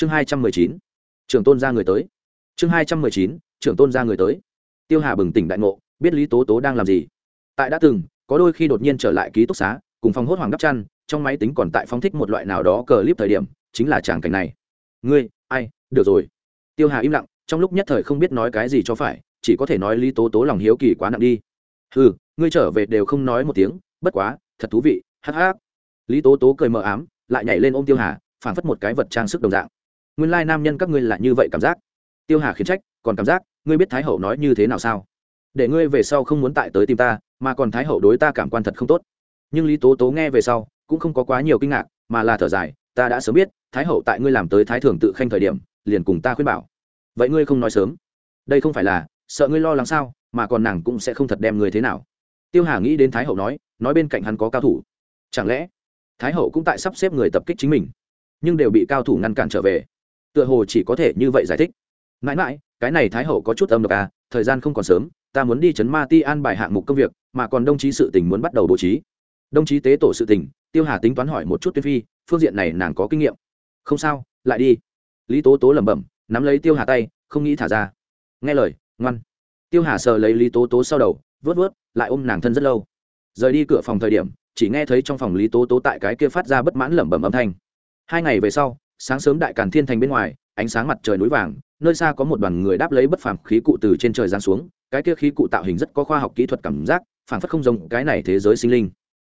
chương hai trăm mười chín, trưởng tôn ra người tới. Chương hai trăm mười chín, trưởng tôn ra người tới. Tiêu hà bừng tỉnh đại ngộ, biết lý tố tố đang làm gì. Tại đã từng, có đôi khi đột nhiên trở lại ký túc xá, cùng phòng hốt hoàng đắp chăn, trong máy tính còn tại phóng thích một loại nào đó cờ clip thời điểm, chính là tràng cảnh này. Ngươi, ai, được rồi. Tiêu hà im lặng, trong lúc nhất thời không biết nói cái gì cho phải, chỉ có thể nói lý tố tố lòng hiếu kỳ quá nặng đi. Ừ ngươi trở về đều không nói một tiếng, bất quá, thật thú vị, hắc hắc. Lý tố tố cười mờ ám, lại nhảy lên ôm tiêu hà, phảng phất một cái vật trang sức đồng dạng nguyên lai nam nhân các ngươi là như vậy cảm giác. Tiêu hà khiến trách, còn cảm giác, ngươi biết thái hậu nói như thế nào sao? Để ngươi về sau không muốn tại tới tìm ta, mà còn thái hậu đối ta cảm quan thật không tốt. Nhưng lý tố tố nghe về sau, cũng không có quá nhiều kinh ngạc, mà là thở dài, ta đã sớm biết, thái hậu tại ngươi làm tới thái thường tự khanh thời điểm, liền cùng ta khuyên bảo. Vậy ngươi không nói sớm. Đây không phải là, sợ ngươi lo lắng sao, mà còn nàng cũng sẽ không thật đem ngươi thế nào. Tiêu hà nghĩ đến thái hậu nói nói bên cạnh hắn có cao thủ. Chẳng lẽ, thái hậu cũng tại sắp xếp người tập kích chính mình, nhưng đều bị cao thủ ngăn cản trở về? Tựa hồ chỉ có thể như vậy giải thích. Mãi mãi, cái này thái hậu có chút âm độc à thời gian không còn sớm, ta muốn đi chấn ma ti an bài hạng mục công việc, mà còn đồng chí sự tình muốn bắt đầu bố trí. Đồng chí tế tổ sự tình, tiêu hà tính toán hỏi một chút tuyên phi, phương diện này nàng có kinh nghiệm. Không sao, lại đi. Lý tố tố lẩm bẩm, nắm lấy tiêu hà tay, không nghĩ thả ra. Nghe lời, ngoan. Tiêu hà sờ lấy lý tố tố sau đầu, vớt vớt, lại ôm nàng thân rất lâu. Rời đi cửa phòng thời điểm, chỉ nghe thấy trong phòng lý tố tố tại cái kia phát ra bất mãn lẩm bẩm âm thanh. Hai ngày về sau sáng sớm đại càn thiên thành bên ngoài, ánh sáng mặt trời núi vàng, nơi xa có một đoàn người đáp lấy bất phàm khí cụ từ trên trời giáng xuống, cái kia khí cụ tạo hình rất có khoa học kỹ thuật cảm giác, phảng phất không giống cái này thế giới sinh linh.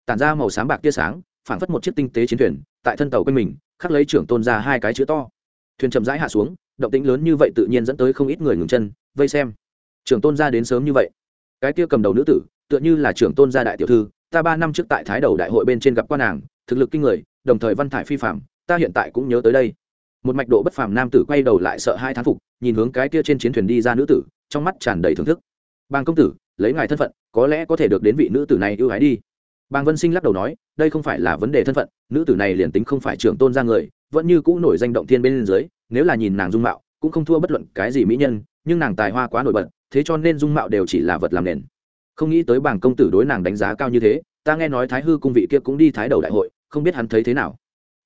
Tản ra màu sáng bạc tia sáng, phảng phất một chiếc tinh tế chiến thuyền, tại thân tàu quanh mình, khắc lấy trưởng tôn ra hai cái chữ to. Thuyền chậm rãi hạ xuống, động tĩnh lớn như vậy tự nhiên dẫn tới không ít người ngừng chân, vây xem. Trưởng tôn ra đến sớm như vậy. Cái kia cầm đầu nữ tử, tựa như là trưởng tôn gia đại tiểu thư, ta ba năm trước tại thái đầu đại hội bên trên gặp quan nàng, thực lực kinh người, đồng thời văn thải phi phạm ta hiện tại cũng nhớ tới đây. Một mạch độ bất phàm nam tử quay đầu lại sợ hai thán phục, nhìn hướng cái kia trên chiến thuyền đi ra nữ tử, trong mắt tràn đầy thưởng thức. Bang công tử, lấy ngài thân phận, có lẽ có thể được đến vị nữ tử này ưu ái đi. Bang vân sinh lắc đầu nói, đây không phải là vấn đề thân phận, nữ tử này liền tính không phải trưởng tôn ra người, vẫn như cũ nổi danh động thiên bên dưới, nếu là nhìn nàng dung mạo, cũng không thua bất luận cái gì mỹ nhân, nhưng nàng tài hoa quá nổi bật, thế cho nên dung mạo đều chỉ là vật làm nền. Không nghĩ tới bảng công tử đối nàng đánh giá cao như thế, ta nghe nói thái hư cung vị kia cũng đi thái đầu đại hội, không biết hắn thấy thế nào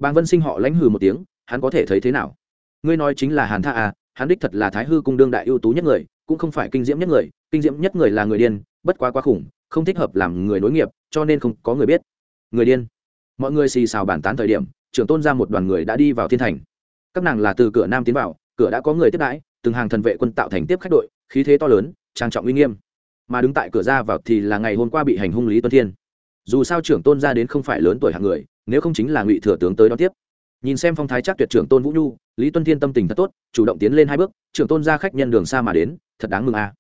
bàng vân sinh họ lãnh hừ một tiếng, hắn có thể thấy thế nào? Ngươi nói chính là hàn tha à hắn đích thật là thái hư cung đương đại ưu tú nhất người, cũng không phải kinh diễm nhất người, kinh diễm nhất người là người điên, bất quá quá khủng, không thích hợp làm người nối nghiệp, cho nên không có người biết. Người điên. Mọi người xì xào bàn tán thời điểm, trưởng tôn ra một đoàn người đã đi vào thiên thành. Các nàng là từ cửa nam tiến vào, cửa đã có người tiếp đãi, từng hàng thần vệ quân tạo thành tiếp khách đội, khí thế to lớn, trang trọng uy nghiêm. Mà đứng tại cửa ra vào thì là ngày hôm qua bị hành hung lý tuân thiên dù sao trưởng tôn ra đến không phải lớn tuổi hạng người, nếu không chính là ngụy thừa tướng tới đón tiếp. Nhìn xem phong thái chắc tuyệt trưởng tôn vũ nhu, lý tuân thiên tâm tình thật tốt, chủ động tiến lên hai bước, trưởng tôn ra khách nhân đường xa mà đến, thật đáng mừng à.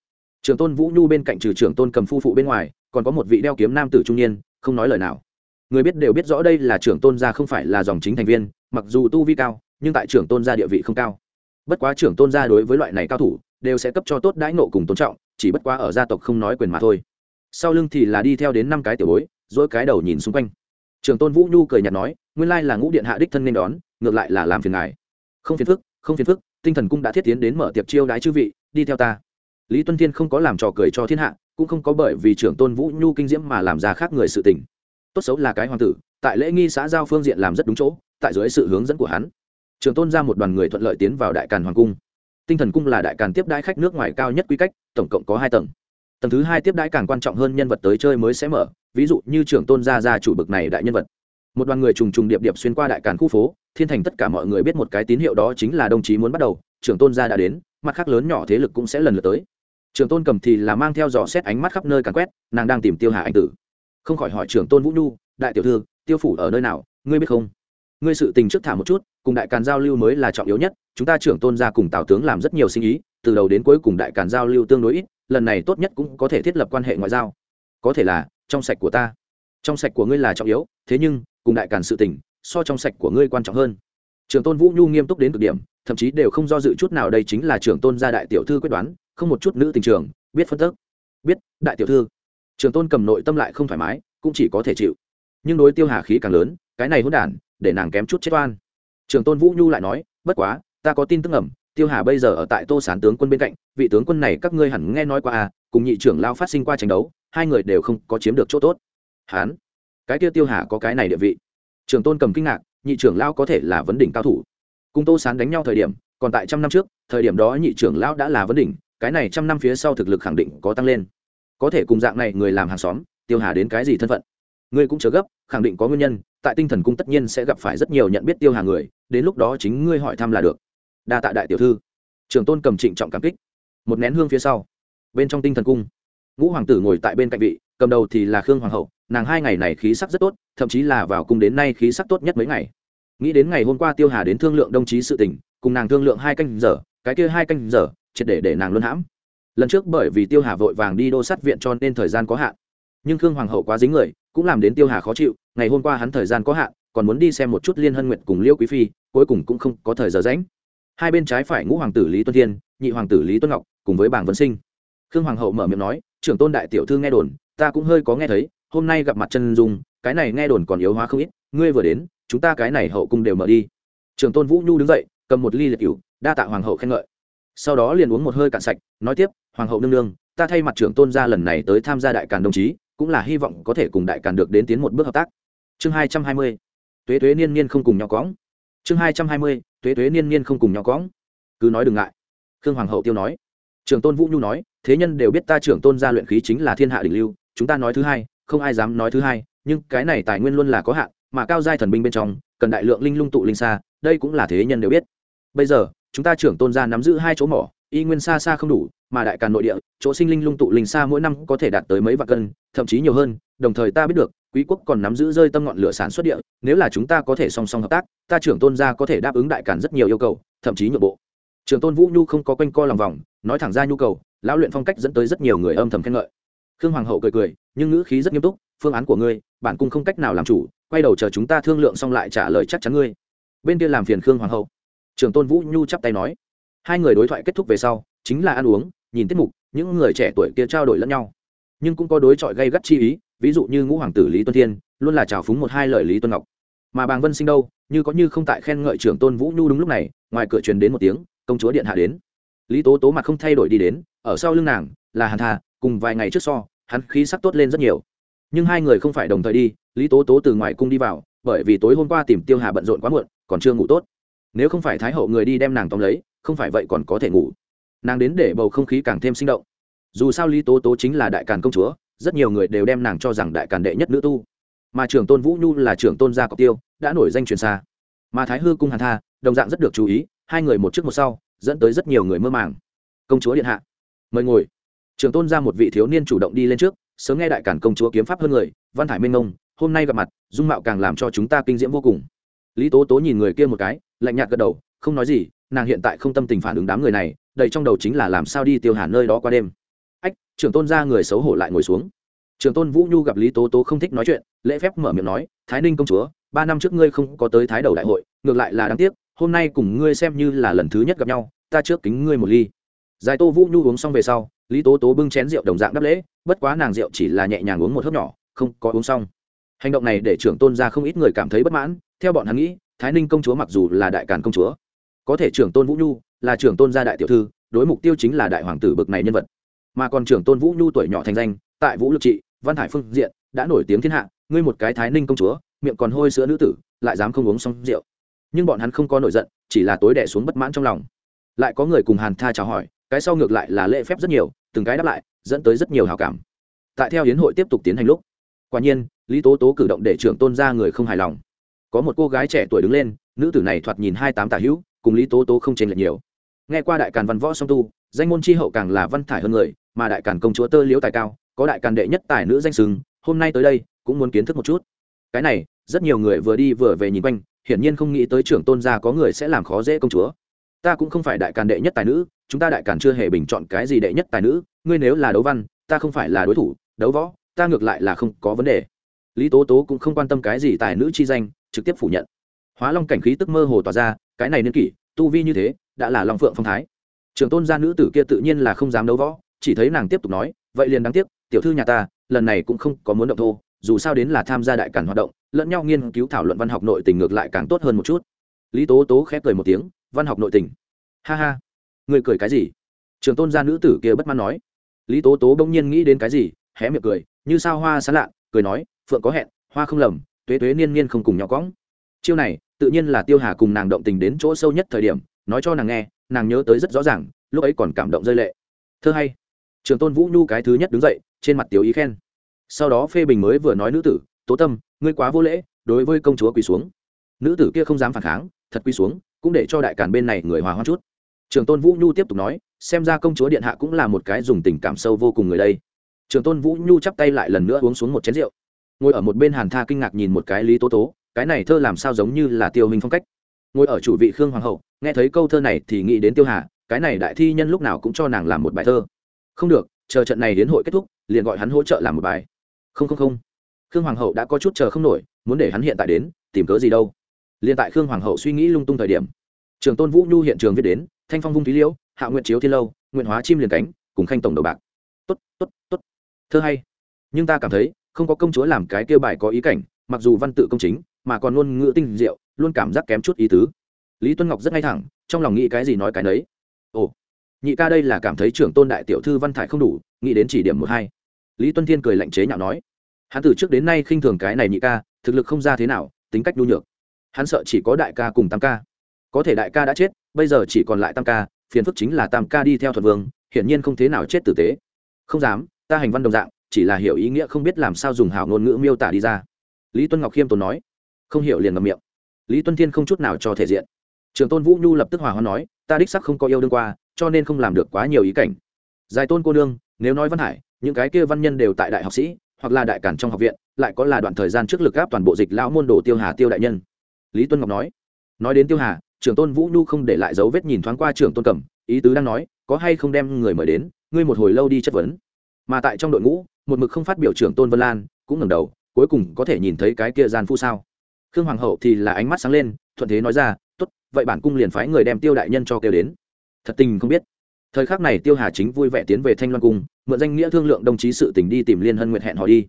trưởng tôn vũ nhu bên cạnh trừ trưởng tôn cầm phu phụ bên ngoài, còn có một vị đeo kiếm nam tử trung niên, không nói lời nào. Người biết đều biết rõ đây là trưởng tôn gia không phải là dòng chính thành viên, mặc dù tu vi cao, nhưng tại trưởng tôn gia địa vị không cao. Bất quá trưởng tôn gia đối với loại này cao thủ, đều sẽ cấp cho tốt đãi nộ cùng tôn trọng, chỉ bất quá ở gia tộc không nói quyền mà thôi. Sau lưng thì là đi theo đến năm cái tiểu bối dỗi cái đầu nhìn xung quanh. Trường tôn vũ nhu cười nhạt nói, nguyên lai là ngũ điện hạ đích thân nên đón, ngược lại là làm phiền ngài. Không phiền phức, không phiền phức, tinh thần cung đã thiết tiến đến mở tiệc chiêu đái chư vị, đi theo ta. Lý tuân thiên không có làm trò cười cho thiên hạ, cũng không có bởi vì trưởng tôn vũ nhu kinh diễm mà làm ra khác người sự tình. Tốt xấu là cái hoàng tử, tại lễ nghi xã giao phương diện làm rất đúng chỗ, tại dưới sự hướng dẫn của hắn. Trường tôn ra một đoàn người thuận lợi tiến vào đại càn hoàng cung. Tinh thần cung là đại càn tiếp đãi khách nước ngoài cao nhất quy cách, tổng cộng có hai tầng. Tầng thứ hai tiếp đãi càng quan trọng hơn nhân vật tới chơi mới sẽ mở ví dụ như trưởng tôn gia gia chủ bực này đại nhân vật. Một đoàn người trùng trùng điệp điệp xuyên qua đại càn khu phố, thiên thành tất cả mọi người biết một cái tín hiệu đó chính là đồng chí muốn bắt đầu, trưởng tôn gia đã đến, mặt khác lớn nhỏ thế lực cũng sẽ lần lượt tới. Trưởng tôn cầm thì là mang theo dò xét ánh mắt khắp nơi càn quét, nàng đang tìm tiêu hà anh tử. Không khỏi hỏi trưởng tôn vũ nhu, đại tiểu thư, tiêu phủ ở nơi nào, ngươi biết không? Ngươi sự tình trước thả một chút, cùng đại càn giao lưu mới là trọng yếu nhất, chúng ta trưởng tôn gia cùng tào tướng làm rất nhiều sinh ý, từ đầu đến cuối cùng đại càn giao lưu tương đối ít, lần này tốt nhất cũng có thể thiết lập quan hệ ngoại giao có thể là trong sạch của ta. Trong sạch của ngươi là trọng yếu, thế nhưng, cùng đại càn sự tình, so trong sạch của ngươi quan trọng hơn. Trường tôn vũ nhu nghiêm túc đến cực điểm, thậm chí đều không do dự chút nào đây chính là trường tôn gia đại tiểu thư quyết đoán, không một chút nữ tình trường, biết phân tức, biết đại tiểu thư. Trường tôn cầm nội tâm lại không thoải mái, cũng chỉ có thể chịu. Nhưng đối tiêu hà khí càng lớn, cái này hỗn đản, để nàng kém chút chết oan. Trường tôn vũ nhu lại nói, bất quá, ta có tin tức ẩm tiêu hà bây giờ ở tại tô sán tướng quân bên cạnh, vị tướng quân này các ngươi hẳn nghe nói qua à cùng nhị trưởng lao phát sinh qua tranh đấu, hai người đều không có chiếm được chỗ tốt. Hán, cái kia tiêu hà có cái này địa vị. Trường tôn cầm kinh ngạc, nhị trưởng lao có thể là vấn đỉnh cao thủ. Cùng tô sán đánh nhau thời điểm, còn tại trăm năm trước, thời điểm đó nhị trưởng lão đã là vấn đỉnh, cái này trăm năm phía sau thực lực khẳng định có tăng lên. Có thể cùng dạng này người làm hàng xóm, tiêu hà đến cái gì thân phận? Ngươi cũng chờ gấp, khẳng định có nguyên nhân, tại tinh thần cung tất nhiên sẽ gặp phải rất nhiều nhận biết tiêu hà người, đến lúc đó chính ngươi hỏi thăm là được đa tạ đại tiểu thư trưởng tôn cầm trịnh trọng cảm kích một nén hương phía sau bên trong tinh thần cung ngũ hoàng tử ngồi tại bên cạnh vị cầm đầu thì là khương hoàng hậu nàng hai ngày này khí sắc rất tốt thậm chí là vào cung đến nay khí sắc tốt nhất mấy ngày nghĩ đến ngày hôm qua tiêu hà đến thương lượng đồng chí sự tình cùng nàng thương lượng hai canh giờ cái kia hai canh giờ triệt để để nàng luân hãm lần trước bởi vì tiêu hà vội vàng đi đô sát viện cho nên thời gian có hạn nhưng khương hoàng hậu quá dính người cũng làm đến tiêu hà khó chịu ngày hôm qua hắn thời gian có hạn còn muốn đi xem một chút liên hân nguyện cùng liêu quý phi cuối cùng cũng không có thời giờ rãnh hai bên trái phải ngũ hoàng tử lý tuân thiên, nhị hoàng tử lý tuân ngọc, cùng với bảng vân sinh. Khương hoàng hậu mở miệng nói, trưởng tôn đại tiểu thư nghe đồn, ta cũng hơi có nghe thấy, hôm nay gặp mặt chân dung, cái này nghe đồn còn yếu hóa không ít, ngươi vừa đến, chúng ta cái này hậu cung đều mở đi. Trưởng tôn vũ nhu đứng dậy, cầm một ly liệt cửu, đa tạ hoàng hậu khen ngợi. Sau đó liền uống một hơi cạn sạch, nói tiếp, hoàng hậu nương nương, ta thay mặt trưởng tôn gia lần này tới tham gia đại càn đồng chí, cũng là hy vọng có thể cùng đại càn được đến tiến một bước hợp tác. Chương hai trăm hai mươi. Tuế tuế niên niên không cùng nhau cóng chương hai trăm hai mươi tuế tuế niên niên không cùng nhau cõng. Cứ nói đừng ngại. Khương hoàng hậu tiêu nói. Trường tôn vũ nhu nói, thế nhân đều biết ta trưởng tôn gia luyện khí chính là thiên hạ đỉnh lưu, chúng ta nói thứ hai, không ai dám nói thứ hai, nhưng cái này tài nguyên luôn là có hạn, mà cao giai thần binh bên trong, cần đại lượng linh lung tụ linh xa, đây cũng là thế nhân đều biết. Bây giờ, chúng ta trưởng tôn gia nắm giữ hai chỗ mỏ, y nguyên xa xa không đủ, mà đại càn nội địa, chỗ sinh linh lung tụ linh xa mỗi năm có thể đạt tới mấy vạn cân, thậm chí nhiều hơn, đồng thời ta biết được quý quốc còn nắm giữ rơi tâm ngọn lửa sản xuất địa, nếu là chúng ta có thể song song hợp tác, ta trưởng tôn gia có thể đáp ứng đại càn rất nhiều yêu cầu, thậm chí nhượng bộ. Trưởng tôn vũ nhu không có quanh co lòng vòng, nói thẳng ra nhu cầu, lão luyện phong cách dẫn tới rất nhiều người âm thầm khen ngợi. Khương hoàng hậu cười cười, nhưng ngữ khí rất nghiêm túc, phương án của ngươi, bản cung không cách nào làm chủ, quay đầu chờ chúng ta thương lượng xong lại trả lời chắc chắn ngươi. Bên kia làm phiền khương hoàng hậu. Trưởng tôn vũ nhu chắp tay nói. Hai người đối thoại kết thúc về sau, chính là ăn uống, nhìn tiết mục, những người trẻ tuổi kia trao đổi lẫn nhau. Nhưng cũng có đối chọi gây gắt chi ý ví dụ như ngũ hoàng tử lý tuân thiên, luôn là trào phúng một hai lời lý tuân ngọc. Mà bàng vân sinh đâu, như có như không tại khen ngợi trưởng tôn vũ nhu đúng lúc này, ngoài cửa truyền đến một tiếng, công chúa điện hạ đến. Lý tố tố mặt không thay đổi đi đến, ở sau lưng nàng, là hàn thà cùng vài ngày trước so, hắn khí sắc tốt lên rất nhiều. Nhưng hai người không phải đồng thời đi, lý tố tố từ ngoài cung đi vào, bởi vì tối hôm qua tìm tiêu hà bận rộn quá muộn, còn chưa ngủ tốt. Nếu không phải thái hậu người đi đem nàng tóm lấy, không phải vậy còn có thể ngủ. Nàng đến để bầu không khí càng thêm sinh động. Dù sao lý tố tố chính là đại càn công chúa rất nhiều người đều đem nàng cho rằng đại càn đệ nhất nữ tu. Mà trưởng tôn vũ nhu là trưởng tôn gia cọc tiêu, đã nổi danh truyền xa. Mà thái hư cung hàn tha, đồng dạng rất được chú ý, hai người một trước một sau, dẫn tới rất nhiều người mơ màng. Công chúa điện hạ, mời ngồi. Trưởng tôn ra một vị thiếu niên chủ động đi lên trước, sớm nghe đại cản công chúa kiếm pháp hơn người, văn thải minh ông hôm nay gặp mặt, dung mạo càng làm cho chúng ta kinh diễm vô cùng. Lý tố tố nhìn người kia một cái, lạnh nhạt gật đầu, không nói gì, nàng hiện tại không tâm tình phản ứng đám người này, đầy trong đầu chính là làm sao đi tiêu hà nơi đó qua đêm trưởng tôn ra người xấu hổ lại ngồi xuống. Trưởng tôn vũ nhu gặp lý tố tố không thích nói chuyện, lễ phép mở miệng nói, thái ninh công chúa, ba năm trước ngươi không có tới thái đầu đại hội, ngược lại là đáng tiếc, hôm nay cùng ngươi xem như là lần thứ nhất gặp nhau, ta trước kính ngươi một ly. Giải tô vũ nhu uống xong về sau, lý tố tố bưng chén rượu đồng dạng đắp lễ, bất quá nàng rượu chỉ là nhẹ nhàng uống một hớp nhỏ, không có uống xong. Hành động này để trưởng tôn ra không ít người cảm thấy bất mãn, theo bọn hắn nghĩ, thái ninh công chúa mặc dù là đại càn công chúa, có thể trưởng tôn vũ nhu là trưởng tôn gia đại tiểu thư, đối mục tiêu chính là đại hoàng tử bực này nhân vật mà còn trưởng tôn vũ nhu tuổi nhỏ thành danh, tại vũ lực trị, văn hải phương diện, đã nổi tiếng thiên hạ, ngươi một cái thái ninh công chúa, miệng còn hôi sữa nữ tử, lại dám không uống xong rượu. Nhưng bọn hắn không có nổi giận, chỉ là tối đẻ xuống bất mãn trong lòng. Lại có người cùng hàn tha chào hỏi, cái sau ngược lại là lễ phép rất nhiều, từng cái đáp lại, dẫn tới rất nhiều hào cảm. Tại theo hiến hội tiếp tục tiến hành lúc, quả nhiên, lý tố tố cử động để trưởng tôn ra người không hài lòng. Có một cô gái trẻ tuổi đứng lên, nữ tử này thoạt nhìn hai tám tả hữu, cùng lý tố tố không chênh lệch nhiều. Nghe qua đại càn văn võ song tu, danh môn tri hậu càng là văn thải hơn người mà đại càn công chúa tơ liễu tài cao, có đại càn đệ nhất tài nữ danh sừng hôm nay tới đây, cũng muốn kiến thức một chút. Cái này, rất nhiều người vừa đi vừa về nhìn quanh, hiển nhiên không nghĩ tới trưởng tôn gia có người sẽ làm khó dễ công chúa. Ta cũng không phải đại càn đệ nhất tài nữ, chúng ta đại càn chưa hề bình chọn cái gì đệ nhất tài nữ, ngươi nếu là đấu văn, ta không phải là đối thủ, đấu võ, ta ngược lại là không có vấn đề. Lý tố tố cũng không quan tâm cái gì tài nữ chi danh, trực tiếp phủ nhận. Hóa long cảnh khí tức mơ hồ tỏa ra, cái này niên kỷ, tu vi như thế, đã là long phượng phong thái. Trưởng tôn gia nữ tử kia tự nhiên là không dám đấu võ chỉ thấy nàng tiếp tục nói, vậy liền đáng tiếc, tiểu thư nhà ta, lần này cũng không có muốn động thô, dù sao đến là tham gia đại cản hoạt động, lẫn nhau nghiên cứu thảo luận văn học nội tình ngược lại càng tốt hơn một chút. Lý tố tố khép cười một tiếng, văn học nội tình? Ha ha. Người cười cái gì? Trường tôn gia nữ tử kia bất mãn nói. Lý tố tố bỗng nhiên nghĩ đến cái gì, hé miệng cười, như sao hoa sán lạ, cười nói, phượng có hẹn, hoa không lầm, tuế tuế niên niên không cùng nhau cõng. Chiêu này, tự nhiên là tiêu hà cùng nàng động tình đến chỗ sâu nhất thời điểm, nói cho nàng nghe, nàng nhớ tới rất rõ ràng, lúc ấy còn cảm động rơi lệ. Thơ hay trường tôn vũ nhu cái thứ nhất đứng dậy, trên mặt tiểu ý khen. Sau đó phê bình mới vừa nói nữ tử, tố tâm, ngươi quá vô lễ, đối với công chúa quỳ xuống. Nữ tử kia không dám phản kháng, thật quỳ xuống, cũng để cho đại cản bên này người hòa hoa chút. Trường tôn vũ nhu tiếp tục nói, xem ra công chúa điện hạ cũng là một cái dùng tình cảm sâu vô cùng người đây. Trường tôn vũ nhu chắp tay lại lần nữa uống xuống một chén rượu. Ngồi ở một bên hàn tha kinh ngạc nhìn một cái lý tố tố, cái này thơ làm sao giống như là tiêu hình phong cách? Ngồi ở chủ vị khương hoàng hậu, nghe thấy câu thơ này thì nghĩ đến tiêu hà, cái này đại thi nhân lúc nào cũng cho nàng làm một bài thơ không được, chờ trận này đến hội kết thúc, liền gọi hắn hỗ trợ làm một bài. Không không không. Khương hoàng hậu đã có chút chờ không nổi, muốn để hắn hiện tại đến, tìm cớ gì đâu. Liền tại khương hoàng hậu suy nghĩ lung tung thời điểm, trường tôn vũ nhu hiện trường viết đến, thanh phong vung thúy liễu, hạ nguyện chiếu thiên lâu nguyện hóa chim liền cánh, cùng khanh tổng đầu bạc. Tốt tốt tốt. Thơ hay. Nhưng ta cảm thấy, không có công chúa làm cái kêu bài có ý cảnh, mặc dù văn tự công chính, mà còn luôn ngữ tinh diệu, luôn cảm giác kém chút ý tứ. Lý tuân ngọc rất ngay thẳng, trong lòng nghĩ cái gì nói cái nấy. Ồ nhị ca đây là cảm thấy trưởng tôn đại tiểu thư văn thải không đủ, nghĩ đến chỉ điểm một hai. Lý tuân thiên cười lạnh chế nhạo nói, hắn từ trước đến nay khinh thường cái này nhị ca, thực lực không ra thế nào, tính cách nhu nhược. Hắn sợ chỉ có đại ca cùng tam ca. Có thể đại ca đã chết, bây giờ chỉ còn lại tam ca, phiền phức chính là tam ca đi theo thuật vương, hiển nhiên không thế nào chết tử tế. Không dám, ta hành văn đồng dạng, chỉ là hiểu ý nghĩa không biết làm sao dùng hảo ngôn ngữ miêu tả đi ra. Lý tuân ngọc khiêm tốn nói, không hiểu liền ngầm miệng. Lý tuân thiên không chút nào cho thể diện. Trường tôn vũ nhu lập tức hòa hoa nói, ta đích sắc không có yêu đương qua cho nên không làm được quá nhiều ý cảnh. Giải tôn cô nương, nếu nói văn hải, những cái kia văn nhân đều tại đại học sĩ, hoặc là đại cản trong học viện, lại có là đoạn thời gian trước lực gáp toàn bộ dịch lão môn đồ tiêu hà tiêu đại nhân. Lý tuân ngọc nói. Nói đến tiêu hà, trưởng tôn vũ nhu không để lại dấu vết nhìn thoáng qua trưởng tôn cẩm, ý tứ đang nói, có hay không đem người mời đến, ngươi một hồi lâu đi chất vấn. Mà tại trong đội ngũ, một mực không phát biểu trưởng tôn vân lan, cũng ngẩng đầu, cuối cùng có thể nhìn thấy cái kia gian phu sao. Khương hoàng hậu thì là ánh mắt sáng lên, thuận thế nói ra, tốt, vậy bản cung liền phái người đem tiêu đại nhân cho kêu đến thật tình không biết. Thời khắc này tiêu hà chính vui vẻ tiến về thanh loan cung, mượn danh nghĩa thương lượng đồng chí sự tình đi tìm liên hân nguyệt hẹn họ đi.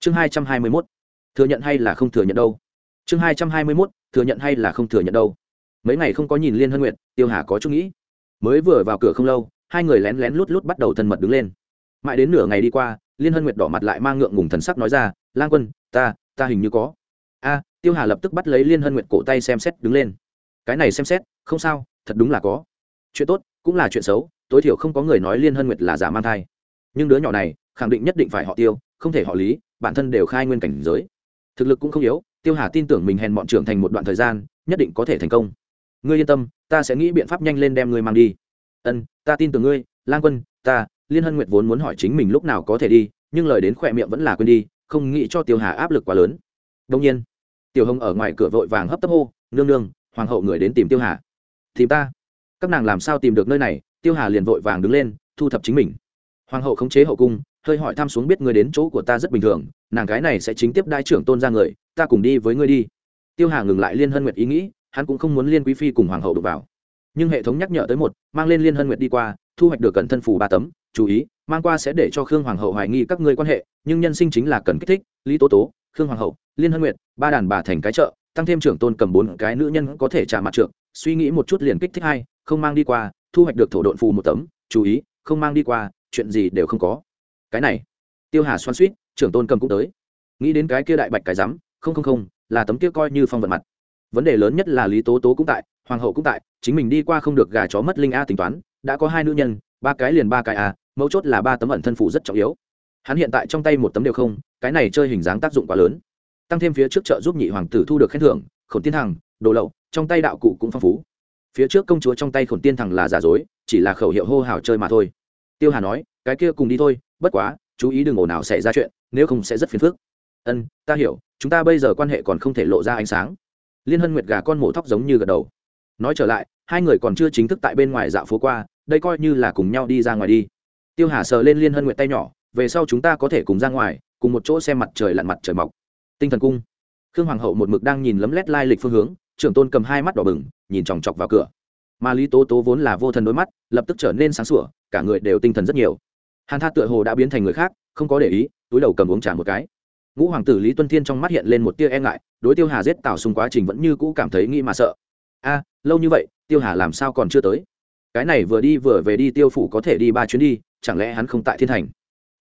Chương hai trăm hai mươi mốt. Thừa nhận hay là không thừa nhận đâu? Chương hai trăm hai mươi mốt. Thừa nhận hay là không thừa nhận đâu? Mấy ngày không có nhìn liên hân nguyệt, tiêu hà có chút nghĩ. Mới vừa vào cửa không lâu, hai người lén lén lút lút bắt đầu thân mật đứng lên. Mãi đến nửa ngày đi qua, liên hân nguyệt đỏ mặt lại mang ngượng ngùng thần sắc nói ra, lang quân, ta ta hình như có. A, tiêu hà lập tức bắt lấy liên hân nguyệt cổ tay xem xét đứng lên. Cái này xem xét, không sao, thật đúng là có chuyện tốt cũng là chuyện xấu, tối thiểu không có người nói liên hân nguyệt là giả mang thai. Nhưng đứa nhỏ này, khẳng định nhất định phải họ tiêu, không thể họ lý, bản thân đều khai nguyên cảnh giới. Thực lực cũng không yếu, tiêu hà tin tưởng mình hèn bọn trưởng thành một đoạn thời gian, nhất định có thể thành công. Ngươi yên tâm, ta sẽ nghĩ biện pháp nhanh lên đem ngươi mang đi. Ân, ta tin tưởng ngươi, lang quân, ta, liên hân nguyệt vốn muốn hỏi chính mình lúc nào có thể đi, nhưng lời đến khỏe miệng vẫn là quên đi, không nghĩ cho tiêu hà áp lực quá lớn. Đông nhiên, tiểu hồng ở ngoài cửa vội vàng hấp tấp hô, nương nương, hoàng hậu người đến tìm tiêu hà. Tìm ta? Các nàng làm sao tìm được nơi này? Tiêu hà liền vội vàng đứng lên, thu thập chính mình. Hoàng hậu khống chế hậu cung, hơi hỏi thăm xuống biết người đến chỗ của ta rất bình thường, nàng gái này sẽ chính tiếp đai trưởng tôn ra người, ta cùng đi với ngươi đi. Tiêu hà ngừng lại liên hân nguyệt ý nghĩ, hắn cũng không muốn liên quý phi cùng hoàng hậu đụng vào. Nhưng hệ thống nhắc nhở tới một, mang lên liên hân nguyệt đi qua, thu hoạch được cẩn thân phủ ba tấm, chú ý, mang qua sẽ để cho khương hoàng hậu hoài nghi các ngươi quan hệ, nhưng nhân sinh chính là cần kích thích, lý tố tố, khương hoàng hậu, liên hân nguyệt, ba đàn bà thành cái chợ, tăng thêm trưởng tôn cầm bốn cái nữ nhân có thể trả mặt trượng, suy nghĩ một chút liền kích thích hai không mang đi qua, thu hoạch được thổ độn phù một tấm, chú ý, không mang đi qua, chuyện gì đều không có. Cái này, tiêu hà xoan suýt, trưởng tôn cầm cũng tới. Nghĩ đến cái kia đại bạch cái rắm, không không không, là tấm kia coi như phong vận mặt. Vấn đề lớn nhất là lý tố tố cũng tại, hoàng hậu cũng tại, chính mình đi qua không được gà chó mất linh a tính toán, đã có hai nữ nhân, ba cái liền ba cái a, mấu chốt là ba tấm ẩn thân phủ rất trọng yếu. Hắn hiện tại trong tay một tấm đều không, cái này chơi hình dáng tác dụng quá lớn. Tăng thêm phía trước chợ giúp nhị hoàng tử thu được khen thưởng khổng tiên thằng, đồ lậu, trong tay đạo cụ cũng phong phú phía trước công chúa trong tay khổn tiên thằng là giả dối, chỉ là khẩu hiệu hô hào chơi mà thôi. Tiêu hà nói, cái kia cùng đi thôi, bất quá, chú ý đừng ồn nào xảy ra chuyện, nếu không sẽ rất phiền phức. Ân, ta hiểu, chúng ta bây giờ quan hệ còn không thể lộ ra ánh sáng. Liên hân nguyệt gà con mổ thóc giống như gật đầu. Nói trở lại, hai người còn chưa chính thức tại bên ngoài dạo phố qua, đây coi như là cùng nhau đi ra ngoài đi. Tiêu hà sờ lên liên hân nguyệt tay nhỏ, về sau chúng ta có thể cùng ra ngoài, cùng một chỗ xem mặt trời lặn mặt trời mọc. Tinh thần cung. Khương hoàng hậu một mực đang nhìn lấm lét lai lịch phương hướng trưởng tôn cầm hai mắt đỏ bừng, nhìn chòng chọc vào cửa. Mà lý tố tố vốn là vô thần đôi mắt, lập tức trở nên sáng sủa, cả người đều tinh thần rất nhiều. Hàn tha tựa hồ đã biến thành người khác, không có để ý, túi đầu cầm uống trà một cái. Ngũ hoàng tử lý tuân thiên trong mắt hiện lên một tia e ngại, đối tiêu hà giết tào xung quá trình vẫn như cũ cảm thấy nghĩ mà sợ. A, lâu như vậy, tiêu hà làm sao còn chưa tới? Cái này vừa đi vừa về đi, tiêu phủ có thể đi ba chuyến đi, chẳng lẽ hắn không tại thiên thành?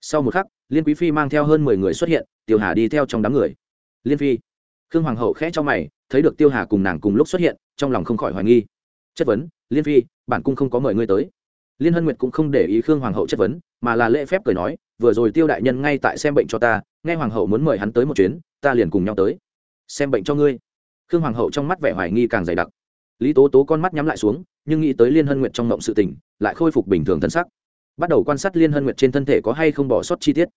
Sau một khắc, liên quý phi mang theo hơn mười người xuất hiện, tiêu hà đi theo trong đám người. Liên phi khương hoàng hậu khẽ cho mày, thấy được tiêu hà cùng nàng cùng lúc xuất hiện, trong lòng không khỏi hoài nghi. Chất vấn, liên phi, bản cung không có mời ngươi tới. Liên hân nguyệt cũng không để ý khương hoàng hậu chất vấn, mà là lễ phép cười nói, vừa rồi tiêu đại nhân ngay tại xem bệnh cho ta, nghe hoàng hậu muốn mời hắn tới một chuyến, ta liền cùng nhau tới. Xem bệnh cho ngươi? Khương hoàng hậu trong mắt vẻ hoài nghi càng dày đặc. Lý tố tố con mắt nhắm lại xuống, nhưng nghĩ tới liên hân nguyệt trong mộng sự tình, lại khôi phục bình thường thân sắc. Bắt đầu quan sát liên hân nguyệt trên thân thể có hay không bỏ sót chi tiết.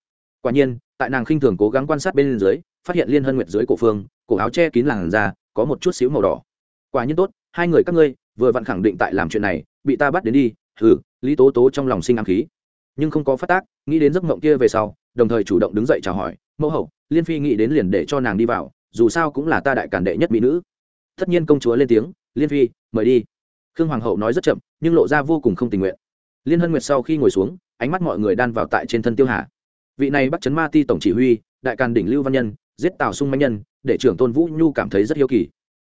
Quả nhiên, tại nàng khinh thường cố gắng quan sát bên dưới, phát hiện liên hân nguyệt dưới cổ phương cổ áo che kín làn da, có một chút xíu màu đỏ. Quả nhiên tốt, hai người các ngươi, vừa vặn khẳng định tại làm chuyện này, bị ta bắt đến đi, hừ, lý tố tố trong lòng sinh ám khí. Nhưng không có phát tác, nghĩ đến giấc mộng kia về sau, đồng thời chủ động đứng dậy chào hỏi, mẫu hậu, liên phi nghĩ đến liền để cho nàng đi vào, dù sao cũng là ta đại cản đệ nhất mỹ nữ. Tất nhiên công chúa lên tiếng, liên phi, mời đi. Khương hoàng hậu nói rất chậm, nhưng lộ ra vô cùng không tình nguyện. Liên hân nguyệt sau khi ngồi xuống, ánh mắt mọi người đan vào tại trên thân tiêu hà. Vị này bắt chấn ma ti tổng chỉ huy, đại càn đỉnh lưu văn nhân giết tào sung manh nhân, để trưởng tôn vũ nhu cảm thấy rất hiếu kỳ.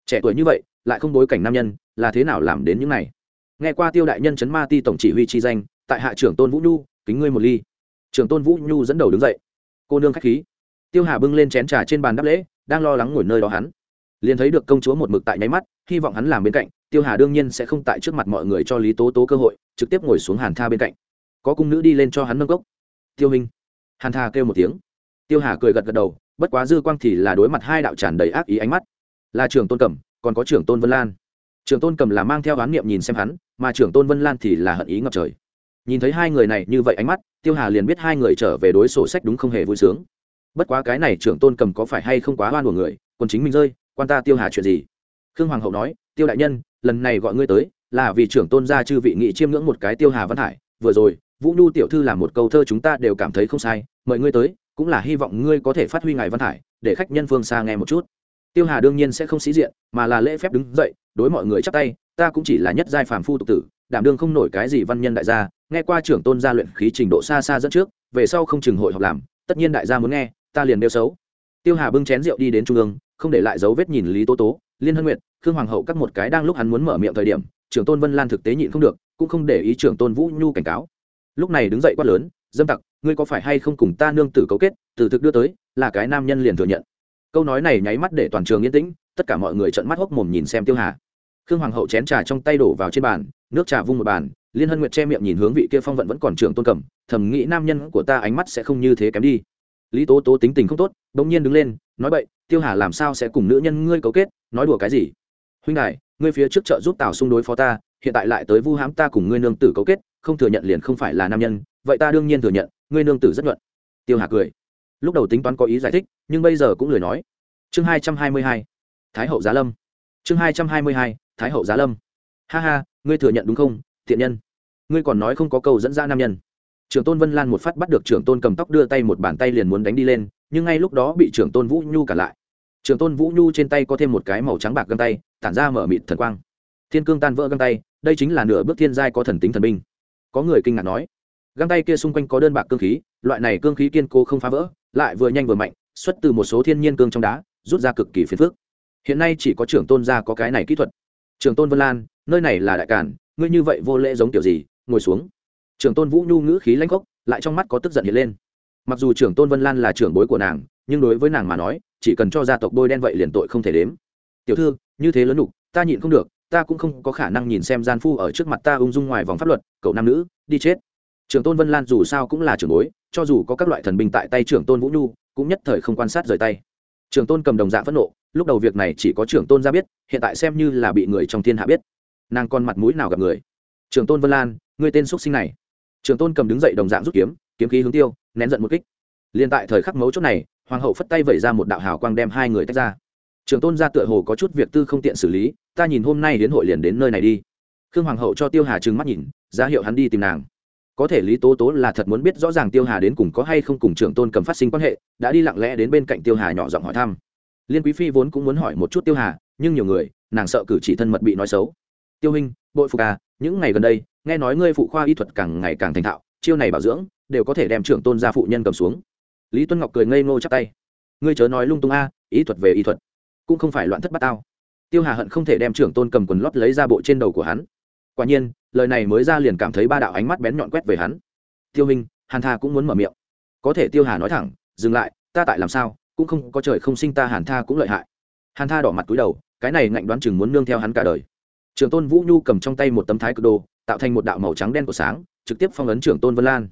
Trẻ tuổi như vậy, lại không bối cảnh nam nhân, là thế nào làm đến những này? Nghe qua tiêu đại nhân chấn ma ti tổng chỉ huy chi danh, tại hạ trưởng tôn vũ nhu, kính ngươi một ly. Trưởng tôn vũ nhu dẫn đầu đứng dậy. Cô nương khách khí. Tiêu hà bưng lên chén trà trên bàn đáp lễ, đang lo lắng ngồi nơi đó hắn. Liền thấy được công chúa một mực tại nháy mắt, hy vọng hắn làm bên cạnh, tiêu hà đương nhiên sẽ không tại trước mặt mọi người cho lý tố tố cơ hội, trực tiếp ngồi xuống hàn tha bên cạnh. Có cung nữ đi lên cho hắn nâng cốc. Tiêu hình hàn tha kêu một tiếng. Tiêu hà cười gật gật đầu bất quá dư quang thì là đối mặt hai đạo tràn đầy ác ý ánh mắt. Là trưởng tôn cẩm còn có trưởng tôn vân lan. Trưởng tôn cầm là mang theo oán niệm nhìn xem hắn, mà trưởng tôn vân lan thì là hận ý ngập trời. Nhìn thấy hai người này như vậy ánh mắt, tiêu hà liền biết hai người trở về đối sổ sách đúng không hề vui sướng. Bất quá cái này trưởng tôn cầm có phải hay không quá oan của người còn chính mình rơi, quan ta tiêu hà chuyện gì? Khương hoàng hậu nói, tiêu đại nhân, lần này gọi ngươi tới, là vì trưởng tôn gia chư vị nghị chiêm ngưỡng một cái tiêu hà văn hải. Vừa rồi, vũ nhu tiểu thư làm một câu thơ chúng ta đều cảm thấy không sai, mời ngươi tới cũng là hy vọng ngươi có thể phát huy ngài văn hải để khách nhân phương xa nghe một chút. Tiêu hà đương nhiên sẽ không sĩ diện, mà là lễ phép đứng dậy, đối mọi người chắp tay, ta cũng chỉ là nhất giai phàm phu tục tử, đảm đương không nổi cái gì văn nhân đại gia, nghe qua trưởng tôn gia luyện khí trình độ xa xa dẫn trước, về sau không chừng hội học làm, tất nhiên đại gia muốn nghe, ta liền đeo xấu. Tiêu hà bưng chén rượu đi đến trung ương, không để lại dấu vết nhìn lý tố tố, liên hân nguyệt, khương hoàng hậu các một cái đang lúc hắn muốn mở miệng thời điểm, trưởng tôn vân lan thực tế nhịn không được, cũng không để ý trưởng tôn vũ nhu cảnh cáo. Lúc này đứng dậy quát lớn dâm tặc ngươi có phải hay không cùng ta nương tử cấu kết từ thực đưa tới là cái nam nhân liền thừa nhận. Câu nói này nháy mắt để toàn trường yên tĩnh tất cả mọi người trợn mắt hốc mồm nhìn xem tiêu hà. Khương hoàng hậu chén trà trong tay đổ vào trên bàn nước trà vung một bàn liên hân nguyệt che miệng nhìn hướng vị kia phong vận vẫn còn trường tôn cẩm, thầm nghĩ nam nhân của ta ánh mắt sẽ không như thế kém đi. Lý tố tố tính tình không tốt đ ỗ n g nhiên đứng lên nói vậy tiêu hà làm sao sẽ cùng nữ nhân ngươi cấu kết nói đùa cái gì? Huynh đại ngươi phía trước chợ giúp tào xung đối phó ta hiện tại lại tới vu hãm ta cùng ngươi nương tử cấu kết không thừa nhận liền không phải là nam nhân vậy ta đương nhiên thừa nhận, ngươi nương tử rất nhuận. Tiêu hà cười. Lúc đầu tính toán có ý giải thích, nhưng bây giờ cũng lười nói. Chương hai trăm hai mươi hai. Thái hậu giá lâm. Chương hai trăm hai mươi hai. Thái hậu giá lâm. Ha ha, ngươi thừa nhận đúng không, thiện nhân? Ngươi còn nói không có câu dẫn ra nam nhân. Trưởng tôn vân lan một phát bắt được trưởng tôn cầm tóc đưa tay một bàn tay liền muốn đánh đi lên, nhưng ngay lúc đó bị trưởng tôn vũ nhu cản lại. Trưởng tôn vũ nhu trên tay có thêm một cái màu trắng bạc găng tay, tản ra mở mịt thần quang. Thiên cương tan vỡ găng tay, đây chính là nửa bước thiên giai có thần tính thần binh. Có người kinh ngạc nói găng tay kia xung quanh có đơn bạc cương khí, loại này cương khí kiên cố không phá vỡ, lại vừa nhanh vừa mạnh, xuất từ một số thiên nhiên cương trong đá, rút ra cực kỳ phiền phức. Hiện nay chỉ có trưởng tôn gia có cái này kỹ thuật. Trưởng tôn vân lan, nơi này là đại cản ngươi như vậy vô lễ giống kiểu gì, ngồi xuống. Trưởng tôn vũ nhu ngữ khí lãnh khốc, lại trong mắt có tức giận hiện lên. Mặc dù trưởng tôn vân lan là trưởng bối của nàng, nhưng đối với nàng mà nói, chỉ cần cho gia tộc bôi đen vậy liền tội không thể đếm. Tiểu thư, như thế lớn đục, ta nhịn không được, ta cũng không có khả năng nhìn xem gian phu ở trước mặt ta ung dung ngoài vòng pháp luật, cậu nam nữ, đi chết trưởng tôn vân lan dù sao cũng là trưởng bối, cho dù có các loại thần binh tại tay trưởng tôn vũ nhu, cũng nhất thời không quan sát rời tay. Trưởng tôn cầm đồng dạng phẫn nộ, lúc đầu việc này chỉ có trưởng tôn ra biết, hiện tại xem như là bị người trong thiên hạ biết. Nàng còn mặt mũi nào gặp người? Trưởng tôn vân lan, ngươi tên xúc sinh này. Trưởng tôn cầm đứng dậy đồng dạng rút kiếm kiếm khí hướng tiêu, nén giận một kích. Liền tại thời khắc mấu chốt này, hoàng hậu phất tay vẩy ra một đạo hào quang đem hai người tách ra. Trưởng tôn ra tựa hồ có chút việc tư không tiện xử lý, ta nhìn hôm nay đến hội liền đến nơi này đi. Khương hoàng hậu cho tiêu hà trừng mắt nhìn, ra hiệu hắn đi tìm nàng có thể lý tố tố là thật muốn biết rõ ràng tiêu hà đến cùng có hay không cùng trưởng tôn cầm phát sinh quan hệ, đã đi lặng lẽ đến bên cạnh tiêu hà nhỏ giọng hỏi thăm. Liên quý phi vốn cũng muốn hỏi một chút tiêu hà, nhưng nhiều người, nàng sợ cử chỉ thân mật bị nói xấu. Tiêu hình bội phục à những ngày gần đây, nghe nói ngươi phụ khoa y thuật càng ngày càng thành thạo, chiêu này bảo dưỡng, đều có thể đem trưởng tôn gia phụ nhân cầm xuống. Lý tuân ngọc cười ngây ngô chắp tay. Ngươi chớ nói lung tung a ý thuật về y thuật, cũng không phải loạn thất bát tao. Tiêu hà hận không thể đem trưởng tôn cầm quần lót lấy ra bộ trên đầu của hắn. Quả nhiên lời này mới ra liền cảm thấy ba đạo ánh mắt bén nhọn quét về hắn. Tiêu minh, hàn tha cũng muốn mở miệng. Có thể tiêu hà nói thẳng, dừng lại, ta tại làm sao, cũng không có trời không sinh ta hàn tha cũng lợi hại. Hàn tha đỏ mặt cúi đầu, cái này ngạnh đoán chừng muốn nương theo hắn cả đời. Trường tôn vũ nhu cầm trong tay một tấm thái cực đồ, tạo thành một đạo màu trắng đen của sáng, trực tiếp phong ấn trưởng tôn vân lan.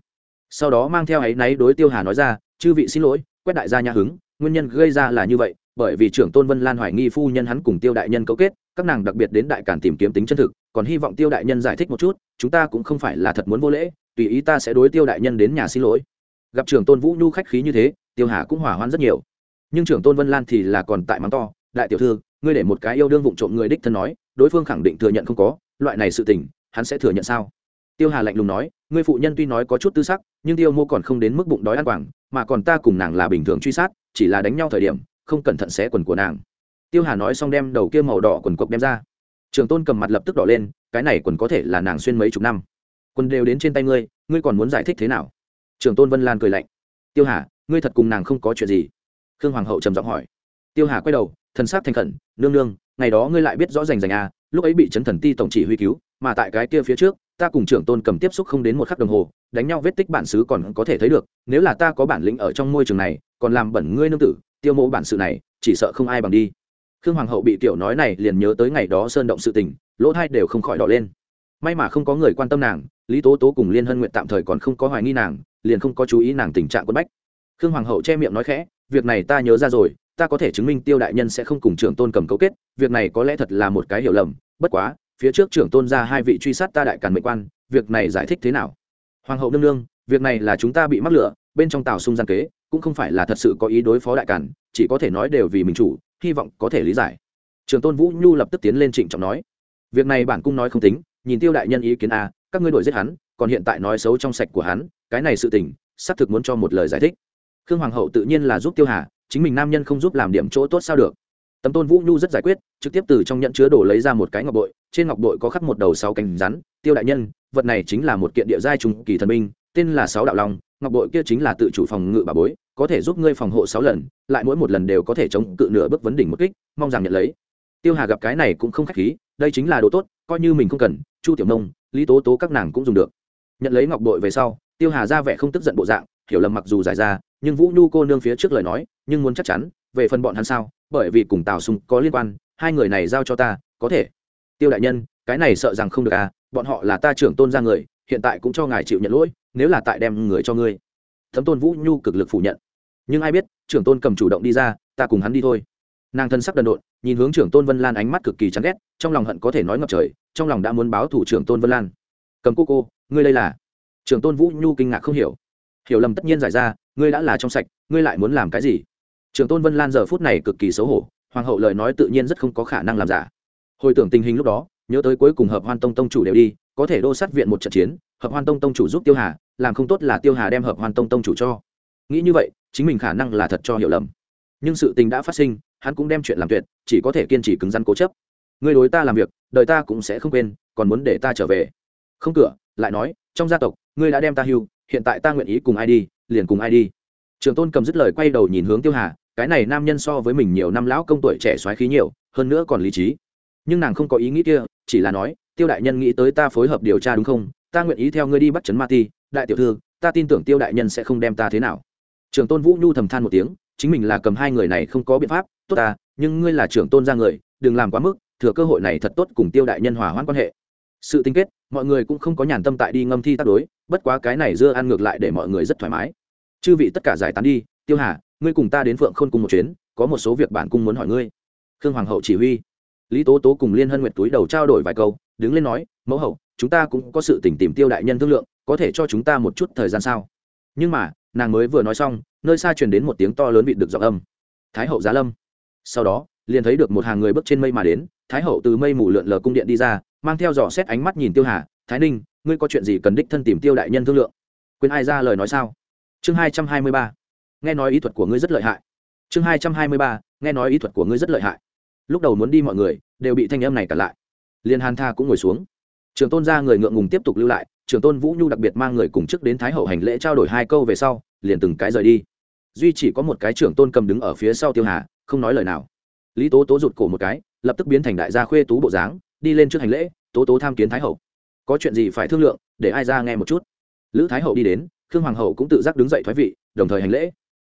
Sau đó mang theo áy náy đối tiêu hà nói ra, chư vị xin lỗi, quét đại gia nhà hứng, nguyên nhân gây ra là như vậy, bởi vì trưởng tôn vân lan hoài nghi phu nhân hắn cùng tiêu đại nhân cấu kết các nàng đặc biệt đến đại cản tìm kiếm tính chân thực, còn hy vọng tiêu đại nhân giải thích một chút, chúng ta cũng không phải là thật muốn vô lễ, tùy ý ta sẽ đối tiêu đại nhân đến nhà xin lỗi. Gặp trưởng tôn vũ nhu khách khí như thế, tiêu hà cũng hỏa hoạn rất nhiều. Nhưng trưởng tôn vân lan thì là còn tại mắng to, đại tiểu thư, ngươi để một cái yêu đương vụng trộm người đích thân nói, đối phương khẳng định thừa nhận không có, loại này sự tình, hắn sẽ thừa nhận sao? Tiêu hà lạnh lùng nói, ngươi phụ nhân tuy nói có chút tư sắc, nhưng tiêu mô còn không đến mức bụng đói ăn quảng, mà còn ta cùng nàng là bình thường truy sát, chỉ là đánh nhau thời điểm, không cẩn thận xé quần của nàng tiêu hà nói xong đem đầu kia màu đỏ quần cộc đem ra. Trường tôn cầm mặt lập tức đỏ lên, cái này quần có thể là nàng xuyên mấy chục năm. Quần đều đến trên tay ngươi ngươi còn muốn giải thích thế nào? Trường tôn vân lan cười lạnh. Tiêu hà, ngươi thật cùng nàng không có chuyện gì. Khương hoàng hậu trầm giọng hỏi. Tiêu hà quay đầu, thần sát thành khẩn, nương nương, ngày đó ngươi lại biết rõ rành rành à lúc ấy bị chấn thần ti tổng chỉ huy cứu, mà tại cái kia phía trước, ta cùng trưởng tôn cầm tiếp xúc không đến một khắc đồng hồ, đánh nhau vết tích bản xứ còn có thể thấy được, nếu là ta có bản lĩnh ở trong môi trường này, còn làm bẩn ngươi nương tử, tiêu mộ bản sự này, chỉ sợ không ai bằng đi khương hoàng hậu bị Tiểu nói này liền nhớ tới ngày đó sơn động sự tình, lỗ thai đều không khỏi đỏ lên. May mà không có người quan tâm nàng, lý tố tố cùng liên hân nguyện tạm thời còn không có hoài nghi nàng, liền không có chú ý nàng tình trạng quân bách. Khương hoàng hậu che miệng nói khẽ, việc này ta nhớ ra rồi, ta có thể chứng minh tiêu đại nhân sẽ không cùng trưởng tôn cầm cấu kết, việc này có lẽ thật là một cái hiểu lầm, bất quá, phía trước trưởng tôn ra hai vị truy sát ta đại càn mệnh quan, việc này giải thích thế nào? Hoàng hậu nương nương, việc này là chúng ta bị mắc lựa bên trong tàu sung gian kế, cũng không phải là thật sự có ý đối phó đại càn, chỉ có thể nói đều vì mình chủ hy vọng có thể lý giải. Trường tôn vũ nhu lập tức tiến lên trịnh trọng nói, việc này bản cung nói không tính, nhìn tiêu đại nhân ý kiến a, các ngươi đuổi giết hắn, còn hiện tại nói xấu trong sạch của hắn, cái này sự tình, xác thực muốn cho một lời giải thích. Khương hoàng hậu tự nhiên là giúp tiêu hà, chính mình nam nhân không giúp làm điểm chỗ tốt sao được. Tấm tôn vũ nhu rất giải quyết, trực tiếp từ trong nhận chứa đồ lấy ra một cái ngọc bội, trên ngọc bội có khắc một đầu sáu cánh rắn. Tiêu đại nhân, vật này chính là một kiện địa giai trùng kỳ thần binh, tên là sáu đạo long ngọc bội kia chính là tự chủ phòng ngự bà bối, có thể giúp ngươi phòng hộ sáu lần, lại mỗi một lần đều có thể chống cự nửa bước vấn đỉnh một kích, mong rằng nhận lấy. Tiêu hà gặp cái này cũng không khách khí, đây chính là đồ tốt, coi như mình không cần, chu tiểu nông, lý tố tố các nàng cũng dùng được. Nhận lấy ngọc bội về sau, tiêu hà ra vẻ không tức giận bộ dạng, hiểu lầm mặc dù giải ra, nhưng vũ nhu cô nương phía trước lời nói, nhưng muốn chắc chắn, về phần bọn hắn sao, bởi vì cùng tào sùng có liên quan, hai người này giao cho ta, có thể. Tiêu đại nhân, cái này sợ rằng không được à bọn họ là ta trưởng tôn ra người, hiện tại cũng cho ngài chịu nhận lỗi nếu là tại đem người cho ngươi. Thấm tôn vũ nhu cực lực phủ nhận. Nhưng ai biết, trưởng tôn cầm chủ động đi ra, ta cùng hắn đi thôi. Nàng thân sắc đần độn, nhìn hướng trưởng tôn vân lan ánh mắt cực kỳ chán ghét, trong lòng hận có thể nói ngập trời, trong lòng đã muốn báo thủ trưởng tôn vân lan. Cầm cô cô, ngươi đây là? Trưởng tôn vũ nhu kinh ngạc không hiểu. Hiểu lầm tất nhiên giải ra, ngươi đã là trong sạch, ngươi lại muốn làm cái gì? Trưởng tôn vân lan giờ phút này cực kỳ xấu hổ, hoàng hậu lời nói tự nhiên rất không có khả năng làm giả. Hồi tưởng tình hình lúc đó, nhớ tới cuối cùng hợp hoan tông tông chủ đều đi, có thể đô sát viện một trận chiến, hợp hoan tông tông chủ giúp tiêu hà làm không tốt là tiêu hà đem hợp hoàn tông tông chủ cho. Nghĩ như vậy, chính mình khả năng là thật cho hiểu lầm. Nhưng sự tình đã phát sinh, hắn cũng đem chuyện làm tuyệt, chỉ có thể kiên trì cứng rắn cố chấp. Ngươi đối ta làm việc, đời ta cũng sẽ không quên, còn muốn để ta trở về. Không cửa, lại nói, trong gia tộc, ngươi đã đem ta hưu, hiện tại ta nguyện ý cùng ai đi, liền cùng ai đi. Trường tôn cầm dứt lời quay đầu nhìn hướng tiêu hà, cái này nam nhân so với mình nhiều năm lão công tuổi trẻ xoáy khí nhiều, hơn nữa còn lý trí. Nhưng nàng không có ý nghĩ kia, chỉ là nói, tiêu đại nhân nghĩ tới ta phối hợp điều tra đúng không? Ta nguyện ý theo ngươi đi bắt chấn ma ti đại tiểu thư, ta tin tưởng tiêu đại nhân sẽ không đem ta thế nào. Trường tôn vũ nhu thầm than một tiếng, chính mình là cầm hai người này không có biện pháp, tốt ta, nhưng ngươi là trưởng tôn ra người, đừng làm quá mức, thừa cơ hội này thật tốt cùng tiêu đại nhân hòa hoãn quan hệ. Sự tinh kết, mọi người cũng không có nhàn tâm tại đi ngâm thi tác đối, bất quá cái này dưa ăn ngược lại để mọi người rất thoải mái. Chư vị tất cả giải tán đi, tiêu hà, ngươi cùng ta đến phượng khôn cùng một chuyến, có một số việc bản cung muốn hỏi ngươi. Khương hoàng hậu chỉ huy. Lý tố tố cùng liên hân nguyệt túi đầu trao đổi vài câu, đứng lên nói, mẫu hậu, chúng ta cũng có sự tỉnh tìm tiêu đại nhân thương lượng có thể cho chúng ta một chút thời gian sao? Nhưng mà, nàng mới vừa nói xong, nơi xa truyền đến một tiếng to lớn bị được giọng âm. Thái hậu giá lâm. Sau đó, liền thấy được một hàng người bước trên mây mà đến, thái hậu từ mây mù lượn lờ cung điện đi ra, mang theo dò xét ánh mắt nhìn tiêu hà, thái ninh, ngươi có chuyện gì cần đích thân tìm tiêu đại nhân thương lượng? Quên ai ra lời nói sao? Chương hai trăm hai mươi ba. Nghe nói ý thuật của ngươi rất lợi hại. Chương hai trăm hai mươi ba. Nghe nói ý thuật của ngươi rất lợi hại. Lúc đầu muốn đi mọi người đều bị thanh âm này cản lại. Liên hàn tha cũng ngồi xuống. Trường tôn ra người ngượng ngùng tiếp tục lưu lại Trưởng tôn vũ nhu đặc biệt mang người cùng chức đến thái hậu hành lễ trao đổi hai câu về sau, liền từng cái rời đi. Duy chỉ có một cái trưởng tôn cầm đứng ở phía sau tiêu hà, không nói lời nào. Lý tố tố rụt cổ một cái, lập tức biến thành đại gia khuê tú bộ dáng, đi lên trước hành lễ, tố tố tham kiến thái hậu. Có chuyện gì phải thương lượng, để ai ra nghe một chút. Lữ thái hậu đi đến, khương hoàng hậu cũng tự giác đứng dậy thoái vị, đồng thời hành lễ.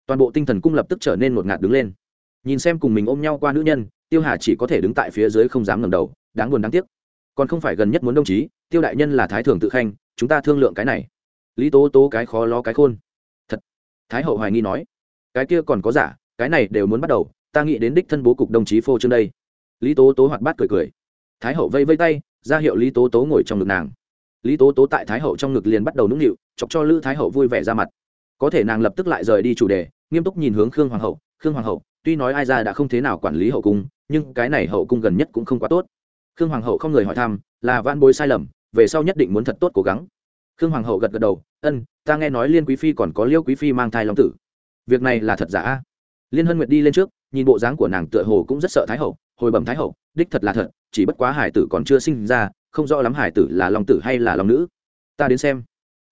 Toàn bộ tinh thần cung lập tức trở nên một ngạt đứng lên. Nhìn xem cùng mình ôm nhau qua nữ nhân, tiêu hà chỉ có thể đứng tại phía dưới không dám ngẩng đầu, đáng buồn đáng tiếc. Còn không phải gần nhất muốn đồng chí tiêu đại nhân là thái thường tự khanh, chúng ta thương lượng cái này. Lý tố tố cái khó lo cái khôn. Thật. Thái hậu hoài nghi nói. Cái kia còn có giả, cái này đều muốn bắt đầu, ta nghĩ đến đích thân bố cục đồng chí phô trương đây. Lý tố tố hoạt bát cười cười. Thái hậu vây vây tay, ra hiệu lý tố tố ngồi trong ngực nàng. Lý tố tố tại thái hậu trong ngực liền bắt đầu nũng nịu, chọc cho lữ thái hậu vui vẻ ra mặt. Có thể nàng lập tức lại rời đi chủ đề, nghiêm túc nhìn hướng khương hoàng hậu. Khương hoàng hậu, tuy nói ai ra đã không thế nào quản lý hậu cung, nhưng cái này hậu cung gần nhất cũng không quá tốt. Khương hoàng hậu không người hỏi thăm, là van bối sai lầm về sau nhất định muốn thật tốt cố gắng. Khương hoàng hậu gật gật đầu, ân, ta nghe nói liên quý phi còn có liêu quý phi mang thai long tử. Việc này là thật giả liên hân nguyệt đi lên trước, nhìn bộ dáng của nàng tựa hồ cũng rất sợ thái hậu, hồi bẩm thái hậu, đích thật là thật, chỉ bất quá hải tử còn chưa sinh ra, không rõ lắm hải tử là long tử hay là long nữ. Ta đến xem.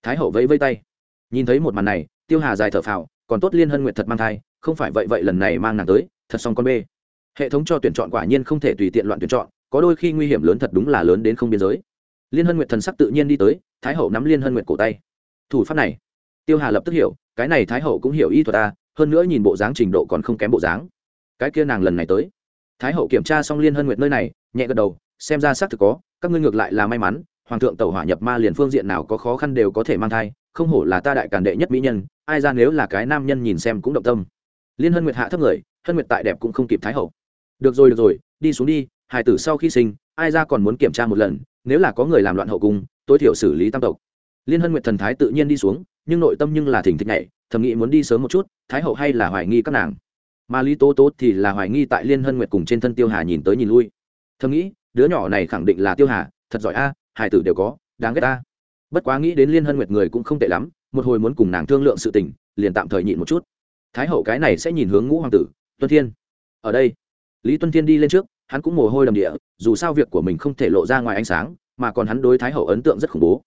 Thái hậu vẫy vây tay. Nhìn thấy một màn này, tiêu hà dài thở phào, còn tốt liên hân nguyệt thật mang thai, không phải vậy vậy lần này mang nàng tới, thật xong con bê. Hệ thống cho tuyển chọn quả nhiên không thể tùy tiện loạn tuyển chọn, có đôi khi nguy hiểm lớn thật đúng là lớn đến không biên giới liên hân nguyệt thần sắc tự nhiên đi tới, thái hậu nắm liên hân nguyệt cổ tay. Thủ pháp này, tiêu hà lập tức hiểu, cái này thái hậu cũng hiểu y thuật ta, hơn nữa nhìn bộ dáng trình độ còn không kém bộ dáng. Cái kia nàng lần này tới. Thái hậu kiểm tra xong liên hân nguyệt nơi này, nhẹ gật đầu, xem ra xác thực có, các ngươi ngược lại là may mắn, hoàng thượng tàu hỏa nhập ma liền phương diện nào có khó khăn đều có thể mang thai, không hổ là ta đại càn đệ nhất mỹ nhân, ai ra nếu là cái nam nhân nhìn xem cũng động tâm. Liên hân nguyệt hạ thấp người, hân nguyệt tại đẹp cũng không kịp thái hậu. Được rồi được rồi, đi xuống đi hải tử sau khi sinh, ai ra còn muốn kiểm tra một lần nếu là có người làm loạn hậu cung, tối thiểu xử lý tam tộc. Liên hân nguyệt thần thái tự nhiên đi xuống, nhưng nội tâm nhưng là thỉnh thịch nhảy, thầm nghĩ muốn đi sớm một chút, thái hậu hay là hoài nghi các nàng. Mà lý tố tố thì là hoài nghi tại liên hân nguyệt cùng trên thân tiêu hà nhìn tới nhìn lui. Thầm nghĩ, đứa nhỏ này khẳng định là tiêu hà, thật giỏi a hải tử đều có, đáng ghét ta. Bất quá nghĩ đến liên hân nguyệt người cũng không tệ lắm, một hồi muốn cùng nàng thương lượng sự tình, liền tạm thời nhịn một chút. Thái hậu cái này sẽ nhìn hướng ngũ hoàng tử, tuân thiên. Ở đây, lý tuân thiên đi lên trước hắn cũng mồ hôi đầm địa, dù sao việc của mình không thể lộ ra ngoài ánh sáng, mà còn hắn đối thái hậu ấn tượng rất khủng bố.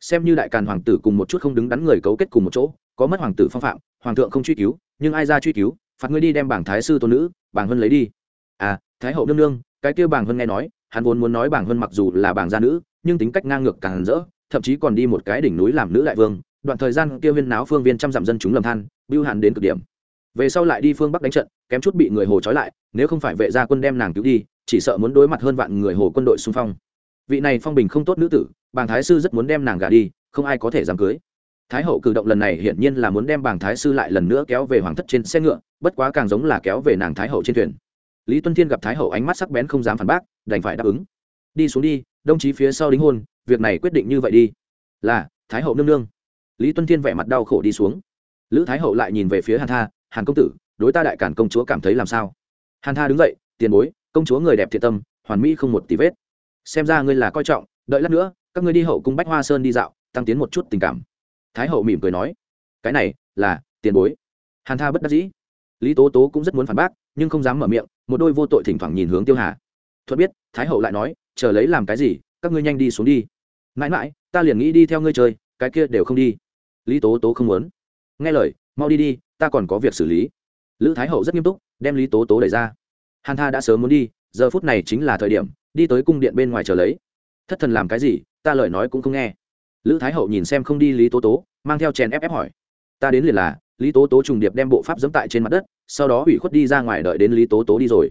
Xem như đại càn hoàng tử cùng một chút không đứng đắn người cấu kết cùng một chỗ, có mất hoàng tử phong phạm, hoàng thượng không truy cứu, nhưng ai ra truy cứu, phạt ngươi đi đem bảng thái sư tôn nữ, bảng hân lấy đi. À thái hậu nương nương, cái kia bảng hân nghe nói, hắn vốn muốn nói bảng hân mặc dù là bảng gia nữ, nhưng tính cách ngang ngược càng rỡ, thậm chí còn đi một cái đỉnh núi làm nữ đại vương, đoạn thời gian kia viên náo phương viên trăm dặm dân chúng lầm than, bưu hàn đến cực điểm về sau lại đi phương bắc đánh trận, kém chút bị người hồ trói lại, nếu không phải vệ gia quân đem nàng cứu đi, chỉ sợ muốn đối mặt hơn vạn người hồ quân đội xung phong. Vị này phong bình không tốt nữ tử, bàng thái sư rất muốn đem nàng gả đi, không ai có thể dám cưới. Thái hậu cử động lần này hiển nhiên là muốn đem bàng thái sư lại lần nữa kéo về hoàng thất trên xe ngựa, bất quá càng giống là kéo về nàng thái hậu trên thuyền. Lý tuân thiên gặp thái hậu ánh mắt sắc bén không dám phản bác, đành phải đáp ứng. Đi xuống đi, đồng chí phía sau đính hôn, việc này quyết định như vậy đi. Là, thái hậu nương nương. Lý tuân thiên vẻ mặt đau khổ đi xuống. Lữ thái hậu lại nhìn về phía hàn tha hàn công tử, đối ta đại cản công chúa cảm thấy làm sao? Hàn tha đứng dậy, tiền bối, công chúa người đẹp thiện tâm, hoàn mỹ không một tí vết. Xem ra ngươi là coi trọng, đợi lát nữa, các ngươi đi hậu cung bách hoa sơn đi dạo, tăng tiến một chút tình cảm. Thái hậu mỉm cười nói, cái này là, tiền bối. Hàn tha bất đắc dĩ. Lý tố tố cũng rất muốn phản bác, nhưng không dám mở miệng, một đôi vô tội thỉnh thoảng nhìn hướng tiêu hà. Thuận biết, thái hậu lại nói, chờ lấy làm cái gì, các ngươi nhanh đi xuống đi. Mãi mãi, ta liền nghĩ đi theo ngươi chơi, cái kia đều không đi. Lý tố tố không muốn. Nghe lời, mau đi đi ta còn có việc xử lý. Lữ thái hậu rất nghiêm túc, đem lý tố tố đẩy ra. Hàn tha đã sớm muốn đi, giờ phút này chính là thời điểm, đi tới cung điện bên ngoài chờ lấy. Thất thần làm cái gì, ta lời nói cũng không nghe. Lữ thái hậu nhìn xem không đi lý tố tố, mang theo chèn ép ép hỏi. Ta đến liền là, lý tố tố trùng điệp đem bộ pháp dẫm tại trên mặt đất, sau đó ủy khuất đi ra ngoài đợi đến lý tố tố đi rồi.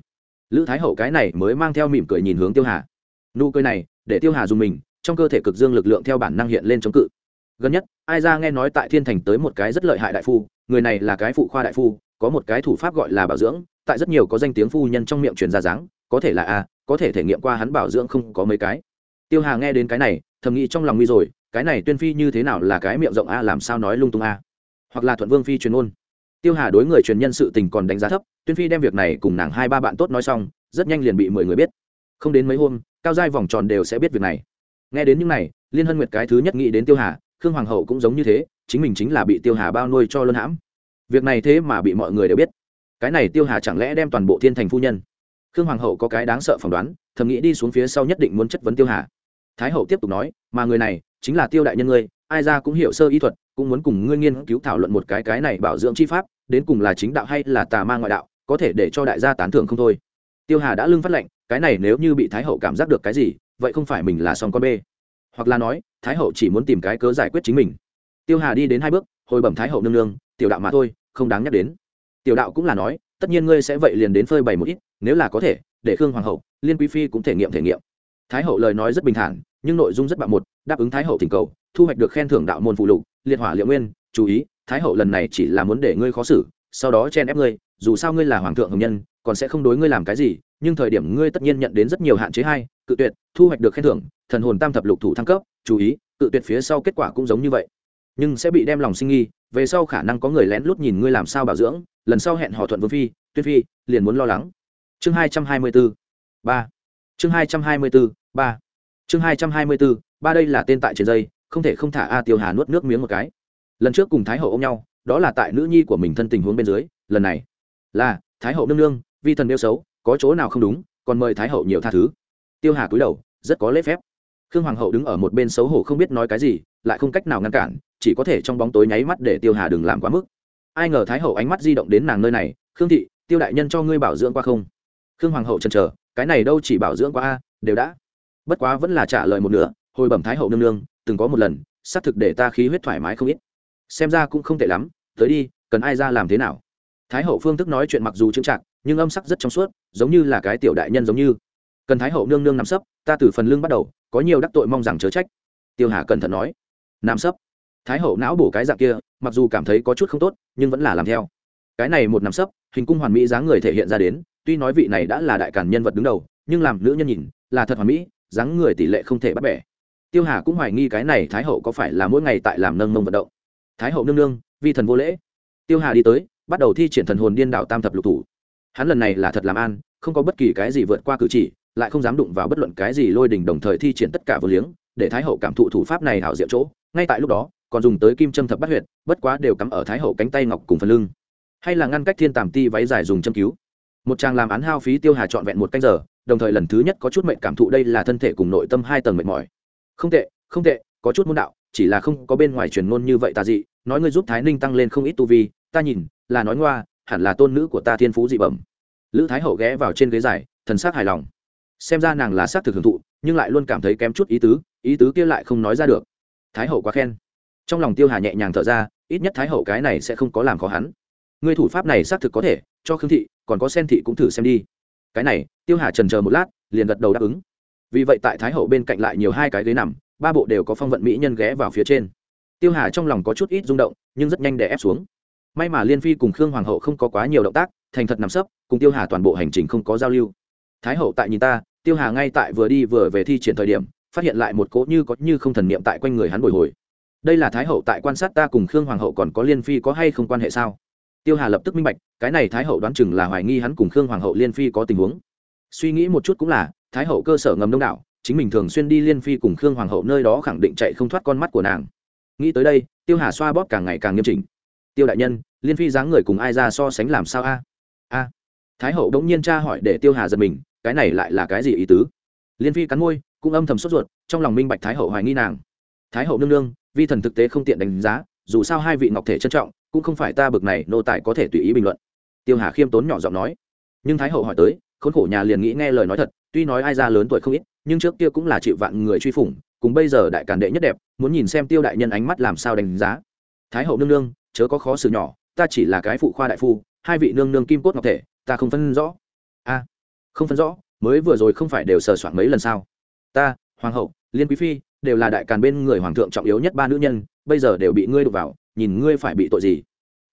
Lữ thái hậu cái này mới mang theo mỉm cười nhìn hướng tiêu hà. Nụ cười này, để tiêu hà dùng mình, trong cơ thể cực dương lực lượng theo bản năng hiện lên chống cự gần nhất, ai ra nghe nói tại thiên thành tới một cái rất lợi hại đại phu, người này là cái phụ khoa đại phu, có một cái thủ pháp gọi là bảo dưỡng, tại rất nhiều có danh tiếng phu nhân trong miệng truyền ra dáng, có thể là a, có thể thể nghiệm qua hắn bảo dưỡng không có mấy cái. Tiêu hà nghe đến cái này, thầm nghĩ trong lòng nguy rồi, cái này tuyên phi như thế nào là cái miệng rộng a, làm sao nói lung tung a? Hoặc là thuận vương phi truyền ôn tiêu hà đối người truyền nhân sự tình còn đánh giá thấp, tuyên phi đem việc này cùng nàng hai ba bạn tốt nói xong, rất nhanh liền bị mười người biết. Không đến mấy hôm, cao giai vòng tròn đều sẽ biết việc này. Nghe đến những này, liên hân nguyệt cái thứ nhất nghĩ đến tiêu hà khương hoàng hậu cũng giống như thế, chính mình chính là bị tiêu hà bao nuôi cho luân hãm. Việc này thế mà bị mọi người đều biết. Cái này tiêu hà chẳng lẽ đem toàn bộ thiên thành phu nhân? Khương hoàng hậu có cái đáng sợ phỏng đoán, thầm nghĩ đi xuống phía sau nhất định muốn chất vấn tiêu hà. Thái hậu tiếp tục nói, mà người này chính là tiêu đại nhân ngươi, ai ra cũng hiểu sơ y thuật, cũng muốn cùng ngươi nghiên cứu thảo luận một cái cái này bảo dưỡng chi pháp, đến cùng là chính đạo hay là tà ma ngoại đạo, có thể để cho đại gia tán thưởng không thôi. Tiêu hà đã lưng phát lệnh, cái này nếu như bị thái hậu cảm giác được cái gì, vậy không phải mình là song con bê hoặc là nói, thái hậu chỉ muốn tìm cái cớ giải quyết chính mình. Tiêu hà đi đến hai bước, hồi bẩm thái hậu nương nương, tiểu đạo mà thôi, không đáng nhắc đến. Tiểu đạo cũng là nói, tất nhiên ngươi sẽ vậy liền đến phơi bày một ít, nếu là có thể, để khương hoàng hậu, liên quý phi cũng thể nghiệm thể nghiệm. Thái hậu lời nói rất bình thản, nhưng nội dung rất bạo một, đáp ứng thái hậu thỉnh cầu, thu hoạch được khen thưởng đạo môn phụ lục, liệt hỏa liệu nguyên, chú ý, thái hậu lần này chỉ là muốn để ngươi khó xử, sau đó chen ép ngươi, dù sao ngươi là hoàng thượng hồng nhân, còn sẽ không đối ngươi làm cái gì nhưng thời điểm ngươi tất nhiên nhận đến rất nhiều hạn chế hay cự tuyệt, thu hoạch được khen thưởng, thần hồn tam thập lục thủ thăng cấp, chú ý, cự tuyệt phía sau kết quả cũng giống như vậy. Nhưng sẽ bị đem lòng sinh nghi, về sau khả năng có người lén lút nhìn ngươi làm sao bảo dưỡng, lần sau hẹn họ thuận vương phi tuyết phi, liền muốn lo lắng. Chương hai trăm hai mươi bốn ba. Chương hai trăm hai mươi bốn ba. Chương hai trăm hai mươi bốn ba đây là tên tại trên dây, không thể không thả a tiêu hà nuốt nước miếng một cái. Lần trước cùng thái hậu ôm nhau, đó là tại nữ nhi của mình thân tình huống bên dưới, lần này là thái hậu nương nương, vi thần nêu xấu có chỗ nào không đúng, còn mời thái hậu nhiều tha thứ. Tiêu hà cúi đầu, rất có lễ phép. Khương hoàng hậu đứng ở một bên xấu hổ không biết nói cái gì, lại không cách nào ngăn cản, chỉ có thể trong bóng tối nháy mắt để tiêu hà đừng làm quá mức. Ai ngờ thái hậu ánh mắt di động đến nàng nơi này, khương thị, tiêu đại nhân cho ngươi bảo dưỡng qua không? Khương hoàng hậu chần chờ, cái này đâu chỉ bảo dưỡng qua a, đều đã. Bất quá vẫn là trả lời một nửa, hồi bẩm thái hậu nương nương, từng có một lần, xác thực để ta khí huyết thoải mái không ít. Xem ra cũng không tệ lắm, tới đi, cần ai ra làm thế nào? Thái hậu phương thức nói chuyện mặc dù chững chạc nhưng âm sắc rất trong suốt, giống như là cái tiểu đại nhân giống như. Cần thái hậu nương nương nằm sấp, ta từ phần lưng bắt đầu, có nhiều đắc tội mong rằng chớ trách. Tiêu hà cẩn thận nói. Nằm sấp. Thái hậu não bổ cái dạng kia, mặc dù cảm thấy có chút không tốt, nhưng vẫn là làm theo. Cái này một nằm sấp, hình cung hoàn mỹ dáng người thể hiện ra đến, tuy nói vị này đã là đại càn nhân vật đứng đầu, nhưng làm nữ nhân nhìn, là thật hoàn mỹ, dáng người tỷ lệ không thể bắt bẻ. Tiêu hà cũng hoài nghi cái này thái hậu có phải là mỗi ngày tại làm nâng mông vận động. Thái hậu nương nương, vi thần vô lễ. Tiêu hà đi tới, bắt đầu thi triển thần hồn điên đảo tam thập lục thủ hắn lần này là thật làm an, không có bất kỳ cái gì vượt qua cử chỉ, lại không dám đụng vào bất luận cái gì lôi đình đồng thời thi triển tất cả vô liếng, để thái hậu cảm thụ thủ pháp này hảo diệu chỗ. Ngay tại lúc đó, còn dùng tới kim châm thập bắt huyệt, bất quá đều cắm ở thái hậu cánh tay ngọc cùng phần lưng. Hay là ngăn cách thiên tàm ti váy dài dùng châm cứu. Một chàng làm án hao phí tiêu hà trọn vẹn một canh giờ, đồng thời lần thứ nhất có chút mệnh cảm thụ đây là thân thể cùng nội tâm hai tầng mệt mỏi. Không tệ không tệ, có chút môn đạo, chỉ là không có bên ngoài truyền ngôn như vậy tà dị, nói ngươi giúp thái ninh tăng lên không ít tu vi, ta nhìn, là nói ngoa hẳn là tôn nữ của ta thiên phú dị bẩm. Lữ thái hậu ghé vào trên ghế dài, thần sắc hài lòng. Xem ra nàng là xác thực hưởng thụ, nhưng lại luôn cảm thấy kém chút ý tứ ý tứ kia lại không nói ra được. Thái hậu quá khen. Trong lòng tiêu hà nhẹ nhàng thở ra, ít nhất thái hậu cái này sẽ không có làm khó hắn. Người thủ pháp này xác thực có thể, cho khương thị, còn có sen thị cũng thử xem đi. Cái này, tiêu hà trần chờ một lát, liền gật đầu đáp ứng. Vì vậy tại thái hậu bên cạnh lại nhiều hai cái ghế nằm, ba bộ đều có phong vận mỹ nhân ghé vào phía trên. Tiêu hà trong lòng có chút ít rung động, nhưng rất nhanh để ép xuống may mà liên phi cùng khương hoàng hậu không có quá nhiều động tác, thành thật nằm sấp, cùng tiêu hà toàn bộ hành trình không có giao lưu. Thái hậu tại nhìn ta, tiêu hà ngay tại vừa đi vừa về thi triển thời điểm, phát hiện lại một cỗ như có như không thần niệm tại quanh người hắn bồi hồi. Đây là thái hậu tại quan sát ta cùng khương hoàng hậu còn có liên phi có hay không quan hệ sao? Tiêu hà lập tức minh bạch, cái này thái hậu đoán chừng là hoài nghi hắn cùng khương hoàng hậu liên phi có tình huống. Suy nghĩ một chút cũng là, thái hậu cơ sở ngầm đông đảo, chính mình thường xuyên đi liên phi cùng khương hoàng hậu nơi đó khẳng định chạy không thoát con mắt của nàng. Nghĩ tới đây, tiêu hà xoa bóp càng ngày càng nghiêm chỉnh tiêu đại nhân, liên phi dáng người cùng ai ra so sánh làm sao a? A. Thái hậu đống nhiên tra hỏi để tiêu hà giật mình, cái này lại là cái gì ý tứ? Liên phi cắn môi, cũng âm thầm sốt ruột, trong lòng minh bạch thái hậu hoài nghi nàng. Thái hậu nương nương, vi thần thực tế không tiện đánh giá, dù sao hai vị ngọc thể trân trọng, cũng không phải ta bực này, nô tài có thể tùy ý bình luận. Tiêu hà khiêm tốn nhỏ giọng nói. Nhưng thái hậu hỏi tới, khốn khổ nhà liền nghĩ nghe lời nói thật, tuy nói ai ra lớn tuổi không ít, nhưng trước kia cũng là chịu vạn người truy phủng, cùng bây giờ đại càn đệ nhất đẹp, muốn nhìn xem tiêu đại nhân ánh mắt làm sao đánh giá. Thái hậu nương nương chớ có khó xử nhỏ, ta chỉ là cái phụ khoa đại phu, hai vị nương nương kim cốt ngọc thể, ta không phân rõ. A, không phân rõ, mới vừa rồi không phải đều sờ soạn mấy lần sao? Ta, hoàng hậu, liên quý phi, đều là đại càn bên người hoàng thượng trọng yếu nhất ba nữ nhân, bây giờ đều bị ngươi đụng vào, nhìn ngươi phải bị tội gì?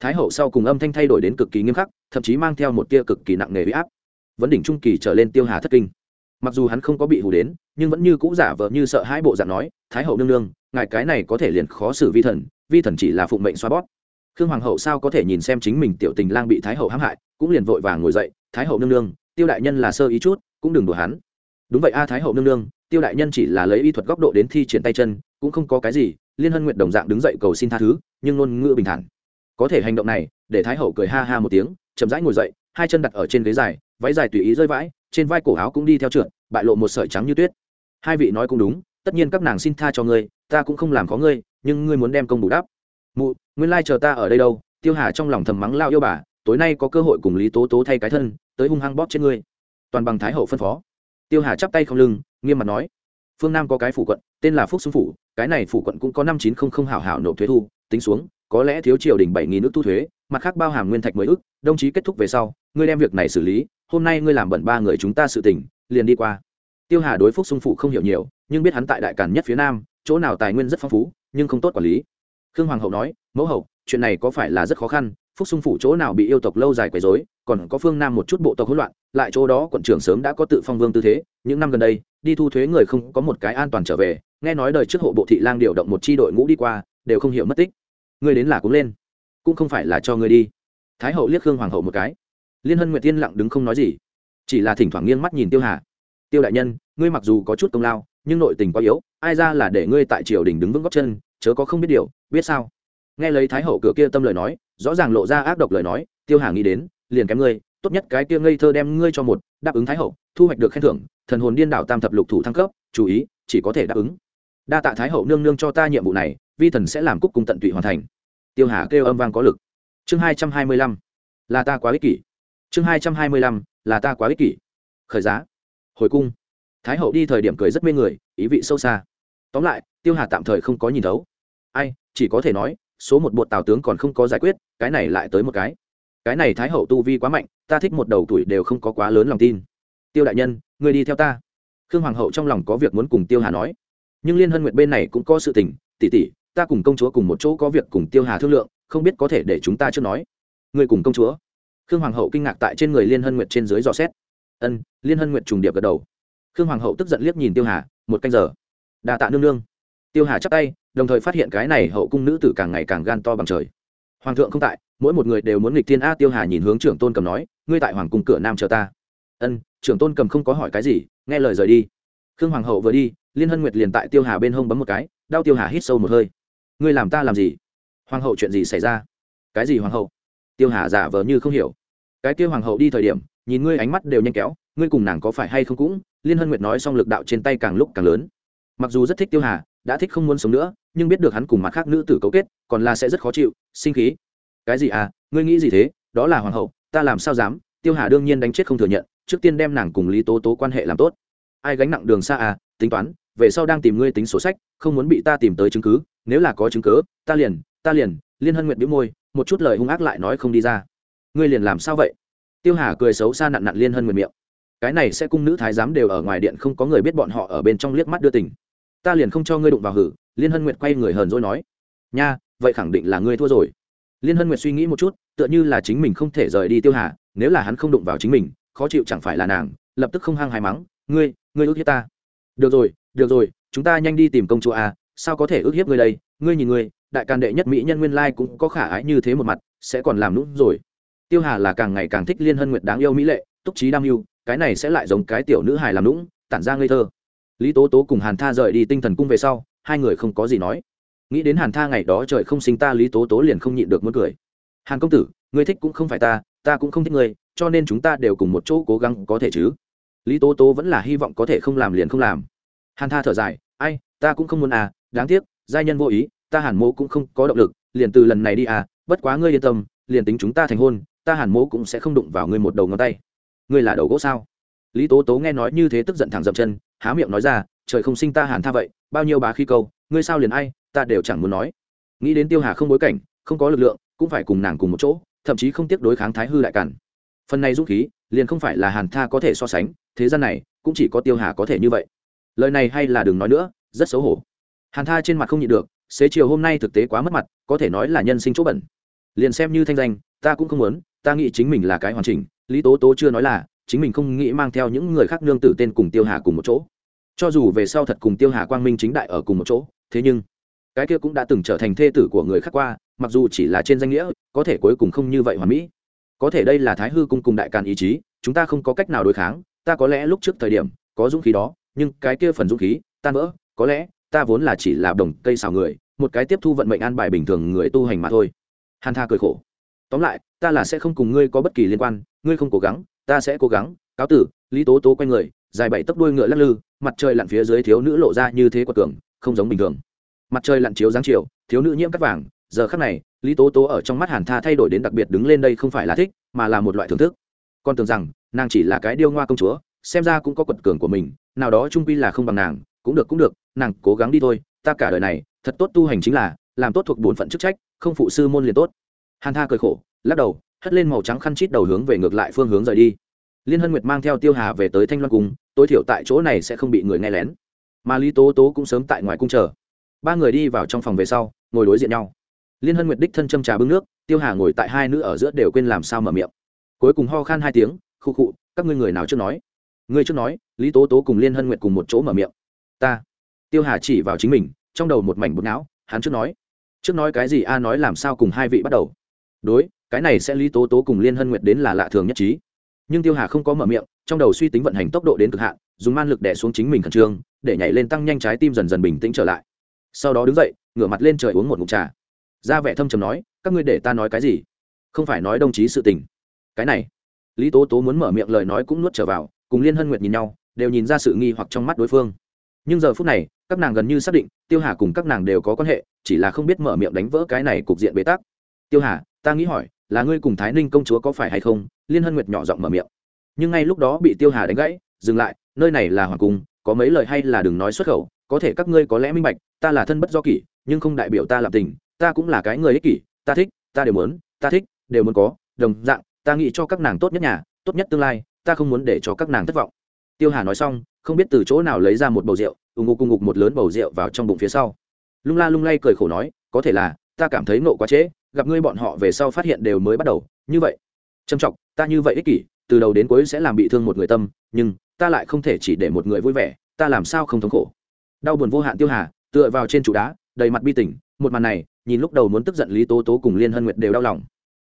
Thái hậu sau cùng âm thanh thay đổi đến cực kỳ nghiêm khắc, thậm chí mang theo một tia cực kỳ nặng nề huy áp. Vấn đỉnh trung kỳ trở lên tiêu hà thất kinh. Mặc dù hắn không có bị hù đến, nhưng vẫn như cũ giả vờ như sợ hai bộ dạng nói, thái hậu nương nương, ngài cái này có thể liền khó xử vi thần vi thần chỉ là phụng mệnh xoa bót khương hoàng hậu sao có thể nhìn xem chính mình tiểu tình lang bị thái hậu hãm hại, cũng liền vội vàng ngồi dậy, thái hậu nương nương, tiêu đại nhân là sơ ý chút, cũng đừng đùa hắn. Đúng vậy a, thái hậu nương nương, tiêu đại nhân chỉ là lấy y thuật góc độ đến thi triển tay chân, cũng không có cái gì, liên hân nguyện đồng dạng đứng dậy cầu xin tha thứ, nhưng ngôn ngữ bình thản. Có thể hành động này, để thái hậu cười ha ha một tiếng, chậm rãi ngồi dậy, hai chân đặt ở trên ghế dài, váy dài tùy ý rơi vãi, trên vai cổ áo cũng đi theo trượt, bại lộ một sợi trắng như tuyết. Hai vị nói cũng đúng, tất nhiên các nàng xin tha cho ngươi, ta cũng không làm khó ngươi, nhưng ngươi muốn đem công bù đắp mụ, nguyên lai chờ ta ở đây đâu, tiêu hà trong lòng thầm mắng lao yêu bà, tối nay có cơ hội cùng lý tố tố thay cái thân, tới hung hăng bóp trên ngươi. Toàn bằng thái hậu phân phó. Tiêu hà chắp tay không lưng, nghiêm mặt nói, phương nam có cái phủ quận, tên là phúc xuân phủ, cái này phủ quận cũng có năm chín không không hảo hảo nộp thuế thu, tính xuống, có lẽ thiếu triều đình bảy nghìn nước thu thuế, mặt khác bao hàm nguyên thạch mới ức, đồng chí kết thúc về sau, ngươi đem việc này xử lý, hôm nay ngươi làm bẩn ba người chúng ta sự tỉnh liền đi qua. Tiêu hà đối phúc xuân phủ không hiểu nhiều, nhưng biết hắn tại đại cản nhất phía nam, chỗ nào tài nguyên rất phong phú, nhưng không tốt quản lý khương hoàng hậu nói, mẫu hậu, chuyện này có phải là rất khó khăn? Phúc xung phủ chỗ nào bị yêu tộc lâu dài quấy dối còn có phương nam một chút bộ tộc hỗn loạn, lại chỗ đó quận trưởng sớm đã có tự phong vương tư thế, những năm gần đây, đi thu thuế người không có một cái an toàn trở về, nghe nói đời trước hộ bộ thị lang điều động một c h i đội ngũ đi qua, đều không hiểu mất tích. Ngươi đến là cũng lên, cũng không phải là cho ngươi đi. Thái hậu liếc khương hoàng hậu một cái. Liên hân nguyệt tiên lặng đứng không nói gì, chỉ là thỉnh thoảng nghiêng mắt nhìn tiêu hà. Tiêu đại nhân, ngươi mặc dù có chút công lao, nhưng nội tình quá yếu, ai ra là để ngươi tại triều đình đứng vững góc chân, chớ có không biết điều biết sao? Nghe lấy thái hậu cửa kia tâm lời nói, rõ ràng lộ ra ác độc lời nói, tiêu hà nghĩ đến, liền kém ngươi, tốt nhất cái kia ngây thơ đem ngươi cho một, đáp ứng thái hậu, thu hoạch được khen thưởng, thần hồn điên đảo tam thập lục thủ thăng cấp, chú ý, chỉ có thể đáp ứng. Đa tạ thái hậu nương nương cho ta nhiệm vụ này, vi thần sẽ làm cúc cùng tận tụy hoàn thành. Tiêu hà kêu âm vang có lực. Chương hai trăm hai mươi lăm, là ta quá ích kỷ. Chương hai trăm hai mươi lăm, là ta quá ích kỷ. Khởi giá. Hồi cung. Thái hậu đi thời điểm cười rất mê người, ý vị sâu xa. Tóm lại, tiêu hà tạm thời không có nhìn thấu ai, chỉ có thể nói, số một bột tào tướng còn không có giải quyết, cái này lại tới một cái. Cái này thái hậu tu vi quá mạnh, ta thích một đầu tuổi đều không có quá lớn lòng tin. Tiêu đại nhân, người đi theo ta. Khương hoàng hậu trong lòng có việc muốn cùng tiêu hà nói. Nhưng liên hân nguyệt bên này cũng có sự tình tỉ tỉ ta cùng công chúa cùng một chỗ có việc cùng tiêu hà thương lượng, không biết có thể để chúng ta chưa nói. Người cùng công chúa. Khương hoàng hậu kinh ngạc tại trên người liên hân nguyệt trên dưới dò xét. Ân, liên hân nguyệt trùng điệp gật đầu. Khương hoàng hậu tức giận liếc nhìn tiêu hà, một canh giờ. Đà tạ nương nương tiêu hà chắp tay, đồng thời phát hiện cái này hậu cung nữ tử càng ngày càng gan to bằng trời. Hoàng thượng không tại, mỗi một người đều muốn nghịch thiên a tiêu hà nhìn hướng trưởng tôn cầm nói, ngươi tại hoàng cung cửa nam chờ ta. Ân, trưởng tôn cầm không có hỏi cái gì, nghe lời rời đi. Khương hoàng hậu vừa đi, liên hân nguyệt liền tại tiêu hà bên hông bấm một cái, đau tiêu hà hít sâu một hơi. Ngươi làm ta làm gì? Hoàng hậu chuyện gì xảy ra? Cái gì hoàng hậu? Tiêu hà giả vờ như không hiểu. Cái kia hoàng hậu đi thời điểm, nhìn ngươi ánh mắt đều nhanh kéo, ngươi cùng nàng có phải hay không cũng, liên hân nguyệt nói xong lực đạo trên tay càng lúc càng lớn. Mặc dù rất thích tiêu hà đã thích không muốn sống nữa, nhưng biết được hắn cùng mặt khác nữ tử cấu kết, còn là sẽ rất khó chịu, sinh khí. Cái gì à ngươi nghĩ gì thế? Đó là hoàng hậu, ta làm sao dám? Tiêu hà đương nhiên đánh chết không thừa nhận, trước tiên đem nàng cùng lý tố tố quan hệ làm tốt. Ai gánh nặng đường xa à tính toán, về sau đang tìm ngươi tính sổ sách, không muốn bị ta tìm tới chứng cứ, nếu là có chứng cứ, ta liền ta liền, liên hân nguyện biếu môi, một chút lời hung ác lại nói không đi ra. Ngươi liền làm sao vậy? Tiêu hà cười xấu xa nặn nặn liên hân nguyện miệng. Cái này sẽ cung nữ thái giám đều ở ngoài điện không có người biết bọn họ ở bên trong liếc mắt đưa tình ta liền không cho ngươi đụng vào hử, liên hân nguyệt quay người hờn dỗi nói. Nha, vậy khẳng định là ngươi thua rồi. Liên hân nguyệt suy nghĩ một chút, tựa như là chính mình không thể rời đi tiêu hà, nếu là hắn không đụng vào chính mình, khó chịu chẳng phải là nàng, lập tức không hăng hài mắng, ngươi ngươi ước hiếp ta. Được rồi được rồi, chúng ta nhanh đi tìm công chúa à sao có thể ước hiếp ngươi đây? Ngươi nhìn ngươi, đại càn đệ nhất mỹ nhân nguyên lai cũng có khả ái như thế một mặt, sẽ còn làm nút rồi. Tiêu hà là càng ngày càng thích liên hân nguyệt đáng yêu mỹ lệ, túc trí đam yêu cái này sẽ lại giống cái tiểu nữ hài làm nũng, tản ra ngây thơ lý tố tố cùng hàn tha rời đi tinh thần cung về sau, hai người không có gì nói. Nghĩ đến hàn tha ngày đó trời không sinh ta, lý tố tố liền không nhịn được muốn cười. Hàn công tử, ngươi thích cũng không phải ta ta cũng không thích ngươi, cho nên chúng ta đều cùng một chỗ cố gắng có thể chứ. Lý tố tố vẫn là hy vọng có thể không làm liền không làm. Hàn tha thở dài, ai, ta cũng không muốn à đáng tiếc, giai nhân vô ý, ta hàn mô cũng không có động lực, liền từ lần này đi à bất quá ngươi yên tâm, liền tính chúng ta thành hôn, ta hàn mô cũng sẽ không đụng vào ngươi một đầu ngón tay. Ngươi là đầu gỗ sao? Lý tố tố nghe nói như thế tức giận thẳng dậm chân há miệng nói ra, trời không sinh ta hàn tha vậy, bao nhiêu bá khí câu, ngươi sao liền ai, ta đều chẳng muốn nói. Nghĩ đến tiêu hà không bối cảnh, không có lực lượng, cũng phải cùng nàng cùng một chỗ, thậm chí không tiếc đối kháng thái hư đại cản. Phần này dũng khí, liền không phải là hàn tha có thể so sánh, thế gian này, cũng chỉ có tiêu hà có thể như vậy. Lời này hay là đừng nói nữa, rất xấu hổ. Hàn tha trên mặt không nhịn được, xế chiều hôm nay thực tế quá mất mặt, có thể nói là nhân sinh chỗ bẩn. Liền xem như thanh danh, ta cũng không muốn, ta nghĩ chính mình là cái hoàn chỉnh, lý tố tố chưa nói là, chính mình không nghĩ mang theo những người khác nương tử tên cùng tiêu hà cùng một chỗ cho dù về sau thật cùng tiêu hà quang minh chính đại ở cùng một chỗ, thế nhưng, cái kia cũng đã từng trở thành thê tử của người khác qua, mặc dù chỉ là trên danh nghĩa, có thể cuối cùng không như vậy hoàn mỹ. Có thể đây là thái hư cung cùng đại càn ý chí, chúng ta không có cách nào đối kháng, ta có lẽ lúc trước thời điểm, có dũng khí đó, nhưng cái kia phần dũng khí, tan vỡ, có lẽ, ta vốn là chỉ là đồng cây xào người, một cái tiếp thu vận mệnh an bài bình thường người tu hành mà thôi. Hàn tha cười khổ. Tóm lại, ta là sẽ không cùng ngươi có bất kỳ liên quan, ngươi không cố gắng, ta sẽ cố gắng. Cáo tử, lý tố tố quay người dài bảy tấc đuôi ngựa lắc lư, mặt trời lặn phía dưới thiếu nữ lộ ra như thế quật cường, không giống bình thường. Mặt trời lặn chiếu dáng chiều, thiếu nữ nhiễm cắt vàng, giờ khắc này, lý tố tố ở trong mắt hàn tha thay đổi đến đặc biệt đứng lên đây không phải là thích, mà là một loại thưởng thức. Con tưởng rằng, nàng chỉ là cái điêu ngoa công chúa, xem ra cũng có quật cường của mình, nào đó trung quy là không bằng nàng, cũng được cũng được, nàng cố gắng đi thôi, ta cả đời này, thật tốt tu hành chính là, làm tốt thuộc bổn phận chức trách, không phụ sư môn liền tốt. Hàn tha cười khổ, lắc đầu, hất lên màu trắng khăn chít đầu hướng về ngược lại phương hướng rời đi liên hân nguyệt mang theo tiêu hà về tới thanh loan cung, tối thiểu tại chỗ này sẽ không bị người nghe lén. Mà lý tố tố cũng sớm tại ngoài cung chờ. Ba người đi vào trong phòng về sau, ngồi đối diện nhau. Liên hân nguyệt đích thân châm trà bưng nước, tiêu hà ngồi tại hai nữ ở giữa đều quên làm sao mở miệng. Cuối cùng ho khan hai tiếng khu khụ, các ngươi người nào trước nói? Ngươi trước nói, lý tố tố cùng liên hân nguyệt cùng một chỗ mở miệng. Ta. Tiêu hà chỉ vào chính mình, trong đầu một mảnh bột não, hắn trước nói. Trước nói cái gì, a nói làm sao cùng hai vị bắt đầu. Đối, cái này sẽ lý tố tố cùng liên hân nguyệt đến là lạ thường nhất trí nhưng tiêu hà không có mở miệng, trong đầu suy tính vận hành tốc độ đến cực hạn, dùng man lực đẻ xuống chính mình khẩn trương, để nhảy lên tăng nhanh trái tim dần dần bình tĩnh trở lại. Sau đó đứng dậy, ngửa mặt lên trời uống một ngụm trà. Ra vẻ thâm trầm nói, các ngươi để ta nói cái gì? Không phải nói đồng chí sự tình. Cái này. Lý tố tố muốn mở miệng lời nói cũng nuốt trở vào, cùng liên hân nguyệt nhìn nhau, đều nhìn ra sự nghi hoặc trong mắt đối phương. Nhưng giờ phút này, các nàng gần như xác định, tiêu hà cùng các nàng đều có quan hệ, chỉ là không biết mở miệng đánh vỡ cái này cục diện bế tắc. Tiêu hà, ta nghĩ hỏi, là ngươi cùng thái ninh công chúa có phải hay không? Liên hân nguyệt nhỏ giọng mở miệng. Nhưng ngay lúc đó bị tiêu hà đánh gãy, dừng lại, nơi này là hoàng cung, có mấy lời hay là đừng nói xuất khẩu, có thể các ngươi có lẽ minh bạch, ta là thân bất do kỷ, nhưng không đại biểu ta làm tình, ta cũng là cái người ích kỷ, ta thích, ta đều muốn, ta thích, đều muốn có, đồng dạng, ta nghĩ cho các nàng tốt nhất nhà, tốt nhất tương lai, ta không muốn để cho các nàng thất vọng. Tiêu hà nói xong, không biết từ chỗ nào lấy ra một bầu rượu, ù ngục cùng ngục một lớn bầu rượu vào trong bụng phía sau. Lung la lung lay cười khổ nói, có thể là, ta cảm thấy nộ quá trễ, gặp ngươi bọn họ về sau phát hiện đều mới bắt đầu, như vậy trầm trọng, ta như vậy ích kỷ, từ đầu đến cuối sẽ làm bị thương một người tâm, nhưng ta lại không thể chỉ để một người vui vẻ, ta làm sao không thống khổ? Đau buồn vô hạn tiêu hà, tựa vào trên trụ đá, đầy mặt bi tỉnh, một màn này, nhìn lúc đầu muốn tức giận lý tố tố cùng liên hân nguyệt đều đau lòng.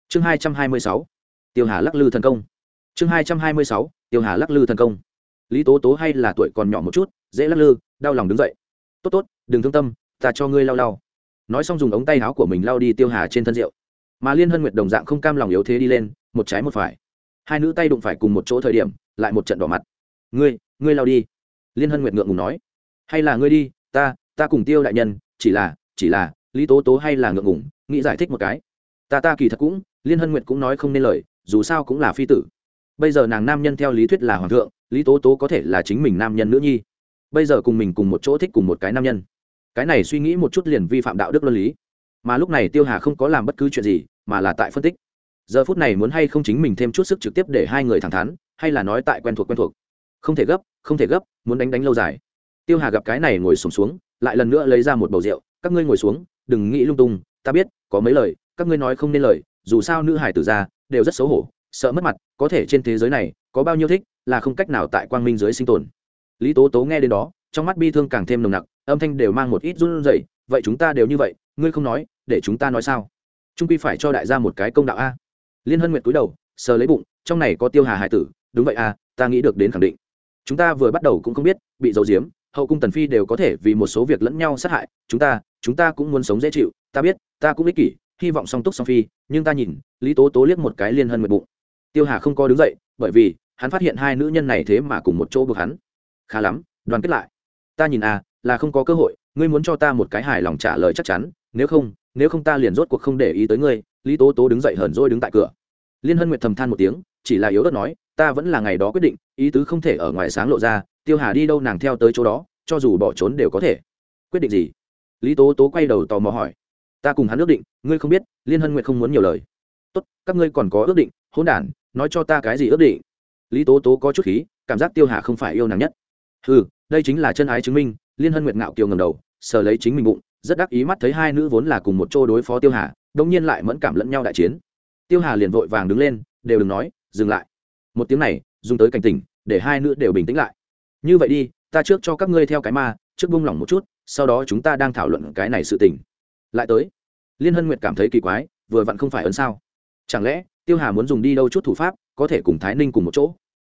Chương hai trăm hai mươi sáu, tiêu hà lắc lư thần công. Chương hai trăm hai mươi sáu, tiêu hà lắc lư thần công. Lý tố tố hay là tuổi còn nhỏ một chút, dễ lắc lư, đau lòng đứng dậy. Tốt tốt, đừng thương tâm, ta cho ngươi lau lau. Nói xong dùng ống tay áo của mình lau đi tiêu hà trên thân rượu mà liên hân nguyệt đồng dạng không cam lòng yếu thế đi lên, một trái một phải. Hai nữ tay đụng phải cùng một chỗ thời điểm, lại một trận đỏ mặt. Ngươi ngươi lao đi. Liên hân nguyệt ngượng ngùng nói. Hay là ngươi đi, ta ta cùng tiêu đại nhân, chỉ là chỉ là, lý tố tố hay là ngượng ngùng, nghĩ giải thích một cái. Ta ta kỳ thật cũng, liên hân nguyệt cũng nói không nên lời, dù sao cũng là phi tử. Bây giờ nàng nam nhân theo lý thuyết là hoàng thượng, lý tố tố có thể là chính mình nam nhân nữ nhi. Bây giờ cùng mình cùng một chỗ thích cùng một cái nam nhân. Cái này suy nghĩ một chút liền vi phạm đạo đức luân lý mà lúc này tiêu hà không có làm bất cứ chuyện gì mà là tại phân tích. Giờ phút này muốn hay không chính mình thêm chút sức trực tiếp để hai người thẳng thắn hay là nói tại quen thuộc quen thuộc? Không thể gấp không thể gấp muốn đánh đánh lâu dài. Tiêu hà gặp cái này ngồi sùng xuống, xuống lại lần nữa lấy ra một bầu rượu các ngươi ngồi xuống đừng nghĩ lung tung ta biết có mấy lời các ngươi nói không nên lời dù sao nữ hải tử ra đều rất xấu hổ sợ mất mặt có thể trên thế giới này có bao nhiêu thích là không cách nào tại quang minh dưới sinh tồn. Lý tố tố nghe đến đó trong mắt bi thương càng thêm nồng nặc âm thanh đều mang một ít run rẩy vậy chúng ta đều như vậy, ngươi không nói, để chúng ta nói sao? Trung quy phải cho đại gia một cái công đạo a. Liên hân nguyệt cúi đầu, sờ lấy bụng, trong này có tiêu hà hải tử, đúng vậy a, ta nghĩ được đến khẳng định. Chúng ta vừa bắt đầu cũng không biết, bị giấu giếm, hậu cung tần phi đều có thể vì một số việc lẫn nhau sát hại, chúng ta chúng ta cũng muốn sống dễ chịu, ta biết, ta cũng ích kỷ, hy vọng song túc song phi, nhưng ta nhìn, lý tố tố liếc một cái liên hân nguyệt bụng. Tiêu hà không có đứng dậy, bởi vì, hắn phát hiện hai nữ nhân này thế mà cùng một chỗ buộc hắn. Khá lắm, đoàn kết lại. Ta nhìn à là không có cơ hội, ngươi muốn cho ta một cái hài lòng trả lời chắc chắn, nếu không nếu không ta liền rốt cuộc không để ý tới ngươi. Lý tố tố đứng dậy hờn rồi đứng tại cửa. Liên hân nguyệt thầm than một tiếng, chỉ là yếu đất nói, ta vẫn là ngày đó quyết định, ý tứ không thể ở ngoài sáng lộ ra, tiêu hà đi đâu nàng theo tới chỗ đó, cho dù bỏ trốn đều có thể. Quyết định gì? Lý tố tố quay đầu tò mò hỏi. Ta cùng hắn ước định, ngươi không biết, liên hân nguyệt không muốn nhiều lời. Tốt, các ngươi còn có ước định hôn đản, nói cho ta cái gì ước định? Lý tố tố có chút khí, cảm giác tiêu hà không phải yêu nàng nhất. Ừ đây chính là chân ái chứng minh liên hân nguyệt ngạo kiều ngầm đầu, sờ lấy chính mình bụng, rất đắc ý mắt thấy hai nữ vốn là cùng một chỗ đối phó tiêu hà đông nhiên lại mẫn cảm lẫn nhau đại chiến. Tiêu hà liền vội vàng đứng lên, đều đừng nói, dừng lại. Một tiếng này, dùng tới cảnh tỉnh, để hai nữ đều bình tĩnh lại. Như vậy đi, ta trước cho các ngươi theo cái ma, trước buông lỏng một chút, sau đó chúng ta đang thảo luận cái này sự tình. Lại tới. Liên hân nguyệt cảm thấy kỳ quái, vừa vặn không phải ấn sao. Chẳng lẽ, tiêu hà muốn dùng đi đâu chút thủ pháp, có thể cùng thái ninh cùng một chỗ?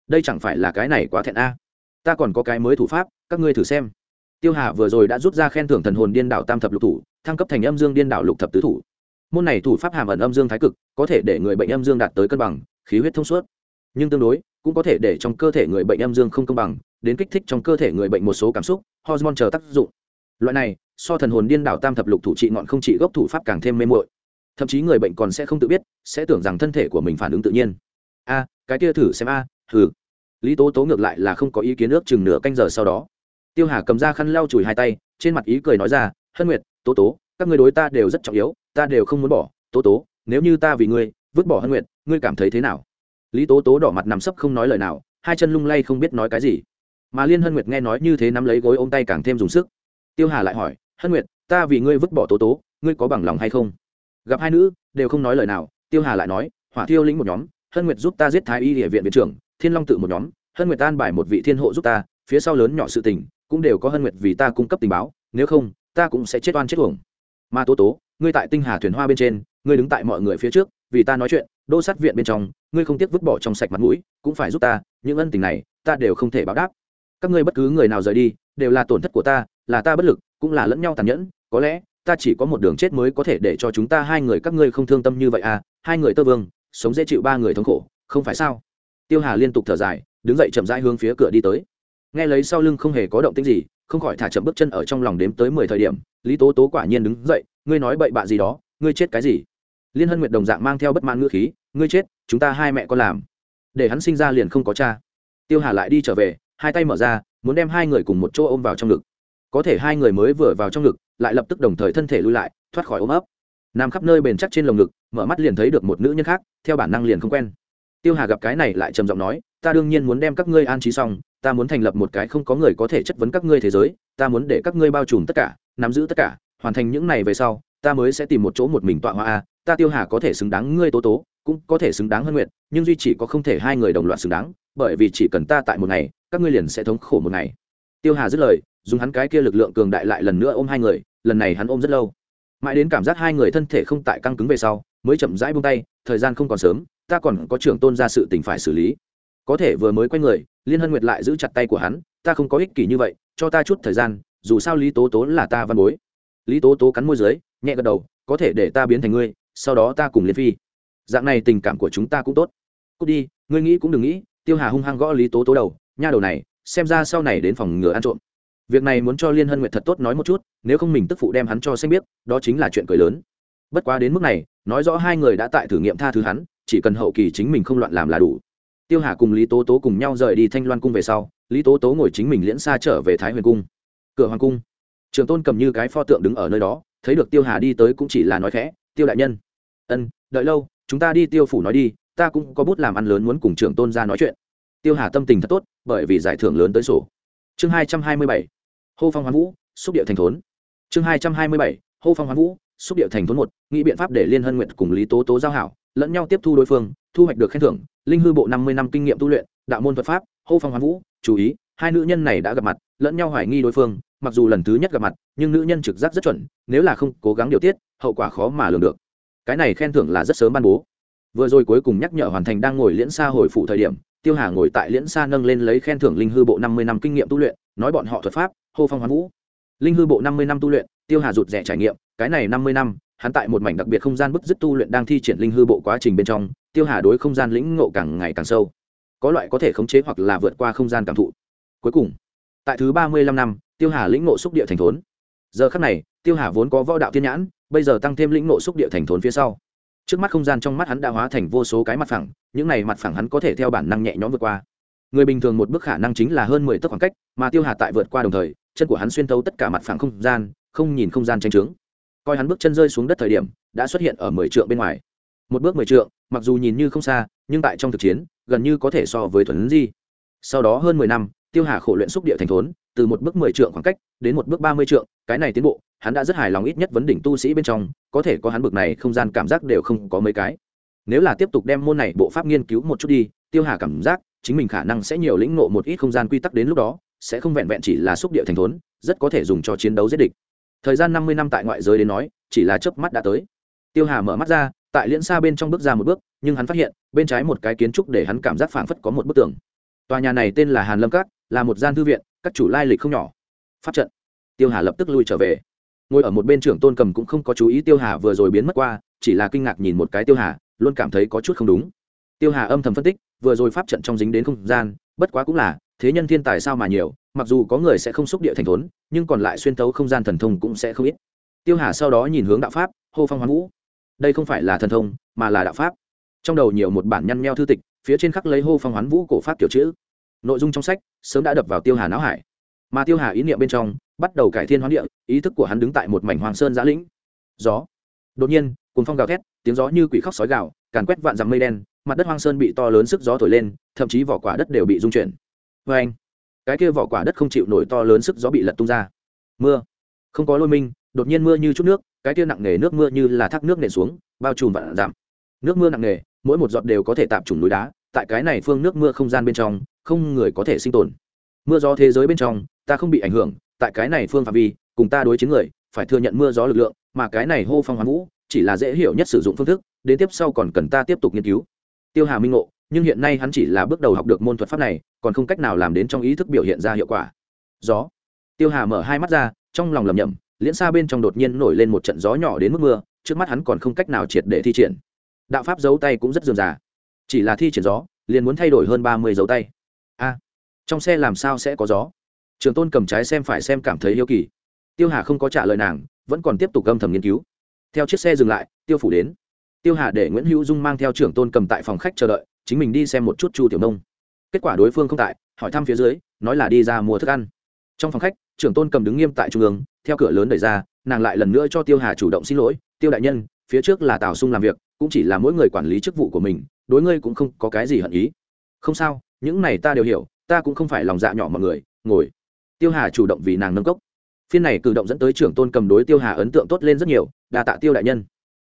Đây chẳng phải là cái này quá thẹn a. Ta còn có cái mới thủ pháp, các ngươi thử xem tiêu hà vừa rồi đã rút ra khen thưởng thần hồn điên đảo tam thập lục thủ, thăng cấp thành âm dương điên đảo lục thập tứ thủ. Môn này thủ pháp hàm ẩn âm dương thái cực, có thể để người bệnh âm dương đạt tới cân bằng, khí huyết thông suốt. Nhưng tương đối, cũng có thể để trong cơ thể người bệnh âm dương không công bằng, đến kích thích trong cơ thể người bệnh một số cảm xúc, hormone chờ tác dụng. Loại này, so thần hồn điên đảo tam thập lục thủ trị ngọn không trị gốc thủ pháp càng thêm mê mội thậm chí người bệnh còn sẽ không tự biết, sẽ tưởng rằng thân thể của mình phản ứng tự nhiên. A, cái kia thử xem a, thử. Lý tố tố ngược lại là không có ý kiến ước chừng nửa canh giờ sau đó tiêu hà cầm ra khăn lau chùi hai tay, trên mặt ý cười nói ra, hân nguyệt, tố tố, các người đối ta đều rất trọng yếu, ta đều không muốn bỏ. Tố tố, nếu như ta vì ngươi, vứt bỏ hân nguyệt, ngươi cảm thấy thế nào? Lý tố tố đỏ mặt nằm sấp không nói lời nào, hai chân lung lay không biết nói cái gì. Mà liên hân nguyệt nghe nói như thế nắm lấy gối ôm tay càng thêm dùng sức. Tiêu hà lại hỏi, hân nguyệt, ta vì ngươi vứt bỏ tố tố, ngươi có bằng lòng hay không? Gặp hai nữ, đều không nói lời nào, tiêu hà lại nói, hỏa thiêu lĩnh một nhóm, hân nguyệt giúp ta giết thái y địa viện viện trưởng, thiên long tự một nhóm, hân nguyệt tan bài một vị thiên hộ giúp ta, phía sau lớn nhỏ sự tình cũng đều có hân nguyệt vì ta cung cấp tình báo, nếu không, ta cũng sẽ chết oan chết uổng. Mà tố tố, ngươi tại tinh hà thuyền hoa bên trên, ngươi đứng tại mọi người phía trước, vì ta nói chuyện, đô sát viện bên trong, ngươi không tiếc vứt bỏ trong sạch mặt mũi, cũng phải giúp ta, những ân tình này, ta đều không thể báo đáp. Các ngươi bất cứ người nào rời đi, đều là tổn thất của ta, là ta bất lực, cũng là lẫn nhau tàn nhẫn, có lẽ, ta chỉ có một đường chết mới có thể để cho chúng ta hai người các ngươi không thương tâm như vậy à hai người tơ vương, sống dễ chịu ba người thống khổ, không phải sao? Tiêu hà liên tục thở dài, đứng dậy chậm rãi hướng phía cửa đi tới nghe lấy sau lưng không hề có động tĩnh gì, không khỏi thả chậm bước chân ở trong lòng đếm tới mười thời điểm, lý tố tố quả nhiên đứng dậy, ngươi nói bậy bạ gì đó, ngươi chết cái gì? Liên hân nguyệt đồng dạng mang theo bất mãn ngữ khí, ngươi chết, chúng ta hai mẹ con làm. Để hắn sinh ra liền không có cha. Tiêu hà lại đi trở về, hai tay mở ra, muốn đem hai người cùng một chỗ ôm vào trong ngực. Có thể hai người mới vừa vào trong ngực, lại lập tức đồng thời thân thể lui lại, thoát khỏi ôm ấp. Nằm khắp nơi bền chắc trên lồng ngực, mở mắt liền thấy được một nữ nhân khác, theo bản năng liền không quen. Tiêu hà gặp cái này lại trầm giọng nói, ta đương nhiên muốn đem các ngươi an trí xong ta muốn thành lập một cái không có người có thể chất vấn các ngươi thế giới, ta muốn để các ngươi bao trùm tất cả, nắm giữ tất cả, hoàn thành những này về sau, ta mới sẽ tìm một chỗ một mình tọa hoa a. Ta tiêu hà có thể xứng đáng ngươi tố tố, cũng có thể xứng đáng hơn nguyện nhưng duy chỉ có không thể hai người đồng loạt xứng đáng, bởi vì chỉ cần ta tại một ngày, các ngươi liền sẽ thống khổ một ngày. Tiêu hà dứt lời, dùng hắn cái kia lực lượng cường đại lại lần nữa ôm hai người, lần này hắn ôm rất lâu. Mãi đến cảm giác hai người thân thể không tại căng cứng về sau, mới chậm rãi buông tay, thời gian không còn sớm, ta còn có trưởng tôn ra sự tình phải xử lý có thể vừa mới quay người, liên hân nguyệt lại giữ chặt tay của hắn, ta không có ích kỷ như vậy, cho ta chút thời gian, dù sao lý tố tố là ta văn bối. Lý tố tố cắn môi dưới, nhẹ gật đầu, có thể để ta biến thành ngươi, sau đó ta cùng liên phi. Dạng này tình cảm của chúng ta cũng tốt. Cút đi, ngươi nghĩ cũng đừng nghĩ. Tiêu hà hung hăng gõ lý tố tố đầu, nha đầu này, xem ra sau này đến phòng ngừa ăn trộm. Việc này muốn cho liên hân nguyệt thật tốt nói một chút, nếu không mình tức phụ đem hắn cho xanh biết đó chính là chuyện cười lớn. Bất quá đến mức này, nói rõ hai người đã tại thử nghiệm tha thứ hắn, chỉ cần hậu kỳ chính mình không loạn làm là đủ tiêu hà cùng lý tố tố cùng nhau rời đi thanh loan cung về sau, lý tố tố ngồi chính mình liễn xa trở về thái huyền cung. Cửa hoàng cung. Trường tôn cầm như cái pho tượng đứng ở nơi đó, thấy được tiêu hà đi tới cũng chỉ là nói khẽ, tiêu đại nhân. Ân, đợi lâu, chúng ta đi tiêu phủ nói đi, ta cũng có bút làm ăn lớn muốn cùng Trường tôn ra nói chuyện. Tiêu hà tâm tình thật tốt, bởi vì giải thưởng lớn tới sổ. Chương hai trăm hai mươi bảy, hô phong hoán vũ, xúc điệu thành thốn. Chương hai trăm hai mươi bảy, hô phong hoán vũ, xúc điệu thành thốn một, nghĩ biện pháp để liên hân nguyện cùng lý tố tố giao hảo lẫn nhau tiếp thu đối phương, thu hoạch được khen thưởng, linh hư bộ năm mươi năm kinh nghiệm tu luyện, đạo môn thuật pháp, hô phong hoán vũ, chú ý, hai nữ nhân này đã gặp mặt, lẫn nhau hoài nghi đối phương, mặc dù lần thứ nhất gặp mặt, nhưng nữ nhân trực giác rất chuẩn, nếu là không cố gắng điều tiết, hậu quả khó mà lường được. Cái này khen thưởng là rất sớm ban bố. Vừa rồi cuối cùng nhắc nhở hoàn thành đang ngồi liễn xa hồi phụ thời điểm, tiêu hà ngồi tại liễn xa nâng lên lấy khen thưởng linh hư bộ năm mươi năm kinh nghiệm tu luyện, nói bọn họ thuật pháp, hô phong hoán vũ. Linh hư bộ năm mươi năm tu luyện, tiêu hà rụt rẻ trải nghiệm, cái này năm mươi năm hắn tại một mảnh đặc biệt không gian bức dứt tu luyện đang thi triển linh hư bộ quá trình bên trong, tiêu hà đối không gian lĩnh ngộ càng ngày càng sâu. Có loại có thể khống chế hoặc là vượt qua không gian cảm thụ. Cuối cùng, tại thứ ba mươi lăm năm, tiêu hà lĩnh ngộ xúc địa thành thốn. Giờ khắc này, tiêu hà vốn có võ đạo thiên nhãn, bây giờ tăng thêm lĩnh ngộ xúc địa thành thốn phía sau. Trước mắt không gian trong mắt hắn đã hóa thành vô số cái mặt phẳng, những này mặt phẳng hắn có thể theo bản năng nhẹ nhõm vượt qua. Người bình thường một bước khả năng chính là hơn mười tấc khoảng cách, mà tiêu hà tại vượt qua đồng thời, chân của hắn xuyên thấu tất cả mặt phẳng không gian, không nhìn không gian tranh trướng coi hắn bước chân rơi xuống đất thời điểm, đã xuất hiện ở mười trượng bên ngoài. Một bước mười trượng, mặc dù nhìn như không xa, nhưng tại trong thực chiến, gần như có thể so với thuần di. Sau đó hơn mười năm, tiêu hà khổ luyện xúc địa thành thốn, từ một bước mười trượng khoảng cách đến một bước ba mươi trượng, cái này tiến bộ, hắn đã rất hài lòng ít nhất vấn đỉnh tu sĩ bên trong, có thể có hắn bực này không gian cảm giác đều không có mấy cái. Nếu là tiếp tục đem môn này bộ pháp nghiên cứu một chút đi, tiêu hà cảm giác chính mình khả năng sẽ nhiều lĩnh ngộ một ít không gian quy tắc đến lúc đó, sẽ không vẹn vẹn chỉ là xúc địa thành thốn, rất có thể dùng cho chiến đấu giết địch thời gian năm mươi năm tại ngoại giới đến nói, chỉ là chớp mắt đã tới. Tiêu hà mở mắt ra, tại liễn xa bên trong bước ra một bước, nhưng hắn phát hiện, bên trái một cái kiến trúc để hắn cảm giác phảng phất có một bức tường. Tòa nhà này tên là hàn lâm cát là một gian thư viện, các chủ lai lịch không nhỏ. Pháp trận. Tiêu hà lập tức lui trở về. Ngồi ở một bên trưởng tôn cầm cũng không có chú ý tiêu hà vừa rồi biến mất qua, chỉ là kinh ngạc nhìn một cái tiêu hà, luôn cảm thấy có chút không đúng. Tiêu hà âm thầm phân tích, vừa rồi pháp trận trong dính đến không gian, bất quá cũng là thế nhân thiên tài sao mà nhiều, mặc dù có người sẽ không xúc địa thành thốn, nhưng còn lại xuyên tấu không gian thần thông cũng sẽ không ít. Tiêu hà sau đó nhìn hướng đạo pháp, hô phong hoán vũ. Đây không phải là thần thông, mà là đạo pháp. Trong đầu nhiều một bản nhăn nheo thư tịch, phía trên khắc lấy hô phong hoán vũ cổ pháp kiểu chữ. Nội dung trong sách, sớm đã đập vào tiêu hà não hải. Mà tiêu hà ý niệm bên trong, bắt đầu cải thiên hoán địa, ý thức của hắn đứng tại một mảnh hoàng sơn giã lĩnh. Gió. Đột nhiên cùng phong gào thét, tiếng gió như quỷ khóc sói gào, càn quét vạn dặm mây đen, mặt đất hoang sơn bị to lớn sức gió thổi lên, thậm chí vỏ quả đất đều bị rung chuyển vê anh, cái kia vỏ quả đất không chịu nổi to lớn sức gió bị lật tung ra. Mưa. Không có lôi minh, đột nhiên mưa như chút nước, cái kia nặng nề nước mưa như là thác nước nện xuống, bao trùm vạn giảm. nước mưa nặng nề, mỗi một giọt đều có thể tạm trùng núi đá, tại cái này phương nước mưa không gian bên trong, không người có thể sinh tồn. Mưa gió thế giới bên trong, ta không bị ảnh hưởng, tại cái này phương phạm vi, cùng ta đối chiến người, phải thừa nhận mưa gió lực lượng, mà cái này hô phong hoán vũ, chỉ là dễ hiểu nhất sử dụng phương thức, đến tiếp sau còn cần ta tiếp tục nghiên cứu. Tiêu hà minh ngộ nhưng hiện nay hắn chỉ là bước đầu học được môn thuật pháp này, còn không cách nào làm đến trong ý thức biểu hiện ra hiệu quả. Gió. Tiêu hà mở hai mắt ra, trong lòng lầm nhầm liễn xa bên trong đột nhiên nổi lên một trận gió nhỏ đến mức mưa, trước mắt hắn còn không cách nào triệt để thi triển. Đạo pháp giấu tay cũng rất dườm già. Chỉ là thi triển gió, liền muốn thay đổi hơn ba mươi dấu tay. A. Trong xe làm sao sẽ có gió? Trường tôn cầm trái xem phải xem cảm thấy yêu kỳ. Tiêu hà không có trả lời nàng, vẫn còn tiếp tục âm thầm nghiên cứu. Theo chiếc xe dừng lại, tiêu phủ đến tiêu hà để nguyễn hữu dung mang theo trưởng tôn cầm tại phòng khách chờ đợi, chính mình đi xem một chút chu tiểu nông. Kết quả đối phương không tại, hỏi thăm phía dưới, nói là đi ra mua thức ăn. Trong phòng khách, trưởng tôn cầm đứng nghiêm tại trung ương, theo cửa lớn đẩy ra, nàng lại lần nữa cho tiêu hà chủ động xin lỗi, tiêu đại nhân, phía trước là tào sung làm việc, cũng chỉ là mỗi người quản lý chức vụ của mình, đối ngươi cũng không có cái gì hận ý. Không sao, những này ta đều hiểu, ta cũng không phải lòng dạ nhỏ mọi người, ngồi. Tiêu hà chủ động vì nàng nâng cốc. Phiên này cử động dẫn tới trưởng tôn cầm đối tiêu hà ấn tượng tốt lên rất nhiều đà tạ tiêu đại nhân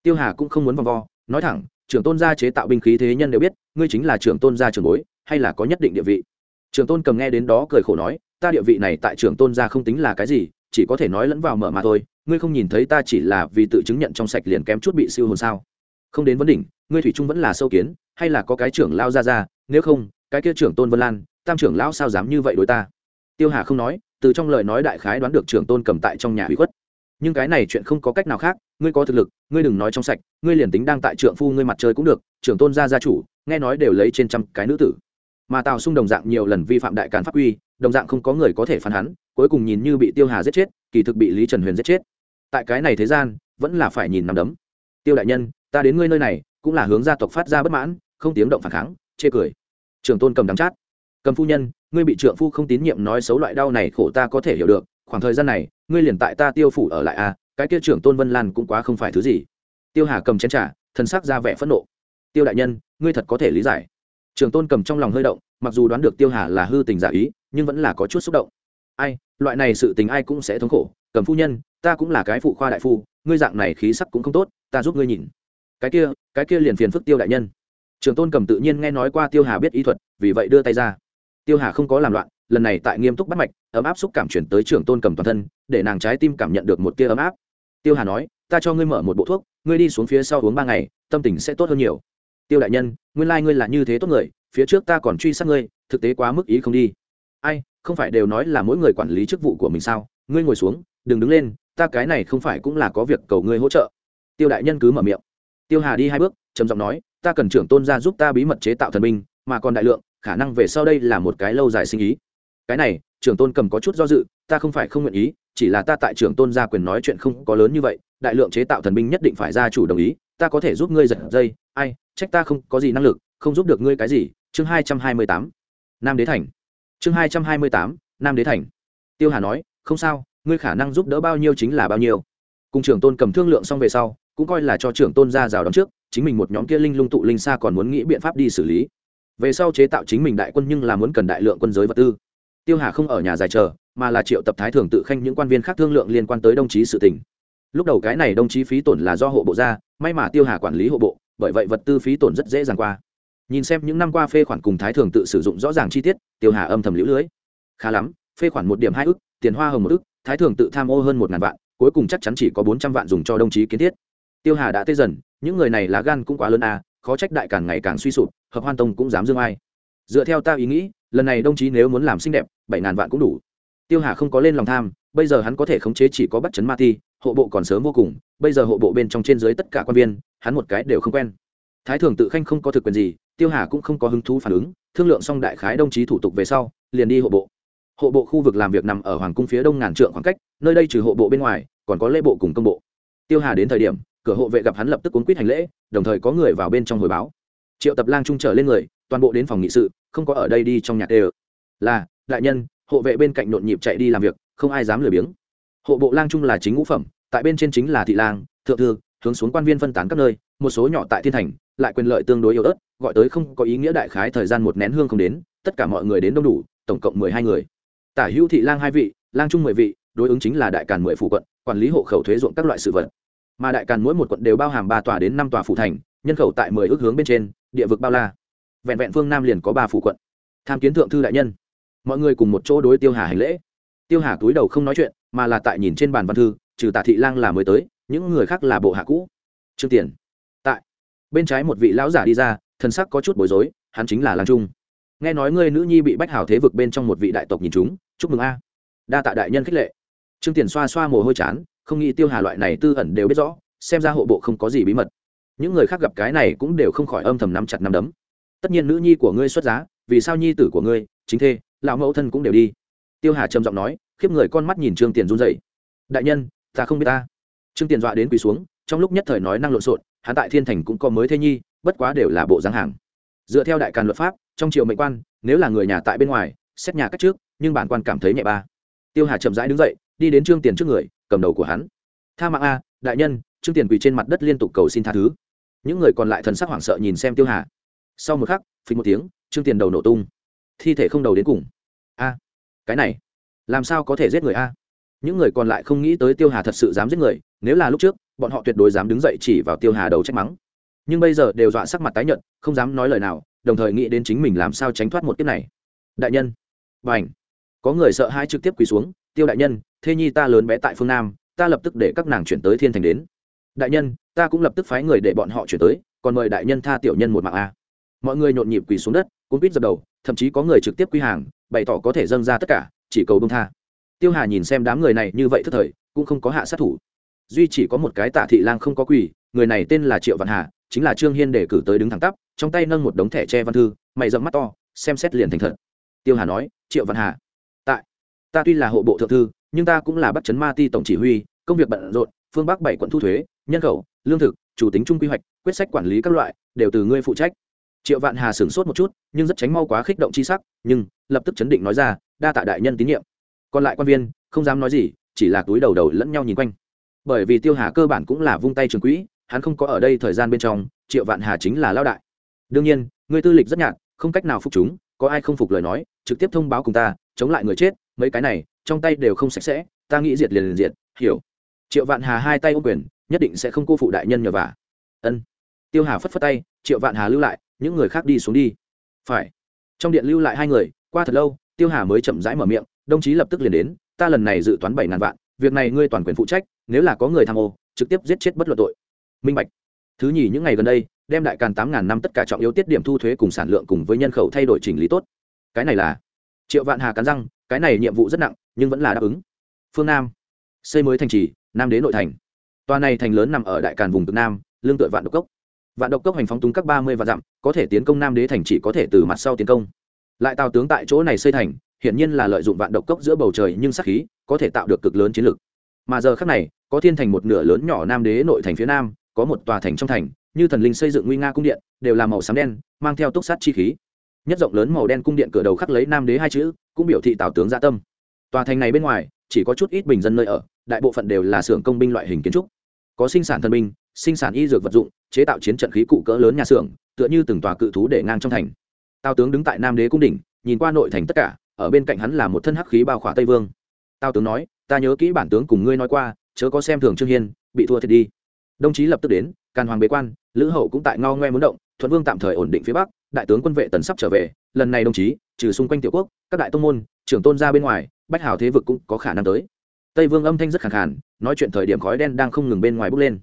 tiêu hà cũng không muốn vòng vo, nói thẳng, trưởng tôn gia chế tạo binh khí thế nhân đều biết, ngươi chính là trưởng tôn gia trưởng bối, hay là có nhất định địa vị? Trưởng tôn cầm nghe đến đó cười khổ nói, ta địa vị này tại trưởng tôn gia không tính là cái gì, chỉ có thể nói lẫn vào mở mà thôi, ngươi không nhìn thấy ta chỉ là vì tự chứng nhận trong sạch liền kém chút bị siêu hồn sao? Không đến vấn đỉnh, ngươi thủy trung vẫn là sâu kiến, hay là có cái trưởng lao ra ra nếu không, cái kia trưởng tôn vân lan, tam trưởng lão sao dám như vậy đối ta? Tiêu hà không nói, từ trong lời nói đại khái đoán được trưởng tôn cầm tại trong nhà hủy khuất. Nhưng cái này chuyện không có cách nào khác ngươi có thực lực, ngươi đừng nói trong sạch, ngươi liền tính đang tại trượng phu ngươi mặt trời cũng được, trưởng tôn gia gia chủ, nghe nói đều lấy trên trăm cái nữ tử. Mà tào xung đồng dạng nhiều lần vi phạm đại càn pháp quy, đồng dạng không có người có thể phán hắn, cuối cùng nhìn như bị tiêu hà giết chết, kỳ thực bị lý trần huyền giết chết. Tại cái này thế gian, vẫn là phải nhìn nằm đấm. Tiêu đại nhân, ta đến ngươi nơi này, cũng là hướng gia tộc phát ra bất mãn, không tiếng động phản kháng, chê cười. Trường tôn cầm đắng chát. Cầm phu nhân, ngươi bị trượng phu không tín nhiệm nói xấu loại đau này khổ ta có thể hiểu được, khoảng thời gian này, ngươi liền tại ta tiêu phủ ở lại à cái kia trưởng tôn vân lan cũng quá không phải thứ gì. Tiêu hà cầm chén trả thân sắc ra vẻ phẫn nộ. Tiêu đại nhân, ngươi thật có thể lý giải. Trường tôn cầm trong lòng hơi động, mặc dù đoán được tiêu hà là hư tình giả ý, nhưng vẫn là có chút xúc động. Ai, loại này sự tình ai cũng sẽ thống khổ, cầm phu nhân, ta cũng là cái phụ khoa đại phu, ngươi dạng này khí sắc cũng không tốt, ta giúp ngươi nhìn. Cái kia cái kia liền phiền phức tiêu đại nhân. Trường tôn cầm tự nhiên nghe nói qua tiêu hà biết ý thuật, vì vậy đưa tay ra. Tiêu hà không có làm loạn, lần này tại nghiêm túc bắt mạch, ấm áp xúc cảm chuyển tới trường tôn cầm toàn thân, để nàng trái tim cảm nhận được một tia ấm áp tiêu hà nói, ta cho ngươi mở một bộ thuốc, ngươi đi xuống phía sau uống ba ngày, tâm tình sẽ tốt hơn nhiều. Tiêu đại nhân, nguyên lai、like、ngươi là như thế tốt người, phía trước ta còn truy sát ngươi, thực tế quá mức ý không đi. Ai, không phải đều nói là mỗi người quản lý chức vụ của mình sao? Ngươi ngồi xuống, đừng đứng lên, ta cái này không phải cũng là có việc cầu ngươi hỗ trợ. Tiêu đại nhân cứ mở miệng. Tiêu hà đi hai bước, trầm giọng nói, ta cần trưởng tôn ra giúp ta bí mật chế tạo thần minh mà còn đại lượng, khả năng về sau đây là một cái lâu dài sinh ý. Cái này, trưởng tôn cầm có chút do dự, ta không phải không nguyện ý chỉ là ta tại trưởng tôn gia quyền nói chuyện không có lớn như vậy, đại lượng chế tạo thần binh nhất định phải gia chủ đồng ý, ta có thể giúp ngươi giật dây, ai, trách ta không có gì năng lực, không giúp được ngươi cái gì, chương hai trăm hai mươi tám, nam đế thành. Chương hai trăm hai mươi tám, nam đế thành. Tiêu hà nói, không sao, ngươi khả năng giúp đỡ bao nhiêu chính là bao nhiêu. Cùng trưởng tôn cầm thương lượng xong về sau, cũng coi là cho trưởng tôn ra rào đón trước, chính mình một nhóm kia linh lung tụ linh xa còn muốn nghĩ biện pháp đi xử lý. Về sau chế tạo chính mình đại quân nhưng là muốn cần đại lượng quân giới vật tư. Tiêu hà không ở nhà dài chờ mà là triệu tập thái thường tự khanh những quan viên khác thương lượng liên quan tới đồng chí sự tình. lúc đầu cái này đồng chí phí tổn là do hộ bộ ra, may mà tiêu hà quản lý hộ bộ, bởi vậy vật tư phí tổn rất dễ dàng qua. Nhìn xem những năm qua phê khoản cùng thái thường tự sử dụng rõ ràng chi tiết, tiêu hà âm thầm lũ lưới. Khá lắm, phê khoản một điểm hai ức, tiền hoa hồng một ức, thái thường tự tham ô hơn một ngàn vạn, cuối cùng chắc chắn chỉ có bốn trăm vạn dùng cho đồng chí kiến thiết. Tiêu hà đã tê dần, những người này lá gan cũng quá lớn à khó trách đại càng ngày càng suy sụp, hợp hoan tông cũng dám dương ai. Dựa theo ta ý nghĩ, lần này đồng chí nếu muốn làm xinh đẹp, bảy ngàn vạn cũng đủ tiêu hà không có lên lòng tham, bây giờ hắn có thể khống chế chỉ có bắt chấn ma ti hộ bộ còn sớm vô cùng, bây giờ hộ bộ bên trong trên dưới tất cả quan viên, hắn một cái đều không quen. Thái thường tự khanh không có thực quyền gì, tiêu hà cũng không có hứng thú phản ứng, thương lượng xong đại khái đồng chí thủ tục về sau, liền đi hộ bộ. Hộ bộ khu vực làm việc nằm ở hoàng cung phía đông ngàn trượng khoảng cách, nơi đây trừ hộ bộ bên ngoài, còn có lễ bộ cùng công bộ. Tiêu hà đến thời điểm, cửa hộ vệ gặp hắn lập tức cuốn quýt hành lễ, đồng thời có người vào bên trong hồi báo. Triệu tập lang trung trở lên người, toàn bộ đến phòng nghị sự, không có ở đây đi trong nhạc đều. là, đại nhân hộ vệ bên cạnh nhộn nhịp chạy đi làm việc, không ai dám lười biếng. Hộ bộ lang trung là chính ngũ phẩm, tại bên trên chính là thị lang, thượng thư, hướng xuống quan viên phân tán các nơi, một số nhỏ tại thiên thành, lại quyền lợi tương đối yếu ớt, gọi tới không có ý nghĩa đại khái thời gian một nén hương không đến, tất cả mọi người đến đông đủ, tổng cộng mười hai người. Tả hữu thị lang hai vị, lang trung mười vị, đối ứng chính là đại càn mười phủ quận, quản lý hộ khẩu thuế ruộng các loại sự vật. Mà đại càn mỗi một quận đều bao hàm ba tòa đến năm tòa phủ thành, nhân khẩu tại mười ước hướng bên trên, địa vực bao la. Vẹn vẹn phương nam liền có ba phủ quận. Tham kiến thượng thư đại nhân mọi người cùng một chỗ đối tiêu hà hành lễ. Tiêu hà túi đầu không nói chuyện, mà là tại nhìn trên bàn văn thư, trừ Tạ thị lang là mới tới, những người khác là bộ hạ cũ. Trương tiền tại. Bên trái một vị lão giả đi ra thân sắc có chút bối rối, hắn chính là lang trung. Nghe nói ngươi nữ nhi bị bách hảo thế vực bên trong một vị đại tộc nhìn chúng, chúc mừng a. Đa tạ đại nhân khích lệ. Trương tiền xoa xoa mồ hôi chán, không nghĩ tiêu hà loại này tư ẩn đều biết rõ, xem ra hộ bộ không có gì bí mật. Những người khác gặp cái này cũng đều không khỏi âm thầm nắm chặt nắm đấm. Tất nhiên nữ nhi của ngươi xuất giá, vì sao nhi tử của ngươi, chính thê lão mẫu thân cũng đều đi. Tiêu hà trầm giọng nói, khiếp người con mắt nhìn trương tiền run dậy đại nhân, ta không biết ta. Trương tiền dọa đến quỳ xuống, trong lúc nhất thời nói năng lộn xộn, hắn tại thiên thành cũng có mới thế nhi, bất quá đều là bộ dáng hàng. Dựa theo đại càn luật pháp, trong triều mệnh quan, nếu là người nhà tại bên ngoài, xét nhà cách trước, nhưng bản quan cảm thấy nhẹ ba. Tiêu hà chậm rãi đứng dậy, đi đến trương tiền trước người, cầm đầu của hắn. Tha mạng a, đại nhân, trương tiền quỳ trên mặt đất liên tục cầu xin tha thứ. Những người còn lại thần sắc hoảng sợ nhìn xem tiêu hà. Sau một khắc phí một tiếng, trương tiền đầu nổ tung. Thi thể không đầu đến cùng cái này làm sao có thể giết người a? Những người còn lại không nghĩ tới tiêu hà thật sự dám giết người, nếu là lúc trước, bọn họ tuyệt đối dám đứng dậy chỉ vào tiêu hà đầu trách mắng. Nhưng bây giờ đều dọa sắc mặt tái nhợt, không dám nói lời nào, đồng thời nghĩ đến chính mình làm sao tránh thoát một kiếp này. Đại nhân. Và ảnh có người sợ hai trực tiếp quỳ xuống, tiêu đại nhân thê nhi ta lớn bé tại phương nam, ta lập tức để các nàng chuyển tới thiên thành đến. Đại nhân, ta cũng lập tức phái người để bọn họ chuyển tới, còn mời đại nhân tha tiểu nhân một mạng a. Mọi người nhộn nhịp quỳ xuống đất cũng quýt dập đầu, thậm chí có người trực tiếp quy hàng bày tỏ có thể dâng ra tất cả, chỉ cầu bông tha. Tiêu hà nhìn xem đám người này như vậy thất thời, cũng không có hạ sát thủ. Duy chỉ có một cái tạ thị lang không có quỳ, người này tên là triệu văn hà, chính là trương hiên để cử tới đứng thẳng tắp, trong tay nâng một đống thẻ tre văn thư, mày dẫm mắt to, xem xét liền thành thật. Tiêu hà nói, triệu văn hà, tại, ta tuy là hộ bộ thượng thư, nhưng ta cũng là bắt chấn ma ti tổng chỉ huy, công việc bận rộn, phương bắc bảy quận thu thuế, nhân khẩu, lương thực, chủ tính chung quy hoạch, quyết sách quản lý các loại, đều từ ngươi phụ trách triệu vạn hà sửng sốt một chút, nhưng rất tránh mau quá khích động chi sắc, nhưng lập tức chấn định nói ra, đa tạ đại nhân tín nhiệm. Còn lại quan viên, không dám nói gì, chỉ là túi đầu đầu lẫn nhau nhìn quanh. Bởi vì tiêu hà cơ bản cũng là vung tay trường quỹ, hắn không có ở đây thời gian bên trong, triệu vạn hà chính là lao đại. Đương nhiên người tư lịch rất nhạt, không cách nào phục chúng, có ai không phục lời nói, trực tiếp thông báo cùng ta, chống lại người chết, mấy cái này, trong tay đều không sạch sẽ, ta nghĩ diệt liền liền diệt, hiểu. Triệu vạn hà hai tay ô quyền, nhất định sẽ không cô phụ đại nhân nhờ vả. Ân. Tiêu hà phất phất tay, triệu vạn hà lưu lại những người khác đi xuống đi. Phải. Trong điện lưu lại hai người, qua thật lâu, tiêu hà mới chậm rãi mở miệng, đồng chí lập tức liền đến, ta lần này dự toán bảy ngàn vạn, việc này ngươi toàn quyền phụ trách, nếu là có người tham ô, trực tiếp giết chết bất luận tội. Minh bạch. Thứ nhì những ngày gần đây, đem đại càn tám ngàn năm tất cả trọng yếu tiết điểm thu thuế cùng sản lượng cùng với nhân khẩu thay đổi chỉnh lý tốt. Cái này là triệu vạn hà cắn răng, cái này nhiệm vụ rất nặng, nhưng vẫn là đáp ứng. Phương nam. Xây mới thành trì, nam đế nội thành. Tòa này thành lớn nằm ở đại càn vùng cực nam, lương tựa vạn độc cốc vạn độc cốc hành phóng túng các ba mươi vạn dặm, có thể tiến công nam đế thành chỉ có thể từ mặt sau tiến công. Lại tào tướng tại chỗ này xây thành, hiển nhiên là lợi dụng vạn độc cốc giữa bầu trời nhưng sắc khí, có thể tạo được cực lớn chiến lược mà giờ khác này, có thiên thành một nửa lớn nhỏ nam đế nội thành phía nam, có một tòa thành trong thành, như thần linh xây dựng nguy nga cung điện, đều là màu xám đen, mang theo túc sát chi khí. Nhất rộng lớn màu đen cung điện cửa đầu khắc lấy nam đế hai chữ, cũng biểu thị tào tướng gia tâm. Tòa thành này bên ngoài, chỉ có chút ít bình dân nơi ở, đại bộ phận đều là xưởng công binh loại hình kiến trúc. Có sinh sản thần binh sinh sản y dược vật dụng, chế tạo chiến trận khí cụ cỡ lớn nhà xưởng, tựa như từng tòa cự thú để ngang trong thành. Tào tướng đứng tại nam đế cung đỉnh, nhìn qua nội thành tất cả, ở bên cạnh hắn là một thân hắc khí bao khỏa tây vương. Tào tướng nói, ta nhớ kỹ bản tướng cùng ngươi nói qua, chớ có xem thường trương hiên, bị thua thiệt đi. Đồng chí lập tức đến, càn hoàng bế quan, lữ hậu cũng tại ngao ngoe muốn động, thuận vương tạm thời ổn định phía bắc, đại tướng quân vệ tần sắp trở về, lần này đồng chí, trừ xung quanh tiểu quốc, các đại tông môn, trưởng tôn ra bên ngoài, bách hào thế vực cũng có khả năng tới. Tây vương âm thanh rất khẳng khàn, nói chuyện thời điểm khói đen đang không ngừng bên ngoài bốc lên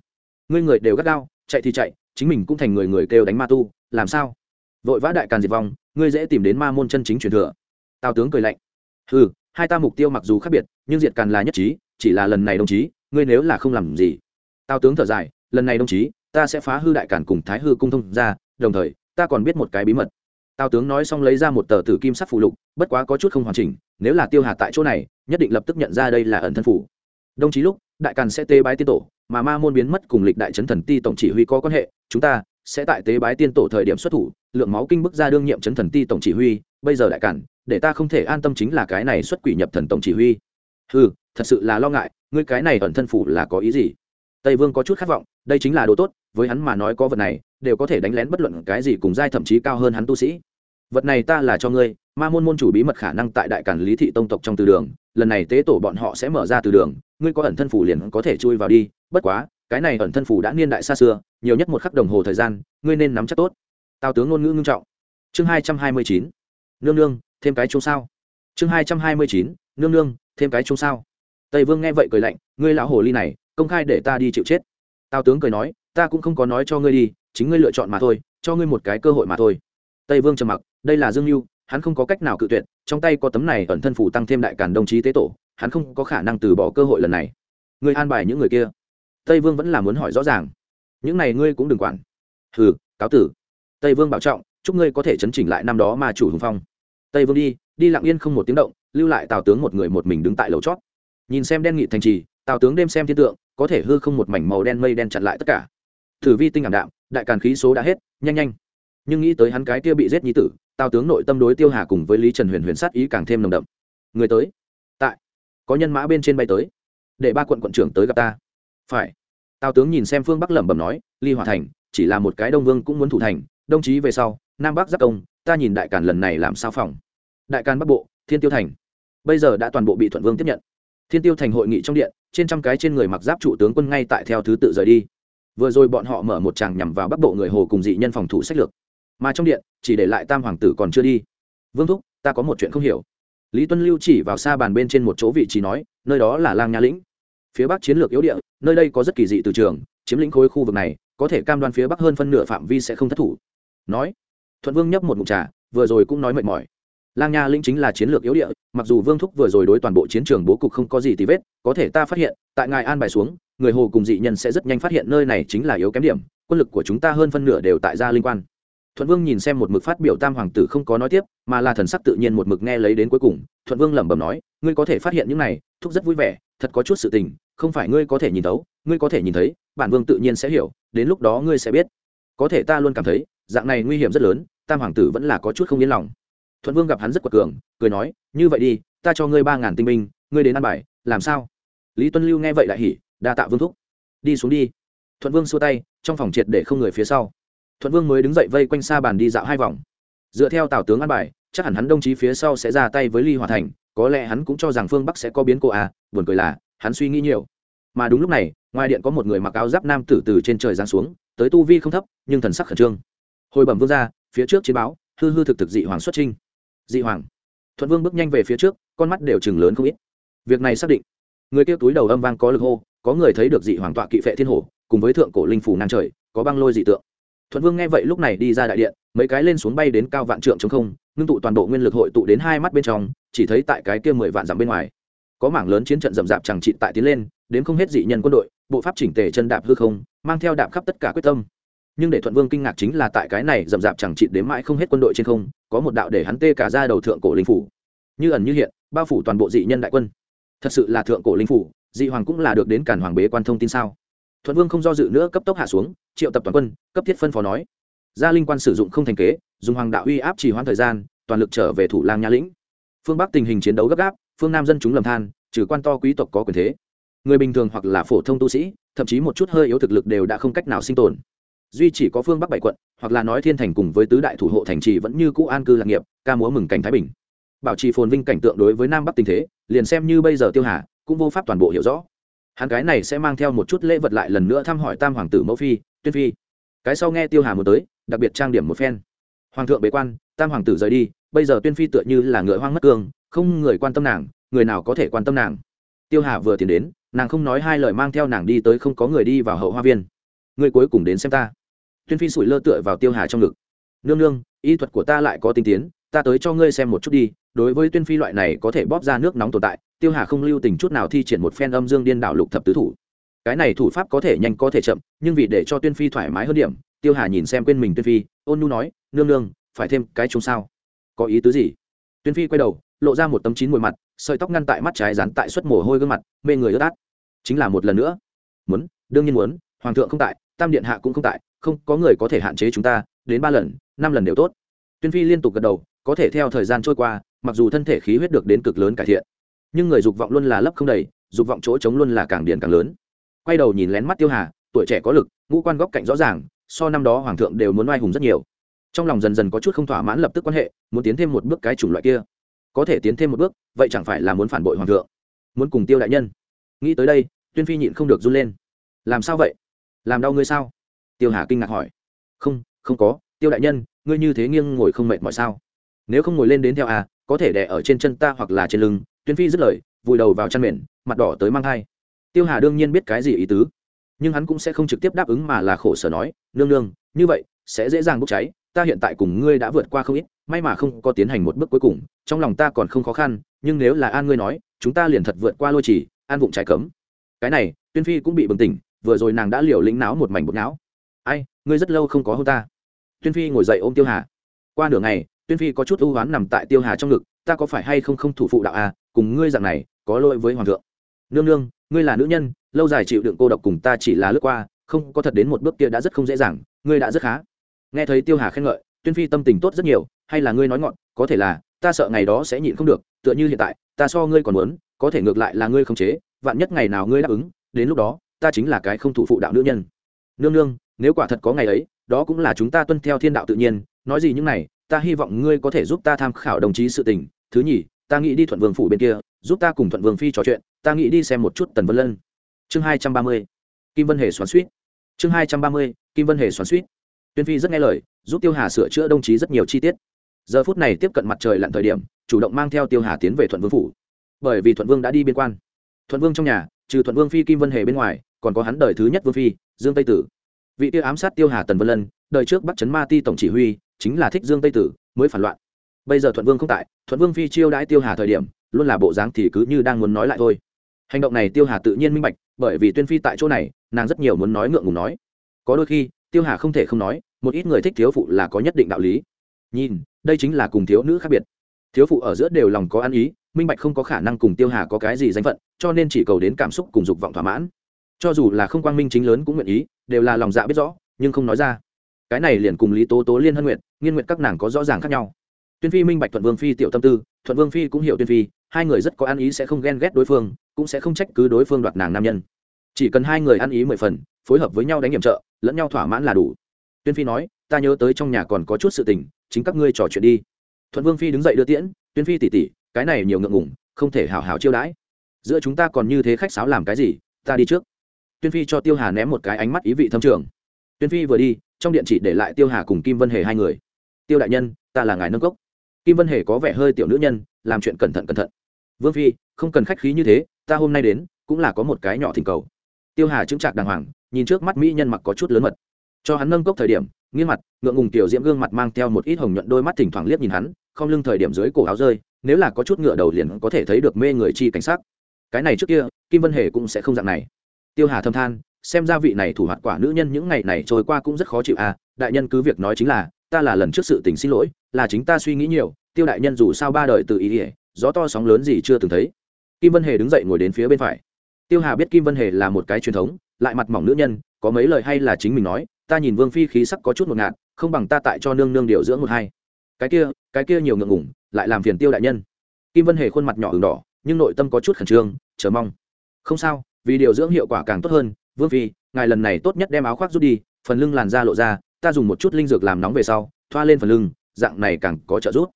ngươi người đều gắt gao, chạy thì chạy, chính mình cũng thành người người kêu đánh ma tu, làm sao? Vội vã đại càn diệt vong, ngươi dễ tìm đến ma môn chân chính truyền thừa. Tào tướng cười lạnh. Ừ hai ta mục tiêu mặc dù khác biệt, nhưng diệt càn là nhất trí, chỉ là lần này đồng chí, ngươi nếu là không làm gì. Tào tướng thở dài, lần này đồng chí, ta sẽ phá hư đại càn cùng thái hư cung thông ra, đồng thời, ta còn biết một cái bí mật. Tào tướng nói xong lấy ra một tờ tử kim sắc phụ lục, bất quá có chút không hoàn chỉnh, nếu là tiêu hà tại chỗ này, nhất định lập tức nhận ra đây là ẩn thân phủ đồng chí lúc đại càn sẽ tế bái tiên tổ, mà ma môn biến mất cùng lịch đại chấn thần ti tổng chỉ huy có quan hệ, chúng ta sẽ tại tế bái tiên tổ thời điểm xuất thủ, lượng máu kinh bức ra đương nhiệm chấn thần ti tổng chỉ huy, bây giờ đại càn, để ta không thể an tâm chính là cái này xuất quỷ nhập thần tổng chỉ huy. Ừ thật sự là lo ngại, ngươi cái này ẩn thân phủ là có ý gì? Tây vương có chút khát vọng, đây chính là đồ tốt, với hắn mà nói có vật này, đều có thể đánh lén bất luận cái gì cùng giai thậm chí cao hơn hắn tu sĩ. Vật này ta là cho ngươi, ma môn môn chủ bí mật khả năng tại đại cản lý thị tông tộc trong từ đường, lần này tế tổ bọn họ sẽ mở ra từ đường ngươi có ẩn thân phủ liền có thể chui vào đi, bất quá, cái này ẩn thân phủ đã niên đại xa xưa, nhiều nhất một khắc đồng hồ thời gian, ngươi nên nắm chắc tốt. Tào tướng ngôn ngữ ngưng trọng. Chương hai trăm hai mươi chín. Nương nương, thêm cái chung sao? Chương hai trăm hai mươi chín. Nương nương, thêm cái chung sao? Tây vương nghe vậy cười lạnh, ngươi lão hồ ly này, công khai để ta đi chịu chết. Tào tướng cười nói, ta cũng không có nói cho ngươi đi, chính ngươi lựa chọn mà thôi, cho ngươi một cái cơ hội mà thôi. Tây vương trầm mặc, đây là dương mưu hắn không có cách nào cự tuyệt, trong tay có tấm này ẩn thân phủ tăng thêm đại cản đồng chí tế tổ hắn không có khả năng từ bỏ cơ hội lần này. Ngươi an bài những người kia. Tây vương vẫn là muốn hỏi rõ ràng. Những này ngươi cũng đừng quản. Hừ, cáo tử. Tây vương bảo trọng, chúc ngươi có thể chấn chỉnh lại năm đó mà chủ hùng phong. Tây vương đi đi lặng yên không một tiếng động, lưu lại tào tướng một người một mình đứng tại lầu chót. Nhìn xem đen nghị thành trì, tào tướng đêm xem thiên tượng, có thể hư không một mảnh màu đen mây đen chặn lại tất cả. Thử vi tinh ảm đạm, đại càn khí số đã hết, nhanh nhanh. Nhưng nghĩ tới hắn cái kia bị giết nhi tử, tào tướng nội tâm đối tiêu hà cùng với lý trần huyền huyền sát ý càng thêm nồng đậm. Người tới có nhân mã bên trên bay tới. Để ba quận quận trưởng tới gặp ta. Phải. Tào tướng nhìn xem phương bắc lẩm bẩm nói, ly hòa thành, chỉ là một cái đông vương cũng muốn thủ thành, đồng chí về sau, nam bắc giác công, ta nhìn đại càn lần này làm sao phòng. Đại càn bắc bộ, thiên tiêu thành. Bây giờ đã toàn bộ bị thuận vương tiếp nhận. Thiên tiêu thành hội nghị trong điện, trên trăm cái trên người mặc giáp trụ tướng quân ngay tại theo thứ tự rời đi. Vừa rồi bọn họ mở một tràng nhằm vào bắc bộ người hồ cùng dị nhân phòng thủ sách lược. Mà trong điện, chỉ để lại tam hoàng tử còn chưa đi. Vương thúc, ta có một chuyện không hiểu lý tuân lưu chỉ vào xa bàn bên trên một chỗ vị trí nói, nơi đó là lang nha lĩnh. Phía bắc chiến lược yếu địa, nơi đây có rất kỳ dị từ trường, chiếm lĩnh khối khu vực này, có thể cam đoan phía bắc hơn phân nửa phạm vi sẽ không thất thủ. Nói, thuận vương nhấp một mục trà, vừa rồi cũng nói mệt mỏi. Lang nha lĩnh chính là chiến lược yếu địa, mặc dù vương thúc vừa rồi đối toàn bộ chiến trường bố cục không có gì tí vết, có thể ta phát hiện, tại ngài an bài xuống, người hồ cùng dị nhân sẽ rất nhanh phát hiện nơi này chính là yếu kém điểm, quân lực của chúng ta hơn phân nửa đều tại gia linh quan thuận vương nhìn xem một mực phát biểu tam hoàng tử không có nói tiếp, mà là thần sắc tự nhiên một mực nghe lấy đến cuối cùng, thuận vương lẩm bẩm nói, ngươi có thể phát hiện những này, thúc rất vui vẻ, thật có chút sự tình, không phải ngươi có thể nhìn thấu, ngươi có thể nhìn thấy, bản vương tự nhiên sẽ hiểu, đến lúc đó ngươi sẽ biết. Có thể ta luôn cảm thấy, dạng này nguy hiểm rất lớn, tam hoàng tử vẫn là có chút không yên lòng. Thuận vương gặp hắn rất quật cường, cười nói, như vậy đi, ta cho ngươi ba ngàn tinh binh, ngươi đến ăn bài, làm sao? Lý tuân lưu nghe vậy lại hỉ, đa tạ vương thúc, đi xuống đi. Thuận vương xua tay, trong phòng triệt để không người phía sau thuận vương mới đứng dậy vây quanh xa bàn đi dạo hai vòng. Dựa theo tào tướng ăn bài, chắc hẳn hắn đồng chí phía sau sẽ ra tay với ly hòa thành, có lẽ hắn cũng cho rằng phương bắc sẽ có biến cô à buồn cười là, hắn suy nghĩ nhiều. Mà đúng lúc này, ngoài điện có một người mặc áo giáp nam tử từ trên trời giáng xuống, tới tu vi không thấp, nhưng thần sắc khẩn trương. Hồi bẩm vương ra phía trước chiến báo, hư hư thực thực dị hoàng xuất trinh dị hoàng. Thuận vương bước nhanh về phía trước, con mắt đều chừng lớn không ít. Việc này xác định. Người kia túi đầu âm vang có lực hô, có người thấy được dị hoàng tọa kỵ phệ thiên hổ, cùng với thượng cổ linh phủ ngang trời, có băng lôi dị tượng thuận vương nghe vậy lúc này đi ra đại điện, mấy cái lên xuống bay đến cao vạn trượng chống không, ngưng tụ toàn bộ nguyên lực hội tụ đến hai mắt bên trong, chỉ thấy tại cái kia mười vạn dặm bên ngoài, có mảng lớn chiến trận rậm rạp chẳng trị tại tiến lên, đến không hết dị nhân quân đội, bộ pháp chỉnh tề chân đạp hư không, mang theo đạp khắp tất cả quyết tâm. Nhưng để thuận vương kinh ngạc chính là tại cái này rậm rạp chẳng trị đến mãi không hết quân đội trên không, có một đạo để hắn tê cả ra đầu thượng cổ linh phủ. Như ẩn như hiện, bao phủ toàn bộ dị nhân đại quân. Thật sự là thượng cổ linh phủ, dị hoàng cũng là được đến cản hoàng bế quan thông tin sao? Thuận vương không do dự nữa cấp tốc hạ xuống, triệu tập toàn quân, cấp thiết phân phó nói. Gia linh quan sử dụng không thành kế, dùng hoàng đạo uy áp trì hoãn thời gian, toàn lực trở về thủ lang nha lĩnh. Phương bắc tình hình chiến đấu gấp gáp, phương nam dân chúng lầm than, trừ quan to quý tộc có quyền thế. Người bình thường hoặc là phổ thông tu sĩ, thậm chí một chút hơi yếu thực lực đều đã không cách nào sinh tồn. Duy chỉ có phương bắc bảy quận, hoặc là nói thiên thành cùng với tứ đại thủ hộ thành trì vẫn như cũ an cư lạc nghiệp, ca múa mừng cảnh thái bình. Bảo trì phồn vinh cảnh tượng đối với nam bắc tình thế, liền xem như bây giờ tiêu hà, cũng vô pháp toàn bộ hiểu rõ hắn cái này sẽ mang theo một chút lễ vật lại lần nữa thăm hỏi tam hoàng tử mẫu phi, tuyên phi. Cái sau nghe tiêu hà muốn tới, đặc biệt trang điểm một phen. Hoàng thượng bế quan, tam hoàng tử rời đi, bây giờ tuyên phi tựa như là ngựa hoang mất cương, không người quan tâm nàng, người nào có thể quan tâm nàng? Tiêu hà vừa tiến đến, nàng không nói hai lời mang theo nàng đi tới không có người đi vào hậu hoa viên. Người cuối cùng đến xem ta. Tuyên phi sủi lơ tựa vào tiêu hà trong ngực. Nương nương, y thuật của ta lại có tinh tiến, ta tới cho ngươi xem một chút đi, đối với tuyên phi loại này có thể bóp ra nước nóng tồn tại tiêu hà không lưu tình chút nào thi triển một phen âm dương điên đảo lục thập tứ thủ. Cái này thủ pháp có thể nhanh, có thể chậm, nhưng vì để cho tuyên phi thoải mái hơn điểm, tiêu hà nhìn xem quên mình tuyên phi, ôn nhu nói, nương nương, phải thêm cái chúng sao? Có ý tứ gì? Tuyên phi quay đầu, lộ ra một tấm chín mùi mặt, sợi tóc ngăn tại mắt trái rán tại suất mồ hôi gương mặt, mê người ướt át. Chính là một lần nữa. Muốn, đương nhiên muốn, hoàng thượng không tại, tam điện hạ cũng không tại, không, có người có thể hạn chế chúng ta, đến ba lần, năm lần đều tốt. Tuyên phi liên tục gật đầu, có thể theo thời gian trôi qua, mặc dù thân thể khí huyết được đến cực lớn cải thiện nhưng người dục vọng luôn là lấp không đầy, dục vọng chỗ trống luôn là càng điền càng lớn. Quay đầu nhìn lén mắt tiêu hà, tuổi trẻ có lực, ngũ quan góc cạnh rõ ràng, so năm đó hoàng thượng đều muốn oai hùng rất nhiều. Trong lòng dần dần có chút không thỏa mãn lập tức quan hệ, muốn tiến thêm một bước cái chủng loại kia. Có thể tiến thêm một bước, vậy chẳng phải là muốn phản bội hoàng thượng? Muốn cùng tiêu đại nhân? Nghĩ tới đây, tuyên phi nhịn không được run lên. Làm sao vậy? Làm đau ngươi sao? Tiêu hà kinh ngạc hỏi. Không không có, tiêu đại nhân, ngươi như thế nghiêng ngồi không mệt mỏi sao? Nếu không ngồi lên đến theo à có thể đè ở trên chân ta hoặc là trên lưng tuyên phi dứt lời, vùi đầu vào chăn mền, mặt đỏ tới mang thai. Tiêu hà đương nhiên biết cái gì ý tứ, nhưng hắn cũng sẽ không trực tiếp đáp ứng mà là khổ sở nói, nương nương, như vậy sẽ dễ dàng bốc cháy, ta hiện tại cùng ngươi đã vượt qua không ít, may mà không có tiến hành một bước cuối cùng, trong lòng ta còn không khó khăn, nhưng nếu là an ngươi nói, chúng ta liền thật vượt qua lôi trì, an vụng trái cấm. Cái này, tuyên phi cũng bị bừng tỉnh, vừa rồi nàng đã liều lĩnh náo một mảnh bột não. Ai, ngươi rất lâu không có hôn ta. Tuyên phi ngồi dậy ôm tiêu hà. Qua nửa ngày tuyên phi có chút ưu hoán nằm tại tiêu hà trong ngực, ta có phải hay không không thủ phụ đạo à cùng ngươi dạng này, có lỗi với hoàng thượng. Nương nương, ngươi là nữ nhân, lâu dài chịu đựng cô độc cùng ta chỉ là lướt qua, không có thật đến một bước kia đã rất không dễ dàng, ngươi đã rất khá. Nghe thấy tiêu hà khen ngợi, tuyên phi tâm tình tốt rất nhiều, hay là ngươi nói ngọn, có thể là, ta sợ ngày đó sẽ nhịn không được, tựa như hiện tại, ta so ngươi còn muốn, có thể ngược lại là ngươi không chế, vạn nhất ngày nào ngươi đáp ứng, đến lúc đó, ta chính là cái không thủ phụ đạo nữ nhân. Nương nương, nếu quả thật có ngày ấy, đó cũng là chúng ta tuân theo thiên đạo tự nhiên, nói gì những này ta hy vọng ngươi có thể giúp ta tham khảo đồng chí sự tình. Thứ nhì, ta nghĩ đi thuận vương phủ bên kia, giúp ta cùng thuận vương phi trò chuyện, ta nghĩ đi xem một chút tần vân lân. Chương hai trăm ba mươi, kim vân hề xoắn suýt chương hai trăm ba mươi, kim vân hề xoắn suýt tuyên phi rất nghe lời, giúp tiêu hà sửa chữa đồng chí rất nhiều chi tiết. Giờ phút này tiếp cận mặt trời lặn thời điểm, chủ động mang theo tiêu hà tiến về thuận vương phủ. Bởi vì thuận vương đã đi biên quan. Thuận vương trong nhà, trừ thuận vương phi kim vân hề bên ngoài, còn có hắn đời thứ nhất vương phi, dương tây tử vị tiêu ám sát tiêu hà tần vân lân, đời trước bắt chấn ma ti tổng chỉ huy, chính là thích dương tây tử, mới phản loạn. Bây giờ thuận vương không tại, thuận vương phi chiêu đãi tiêu hà thời điểm, luôn là bộ dáng thì cứ như đang muốn nói lại thôi. Hành động này tiêu hà tự nhiên minh bạch, bởi vì tuyên phi tại chỗ này, nàng rất nhiều muốn nói ngượng ngùng nói. Có đôi khi, tiêu hà không thể không nói, một ít người thích thiếu phụ là có nhất định đạo lý. Nhìn, đây chính là cùng thiếu nữ khác biệt. Thiếu phụ ở giữa đều lòng có ăn ý, minh bạch không có khả năng cùng tiêu hà có cái gì danh phận, cho nên chỉ cầu đến cảm xúc cùng dục vọng thỏa mãn cho dù là không quang minh chính lớn cũng nguyện ý, đều là lòng dạ biết rõ, nhưng không nói ra. Cái này liền cùng lý tố tố liên hân nguyện, nghiên nguyện các nàng có rõ ràng khác nhau. Tuyên phi minh bạch thuận vương phi tiểu tâm tư, thuận vương phi cũng hiểu tuyên phi, hai người rất có ăn ý sẽ không ghen ghét đối phương, cũng sẽ không trách cứ đối phương đoạt nàng nam nhân. Chỉ cần hai người ăn ý mười phần, phối hợp với nhau đánh nhiệm trợ, lẫn nhau thỏa mãn là đủ. Tuyên phi nói, ta nhớ tới trong nhà còn có chút sự tình, chính các ngươi trò chuyện đi. Thuận vương phi đứng dậy đưa tiễn, tuyên phi tỉ tỉ cái này nhiều ngượng ngủng không thể hào hào chiêu đãi. Giữa chúng ta còn như thế khách sáo làm cái gì, ta đi trước tuyên phi cho tiêu hà ném một cái ánh mắt ý vị thâm trường. Tuyên phi vừa đi, trong điện chỉ để lại tiêu hà cùng kim vân hề hai người. Tiêu đại nhân, ta là ngài nâng cốc. Kim vân hề có vẻ hơi tiểu nữ nhân, làm chuyện cẩn thận cẩn thận. Vương phi, không cần khách khí như thế, ta hôm nay đến, cũng là có một cái nhỏ thỉnh cầu. Tiêu hà chứng chạc đàng hoàng, nhìn trước mắt mỹ nhân mặc có chút lớn mật. Cho hắn nâng cốc thời điểm, nghiêng mặt, ngượng ngùng tiểu diễm gương mặt mang theo một ít hồng nhuận đôi mắt thỉnh thoảng liếc nhìn hắn, không lưng thời điểm dưới cổ áo rơi, nếu là có chút ngựa đầu liền có thể thấy được mê người chi cảnh sắc. Cái này trước kia, kim vân hề cũng sẽ không dạng này tiêu hà thâm than, xem ra vị này thủ hoạt quả nữ nhân những ngày này trôi qua cũng rất khó chịu à đại nhân cứ việc nói chính là, ta là lần trước sự tình xin lỗi, là chính ta suy nghĩ nhiều, tiêu đại nhân dù sao ba đời từ ý ỉa gió to sóng lớn gì chưa từng thấy. Kim vân hề đứng dậy ngồi đến phía bên phải. Tiêu hà biết kim vân hề là một cái truyền thống, lại mặt mỏng nữ nhân, có mấy lời hay là chính mình nói, ta nhìn vương phi khí sắc có chút một ngạt, không bằng ta tại cho nương nương điều dưỡng một hai. Cái kia cái kia nhiều ngượng ngủng lại làm phiền tiêu đại nhân. Kim vân hề khuôn mặt nhỏ ửng đỏ, nhưng nội tâm có chút khẩn trương, chờ mong. Không sao vì điều dưỡng hiệu quả càng tốt hơn, vương phi, ngài lần này tốt nhất đem áo khoác rút đi, phần lưng làn da lộ ra, ta dùng một chút linh dược làm nóng về sau, thoa lên phần lưng, dạng này càng có trợ giúp.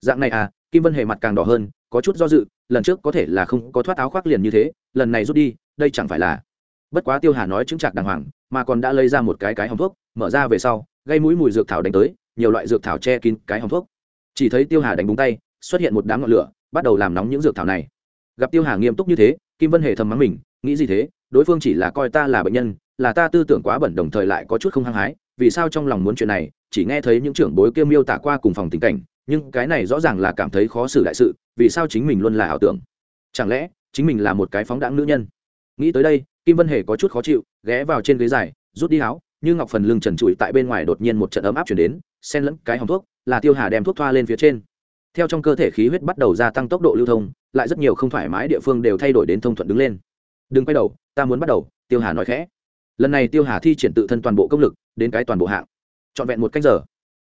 Dạng này à kim vân hề mặt càng đỏ hơn, có chút do dự, lần trước có thể là không có thoát áo khoác liền như thế, lần này rút đi, đây chẳng phải là bất quá tiêu hà nói chứng trạc đàng hoàng, mà còn đã lấy ra một cái cái hồng thuốc, mở ra về sau, gây mũi mùi dược thảo đánh tới, nhiều loại dược thảo che kín cái hồng thuốc. Chỉ thấy tiêu hà đánh búng tay, xuất hiện một đám ngọn lửa, bắt đầu làm nóng những dược thảo này. Gặp tiêu hà nghiêm túc như thế, kim vân hề thầm mắng mình nghĩ gì thế? Đối phương chỉ là coi ta là bệnh nhân, là ta tư tưởng quá bẩn đồng thời lại có chút không hăng hái, vì sao trong lòng muốn chuyện này? Chỉ nghe thấy những trưởng bối kia miêu tả qua cùng phòng tình cảnh, nhưng cái này rõ ràng là cảm thấy khó xử đại sự, vì sao chính mình luôn là ảo tưởng? Chẳng lẽ, chính mình là một cái phóng đãng nữ nhân? Nghĩ tới đây, kim vân hề có chút khó chịu, ghé vào trên ghế dài, rút đi áo, như ngọc phần lưng trần trụi tại bên ngoài đột nhiên một trận ấm áp chuyển đến, xen lẫn cái hòng thuốc, là tiêu hà đem thuốc thoa lên phía trên. Theo trong cơ thể khí huyết bắt đầu gia tăng tốc độ lưu thông, lại rất nhiều không thoải mái địa phương đều thay đổi đến thông thuận đứng lên đừng quay đầu, ta muốn bắt đầu, tiêu hà nói khẽ. Lần này tiêu hà thi triển tự thân toàn bộ công lực, đến cái toàn bộ hạng. Trọn vẹn một cách giờ.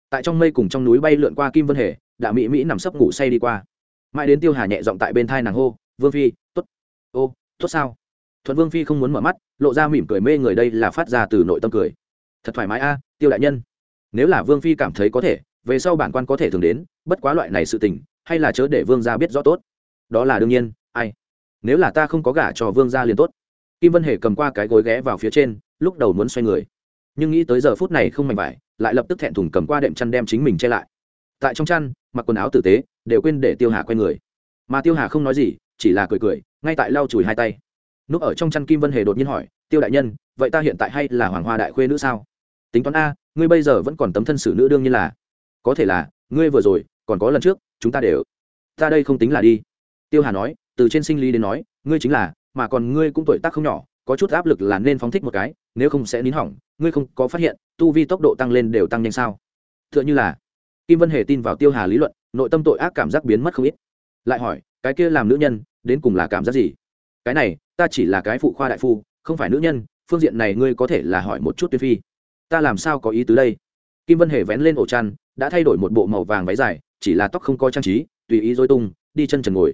Tại trong mây cùng trong núi bay lượn qua kim vân hề, đạ mỹ mỹ nằm sấp ngủ say đi qua. Mãi đến tiêu hà nhẹ giọng tại bên thai nàng hô, vương phi t ố t ô, tốt sao? Thuận vương phi không muốn mở mắt, lộ ra mỉm cười mê người đây là phát ra từ nội tâm cười. Thật thoải mái a, tiêu đại nhân. Nếu là vương phi cảm thấy có thể, về sau bản quan có thể thường đến, bất quá loại này sự tình, hay là chớ để vương gia biết rõ tốt. Đó là đương nhiên, ai? Nếu là ta không có gả cho vương gia liền tốt. Kim vân hề cầm qua cái gối ghé vào phía trên, lúc đầu muốn xoay người, nhưng nghĩ tới giờ phút này không mạnh vải, lại lập tức thẹn thùng cầm qua đệm chăn đem chính mình che lại. Tại trong chăn, mặc quần áo tử tế, đều quên để tiêu hà quay người. Mà tiêu hà không nói gì, chỉ là cười cười, ngay tại lau chùi hai tay. Núp ở trong chăn kim vân hề đột nhiên hỏi, tiêu đại nhân, vậy ta hiện tại hay là hoàng hoa đại khuê nữ sao? Tính toán a, ngươi bây giờ vẫn còn tấm thân xử nữ đương nhiên là. Có thể là, ngươi vừa rồi, còn có lần trước, chúng ta đều, ta đây không tính là đi. Tiêu hà nói từ trên sinh lý đến nói, ngươi chính là, mà còn ngươi cũng tuổi tác không nhỏ, có chút áp lực là nên phóng thích một cái, nếu không sẽ nín hỏng, ngươi không có phát hiện, tu vi tốc độ tăng lên đều tăng nhanh sao? T h ư ợ n h ư là, kim vân hề tin vào tiêu hà lý luận, nội tâm tội ác cảm giác biến mất không ít. Lại hỏi, cái kia làm nữ nhân, đến cùng là cảm giác gì? Cái này, ta chỉ là cái phụ khoa đại phu, không phải nữ nhân, phương diện này ngươi có thể là hỏi một chút tuyên phi. Ta làm sao có ý tứ đây? Kim vân hề vén lên ổ chăn, đã thay đổi một bộ màu vàng váy dài, chỉ là tóc không có trang trí, tùy ý dối tung, đi chân trần ngồi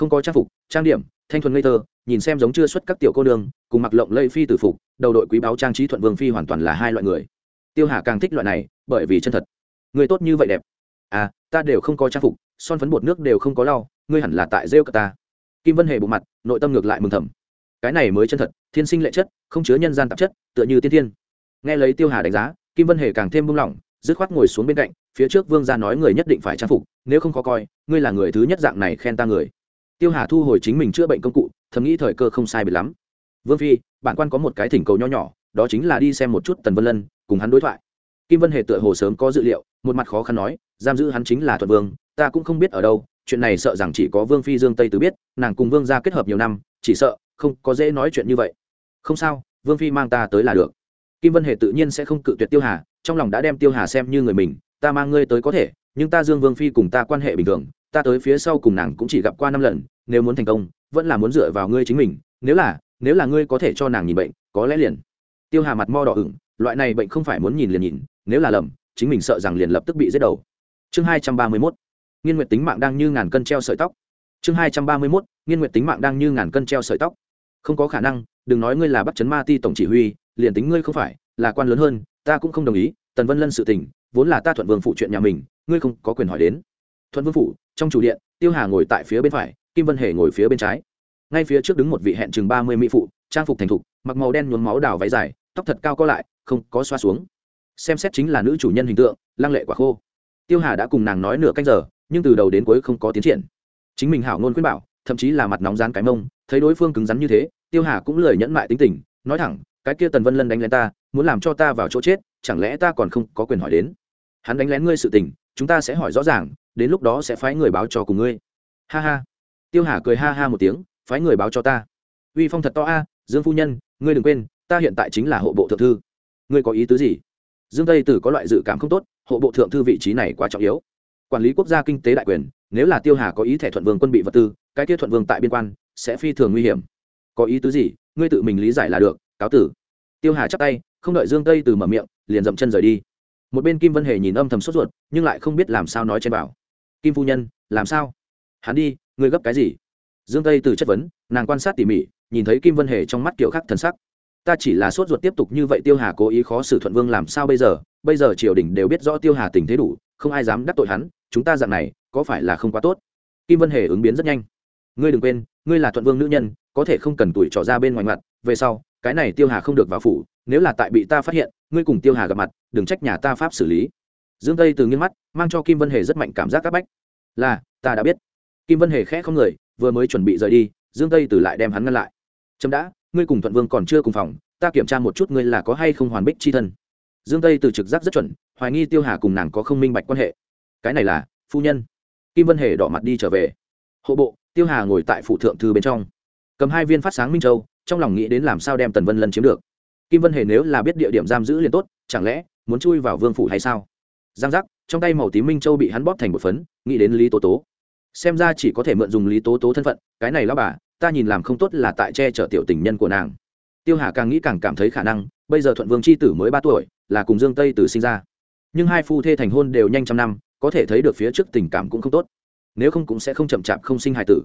không có trang phục, trang điểm, thanh thuần ngây thơ, nhìn xem giống chưa xuất các tiểu cô nương, cùng mặc lộng lây phi tử phục, đầu đội quý báo trang trí thuận vương phi hoàn toàn là hai loại người. Tiêu hà càng thích loại này, bởi vì chân thật. Người tốt như vậy đẹp. À ta đều không có trang phục, son phấn bột nước đều không có lau, ngươi hẳn là tại rêu cờ ta. Kim vân hề bộ mặt, nội tâm ngược lại mừng thầm. Cái này mới chân thật, thiên sinh lệ chất, không chứa nhân gian tạp chất, tựa như tiên thiên. Nghe lấy tiêu hà đánh giá, kim vân hề càng thêm buông lỏng, dứt khoát ngồi xuống bên cạnh, phía trước vương gia nói người nhất định phải trang phục, nếu không có coi, ngươi là người thứ nhất dạng này khen ta người tiêu hà thu hồi chính mình chữa bệnh công cụ, thầm nghĩ thời cơ không sai biệt lắm. Vương phi bản quan có một cái thỉnh cầu nho nhỏ, đó chính là đi xem một chút tần vân lân, cùng hắn đối thoại. Kim vân hề tựa hồ sớm có dự liệu, một mặt khó khăn nói, giam giữ hắn chính là thuận vương, ta cũng không biết ở đâu, chuyện này sợ rằng chỉ có vương phi dương tây tứ biết, nàng cùng vương gia kết hợp nhiều năm, chỉ sợ, không có dễ nói chuyện như vậy. Không sao, vương phi mang ta tới là được. Kim vân hề tự nhiên sẽ không cự tuyệt tiêu hà, trong lòng đã đem tiêu hà xem như người mình, ta mang ngươi tới có thể, nhưng ta dương vương phi cùng ta quan hệ bình thường ta tới phía sau cùng nàng cũng chỉ gặp qua năm lần, nếu muốn thành công, vẫn là muốn dựa vào ngươi chính mình, nếu là nếu là ngươi có thể cho nàng nhìn bệnh, có lẽ liền. Tiêu hà mặt mo đỏ ửng, loại này bệnh không phải muốn nhìn liền nhìn, nếu là lầm, chính mình sợ rằng liền lập tức bị giết đầu. Chương hai trăm ba mươi mốt, nghiên nguyện tính mạng đang như ngàn cân treo sợi tóc. Chương hai trăm ba mươi mốt, nghiên nguyện tính mạng đang như ngàn cân treo sợi tóc. Không có khả năng, đừng nói ngươi là bắt chấn ma ti tổng chỉ huy, liền tính ngươi không phải, là quan lớn hơn, ta cũng không đồng ý, tần vân lân sự tình, vốn là ta thuận vương phụ chuyện nhà mình, ngươi không có quyền hỏi đến thuận vương phủ, trong chủ điện, tiêu hà ngồi tại phía bên phải, kim vân hề ngồi phía bên trái. Ngay phía trước đứng một vị hẹn chừng ba mươi mỹ phụ, trang phục thành thục, mặc màu đen nhuốm máu đào váy dài, tóc thật cao co lại, không có xoa xuống. Xem xét chính là nữ chủ nhân hình tượng, lăng lệ quả khô. Tiêu hà đã cùng nàng nói nửa canh giờ, nhưng từ đầu đến cuối không có tiến triển. Chính mình hảo ngôn khuyên bảo, thậm chí là mặt nóng rán cái mông, thấy đối phương cứng rắn như thế, tiêu hà cũng lời nhẫn mại tính tình, nói thẳng, cái kia tần vân lân đánh lén ta, muốn làm cho ta vào chỗ chết, chẳng lẽ ta còn không có quyền hỏi đến? Hắn đánh lén ngươi sự tình chúng ta sẽ hỏi rõ ràng, đến lúc đó sẽ phái người báo cho cùng ngươi. Ha ha. Tiêu hà cười ha ha một tiếng, phái người báo cho ta. Uy phong thật to a, dương phu nhân, ngươi đừng quên, ta hiện tại chính là hộ bộ thượng thư. Ngươi có ý tứ gì? Dương tây tử có loại dự cảm không tốt, hộ bộ thượng thư vị trí này quá trọng yếu. Quản lý quốc gia kinh tế đại quyền, nếu là tiêu hà có ý thẻ thuận vương quân bị vật tư, cái kia thuận vương tại biên quan, sẽ phi thường nguy hiểm. Có ý tứ gì? Ngươi tự mình lý giải là được, cáo tử. Tiêu hà chắp tay, không đợi dương tây từ mở miệng, liền dậm chân rời đi một bên kim vân hề nhìn âm thầm sốt ruột, nhưng lại không biết làm sao nói trên bảo. Kim phu nhân, làm sao? Hắn đi, ngươi gấp cái gì? Dương tây từ chất vấn, nàng quan sát tỉ mỉ, nhìn thấy kim vân hề trong mắt kiểu khắc thần sắc. Ta chỉ là sốt ruột tiếp tục như vậy tiêu hà cố ý khó xử thuận vương làm sao bây giờ? Bây giờ triều đình đều biết rõ tiêu hà tình thế đủ, không ai dám đắc tội hắn, chúng ta dạng này, có phải là không quá tốt? Kim vân hề ứng biến rất nhanh. Ngươi đừng quên, ngươi là thuận vương nữ nhân, có thể không cần tuổi trò ra bên ngoài mặt, về sau, cái này tiêu hà không được vào phủ, nếu là tại bị ta phát hiện ngươi cùng tiêu hà gặp mặt, đừng trách nhà ta pháp xử lý. Dương tây từ nghiêng mắt, mang cho kim vân hề rất mạnh cảm giác áp bách. Là, ta đã biết. Kim vân hề khẽ không người, vừa mới chuẩn bị rời đi, dương tây từ lại đem hắn ngăn lại. Chấm đã, ngươi cùng thuận vương còn chưa cùng phòng, ta kiểm tra một chút ngươi là có hay không hoàn bích c h i thân. Dương tây từ trực giác rất chuẩn, hoài nghi tiêu hà cùng nàng có không minh bạch quan hệ. Cái này là, phu nhân. Kim vân hề đỏ mặt đi trở về. Hộ bộ, tiêu hà ngồi tại phụ thượng thư bên trong. Cầm hai viên phát sáng minh châu, trong lòng nghĩ đến làm sao đem tần vân lân chiếm được kim vân hề nếu là biết địa điểm giam giữ liền tốt, chẳng lẽ muốn chui vào vương phủ hay sao? Giang giác, trong tay màu tím minh châu bị hắn bóp thành một phấn, nghĩ đến lý tố tố. Xem ra chỉ có thể mượn dùng lý tố tố thân phận, cái này lao bà, ta nhìn làm không tốt là tại che chở tiểu tình nhân của nàng. Tiêu hà càng nghĩ càng cảm thấy khả năng, bây giờ thuận vương c h i tử mới ba tuổi, là cùng dương tây Tử sinh ra. Nhưng hai phu thê thành hôn đều nhanh trăm năm, có thể thấy được phía trước tình cảm cũng không tốt. Nếu không cũng sẽ không chậm chạp không sinh hài tử.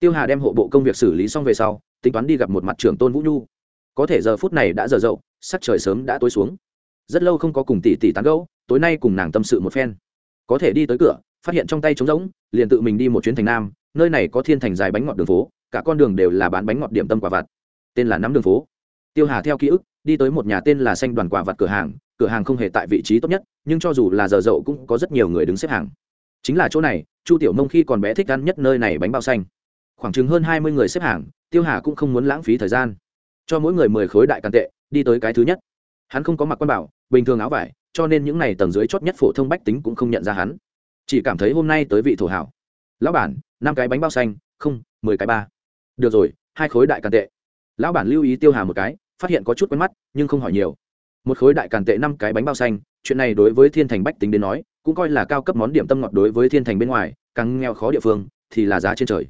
Tiêu hà đem hộ bộ công việc xử lý xong về sau, tính toán đi gặp một mặt trưởng tôn vũ nhu có thể giờ phút này đã giờ dậu, sắc trời sớm đã tối xuống. Rất lâu không có cùng tỷ tỷ tán gẫu, tối nay cùng nàng tâm sự một phen. Có thể đi tới cửa, phát hiện trong tay trống rỗng, liền tự mình đi một chuyến thành nam, nơi này có thiên thành dài bánh ngọt đường phố, cả con đường đều là bán bánh ngọt điểm tâm quả vặt. Tên là nắm đường phố. Tiêu hà theo ký ức, đi tới một nhà tên là xanh đoàn quả vặt cửa hàng cửa hàng không hề tại vị trí tốt nhất, nhưng cho dù là giờ dậu cũng có rất nhiều người đứng xếp hàng. Chính là chỗ này, chu tiểu mông khi còn bé thích ăn nhất nơi này bánh bao xanh. Khoảng chừng hơn hai mươi người xếp hàng, tiêu hà cũng không muốn lãng phí thời gian cho mỗi người mười khối đại càn tệ, đi tới cái thứ nhất. Hắn không có mặc quan bảo, bình thường áo vải, cho nên những n à y tầng dưới chót nhất phổ thông bách tính cũng không nhận ra hắn. Chỉ cảm thấy hôm nay tới vị thổ hảo. Lão bản, năm cái bánh bao xanh, không, mười cái ba. Được rồi, hai khối đại càn tệ. Lão bản lưu ý tiêu hà một cái, phát hiện có chút quen mắt, nhưng không hỏi nhiều. Một khối đại càn tệ năm cái bánh bao xanh, chuyện này đối với thiên thành bách tính đến nói, cũng coi là cao cấp món điểm tâm ngọt đối với thiên thành bên ngoài, càng nghèo khó địa phương, thì là giá trên trời.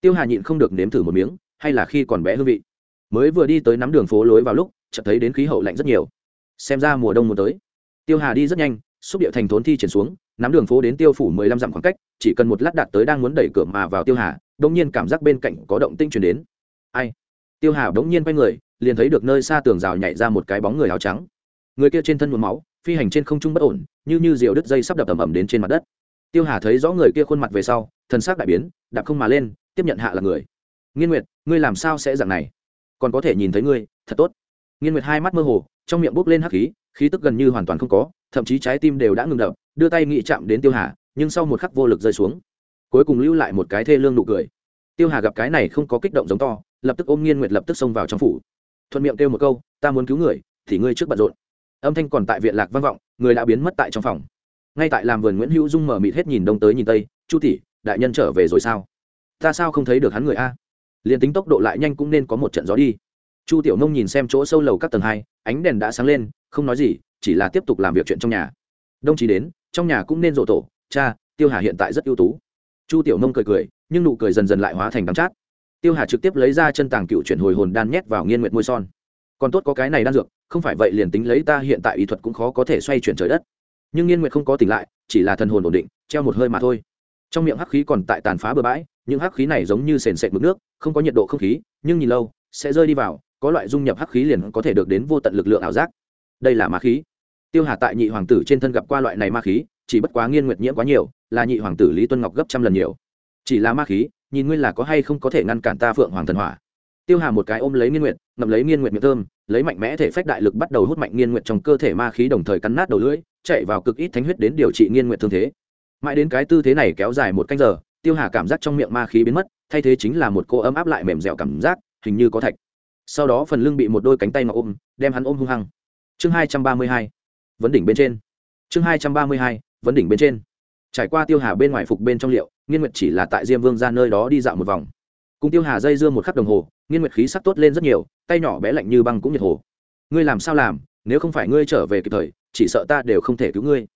Tiêu hà nhịn không được nếm thử một miếng, hay là khi còn bé hương vị mới vừa đi tới nắm đường phố lối vào lúc, chợt thấy đến khí hậu lạnh rất nhiều. Xem ra mùa đông muốn tới. Tiêu hà đi rất nhanh, xúc địa thành thốn thi triển xuống, nắm đường phố đến tiêu phủ mười lăm dặm khoảng cách, chỉ cần một lát đạt tới đang muốn đẩy cửa mà vào tiêu hà đông nhiên cảm giác bên cạnh có động tinh chuyển đến. Ai? Tiêu hà đống nhiên quay người, liền thấy được nơi xa tường rào nhảy ra một cái bóng người áo trắng. Người kia trên thân nhuốm máu, phi hành trên không trung bất ổn, như như diều đứt dây sắp đập ầm ầm đến trên mặt đất. Tiêu hà thấy rõ người kia khuôn mặt về sau, thần sắc đại biến, đạp không mà lên, tiếp nhận hạ là người. Nghiên nguyệt, ngươi làm sao sẽ dạng này? Còn có thể nhìn thấy ngươi, thật tốt. Nghiên nguyệt hai mắt mơ hồ, trong miệng bốc lên hắc khí khí tức gần như hoàn toàn không có, thậm chí trái tim đều đã ngừng đập, đưa tay nghị chạm đến tiêu hà, nhưng sau một khắc vô lực rơi xuống. Cuối cùng lưu lại một cái thê lương nụ cười. Tiêu hà gặp cái này không có kích động giống to, lập tức ôm nghiên nguyệt lập tức xông vào trong phủ. Thuận miệng kêu một câu, ta muốn cứu người, thì ngươi trước bận rộn. Âm thanh còn tại viện lạc vang vọng, người đã biến mất tại trong phòng. Ngay tại làm vườn nguyễn hữu dung mở mịt hết nhìn đông tới nhìn tây, chu tỷ, đại nhân trở về rồi sao? Ta sao không thấy được hắn người a? Liền tính tốc độ lại nhanh cũng nên có một trận gió đi. Chu tiểu nông nhìn xem chỗ sâu lầu các tầng hai, ánh đèn đã sáng lên, không nói gì, chỉ là tiếp tục làm việc chuyện trong nhà. Đông chí đến, trong nhà cũng nên rộ tổ, cha, tiêu hà hiện tại rất ưu tú. Chu tiểu nông cười cười, nhưng nụ cười dần dần lại hóa thành đắng chát. Tiêu hà trực tiếp lấy ra chân tàng cựu chuyển hồi hồn đan nhét vào nghiên nguyệt môi son. Còn tốt có cái này đan dược, không phải vậy liền tính lấy ta hiện tại y thuật cũng khó có thể xoay chuyển trời đất. Nhưng nghiên nguyệt không có tỉnh lại, chỉ là thần hồn ổn định, treo một hơi mà thôi trong miệng hắc khí còn tại tàn phá bừa bãi, những hắc khí này giống như sền sệt mực nước, không có nhiệt độ không khí, nhưng nhìn lâu, sẽ rơi đi vào, có loại dung nhập hắc khí liền có thể được đến vô tận lực lượng ảo giác. Đây là ma khí. Tiêu hà tại nhị hoàng tử trên thân gặp qua loại này ma khí, chỉ bất quá nghiên nguyệt nhiễm quá nhiều, là nhị hoàng tử lý tuân ngọc gấp trăm lần nhiều. Chỉ là ma khí, nhìn ngươi là có hay không có thể ngăn cản ta phượng hoàng thần hỏa. Tiêu hà một cái ôm lấy nghiên nguyệt, ngậm lấy nghiên nguyệt miệng thơm, lấy mạnh mẽ thể phách đại lực bắt đầu hút mạnh nghiên nguyệt trong cơ thể ma khí đồng thời cắn nát đầu lưỡi, chạy vào cực ít thánh huyết đến điều trị nghiên nguyệt thương thế mãi đến cái tư thế này kéo dài một canh giờ, tiêu hà cảm giác trong miệng ma khí biến mất, thay thế chính là một cô ấm áp lại mềm dẻo cảm giác, hình như có thạch. Sau đó phần lưng bị một đôi cánh tay ngọc ôm, đem hắn ôm hung hăng. Chương hai trăm ba mươi hai, vấn đỉnh bên trên. Chương hai trăm ba mươi hai, vấn đỉnh bên trên. Trải qua tiêu hà bên ngoài phục bên trong liệu, nghiên nguyệt chỉ là tại diêm vương ra nơi đó đi dạo một vòng. Cùng tiêu hà dây dưa một khắc đồng hồ, nghiên nguyệt khí sắc tốt lên rất nhiều, tay nhỏ bé lạnh như băng cũng nhiệt hồ. Ngươi làm sao làm? Nếu không phải ngươi trở về kịp thời, chỉ sợ ta đều không thể cứu ngươi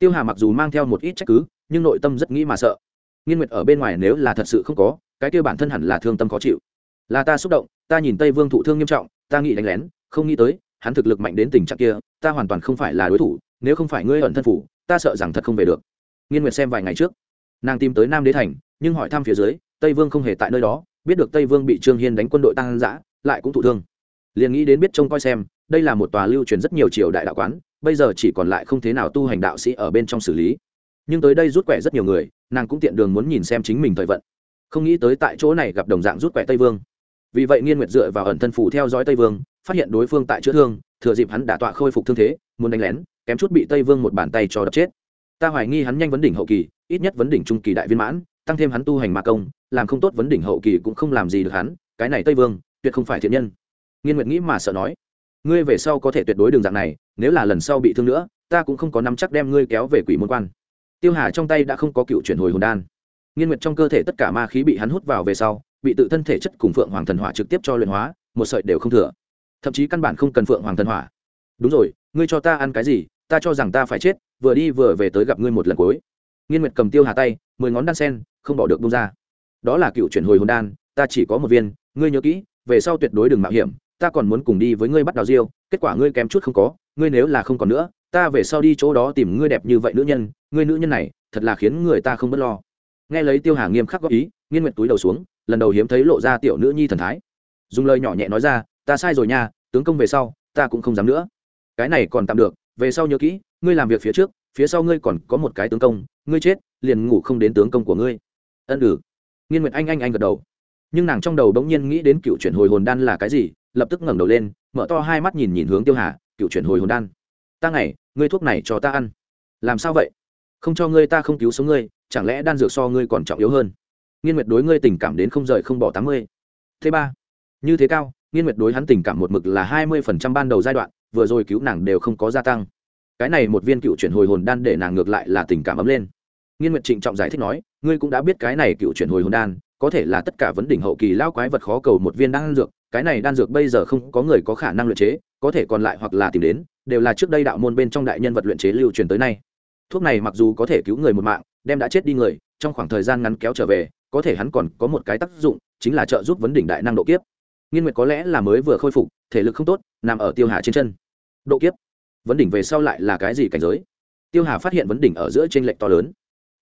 tiêu hà mặc dù mang theo một ít trách cứ, nhưng nội tâm rất nghĩ mà sợ. Nghiên nguyệt ở bên ngoài nếu là thật sự không có, cái kia bản thân hẳn là thương tâm khó chịu. Là ta xúc động, ta nhìn tây vương thụ thương nghiêm trọng, ta nghĩ đánh lén, không nghĩ tới, hắn thực lực mạnh đến tình trạng kia, ta hoàn toàn không phải là đối thủ, nếu không phải ngươi ẩn thân phủ, ta sợ rằng thật không về được. Nghiên nguyệt xem vài ngày trước, nàng tìm tới nam đế thành, nhưng hỏi thăm phía dưới, tây vương không hề tại nơi đó, biết được tây vương bị trương hiên đánh quân đội tăng giã lại cũng thụ thương. Liền nghĩ đến biết trông coi xem, đây là một tòa lưu truyền rất nhiều triều đại đạo quán bây giờ chỉ còn lại không thế nào tu hành đạo sĩ ở bên trong xử lý. Nhưng tới đây rút quẻ rất nhiều người, nàng cũng tiện đường muốn nhìn xem chính mình thời vận. Không nghĩ tới tại chỗ này gặp đồng dạng rút quẻ tây vương. Vì vậy nghiên nguyệt dựa vào ẩn thân phủ theo dõi tây vương, phát hiện đối phương tại chữa thương, thừa dịp hắn đã tọa khôi phục thương thế, muốn đánh lén, kém chút bị tây vương một bàn tay cho đập chết. Ta hoài nghi hắn nhanh vấn đỉnh hậu kỳ, ít nhất vấn đỉnh trung kỳ đại viên mãn, tăng thêm hắn tu hành ma công, làm không tốt vấn đỉnh hậu kỳ cũng không làm gì được hắn, cái này tây vương, tuyệt không phải thiện nhân. Nghiên nguyệt nghĩ mà sợ nói, ngươi về sau có thể tuyệt đối đường dạng này nếu là lần sau bị thương nữa, ta cũng không có nắm chắc đem ngươi kéo về quỷ môn quan. Tiêu hà trong tay đã không có cựu chuyển hồi hồn đan. Nghiên nguyệt trong cơ thể tất cả ma khí bị hắn hút vào về sau, bị tự thân thể chất cùng phượng hoàng thần hỏa trực tiếp cho luyện hóa, một sợi đều không thừa. Thậm chí căn bản không cần phượng hoàng thần hỏa. Đúng rồi, ngươi cho ta ăn cái gì, ta cho rằng ta phải chết, vừa đi vừa về tới gặp ngươi một lần cuối. Nghiên nguyệt cầm tiêu hà tay, mười ngón đan sen, không bỏ được bông ra. Đó là cựu chuyển hồi hồn đan, ta chỉ có một viên, ngươi nhớ kỹ, về sau tuyệt đối đừng mạo hiểm, ta còn muốn cùng đi với ngươi bắt đào diêu, kết quả ngươi kém chút không có ngươi nếu là không còn nữa, ta về sau đi chỗ đó tìm ngươi đẹp như vậy nữ nhân, ngươi nữ nhân này, thật là khiến người ta không b ấ t lo. Nghe lấy tiêu hà nghiêm khắc góp ý, nghiên nguyện túi đầu xuống, lần đầu hiếm thấy lộ ra tiểu nữ nhi thần thái. Dùng lời nhỏ nhẹ nói ra, ta sai rồi nha, tướng công về sau, ta cũng không dám nữa. Cái này còn tạm được, về sau nhớ kỹ, ngươi làm việc phía trước, phía sau ngươi còn có một cái tướng công, ngươi chết, liền ngủ không đến tướng công của ngươi. Ân ừ. Nghiên nguyệt anh anh anh gật đầu. Nhưng nàng trong đầu đ n g nhiên nghĩ đến cựu chuyển hồi hồn đan là cái gì, lập tức ngẩng đầu lên, mở to hai mắt nhìn nhìn hướng tiêu hà cựu chuyển hồi hồn đan. Ta ngày, ngươi thuốc này cho ta ăn. Làm sao vậy? Không cho ngươi ta không cứu sống ngươi, chẳng lẽ đan dược so ngươi còn trọng yếu hơn? Nghiên nguyệt đối ngươi tình cảm đến không rời không bỏ tám mươi. Thứ ba, như thế cao, nghiên nguyệt đối hắn tình cảm một mực là hai mươi phần trăm ban đầu giai đoạn, vừa rồi cứu nàng đều không có gia tăng. Cái này một viên cựu chuyển hồi hồn đan để nàng ngược lại là tình cảm ấm lên. Nghiên nguyệt trịnh trọng giải thích nói, ngươi cũng đã biết cái này cựu chuyển hồi hồn đan có thể là tất cả vấn đỉnh hậu kỳ lao quái vật khó cầu một viên đan dược, cái này đan dược bây giờ không có người có khả năng luyện chế, có thể còn lại hoặc là tìm đến, đều là trước đây đạo môn bên trong đại nhân vật luyện chế lưu truyền tới nay. Thuốc này mặc dù có thể cứu người một mạng, đem đã chết đi người, trong khoảng thời gian ngắn kéo trở về, có thể hắn còn có một cái tác dụng, chính là trợ giúp vấn đỉnh đại năng độ kiếp. Nghiên nguyệt có lẽ là mới vừa khôi phục, thể lực không tốt, nằm ở tiêu hà trên chân. Độ kiếp? Vấn đỉnh về sau lại là cái gì cảnh giới? Tiêu hà phát hiện vấn đỉnh ở giữa t r ê n lệch to lớn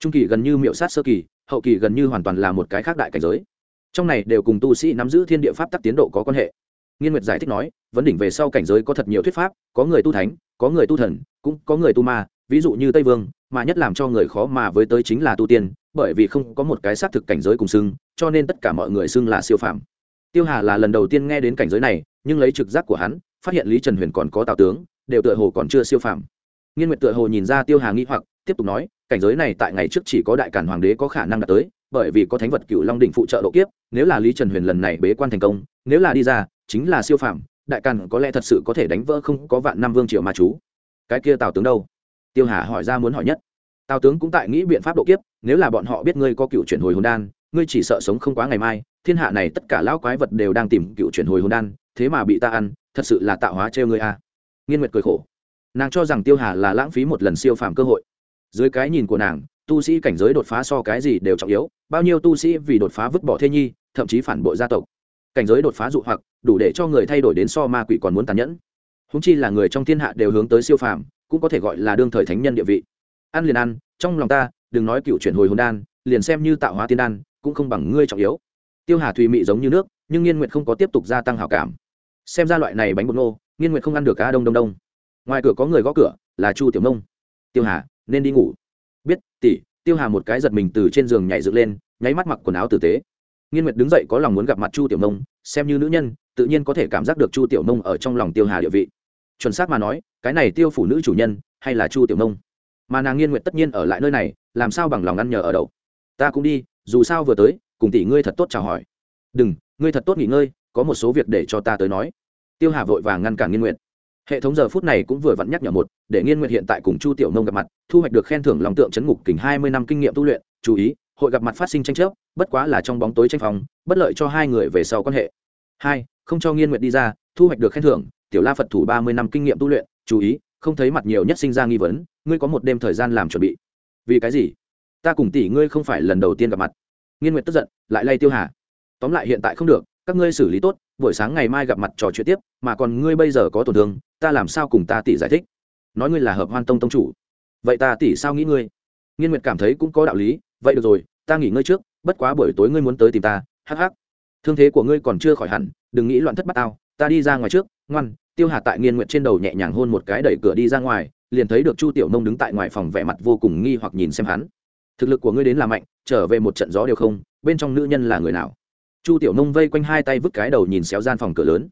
trung kỳ gần như miệu sát sơ kỳ, hậu kỳ gần như hoàn toàn là một cái khác đại cảnh giới. Trong này đều cùng tu sĩ nắm giữ thiên địa pháp tắc tiến độ có quan hệ. Nghiên nguyệt giải thích nói, vấn đỉnh về sau cảnh giới có thật nhiều thuyết pháp, có người tu thánh, có người tu thần, cũng có người tu ma, ví dụ như tây vương, mà nhất làm cho người khó mà với tới chính là tu tiên, bởi vì không có một cái xác thực cảnh giới cùng xưng, cho nên tất cả mọi người xưng là siêu phạm tiêu hà là lần đầu tiên nghe đến cảnh giới này, nhưng lấy trực giác của hắn, phát hiện lý trần huyền còn có tào tướng, đều tựa hồ còn chưa siêu phàm. Nghiên nguyệt tựa hồ nhìn ra tiêu hà nghi hoặc tiếp tục nói, cảnh giới này tại ngày trước chỉ có đại cản hoàng đế có khả năng đạt tới, bởi vì có thánh vật cựu long đỉnh phụ trợ độ kiếp, nếu là lý trần huyền lần này bế quan thành công, nếu là đi ra, chính là siêu phàm, đại càn có lẽ thật sự có thể đánh vỡ không có vạn năm vương triều ma chú. Cái kia tào tướng đâu? Tiêu hà hỏi ra muốn hỏi nhất. Tào tướng cũng tại nghĩ biện pháp độ kiếp, nếu là bọn họ biết ngươi có cựu chuyển hồi hồn đan, ngươi chỉ sợ sống không quá ngày mai, thiên hạ này tất cả lão quái vật đều đang tìm cựu chuyển hồi hồn đan, thế mà bị ta ăn, thật sự là tạo hóa trêu ngươi a. Nghiên nguyệt cười khổ. Nàng cho rằng tiêu hà là lãng phí một lần siêu phàm cơ hội dưới cái nhìn của nàng, tu sĩ cảnh giới đột phá so cái gì đều trọng yếu, bao nhiêu tu sĩ vì đột phá vứt bỏ thê nhi, thậm chí phản bội gia tộc. Cảnh giới đột phá dụ hoặc, đủ để cho người thay đổi đến so ma quỷ còn muốn tàn nhẫn. Húng chi là người trong thiên hạ đều hướng tới siêu phàm, cũng có thể gọi là đương thời thánh nhân địa vị. Ăn liền ăn, trong lòng ta, đừng nói cựu chuyển hồi hồn đan, liền xem như tạo hóa tiên đan, cũng không bằng ngươi trọng yếu. Tiêu hà thùy mị giống như nước, nhưng nghiên nguyện không có tiếp tục gia tăng hảo cảm. Xem ra loại này bánh bột nô nghiên nguyện không ăn được cá đông đông đông. Ngoài cửa có người gõ cửa, là chu tiểu nông. Tiêu hà nên đi ngủ. Biết, tỷ, tiêu hà một cái giật mình từ trên giường nhảy dựng lên, nháy mắt mặc quần áo tử tế. Nghiên nguyệt đứng dậy có lòng muốn gặp mặt chu tiểu nông, xem như nữ nhân, tự nhiên có thể cảm giác được chu tiểu nông ở trong lòng tiêu hà địa vị. Chuẩn xác mà nói, cái này tiêu phủ nữ chủ nhân hay là chu tiểu nông? Mà nàng nghiên nguyệt tất nhiên ở lại nơi này, làm sao bằng lòng ăn nhờ ở đậu? Ta cũng đi, dù sao vừa tới, cùng tỷ ngươi thật tốt chào hỏi. Đừng, ngươi thật tốt nghỉ ngơi, có một số việc để cho ta tới nói. Tiêu hà vội vàng ngăn cản nghiên nguyệt hệ thống giờ phút này cũng vừa vặn nhắc nhở một, để nghiên nguyện hiện tại cùng chu tiểu nông gặp mặt, thu hoạch được khen thưởng lòng tượng chấn ngục kình hai mươi năm kinh nghiệm tu luyện. Chú ý, hội gặp mặt phát sinh tranh chấp, bất quá là trong bóng tối tranh phòng bất lợi cho hai người về sau quan hệ. Hai, không cho nghiên nguyện đi ra, thu hoạch được khen thưởng, tiểu la phật thủ ba mươi năm kinh nghiệm tu luyện. Chú ý, không thấy mặt nhiều nhất sinh ra nghi vấn, ngươi có một đêm thời gian làm chuẩn bị. Vì cái gì? Ta cùng tỷ ngươi không phải lần đầu tiên gặp mặt. Nghiên nguyện tức giận, lại lay tiêu hà. Tóm lại hiện tại không được, các ngươi xử lý tốt buổi sáng ngày mai gặp mặt trò chuyện tiếp, mà còn ngươi bây giờ có tổn thương, ta làm sao cùng ta tỷ giải thích? Nói ngươi là hợp hoan tông tông chủ. Vậy ta tỷ sao nghĩ ngươi? Nghiên nguyệt cảm thấy cũng có đạo lý, vậy được rồi, ta nghỉ ngơi trước, bất quá buổi tối ngươi muốn tới tìm ta, hắc hắc. Thương thế của ngươi còn chưa khỏi hẳn, đừng nghĩ loạn thất bát tao, ta đi ra ngoài trước, ngoan, tiêu hà tại nghiên nguyệt trên đầu nhẹ nhàng hôn một cái đẩy cửa đi ra ngoài, liền thấy được chu tiểu nông đứng tại ngoài phòng vẻ mặt vô cùng nghi hoặc nhìn xem hắn. Thực lực của ngươi đến là mạnh, trở về một trận gió đều không, bên trong nữ nhân là người nào? Chu tiểu nông vây quanh hai tay vứt cái đầu nhìn xéo gian phòng cửa lớn.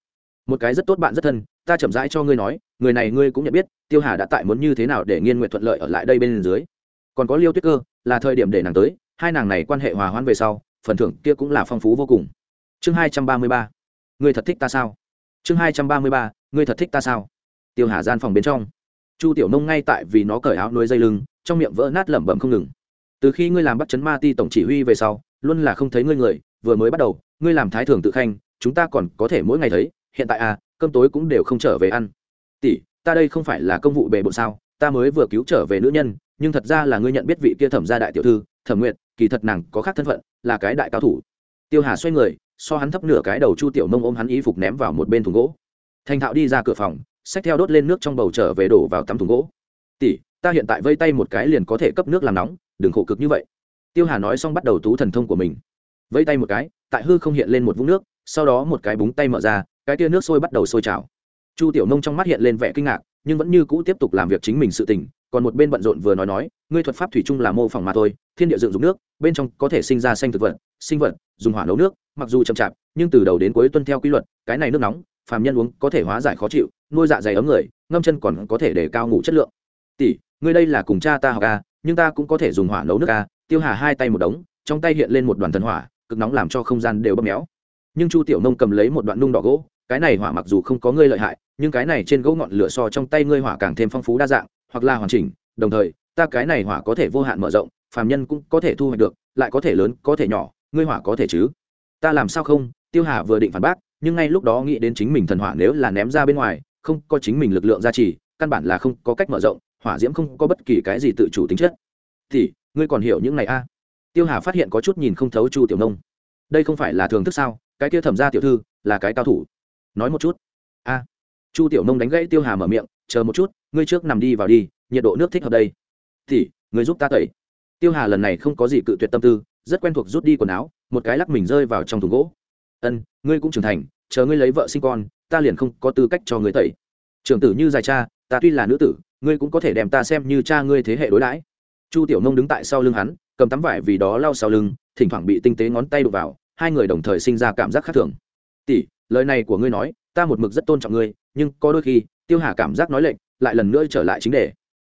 Một cái rất tốt bạn rất thân, ta chậm rãi cho ngươi nói, người này ngươi cũng nhận biết, tiêu hà đã tại muốn như thế nào để nghiên nguyện thuận lợi ở lại đây bên dưới. Còn có liêu tuyết cơ, là thời điểm để nàng tới, hai nàng này quan hệ hòa hoãn về sau, phần thưởng kia cũng là phong phú vô cùng. Chương hai trăm ba mươi ba. Ngươi thật thích ta sao? Chương hai trăm ba mươi ba, ngươi thật thích ta sao? Tiêu hà gian phòng bên trong. Chu tiểu nông ngay tại vì nó cởi áo nuôi dây lưng, trong miệng vỡ nát lẩm bẩm không ngừng. Từ khi ngươi làm bắt chấn ma ti tổng chỉ huy về sau, luôn là không thấy ngươi người, vừa mới bắt đầu ngươi làm thái thường tự khanh, chúng ta còn có thể mỗi ngày thấy, hiện tại à cơm tối cũng đều không trở về ăn. Tỷ, ta đây không phải là công vụ bề bộn sao, ta mới vừa cứu trở về nữ nhân, nhưng thật ra là ngươi nhận biết vị kia thẩm gia đại tiểu thư, thẩm nguyện kỳ thật nàng có khác thân phận, là cái đại cao thủ. Tiêu hà xoay người, so hắn thấp nửa cái đầu chu tiểu mông ôm hắn y phục ném vào một bên thùng gỗ. Thành thạo đi ra cửa phòng, xách theo đốt lên nước trong bầu trở về đổ vào tắm thùng gỗ. Tỷ, ta hiện tại vây tay một cái liền có thể cấp nước làm nóng, đừng khổ cực như vậy. Tiêu hà nói xong bắt đầu tú thần thông của mình. Vây tay một cái tại hư không hiện lên một vũng nước, sau đó một cái búng tay mở ra, cái tia nước sôi bắt đầu sôi trào. Chu tiểu nông trong mắt hiện lên vẻ kinh ngạc, nhưng vẫn như cũ tiếp tục làm việc chính mình sự tình, còn một bên bận rộn vừa nói nói, ngươi thuật pháp thủy chung là mô phỏng mà thôi, thiên địa dựng dùng nước, bên trong có thể sinh ra xanh thực vật, sinh vật, dùng hỏa nấu nước, mặc dù chậm chạp, nhưng từ đầu đến cuối tuân theo quy luật, cái này nước nóng, phàm nhân uống có thể hóa giải khó chịu, nuôi dạ dày ấm người, ngâm chân còn có thể để cao ngủ chất lượng. Tỷ, ngươi đây là cùng cha ta học a nhưng ta cũng có thể dùng hỏa nấu nước a tiêu hà hai tay một đống, trong tay hiện lên một đoàn thần hỏa cực nóng làm cho không gian đều bóp méo. Nhưng chu tiểu nông cầm lấy một đoạn nung đỏ gỗ, cái này hỏa mặc dù không có ngươi lợi hại, nhưng cái này trên gỗ ngọn lửa so trong tay ngươi hỏa càng thêm phong phú đa dạng, hoặc là hoàn chỉnh, đồng thời, ta cái này hỏa có thể vô hạn mở rộng, phàm nhân cũng có thể thu hoạch được, lại có thể lớn, có thể nhỏ, ngươi hỏa có thể chứ? Ta làm sao không? Tiêu hà vừa định phản bác, nhưng ngay lúc đó nghĩ đến chính mình thần hỏa nếu là ném ra bên ngoài, không có chính mình lực lượng gia trì, căn bản là không có cách mở rộng, hỏa diễm không có bất kỳ cái gì tự chủ tính chất. Thì, ngươi còn hiểu những này a? à? Tiêu hà phát hiện có chút nhìn không thấu chu tiểu nông. Đây không phải là thường thức sao? Cái kia thẩm ra tiểu thư, là cái cao thủ. Nói một chút. A. Chu tiểu nông đánh gãy tiêu hà mở miệng, chờ một chút, ngươi trước nằm đi vào đi, nhiệt độ nước thích hợp đây. Thì, ngươi giúp ta tẩy. Tiêu hà lần này không có gì cự tuyệt tâm tư, rất quen thuộc rút đi quần áo, một cái lắc mình rơi vào trong thùng gỗ. Ân, ngươi cũng trưởng thành, chờ ngươi lấy vợ sinh con, ta liền không có tư cách cho ngươi tẩy. Trưởng tử như dài cha, ta tuy là nữ tử, ngươi cũng có thể đem ta xem như cha ngươi thế hệ đối đãi. Chu tiểu nông đứng tại sau lưng hắn cầm tấm vải vì đó lau sau lưng, thỉnh thoảng bị tinh tế ngón tay đụng vào, hai người đồng thời sinh ra cảm giác khác thường. Tỷ, lời này của ngươi nói, ta một mực rất tôn trọng ngươi, nhưng có đôi khi, tiêu hà cảm giác nói lệnh lại lần nữa trở lại chính đề.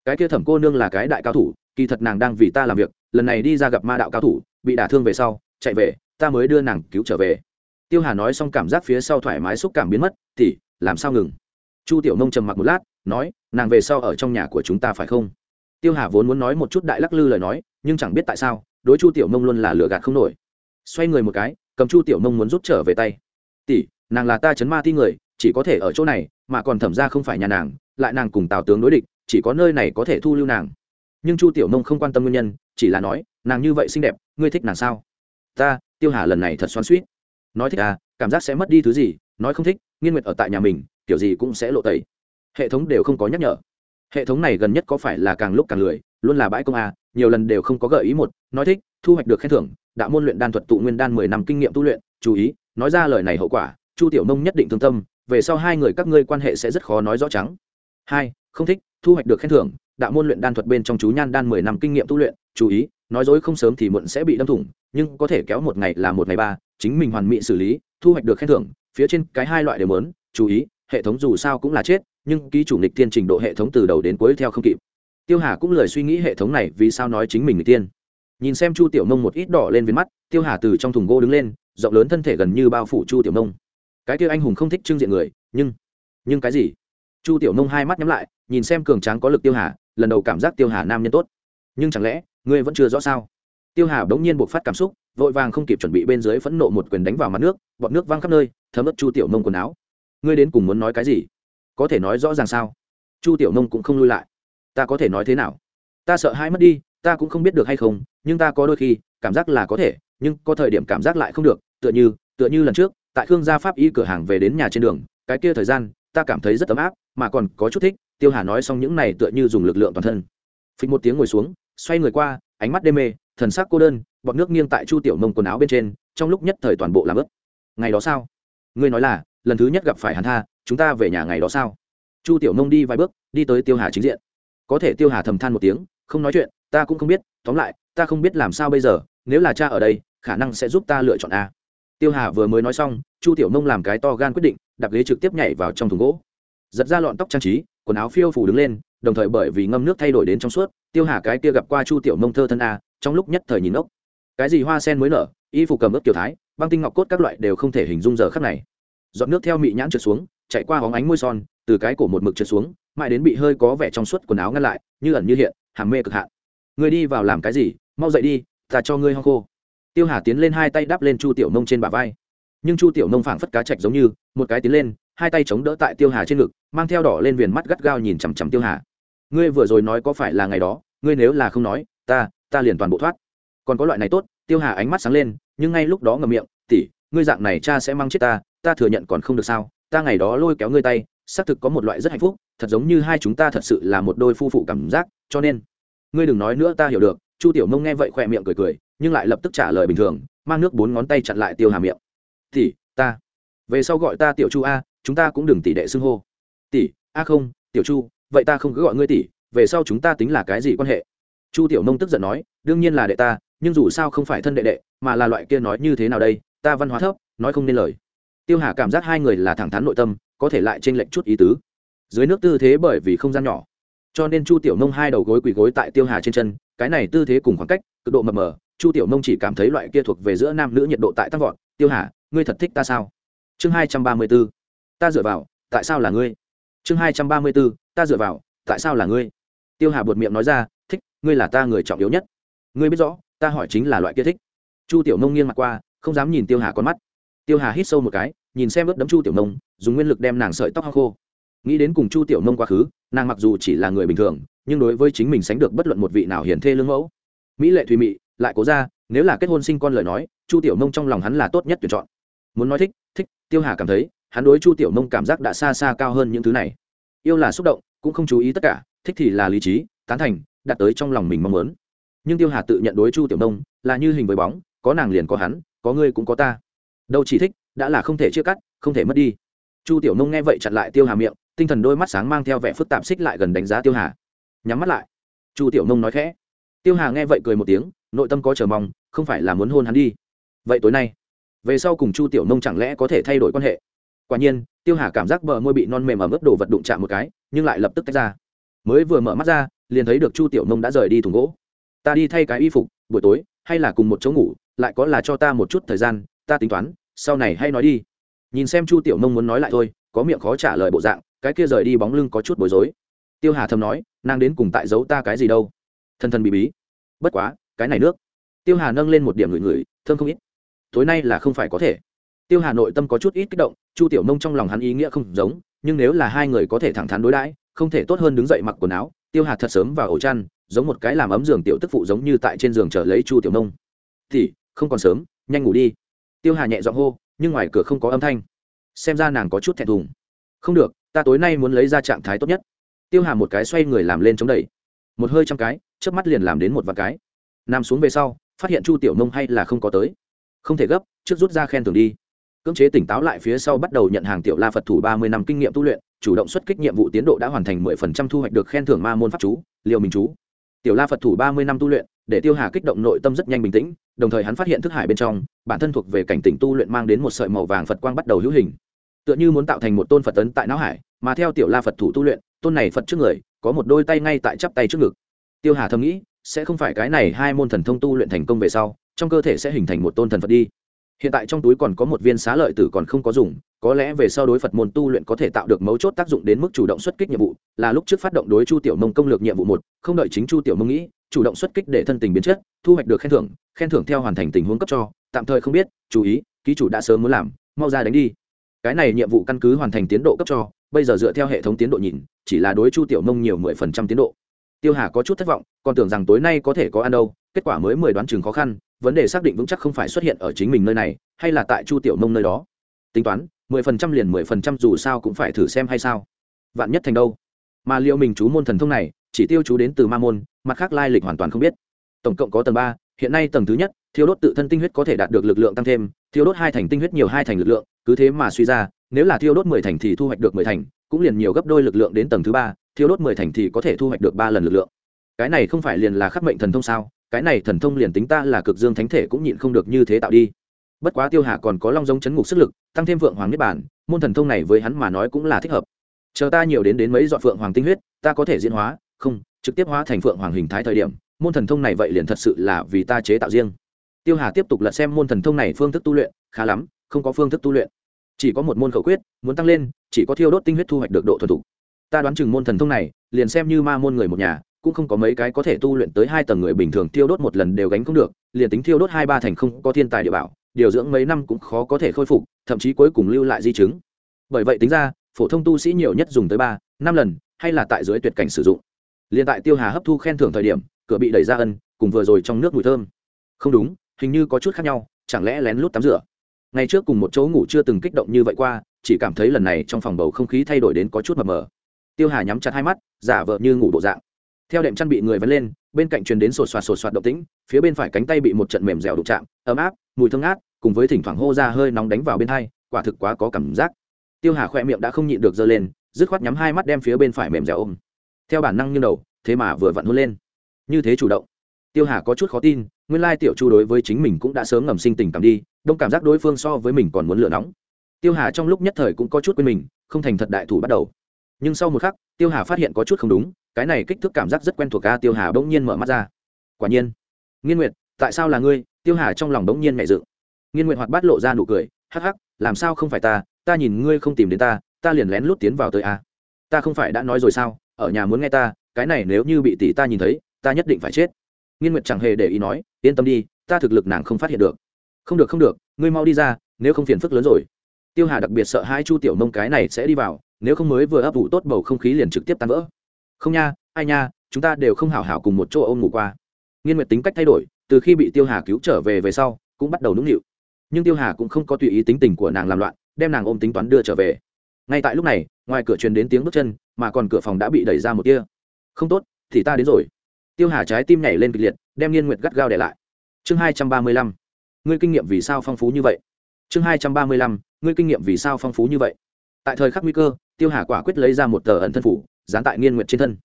Cái kia thẩm cô nương là cái đại cao thủ, kỳ thật nàng đang vì ta làm việc, lần này đi ra gặp ma đạo cao thủ, bị đả thương về sau, chạy về, ta mới đưa nàng cứu trở về. Tiêu hà nói xong cảm giác phía sau thoải mái xúc cảm biến mất thì làm sao ngừng? Chu tiểu nông trầm mặc một lát, nói, nàng về sau ở trong nhà của chúng ta phải không? Tiêu hà vốn muốn nói một chút đại lắc lư lời nói, nhưng chẳng biết tại sao, đối chu tiểu Mông luôn là lừa gạt không nổi. Xoay người một cái, cầm chu tiểu Mông muốn rút trở về tay. Tỷ, nàng là ta chấn ma thi người, chỉ có thể ở chỗ này, mà còn thẩm ra không phải nhà nàng, lại nàng cùng tào tướng đối địch, chỉ có nơi này có thể thu lưu nàng. Nhưng chu tiểu Mông không quan tâm nguyên nhân, chỉ là nói, nàng như vậy xinh đẹp, ngươi thích nàng sao? Ta, tiêu hà lần này thật xoắn suýt nói thích à cảm giác sẽ mất đi thứ gì, nói không thích, nghiên nguyệt ở tại nhà mình, kiểu gì cũng sẽ lộ tẩy. Hệ thống đều không có nhắc nhở hệ thống này gần nhất có phải là càng lúc càng lười, luôn là bãi công à nhiều lần đều không có gợi ý một, nói thích, thu hoạch được khen thưởng đạo môn luyện đan thuật tụ nguyên đan mười năm kinh nghiệm tu luyện, chú ý, nói ra lời này hậu quả, chu tiểu nông nhất định thương tâm, về sau hai người các ngươi quan hệ sẽ rất khó nói rõ trắng. Hai, không thích, thu hoạch được khen thưởng đạo môn luyện đan thuật bên trong chú nhan đan mười năm kinh nghiệm tu luyện, chú ý, nói dối không sớm thì muộn sẽ bị đâm thủng, nhưng có thể kéo một ngày là một ngày ba, chính mình hoàn mỹ xử lý, thu hoạch được khen thưởng, phía trên cái hai loại đều lớn chú ý, hệ thống dù sao cũng là chết nhưng ký chủ nghịch tiên trình độ hệ thống từ đầu đến cuối theo không kịp. Tiêu hà cũng lời suy nghĩ hệ thống này vì sao nói chính mình nghịch tiên nhìn xem chu tiểu nông một ít đỏ lên viên mắt, tiêu hà từ trong thùng gỗ đứng lên, rộng lớn thân thể gần như bao phủ chu tiểu nông cái kia anh hùng không thích trưng diện người, nhưng nhưng cái gì? Chu tiểu nông hai mắt nhắm lại, nhìn xem cường tráng có lực tiêu hà, lần đầu cảm giác tiêu hà nam nhân tốt. Nhưng chẳng lẽ, ngươi vẫn chưa rõ sao? Tiêu hà bỗng nhiên buộc phát cảm xúc, vội vàng không kịp chuẩn bị bên dưới phẫn nộ một quyền đánh vào mặt nước, bọn nước văng khắp nơi, thấm ướt chu tiểu nông quần áo. Ngươi đến cùng muốn nói cái gì? Có thể nói rõ ràng sao? Chu tiểu nông cũng không lui lại. Ta có thể nói thế nào? Ta sợ hai mất đi, ta cũng không biết được hay không, nhưng ta có đôi khi, cảm giác là có thể, nhưng có thời điểm cảm giác lại không được. Tựa như tựa như lần trước, tại khương gia pháp y cửa hàng về đến nhà trên đường, cái kia thời gian, ta cảm thấy rất ấm áp, mà còn có chút thích, tiêu hà nói xong những này tựa như dùng lực lượng toàn thân. Phịch một tiếng ngồi xuống, xoay người qua, ánh mắt đê mê, thần sắc cô đơn, bọt nước nghiêng tại chu tiểu mông quần áo bên trên, trong lúc nhất thời toàn bộ làm ướt ngày đó sao? Ngươi nói là, lần thứ nhất gặp phải hắn tha chúng ta về nhà ngày đó sao? Chu tiểu Nông đi vài bước, đi tới tiêu hà chính diện. Có thể tiêu hà thầm than một tiếng, không nói chuyện, ta cũng không biết, tóm lại, ta không biết làm sao bây giờ, nếu là cha ở đây, khả năng sẽ giúp ta lựa chọn a. Tiêu hà vừa mới nói xong, chu tiểu Nông làm cái to gan quyết định, đạp ghế trực tiếp nhảy vào trong thùng gỗ. Giật ra lọn tóc trang trí, quần áo phiêu phủ đứng lên, đồng thời bởi vì ngâm nước thay đổi đến trong suốt, tiêu hà cái kia gặp qua chu tiểu Nông thơ thân a, trong lúc nhất thời nhìn ốc cái gì hoa sen mới nở, y phục cầm ướp kiểu thái, băng tinh ngọc cốt các loại đều không thể hình dung giờ khắc này. Dọn nước theo mị nhãn trượt xuống chạy qua hóng ánh môi son, từ cái cổ một mực trượt xuống, mãi đến bị hơi có vẻ trong suốt quần áo ngăn lại, như ẩn như hiện, hàm mê cực hạn. Người đi vào làm cái gì? Mau dậy đi, ta cho ngươi ho khô. Tiêu hà tiến lên hai tay đắp lên chu tiểu nông trên bả vai. Nhưng chu tiểu nông phảng phất cá chạch giống như, một cái tiến lên, hai tay chống đỡ tại tiêu hà trên ngực, mang theo đỏ lên viền mắt gắt gao nhìn chằm chằm tiêu hà. Ngươi vừa rồi nói có phải là ngày đó, ngươi nếu là không nói, ta ta liền toàn bộ thoát. Còn có loại này tốt, tiêu hà ánh mắt sáng lên, nhưng ngay lúc đó ngầm miệng tỉ ngươi dạng này cha sẽ mang chết ta ta thừa nhận còn không được sao? Ta ngày đó lôi kéo ngươi tay, xác thực có một loại rất hạnh phúc, thật giống như hai chúng ta thật sự là một đôi phu phụ cảm giác, cho nên, ngươi đừng nói nữa ta hiểu được. Chu tiểu mông nghe vậy khỏe miệng cười cười, nhưng lại lập tức trả lời bình thường, mang nước bốn ngón tay chặn lại tiêu hà miệng. Tỷ, ta, về sau gọi ta tiểu chu a, chúng ta cũng đừng tỷ đệ xưng hô. Tỷ, a không, tiểu chu, vậy ta không cứ gọi ngươi tỷ, về sau chúng ta tính là cái gì quan hệ? Chu tiểu nông tức giận nói, đương nhiên là đệ ta, nhưng dù sao không phải thân đệ đệ, mà là loại kia nói như thế nào đây, ta văn hóa thấp, nói không nên lời tiêu hà cảm giác hai người là thẳng thắn nội tâm, có thể lại t r ê n lệch chút ý tứ. Dưới nước tư thế bởi vì không gian nhỏ, cho nên chu tiểu nông hai đầu gối quỳ gối tại tiêu hà trên chân, cái này tư thế cùng khoảng cách, cực độ mập mờ, chu tiểu nông chỉ cảm thấy loại kia thuộc về giữa nam nữ nhiệt độ tại tăng vọt. Tiêu hà, ngươi thật thích ta sao? Chương hai trăm ba mươi b ố ta dựa vào, tại sao là ngươi? Chương hai trăm ba mươi b ố ta dựa vào, tại sao là ngươi? Tiêu hà buột miệng nói ra, thích, ngươi là ta người trọng yếu nhất. Ngươi biết rõ, ta hỏi chính là loại kia thích. Chu tiểu nông nghiêng mặt qua, không dám nhìn tiêu hà con mắt tiêu hà hít sâu một cái, nhìn xem ướt đấm chu tiểu nông, dùng nguyên lực đem nàng sợi tóc hoa khô. Nghĩ đến cùng chu tiểu nông quá khứ, nàng mặc dù chỉ là người bình thường, nhưng đối với chính mình sánh được bất luận một vị nào hiển thê lương mẫu. Mỹ lệ thùy mị, lại cố ra, nếu là kết hôn sinh con lời nói, chu tiểu nông trong lòng hắn là tốt nhất tuyển chọn. Muốn nói thích thích, tiêu hà cảm thấy, hắn đối chu tiểu nông cảm giác đã xa xa cao hơn những thứ này. Yêu là xúc động, cũng không chú ý tất cả, thích thì là lý trí, tán thành, đạt tới trong lòng mình mong muốn. Nhưng tiêu hà tự nhận đối chu tiểu nông là như hình với bóng, có nàng liền có hắn, có ngươi cũng có ta đâu chỉ thích, đã là không thể chia cắt, không thể mất đi. Chu tiểu nông nghe vậy chặn lại tiêu hà miệng, tinh thần đôi mắt sáng mang theo vẻ phức tạp xích lại gần đánh giá tiêu hà. Nhắm mắt lại. Chu tiểu nông nói khẽ. Tiêu hà nghe vậy cười một tiếng, nội tâm có chờ mong, không phải là muốn hôn hắn đi. Vậy tối nay, về sau cùng chu tiểu nông chẳng lẽ có thể thay đổi quan hệ? Quả nhiên, tiêu hà cảm giác bờ môi bị non mềm ở mức đồ vật đụng chạm một cái, nhưng lại lập tức tách ra. Mới vừa mở mắt ra, liền thấy được chu tiểu nông đã rời đi thùng gỗ. Ta đi thay cái y phục, buổi tối, hay là cùng một chỗ ngủ, lại có là cho ta một chút thời gian ta tính toán, sau này hay nói đi. Nhìn xem chu tiểu nông muốn nói lại thôi, có miệng khó trả lời bộ dạng, cái kia rời đi bóng lưng có chút bối rối. Tiêu hà thầm nói, nàng đến cùng tại giấu ta cái gì đâu. Thân thân bị bí. Bất quá, cái này nước. Tiêu hà nâng lên một điểm ngửi ngửi, thơm không ít. Tối nay là không phải có thể. Tiêu hà nội tâm có chút ít kích động, chu tiểu nông trong lòng hắn ý nghĩa không giống, nhưng nếu là hai người có thể thẳng thắn đối đãi, không thể tốt hơn đứng dậy mặc quần áo, tiêu hà thật sớm vào ổ chăn, giống một cái làm ấm giường tiểu tức phụ giống như tại trên giường chờ lấy chu tiểu nông thì, không còn sớm, nhanh ngủ đi tiêu hà nhẹ giọng hô, nhưng ngoài cửa không có âm thanh. Xem ra nàng có chút thẹn thùng. Không được, ta tối nay muốn lấy ra trạng thái tốt nhất. Tiêu hà một cái xoay người làm lên chống đẩy. Một hơi trăm cái trước mắt liền làm đến một vài cái. Nằm xuống về sau, phát hiện chu tiểu nông hay là không có tới. Không thể gấp, trước rút ra khen thưởng đi. Cưỡng chế tỉnh táo lại phía sau bắt đầu nhận hàng tiểu la phật thủ ba mươi năm kinh nghiệm tu luyện, chủ động xuất kích nhiệm vụ tiến độ đã hoàn thành mười phần trăm thu hoạch được khen thưởng ma môn pháp chú liều mình chú tiểu la phật thủ ba mươi năm tu luyện, để tiêu hà kích động nội tâm rất nhanh bình tĩnh, đồng thời hắn phát hiện thức hải bên trong, bản thân thuộc về cảnh tỉnh tu luyện mang đến một sợi màu vàng phật quang bắt đầu hữu hình. Tựa như muốn tạo thành một tôn phật tấn tại não hải, mà theo tiểu la phật thủ tu luyện, tôn này phật trước người, có một đôi tay ngay tại chắp tay trước ngực. Tiêu hà thầm nghĩ, sẽ không phải cái này hai môn thần thông tu luyện thành công về sau, trong cơ thể sẽ hình thành một tôn thần phật đi. Hiện tại trong túi còn có một viên xá lợi tử còn không có dùng có lẽ về sau đối phật môn tu luyện có thể tạo được mấu chốt tác dụng đến mức chủ động xuất kích nhiệm vụ, là lúc trước phát động đối chu tiểu mông công lược nhiệm vụ một, không đợi chính chu tiểu mông nghĩ, chủ động xuất kích để thân tình biến chất, thu hoạch được khen thưởng khen thưởng theo hoàn thành tình huống cấp cho, tạm thời không biết, chú ý, ký chủ đã sớm muốn làm, mau ra đánh đi. Cái này nhiệm vụ căn cứ hoàn thành tiến độ cấp cho, bây giờ dựa theo hệ thống tiến độ nhìn, chỉ là đối chu tiểu mông nhiều mười phần trăm tiến độ. Tiêu hà có chút thất vọng, còn tưởng rằng tối nay có thể có ăn đâu, kết quả mới mười đoán chừng khó khăn, vấn đề xác định vững chắc không phải xuất hiện ở chính mình nơi này, hay là tại chu tiểu mông nơi đó. Tính toán mười phần trăm liền mười phần trăm dù sao cũng phải thử xem hay sao. Vạn nhất thành đâu? Mà liệu mình chú môn thần thông này, chỉ tiêu chú đến từ ma môn, mặt khác lai lịch hoàn toàn không biết. Tổng cộng có tầng ba, hiện nay tầng thứ nhất thiếu đốt tự thân tinh huyết có thể đạt được lực lượng tăng thêm thiếu đốt hai thành tinh huyết nhiều hai thành lực lượng, cứ thế mà suy ra, nếu là thiêu đốt mười thành thì thu hoạch được mười thành, cũng liền nhiều gấp đôi lực lượng đến tầng thứ ba, thiêu đốt mười thành thì có thể thu hoạch được ba lần lực lượng. Cái này không phải liền là khắc mệnh thần thông sao? Cái này thần thông liền tính ta là cực dương thánh thể cũng nhịn không được như thế tạo đi bất quá tiêu hà còn có long giống chấn ngục sức lực, tăng thêm vượng hoàng niết bản môn thần thông này với hắn mà nói cũng là thích hợp. Chờ ta nhiều đến đến mấy dọn phượng hoàng tinh huyết, ta có thể diễn hóa, không, trực tiếp hóa thành phượng hoàng hình thái thời điểm, môn thần thông này vậy liền thật sự là vì ta chế tạo riêng. Tiêu hà tiếp tục lật xem môn thần thông này phương thức tu luyện, khá lắm, không có phương thức tu luyện. Chỉ có một môn khẩu quyết, muốn tăng lên, chỉ có thiêu đốt tinh huyết thu hoạch được độ thuần thục. Ta đoán chừng môn thần thông này, liền xem như ma môn người một nhà, cũng không có mấy cái có thể tu luyện tới hai tầng người bình thường thiêu đốt một lần đều gánh không được, liền tính thiêu đốt hai ba thành không có thiên tài địa bảo điều dưỡng mấy năm cũng khó có thể khôi phục, thậm chí cuối cùng lưu lại di chứng. Bởi vậy tính ra, phổ thông tu sĩ nhiều nhất dùng tới ba, năm lần, hay là tại dưới tuyệt cảnh sử dụng. Liền tại tiêu hà hấp thu khen thưởng thời điểm, cửa bị đẩy ra ân, cùng vừa rồi trong nước mùi thơm. Không đúng, hình như có chút khác nhau, chẳng lẽ lén lút tắm rửa? Ngày trước cùng một chỗ ngủ chưa từng kích động như vậy qua, chỉ cảm thấy lần này trong phòng bầu không khí thay đổi đến có chút mờ mờ. Tiêu hà nhắm chặt hai mắt, giả vờ như ngủ bộ dạng theo đệm chăn bị người vẫn lên, bên cạnh truyền đến sột soạt sột soạt động tĩnh, phía bên phải cánh tay bị một trận mềm dẻo đụng chạm, ấm áp, mùi thơm ngát, cùng với thỉnh thoảng hô ra hơi nóng đánh vào bên hai, quả thực quá có cảm giác. Tiêu hà khoe miệng đã không nhịn được giơ lên, dứt khoát nhắm hai mắt đem phía bên phải mềm dẻo ôm. Theo bản năng như đầu, thế mà vừa vặn hôn lên. Như thế chủ động. Tiêu hà có chút khó tin, nguyên lai tiểu chu đối với chính mình cũng đã sớm ngầm sinh tình cảm đi, đông cảm giác đối phương so với mình còn muốn lửa nóng. Tiêu hà trong lúc nhất thời cũng có chút quên mình, không thành thật đại thủ bắt đầu nhưng sau một khắc, tiêu hà phát hiện có chút không đúng, cái này kích thước cảm giác rất quen thuộc ca tiêu hà bỗng nhiên mở mắt ra. Quả nhiên. Nghiên nguyệt, tại sao là ngươi? Tiêu hà trong lòng bỗng nhiên mẹ dự nghiên nguyệt hoạt bát lộ ra nụ cười, hắc hắc, làm sao không phải ta? Ta nhìn ngươi không tìm đến ta ta liền lén lút tiến vào tới a. Ta không phải đã nói rồi sao? Ở nhà muốn nghe ta, cái này nếu như bị tỷ ta nhìn thấy, ta nhất định phải chết. Nghiên nguyệt chẳng hề để ý nói, yên tâm đi, ta thực lực nàng không phát hiện được. Không được không được, ngươi mau đi ra, nếu không phiền phức lớn rồi. Tiêu hà đặc biệt sợ hai chu tiểu mông cái này sẽ đi vào nếu không mới vừa ấp ủ tốt bầu không khí liền trực tiếp tan vỡ. Không nha, ai nha, chúng ta đều không hảo hảo cùng một chỗ ôm ngủ qua. Nghiên nguyệt tính cách thay đổi, từ khi bị tiêu hà cứu trở về về sau, cũng bắt đầu nũng nịu. Nhưng tiêu hà cũng không có tùy ý tính tình của nàng làm loạn, đem nàng ôm tính toán đưa trở về. Ngay tại lúc này, ngoài cửa truyền đến tiếng bước chân, mà còn cửa phòng đã bị đẩy ra một tia. Không tốt, thì ta đến rồi. Tiêu hà trái tim nhảy lên kịch liệt, đem nghiên nguyệt gắt gao để lại. Chương hai trăm ba mươi lăm. Ngươi kinh nghiệm vì sao phong phú như vậy? Chương hai trăm ba mươi lăm. Ngươi kinh nghiệm vì sao phong phú như vậy? Tại thời khắc nguy cơ tiêu hà quả quyết lấy ra một tờ ẩn thân phủ, dán tại nghiên nguyện trên thân.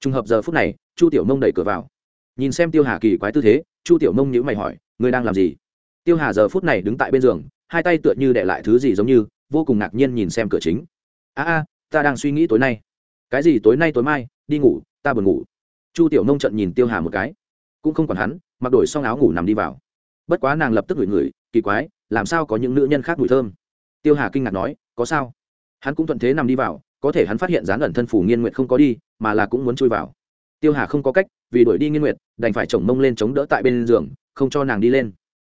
Trùng hợp giờ phút này, chu tiểu nông đẩy cửa vào. Nhìn xem tiêu hà kỳ quái tư thế, chu tiểu nông nhữ mày hỏi, ngươi đang làm gì? Tiêu hà giờ phút này đứng tại bên giường, hai tay tựa như để lại thứ gì giống như, vô cùng ngạc nhiên nhìn xem cửa chính. A a, ta đang suy nghĩ tối nay. Cái gì tối nay tối mai? Đi ngủ, ta buồn ngủ. Chu tiểu nông trận nhìn tiêu hà một cái. Cũng không còn hắn, mặc đổi xong áo ngủ nằm đi vào. Bất quá nàng lập tức ngửi ngửi, kỳ quái, làm sao có những nữ nhân khác mùi thơm? Tiêu hà kinh ngạc nói, có sao? Hắn cũng thuận thế nằm đi vào, có thể hắn phát hiện dán ẩn thân phủ nghiên nguyện không có đi, mà là cũng muốn chui vào. Tiêu hà không có cách, vì đuổi đi nghiên nguyệt, đành phải chồng mông lên chống đỡ tại bên giường, không cho nàng đi lên.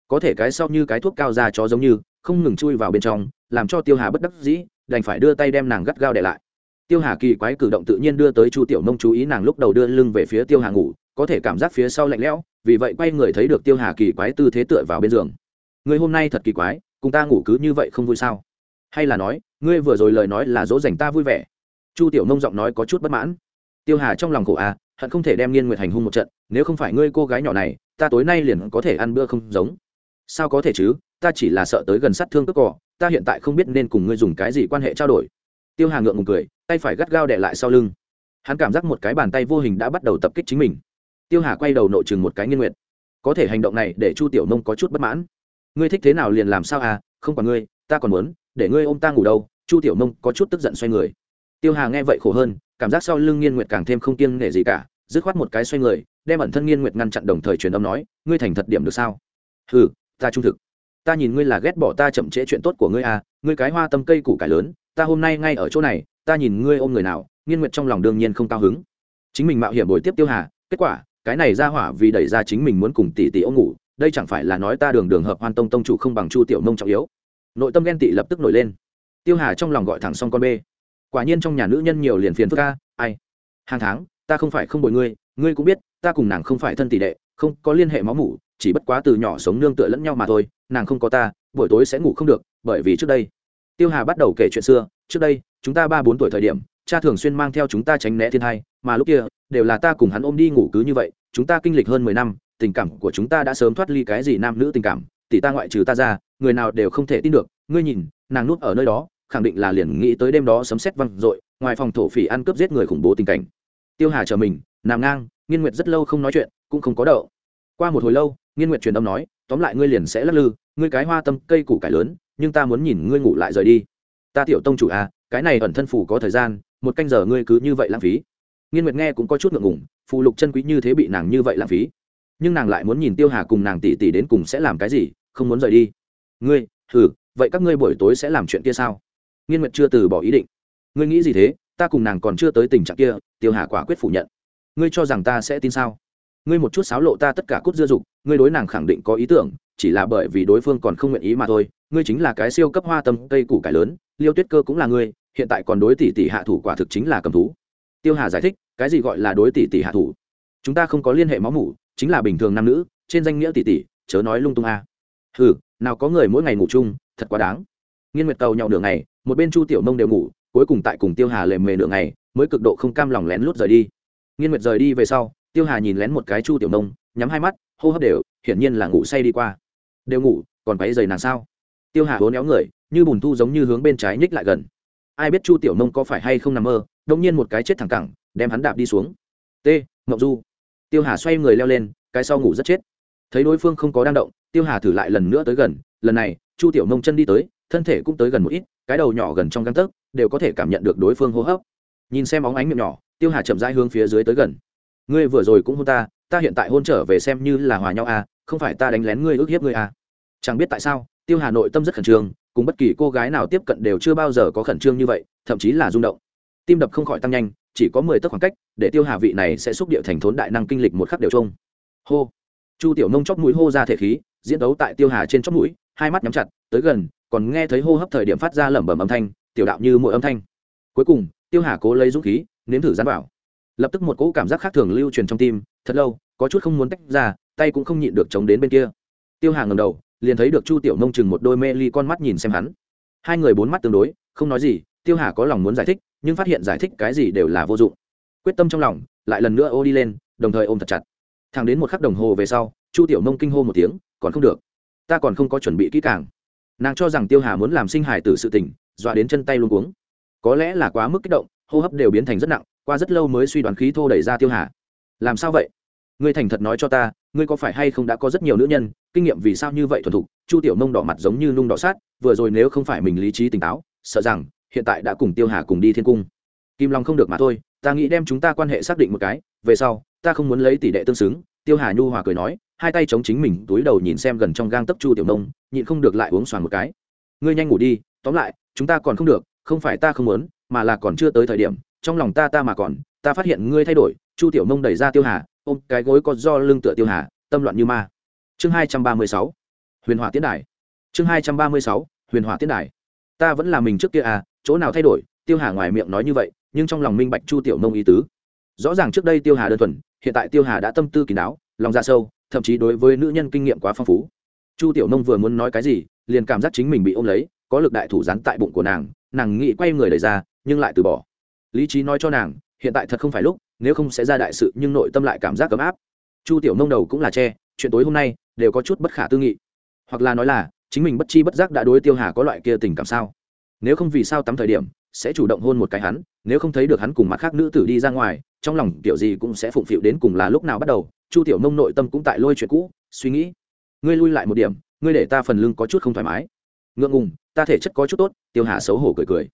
Có thể cái sau như cái thuốc cao ra cho giống như, không ngừng chui vào bên trong, làm cho tiêu hà bất đắc dĩ, đành phải đưa tay đem nàng gắt gao để lại. Tiêu hà kỳ quái cử động tự nhiên đưa tới chu tiểu mông chú ý nàng lúc đầu đưa lưng về phía tiêu hà ngủ, có thể cảm giác phía sau lạnh lẽo, vì vậy quay người thấy được tiêu hà kỳ quái tư thế tựa vào bên giường. Người hôm nay thật kỳ quái, cùng ta ngủ cứ như vậy không vui sao? Hay là nói ngươi vừa rồi lời nói là dỗ dành ta vui vẻ. Chu tiểu nông giọng nói có chút bất mãn. Tiêu hà trong lòng khổ à hận không thể đem nghiên nguyệt hành hung một trận, nếu không phải ngươi cô gái nhỏ này, ta tối nay liền có thể ăn bữa không giống. Sao có thể chứ, ta chỉ là sợ tới gần sát thương cướp cỏ ta hiện tại không biết nên cùng ngươi dùng cái gì quan hệ trao đổi. Tiêu hà ngượng ngùng cười, tay phải gắt gao đẻ lại sau lưng. Hắn cảm giác một cái bàn tay vô hình đã bắt đầu tập kích chính mình. Tiêu hà quay đầu nội chừng một cái nghiên nguyện có thể hành động này để chu tiểu nông có chút bất mãn. Ngươi thích thế nào liền làm sao à không còn ngươi, ta còn muốn, để ngươi ôm ta ngủ đâu chu tiểu nông có chút tức giận xoay người. Tiêu hà nghe vậy khổ hơn, cảm giác sau lưng nghiên nguyệt càng thêm không kiêng nể gì cả, dứt khoát một cái xoay người, đem ẩn thân nghiên nguyệt ngăn chặn đồng thời truyền âm nói, ngươi thành thật điểm được sao? Ừ ta trung thực. Ta nhìn ngươi là ghét bỏ ta chậm trễ chuyện tốt của ngươi à ngươi cái hoa tâm cây củ cải lớn, ta hôm nay ngay ở chỗ này, ta nhìn ngươi ôm người nào, nghiên nguyệt trong lòng đương nhiên không cao hứng. Chính mình mạo hiểm bồi tiếp tiêu hà, kết quả, cái này ra hỏa vì đẩy ra chính mình muốn cùng tỷ tỷ ôm ngủ, đây chẳng phải là nói ta đường đường hợp hoan tông tông chủ không bằng chu tiểu mông trọng yếu. Nội tâm ghen tị lập tức nổi lên tiêu hà trong lòng gọi thẳng xong con bê. Quả nhiên trong nhà nữ nhân nhiều liền phiền phức ca ai? Hàng tháng, ta không phải không bồi ngươi ngươi cũng biết, ta cùng nàng không phải thân tỷ đệ, không có liên hệ máu mủ, chỉ bất quá từ nhỏ sống nương tựa lẫn nhau mà thôi, nàng không có ta, buổi tối sẽ ngủ không được, bởi vì trước đây. Tiêu hà bắt đầu kể chuyện xưa, trước đây, chúng ta ba bốn tuổi thời điểm, cha thường xuyên mang theo chúng ta tránh né thiên thai, mà lúc kia, đều là ta cùng hắn ôm đi ngủ cứ như vậy, chúng ta kinh lịch hơn mười năm, tình cảm của chúng ta đã sớm thoát ly cái gì nam nữ tình cảm, tỷ ta ngoại trừ ta ra, người nào đều không thể tin được, ngươi nhìn, nàng nuốt ở nơi đó khẳng định là liền nghĩ tới đêm đó sấm sét văng r ngoài phòng thổ phỉ ăn cướp giết người khủng bố tình cảnh. Tiêu hà chờ mình, nằm ngang, nghiên nguyệt rất lâu không nói chuyện, cũng không có đậu. Qua một hồi lâu, nghiên nguyệt truyền âm nói, tóm lại ngươi liền sẽ lắc lư, ngươi cái hoa tâm, cây củ cải lớn, nhưng ta muốn nhìn ngươi ngủ lại rời đi. Ta tiểu tông chủ à cái này ẩn thân phủ có thời gian, một canh giờ ngươi cứ như vậy lãng phí. Nghiên nguyệt nghe cũng có chút ngượng ngùng phụ lục chân quý như thế bị nàng như vậy lãng phí. Nhưng nàng lại muốn nhìn tiêu hà cùng nàng tỷ tỷ đến cùng sẽ làm cái gì, không muốn rời đi. Ngươi ừ vậy các ngươi buổi tối sẽ làm chuyện kia sao? Nghiên nguyệt chưa từ bỏ ý định. Ngươi nghĩ gì thế? Ta cùng nàng còn chưa tới tình trạng kia, tiêu hà quả quyết phủ nhận. Ngươi cho rằng ta sẽ tin sao? Ngươi một chút xáo lộ ta tất cả cút dưa dục, ngươi đối nàng khẳng định có ý tưởng, chỉ là bởi vì đối phương còn không nguyện ý mà thôi. Ngươi chính là cái siêu cấp hoa tâm, cây củ cải lớn, liêu tuyết cơ cũng là ngươi, hiện tại còn đối tỷ tỷ hạ thủ quả thực chính là cầm thú. Tiêu hà giải thích, cái gì gọi là đối tỷ tỷ hạ thủ? Chúng ta không có liên hệ máu mủ, chính là bình thường nam nữ, trên danh nghĩa tỷ tỷ, chớ nói lung tung a. À. ừ nào có người mỗi ngày ngủ chung, thật quá đáng. Nghiên nguyệt cầu nhậu đường này một bên chu tiểu mông đều ngủ, cuối cùng tại cùng tiêu hà lề mề nửa ngày, mới cực độ không cam lòng lén lút rời đi. Nghiên nguyệt rời đi về sau, tiêu hà nhìn lén một cái chu tiểu mông, nhắm hai mắt, hô hấp đều, hiển nhiên là ngủ say đi qua. Đều ngủ, còn váy dày nàng sao? Tiêu hà hố néo người, như bùn thu giống như hướng bên trái nhích lại gần. Ai biết chu tiểu nông có phải hay không nằm mơ đông nhiên một cái chết thẳng cẳng, đem hắn đạp đi xuống. T, ngọc du. Tiêu hà xoay người leo lên, cái sau ngủ rất chết. Thấy đối phương không có đang động, tiêu hà thử lại lần nữa tới gần, lần này, chu tiểu nông chân đi tới, thân thể cũng tới gần một ít cái đầu nhỏ gần trong găng tấc, đều có thể cảm nhận được đối phương hô hấp. Nhìn xem óng ánh miệng nhỏ, tiêu hà chậm rãi hướng phía dưới tới gần. Ngươi vừa rồi cũng hôn ta ta hiện tại hôn trở về xem như là hòa nhau à không phải ta đánh lén ngươi ước hiếp ngươi à. Chẳng biết tại sao, tiêu hà nội tâm rất khẩn trương, cùng bất kỳ cô gái nào tiếp cận đều chưa bao giờ có khẩn trương như vậy, thậm chí là rung động. Tim đập không khỏi tăng nhanh, chỉ có mười tấc khoảng cách, để tiêu hà vị này sẽ xúc điệu thành thốn đại năng kinh lịch một khắc đều chung hô. Chu tiểu nông chóc mũi hô ra thể khí diễn đấu tại tiêu hà trên chóp mũi, hai mắt nhắm chặt, tới gần, còn nghe thấy hô hấp thời điểm phát ra lẩm bẩm âm thanh, tiểu đạo như mỗi âm thanh. Cuối cùng, tiêu hà cố lấy dũng khí, nếm thử dán vào lập tức một cỗ cảm giác khác thường lưu truyền trong tim, thật lâu, có chút không muốn tách ra, tay cũng không nhịn được chống đến bên kia. Tiêu hà ngầm đầu, liền thấy được chu tiểu nông chừng một đôi mê ly con mắt nhìn xem hắn. Hai người bốn mắt tương đối, không nói gì, tiêu hà có lòng muốn giải thích, nhưng phát hiện giải thích cái gì đều là vô dụng. Quyết tâm trong lòng, lại lần nữa ô đi lên, đồng thời ôm thật chặt. Thẳng đến một khắc đồng hồ về sau chu tiểu nông kinh hô một tiếng còn không được ta còn không có chuẩn bị kỹ càng. Nàng cho rằng tiêu hà muốn làm sinh hài Tử sự tình, dọa đến chân tay luôn cuống. Có lẽ là quá mức kích động hô hấp đều biến thành rất nặng qua rất lâu mới suy đoán khí thô đẩy ra tiêu hà. Làm sao vậy? Ngươi thành thật nói cho ta ngươi có phải hay không đã có rất nhiều nữ nhân kinh nghiệm vì sao như vậy thuần thục? Chu tiểu nông đỏ mặt giống như nung đỏ sát vừa rồi nếu không phải mình lý trí tỉnh táo sợ rằng hiện tại đã cùng tiêu hà cùng đi thiên cung. Kim long không được mà thôi ta nghĩ đem chúng ta quan hệ xác định một cái về sau ta không muốn lấy tỷ đệ tương xứng tiêu hà nhu hòa cười nói, hai tay chống chính mình, túi đầu nhìn xem gần trong gang tấp chu tiểu nông, nhịn không được lại uống xoàn một cái. Ngươi nhanh ngủ đi, tóm lại, chúng ta còn không được, không phải ta không muốn, mà là còn chưa tới thời điểm, trong lòng ta ta mà còn, ta phát hiện ngươi thay đổi, chu tiểu nông đẩy ra tiêu hà, ôm cái gối có do lưng tựa tiêu hà, tâm loạn như ma. Chương hai trăm ba mươi sáu, huyền hỏa tiến đài. Chương hai trăm ba mươi sáu, huyền hỏa tiến đài. Ta vẫn là mình trước kia à chỗ nào thay đổi, tiêu hà ngoài miệng nói như vậy, nhưng trong lòng minh bạch chu tiểu nông ý tứ rõ ràng trước đây tiêu hà đơn thuần, hiện tại tiêu hà đã tâm tư kín đáo, lòng ra dạ sâu, thậm chí đối với nữ nhân kinh nghiệm quá phong phú. Chu tiểu nông vừa muốn nói cái gì, liền cảm giác chính mình bị ôm lấy, có lực đại thủ rắn tại bụng của nàng nàng nghĩ quay người đẩy ra, nhưng lại từ bỏ. Lý trí nói cho nàng, hiện tại thật không phải lúc, nếu không sẽ ra đại sự, nhưng nội tâm lại cảm giác ấm áp. Chu tiểu nông đầu cũng là che, chuyện tối hôm nay, đều có chút bất khả tư nghị. Hoặc là nói là, chính mình bất chi bất giác đã đối tiêu hà có loại kia tình cảm sao? Nếu không vì sao tắm thời điểm sẽ chủ động hôn một cái hắn, nếu không thấy được hắn cùng mặt khác nữ tử đi ra ngoài, trong lòng kiểu gì cũng sẽ phụng phịu đến cùng là lúc nào bắt đầu. Chu tiểu nông nội tâm cũng tại lôi chuyện cũ, suy nghĩ. Ngươi lui lại một điểm, ngươi để ta phần lưng có chút không thoải mái. Ngượng ngùng, ta thể chất có chút tốt, tiêu hà xấu hổ cười cười.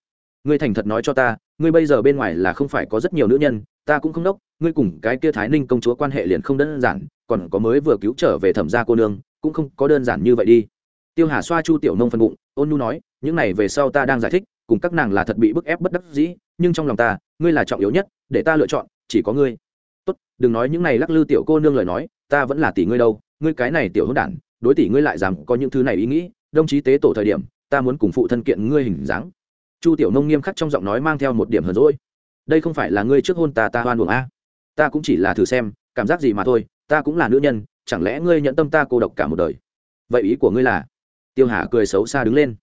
Ngươi thành thật nói cho ta, ngươi bây giờ bên ngoài là không phải có rất nhiều nữ nhân, ta cũng không đốc, ngươi cùng cái kia thái ninh công chúa quan hệ liền không đơn giản, còn có mới vừa cứu trở về thẩm gia cô nương, cũng không có đơn giản như vậy đi. Tiêu hà xoa chu tiểu nông phân bụng, ôn nu nói, những này về sau ta đang giải thích cùng các nàng là thật bị bức ép bất đắc dĩ, nhưng trong lòng ta, ngươi là trọng yếu nhất, để ta lựa chọn, chỉ có ngươi. Tốt, đừng nói những này lắc lư tiểu cô nương lời nói, ta vẫn là tỷ ngươi đâu, ngươi cái này tiểu hỗn đản, đối tỷ ngươi lại rằng có những thứ này ý nghĩ, đồng chí tế tổ thời điểm, ta muốn cùng phụ thân kiện ngươi hình dáng. Chu tiểu nông nghiêm khắc trong giọng nói mang theo một điểm hờn rỗi đây không phải là ngươi trước hôn ta ta hoan buồng a. Ta cũng chỉ là thử xem, cảm giác gì mà thôi, ta cũng là nữ nhân, chẳng lẽ ngươi nhận tâm ta cô độc cả một đời? Vậy ý của ngươi là? Tiêu hà cười xấu xa đứng lên.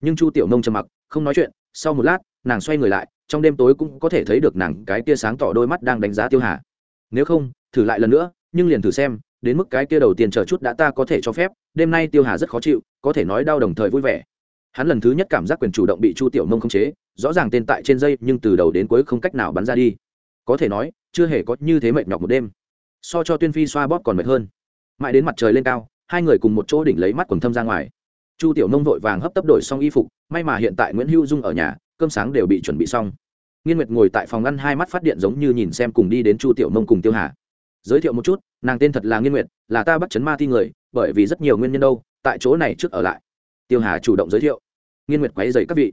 Nhưng chu tiểu nông trầm mặc không nói chuyện, sau một lát, nàng xoay người lại, trong đêm tối cũng có thể thấy được nàng cái kia sáng tỏ đôi mắt đang đánh giá tiêu hà. Nếu không, thử lại lần nữa, nhưng liền thử xem, đến mức cái kia đầu tiên chờ chút đã ta có thể cho phép, đêm nay tiêu hà rất khó chịu, có thể nói đau đồng thời vui vẻ. Hắn lần thứ nhất cảm giác quyền chủ động bị chu tiểu Mông khống chế, rõ ràng tên tại trên dây, nhưng từ đầu đến cuối không cách nào bắn ra đi. Có thể nói, chưa hề có như thế mệt nhọc một đêm. So cho tuyên phi xoa bóp còn mệt hơn. Mãi đến mặt trời lên cao, hai người cùng một chỗ đỉnh lấy mắt quần thâm ra ngoài chu tiểu nông vội vàng hấp tấp đổi xong y phục, may mà hiện tại nguyễn hữu dung ở nhà, cơm sáng đều bị chuẩn bị xong. Nghiên nguyệt ngồi tại phòng ngăn hai mắt phát điện giống như nhìn xem cùng đi đến chu tiểu nông cùng tiêu hà. Giới thiệu một chút, nàng tên thật là nghiên nguyệt, là ta bắt chấn ma thi người, bởi vì rất nhiều nguyên nhân đâu, tại chỗ này trước ở lại. Tiêu hà chủ động giới thiệu. Nghiên nguyệt quấy dày các vị.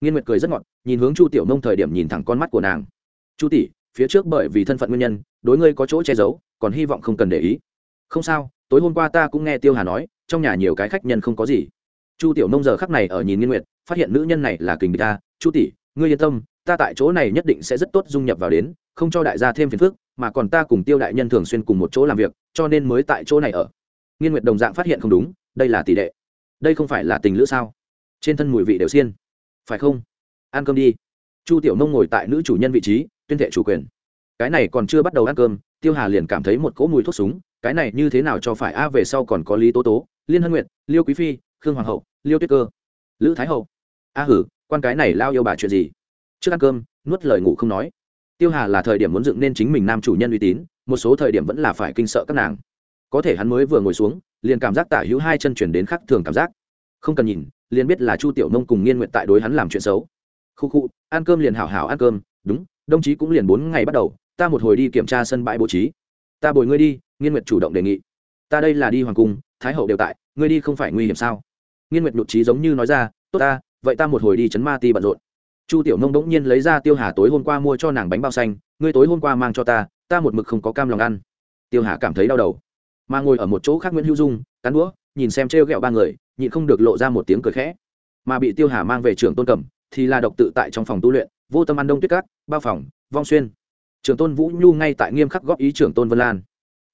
Nghiên nguyệt cười rất ngọt, nhìn hướng chu tiểu nông thời điểm nhìn thẳng con mắt của nàng. Chu tỷ, phía trước bởi vì thân phận nguyên nhân, đối ngươi có chỗ che giấu, còn hy vọng không cần để ý. Không sao, tối hôm qua ta cũng nghe tiêu hà nói, trong nhà nhiều cái khách nhân không có gì chu tiểu nông giờ khắc này ở nhìn nghiên nguyệt, phát hiện nữ nhân này là kình ta chu tỷ, ngươi yên tâm, ta tại chỗ này nhất định sẽ rất tốt dung nhập vào đến, không cho đại gia thêm phiền phức, mà còn ta cùng tiêu đại nhân thường xuyên cùng một chỗ làm việc, cho nên mới tại chỗ này ở. Nghiên nguyệt đồng dạng phát hiện không đúng, đây là tỷ đệ. Đây không phải là tình lữ sao? Trên thân mùi vị đều xiên. Phải không? Ăn cơm đi. Chu tiểu nông ngồi tại nữ chủ nhân vị trí, tuyên thệ chủ quyền. Cái này còn chưa bắt đầu ăn cơm, tiêu hà liền cảm thấy một cỗ mùi thuốc súng, cái này như thế nào cho phải? A, về sau còn có lý tố tố, liên hân nguyệt, liêu quý phi khương hoàng hậu, liêu tuyết cơ, lữ thái hậu. A hử, quan cái này lao yêu bà chuyện gì? Trước ăn cơm, nuốt lời ngủ không nói. Tiêu hà là thời điểm muốn dựng nên chính mình nam chủ nhân uy tín, một số thời điểm vẫn là phải kinh sợ các nàng. Có thể hắn mới vừa ngồi xuống, liền cảm giác tả hữu hai chân chuyển đến khác thường cảm giác. Không cần nhìn, liền biết là chu tiểu nông cùng nghiên nguyện tại đối hắn làm chuyện xấu. Khu khu, ăn cơm liền hảo hảo ăn cơm, đúng, đồng chí cũng liền bốn ngày bắt đầu, ta một hồi đi kiểm tra sân bãi bố trí. Ta bồi ngươi đi, nghiên nguyệt chủ động đề nghị. Ta đây là đi hoàng cung, thái hậu đều tại, ngươi đi không phải nguy hiểm sao? Nghiên nguyệt nhụt trí giống như nói ra, tốt ta, vậy ta một hồi đi chấn ma ti bận rộn. Chu tiểu nông đỗng nhiên lấy ra tiêu hà tối hôm qua mua cho nàng bánh bao xanh, ngươi tối hôm qua mang cho ta ta một mực không có cam lòng ăn. Tiêu hà cảm thấy đau đầu, mà ngồi ở một chỗ khác nguyễn hữu dung cán đũa, nhìn xem t r ghẹo ba người, nhịn không được lộ ra một tiếng cười khẽ. Mà bị tiêu hà mang về trường tôn cẩm thì là độc tự tại trong phòng tu luyện, vô tâm ăn đông tuyết cát, bao phòng, vong xuyên. Trường tôn vũ nhu ngay tại nghiêm khắc góp ý trưởng tôn vân lan.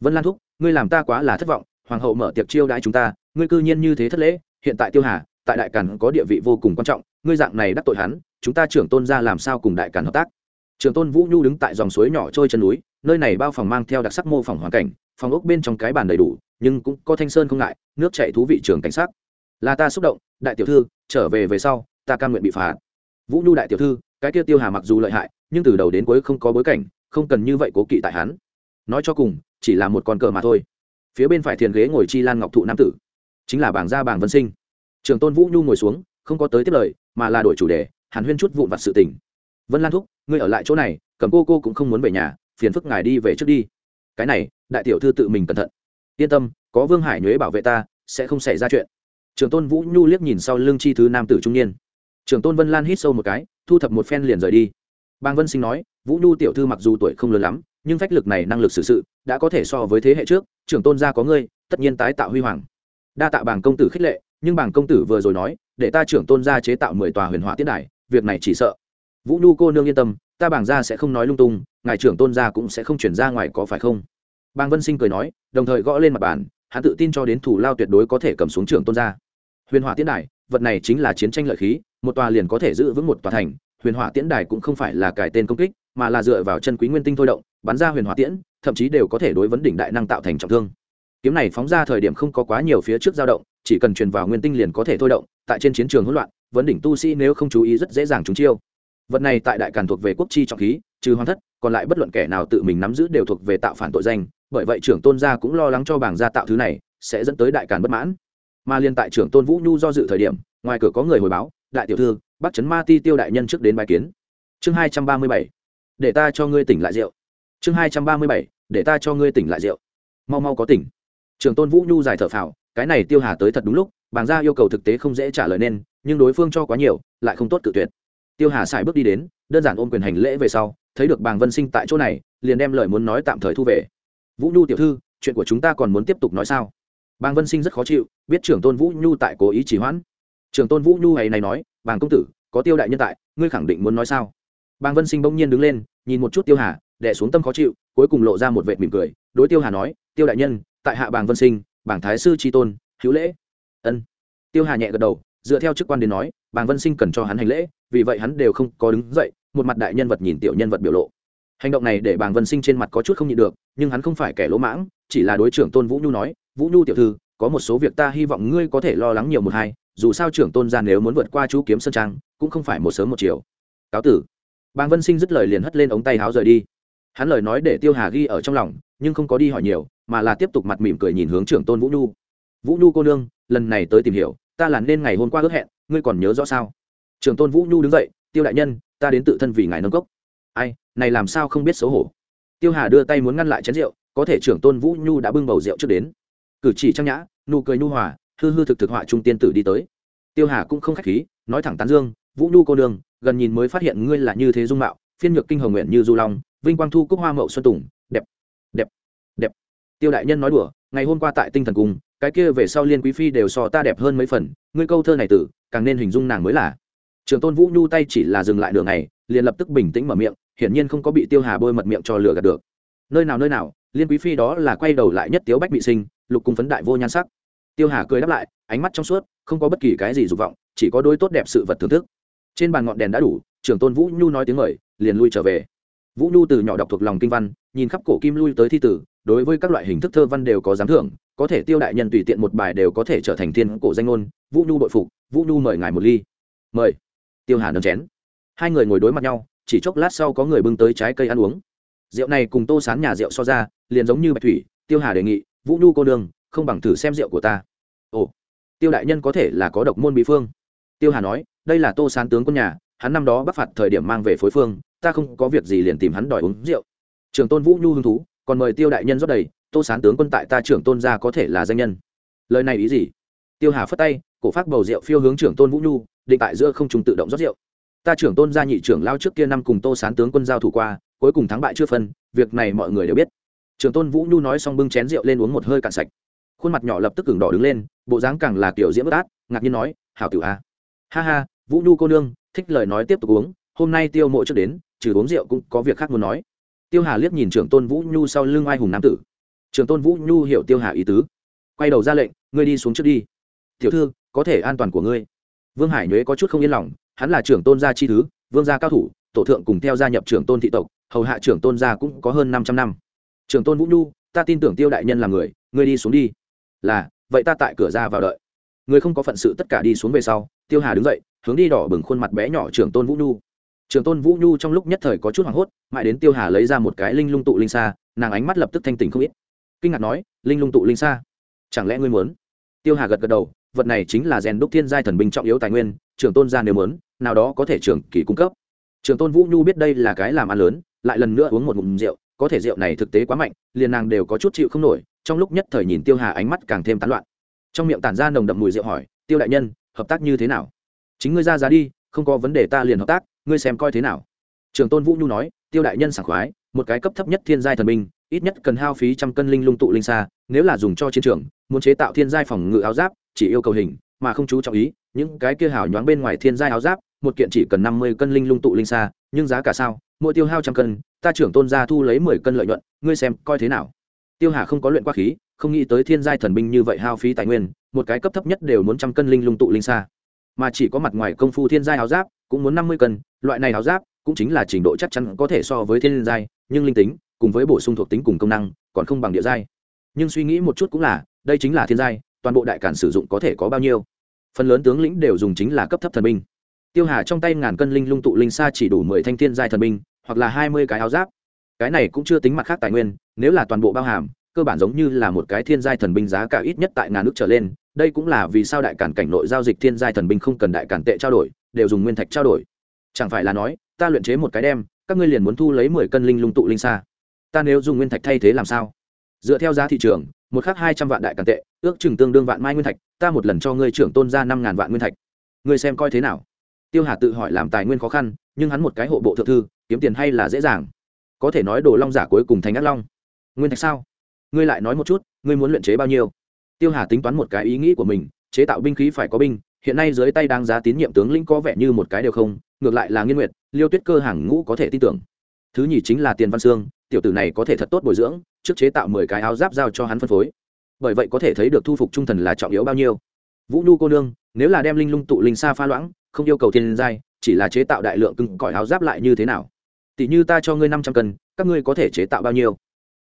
Vân lan thúc, ngươi làm ta quá là thất vọng, hoàng hậu mở tiệc chiêu đãi chúng ta, ngươi cư nhiên như thế thất lễ hiện tại tiêu hà, tại đại càn có địa vị vô cùng quan trọng, ngươi dạng này đắc tội hắn, chúng ta trưởng tôn ra làm sao cùng đại càn hợp tác? Trưởng tôn vũ nhu đứng tại dòng suối nhỏ trôi chân núi, nơi này bao phòng mang theo đặc sắc mô phỏng hoàn cảnh, phòng ốc bên trong cái bàn đầy đủ, nhưng cũng có thanh sơn không ngại, nước chạy thú vị trường cảnh sát là ta xúc động, đại tiểu thư, trở về về sau, ta cam nguyện bị phạt. Vũ nhu đại tiểu thư, cái kia tiêu hà mặc dù lợi hại, nhưng từ đầu đến cuối không có bối cảnh, không cần như vậy cố kỵ tại hắn. Nói cho cùng, chỉ là một con cờ mà thôi. Phía bên phải thiền ghế ngồi chi lan ngọc thụ nam tử chính là bảng gia bảng vân sinh. Trường tôn vũ nhu ngồi xuống, không có tới tiếp lời, mà là đổi chủ đề, hàn huyên chút vụn vặt sự tình. Vân lan thúc, ngươi ở lại chỗ này, cầm cô cô cũng không muốn về nhà, phiền phức ngài đi về trước đi. Cái này, đại tiểu thư tự mình cẩn thận. Yên tâm, có vương hải nhuế bảo vệ ta, sẽ không xảy ra chuyện. Trường tôn vũ nhu liếc nhìn sau lưng chi thứ nam tử trung niên. Trường tôn vân lan hít sâu một cái, thu thập một phen liền rời đi. Bang vân sinh nói, vũ nhu tiểu thư mặc dù tuổi không lớn lắm, nhưng phách lực này năng lực xử sự, đã có thể so với thế hệ trước, trường tôn gia có ngươi, tất nhiên tái tạo huy hoàng đa tạ bàng công tử khích lệ, nhưng bảng công tử vừa rồi nói, để ta trưởng tôn gia chế tạo mười tòa huyền hỏa tiết đài, việc này chỉ sợ. Vũ nhu cô nương yên tâm, ta bảng gia sẽ không nói lung tung, ngài trưởng tôn gia cũng sẽ không chuyển ra ngoài có phải không? Bàng vân sinh cười nói, đồng thời gõ lên mặt bàn, hắn tự tin cho đến thủ lao tuyệt đối có thể cầm xuống trưởng tôn gia huyền hỏa tiết đài, vật này chính là chiến tranh lợi khí, một tòa liền có thể giữ vững một tòa thành, huyền hỏa tiễn đài cũng không phải là cải tên công kích, mà là dựa vào chân quý nguyên tinh thôi động, bắn ra huyền hỏa tiễn, thậm chí đều có thể đối vấn đỉnh đại năng tạo thành trọng thương kiếm này phóng ra thời điểm không có quá nhiều phía trước dao động, chỉ cần truyền vào nguyên tinh liền có thể thôi động, tại trên chiến trường hỗn loạn, vấn đỉnh tu sĩ nếu không chú ý rất dễ dàng trúng chiêu. Vật này tại đại càn thuộc về quốc chi trọng khí, trừ hoàng thất, còn lại bất luận kẻ nào tự mình nắm giữ đều thuộc về tạo phản tội danh, bởi vậy trưởng tôn gia cũng lo lắng cho bảng gia tạo thứ này, sẽ dẫn tới đại càn bất mãn. Mà liên tại trưởng tôn vũ nhu do dự thời điểm, ngoài cửa có người hồi báo, đại tiểu thư, bắc trấn ma ti tiêu đại nhân trước đến bài kiến. Chương hai trăm ba mươi bảy, để ta cho ngươi tỉnh lại rượu. Chương hai trăm ba mươi bảy, để ta cho ngươi tỉnh lại rượu. Mau mau có tỉnh. Trường tôn vũ nhu dài thở phào, cái này tiêu hà tới thật đúng lúc bàng gia yêu cầu thực tế không dễ trả lời nên, nhưng đối phương cho quá nhiều, lại không tốt cự tuyệt. Tiêu hà xài bước đi đến, đơn giản ôm quyền hành lễ về sau, thấy được bàng vân sinh tại chỗ này, liền đem lời muốn nói tạm thời thu về. Vũ nhu tiểu thư, chuyện của chúng ta còn muốn tiếp tục nói sao? Bàng vân sinh rất khó chịu, biết trưởng tôn vũ nhu tại cố ý chỉ hoãn. Trưởng tôn vũ nhu ngày này nói, bàng công tử, có tiêu đại nhân tại, ngươi khẳng định muốn nói sao? Bàng vân sinh bỗng nhiên đứng lên, nhìn một chút tiêu hà đẻ xuống tâm khó chịu, cuối cùng lộ ra một vệ mỉm cười. Đối tiêu hà nói, tiêu đại nhân tại hạ bàng vân sinh bảng thái sư tri tôn, hữu lễ. Ân. Tiêu hà nhẹ gật đầu, dựa theo chức quan đến nói, bàng vân sinh cần cho hắn hành lễ, vì vậy hắn đều không có đứng dậy, một mặt đại nhân vật nhìn tiểu nhân vật biểu lộ. Hành động này để bàng vân sinh trên mặt có chút không nhịn được, nhưng hắn không phải kẻ lỗ mãng, chỉ là đối trưởng tôn vũ nhu nói, vũ nhu tiểu thư, có một số việc ta hy vọng ngươi có thể lo lắng nhiều một hai, dù sao trưởng tôn gia nếu muốn vượt qua chú kiếm sơn trang, cũng không phải một sớm một chiều. Cáo tử. Bàng vân sinh dứt lời liền hất lên ống tay háo rời đi hắn lời nói để tiêu hà ghi ở trong lòng, nhưng không có đi hỏi nhiều, mà là tiếp tục mặt mỉm cười nhìn hướng trưởng tôn vũ nhu. Vũ nhu cô nương, lần này tới tìm hiểu, ta là nên ngày hôm qua ước hẹn, ngươi còn nhớ rõ sao? Trưởng tôn vũ nhu đứng dậy, tiêu đại nhân, ta đến tự thân vì ngài nâng cốc. Ai, này làm sao không biết xấu hổ? Tiêu hà đưa tay muốn ngăn lại chén rượu, có thể trưởng tôn vũ nhu đã bưng bầu rượu trước đến. Cử chỉ trang nhã, nụ cười nhu hòa, hư hư thực thực họa trung tiên tử đi tới. Tiêu hà cũng không khách khí, nói thẳng tán dương, vũ nhu cô nương, gần nhìn mới phát hiện ngươi là như thế dung mạo, phiên nhược kinh hồng nguyện như du long vinh quang thu cúc hoa mậu xuân tùng, đẹp đẹp đẹp. Tiêu đại nhân nói đùa, ngày hôm qua tại tinh thần cung cái kia về sau liên quý phi đều so ta đẹp hơn mấy phần, ngươi câu thơ này tử, càng nên hình dung nàng mới là. Trường tôn vũ nhu tay chỉ là dừng lại đường này liền lập tức bình tĩnh mở miệng, hiển nhiên không có bị tiêu hà bôi mật miệng cho lửa gạt được. Nơi nào nơi nào, liên quý phi đó là quay đầu lại nhất tiếu bách bị sinh, lục cung phấn đại vô nhan sắc. Tiêu hà cười đáp lại, ánh mắt trong suốt, không có bất kỳ cái gì dục vọng, chỉ có đôi tốt đẹp sự vật thưởng thức. Trên bàn ngọn đèn đã đủ trưởng tôn vũ nhu nói tiếng mời, liền lui trở về vũ nhu từ nhỏ đọc thuộc lòng kinh văn, nhìn khắp cổ kim lui tới thi tử, đối với các loại hình thức thơ văn đều có giám thưởng, có thể tiêu đại nhân tùy tiện một bài đều có thể trở thành thiên cổ danh ngôn. Vũ nhu bội phục, vũ nhu mời ngài một ly. Mời. Tiêu hà nâng chén. Hai người ngồi đối mặt nhau, chỉ chốc lát sau có người bưng tới trái cây ăn uống. Rượu này cùng tô sán nhà rượu so ra, liền giống như bạch thủy, tiêu hà đề nghị, vũ nhu cô đường không bằng thử xem rượu của ta. Ồ. Tiêu đại nhân có thể là có độc môn bí phương. Tiêu hà nói, đây là tô sán tướng quân nhà, hắn năm đó bắc phạt thời điểm mang về phối phương ta không có việc gì liền tìm hắn đòi uống rượu. Trường tôn vũ nhu hứng thú, còn mời tiêu đại nhân rót đầy, tô sán tướng quân tại ta trưởng tôn gia có thể là danh nhân. Lời này ý gì? Tiêu hà phất tay, cổ phát bầu rượu phiêu hướng trưởng tôn vũ nhu, định tại giữa không trùng tự động rót rượu. Ta trưởng tôn gia nhị trưởng lao trước kia năm cùng tô sán tướng quân giao thủ qua, cuối cùng thắng bại chưa phân, việc này mọi người đều biết. Trưởng tôn vũ nhu nói xong bưng chén rượu lên uống một hơi cạn sạch. Khuôn mặt nhỏ lập tức cứng đỏ đứng lên, bộ dáng càng là kiểu diễm bất át ngạc nhiên nói, hảo tiểu a. Ha ha, vũ nhu cô nương, thích lời nói tiếp tục uống, hôm nay tiêu mộ trước đến trừ uống rượu cũng có việc khác muốn nói. Tiêu hà liếc nhìn trưởng tôn vũ nhu sau lưng ai hùng nam tử. Trưởng tôn vũ nhu hiểu tiêu hà ý tứ. Quay đầu ra lệnh, ngươi đi xuống trước đi. Tiểu thư, có thể an toàn của ngươi. Vương hải nhuế có chút không yên lòng, hắn là trưởng tôn gia chi thứ, vương gia cao thủ, tổ thượng cùng theo gia nhập trưởng tôn thị tộc, hầu hạ trưởng tôn gia cũng có hơn năm trăm năm. Trưởng tôn vũ nhu, ta tin tưởng tiêu đại nhân là người, ngươi đi xuống đi. Là, vậy ta tại cửa ra vào đợi. Người không có phận sự tất cả đi xuống về sau, tiêu hà đứng dậy, hướng đi đỏ bừng khuôn mặt bé nhỏ trưởng tôn vũ nhu trưởng tôn vũ nhu trong lúc nhất thời có chút hoảng hốt, mãi đến tiêu hà lấy ra một cái linh lung tụ linh xa nàng ánh mắt lập tức thanh tỉnh không ít. Kinh ngạc nói, linh lung tụ linh xa chẳng lẽ ngươi muốn? Tiêu hà gật gật đầu, vật này chính là rèn đúc thiên giai thần binh trọng yếu tài nguyên trưởng tôn gia nếu muốn, nào đó có thể trưởng kỳ cung cấp. Trưởng tôn vũ nhu biết đây là cái làm ăn lớn, lại lần nữa uống một ngụm rượu, có thể rượu này thực tế quá mạnh, liền nàng đều có chút chịu không nổi, trong lúc nhất thời nhìn tiêu hà ánh mắt càng thêm tán loạn. Trong miệng tản ra nồng đậm mùi rượu hỏi, tiêu đại nhân, hợp tác như thế nào? Chính ngươi ra giá đi, không có vấn đề ta liền hợp tác ngươi xem coi thế nào. Trường tôn vũ nhu nói tiêu đại nhân sảng khoái một cái cấp thấp nhất thiên giai thần minh, ít nhất cần hao phí trăm cân linh lung tụ linh xa nếu là dùng cho chiến trường muốn chế tạo thiên giai phòng ngự áo giáp chỉ yêu cầu hình mà không chú trọng ý những cái kia hảo nhoáng bên ngoài thiên giai áo giáp một kiện chỉ cần năm mươi cân linh lung tụ linh xa nhưng giá cả sao? Mỗi tiêu hao trăm cân ta trưởng tôn gia thu lấy mười cân lợi nhuận ngươi xem coi thế nào? Tiêu hà không có luyện qua khí không nghĩ tới thiên giai thần binh như vậy hao phí tài nguyên một cái cấp thấp nhất đều muốn trăm cân linh lung tụ linh xa mà chỉ có mặt ngoài công phu thiên giai áo giáp, cũng muốn năm mươi cân, loại này áo giáp cũng chính là trình độ chắc chắn có thể so với thiên giai, nhưng linh tính, cùng với bổ sung thuộc tính cùng công năng, còn không bằng địa giai. Nhưng suy nghĩ một chút cũng là, đây chính là thiên giai, toàn bộ đại cản sử dụng có thể có bao nhiêu? Phần lớn tướng lĩnh đều dùng chính là cấp thấp thần binh. Tiêu hà trong tay ngàn cân linh lung tụ linh xa chỉ đủ mười thanh thiên giai thần binh, hoặc là hai mươi cái áo giáp. Cái này cũng chưa tính mặt khác tài nguyên, nếu là toàn bộ bao hàm, cơ bản giống như là một cái thiên giai thần binh giá cả ít nhất tại ngàn nước trở lên đây cũng là vì sao đại cản cảnh nội giao dịch thiên giai thần binh không cần đại cản tệ trao đổi, đều dùng nguyên thạch trao đổi. Chẳng phải là nói, ta luyện chế một cái đem, các ngươi liền muốn thu lấy mười cân linh lung tụ linh xa ta nếu dùng nguyên thạch thay thế làm sao? Dựa theo giá thị trường, một khắc hai trăm vạn đại cản tệ, ước chừng tương đương vạn mai nguyên thạch, ta một lần cho ngươi trưởng tôn ra năm ngàn vạn nguyên thạch. Ngươi xem coi thế nào? Tiêu hà tự hỏi làm tài nguyên khó khăn, nhưng hắn một cái hộ bộ thượng thư, kiếm tiền hay là dễ dàng. Có thể nói đồ long giả cuối cùng thành ác long. Nguyên thạch sao? Ngươi lại nói một chút, ngươi muốn luyện chế bao nhiêu? Tiêu hà tính toán một cái ý nghĩ của mình, chế tạo binh khí phải có binh, hiện nay dưới tay đang giá tín nhiệm tướng lĩnh có vẻ như một cái đều không, ngược lại là nghiên nguyệt, liêu tuyết cơ hàng ngũ có thể tin tưởng. Thứ nhì chính là tiền văn sương, tiểu tử này có thể thật tốt bồi dưỡng, trước chế tạo mười cái áo giáp giao cho hắn phân phối. Bởi vậy có thể thấy được thu phục trung thần là trọng yếu bao nhiêu. Vũ nhu cô nương, nếu là đem linh lung tụ linh xa pha loãng, không yêu cầu thiên giai, chỉ là chế tạo đại lượng cưng cõi áo giáp lại như thế nào? Tỷ như ta cho ngươi năm trăm cân, các ngươi có thể chế tạo bao nhiêu?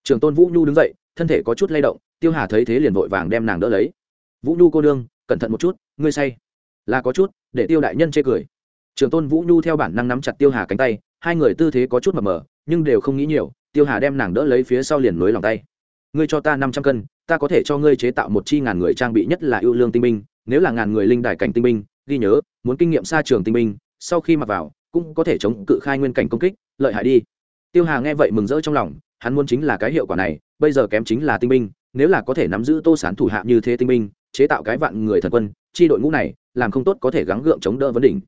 Trường tôn vũ nhu đứng dậy, thân thể có chút lay động, tiêu hà thấy thế liền vội vàng đem nàng đỡ lấy. Vũ nhu cô đương cẩn thận một chút, ngươi say. Là có chút, để tiêu đại nhân chê cười. Trường tôn vũ nhu theo bản năng nắm chặt tiêu hà cánh tay, hai người tư thế có chút mờ mờ, nhưng đều không nghĩ nhiều, tiêu hà đem nàng đỡ lấy phía sau liền nối lòng tay. Ngươi cho ta năm trăm cân, ta có thể cho ngươi chế tạo một chi ngàn người trang bị nhất là ưu lương tinh binh, nếu là ngàn người linh đài cảnh tinh binh, ghi nhớ, muốn kinh nghiệm xa trường tinh binh, sau khi mặc vào, cũng có thể chống cự khai nguyên cảnh công kích, lợi hại đi. Tiêu hà nghe vậy mừng rỡ trong lòng hắn muốn chính là cái hiệu quả này, bây giờ kém chính là tinh binh, nếu là có thể nắm giữ tô sán thủ hạ như thế tinh binh, chế tạo cái vạn người thần quân, chi đội ngũ này, làm không tốt có thể gắng gượng chống đỡ vấn đỉnh.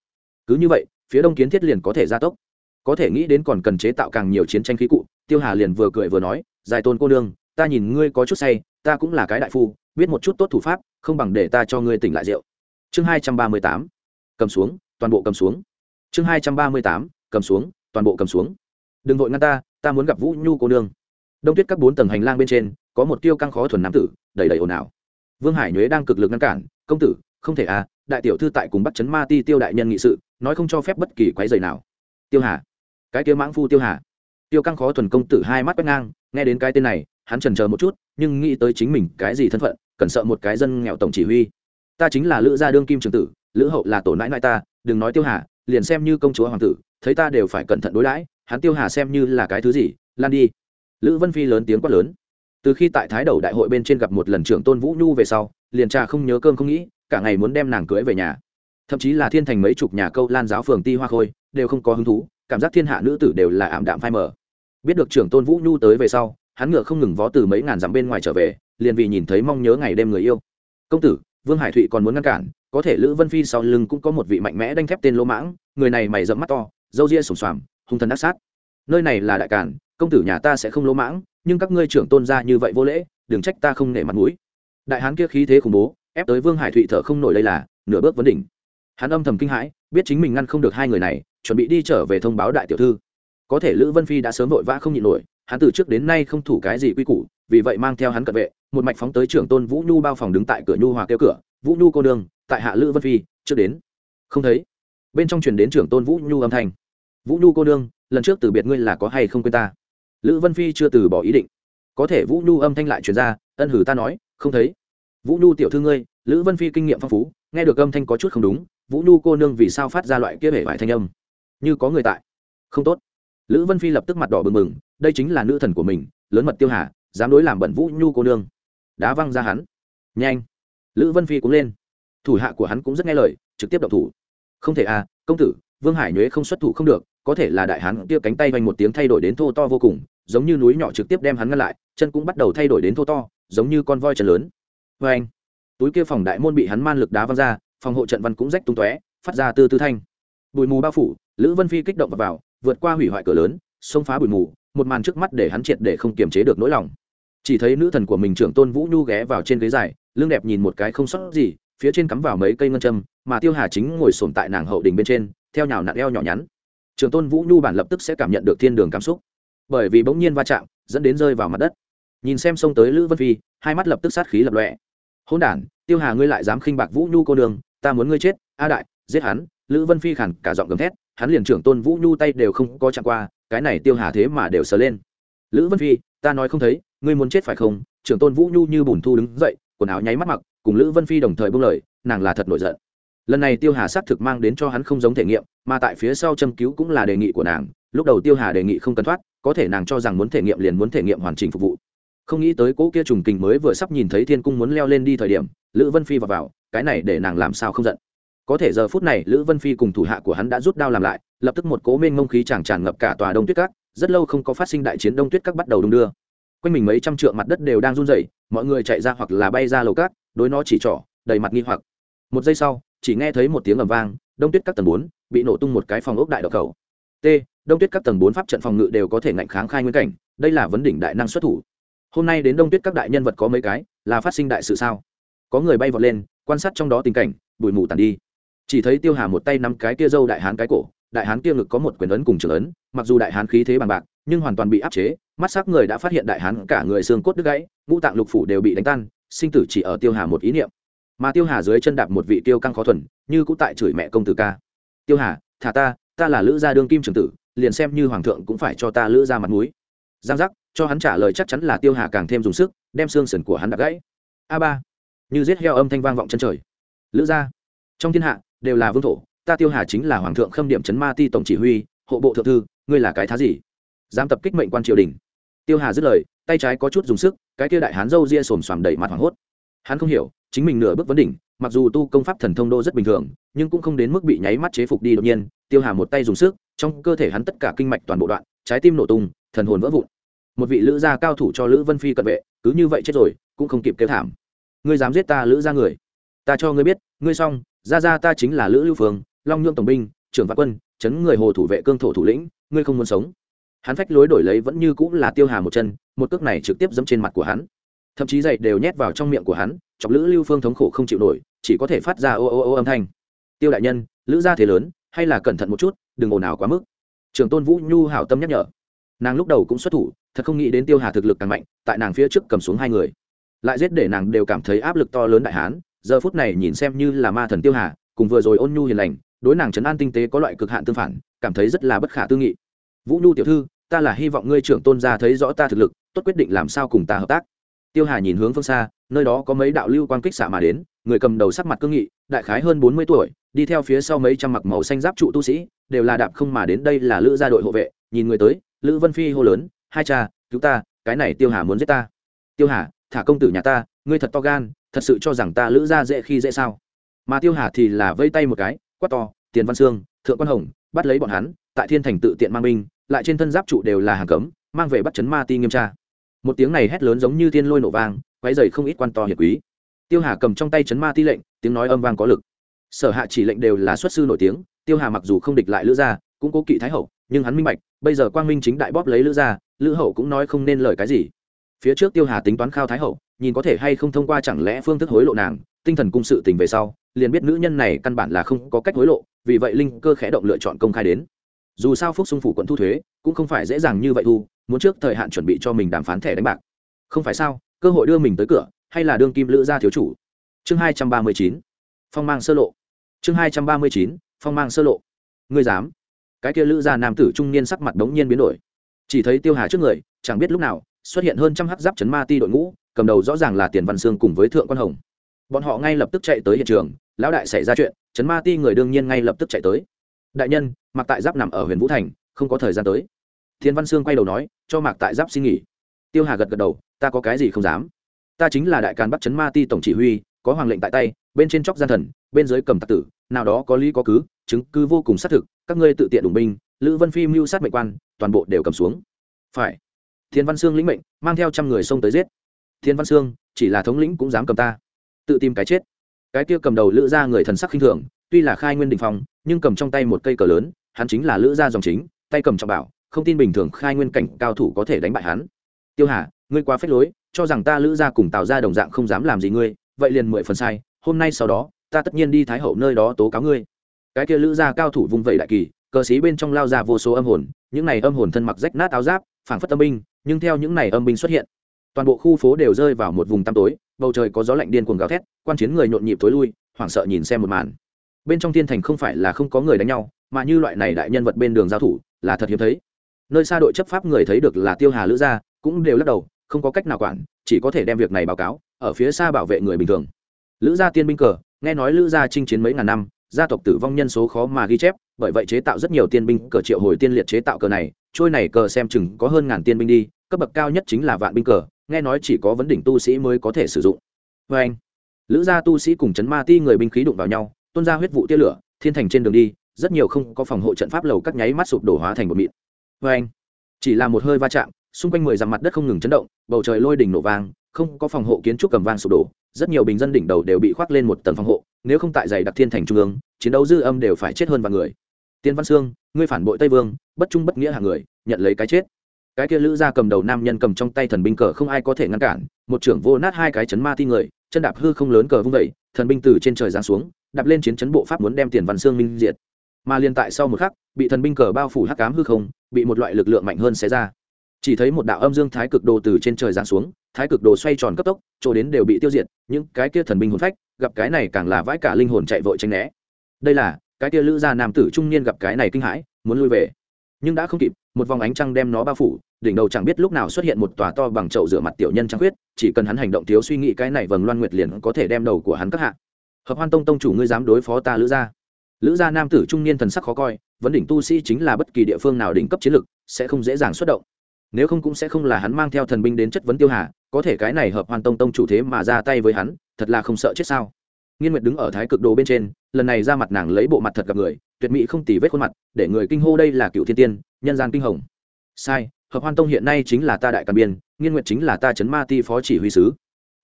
Cứ như vậy, phía đông kiến thiết liền có thể gia tốc. Có thể nghĩ đến còn cần chế tạo càng nhiều chiến tranh khí cụ, tiêu hà liền vừa cười vừa nói, giải tôn cô nương, ta nhìn ngươi có chút say, ta cũng là cái đại phu, biết một chút tốt thủ pháp, không bằng để ta cho ngươi tỉnh lại rượu. Chương hai trăm ba mươi tám, cầm xuống, toàn bộ cầm xuống. Chương hai trăm ba mươi tám, cầm xuống, toàn bộ cầm xuống. Đừng vội ngăn ta ta muốn gặp vũ nhu cô nương. Đông tuyết các bốn tầng hành lang bên trên, có một tiêu căng khó thuần nam tử, đầy đầy ồn ào. Vương hải nhuế đang cực lực ngăn cản, công tử, không thể à đại tiểu thư tại cùng bắt chấn ma ti tiêu đại nhân nghị sự, nói không cho phép bất kỳ quái dày nào. Tiêu hà, cái tiêu mãng phu tiêu hà. Tiêu căng khó thuần công tử hai mắt quét ngang, nghe đến cái tên này, hắn trần chờ một chút, nhưng nghĩ tới chính mình cái gì thân phận, cần sợ một cái dân nghèo tổng chỉ huy. Ta chính là lữ gia đương kim trường tử, lữ hậu là tổ nãi nãi ta, đừng nói tiêu hà, liền xem như công chúa hoàng tử, thấy ta đều phải cẩn thận đối đãi hắn tiêu hà xem như là cái thứ gì, lan đi. Lữ vân phi lớn tiếng quát lớn. Từ khi tại thái đầu đại hội bên trên gặp một lần trưởng tôn vũ nhu về sau, liền trà không nhớ cơm không nghĩ, cả ngày muốn đem nàng cưới về nhà. Thậm chí là thiên thành mấy chục nhà câu lan giáo phường ti hoa khôi, đều không có hứng thú, cảm giác thiên hạ nữ tử đều là ảm đạm phai mờ. Biết được trưởng tôn vũ nhu tới về sau, hắn ngựa không ngừng vó từ mấy ngàn dặm bên ngoài trở về, liền vì nhìn thấy mong nhớ ngày đêm người yêu. Công tử, vương hải thụy còn muốn ngăn cản, có thể lữ vân phi sau lưng cũng có một vị mạnh mẽ đanh thép tên lỗ mãng, người này mày dẫm mắt to dâu ria sùng xoàm hung thần ác sát. Nơi này là đại cản công tử nhà ta sẽ không lỗ mãng, nhưng các ngươi trưởng tôn ra như vậy vô lễ, đừng trách ta không nể mặt mũi. Đại hán kia khí thế khủng bố, ép tới vương hải thụy thở không nổi đây là, nửa bước vấn đỉnh. Hắn âm thầm kinh hãi, biết chính mình ngăn không được hai người này, chuẩn bị đi trở về thông báo đại tiểu thư. Có thể lữ vân phi đã sớm vội vã không nhịn nổi, hắn từ trước đến nay không thủ cái gì quy củ, vì vậy mang theo hắn cận vệ, một mạch phóng tới trưởng tôn vũ nhu bao phòng đứng tại cửa nhu hòa kêu cửa, vũ nhu cô đường tại hạ lữ vân phi, trước đến. Không thấy. Bên trong truyền đến trưởng tôn vũ nhu âm thanh vũ nhu cô nương lần trước từ biệt ngươi là có hay không quên ta? Lữ vân phi chưa từ bỏ ý định. Có thể vũ nhu âm thanh lại truyền ra ân hử ta nói không thấy. Vũ nhu tiểu thư ngươi lữ vân phi kinh nghiệm phong phú nghe được âm thanh có chút không đúng vũ nhu cô nương vì sao phát ra loại kia hệ vải thanh âm? Như có người tại. Không tốt. Lữ vân phi lập tức mặt đỏ bừng mừng, đây chính là nữ thần của mình lớn mật tiêu hà dám đối làm bẩn vũ nhu cô nương. Đá văng ra hắn. Nhanh. Lữ vân phi cũng lên. Thủ hạ của hắn cũng rất nghe lời trực tiếp động thủ. Không thể à công tử vương hải nhuế không xuất thủ không được có thể là đại hán kia cánh tay vanh một tiếng thay đổi đến thô to vô cùng giống như núi nhỏ trực tiếp đem hắn ngăn lại chân cũng bắt đầu thay đổi đến thô to giống như con voi chân lớn. Vê anh túi kia phòng đại môn bị hắn man lực đá văng ra phòng hộ trận văn cũng rách tung tóe phát ra từ tư thanh. Bụi mù bao phủ lữ vân phi kích động vào, vào vượt qua hủy hoại cửa lớn xông phá bụi mù một màn trước mắt để hắn triệt để không kiềm chế được nỗi lòng. Chỉ thấy nữ thần của mình trưởng tôn vũ nhu ghé vào trên ghế dài lưng đẹp nhìn một cái không sót gì phía trên cắm vào mấy cây ngân châm, mà tiêu hà chính ngồi sồn tại nàng hậu đình bên trên, theo nhào nặn eo nhỏ nhắn. Trường tôn vũ nhu bản lập tức sẽ cảm nhận được thiên đường cảm xúc. Bởi vì bỗng nhiên va chạm, dẫn đến rơi vào mặt đất. Nhìn xem xông tới lữ vân phi, hai mắt lập tức sát khí lập lọe hôn đản, tiêu hà ngươi lại dám khinh bạc vũ nhu cô đường ta muốn ngươi chết, a đại, giết hắn. Lữ vân phi khẳng cả giọng gầm thét, hắn liền trưởng tôn vũ nhu tay đều không có chạm qua, cái này tiêu hà thế mà đều sờ lên. Lữ vân phi, ta nói không thấy, ngươi muốn chết phải không? Trưởng tôn vũ nhu như bùn thu đứng dậy, quần áo nháy mắt mặc cùng lữ vân phi đồng thời buông lời nàng là thật nổi giận. Lần này tiêu hà xác thực mang đến cho hắn không giống thể nghiệm mà tại phía sau châm cứu cũng là đề nghị của nàng lúc đầu tiêu hà đề nghị không cần thoát có thể nàng cho rằng muốn thể nghiệm liền muốn thể nghiệm hoàn chỉnh phục vụ. Không nghĩ tới cỗ kia trùng kình mới vừa sắp nhìn thấy thiên cung muốn leo lên đi thời điểm lữ vân phi vào, vào cái này để nàng làm sao không giận. Có thể giờ phút này lữ vân phi cùng thủ hạ của hắn đã rút đao làm lại lập tức một cố mênh mông khí chàng tràn ngập cả tòa đông tuyết các rất lâu không có phát sinh đại chiến đông tuyết các bắt đầu đung đưa. Quanh mình mấy trăm trượng mặt đất đều đang run rẩy mọi người chạy ra hoặc là bay ra lầu cát, đối nó chỉ trỏ, đầy mặt nghi hoặc. Một giây sau, chỉ nghe thấy một tiếng ầm vang, đông tuyết các tầng bốn bị nổ tung một cái phòng ốc đại độc cầu t, đông tuyết các tầng bốn pháp trận phòng ngự đều có thể ngạnh kháng khai nguyên cảnh, đây là vấn đỉnh đại năng xuất thủ. Hôm nay đến đông tuyết các đại nhân vật có mấy cái, là phát sinh đại sự sao? Có người bay vọt lên, quan sát trong đó tình cảnh, bụi mù tàn đi. Chỉ thấy tiêu hà một tay nắm cái kia dâu đại hán cái cổ, đại hán kia ngực có một quyền ấn cùng trưởng ấn, mặc dù đại hán khí thế bằng bạc, nhưng hoàn toàn bị áp chế mắt s ắ c người đã phát hiện đại hán cả người xương cốt đứt gãy, ngũ tạng lục phủ đều bị đánh tan, sinh tử chỉ ở tiêu hà một ý niệm. Mà tiêu hà dưới chân đạp một vị tiêu căng khó thuần, như cũng tại chửi mẹ công tử ca. Tiêu hà, thả ta ta là lữ gia đương kim trường tử, liền xem như hoàng thượng cũng phải cho ta lữ ra mặt mũi. Giang giác, cho hắn trả lời chắc chắn là tiêu hà càng thêm dùng sức, đem xương sườn của hắn đập gãy. A ba, như giết heo âm thanh vang vọng chân trời. Lữ gia, trong thiên hạ đều là vương thổ, ta tiêu hà chính là hoàng thượng khâm điểm trấn ma ti tổng chỉ huy, hộ bộ thượng thư, ngươi là cái thá gì? Dám tập kích mệnh quan triều đình tiêu hà dứt lời, tay trái có chút dùng sức, cái kia đại hán râu ria xồm xoàm đầy mặt hoảng hốt. Hắn không hiểu, chính mình nửa bước vấn đỉnh, mặc dù tu công pháp thần thông đô rất bình thường, nhưng cũng không đến mức bị nháy mắt chế phục đi đột nhiên, tiêu hà một tay dùng sức, trong cơ thể hắn tất cả kinh mạch toàn bộ đoạn, trái tim nổ tung, thần hồn vỡ vụn. Một vị lữ gia cao thủ cho lữ vân phi cận vệ, cứ như vậy chết rồi, cũng không kịp kêu thảm. Ngươi dám giết ta, lữ gia người? Ta cho ngươi biết, ngươi xong ra ra ta chính là lữ lưu phương, long nhượng tổng binh, trưởng vạn quân, chấn người hồ thủ vệ cương thổ thủ lĩnh, ngươi không muốn sống hắn phách lối đổi lấy vẫn như cũng là tiêu hà một chân, một cước này trực tiếp dẫm trên mặt của hắn. Thậm chí dậy đều nhét vào trong miệng của hắn, chọc lữ lưu phương thống khổ không chịu nổi, chỉ có thể phát ra ô ô ô âm thanh. Tiêu đại nhân, lữ gia thế lớn, hay là cẩn thận một chút, đừng ồn ào quá mức. Trường tôn vũ nhu hảo tâm nhắc nhở. Nàng lúc đầu cũng xuất thủ, thật không nghĩ đến tiêu hà thực lực càng mạnh, tại nàng phía trước cầm xuống hai người. Lại giết để nàng đều cảm thấy áp lực to lớn đại hán, giờ phút này nhìn xem như là ma thần tiêu hà, cùng vừa rồi ôn nhu hiền lành, đối nàng trấn an tinh tế có loại cực hạn tương phản, cảm thấy rất là bất khả tư nghị vũ nhu tiểu thư, ta là hy vọng ngươi trưởng tôn gia thấy rõ ta thực lực, tốt quyết định làm sao cùng ta hợp tác. Tiêu hà nhìn hướng phương xa, nơi đó có mấy đạo lưu quan kích xạ mà đến, người cầm đầu sắc mặt cương nghị, đại khái hơn bốn mươi tuổi, đi theo phía sau mấy trăm mặc màu xanh giáp trụ tu sĩ, đều là đạp không mà đến đây là lữ gia đội hộ vệ, nhìn người tới, lữ vân phi hô lớn, hai cha, cứu ta, cái này tiêu hà muốn giết ta. Tiêu hà, thả công tử nhà ta, ngươi thật to gan, thật sự cho rằng ta lữ gia dễ khi dễ sao? Mà tiêu hà thì là vây tay một cái, quát to, tiền văn sương, thượng quan hồng, bắt lấy bọn hắn, tại thiên thành tự tiện mang binh lại trên thân giáp trụ đều là hàng cấm, mang về bắt chấn ma ti nghiêm tra. Một tiếng này hét lớn giống như thiên lôi nổ vang quái dày không ít quan to hiệp quý. Tiêu hà cầm trong tay chấn ma ti lệnh, tiếng nói âm vang có lực. Sở hạ chỉ lệnh đều là xuất sư nổi tiếng, tiêu hà mặc dù không địch lại lữ gia, cũng cố kỵ thái hậu, nhưng hắn minh bạch, bây giờ quang minh chính đại bóp lấy lữ gia, lữ hậu cũng nói không nên lời cái gì. Phía trước tiêu hà tính toán khao thái hậu, nhìn có thể hay không thông qua chẳng lẽ phương thức hối lộ nàng, tinh thần cung sự tình về sau, liền biết nữ nhân này căn bản là không có cách hối lộ, vì vậy linh cơ khẽ động lựa chọn công khai đến dù sao phúc xung phủ quận thu thuế cũng không phải dễ dàng như vậy thu, muốn trước thời hạn chuẩn bị cho mình đàm phán thẻ đánh bạc. Không phải sao, cơ hội đưa mình tới cửa, hay là đương kim lữ gia thiếu chủ? Chương hai trăm ba mươi chín, phong mang sơ lộ. Chương hai trăm ba mươi chín, phong mang sơ lộ. Ngươi dám? Cái kia lữ gia nam tử trung niên sắc mặt đống nhiên biến đổi. Chỉ thấy tiêu hà trước người, chẳng biết lúc nào, xuất hiện hơn trăm hắc giáp chấn ma ti đội ngũ, cầm đầu rõ ràng là tiền văn sương cùng với thượng quan hồng. Bọn họ ngay lập tức chạy tới hiện trường, lão đại xảy ra chuyện, chấn ma ti người đương nhiên ngay lập tức chạy tới đại nhân mặc tại giáp nằm ở huyện vũ thành, không có thời gian tới. Thiên văn sương quay đầu nói, cho mạc tại giáp xin nghỉ. Tiêu hà gật gật đầu, ta có cái gì không dám. Ta chính là đại càn bắt chấn ma ti tổng chỉ huy, có hoàng lệnh tại tay, bên trên chóc gian thần, bên dưới cầm tạc tử, nào đó có lý có cứ, chứng cứ vô cùng xác thực, các ngươi tự tiện đủng binh, lữ vân phi mưu sát mệnh quan, toàn bộ đều cầm xuống. Phải. Thiên văn sương lĩnh mệnh, mang theo trăm người xông tới giết. Thiên văn sương, chỉ là thống lĩnh cũng dám cầm ta. Tự tìm cái chết. Cái kia cầm đầu lữ ra người thần sắc khinh thường, tuy là khai nguyên đình Phòng nhưng cầm trong tay một cây cờ lớn, hắn chính là lữ gia dòng chính, tay cầm trọng bảo, không tin bình thường khai nguyên cảnh cao thủ có thể đánh bại hắn. Tiêu hà, ngươi quá phết lối, cho rằng ta lữ gia cùng tạo ra đồng dạng không dám làm gì ngươi, vậy liền mười phần sai, hôm nay sau đó, ta tất nhiên đi thái hậu nơi đó tố cáo ngươi. Cái kia lữ gia cao thủ vung vẩy đại kỳ, cờ sĩ bên trong lao ra vô số âm hồn, những này âm hồn thân mặc rách nát áo giáp, phảng phất âm binh, nhưng theo những này âm binh xuất hiện, toàn bộ khu phố đều rơi vào một vùng tăm tối, bầu trời có gió lạnh điên cuồng gào thét, quan chiến người nhộn nhịp tối lui, hoảng sợ nhìn xem một màn bên trong thiên thành không phải là không có người đánh nhau, mà như loại này đại nhân vật bên đường giao thủ là thật hiếm thấy. Nơi xa đội chấp pháp người thấy được là tiêu hà lữ gia, cũng đều lắc đầu, không có cách nào quản, chỉ có thể đem việc này báo cáo, ở phía xa bảo vệ người bình thường. Lữ gia tiên binh cờ, nghe nói lữ gia chinh chiến mấy ngàn năm, gia tộc tử vong nhân số khó mà ghi chép, bởi vậy chế tạo rất nhiều tiên binh cờ triệu hồi tiên liệt chế tạo cờ này, trôi này cờ xem chừng có hơn ngàn tiên binh đi, cấp bậc cao nhất chính là vạn binh cờ, nghe nói chỉ có vấn đỉnh tu sĩ mới có thể sử dụng. Vê anh, lữ gia tu sĩ cùng chấn ma ti người binh khí đụng vào nhau tuôn ra huyết vụ tia lửa, thiên thành trên đường đi, rất nhiều không có phòng hộ trận pháp lầu các nháy mắt sụp đổ hóa thành một mịn. Vê anh, chỉ là một hơi va chạm, xung quanh mười dặm mặt đất không ngừng chấn động, bầu trời lôi đỉnh nổ vang, không có phòng hộ kiến trúc cầm vang sụp đổ, rất nhiều bình dân đỉnh đầu đều bị khoác lên một tầng phòng hộ, nếu không tại giày đặc thiên thành trung ương, chiến đấu dư âm đều phải chết hơn vài người. Tiên văn sương, ngươi phản bội tây vương, bất trung bất nghĩa hàng người, nhận lấy cái chết. Cái kia lữ gia cầm đầu nam nhân cầm trong tay thần binh cờ không ai có thể ngăn cản, một trưởng vô nát hai cái chấn ma ti người, chân đạp hư không lớn cờ vung vẩy thần binh từ trên trời giáng xuống đạp lên chiến chấn bộ pháp muốn đem tiền văn xương minh diệt. Mà liên tại sau một khắc, bị thần binh cờ bao phủ hắc cám hư không, bị một loại lực lượng mạnh hơn xé ra. Chỉ thấy một đạo âm dương thái cực đồ từ trên trời giáng xuống, thái cực đồ xoay tròn cấp tốc, chỗ đến đều bị tiêu diệt, những cái kia thần binh hồn phách, gặp cái này càng là vãi cả linh hồn chạy vội tranh né. Đây là, cái kia lữ gia nam tử trung niên gặp cái này kinh hãi, muốn lui về. Nhưng đã không kịp, một vòng ánh trăng đem nó bao phủ, đỉnh đầu chẳng biết lúc nào xuất hiện một tòa to bằng chậu rửa mặt tiểu nhân trăng huyết chỉ cần hắn hành động thiếu suy nghĩ cái này vầng loan nguyệt liền có thể đem đầu của hắn cắt hạ hợp hoan tông tông chủ ngươi dám đối phó ta lữ gia? Lữ gia nam tử trung niên thần sắc khó coi, vấn đỉnh tu sĩ chính là bất kỳ địa phương nào đỉnh cấp chiến lực, sẽ không dễ dàng xuất động. Nếu không cũng sẽ không là hắn mang theo thần binh đến chất vấn tiêu hà, có thể cái này hợp hoan tông tông chủ thế mà ra tay với hắn, thật là không sợ chết sao? Nghiên nguyệt đứng ở thái cực đồ bên trên, lần này ra mặt nàng lấy bộ mặt thật gặp người, tuyệt mỹ không tì vết khuôn mặt, để người kinh hô đây là cựu thiên tiên, nhân gian kinh hồng. Sai, hợp hoan tông hiện nay chính là ta đại càn biên, nghiên nguyệt chính là ta chấn ma ti phó chỉ huy sứ.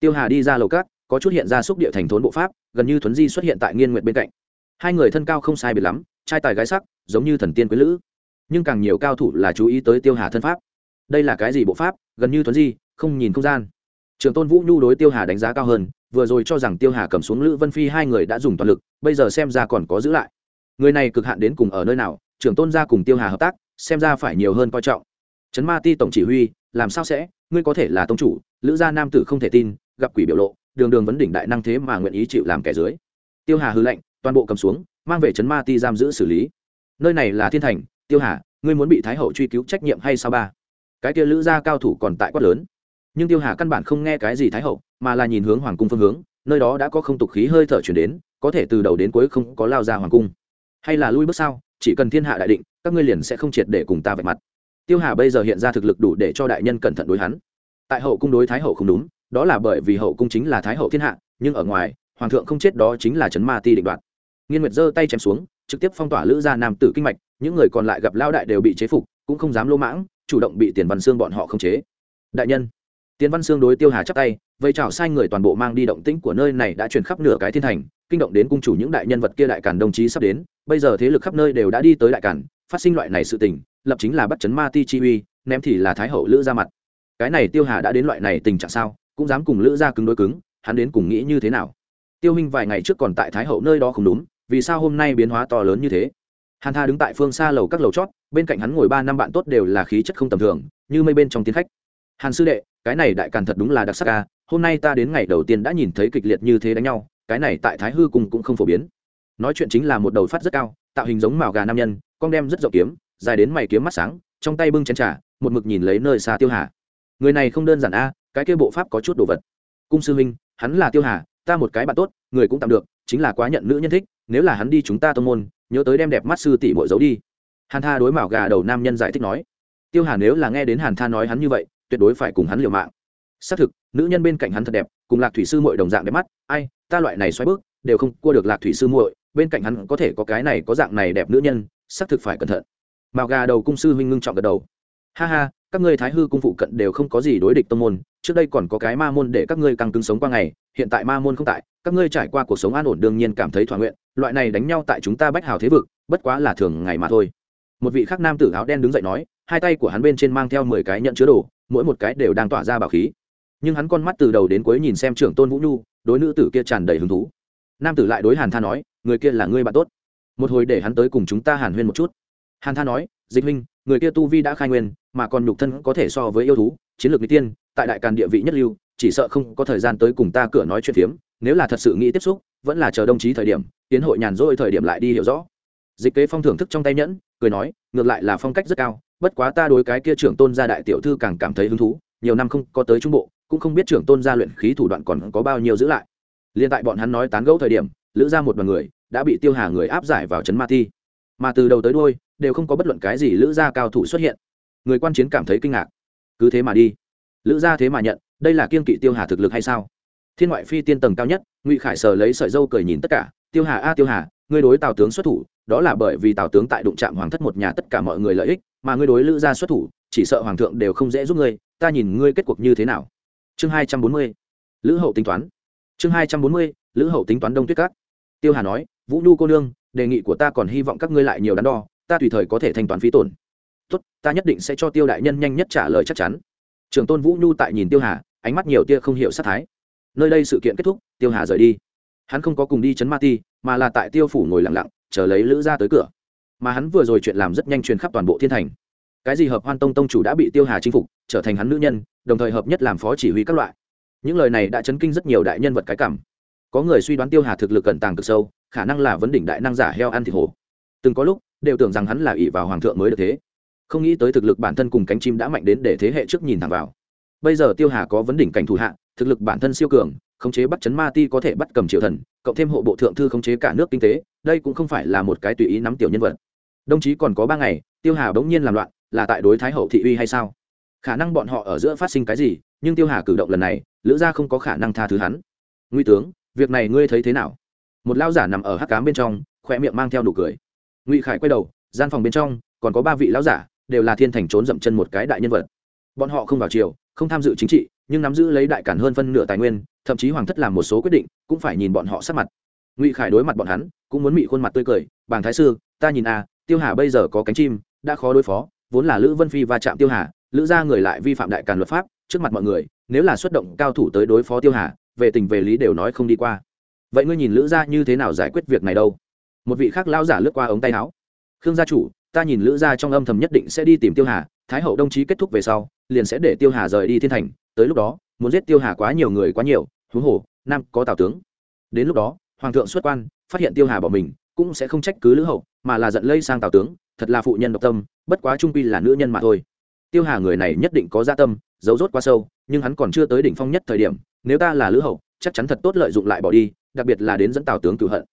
Tiêu hà đi ra lầu cát có chút hiện ra xúc địa thành thốn bộ pháp, gần như thuấn di xuất hiện tại nghiên nguyện bên cạnh. Hai người thân cao không sai biệt lắm, trai tài gái sắc, giống như thần tiên quý lữ. Nhưng càng nhiều cao thủ là chú ý tới tiêu hà thân pháp. Đây là cái gì bộ pháp, gần như thuấn di, không nhìn không gian. Trường tôn vũ nhu đối tiêu hà đánh giá cao hơn, vừa rồi cho rằng tiêu hà cầm xuống lữ vân phi hai người đã dùng toàn lực, bây giờ xem ra còn có giữ lại. Người này cực hạn đến cùng ở nơi nào trưởng tôn gia cùng tiêu hà hợp tác, xem ra phải nhiều hơn coi trọng. Trấn ma ti tổng chỉ huy, làm sao sẽ? Ngươi có thể là tông chủ, lữ gia nam tử không thể tin, gặp quỷ biểu lộ đường đường vấn đỉnh đại năng thế mà nguyện ý chịu làm kẻ dưới. Tiêu hà hư lệnh toàn bộ cầm xuống, mang về trấn ma ti giam giữ xử lý. Nơi này là thiên thành, tiêu hà, ngươi muốn bị thái hậu truy cứu trách nhiệm hay sao ba? Cái kia lữ gia cao thủ còn tại quát lớn. Nhưng tiêu hà căn bản không nghe cái gì thái hậu, mà là nhìn hướng hoàng cung phương hướng, nơi đó đã có không tục khí hơi thở chuyển đến, có thể từ đầu đến cuối không có lao ra hoàng cung. Hay là lui bước sau, chỉ cần thiên hạ đại định, các ngươi liền sẽ không triệt để cùng ta vạch mặt. Tiêu hà bây giờ hiện ra thực lực đủ để cho đại nhân cẩn thận đối hắn. Tại hậu cung đối thái hậu không đúng đó là bởi vì hậu cung chính là thái hậu thiên hạ, nhưng ở ngoài, hoàng thượng không chết đó chính là trấn ma ti định đoạt. Nghiên nguyệt giơ tay chém xuống, trực tiếp phong tỏa lữ gia nam tử kinh mạch, những người còn lại gặp lao đại đều bị chế phục, cũng không dám lỗ mãng, chủ động bị tiền văn xương bọn họ không chế. Đại nhân, tiền văn xương đối tiêu hà chắp tay, vây chào sai người toàn bộ mang đi động tĩnh của nơi này đã chuyển khắp nửa cái thiên thành, kinh động đến cung chủ những đại nhân vật kia đại cản đồng chí sắp đến, bây giờ thế lực khắp nơi đều đã đi tới đại cản phát sinh loại này sự tình, lập chính là bắt chấn ma ti chi uy, ném thì là thái hậu lữ ra mặt. Cái này tiêu hà đã đến loại này tình trạng sao? Cũng dám cùng lữ gia cứng đối cứng, hắn đến cùng nghĩ như thế nào? Tiêu hình vài ngày trước còn tại thái hậu nơi đó không đúng, vì sao hôm nay biến hóa to lớn như thế? Hàn tha đứng tại phương xa lầu các lầu chót, bên cạnh hắn ngồi ba năm bạn tốt đều là khí chất không tầm thường, như mây bên trong tiến khách. Hàn sư đệ, cái này đại càn thật đúng là đặc sắc ca hôm nay ta đến ngày đầu tiên đã nhìn thấy kịch liệt như thế đánh nhau, cái này tại thái hư cùng cũng không phổ biến. Nói chuyện chính là một đầu phát rất cao, tạo hình giống màu gà nam nhân, con đem rất rộng kiếm, dài đến mày kiếm mắt sáng, trong tay bưng chén trà, một mực nhìn lấy nơi xa tiêu hà. Người này không đơn giản a cái kia bộ pháp có chút đồ vật. Cung sư huynh, hắn là tiêu hà, ta một cái bạn tốt, người cũng tạm được, chính là quá nhận nữ nhân thích, nếu là hắn đi chúng ta tông môn, nhớ tới đem đẹp mắt sư tỷ bội giấu đi. Hàn tha đối mạo gà đầu nam nhân giải thích nói. Tiêu hà nếu là nghe đến hàn tha nói hắn như vậy, tuyệt đối phải cùng hắn liều mạng. Xác thực, nữ nhân bên cạnh hắn thật đẹp, cùng lạc thủy sư muội đồng dạng đẹp mắt, ai, ta loại này xoáy bước đều không cua được lạc thủy sư muội, bên cạnh hắn có thể có cái này có dạng này đẹp nữ nhân, xác thực phải cẩn thận. Mạo gà đầu cung sư huynh ngưng trọng gật đầu ha ha, các ngươi thái hư cung phụ cận đều không có gì đối địch tông môn, trước đây còn có cái ma môn để các ngươi căng cứng sống qua ngày, hiện tại ma môn không tại, các ngươi trải qua cuộc sống an ổn đương nhiên cảm thấy thỏa nguyện, loại này đánh nhau tại chúng ta bách hào thế vực, bất quá là thường ngày mà thôi. Một vị khắc nam tử áo đen đứng dậy nói, hai tay của hắn bên trên mang theo mười cái nhận chứa đồ, mỗi một cái đều đang tỏa ra bảo khí. Nhưng hắn con mắt từ đầu đến cuối nhìn xem trưởng tôn vũ nhu, đối nữ tử kia tràn đầy hứng thú. Nam tử lại đối hàn tha nói, người kia là ngươi bạn tốt. Một hồi để hắn tới cùng chúng ta hàn huyên một chút. Hàn tha nói, dịch huynh, người kia tu vi đã khai nguyên mà còn nhục thân có thể so với yêu thú, chiến lược n tiên, tại đại càn địa vị nhất lưu, chỉ sợ không có thời gian tới cùng ta cửa nói chuyện phiếm, nếu là thật sự nghĩ tiếp xúc, vẫn là chờ đồng chí thời điểm, tiến hội nhàn rỗi thời điểm lại đi hiểu rõ. Dịch kế phong thưởng thức trong tay nhẫn, cười nói, ngược lại là phong cách rất cao, bất quá ta đối cái kia trưởng tôn gia đại tiểu thư càng cảm thấy hứng thú, nhiều năm không có tới trung bộ, cũng không biết trưởng tôn gia luyện khí thủ đoạn còn có bao nhiêu giữ lại. Liên tại bọn hắn nói tán gẫu thời điểm, lữ ra một đoàn người đã bị tiêu hà người áp giải vào trấn ma thi. Mà từ đầu tới đôi đều không có bất luận cái gì lữ gia cao thủ xuất hiện người quan chiến cảm thấy kinh ngạc. Cứ thế mà đi. Lữ gia thế mà nhận, đây là kiên kỵ tiêu hà thực lực hay sao? Thiên ngoại phi tiên tầng cao nhất, ngụy khải sờ lấy sợi dâu cười nhìn tất cả, tiêu hà a, tiêu hà, ngươi đối tào tướng xuất thủ, đó là bởi vì tào tướng tại đụng trạm hoàng thất một nhà tất cả mọi người lợi ích, mà ngươi đối lữ gia xuất thủ, chỉ sợ hoàng thượng đều không dễ giúp ngươi, ta nhìn ngươi kết cuộc như thế nào. Chương hai trăm bốn mươi, lữ hậu tính toán. Chương hai trăm bốn mươi, lữ hậu tính toán đông tuyết cát tiêu hà nói, vũ nhu cô nương, đề nghị của ta còn hy vọng các ngươi lại nhiều đắn đo, ta tùy thời có thể thanh toán phí tổn tốt, ta nhất định sẽ cho tiêu đại nhân nhanh nhất trả lời chắc chắn. Trường tôn vũ nhu tại nhìn tiêu hà, ánh mắt nhiều tia không hiểu sát thái. Nơi đây sự kiện kết thúc, tiêu hà rời đi. Hắn không có cùng đi chấn ma ti, mà là tại tiêu phủ ngồi lặng lặng, chờ lấy lữ ra tới cửa. Mà hắn vừa rồi chuyện làm rất nhanh truyền khắp toàn bộ thiên thành. Cái gì hợp hoan tông tông chủ đã bị tiêu hà chinh phục, trở thành hắn nữ nhân, đồng thời hợp nhất làm phó chỉ huy các loại. Những lời này đã chấn kinh rất nhiều đại nhân vật cái cảm. Có người suy đoán tiêu hà thực lực cận tàng cực sâu, khả năng là vấn đỉnh đại năng giả heo ăn thịt hổ. Từng có lúc, đều tưởng rằng hắn là ỷ vào hoàng thượng mới được thế không nghĩ tới thực lực bản thân cùng cánh chim đã mạnh đến để thế hệ trước nhìn thẳng vào. Bây giờ tiêu hà có vấn đỉnh cảnh thủ hạ, thực lực bản thân siêu cường, khống chế bắt chấn ma ti có thể bắt cầm triệu thần, cộng thêm hộ bộ thượng thư khống chế cả nước kinh tế, đây cũng không phải là một cái tùy ý nắm tiểu nhân vật. Đồng chí còn có ba ngày, tiêu hà bỗng nhiên làm loạn, là tại đối thái hậu thị uy hay sao? Khả năng bọn họ ở giữa phát sinh cái gì, nhưng tiêu hà cử động lần này, lữ gia không có khả năng tha thứ hắn. Nguy tướng, việc này ngươi thấy thế nào? Một lao giả nằm ở hắc cám bên trong khoe miệng mang theo nụ cười. Ngụy khải quay đầu, gian phòng bên trong, còn có ba vị lão giả đều là thiên thành trốn dậm chân một cái đại nhân vật. Bọn họ không vào triều, không tham dự chính trị, nhưng nắm giữ lấy đại cản hơn phân nửa tài nguyên, thậm chí hoàng thất làm một số quyết định, cũng phải nhìn bọn họ sát mặt. Ngụy khải đối mặt bọn hắn, cũng muốn bị khuôn mặt tươi cười, bàng thái sư, ta nhìn a tiêu hà bây giờ có cánh chim, đã khó đối phó, vốn là lữ vân phi va chạm tiêu hà, lữ gia người lại vi phạm đại càn luật pháp, trước mặt mọi người, nếu là xuất động cao thủ tới đối phó tiêu hà, về tình về lý đều nói không đi qua. Vậy ngươi nhìn lữ gia như thế nào giải quyết việc này đâu? Một vị khác lao giả lướt qua ống tay áo. Khương gia chủ ta nhìn lữ gia trong âm thầm nhất định sẽ đi tìm tiêu hà, thái hậu đồng chí kết thúc về sau, liền sẽ để tiêu hà rời đi thiên thành, tới lúc đó, muốn giết tiêu hà quá nhiều người quá nhiều, huống hồ, nam có tào tướng. Đến lúc đó, hoàng thượng xuất quan, phát hiện tiêu hà bỏ mình, cũng sẽ không trách cứ lữ hậu, mà là giận lây sang tào tướng, thật là phụ nhân độc tâm, bất quá trung quy là nữ nhân mà thôi. Tiêu hà người này nhất định có gia tâm dấu rốt quá sâu, nhưng hắn còn chưa tới đỉnh phong nhất thời điểm, nếu ta là lữ hậu, chắc chắn thật tốt lợi dụng lại bỏ đi, đặc biệt là đến dẫn tào tướng cửu hận.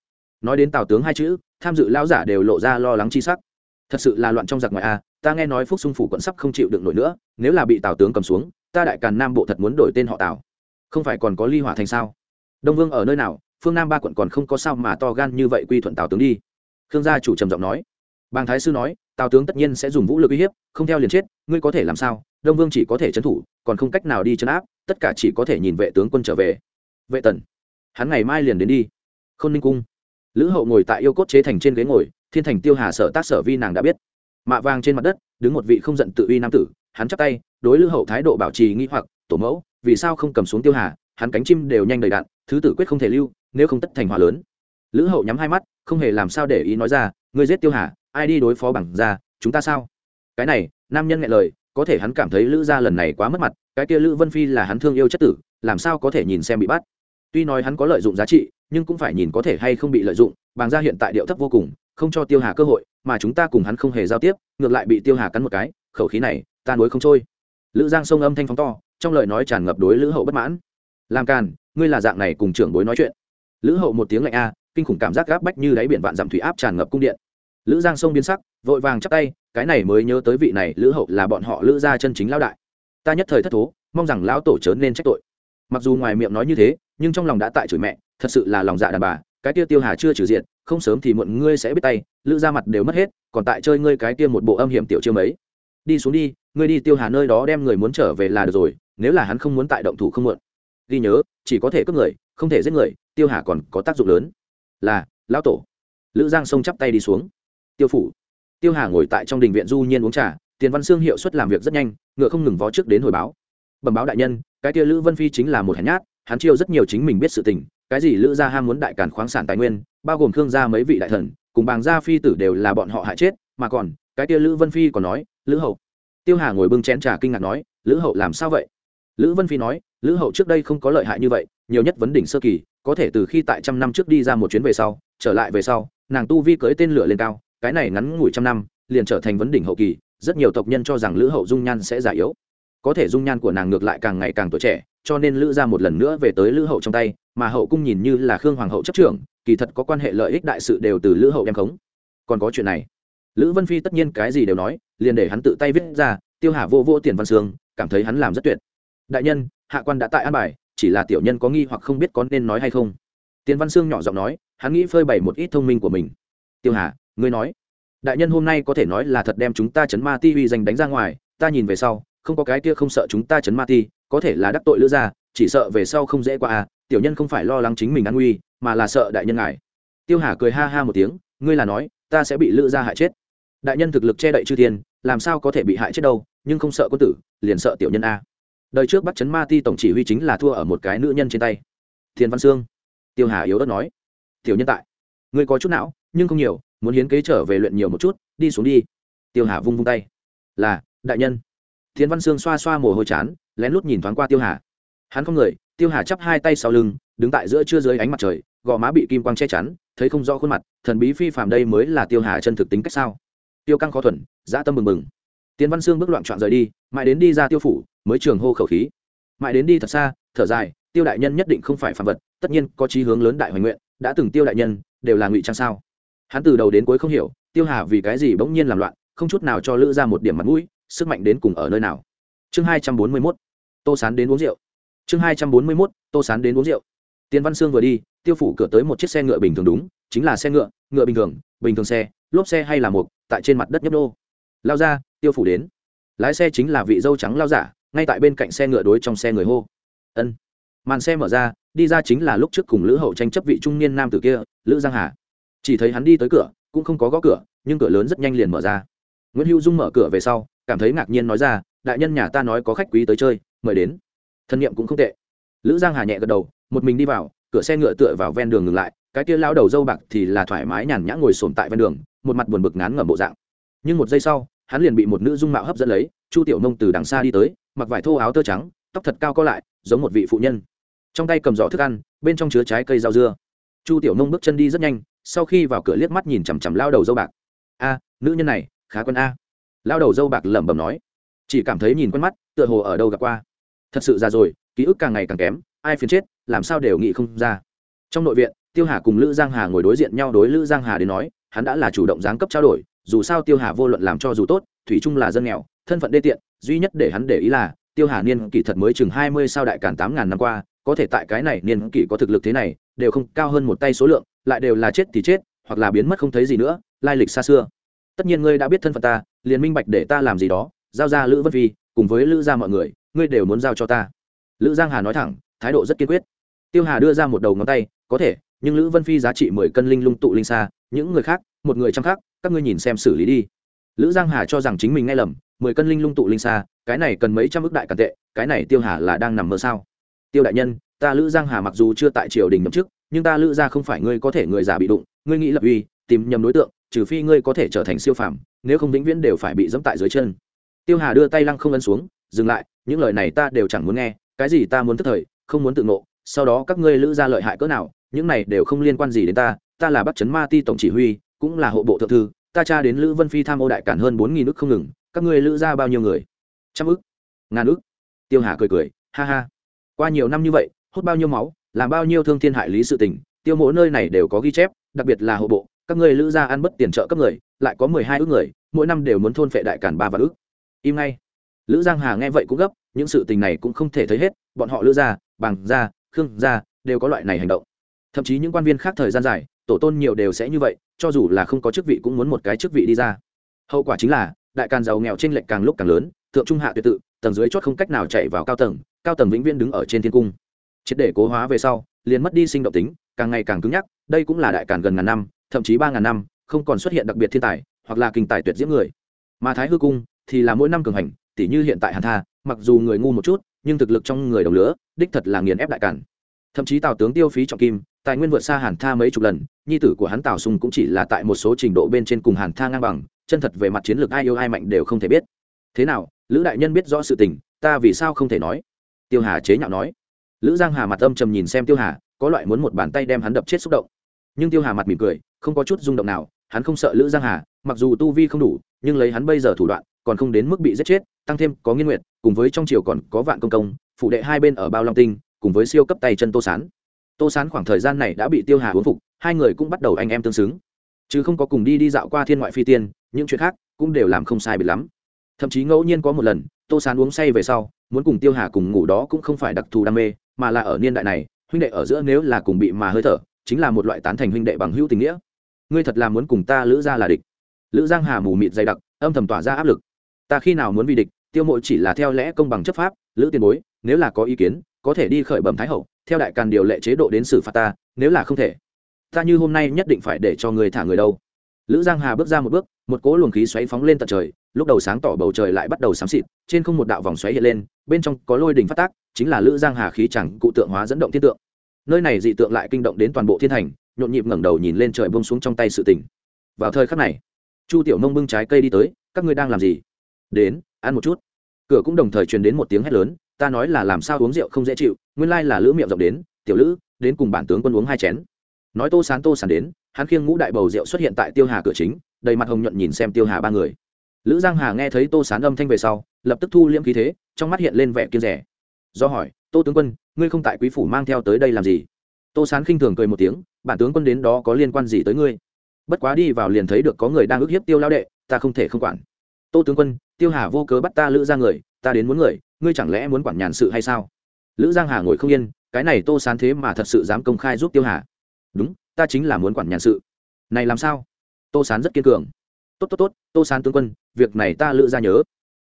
Nói đến tào tướng hai chữ, tham dự lão giả đều lộ ra lo lắng chi sắc thật sự là loạn trong giặc ngoài a, ta nghe nói phúc xung phủ quận sắp không chịu đựng nổi nữa, nếu là bị tào tướng cầm xuống, ta đại càn nam bộ thật muốn đổi tên họ tào. Không phải còn có ly hỏa thành sao? Đông vương ở nơi nào? Phương nam ba quận còn không có sao mà to gan như vậy quy thuận tào tướng đi. Khương gia chủ trầm giọng nói. Bàng thái sư nói, tào tướng tất nhiên sẽ dùng vũ lực uy hiếp, không theo liền chết, ngươi có thể làm sao? Đông vương chỉ có thể trấn thủ, còn không cách nào đi chấn áp, tất cả chỉ có thể nhìn vệ tướng quân trở về. Vệ tần, hắn ngày mai liền đến đi. K h ô n ninh cung. Lữ hậu ngồi tại yêu cốt chế thành trên ghế ngồi thiên thành tiêu hà sở tác sở vi nàng đã biết. Mạ vàng trên mặt đất, đứng một vị không giận tự uy nam tử, hắn chắp tay, đối lữ hậu thái độ bảo trì nghi hoặc, tổ mẫu, vì sao không cầm xuống tiêu hà, hắn cánh chim đều nhanh đầy đạn, thứ tử quyết không thể lưu, nếu không tất thành hòa lớn. Lữ hậu nhắm hai mắt, không hề làm sao để ý nói ra, ngươi giết tiêu hà, ai đi đối phó bằng ra chúng ta sao? Cái này, nam nhân nghe lời, có thể hắn cảm thấy lữ gia lần này quá mất mặt, cái kia lữ vân phi là hắn thương yêu chất tử, làm sao có thể nhìn xem bị bắt? Tuy nói hắn có lợi dụng giá trị, nhưng cũng phải nhìn có thể hay không bị lợi dụng, bàng gia hiện tại điệu thấp vô cùng không cho tiêu hà cơ hội, mà chúng ta cùng hắn không hề giao tiếp, ngược lại bị tiêu hà cắn một cái, khẩu khí này, ta nối không trôi. Lữ giang sông âm thanh phóng to, trong lời nói tràn ngập đối lữ hậu bất mãn. Làm càn, ngươi là dạng này cùng trưởng bối nói chuyện. Lữ hậu một tiếng lạnh a, kinh khủng cảm giác gáp bách như đáy biển vạn dặm thủy áp tràn ngập cung điện. Lữ giang sông biến sắc, vội vàng chắp tay, cái này mới nhớ tới vị này, lữ hậu là bọn họ lữ gia chân chính lão đại. Ta nhất thời thất thố, mong rằng lão tổ chớ nên trách tội. Mặc dù ngoài miệng nói như thế, nhưng trong lòng đã tại chửi mẹ, thật sự là lòng dạ đàn bà cái kia tiêu hà chưa trừ diện không sớm thì muộn ngươi sẽ biết tay, lữ ra mặt đều mất hết, còn tại chơi ngươi cái kia một bộ âm hiểm tiểu chiêu mấy. Đi xuống đi, ngươi đi tiêu hà nơi đó đem người muốn trở về là được rồi, nếu là hắn không muốn tại động thủ không muộn. Ghi nhớ, chỉ có thể cướp người, không thể giết người, tiêu hà còn có tác dụng lớn. Là, lão tổ. Lữ giang sông chắp tay đi xuống. Tiêu phủ. Tiêu hà ngồi tại trong đình viện du nhiên uống trà, tiền văn xương hiệu suất làm việc rất nhanh, ngựa không ngừng vó trước đến hồi báo. Bẩm báo đại nhân, cái kia lữ vân phi chính là một hèn nhát, hắn chiêu rất nhiều chính mình biết sự tình cái gì lữ gia ham muốn đại cản khoáng sản tài nguyên, bao gồm khương gia mấy vị đại thần, cùng bàng gia phi tử đều là bọn họ hại chết, mà còn, cái kia lữ vân phi còn nói, lữ hậu. Tiêu hà ngồi bưng chén trà kinh ngạc nói, lữ hậu làm sao vậy? Lữ vân phi nói, lữ hậu trước đây không có lợi hại như vậy, nhiều nhất vấn đỉnh sơ kỳ, có thể từ khi tại trăm năm trước đi ra một chuyến về sau, trở lại về sau, nàng tu vi cưới tên lửa lên cao, cái này ngắn ngủi trăm năm, liền trở thành vấn đỉnh hậu kỳ, rất nhiều tộc nhân cho rằng lữ hậu dung nhan sẽ già yếu. Có thể dung nhan của nàng ngược lại càng ngày càng tuổi trẻ, cho nên lữ ra một lần nữa về tới lữ hậu trong tay mà hậu cung nhìn như là khương hoàng hậu chấp trưởng, kỳ thật có quan hệ lợi ích đại sự đều từ lữ hậu đem khống. Còn có chuyện này. Lữ vân phi tất nhiên cái gì đều nói, liền để hắn tự tay viết ra, tiêu hà vô vô tiền văn sương cảm thấy hắn làm rất tuyệt. Đại nhân, hạ quan đã tại an bài, chỉ là tiểu nhân có nghi hoặc không biết có nên nói hay không. Tiền văn sương nhỏ giọng nói, hắn nghĩ phơi bày một ít thông minh của mình. Tiêu hà, ngươi nói. Đại nhân hôm nay có thể nói là thật đem chúng ta chấn ma ti uy danh đánh ra ngoài, ta nhìn về sau, không có cái kia không sợ chúng ta chấn ma ti, có thể là đắc tội lữ ra chỉ sợ về sau không dễ qua à tiểu nhân không phải lo lắng chính mình an nguy, mà là sợ đại nhân ngài. Tiêu hà cười ha ha một tiếng, ngươi là nói, ta sẽ bị lữ ra hại chết. Đại nhân thực lực che đậy chư thiên, làm sao có thể bị hại chết đâu, nhưng không sợ quân tử, liền sợ tiểu nhân a. Đời trước bắt chấn ma ti tổng chỉ huy chính là thua ở một cái nữ nhân trên tay. Thiên văn sương. Tiêu hà yếu đất nói. Tiểu nhân tại. Ngươi có chút não, nhưng không nhiều, muốn hiến kế trở về luyện nhiều một chút, đi xuống đi. Tiêu hà vung vung tay. Là, đại nhân. Thiên văn sương xoa xoa mồ hôi chán, lén lút nhìn thoáng qua tiêu hà hắn không người, tiêu hà chắp hai tay sau lưng, đứng tại giữa trưa dưới ánh mặt trời, gò má bị kim quang che chắn, thấy không rõ khuôn mặt, thần bí phi phàm đây mới là tiêu hà chân thực tính cách sao? Tiêu căng khó thuần, dã tâm mừng mừng tiến văn sương bước loạn trọn rời đi, mãi đến đi ra tiêu phủ, mới trường hô khẩu khí. Mãi đến đi thật xa, thở dài, tiêu đại nhân nhất định không phải phàm vật, tất nhiên có chí hướng lớn đại hoành nguyện, đã từng tiêu đại nhân, đều là ngụy trang sao? Hắn từ đầu đến cuối không hiểu, tiêu hà vì cái gì bỗng nhiên làm loạn, không chút nào cho lữ ra một điểm mặt mũi, sức mạnh đến cùng ở nơi nào? Chương hai trăm bốn mươi mốt, tô sán đến uống rượu chương hai trăm bốn mươi mốt, tô sán đến uống rượu. Tiền văn sương vừa đi, tiêu phủ cửa tới một chiếc xe ngựa bình thường đúng, chính là xe ngựa ngựa bình thường bình thường xe, lốp xe hay là một tại trên mặt đất nhấp đô lao ra, tiêu phủ đến. Lái xe chính là vị dâu trắng lao giả, ngay tại bên cạnh xe ngựa đối trong xe người hô. Ân. Màn xe mở ra, đi ra chính là lúc trước cùng lữ hậu tranh chấp vị trung niên nam tử kia, lữ giang hà. Chỉ thấy hắn đi tới cửa, cũng không có gõ cửa, nhưng cửa lớn rất nhanh liền mở ra. Nguyễn hữu dung mở cửa về sau, cảm thấy ngạc nhiên nói ra, đại nhân nhà ta nói có khách quý tới chơi, mời đến thân nhiệm cũng không tệ. Lữ giang hà nhẹ gật đầu, một mình đi vào, cửa xe ngựa tựa vào ven đường ngừng lại, cái kia lao đầu dâu bạc thì là thoải mái nhàn nhã ngồi sồn tại ven đường, một mặt buồn bực ngán ngẩm bộ dạng. Nhưng một giây sau, hắn liền bị một nữ dung mạo hấp dẫn lấy, chu tiểu nông từ đằng xa đi tới, mặc vải thô áo tơ trắng, tóc thật cao co lại, giống một vị phụ nhân. Trong tay cầm giỏ thức ăn, bên trong chứa trái cây rau dưa. Chu tiểu nông bước chân đi rất nhanh, sau khi vào cửa liếc mắt nhìn chằm chằm lao đầu dâu bạc. A, nữ nhân này, khá quân a. Lao đầu dâu bạc lẩm bẩm nói. Chỉ cảm thấy nhìn quen mắt, tựa hồ ở đâu gặp qua thật sự ra rồi, ký ức càng ngày càng kém, ai phiền chết, làm sao đều nghĩ không ra. Trong nội viện, tiêu hà cùng lữ giang hà ngồi đối diện nhau đối lữ giang hà đến nói, hắn đã là chủ động giáng cấp trao đổi, dù sao tiêu hà vô luận làm cho dù tốt, thủy chung là dân nghèo, thân phận đê tiện, duy nhất để hắn để ý là, tiêu hà niên kỷ thật mới chừng hai mươi sao đại cản tám ngàn năm qua, có thể tại cái này niên kỷ có thực lực thế này, đều không cao hơn một tay số lượng, lại đều là chết thì chết, hoặc là biến mất không thấy gì nữa, lai lịch xa xưa. Tất nhiên ngươi đã biết thân phận ta, liền minh bạch để ta làm gì đó, giao ra lữ vân vi cùng với lữ gia mọi người ngươi đều muốn giao cho ta. Lữ giang hà nói thẳng, thái độ rất kiên quyết. Tiêu hà đưa ra một đầu ngón tay, có thể, nhưng lữ vân phi giá trị mười cân linh lung tụ linh xa, những người khác, một người trăm khác các ngươi nhìn xem xử lý đi. Lữ giang hà cho rằng chính mình nghe lầm, mười cân linh lung tụ linh xa, cái này cần mấy trăm ước đại càn tệ, cái này tiêu hà là đang nằm mơ sao? Tiêu đại nhân, ta lữ giang hà mặc dù chưa tại triều đình nhậm chức, nhưng ta lữ gia không phải ngươi có thể người già bị đụng, ngươi nghĩ lập uy, tìm nhầm đối tượng, trừ phi ngươi có thể trở thành siêu phàm, nếu không vĩnh viễn đều phải bị dẫm tại dưới chân. Tiêu hà đưa tay lăng không ấn xuống, dừng lại những lời này ta đều chẳng muốn nghe, cái gì ta muốn tức thời, không muốn tự ngộ, sau đó các ngươi lữ gia lợi hại cỡ nào, những này đều không liên quan gì đến ta ta là Bắc Trấn ma ti tổng chỉ huy, cũng là hộ bộ thượng thư, ta tra đến lữ vân phi tham ô đại cản hơn bốn nghìn ức không ngừng, các ngươi lữ gia bao nhiêu người? Trăm ức? Ngàn ức? Tiêu hà cười cười, ha ha. Qua nhiều năm như vậy, hút bao nhiêu máu, làm bao nhiêu thương thiên hại lý sự tình, tiêu mỗ nơi này đều có ghi chép, đặc biệt là hộ bộ, các ngươi lữ gia ăn bất tiền trợ cấp người, lại có mười hai ước người, mỗi năm đều muốn thôn phệ đại cản ba và ước im ngay lữ giang hà nghe vậy cũng gấp, những sự tình này cũng không thể thấy hết, bọn họ lữ gia bằng gia, khương gia đều có loại này hành động. Thậm chí những quan viên khác thời gian dài, tổ tôn nhiều đều sẽ như vậy, cho dù là không có chức vị cũng muốn một cái chức vị đi ra. Hậu quả chính là, đại càn giàu nghèo trên lệch càng lúc càng lớn, thượng trung hạ tuyệt tự, tầng dưới chót không cách nào chạy vào cao tầng cao tầng vĩnh viễn đứng ở trên thiên cung. Triệt để cố hóa về sau, liền mất đi sinh động tính, càng ngày càng cứng nhắc, đây cũng là đại càn gần ngàn năm, thậm chí ba ngàn năm, không còn xuất hiện đặc biệt thiên tài, hoặc là kinh tài tuyệt diễm người. Mà thái hư cung thì là mỗi năm cường hành tỉ như hiện tại hàn tha, mặc dù người ngu một chút, nhưng thực lực trong người đồng lứa, đích thật là nghiền ép đại càn. Thậm chí tào tướng tiêu phí trọng kim, tài nguyên vượt xa hàn tha mấy chục lần, nhi tử của hắn tào sùng cũng chỉ là tại một số trình độ bên trên cùng hàn tha ngang bằng, chân thật về mặt chiến lược ai yêu ai mạnh đều không thể biết. Thế nào, lữ đại nhân biết rõ sự tình, ta vì sao không thể nói? Tiêu hà chế nhạo nói. Lữ giang hà mặt âm trầm nhìn xem tiêu hà, có loại muốn một bàn tay đem hắn đập chết xúc động. Nhưng tiêu hà mặt mỉm cười, không có chút rung động nào, hắn không sợ lữ giang hà, mặc dù tu vi không đủ, nhưng lấy hắn bây giờ thủ đoạn còn không đến mức bị giết chết, tăng thêm có nghiên nguyện cùng với trong triều còn có vạn công công, phụ đệ hai bên ở bao long tinh, cùng với siêu cấp tay chân tô sán. Tô sán khoảng thời gian này đã bị tiêu hà huấn phục, hai người cũng bắt đầu anh em tương xứng. Chứ không có cùng đi đi dạo qua thiên ngoại phi tiên, những chuyện khác cũng đều làm không sai biệt lắm. Thậm chí ngẫu nhiên có một lần, tô sán uống say về sau, muốn cùng tiêu hà cùng ngủ đó cũng không phải đặc thù đam mê, mà là ở niên đại này, huynh đệ ở giữa nếu là cùng bị mà hơi thở, chính là một loại tán thành huynh đệ bằng hữu tình nghĩa. Ngươi thật là muốn cùng ta lữ ra là địch. Lữ giang hà mù mịt dày đặc, âm thầm tỏa ra áp lực ta khi nào muốn vì địch, tiêu mộ chỉ là theo lẽ công bằng chấp pháp, lữ tiền bối, nếu là có ý kiến, có thể đi khởi bẩm thái hậu, theo đại càn điều lệ chế độ đến xử phạt ta, nếu là không thể. Ta như hôm nay nhất định phải để cho người thả người đâu. Lữ giang hà bước ra một bước, một cỗ luồng khí xoáy phóng lên tận trời, lúc đầu sáng tỏ bầu trời lại bắt đầu xám xịt, trên không một đạo vòng xoáy hiện lên, bên trong có lôi đỉnh phát tác, chính là lữ giang hà khí chẳng cụ tượng hóa dẫn động thiên tượng. Nơi này dị tượng lại kinh động đến toàn bộ thiên thành, nhộn nhịp ngẩng đầu nhìn lên trời bông xuống trong tay sự tỉnh vào thời khắc này, chu tiểu nông bưng trái cây đi tới, các ngươi đang làm gì? Đến, ăn một chút. Cửa cũng đồng thời truyền đến một tiếng hét lớn, ta nói là làm sao uống rượu không dễ chịu, nguyên lai là lữ miệng rộng đến, tiểu lữ, đến cùng bản tướng quân uống hai chén. Nói tô sán tô sán đến, hắn khiêng ngũ đại bầu rượu xuất hiện tại tiêu hà cửa chính, đầy mặt hồng nhuận nhìn xem tiêu hà ba người. Lữ giang hà nghe thấy tô sán âm thanh về sau, lập tức thu liễm khí thế, trong mắt hiện lên vẻ kiên rẻ. Do hỏi, tô tướng quân, ngươi không tại quý phủ mang theo tới đây làm gì? Tô sán khinh thường cười một tiếng, bản tướng quân đến đó có liên quan gì tới ngươi? Bất quá đi vào liền thấy được có người đang ức hiếp tiêu lao đệ, ta không thể không quản tô tướng quân, tiêu hà vô cớ bắt ta lữ ra người, ta đến muốn người, ngươi chẳng lẽ muốn quản nhàn sự hay sao? Lữ giang hà ngồi không yên, cái này tô sán thế mà thật sự dám công khai giúp tiêu hà. Đúng, ta chính là muốn quản nhàn sự. Này làm sao? Tô sán rất kiên cường. Tốt tốt tốt, tô sán tướng quân, việc này ta lữ ra nhớ.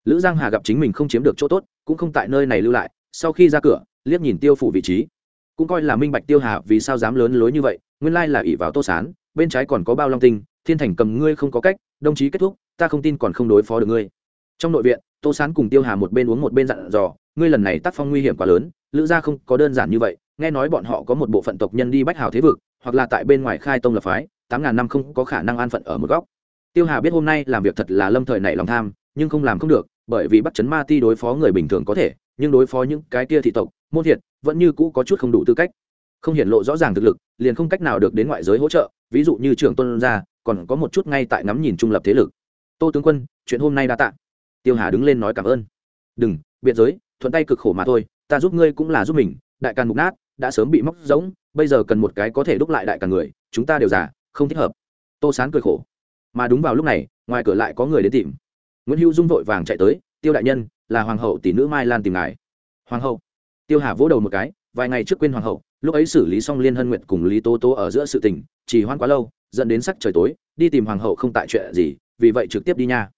Lữ giang hà gặp chính mình không chiếm được chỗ tốt, cũng không tại nơi này lưu lại, sau khi ra cửa, liếc nhìn tiêu phủ vị trí. Cũng coi là minh bạch tiêu hà vì sao dám lớn lối như vậy, nguyên lai là ỷ vào tô sán, bên trái còn có bao long tinh, thiên thành cầm ngươi không có cách, đồng chí kết thúc ta không tin còn không đối phó được ngươi. Trong nội viện, tô sán cùng tiêu hà một bên uống một bên dặn dò, ngươi lần này tác phong nguy hiểm quá lớn, lữ gia không có đơn giản như vậy, nghe nói bọn họ có một bộ phận tộc nhân đi bách hào thế vực, hoặc là tại bên ngoài khai tông lập phái, tám ngàn năm không có khả năng an phận ở một góc. Tiêu hà biết hôm nay làm việc thật là lâm thời nảy lòng tham, nhưng không làm không được, bởi vì bắt chấn ma ti đối phó người bình thường có thể, nhưng đối phó những cái kia thị tộc, môn thiệt, vẫn như cũ có chút không đủ tư cách. Không hiện lộ rõ ràng thực lực, liền không cách nào được đến ngoại giới hỗ trợ, ví dụ như trưởng tôn gia, còn có một chút ngay tại ngắm nhìn trung lập thế lực tô tướng quân, chuyện hôm nay đã tạ. Tiêu hà đứng lên nói cảm ơn. Đừng, biệt giới, thuận tay cực khổ mà thôi, ta giúp ngươi cũng là giúp mình, đại càn mục nát, đã sớm bị móc rỗng, bây giờ cần một cái có thể đúc lại đại càn người, chúng ta đều giả, không thích hợp. Tô sán cười khổ. Mà đúng vào lúc này, ngoài cửa lại có người đến tìm. Nguyễn hữu dung vội vàng chạy tới, tiêu đại nhân, là hoàng hậu tỷ nữ mai lan tìm ngài. Hoàng hậu? Tiêu hà vỗ đầu một cái, vài ngày trước quên hoàng hậu, lúc ấy xử lý xong liên hân nguyện cùng lý Tô Tô ở giữa sự tình chỉ hoan quá lâu dẫn đến sắc trời tối, đi tìm hoàng hậu không tại chuyện gì, vì vậy trực tiếp đi nha.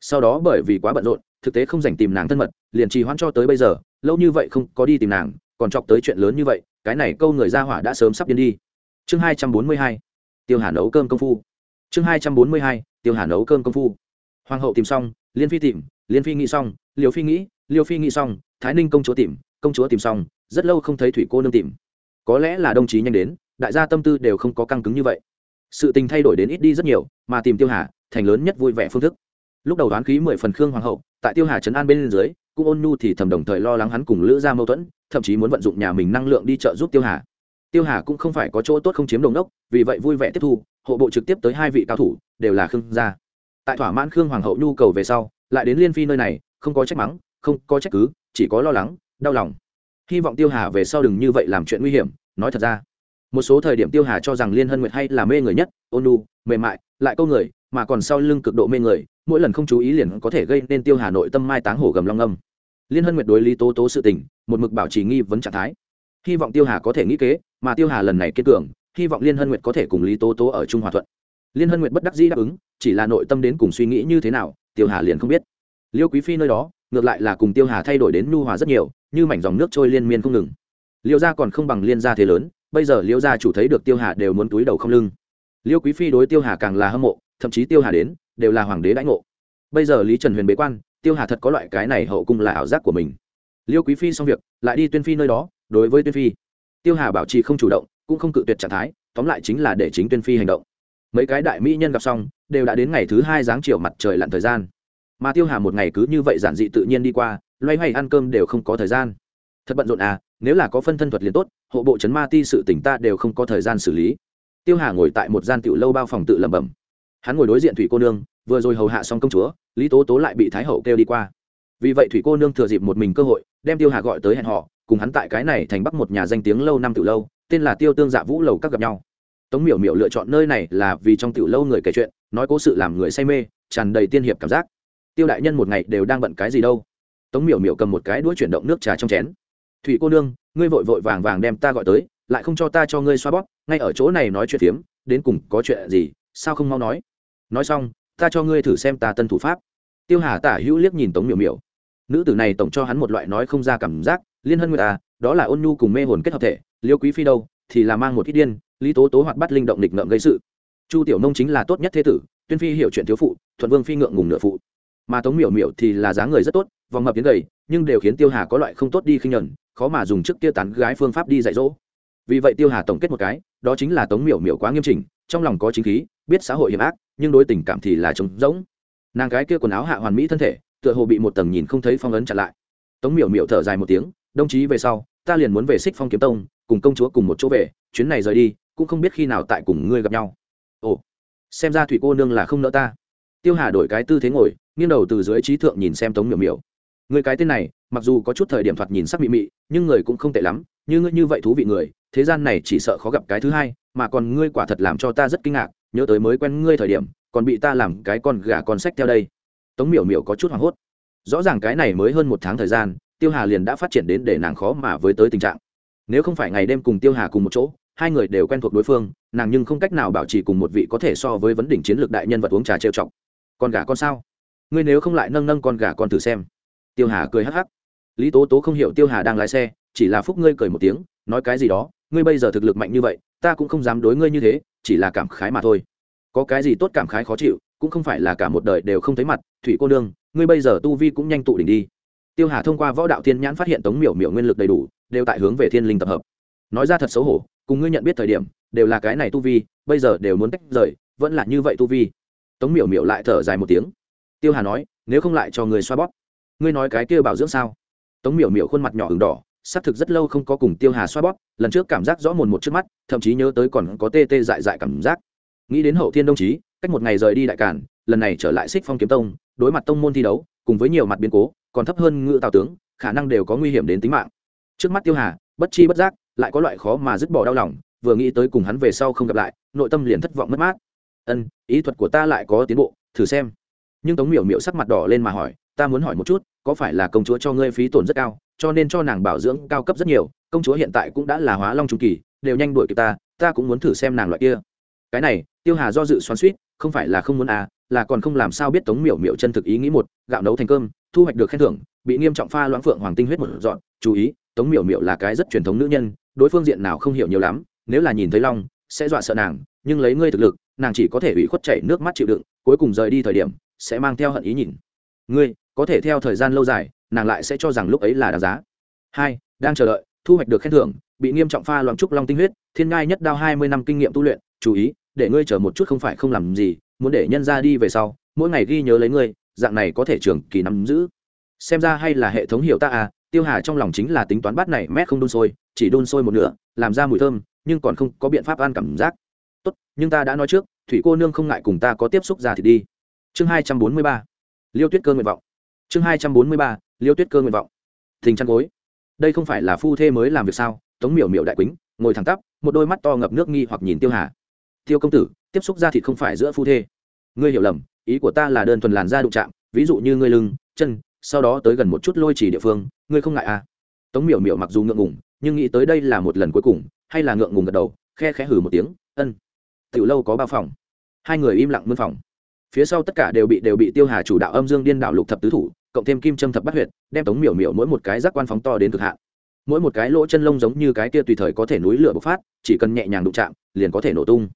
Sau đó bởi vì quá bận rộn, thực tế không dành tìm nàng thân mật, liền trì hoãn cho tới bây giờ, lâu như vậy không có đi tìm nàng, còn chọc tới chuyện lớn như vậy, cái này câu người ra hỏa đã sớm sắp điên đi. Chương hai trăm bốn mươi hai, tiêu hà nấu cơm công phu. Chương hai trăm bốn mươi hai, tiêu hà nấu cơm công phu. Hoàng hậu tìm xong, liên phi tìm, liên phi nghĩ xong liều phi nghĩ liều phi nghĩ xong, thái ninh công chúa tìm, công chúa tìm xong, rất lâu không thấy thủy cô nương tìm. Có lẽ là đồng chí nhanh đến, đại gia tâm tư đều không có căng cứng như vậy sự tình thay đổi đến ít đi rất nhiều, mà tìm tiêu hà, thành lớn nhất vui vẻ phương thức. Lúc đầu đoán khí mười phần khương hoàng hậu, tại tiêu hà trấn an bên dưới, cũng ôn nhu thì thầm đồng thời lo lắng hắn cùng lữ ra mâu thuẫn, thậm chí muốn vận dụng nhà mình năng lượng đi trợ giúp tiêu hà. Tiêu hà cũng không phải có chỗ tốt không chiếm đồng đốc, vì vậy vui vẻ tiếp thu, hộ bộ trực tiếp tới hai vị cao thủ, đều là khương gia. Tại thỏa mãn khương hoàng hậu nhu cầu về sau, lại đến liên phi nơi này, không có trách mắng, không có trách cứ, chỉ có lo lắng, đau lòng. Hy vọng tiêu hà về sau đừng như vậy làm chuyện nguy hiểm, nói thật ra một số thời điểm tiêu hà cho rằng liên hân nguyệt hay là mê người nhất, ôn nu mềm mại, lại câu người, mà còn sau lưng cực độ mê người, mỗi lần không chú ý liền có thể gây nên tiêu hà nội tâm mai táng hổ gầm long âm. Liên hân nguyệt đối lý tố tố sự tình, một mực bảo trì nghi vấn trạng thái. Hy vọng tiêu hà có thể nghĩ kế, mà tiêu hà lần này kiên cường, hy vọng liên hân nguyệt có thể cùng lý tố tố ở trung hòa thuận. Liên hân nguyệt bất đắc dĩ đáp ứng, chỉ là nội tâm đến cùng suy nghĩ như thế nào, tiêu hà liền không biết. Liêu quý phi nơi đó, ngược lại là cùng tiêu hà thay đổi đến nhu hòa rất nhiều, như mảnh dòng nước trôi liên miên không ngừng. Liêu gia còn không bằng liên gia thế lớn bây giờ liêu gia chủ thấy được tiêu hà đều muốn túi đầu không lưng. Liêu quý phi đối tiêu hà càng là hâm mộ, thậm chí tiêu hà đến, đều là hoàng đế đãi ngộ. Bây giờ lý trần huyền bế quan, tiêu hà thật có loại cái này hậu cung là ảo giác của mình. Liêu quý phi xong việc, lại đi tuyên phi nơi đó, đối với tuyên phi. Tiêu hà bảo trì không chủ động, cũng không cự tuyệt trạng thái, tóm lại chính là để chính tuyên phi hành động. Mấy cái đại mỹ nhân gặp xong, đều đã đến ngày thứ hai dáng chiều mặt trời lặn thời gian. Mà tiêu hà một ngày cứ như vậy giản dị tự nhiên đi qua, loay hoay ăn cơm đều không có thời gian. Thật bận rộn à nếu là có phân thân thuật liền tốt, hộ bộ trấn ma ti sự tỉnh ta đều không có thời gian xử lý. Tiêu hà ngồi tại một gian tiểu lâu bao phòng tự lẩm bẩm. Hắn ngồi đối diện thủy cô nương, vừa rồi hầu hạ xong công chúa, lý tố tố lại bị thái hậu kêu đi qua. Vì vậy thủy cô nương thừa dịp một mình cơ hội, đem tiêu hà gọi tới hẹn họ, cùng hắn tại cái này thành bắc một nhà danh tiếng lâu năm tiểu lâu, tên là tiêu tương dạ vũ lầu các gặp nhau. Tống miểu miểu lựa chọn nơi này là vì trong tiểu lâu người kể chuyện, nói cố sự làm người say mê, tràn đầy tiên hiệp cảm giác. Tiêu đại nhân một ngày đều đang bận cái gì đâu? Tống miểu miểu cầm một cái đuôi chuyển động nước trà trong chén thủy cô nương, ngươi vội vội vàng vàng đem ta gọi tới, lại không cho ta cho ngươi xoa bóp, ngay ở chỗ này nói chuyện phiếm, đến cùng có chuyện gì, sao không mau nói? Nói xong, ta cho ngươi thử xem ta tân thủ pháp. Tiêu hà tả hữu liếc nhìn tống miểu miểu. Nữ tử này tổng cho hắn một loại nói không ra cảm giác, liên hân người ta à, đó là ôn nhu cùng mê hồn kết hợp thể, liêu quý phi đâu, thì là mang một ít điên, lý tố tố hoạt bắt linh động lịch ngợm gây sự. Chu tiểu nông chính là tốt nhất thế tử, tuyên phi hiểu chuyện thiếu phụ, thuận vương phi ngượng ngùng nửa phụ. Mà tống miểu miểu thì là dáng người rất tốt, vòng mập tiến gầy, nhưng đều khiến tiêu hà có loại không tốt đi khinh nhẫn khó mà dùng trước kia tán gái phương pháp đi dạy dỗ. Vì vậy tiêu hà tổng kết một cái, đó chính là tống miểu miểu quá nghiêm chỉnh, trong lòng có chính khí, biết xã hội hiểm ác, nhưng đối tình cảm thì là trống rỗng. Nàng gái kia quần áo hạ hoàn mỹ thân thể, tựa hồ bị một tầng nhìn không thấy phong ấn chặn lại. Tống miểu miểu thở dài một tiếng, đồng chí về sau, ta liền muốn về xích phong kiếm tông, cùng công chúa cùng một chỗ về, chuyến này rời đi, cũng không biết khi nào tại cùng ngươi gặp nhau. Ồ, xem ra thủy cô nương là không nỡ ta. Tiêu hà đổi cái tư thế ngồi, nghiêng đầu từ dưới trí thượng nhìn xem tống miểu miểu người cái tên này, mặc dù có chút thời điểm thoạt nhìn sắc mị mị, nhưng người cũng không tệ lắm, như ngươi như vậy thú vị người, thế gian này chỉ sợ khó gặp cái thứ hai, mà còn ngươi quả thật làm cho ta rất kinh ngạc, nhớ tới mới quen ngươi thời điểm, còn bị ta làm cái con gà con sách theo đây. Tống miểu miểu có chút hoảng hốt. Rõ ràng cái này mới hơn một tháng thời gian, tiêu hà liền đã phát triển đến để nàng khó mà với tới tình trạng. Nếu không phải ngày đêm cùng tiêu hà cùng một chỗ, hai người đều quen thuộc đối phương, nàng nhưng không cách nào bảo trì cùng một vị có thể so với vấn đỉnh chiến lược đại nhân vật uống trà trêu chọc. Con gà con sao? Ngươi nếu không lại nâng nâng con gà con thử xem tiêu hà cười hắc hắc. Lý tố tố không hiểu tiêu hà đang lái xe, chỉ là phúc ngươi cười một tiếng, nói cái gì đó, ngươi bây giờ thực lực mạnh như vậy, ta cũng không dám đối ngươi như thế, chỉ là cảm khái mà thôi. Có cái gì tốt cảm khái khó chịu, cũng không phải là cả một đời đều không thấy mặt, thủy cô nương, ngươi bây giờ tu vi cũng nhanh tụ đỉnh đi. Tiêu hà thông qua võ đạo thiên nhãn phát hiện tống miểu miểu nguyên lực đầy đủ, đều tại hướng về thiên linh tập hợp. Nói ra thật xấu hổ, cùng ngươi nhận biết thời điểm, đều là cái này tu vi, bây giờ đều muốn tách rời, vẫn là như vậy tu vi. Tống miểu miểu lại thở dài một tiếng. Tiêu hà nói, nếu không lại cho người xoa bóp ngươi nói cái kia bảo dưỡng sao? Tống miểu miểu khuôn mặt nhỏ h đỏ, xác thực rất lâu không có cùng tiêu hà xoa bóp, lần trước cảm giác rõ mồn một trước mắt, thậm chí nhớ tới còn có tê tê dại dại cảm giác. Nghĩ đến hậu thiên đồng chí, cách một ngày rời đi đại cản, lần này trở lại xích phong kiếm tông, đối mặt tông môn thi đấu, cùng với nhiều mặt biến cố, còn thấp hơn ngự tào tướng, khả năng đều có nguy hiểm đến tính mạng. Trước mắt tiêu hà, bất chi bất giác, lại có loại khó mà dứt bỏ đau lòng, vừa nghĩ tới cùng hắn về sau không gặp lại, nội tâm liền thất vọng mất mát. Ân, ý thuật của ta lại có tiến bộ, thử xem. Nhưng tống miểu miểu sắc mặt đỏ lên mà hỏi ta muốn hỏi một chút, có phải là công chúa cho ngươi phí tổn rất cao, cho nên cho nàng bảo dưỡng cao cấp rất nhiều, công chúa hiện tại cũng đã là hóa long trung kỳ, đều nhanh đuổi kịp ta ta cũng muốn thử xem nàng loại kia. Cái này, tiêu hà do dự xoắn suýt không phải là không muốn à là còn không làm sao biết tống miểu miểu chân thực ý nghĩ một, gạo nấu thành cơm, thu hoạch được khen thưởng, bị nghiêm trọng pha loãng phượng hoàng tinh huyết một dọn, chú ý, tống miểu miểu là cái rất truyền thống nữ nhân, đối phương diện nào không hiểu nhiều lắm, nếu là nhìn thấy long, sẽ dọa sợ nàng, nhưng lấy ngươi thực lực, nàng chỉ có thể ủy khuất chảy nước mắt chịu đựng, cuối cùng rời đi thời điểm, sẽ mang theo hận ý nhìn. Ngươi có thể theo thời gian lâu dài, nàng lại sẽ cho rằng lúc ấy là đáng giá. Hai, đang chờ đợi, thu hoạch được khen thưởng, bị nghiêm trọng pha loãng trúc long tinh huyết, thiên ngai nhất đao hai mươi năm kinh nghiệm tu luyện, chú ý, để ngươi chờ một chút không phải không làm gì, muốn để nhân ra đi về sau, mỗi ngày ghi nhớ lấy ngươi, dạng này có thể trường kỳ nắm giữ. Xem ra hay là hệ thống hiểu ta à tiêu hà trong lòng chính là tính toán bát này mét không đun sôi, chỉ đun sôi một nửa, làm ra mùi thơm, nhưng còn không có biện pháp ăn cảm giác. Tốt, nhưng ta đã nói trước, thủy cô nương không ngại cùng ta có tiếp xúc ra thì đi. Chương hai trăm bốn mươi ba. Liêu tuyết cơ nguyện vọng chương hai trăm bốn mươi ba, liêu tuyết cơ nguyện vọng. Thình chăn gối. Đây không phải là phu thê mới làm việc sao? Tống miểu miểu đại quýnh ngồi thẳng tắp, một đôi mắt to ngập nước nghi hoặc nhìn tiêu hà. Tiêu công tử, tiếp xúc ra thịt không phải giữa phu thê. Ngươi hiểu lầm, ý của ta là đơn thuần làn da đụng chạm, ví dụ như ngươi lưng, chân, sau đó tới gần một chút lôi chỉ địa phương, ngươi không ngại à? Tống miểu miểu mặc dù ngượng ngùng, nhưng nghĩ tới đây là một lần cuối cùng, hay là ngượng ngùng gật đầu, khe khẽ hử một tiếng, ân. Tiểu lâu có bao phòng. Hai người im lặng mân phòng. Phía sau tất cả đều bị đều bị tiêu hà chủ đạo âm dương điên đạo lục thập tứ thủ cộng thêm kim châm thập bắt huyệt, đem tống miểu miểu mỗi một cái giác quan phóng to đến cực hạn. Mỗi một cái lỗ chân lông giống như cái kia tùy thời có thể núi lửa bộc phát, chỉ cần nhẹ nhàng đụng chạm, liền có thể nổ tung.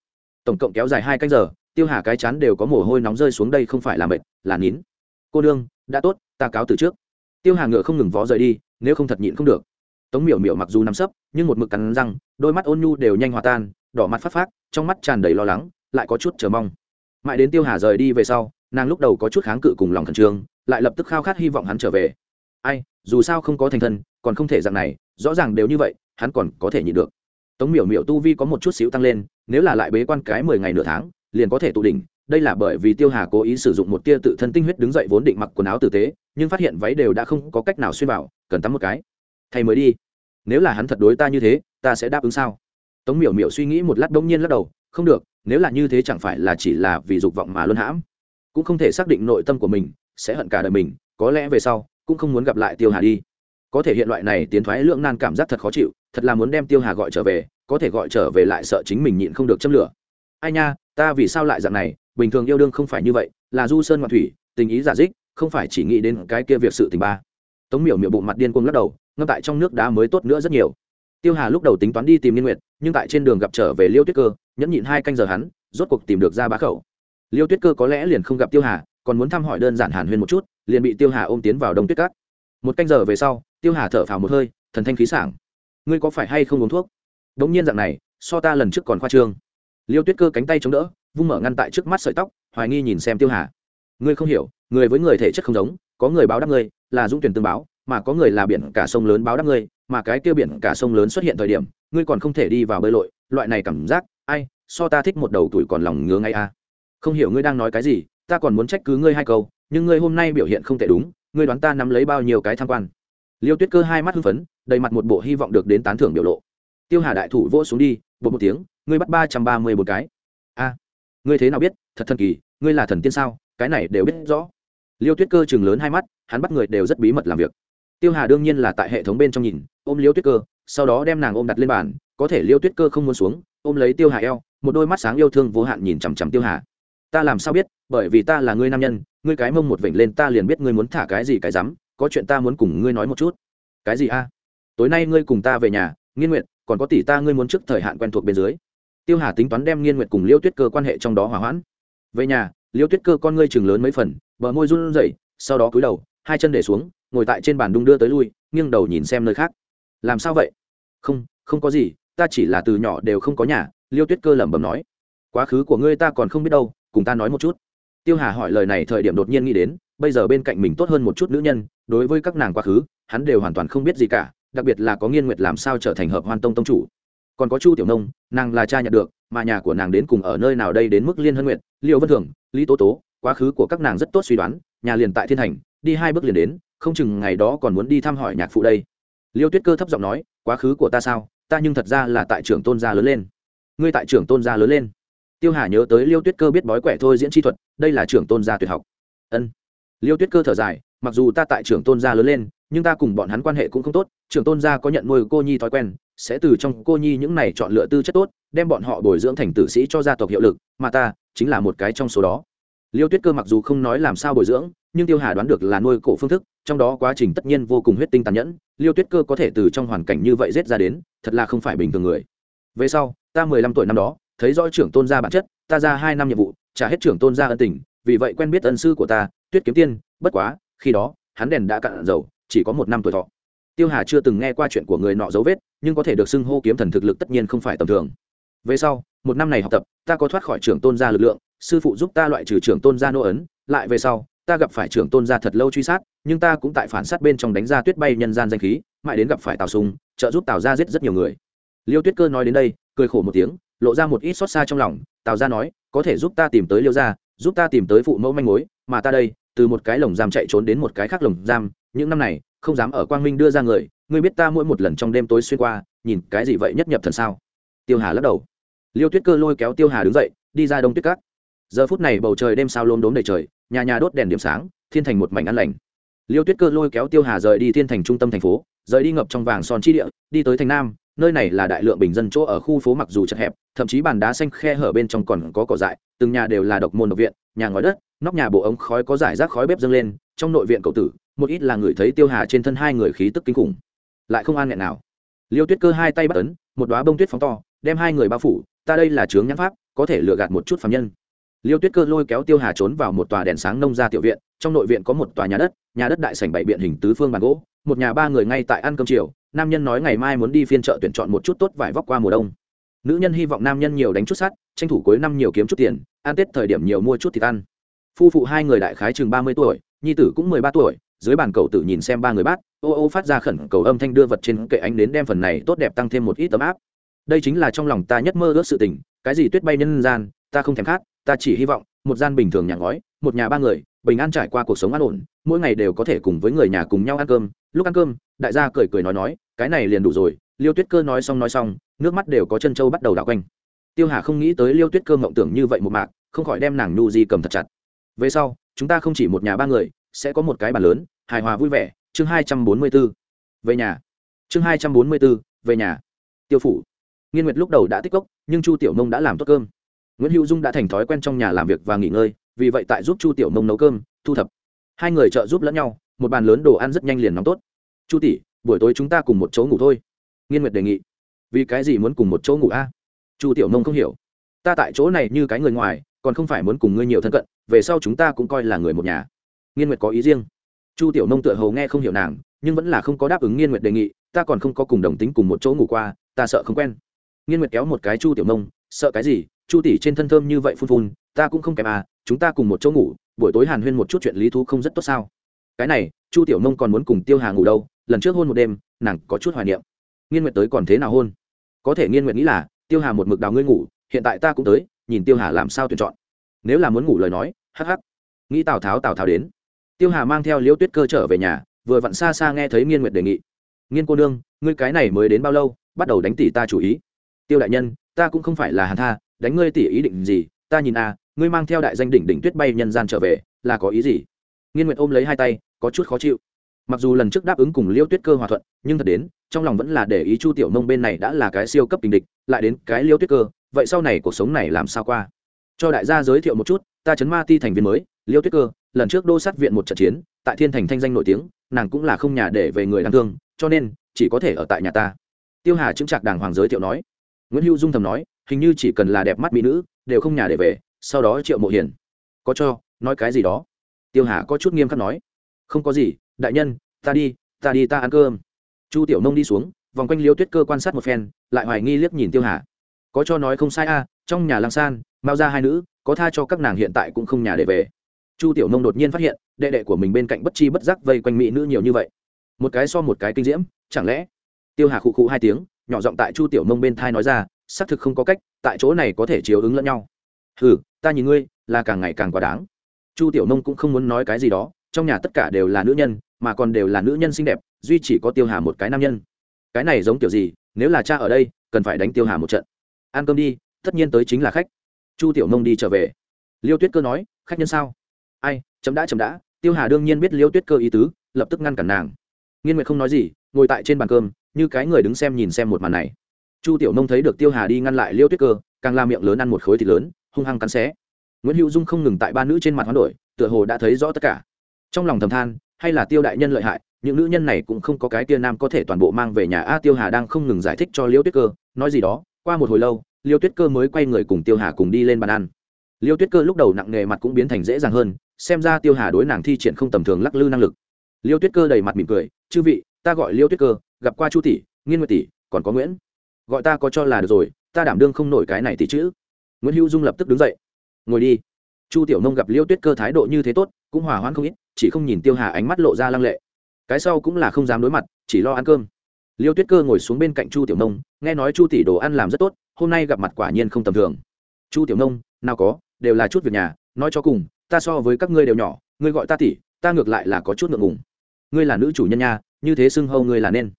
Tổng cộng kéo dài hai canh giờ, tiêu hà cái chán đều có mồ hôi nóng rơi xuống đây không phải là mệt, là nín. Cô đương đã tốt, ta cáo từ trước. Tiêu hà ngựa không ngừng vó rời đi, nếu không thật nhịn không được. Tống miểu miểu mặc dù nằm sấp, nhưng một mực cắn răng, đôi mắt ôn nhu đều nhanh hòa tan, đỏ mặt phát phát trong mắt tràn đầy lo lắng, lại có chút chờ mong. Mãi đến tiêu hà rời đi về sau, nàng lúc đầu có chút kháng cự cùng lòng khẩn trương lại lập tức khao khát hy vọng hắn trở về. Ai, dù sao không có thành thân, còn không thể dạng này, rõ ràng đều như vậy, hắn còn có thể nhịn được. Tống miểu miểu tu vi có một chút xíu tăng lên, nếu là lại bế quan cái mười ngày nửa tháng, liền có thể tụ đỉnh. Đây là bởi vì tiêu hà cố ý sử dụng một tia tự thân tinh huyết đứng dậy vốn định mặc quần áo tử tế, nhưng phát hiện váy đều đã không có cách nào xuyên vào, cần tắm một cái. Thay mới đi. Nếu là hắn thật đối ta như thế, ta sẽ đáp ứng sao? Tống miểu miểu suy nghĩ một lát bỗng nhiên lắc đầu, không được, nếu là như thế chẳng phải là chỉ là vì dục vọng mà luân hãm. Cũng không thể xác định nội tâm của mình sẽ hận cả đời mình, có lẽ về sau, cũng không muốn gặp lại tiêu hà đi. Có thể hiện loại này tiến thoái lưỡng nan cảm giác thật khó chịu, thật là muốn đem tiêu hà gọi trở về, có thể gọi trở về lại sợ chính mình nhịn không được châm lửa. Ai nha, ta vì sao lại dạng này, bình thường yêu đương không phải như vậy, là du sơn ngoại thủy, tình ý giả dích, không phải chỉ nghĩ đến cái kia việc sự tình ba. Tống miểu miểu bụng mặt điên cuồng lắc đầu, ngâm tại trong nước đá mới tốt nữa rất nhiều. Tiêu hà lúc đầu tính toán đi tìm liên nguyệt, nhưng tại trên đường gặp trở về liêu tuyết cơ, nhẫn nhịn hai canh giờ hắn, rốt cuộc tìm được ra bá khẩu. Liêu tuyết cơ có lẽ liền không gặp tiêu hà còn muốn thăm hỏi đơn giản hàn huyên một chút, liền bị tiêu hà ôm tiến vào đông tuyết cát một canh giờ về sau, tiêu hà thở phào một hơi, thần thanh khí sảng. Ngươi có phải hay không uống thuốc? Đống nhiên dạng này, so ta lần trước còn khoa trương. Liêu tuyết cơ cánh tay chống đỡ, vung mở ngăn tại trước mắt sợi tóc, hoài nghi nhìn xem tiêu hà. Ngươi không hiểu, người với người thể chất không giống, có người báo đáp ngươi, là dũng tuyển tương báo, mà có người là biển cả sông lớn báo đáp ngươi, mà cái tiêu biển cả sông lớn xuất hiện thời điểm, ngươi còn không thể đi vào bơi lội, loại này cảm giác, ai, so ta thích một đầu tuổi còn lòng ngứa ngay a. Không hiểu ngươi đang nói cái gì ta còn muốn trách cứ ngươi hai câu, nhưng ngươi hôm nay biểu hiện không tệ đúng, ngươi đoán ta nắm lấy bao nhiêu cái tham quan. Liêu tuyết cơ hai mắt hưng phấn, đầy mặt một bộ hy vọng được đến tán thưởng biểu lộ. Tiêu hà đại thủ vỗ xuống đi, bột một tiếng, ngươi bắt ba trăm ba mươi một cái. A, ngươi thế nào biết, thật thần kỳ, ngươi là thần tiên sao, cái này đều biết rõ. Liêu tuyết cơ chừng lớn hai mắt, hắn bắt người đều rất bí mật làm việc. Tiêu hà đương nhiên là tại hệ thống bên trong nhìn, ôm liêu tuyết cơ, sau đó đem nàng ôm đặt lên bàn, có thể liêu tuyết cơ không muốn xuống, ôm lấy tiêu hà eo, một đôi mắt sáng yêu thương vô hạn nhìn chằm chằm tiêu hà ta làm sao biết, bởi vì ta là ngươi nam nhân, ngươi cái mông một vểnh lên ta liền biết ngươi muốn thả cái gì cái rắm, có chuyện ta muốn cùng ngươi nói một chút. Cái gì a? Tối nay ngươi cùng ta về nhà, nghiên nguyện còn có tỷ ta ngươi muốn trước thời hạn quen thuộc bên dưới. Tiêu hà tính toán đem nghiên nguyện cùng liêu tuyết cơ quan hệ trong đó hỏa hoãn. Về nhà, liêu tuyết cơ con ngươi chừng lớn mấy phần, bờ môi run rẩy, sau đó cúi đầu, hai chân để xuống, ngồi tại trên bàn đung đưa tới lui, nghiêng đầu nhìn xem nơi khác. Làm sao vậy? Không không có gì, ta chỉ là từ nhỏ đều không có nhà, liêu tuyết cơ lẩm bẩm nói. Quá khứ của ngươi ta còn không biết đâu cùng ta nói một chút. Tiêu hà hỏi lời này thời điểm đột nhiên nghĩ đến, bây giờ bên cạnh mình tốt hơn một chút nữ nhân, đối với các nàng quá khứ, hắn đều hoàn toàn không biết gì cả, đặc biệt là có nghiên nguyệt làm sao trở thành hợp hoan tông tông chủ. Còn có chu tiểu nông, nàng là cha nhận được, mà nhà của nàng đến cùng ở nơi nào đây đến mức liên hân nguyện liệu vân thường, lý tố tố, quá khứ của các nàng rất tốt suy đoán, nhà liền tại thiên thành, đi hai bước liền đến, không chừng ngày đó còn muốn đi thăm hỏi nhạc phụ đây. Liêu tuyết cơ thấp giọng nói, quá khứ của ta sao, ta nhưng thật ra là tại trưởng tôn gia lớn lên. Ngươi tại trưởng tôn gia lớn lên tiêu hà nhớ tới liêu tuyết cơ biết bói quẻ thôi diễn chi thuật, đây là trưởng tôn gia tuyệt học. Ân. Liêu tuyết cơ thở dài, mặc dù ta tại trưởng tôn gia lớn lên, nhưng ta cùng bọn hắn quan hệ cũng không tốt, trưởng tôn gia có nhận nuôi cô nhi thói quen, sẽ từ trong cô nhi những này chọn lựa tư chất tốt, đem bọn họ bồi dưỡng thành tử sĩ cho gia tộc hiệu lực, mà ta chính là một cái trong số đó. Liêu tuyết cơ mặc dù không nói làm sao bồi dưỡng, nhưng tiêu hà đoán được là nuôi cổ phương thức, trong đó quá trình tất nhiên vô cùng huyết tinh tàn nhẫn, liêu tuyết cơ có thể từ trong hoàn cảnh như vậy rết ra đến, thật là không phải bình thường người. Về sau, ta mười lăm tuổi năm đó thấy rõ trưởng tôn gia bản chất, ta ra hai năm nhiệm vụ, trả hết trưởng tôn gia ân tình, vì vậy quen biết ân sư của ta, tuyết kiếm tiên, bất quá, khi đó, hắn đèn đã cạn dầu, chỉ có một năm tuổi thọ. Tiêu hà chưa từng nghe qua chuyện của người nọ dấu vết, nhưng có thể được xưng hô kiếm thần thực lực tất nhiên không phải tầm thường. Về sau, một năm này học tập, ta có thoát khỏi trưởng tôn gia lực lượng, sư phụ giúp ta loại trừ trưởng tôn gia nô ấn, lại về sau, ta gặp phải trưởng tôn gia thật lâu truy sát, nhưng ta cũng tại phản sát bên trong đánh ra tuyết bay nhân gian danh khí, mãi đến gặp phải tào sùng, trợ giúp tào gia giết rất nhiều người. Liêu tuyết cơ nói đến đây, cười khổ một tiếng lộ ra một ít xót xa trong lòng, tào gia nói, có thể giúp ta tìm tới liêu gia, giúp ta tìm tới phụ mẫu manh mối, mà ta đây, từ một cái lồng giam chạy trốn đến một cái khác lồng giam, những năm này, không dám ở quang minh đưa ra người, ngươi biết ta mỗi một lần trong đêm tối xuyên qua, nhìn cái gì vậy nhất nhập thần sao? Tiêu hà lắc đầu. Liêu tuyết cơ lôi kéo tiêu hà đứng dậy, đi ra đông tuyết cát giờ phút này bầu trời đêm sao lốm đốm đầy trời, nhà nhà đốt đèn điểm sáng, thiên thành một mảnh ăn lành. Liêu tuyết cơ lôi kéo tiêu hà rời đi thiên thành trung tâm thành phố, rời đi ngập trong vàng son chi địa, đi tới thành nam nơi này là đại lượng bình dân chỗ ở khu phố mặc dù chật hẹp, thậm chí bàn đá xanh khe hở bên trong còn có cỏ dại, từng nhà đều là độc môn độc viện, nhà ngói đất, nóc nhà bộ ống khói có giải rác khói bếp dâng lên, trong nội viện cậu tử, một ít là người thấy tiêu hà trên thân hai người khí tức kinh khủng. Lại không an nghẹn nào. Liêu tuyết cơ hai tay bắt ấn, một đoá bông tuyết phóng to, đem hai người bao phủ, ta đây là chướng nhãn pháp, có thể lừa gạt một chút phạm nhân. Liêu tuyết cơ lôi kéo tiêu hà trốn vào một tòa đèn sáng nông ra tiểu viện, trong nội viện có một tòa nhà đất nhà đất đại sảnh bảy biện hình tứ phương bàn gỗ, một nhà ba người ngay tại ăn cơm chiều nam nhân nói ngày mai muốn đi phiên chợ tuyển chọn một chút tốt vải vóc qua mùa đông. Nữ nhân hy vọng nam nhân nhiều đánh chút sắt, tranh thủ cuối năm nhiều kiếm chút tiền, ăn tết thời điểm nhiều mua chút thịt ăn. Phu phụ hai người đại khái chừng ba mươi tuổi, nhi tử cũng mười ba tuổi, dưới bàn cầu tử nhìn xem ba người bát, ô ô phát ra khẩn cầu âm thanh đưa vật trên kệ ánh đến đem phần này tốt đẹp tăng thêm một ít tấm áp. Đây chính là trong lòng ta nhất mơ ước sự tình, cái gì tuyết bay nhân gian, ta không thèm khát, ta chỉ hy vọng, một gian bình thường nhà ngói, một nhà ba người, bình an trải qua cuộc sống an ổn, mỗi ngày đều có thể cùng với người nhà cùng nhau ăn cơm. Lúc ăn cơm, đại gia cười cười nói nói cái này liền đủ rồi, liêu tuyết cơ nói xong nói xong, nước mắt đều có chân trâu bắt đầu đảo quanh. Tiêu hà không nghĩ tới liêu tuyết cơ mộng tưởng như vậy một mạc, không khỏi đem nàng nhu di cầm thật chặt. Về sau, chúng ta không chỉ một nhà ba người, sẽ có một cái bàn lớn, hài hòa vui vẻ, chương hai trăm bốn mươi b ố về nhà. Chương hai trăm bốn mươi b ố về nhà. Tiêu phủ. Nghiên nguyệt lúc đầu đã tích cốc, nhưng chu tiểu mông đã làm tốt cơm. Nguyễn hữu dung đã thành thói quen trong nhà làm việc và nghỉ ngơi, vì vậy tại giúp chu tiểu mông nấu cơm, thu thập. Hai người trợ giúp lẫn nhau, một bàn lớn đồ ăn rất nhanh liền nóng tốt. Chu tỷ buổi tối chúng ta cùng một chỗ ngủ thôi. Nghiên nguyệt đề nghị. Vì cái gì muốn cùng một chỗ ngủ a? Chu tiểu mông không hiểu. Ta tại chỗ này như cái người ngoài, còn không phải muốn cùng ngươi nhiều thân cận, về sau chúng ta cũng coi là người một nhà. Nghiên nguyệt có ý riêng. Chu tiểu nông tựa hầu nghe không hiểu nàng, nhưng vẫn là không có đáp ứng nghiên nguyệt đề nghị, ta còn không có cùng đồng tính cùng một chỗ ngủ qua, ta sợ không quen. Nghiên nguyệt kéo một cái chu tiểu nông, sợ cái gì? Chu tỷ trên thân thơm như vậy phun phun, ta cũng không kèm à chúng ta cùng một chỗ ngủ, buổi tối hàn huyên một chút chuyện lý thú không rất tốt sao? Cái này, chu tiểu nông còn muốn cùng tiêu hà ngủ đâu lần trước hôn một đêm nàng có chút hoài niệm. Nghiên nguyệt tới còn thế nào hôn? Có thể nghiên nguyệt nghĩ là tiêu hà một mực đào ngươi ngủ hiện tại ta cũng tới nhìn tiêu hà làm sao tuyển chọn. Nếu là muốn ngủ lời nói hắc hắc. Nghĩ tào tháo tào tháo đến. Tiêu hà mang theo liễu tuyết cơ trở về nhà vừa vặn xa xa nghe thấy nghiên nguyệt đề nghị. Nghiên cô nương ngươi cái này mới đến bao lâu bắt đầu đánh tỷ ta chủ ý? Tiêu đại nhân ta cũng không phải là hàn tha đánh ngươi tỷ ý định gì ta nhìn a à, ngươi mang theo đại danh đỉnh đỉnh tuyết bay nhân gian trở về là có ý gì? Nghiên nguyệt ôm lấy hai tay có chút khó chịu mặc dù lần trước đáp ứng cùng liêu tuyết cơ hòa thuận, nhưng thật đến, trong lòng vẫn là để ý chu tiểu nông bên này đã là cái siêu cấp tình địch, lại đến cái liêu tuyết cơ, vậy sau này cuộc sống này làm sao qua? Cho đại gia giới thiệu một chút, ta chấn ma ti thành viên mới, liêu tuyết cơ, lần trước đô sát viện một trận chiến, tại thiên thành thanh danh nổi tiếng, nàng cũng là không nhà để về người đáng thương, cho nên, chỉ có thể ở tại nhà ta. Tiêu hà chứng trạc đàng hoàng giới thiệu nói. Nguyễn hữu dung thầm nói, hình như chỉ cần là đẹp mắt mỹ nữ, đều không nhà để về, sau đó triệu mộ hiền. Có cho, nói cái gì đó? Tiêu hà có chút nghiêm khắc nói. Không có gì đại nhân, ta đi ta đi ta ăn cơm. Chu tiểu nông đi xuống, vòng quanh liêu tuyết cơ quan sát một phen, lại hoài nghi liếc nhìn tiêu hà. Có cho nói không sai a, trong nhà lang san, mao ra hai nữ, có tha cho các nàng hiện tại cũng không nhà để về. Chu tiểu nông đột nhiên phát hiện, đệ đệ của mình bên cạnh bất chi bất giác vây quanh mỹ nữ nhiều như vậy. Một cái so một cái kinh diễm, chẳng lẽ? Tiêu hà khụ khụ hai tiếng, nhỏ giọng tại chu tiểu nông bên thai nói ra, xác thực không có cách, tại chỗ này có thể chiếu ứng lẫn nhau. Hừ, ta nhìn ngươi, là càng ngày càng quá đáng. Chu tiểu nông cũng không muốn nói cái gì đó trong nhà tất cả đều là nữ nhân, mà còn đều là nữ nhân xinh đẹp, duy chỉ có tiêu hà một cái nam nhân. Cái này giống kiểu gì, nếu là cha ở đây, cần phải đánh tiêu hà một trận. Ăn cơm đi, tất nhiên tới chính là khách. Chu tiểu nông đi trở về. Liêu tuyết cơ nói, khách nhân sao? Ai, chấm đã chấm đã. Tiêu hà đương nhiên biết liêu tuyết cơ ý tứ, lập tức ngăn cản nàng. Nghiên nguyệt không nói gì, ngồi tại trên bàn cơm, như cái người đứng xem nhìn xem một màn này. Chu tiểu nông thấy được tiêu hà đi ngăn lại liêu tuyết cơ, càng la miệng lớn ăn một khối thịt lớn, hung hăng cắn xé. Nguyễn hữu dung không ngừng tại ba nữ trên mặt hoán đổi, tựa hồ đã thấy rõ tất cả trong lòng thầm than, hay là tiêu đại nhân lợi hại, những nữ nhân này cũng không có cái tia nam có thể toàn bộ mang về nhà a tiêu hà đang không ngừng giải thích cho liêu tuyết cơ, nói gì đó, qua một hồi lâu, liêu tuyết cơ mới quay người cùng tiêu hà cùng đi lên bàn ăn. Liêu tuyết cơ lúc đầu nặng nghề mặt cũng biến thành dễ dàng hơn, xem ra tiêu hà đối nàng thi triển không tầm thường lắc lư năng lực. Liêu tuyết cơ đầy mặt mỉm cười, chư vị, ta gọi liêu tuyết cơ, gặp qua chu tỷ, nghiên nguyệt tỷ, còn có nguyễn. Gọi ta có cho là được rồi, ta đảm đương không nổi cái này tỷ chữ. Nguyễn hữu dung lập tức đứng dậy. Ngồi đi. Chu tiểu nông gặp liêu tuyết cơ thái độ như thế tốt, cũng hòa hoãn không ít chỉ không nhìn tiêu hà ánh mắt lộ ra lăng lệ. Cái sau cũng là không dám đối mặt, chỉ lo ăn cơm. Liêu tuyết cơ ngồi xuống bên cạnh chu tiểu nông, nghe nói chu tỷ đồ ăn làm rất tốt, hôm nay gặp mặt quả nhiên không tầm thường. Chu tiểu nông, nào có, đều là chút việc nhà, nói cho cùng, ta so với các ngươi đều nhỏ, ngươi gọi ta tỷ, ta ngược lại là có chút ngượng ngùng. Ngươi là nữ chủ nhân nha, như thế xưng hâu ngươi là nên.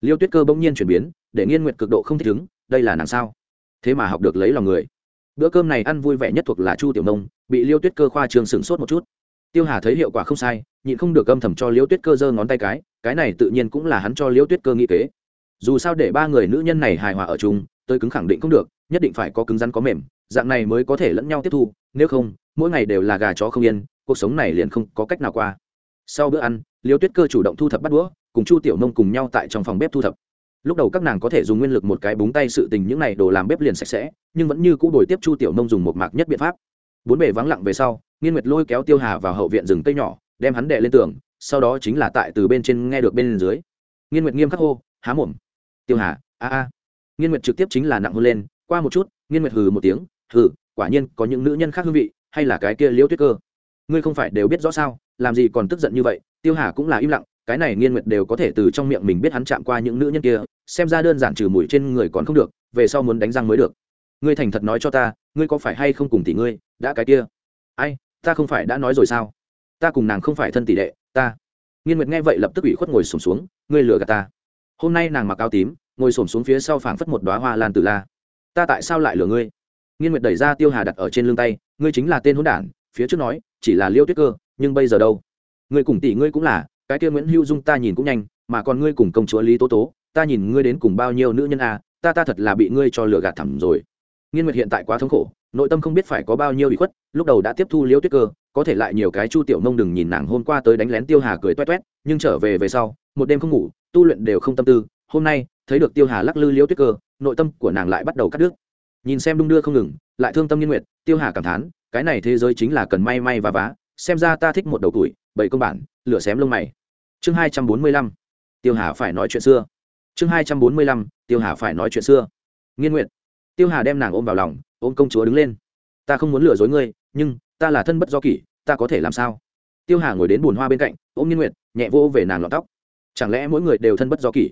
Liêu tuyết cơ bỗng nhiên chuyển biến, để nghiên nguyệt cực độ không thích ứng đây là nàng sao? Thế mà học được lấy lòng người. Bữa cơm này ăn vui vẻ nhất thuộc là chu tiểu nông, bị liêu tuyết cơ khoa trường sửng sốt một chút tiêu hà thấy hiệu quả không sai, nhịn không được âm thầm cho Liễu tuyết cơ giơ ngón tay cái cái này tự nhiên cũng là hắn cho Liễu tuyết cơ nghĩ kế. Dù sao để ba người nữ nhân này hài hòa ở chung tôi cứng khẳng định không được, nhất định phải có cứng rắn có mềm, dạng này mới có thể lẫn nhau tiếp thu, nếu không, mỗi ngày đều là gà chó không yên, cuộc sống này liền không có cách nào qua. Sau bữa ăn liêu tuyết cơ chủ động thu thập bắt đũa, cùng chu tiểu nông cùng nhau tại trong phòng bếp thu thập. Lúc đầu các nàng có thể dùng nguyên lực một cái búng tay sự tình những này đồ làm bếp liền sạch sẽ, nhưng vẫn như cũ đổi tiếp chu tiểu nông dùng một mạc nhất biện pháp. Bốn bề vắng lặng về sau nghiên nguyệt lôi kéo tiêu hà vào hậu viện rừng cây nhỏ, đem hắn đệ lên tường, sau đó chính là tại từ bên trên nghe được bên dưới. Nghiên nguyệt nghiêm khắc hô, há mồm. Tiêu hà, a a. Nghiên nguyệt trực tiếp chính là nặng hôn lên, qua một chút, nghiên nguyệt hừ một tiếng, hừ, quả nhiên có những nữ nhân khác hương vị, hay là cái kia liễu tuyết cơ. Ngươi không phải đều biết rõ sao, làm gì còn tức giận như vậy? Tiêu hà cũng là im lặng, cái này nghiên nguyệt đều có thể từ trong miệng mình biết hắn chạm qua những nữ nhân kia, xem ra đơn giản trừ mùi trên người còn không được, về sau muốn đánh răng mới được. Ngươi thành thật nói cho ta, ngươi có phải hay không cùng tỷ ngươi, đã cái kia? Ai ta không phải đã nói rồi sao? Ta cùng nàng không phải thân tỷ đệ ta. Nghiên nguyệt nghe vậy lập tức ủy khuất ngồi sổm xuống ngươi lừa gạt ta. Hôm nay nàng mặc áo tím ngồi sổm xuống phía sau phảng phất một đoá hoa lan tử la. Ta tại sao lại lừa ngươi? Nghiên nguyệt đẩy ra tiêu hà đặt ở trên lưng tay ngươi chính là tên hôn đản phía trước nói chỉ là liêu tuyết cơ nhưng bây giờ đâu? Ngươi cùng tỷ ngươi cũng là cái kia nguyễn hữu dung ta nhìn cũng nhanh mà còn ngươi cùng công chúa lý tố tố ta nhìn ngươi đến cùng bao nhiêu nữ nhân à, ta ta thật là bị ngươi cho lừa gạt thẳm rồi nghiên nguyệt hiện tại quá thống khổ, nội tâm không biết phải có bao nhiêu bị khuất, lúc đầu đã tiếp thu Liễu tuyết cơ, có thể lại nhiều cái chu tiểu nông đừng nhìn nàng hôm qua tới đánh lén tiêu hà cười toét toét, nhưng trở về về sau, một đêm không ngủ, tu luyện đều không tâm tư, hôm nay, thấy được tiêu hà lắc lư Liễu tuyết cơ, nội tâm của nàng lại bắt đầu cắt đứt. Nhìn xem đung đưa không ngừng, lại thương tâm nghiên nguyệt, tiêu hà cảm thán, cái này thế giới chính là cần may may và vá, xem ra ta thích một đầu tuổi, bảy công bản, lửa xém lông mày. Chương hai trăm bốn mươi lăm, tiêu hà phải nói chuyện xưa. Chương hai trăm bốn mươi lăm, tiêu hà phải nói chuyện xưa. Nghiên Nguyệt tiêu hà đem nàng ôm vào lòng ôm công chúa đứng lên. Ta không muốn lừa dối ngươi nhưng ta là thân bất do kỷ ta có thể làm sao? Tiêu hà ngồi đến bùn hoa bên cạnh ôm nghiên Nguyệt, nhẹ vô về nàng lọt tóc. Chẳng lẽ mỗi người đều thân bất do kỷ?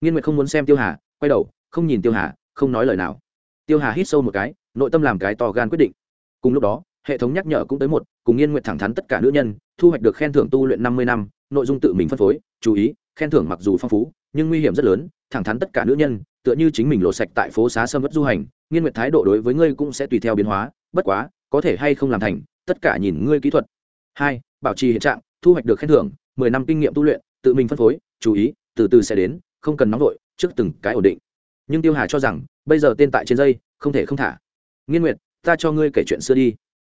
Nghiên Nguyệt không muốn xem tiêu hà quay đầu không nhìn tiêu hà không nói lời nào. Tiêu hà hít sâu một cái nội tâm làm cái to gan quyết định. Cùng lúc đó hệ thống nhắc nhở cũng tới một cùng nghiên Nguyệt thẳng thắn tất cả nữ nhân thu hoạch được khen thưởng tu luyện năm mươi năm nội dung tự mình phân phối chú ý khen thưởng mặc dù phong phú nhưng nguy hiểm rất lớn thẳng thắn tất cả nữ nhân, tựa như chính mình lộ sạch tại phố xá sâm vất du hành, nghiên nguyệt thái độ đối với ngươi cũng sẽ tùy theo biến hóa, bất quá, có thể hay không làm thành, tất cả nhìn ngươi kỹ thuật. Hai, bảo trì hiện trạng, thu hoạch được khen thưởng, mười năm kinh nghiệm tu luyện, tự mình phân phối, chú ý, từ từ sẽ đến, không cần nóng vội, trước từng cái ổn định. Nhưng tiêu hà cho rằng, bây giờ tên tại trên dây, không thể không thả. Nghiên nguyệt, ta cho ngươi kể chuyện xưa đi.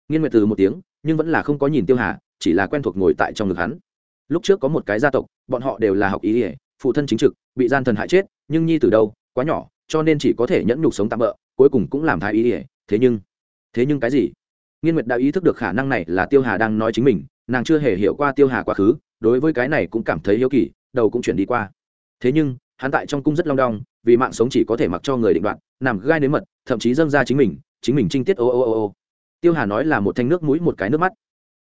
Nghiên nguyệt từ một tiếng, nhưng vẫn là không có nhìn tiêu hà, chỉ là quen thuộc ngồi tại trong ngực hắn. Lúc trước có một cái gia tộc, bọn họ đều là học ý ỉa phụ thân chính trực, bị gian thần hại chết, nhưng nhi từ đâu, quá nhỏ, cho nên chỉ có thể nhẫn nhục sống tạm bỡ cuối cùng cũng làm thái ý ỉa thế nhưng thế nhưng cái gì? Nghiên nguyệt đã ý thức được khả năng này là tiêu hà đang nói chính mình, nàng chưa hề hiểu qua tiêu hà quá khứ, đối với cái này cũng cảm thấy hiếu kỳ, đầu cũng chuyển đi qua. Thế nhưng, hắn tại trong cung rất long đong, vì mạng sống chỉ có thể mặc cho người định đoạn nằm gai nếm mật, thậm chí dâng ra chính mình chính mình trinh tiết ô ô ô ô. Tiêu hà nói là một thanh nước mũi, một cái nước mắt.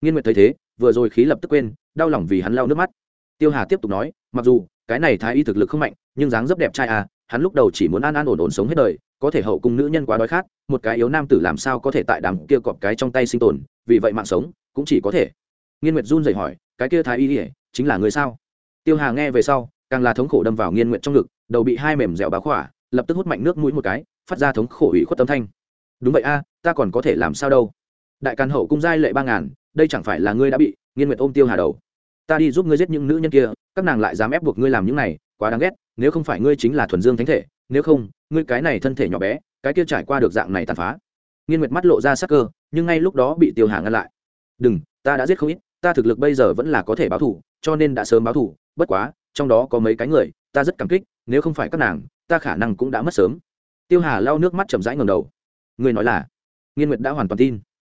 Nghiên nguyệt thấy thế, vừa rồi khí lập tức quên, đau lòng vì hắn lau nước mắt. Tiêu hà tiếp tục nói, mặc dù cái này thái y thực lực không mạnh, nhưng dáng dấp đẹp trai à hắn lúc đầu chỉ muốn an an ổn ổn sống hết đời, có thể hậu cung nữ nhân quá đói khát, một cái yếu nam tử làm sao có thể tại đám kia cọp cái trong tay sinh tồn, vì vậy mạng sống, cũng chỉ có thể. Nghiên nguyệt run rẩy hỏi, cái kia thái y ỉa chính là người sao? Tiêu hà nghe về sau, càng là thống khổ đâm vào nghiên nguyệt trong ngực, đầu bị hai mềm dẻo báo khỏa, lập tức hút mạnh nước mũi một cái, phát ra thống khổ ủy khuất tâm thanh. Đúng vậy a, ta còn có thể làm sao đâu? Đại càn hậu cung giai lệ ba ngàn, đây chẳng phải là ngươi đã bị nghiên nguyệt ôm tiêu hà đầu? Ta đi giúp ngươi giết những nữ nhân kia, các nàng lại dám ép buộc ngươi làm những này, quá đáng ghét, nếu không phải ngươi chính là thuần dương thánh thể, nếu không, ngươi cái này thân thể nhỏ bé, cái kia trải qua được dạng này tàn phá. Nghiên nguyệt mắt lộ ra sắc cơ, nhưng ngay lúc đó bị tiêu hà ngăn lại. Đừng, ta đã giết không ít, ta thực lực bây giờ vẫn là có thể báo thù, cho nên đã sớm báo thù, bất quá, trong đó có mấy cái người, ta rất cảm kích, nếu không phải các nàng, ta khả năng cũng đã mất sớm. Tiêu hà lau nước mắt chậm rãi ngầm đầu. Ngươi nói là? Nghiên nguyệt đã hoàn toàn tin.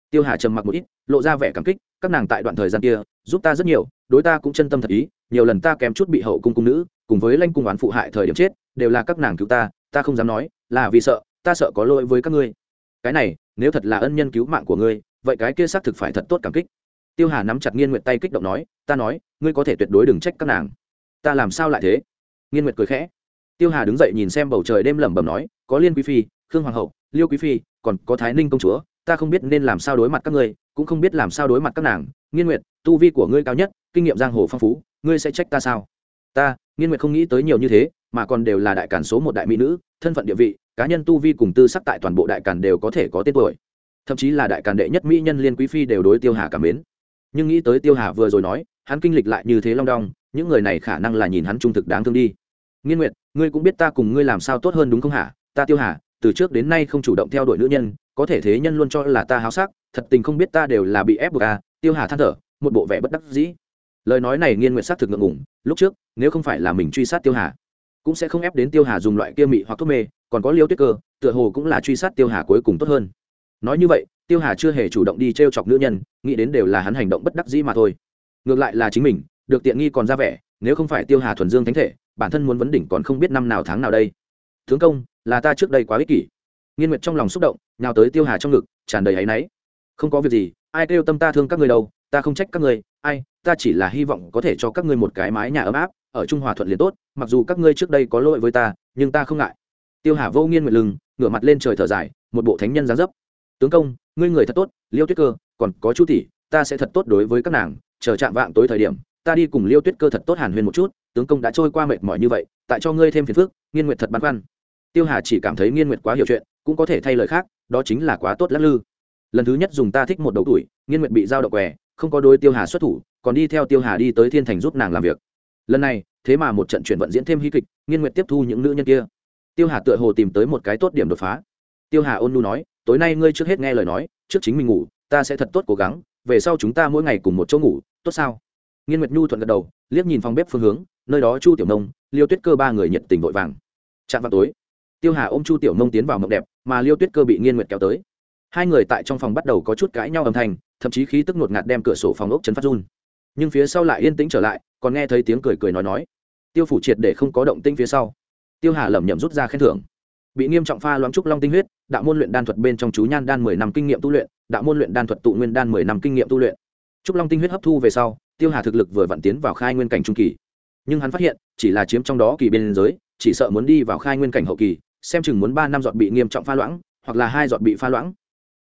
Tiêu hà trầm mặc một ít, lộ ra vẻ cảm kích các nàng tại đoạn thời gian kia, giúp ta rất nhiều, đối ta cũng chân tâm thật ý, nhiều lần ta kém chút bị hậu cung cung nữ, cùng với lanh cung oán phụ hại thời điểm chết, đều là các nàng cứu ta ta không dám nói, là vì sợ, ta sợ có lỗi với các ngươi. Cái này, nếu thật là ân nhân cứu mạng của ngươi, vậy cái kia xác thực phải thật tốt cảm kích. Tiêu hà nắm chặt nghiên nguyệt tay kích động nói, ta nói, ngươi có thể tuyệt đối đừng trách các nàng. Ta làm sao lại thế? Nghiên nguyệt cười khẽ. Tiêu hà đứng dậy nhìn xem bầu trời đêm lẩm bẩm nói, có liên quý phi, khương hoàng hậu, liêu quý phi, còn có thái ninh công chúa, ta không biết nên làm sao đối mặt các ngươi cũng không biết làm sao đối mặt các nàng. Nghiên nguyệt, tu vi của ngươi cao nhất, kinh nghiệm giang hồ phong phú, ngươi sẽ trách ta sao? Ta, nghiên nguyệt không nghĩ tới nhiều như thế, mà còn đều là đại cản số một đại mỹ nữ, thân phận địa vị, cá nhân tu vi cùng tư sắc tại toàn bộ đại cản đều có thể có tên tuổi. Thậm chí là đại cản đệ nhất mỹ nhân liên quý phi đều đối tiêu hà cảm mến. Nhưng nghĩ tới tiêu hà vừa rồi nói, hắn kinh lịch lại như thế long đong, những người này khả năng là nhìn hắn trung thực đáng thương đi. Nghiên nguyệt, ngươi cũng biết ta cùng ngươi làm sao tốt hơn đúng không hả? Ta tiêu hà từ trước đến nay không chủ động theo đuổi nữ nhân, có thể thế nhân luôn cho là ta háo sắc, thật tình không biết ta đều là bị ép buộc à tiêu hà than thở, một bộ vẻ bất đắc dĩ. Lời nói này nghiên nguyệt xác thực ngượng ngủng lúc trước, nếu không phải là mình truy sát tiêu hà, cũng sẽ không ép đến tiêu hà dùng loại kia mị hoặc thuốc mê, còn có liêu tuyết cơ, tựa hồ cũng là truy sát tiêu hà cuối cùng tốt hơn. Nói như vậy, tiêu hà chưa hề chủ động đi t r e o chọc nữ nhân, nghĩ đến đều là hắn hành động bất đắc dĩ mà thôi. Ngược lại là chính mình, được tiện nghi còn ra vẻ, nếu không phải tiêu hà thuần dương thánh thể, bản thân muốn vấn đỉnh còn không biết năm nào tháng nào đây. Tướng công là ta trước đây quá ích kỷ. Nghiên nguyệt trong lòng xúc động, nhào tới tiêu hà trong ngực, tràn đầy áy náy. Không có việc gì, ai kêu tâm ta thương các người đâu, ta không trách các người ai, ta chỉ là hy vọng có thể cho các ngươi một cái mái nhà ấm áp, ở trung hòa thuận liền tốt, mặc dù các ngươi trước đây có lỗi với ta, nhưng ta không ngại. Tiêu hà vô nghiên nguyện lưng, ngửa mặt lên trời thở dài, một bộ thánh nhân dáng dấp. Tướng công, ngươi người thật tốt, liêu tuyết cơ, còn có chu tỷ, ta sẽ thật tốt đối với các nàng, chờ chạm vạng tối thời điểm, ta đi cùng liêu tuyết cơ thật tốt hàn huyên một chút, tướng công đã trôi qua mệt mỏi như vậy, tại cho ngươi thêm phiền phức, nghiên nguyệt thật băn khoăn tiêu hà chỉ cảm thấy nghiên nguyệt quá hiểu chuyện, cũng có thể thay lời khác, đó chính là quá tốt lắc lư. Lần thứ nhất dùng ta thích một đầu tuổi, nghiên nguyệt bị giao động què, không có đôi tiêu hà xuất thủ, còn đi theo tiêu hà đi tới thiên thành giúp nàng làm việc. Lần này, thế mà một trận chuyển vận diễn thêm hí kịch, nghiên nguyệt tiếp thu những nữ nhân kia. Tiêu hà tựa hồ tìm tới một cái tốt điểm đột phá. Tiêu hà ôn nu nói, tối nay ngươi trước hết nghe lời nói, trước chính mình ngủ, ta sẽ thật tốt cố gắng, về sau chúng ta mỗi ngày cùng một chỗ ngủ, tốt sao? Nghiên nguyệt nhu thuận gật đầu, liếc nhìn phòng bếp phương hướng, nơi đó chu tiểu nông, liêu tuyết cơ ba người nhiệt tình vội vàng. Chạm vào tối tiêu hà ôm chu tiểu mông tiến vào mộng đẹp, mà liêu tuyết cơ bị nghiên nguyệt kéo tới. Hai người tại trong phòng bắt đầu có chút cãi nhau âm thanh, thậm chí khí tức ngột ngạt đem cửa sổ phòng ốc chấn phát run. Nhưng phía sau lại yên tĩnh trở lại, còn nghe thấy tiếng cười cười nói nói. Tiêu phủ triệt để không có động tinh phía sau. Tiêu hà lẩm nhẩm rút ra khen thưởng. Bị nghiêm trọng pha loãng trúc long tinh huyết, đạo môn luyện đan thuật bên trong chú nhan đan mười năm kinh nghiệm tu luyện, đạo môn luyện đan thuật tụ nguyên đan mười năm kinh nghiệm tu luyện. Trúc long tinh huyết hấp thu về sau, tiêu hà thực lực vừa vặn tiến vào khai nguyên cảnh trung kỳ. Nhưng hắn phát hiện, chỉ là chiếm trong đó kỳ biên giới, chỉ sợ muốn đi vào khai nguyên cảnh hậu kỳ xem chừng muốn ba năm giọt bị nghiêm trọng pha loãng, hoặc là hai giọt bị pha loãng.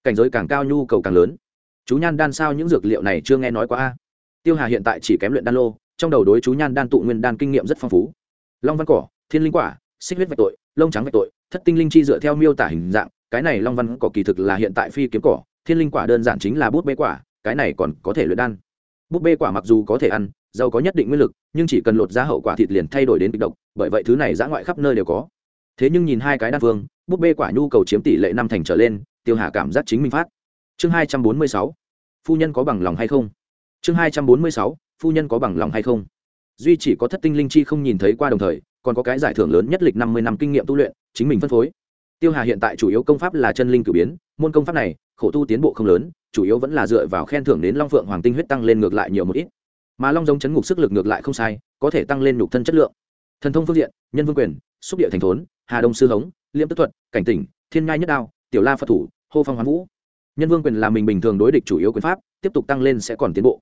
Cảnh giới càng cao, nhu cầu càng lớn. Chú nhan đan sao những dược liệu này chưa nghe nói qua a? Tiêu hà hiện tại chỉ kém luyện đan lô, trong đầu đối chú nhan đan tụ nguyên đan kinh nghiệm rất phong phú. Long văn cỏ, thiên linh quả, xích huyết vạch tội, lông trắng vạch tội, thất tinh linh chi dựa theo miêu tả hình dạng, cái này long văn cỏ kỳ thực là hiện tại phi kiếm cỏ, thiên linh quả đơn giản chính là bút bê quả, cái này còn có thể luyện đan. Bút bê quả mặc dù có thể ăn, giàu có nhất định nguyên lực, nhưng chỉ cần lột ra hậu quả thịt liền thay đổi đến kịch độc, bởi vậy thứ này giã ngoại khắp nơi đều có thế nhưng nhìn hai cái đan phương bút bê quả nhu cầu chiếm tỷ lệ năm thành trở lên, tiêu hà cảm giác chính mình phát. Chương hai trăm bốn mươi sáu, phu nhân có bằng lòng hay không? Chương hai trăm bốn mươi sáu, phu nhân có bằng lòng hay không? Duy chỉ có thất tinh linh chi không nhìn thấy qua đồng thời, còn có cái giải thưởng lớn nhất lịch năm mươi năm kinh nghiệm tu luyện, chính mình phân phối. Tiêu hà hiện tại chủ yếu công pháp là chân linh cử biến, môn công pháp này, khổ tu tiến bộ không lớn, chủ yếu vẫn là dựa vào khen thưởng đến long phượng hoàng tinh huyết tăng lên ngược lại nhiều một ít. Mà long giống chấn ngục sức lực ngược lại không sai, có thể tăng lên nhục thân chất lượng. Thần thông phương diện, nhân vương quyền, xúc địa thành thốn hà đông sư hống liêm tức thuật, cảnh tỉnh, thiên ngai nhất đao, tiểu la phật thủ, hô phong hoán vũ. Nhân vương quyền là mình bình thường đối địch chủ yếu quyền pháp, tiếp tục tăng lên sẽ còn tiến bộ.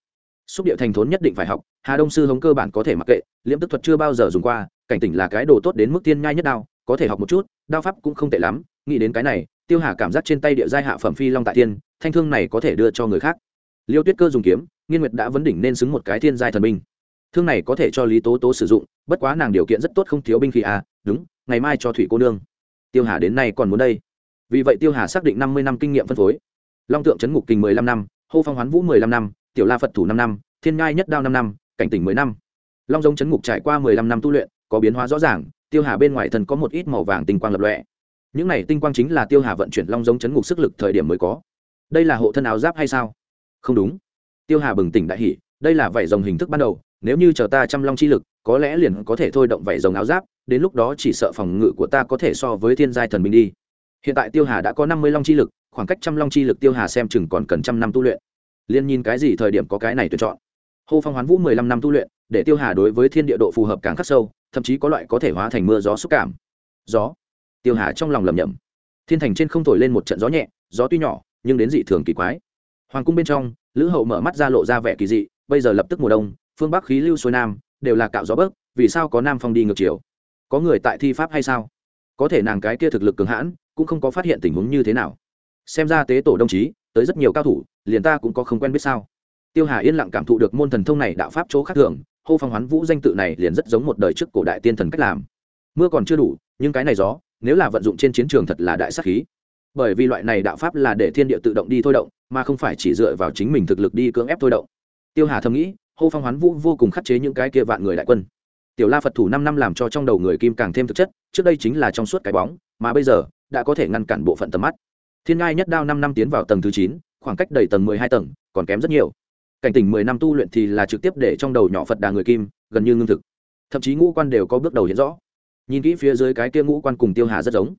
Xúc địa thành thốn nhất định phải học, hà đông sư hống cơ bản có thể mặc kệ, liễm tức thuật chưa bao giờ dùng qua, cảnh tỉnh là cái đồ tốt đến mức tiên nhai nhất đao, có thể học một chút, đao pháp cũng không tệ lắm, nghĩ đến cái này, tiêu hà cảm giác trên tay địa giai hạ phẩm phi long tại tiên thanh thương này có thể đưa cho người khác. Liêu tuyết cơ dùng kiếm, nghiên nguyệt đã vấn đỉnh nên xứng một cái thiên giai thần binh. Thương này có thể cho lý tố tố sử dụng, bất quá nàng điều kiện rất tốt không thiếu binh khí à đúng ngày mai cho thủy cô nương. Tiêu hà đến nay còn muốn đây. Vì vậy tiêu hà xác định năm mươi năm kinh nghiệm phân phối. Long tượng trấn ngục kình mười lăm năm, hô phong hoán vũ mười lăm năm, tiểu la phật thủ năm năm, thiên ngai nhất đao năm năm, cảnh tỉnh mười năm. Long giống chấn ngục trải qua mười lăm năm tu luyện, có biến hóa rõ ràng, tiêu hà bên ngoài thân có một ít màu vàng tinh quang lập lọe những này tinh quang chính là tiêu hà vận chuyển long giống chấn ngục sức lực thời điểm mới có. Đây là hộ thân áo giáp hay sao? Không đúng. Tiêu hà bừng tỉnh đại hỷ đây là vảy rồng hình thức ban đầu nếu như chờ ta chăm long chi lực, có lẽ liền có thể thôi động vảy rồng áo giáp, đến lúc đó chỉ sợ phòng ngự của ta có thể so với thiên giai thần binh đi. Hiện tại tiêu hà đã có năm mươi long chi lực, khoảng cách trăm long chi lực tiêu hà xem chừng còn cần trăm năm tu luyện. Liên nhìn cái gì thời điểm có cái này tuyển chọn. Hô phong hoán vũ mười lăm năm tu luyện, để tiêu hà đối với thiên địa độ phù hợp càng khắc sâu, thậm chí có loại có thể hóa thành mưa gió xúc cảm. Gió. Tiêu hà trong lòng lầm nhầm thiên thành trên không thổi lên một trận gió nhẹ, gió tuy nhỏ, nhưng đến dị thường kỳ quái. Hoàng cung bên trong, lữ hậu mở mắt ra lộ ra vẻ kỳ dị, bây giờ lập tức mùa đông phương bắc khí lưu xuôi nam, đều là cạo gió bớt vì sao có nam phong đi ngược chiều? Có người tại thi pháp hay sao? Có thể nàng cái kia thực lực cường hãn, cũng không có phát hiện tình huống như thế nào. Xem ra tế tổ đồng chí, tới rất nhiều cao thủ, liền ta cũng có không quen biết sao. Tiêu hà yên lặng cảm thụ được môn thần thông này đạo pháp chỗ khác thường, hô phong hoán vũ danh tự này liền rất giống một đời trước cổ đại tiên thần cách làm. Mưa còn chưa đủ, nhưng cái này gió, nếu là vận dụng trên chiến trường thật là đại sắc khí. Bởi vì loại này đạo pháp là để thiên địa tự động đi thôi động, mà không phải chỉ dựa vào chính mình thực lực đi cưỡng ép thôi động. Tiêu hà thầm nghĩ hô phong hoán vũ vô cùng khắc chế những cái kia vạn người đại quân. Tiểu la phật thủ năm năm làm cho trong đầu người kim càng thêm thực chất, trước đây chính là trong suốt cái bóng, mà bây giờ, đã có thể ngăn cản bộ phận tầm mắt. Thiên ngai nhất đao năm năm tiến vào tầng thứ chín, khoảng cách đầy tầng mười hai tầng, còn kém rất nhiều. Cảnh tỉnh mười năm tu luyện thì là trực tiếp để trong đầu nhỏ phật đà người kim, gần như ngưng thực. Thậm chí ngũ quan đều có bước đầu hiện rõ. Nhìn kỹ phía dưới cái kia ngũ quan cùng tiêu hà rất giống.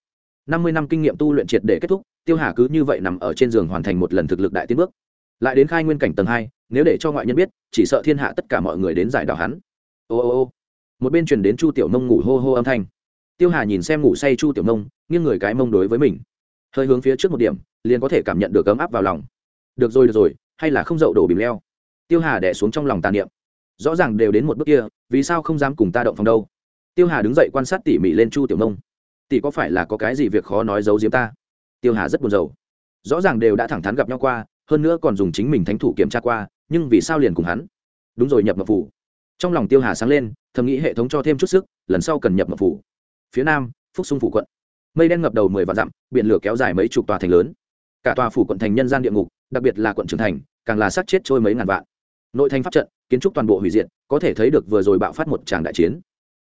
Năm mươi năm kinh nghiệm tu luyện triệt để kết thúc, tiêu hà cứ như vậy nằm ở trên giường hoàn thành một lần thực lực đại tiến bước. Lại đến khai nguyên cảnh tầng hai nếu để cho ngoại nhân biết, chỉ sợ thiên hạ tất cả mọi người đến giải đảo hắn. Ô ô ô. Một bên truyền đến chu tiểu mông ngủ hô hô âm thanh. Tiêu hà nhìn xem ngủ say chu tiểu mông, nghiêng người cái mông đối với mình. Hơi hướng phía trước một điểm, liền có thể cảm nhận được ấm áp vào lòng. Được rồi được rồi, hay là không dậu đổ bìm leo. Tiêu hà đẻ xuống trong lòng tàn niệm. Rõ ràng đều đến một bước kia, vì sao không dám cùng ta động phòng đâu? Tiêu hà đứng dậy quan sát tỉ mỉ lên chu tiểu nông tỷ có phải là có cái gì việc khó nói giấu giếm ta? Tiêu hà rất buồn rầu. Rõ ràng đều đã thẳng thắn gặp nhau qua, hơn nữa còn dùng chính mình thánh thủ kiểm tra qua nhưng vì sao liền cùng hắn? Đúng rồi, nhập mập phủ trong lòng tiêu hà sáng lên, thầm nghĩ hệ thống cho thêm chút sức, lần sau cần nhập mập phủ phía nam, phúc sung phủ quận. Mây đen ngập đầu mười vạn dặm, biển lửa kéo dài mấy chục tòa thành lớn. Cả tòa phủ quận thành nhân gian địa ngục, đặc biệt là quận trưởng thành, càng là sát chết trôi mấy ngàn vạn. Nội thành pháp trận, kiến trúc toàn bộ hủy diệt, có thể thấy được vừa rồi bạo phát một tràng đại chiến.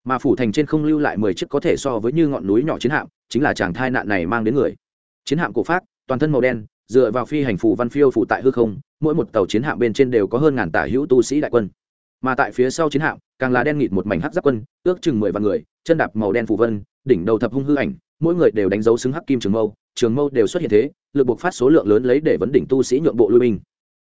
Mà phủ thành trên không lưu lại mười chiếc có thể so với như ngọn núi nhỏ chiến hạm, chính là chàng thai nạn này mang đến người. Chiến hạm cổ phát toàn thân màu đen dựa vào phi hành phù văn phiêu phụ tại hư không, mỗi một tàu chiến hạm bên trên đều có hơn ngàn tả hữu tu sĩ đại quân. Mà tại phía sau chiến hạm, càng là đen nghịt một mảnh hắc giáp quân, ước chừng mười vạn người, chân đạp màu đen phù vân đỉnh đầu thập hung hư ảnh, mỗi người đều đánh dấu xứng hắc kim trường mâu trường mâu đều xuất hiện thế, lực buộc phát số lượng lớn lấy để vấn đỉnh tu sĩ nhượng bộ lui binh.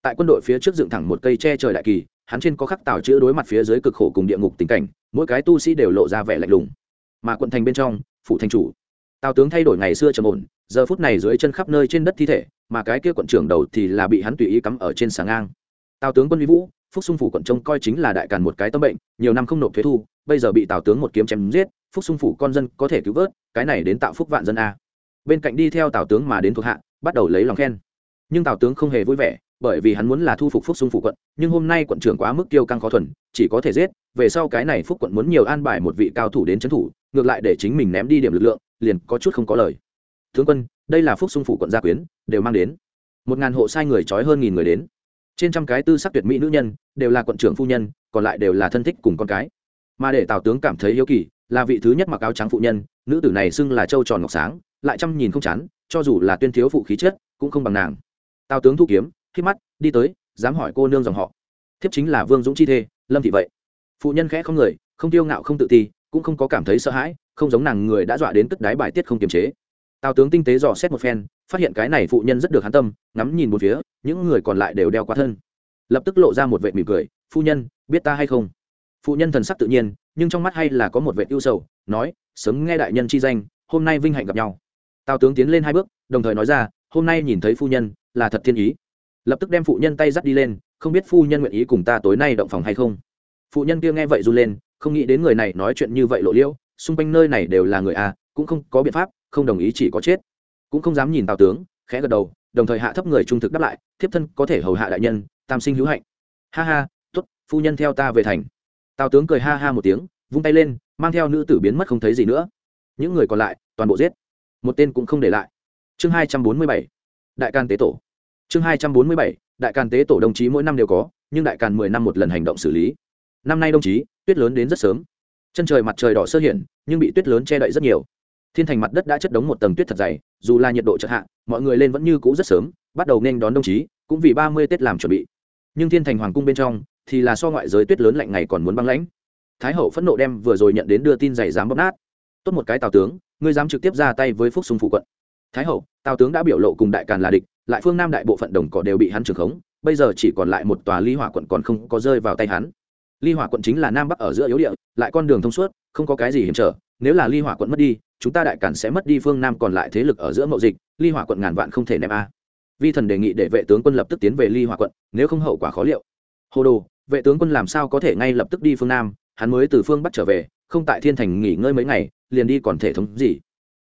Tại quân đội phía trước dựng thẳng một cây tre trời đại kỳ, hắn trên có khắc tào chữ đối mặt phía dưới cực khổ cùng địa ngục tình cảnh, mỗi cái tu sĩ đều lộ ra vẻ lạnh lùng. Mà quận thành bên trong, phủ thành chủ. Tào tướng thay đổi ngày xưa trầm ổn giờ phút này dưới chân khắp nơi trên đất thi thể, mà cái kia quận trưởng đầu thì là bị hắn tùy ý cắm ở trên sàng ngang. Tào tướng quân vi vũ, phúc xung phủ quận trông coi chính là đại càn một cái tâm bệnh, nhiều năm không nộp thuế thu, bây giờ bị tào tướng một kiếm chém giết, phúc xung phủ con dân có thể cứu vớt, cái này đến tạo phúc vạn dân a. Bên cạnh đi theo tào tướng mà đến thuộc hạ, bắt đầu lấy lòng khen. Nhưng tào tướng không hề vui vẻ, bởi vì hắn muốn là thu phục phúc xung phủ quận, nhưng hôm nay quận trưởng quá mức tiêu căng khó thuần, chỉ có thể giết, về sau cái này phúc quận muốn nhiều an bài một vị cao thủ đến trấn thủ, ngược lại để chính mình ném đi điểm lực lượng, liền có chút không có lời tướng quân, đây là phúc xung phủ quận gia quyến, đều mang đến. Một ngàn hộ sai người trói hơn nghìn người đến. Trên trăm cái tư sắc tuyệt mỹ nữ nhân, đều là quận trưởng phu nhân, còn lại đều là thân thích cùng con cái. Mà để tào tướng cảm thấy hiếu kỳ, là vị thứ nhất mặc áo trắng phụ nhân, nữ tử này xưng là châu tròn ngọc sáng, lại trăm nhìn không chán, cho dù là tuyên thiếu phụ khí chất, cũng không bằng nàng. Tào tướng thu kiếm khi mắt, đi tới, dám hỏi cô nương dòng họ. Thiếp chính là vương dũng chi thê, lâm thị vậy. Phụ nhân khẽ không người, không tiêu ngạo không tự ti, cũng không có cảm thấy sợ hãi, không giống nàng người đã dọa đến tức đáy bài tiết không kiềm chế tào tướng tinh tế dò xét một phen, phát hiện cái này phụ nhân rất được hắn tâm, ngắm nhìn một phía, những người còn lại đều đeo qua thân. Lập tức lộ ra một vệ mỉm cười, phu nhân, biết ta hay không? Phụ nhân thần sắc tự nhiên, nhưng trong mắt hay là có một vệ ưu sầu, nói, sớm nghe đại nhân chi danh, hôm nay vinh hạnh gặp nhau. Tào tướng tiến lên hai bước, đồng thời nói ra, hôm nay nhìn thấy phu nhân, là thật thiên ý. Lập tức đem phụ nhân tay dắt đi lên, không biết phu nhân nguyện ý cùng ta tối nay động phòng hay không? Phụ nhân kia nghe vậy run lên, không nghĩ đến người này nói chuyện như vậy lộ liễu, xung quanh nơi này đều là người a cũng không có biện pháp, không đồng ý chỉ có chết. Cũng không dám nhìn tào tướng, khẽ gật đầu, đồng thời hạ thấp người trung thực đáp lại, thiếp thân có thể hầu hạ đại nhân, tam sinh hữu hạnh. Ha ha t ố t phu nhân theo ta về thành. Tào tướng cười ha ha một tiếng, vung tay lên, mang theo nữ tử biến mất không thấy gì nữa. Những người còn lại, toàn bộ giết. Một tên cũng không để lại. Chương hai trăm bốn mươi bảy, đại can tế tổ. Chương hai trăm bốn mươi bảy, đại can tế tổ đồng chí mỗi năm đều có, nhưng đại càn mười năm một lần hành động xử lý. Năm nay đồng chí, tuyết lớn đến rất sớm. Chân trời mặt trời đỏ sơ hiện, nhưng bị tuyết lớn che đậy rất nhiều thiên thành mặt đất đã chất đống một tầng tuyết thật dày, dù là nhiệt độ chợt hạ, mọi người lên vẫn như cũ rất sớm, bắt đầu nên đón đồng chí, cũng vì ba mươi tết làm chuẩn bị. Nhưng thiên thành hoàng cung bên trong thì là so ngoại giới tuyết lớn lạnh ngày còn muốn băng lãnh. Thái hậu phẫn nộ đem vừa rồi nhận đến đưa tin giày dám bóp nát. Tốt một cái tào tướng, ngươi dám trực tiếp ra tay với phúc sùng phụ quận. Thái hậu, tào tướng đã biểu lộ cùng đại càn là địch, lại phương nam đại bộ phận đồng cỏ đều bị hắn trưởng khống, bây giờ chỉ còn lại một tòa ly hỏa quận còn không có rơi vào tay hắn. Ly hỏa quận chính là nam bắc ở giữa yếu địa, lại con đường thông suốt, không có cái gì hiểm trở nếu là ly hỏa quận mất đi, chúng ta đại cản sẽ mất đi phương nam còn lại thế lực ở giữa mậu dịch, ly hỏa quận ngàn vạn không thể ném a. Vi thần đề nghị để vệ tướng quân lập tức tiến về ly hỏa quận, nếu không hậu quả khó liệu. Hồ đồ, vệ tướng quân làm sao có thể ngay lập tức đi phương nam? Hắn mới từ phương bắc trở về, không tại thiên thành nghỉ ngơi mấy ngày, liền đi còn thể thống gì?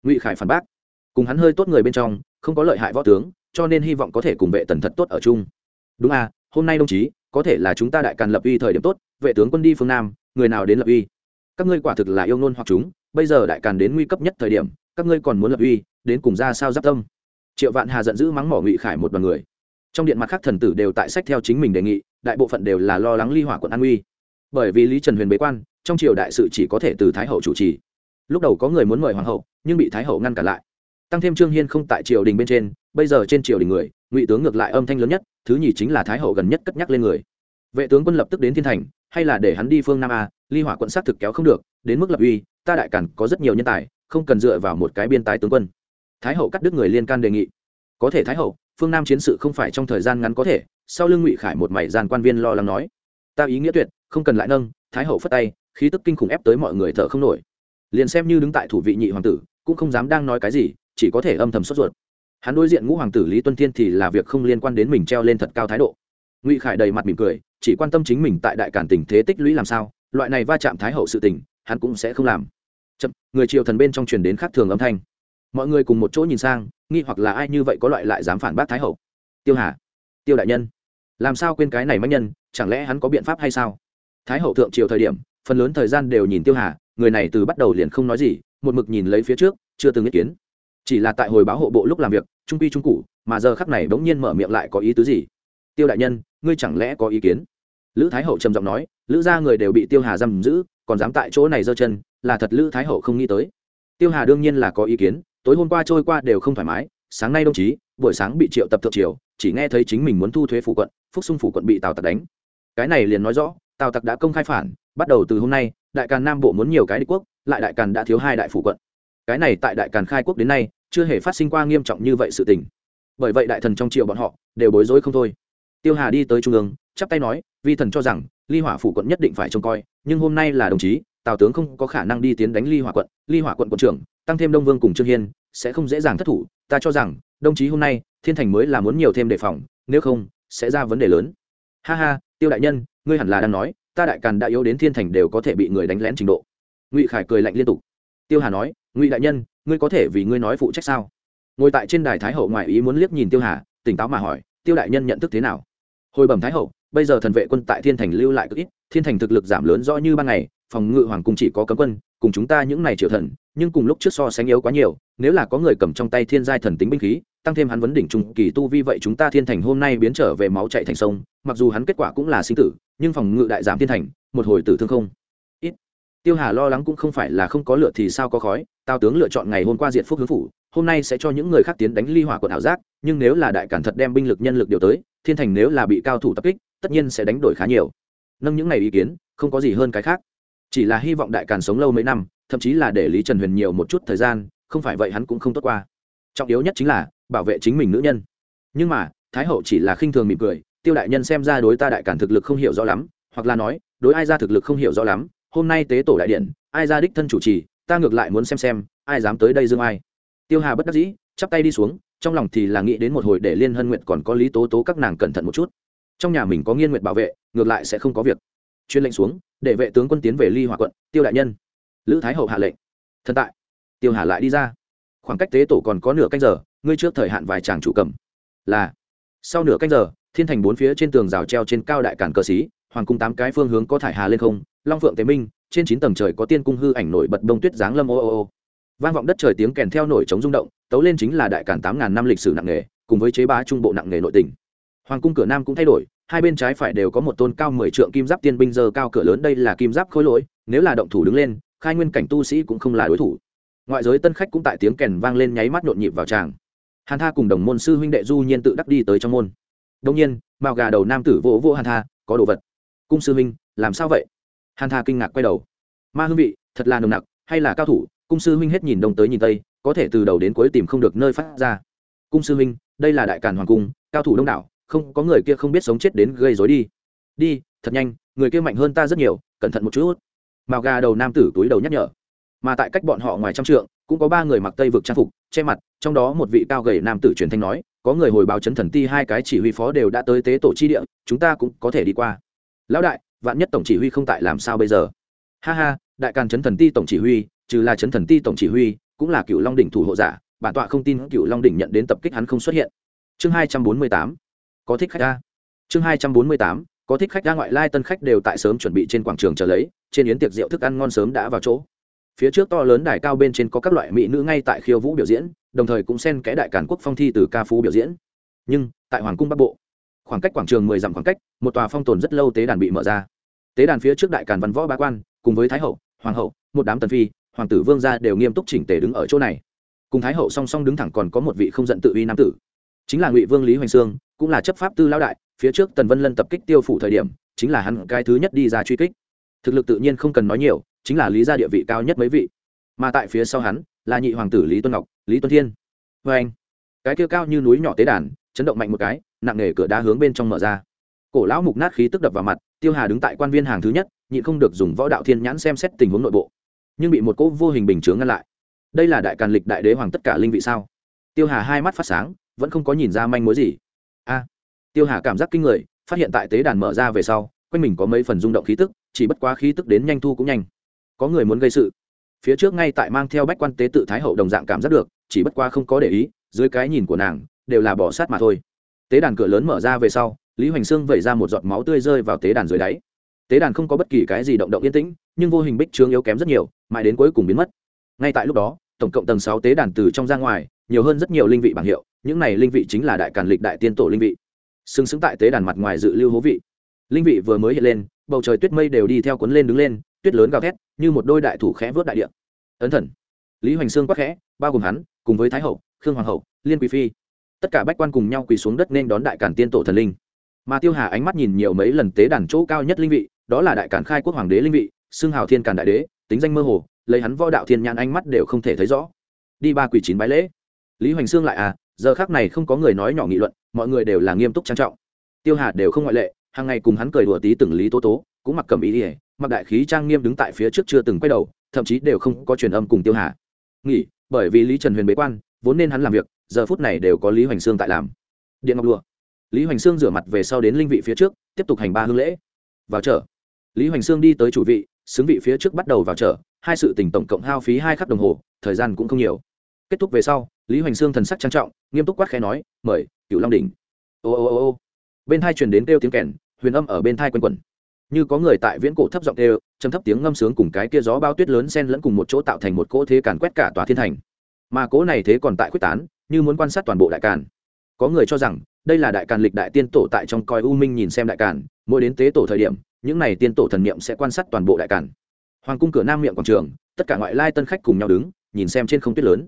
Ngụy khải phản bác. Cùng hắn hơi tốt người bên trong, không có lợi hại võ tướng, cho nên hy vọng có thể cùng vệ tần thật tốt ở chung. Đúng à hôm nay đồng chí, có thể là chúng ta đại càn lập uy thời điểm tốt, vệ tướng quân đi phương nam, người nào đến lập uy? Các ngươi quả thực là yêu nôn hoặc chúng bây giờ đại càn đến nguy cấp nhất thời điểm, các ngươi còn muốn lập uy, đến cùng ra sao giáp tâm? Triệu vạn hà giận dữ mắng mỏ ngụy khải một đoàn người. Trong điện mặt khác thần tử đều tại sách theo chính mình đề nghị, đại bộ phận đều là lo lắng ly hỏa quận an uy bởi vì lý trần huyền bế quan, trong triều đại sự chỉ có thể từ thái hậu chủ trì. Lúc đầu có người muốn mời hoàng hậu, nhưng bị thái hậu ngăn cản lại. Tăng thêm trương hiên không tại triều đình bên trên, bây giờ trên triều đình người, ngụy tướng ngược lại âm thanh lớn nhất, thứ nhì chính là thái hậu gần nhất cất nhắc lên người. Vệ tướng quân lập tức đến thiên thành, hay là để hắn đi phương nam a, ly hỏa quận sát thực kéo không được, đến mức lập uy ta đại cản có rất nhiều nhân tài, không cần dựa vào một cái biên tái tướng quân. Thái hậu cắt đứt người liên can đề nghị. Có thể thái hậu, phương nam chiến sự không phải trong thời gian ngắn có thể, sau lưng ngụy khải một mảy gian quan viên lo lắng nói. Ta ý nghĩa tuyệt, không cần lại nâng, thái hậu phất tay, khí tức kinh khủng ép tới mọi người thở không nổi. Liền xem như đứng tại thủ vị nhị hoàng tử, cũng không dám đang nói cái gì, chỉ có thể âm thầm sốt ruột. Hắn đối diện ngũ hoàng tử lý tuân thiên thì là việc không liên quan đến mình treo lên thật cao thái độ. Ngụy khải đầy mặt mỉm cười, chỉ quan tâm chính mình tại đại cản tình thế tích lũy làm sao, loại này va chạm thái hậu sự tình hắn cũng sẽ không làm. Chậm, người triều thần bên trong truyền đến khác thường âm thanh. Mọi người cùng một chỗ nhìn sang, nghi hoặc là ai như vậy có loại lại dám phản bác thái hậu. Tiêu hà, tiêu đại nhân, làm sao quên cái này mắc nhân, chẳng lẽ hắn có biện pháp hay sao? Thái hậu thượng triều thời điểm, phần lớn thời gian đều nhìn tiêu hà, người này từ bắt đầu liền không nói gì, một mực nhìn lấy phía trước, chưa từng ý kiến. Chỉ là tại hồi báo hộ bộ lúc làm việc, trung quy trung cụ mà giờ khắc này bỗng nhiên mở miệng lại có ý tứ gì? Tiêu đại nhân, ngươi chẳng lẽ có ý kiến? Lữ thái hậu trầm giọng nói, lữ gia người đều bị tiêu hà giam giữ còn dám tại chỗ này giơ chân, là thật lữ thái hậu không nghĩ tới. Tiêu hà đương nhiên là có ý kiến, tối hôm qua trôi qua đều không thoải mái, sáng nay đồng chí, buổi sáng bị triệu tập thượng triều, chỉ nghe thấy chính mình muốn thu thuế phủ quận, phúc xung phủ quận bị tào tặc đánh. Cái này liền nói rõ, tào tặc đã công khai phản, bắt đầu từ hôm nay, đại càn nam bộ muốn nhiều cái đế quốc, lại đại càn đã thiếu hai đại phủ quận. Cái này tại đại càn khai quốc đến nay, chưa hề phát sinh qua nghiêm trọng như vậy sự tình. Bởi vậy đại thần trong triều bọn họ, đều bối rối không thôi. Tiêu hà đi tới trung ương, chắp tay nói, vi thần cho rằng, ly hỏa phủ quận nhất định phải trông coi nhưng hôm nay là đồng chí, tào tướng không có khả năng đi tiến đánh ly hỏa quận, ly hỏa quận quận trưởng, tăng thêm đông vương cùng trương hiên, sẽ không dễ dàng thất thủ. Ta cho rằng, đồng chí hôm nay, thiên thành mới là muốn nhiều thêm đề phòng, nếu không, sẽ ra vấn đề lớn. Ha ha, tiêu đại nhân, ngươi hẳn là đang nói, ta đại càn đã yếu đến thiên thành đều có thể bị người đánh lén trình độ. Ngụy khải cười lạnh liên tục. Tiêu hà nói, ngụy đại nhân, ngươi có thể vì ngươi nói phụ trách sao? Ngồi tại trên đài thái hậu ngoại ý muốn liếc nhìn tiêu hà, tỉnh táo mà hỏi, tiêu đại nhân nhận thức thế nào? Hồi bẩm thái hậu bây giờ thần vệ quân tại thiên thành lưu lại cực ít, thiên thành thực lực giảm lớn rõ như ban ngày, phòng ngự hoàng cung chỉ có cấm quân, cùng chúng ta những này triệu thần, nhưng cùng lúc trước so sánh yếu quá nhiều, nếu là có người cầm trong tay thiên giai thần tính binh khí, tăng thêm hắn vấn đỉnh trung kỳ tu vi vậy chúng ta thiên thành hôm nay biến trở về máu chạy thành sông, mặc dù hắn kết quả cũng là sinh tử, nhưng phòng ngự đại giảm thiên thành, một hồi tử thương không. Ít. Tiêu hà lo lắng cũng không phải là không có lựa thì sao có khói tào tướng lựa chọn ngày hôm qua diện phúc hướng phủ, hôm nay sẽ cho những người khác tiến đánh ly hỏa quận ảo giác, nhưng nếu là đại cản thật đem binh lực nhân lực điều tới, thiên thành nếu là bị cao thủ tập kích tất nhiên sẽ đánh đổi khá nhiều. Nâng những ngày ý kiến, không có gì hơn cái khác. Chỉ là hy vọng đại càn sống lâu mấy năm, thậm chí là để lý trần huyền nhiều một chút thời gian, không phải vậy hắn cũng không tốt qua. Trọng yếu nhất chính là bảo vệ chính mình nữ nhân. Nhưng mà, thái hậu chỉ là khinh thường mỉm cười, tiêu đại nhân xem ra đối ta đại cản thực lực không hiểu rõ lắm, hoặc là nói, đối ai ra thực lực không hiểu rõ lắm, hôm nay tế tổ đại điện, ai ra đích thân chủ trì, ta ngược lại muốn xem xem, ai dám tới đây dương ai. Tiêu hà bất đắc dĩ, chắp tay đi xuống, trong lòng thì là nghĩ đến một hồi để liên hân nguyện còn có lý tố tố các nàng cẩn thận một chút trong nhà mình có nghiên nguyện bảo vệ, ngược lại sẽ không có việc. Chuyên lệnh xuống, để vệ tướng quân tiến về ly hòa quận, tiêu đại nhân. Lữ thái hậu hạ lệnh. Thần tại. Tiêu hà lại đi ra. Khoảng cách tế tổ còn có nửa canh giờ, ngươi trước thời hạn vài chàng chủ cầm. Là. Sau nửa canh giờ, thiên thành bốn phía trên tường rào treo trên cao đại cản cờ xí, hoàng cung tám cái phương hướng có thải hà lên không, long phượng tế minh, trên chín tầng trời có tiên cung hư ảnh nổi bật bông tuyết giáng lâm ô ô ô. Vang vọng đất trời tiếng kèn theo nổi chống rung động, tấu lên chính là đại cản tám ngàn năm lịch sử nặng nghề cùng với chế bá trung bộ nặng nghề nội tỉnh hoàng cung cửa nam cũng thay đổi, hai bên trái phải đều có một tôn cao mười trượng kim giáp tiên binh giờ cao cửa lớn, đây là kim giáp khối lỗi, nếu là động thủ đứng lên, khai nguyên cảnh tu sĩ cũng không là đối thủ. Ngoại giới tân khách cũng tại tiếng kèn vang lên nháy mắt nhộn nhịp vào tràng. Hàn tha cùng đồng môn sư huynh đệ du nhiên tự đắc đi tới trong môn. Đông nhiên, mao gà đầu nam tử vỗ vỗ hàn tha, có đồ vật. Cung sư huynh, làm sao vậy? Hàn tha kinh ngạc quay đầu. Ma hương vị, thật là nồng nặc, hay là cao thủ? Cung sư huynh hết nhìn đông tới nhìn tây, có thể từ đầu đến cuối tìm không được nơi phát ra. Cung sư huynh, đây là đại càn hoàng cung, cao thủ đông đảo không, có người kia không biết sống chết đến gây rối đi. Đi, thật nhanh, người kia mạnh hơn ta rất nhiều, cẩn thận một chút. Mao gà đầu nam tử túi đầu nhắc nhở. Mà tại cách bọn họ ngoài trăm trượng, cũng có ba người mặc tây vực trang phục, che mặt, trong đó một vị cao gầy nam tử truyền thanh nói, có người hồi báo chấn thần ti hai cái chỉ huy phó đều đã tới tế tổ chi địa, chúng ta cũng có thể đi qua. Lão đại, vạn nhất tổng chỉ huy không tại làm sao bây giờ? Ha ha, đại càn chấn thần ti tổng chỉ huy, trừ là chấn thần ti tổng chỉ huy, cũng là cựu long đỉnh thủ hộ giả, bản tọa không tin cựu long đỉnh nhận đến tập kích hắn không xuất hiện. Chương hai trăm bốn mươi tám có thích khách ra chương hai trăm bốn mươi tám, có thích khách ra ngoại lai tân khách đều tại sớm chuẩn bị trên quảng trường chờ lấy, trên yến tiệc rượu thức ăn ngon sớm đã vào chỗ. Phía trước to lớn đài cao bên trên có các loại mỹ nữ ngay tại khiêu vũ biểu diễn, đồng thời cũng xen kẽ đại cản quốc phong thi từ ca phú biểu diễn. Nhưng, tại hoàng cung bắc bộ, khoảng cách quảng trường mười dặm khoảng cách, một tòa phong tồn rất lâu tế đàn bị mở ra. Tế đàn phía trước đại cản văn võ ba quan, cùng với thái hậu, hoàng hậu, một đám tần phi, hoàng tử vương gia đều nghiêm túc chỉnh tề đứng ở chỗ này. Cùng thái hậu song song đứng thẳng còn có một vị không giận tự uy nam tử. Chính là ngụy vương lý hoành sương cũng là chấp pháp tư lão đại, phía trước tần vân lân tập kích tiêu phủ thời điểm, chính là hắn cái thứ nhất đi ra truy kích. Thực lực tự nhiên không cần nói nhiều, chính là lý gia địa vị cao nhất mấy vị. Mà tại phía sau hắn, là nhị hoàng tử lý tuân ngọc, lý tuân thiên. Vê anh, cái kia cao như núi nhỏ tế đàn, chấn động mạnh một cái, nặng nề cửa đá hướng bên trong mở ra. Cổ lão mục nát khí tức đập vào mặt, tiêu hà đứng tại quan viên hàng thứ nhất, nhịn không được dùng võ đạo thiên nhãn xem xét tình huống nội bộ. Nhưng bị một cỗ vô hình bình chướng ngăn lại. Đây là đại càn lịch đại đế hoàng tất cả linh vị sao? Tiêu hà hai mắt phát sáng, vẫn không có nhìn ra manh mối gì a. Tiêu hà cảm giác kinh người, phát hiện tại tế đàn mở ra về sau, quanh mình có mấy phần rung động khí tức, chỉ bất quá khí tức đến nhanh thu cũng nhanh. Có người muốn gây sự. Phía trước ngay tại mang theo bách quan tế tự thái hậu đồng dạng cảm giác được, chỉ bất quá không có để ý, dưới cái nhìn của nàng, đều là bỏ sát mà thôi. Tế đàn cửa lớn mở ra về sau, lý hoành sương vẩy ra một giọt máu tươi rơi vào tế đàn dưới đáy. Tế đàn không có bất kỳ cái gì động động yên tĩnh, nhưng vô hình bích trướng yếu kém rất nhiều, mãi đến cuối cùng biến mất. Ngay tại lúc đó, tổng cộng tầng sáu tế đàn từ trong ra ngoài, nhiều hơn rất nhiều linh vị bảng hiệu những này linh vị chính là đại càn lịch đại tiên tổ linh vị. Xứng xứng tại tế đàn mặt ngoài dự lưu hố vị. Linh vị vừa mới hiện lên, bầu trời tuyết mây đều đi theo cuốn lên đứng lên, tuyết lớn gào thét, như một đôi đại thủ khẽ vớt đại địa. Ấn thần. Lý hoành sương quắc khẽ, bao gồm hắn, cùng với thái hậu, khương hoàng hậu, liên quý phi. Tất cả bách quan cùng nhau quỳ xuống đất nên đón đại càn tiên tổ thần linh. Mà tiêu hà ánh mắt nhìn nhiều mấy lần tế đàn chỗ cao nhất linh vị, đó là đại càn khai quốc hoàng đế linh vị, xưng hào thiên càn đại đế, tính danh mơ hồ, lấy hắn võ đạo thiên nhãn ánh mắt đều không thể thấy rõ. Đi ba quỷ chín bái lễ. Lý hoành sương lại à giờ khác này không có người nói nhỏ nghị luận, mọi người đều là nghiêm túc trang trọng. Tiêu hà đều không ngoại lệ, hàng ngày cùng hắn cười đùa tí từng lý tố tố, cũng mặc cầm ý ỉa mặc đại khí trang nghiêm đứng tại phía trước chưa từng quay đầu, thậm chí đều không có truyền âm cùng tiêu hà. Nghỉ, bởi vì lý trần huyền bế quan, vốn nên hắn làm việc, giờ phút này đều có lý hoành sương tại làm. Điện ngọc lụa lý hoành sương rửa mặt về sau đến linh vị phía trước, tiếp tục hành ba hương lễ. Vào chợ. Lý hoành sương đi tới chủ vị, xứng vị phía trước bắt đầu vào chợ, hai sự tỉnh tổng cộng hao phí hai khắc đồng hồ, thời gian cũng không nhiều. Kết thúc về sau lý hoành sương thần sắc trang trọng, nghiêm túc quát khẽ nói, mời cựu long đình ô ô ô ô. Bên thai truyền đến kêu tiếng kèn, huyền âm ở bên thai quanh quẩn. Như có người tại viễn cổ thấp giọng kêu, trầm thấp tiếng ngâm sướng cùng cái kia gió bao tuyết lớn xen lẫn cùng một chỗ tạo thành một cỗ thế càn quét cả tòa thiên thành. Mà cỗ này thế còn tại quyết tán, như muốn quan sát toàn bộ đại càn. Có người cho rằng, đây là đại càn lịch đại tiên tổ tại trong coi u minh nhìn xem đại càn, mỗi đến tế tổ thời điểm, những này tiên tổ thần niệm sẽ quan sát toàn bộ đại càn. Hoàng cung cửa nam miệng quảng trường, tất cả ngoại lai tân khách cùng nhau đứng, nhìn xem trên không tuyết lớn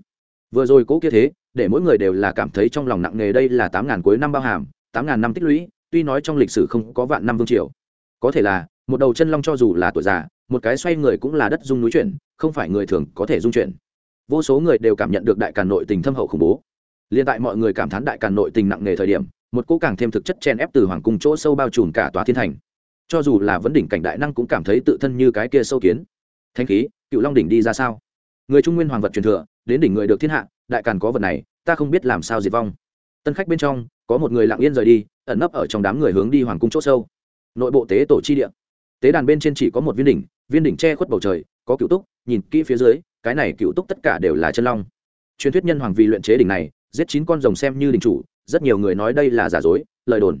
vừa rồi cố kia thế, để mỗi người đều là cảm thấy trong lòng nặng nề đây là tám ngàn cuối năm bao hàm, tám ngàn năm tích lũy, tuy nói trong lịch sử không có vạn năm vương triều. Có thể là, một đầu chân long cho dù là tuổi già, một cái xoay người cũng là đất dung núi chuyển, không phải người thường có thể dung chuyển. Vô số người đều cảm nhận được đại càn nội tình thâm hậu khủng bố. Liên tại mọi người cảm thán đại càn nội tình nặng nề thời điểm, một cỗ càng thêm thực chất chen ép từ hoàng cung chỗ sâu bao trùm cả tòa thiên thành. Cho dù là vấn đỉnh cảnh đại năng cũng cảm thấy tự thân như cái kia sâu kiến. Thanh khí, cựu long đỉnh đi ra sao? Người trung nguyên hoàng vật truyền thừa đến đỉnh người được thiên hạ, đại càn có vật này, ta không biết làm sao diệt vong. Tân khách bên trong, có một người lặng yên rời đi, ẩn nấp ở trong đám người hướng đi hoàng cung chỗ sâu. Nội bộ tế tổ chi địa. Tế đàn bên trên chỉ có một viên đỉnh viên đỉnh che khuất bầu trời, có cựu túc, nhìn kỹ phía dưới, cái này cựu túc tất cả đều là chân long. Truyền thuyết nhân hoàng vì luyện chế đỉnh này, giết chín con rồng xem như đỉnh chủ, rất nhiều người nói đây là giả dối, lời đồn.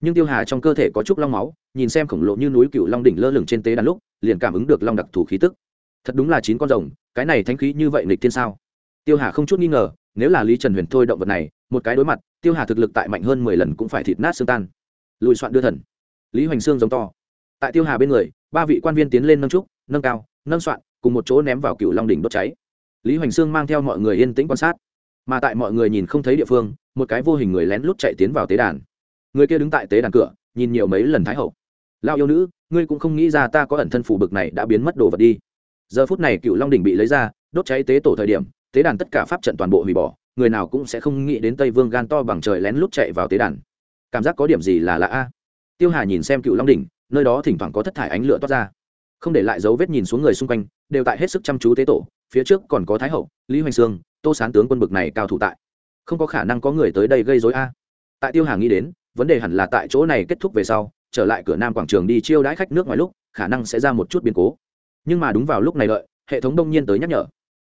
Nhưng tiêu hà trong cơ thể có chút long máu, nhìn xem khổng lồ như núi cựu long đỉnh lơ lửng trên tế đàn lúc, liền cảm ứng được long đặc thù khí tức. Thật đúng là chín con rồng, cái này thanh khí như vậy nghịch thiên sao? Tiêu hà không chút nghi ngờ, nếu là lý trần huyền thôi động vật này, một cái đối mặt, tiêu hà thực lực tại mạnh hơn mười lần cũng phải thịt nát xương tan. Lùi soạn đưa thần. Lý hoành sương giống to. Tại tiêu hà bên người, ba vị quan viên tiến lên nâng trúc, nâng cao, nâng soạn, cùng một chỗ ném vào cựu long đỉnh đốt cháy. Lý hoành sương mang theo mọi người yên tĩnh quan sát. Mà tại mọi người nhìn không thấy địa phương, một cái vô hình người lén lút chạy tiến vào tế đàn. Người kia đứng tại tế đàn cửa, nhìn nhiều mấy lần thái hậu. Lao yêu nữ, ngươi cũng không nghĩ ra ta có ẩn thân phủ bực này đã biến mất đồ vật đi. Giờ phút này cựu long đỉnh bị lấy ra, đốt cháy tế tổ thời điểm tế đàn tất cả pháp trận toàn bộ hủy bỏ, người nào cũng sẽ không nghĩ đến tây vương gan to bằng trời lén lút chạy vào tế đàn. Cảm giác có điểm gì là lạ a? Tiêu hà nhìn xem cựu long đỉnh, nơi đó thỉnh thoảng có thất thải ánh lửa toát ra. Không để lại dấu vết nhìn xuống người xung quanh, đều tại hết sức chăm chú tế tổ, phía trước còn có thái hậu, lý hoành sương, tô sán tướng quân bực này cao thủ tại. Không có khả năng có người tới đây gây dối a. Tại tiêu hà nghĩ đến, vấn đề hẳn là tại chỗ này kết thúc về sau, trở lại cửa nam quảng trường đi chiêu đãi khách nước ngoài lúc, khả năng sẽ ra một chút biến cố. Nhưng mà đúng vào lúc này lợi hệ thống đông nhiên tới nhắc nhở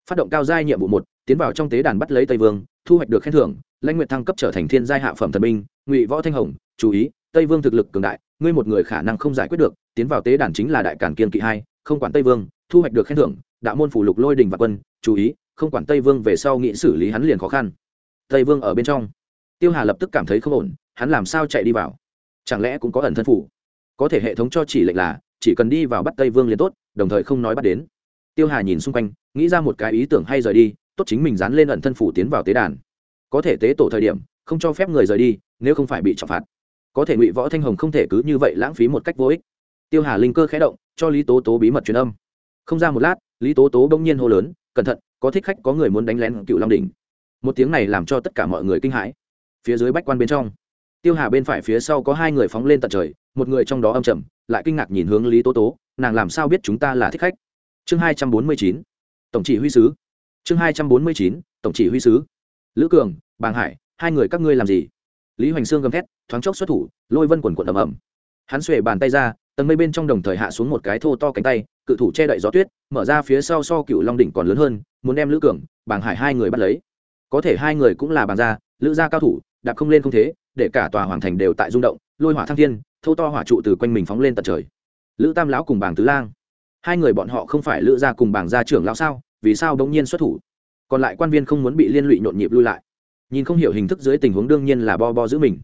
phát động cao giai nhiệm vụ một, tiến vào trong tế đàn bắt lấy tây vương, thu hoạch được khen thưởng, lãnh nguyện thăng cấp trở thành thiên giai hạ phẩm thần binh, ngụy võ thanh hồng, chú ý, tây vương thực lực cường đại, ngươi một người khả năng không giải quyết được, tiến vào tế đàn chính là đại cản kiên kỵ hai, không quản tây vương, thu hoạch được khen thưởng, đạo môn phủ lục lôi đình và quân, chú ý, không quản tây vương về sau nghị xử lý hắn liền khó khăn. Tây vương ở bên trong. Tiêu hà lập tức cảm thấy không ổn, hắn làm sao chạy đi vào? Chẳng lẽ cũng có ẩn thân phủ? Có thể hệ thống cho chỉ lệnh là, chỉ cần đi vào bắt tây vương liền tốt, đồng thời không nói bắt đến. Tiêu hà nhìn xung quanh nghĩ ra một cái ý tưởng hay rời đi, tốt chính mình dán lên ẩn thân phủ tiến vào tế đàn. Có thể tế tổ thời điểm, không cho phép người rời đi, nếu không phải bị trọng phạt. Có thể ngụy võ thanh hồng không thể cứ như vậy lãng phí một cách vô ích. Tiêu hà linh cơ khé động, cho lý tố tố bí mật truyền âm. Không ra một lát, lý tố tố bỗng nhiên hô lớn, cẩn thận, có thích khách, có người muốn đánh lén cựu long đình một tiếng này làm cho tất cả mọi người kinh hãi. Phía dưới bách quan bên trong, tiêu hà bên phải phía sau có hai người phóng lên tận trời, một người trong đó âm trầm, lại kinh ngạc nhìn hướng lý tố tố, nàng làm sao biết chúng ta là thích khách? Chương hai trăm bốn mươi chín tổng chỉ huy sứ. Chương hai trăm bốn mươi chín, tổng chỉ huy sứ. Lữ cường, bàng hải, hai người các ngươi làm gì? Lý hoành sương gầm thét, thoáng chốc xuất thủ, lôi vân quần quần ầm ầm. Hắn xuề bàn tay ra, tầng mây bên trong đồng thời hạ xuống một cái thô to cánh tay, cự thủ che đậy gió tuyết, mở ra phía sau so cựu long đỉnh còn lớn hơn, muốn đem lữ cường, bàng hải hai người bắt lấy. Có thể hai người cũng là bàn gia, lữ gia cao thủ, đạp không lên không thế, để cả tòa hoàng thành đều tại rung động, lôi hỏa thăng thiên thâu to hỏa trụ từ quanh mình phóng lên tận trời. Lữ tam lão cùng bàng tứ lang hai người bọn họ không phải lữ gia cùng bảng gia trưởng lão sao? Vì sao đống nhiên xuất thủ? Còn lại quan viên không muốn bị liên lụy nhộn nhịp lui lại. Nhìn không hiểu hình thức dưới tình huống đương nhiên là bo bo giữ mình.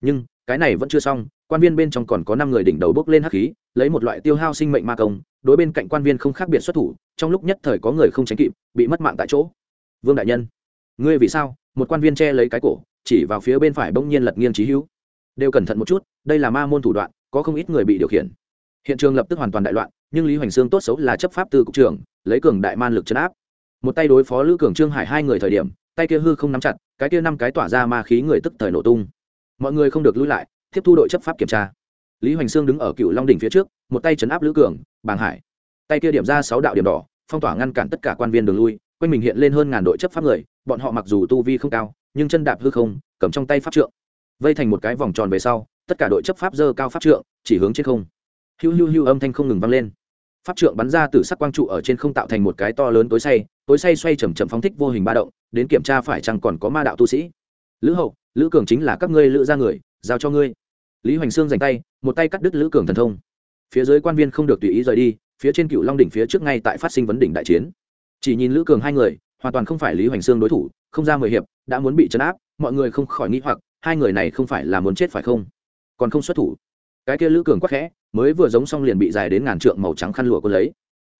Nhưng, cái này vẫn chưa xong. Quan viên bên trong còn có năm người đỉnh đầu bốc lên hắc khí, lấy một loại tiêu hao sinh mệnh ma công. Đối bên cạnh quan viên không khác biệt xuất thủ, trong lúc nhất thời có người không tránh kịp, bị mất mạng tại chỗ. Vương đại nhân, ngươi vì sao? Một quan viên che lấy cái cổ, chỉ vào phía bên phải bỗng nhiên lật nghiêng trí hữu. Đều cẩn thận một chút, đây là ma môn thủ đoạn, có không ít người bị điều khiển. Hiện trường lập tức hoàn toàn đại loạn nhưng lý hoành sương tốt xấu là chấp pháp tư cục trưởng, lấy cường đại man lực chấn áp. Một tay đối phó lữ cường trương hải hai người thời điểm, tay kia hư không nắm chặt, cái kia năm cái tỏa ra ma khí người tức thời nổ tung. Mọi người không được lui lại, tiếp thu đội chấp pháp kiểm tra. Lý hoành sương đứng ở cựu long đỉnh phía trước, một tay chấn áp lữ cường, bàng hải. Tay kia điểm ra sáu đạo điểm đỏ, phong tỏa ngăn cản tất cả quan viên đường lui, quanh mình hiện lên hơn ngàn đội chấp pháp người, bọn họ mặc dù tu vi không cao, nhưng chân đạp hư không, cầm trong tay pháp trượng. Vây thành một cái vòng tròn về sau, tất cả đội chấp pháp dơ cao pháp trượng, chỉ hướng trên không. Hiu hiu hiu âm thanh không ngừng vang lên pháp trượng bắn ra từ sắc quang trụ ở trên không tạo thành một cái to lớn tối say tối say xoay chầm chậm phóng thích vô hình ba động, đến kiểm tra phải chăng còn có ma đạo tu sĩ. Lữ hậu, lữ cường chính là các ngươi lữ ra người, giao cho ngươi. Lý hoành sương dành tay, một tay cắt đứt lữ cường thần thông. Phía dưới quan viên không được tùy ý rời đi, phía trên cựu long đỉnh phía trước ngay tại phát sinh vấn đỉnh đại chiến. Chỉ nhìn lữ cường hai người, hoàn toàn không phải lý hoành sương đối thủ, không ra mười hiệp, đã muốn bị chấn áp, mọi người không khỏi nghĩ hoặc, hai người này không phải là muốn chết phải không? Còn không xuất thủ. Cái kia lữ cường quắc khẽ mới vừa giống xong liền bị dài đến ngàn trượng màu trắng khăn lụa quân lấy.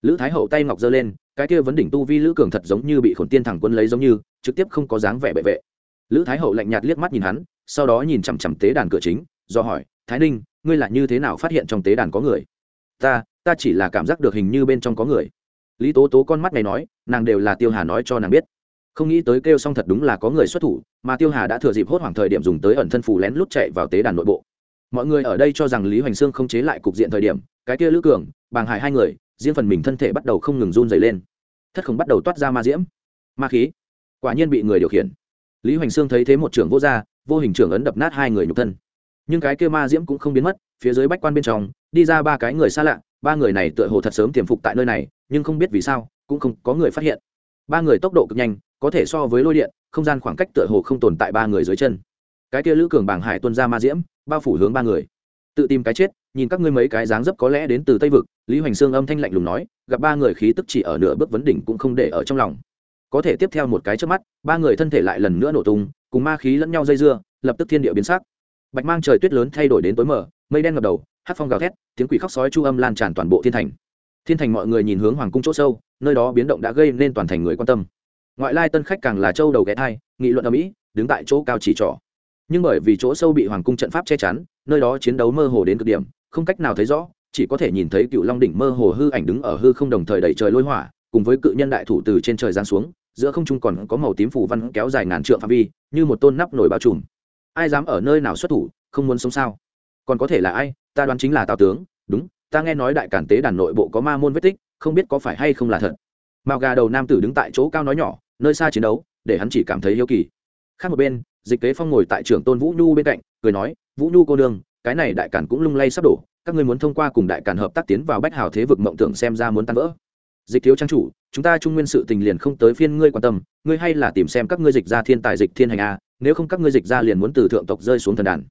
Lữ thái hậu tay ngọc giơ lên, cái kia vấn đỉnh tu vi lữ cường thật giống như bị khổn tiên thẳng quân lấy giống như, trực tiếp không có dáng vẻ bệ vệ. Lữ thái hậu lạnh nhạt liếc mắt nhìn hắn, sau đó nhìn chằm chằm tế đàn cửa chính, do hỏi, thái ninh, ngươi là như thế nào phát hiện trong tế đàn có người? Ta ta chỉ là cảm giác được hình như bên trong có người. Lý tố tố con mắt này nói, nàng đều là tiêu hà nói cho nàng biết. Không nghĩ tới kêu xong thật đúng là có người xuất thủ, mà tiêu hà đã thừa dịp hốt hoảng thời điểm dùng tới ẩn thân phù lén lút chạy vào tế đàn nội bộ mọi người ở đây cho rằng lý hoành sương không chế lại cục diện thời điểm, cái kia lữ cường, bàng hải hai người, riêng phần mình thân thể bắt đầu không ngừng run dày lên. Thất khổng bắt đầu toát ra ma diễm. Ma khí. Quả nhiên bị người điều khiển. Lý hoành sương thấy thế một trưởng vô gia, vô hình trưởng ấn đập nát hai người nhục thân. Nhưng cái kia ma diễm cũng không biến mất, phía dưới bách quan bên trong, đi ra ba cái người xa lạ, ba người này tựa hồ thật sớm tiềm phục tại nơi này, nhưng không biết vì sao, cũng không có người phát hiện. Ba người tốc độ cực nhanh, có thể so với lôi điện, không gian khoảng cách tựa hồ không tồn tại ba người dưới chân cái kia lữ cường bảng hải tuân ra ma diễm, bao phủ hướng ba người. Tự tìm cái chết, nhìn các ngươi mấy cái dáng dấp có lẽ đến từ tây vực, lý hoành sương âm thanh lạnh lùng nói, gặp ba người khí tức chỉ ở nửa bước vấn đỉnh cũng không để ở trong lòng. Có thể tiếp theo một cái trước mắt, ba người thân thể lại lần nữa nổ tung, cùng ma khí lẫn nhau dây dưa, lập tức thiên địa biến sắc. Bạch mang trời tuyết lớn thay đổi đến tối mở mây đen ngập đầu, hát phong gào thét, tiếng quỷ khóc sói chu âm lan tràn toàn bộ thiên thành. Thiên thành mọi người nhìn hướng hoàng cung chỗ sâu, nơi đó biến động đã gây nên toàn thành người quan tâm. Ngoại lai tân khách càng là châu đầu ghé thai, nghị luận ở mỹ, đứng tại chỗ cao chỉ trỏ nhưng bởi vì chỗ sâu bị hoàng cung trận pháp che chắn, nơi đó chiến đấu mơ hồ đến cực điểm, không cách nào thấy rõ, chỉ có thể nhìn thấy cựu long đỉnh mơ hồ hư ảnh đứng ở hư không đồng thời đẩy trời lôi hỏa, cùng với cự nhân đại thủ từ trên trời giáng xuống, giữa không trung còn có màu tím phủ văn kéo dài ngàn trượng phạm vi, như một tôn nắp nổi bao trùm. Ai dám ở nơi nào xuất thủ, không muốn sống sao? Còn có thể là ai? Ta đoán chính là tào tướng. Đúng, ta nghe nói đại cản tế đàn nội bộ có ma môn vết tích, không biết có phải hay không là thật. Mao gà đầu nam tử đứng tại chỗ cao nói nhỏ, nơi xa chiến đấu, để hắn chỉ cảm thấy hiếu kỳ. Khác một bên dịch kế phong ngồi tại trưởng tôn vũ nhu bên cạnh, cười nói, vũ nhu cô đương cái này đại cản cũng lung lay sắp đổ, các ngươi muốn thông qua cùng đại cản hợp tác tiến vào bách hào thế vực mộng tưởng xem ra muốn tan vỡ. Dịch thiếu trang chủ, chúng ta trung nguyên sự tình liền không tới phiên ngươi quan tâm, ngươi hay là tìm xem các ngươi dịch ra thiên tài, dịch thiên hành a, nếu không các ngươi dịch ra liền muốn từ thượng tộc rơi xuống thần đàn.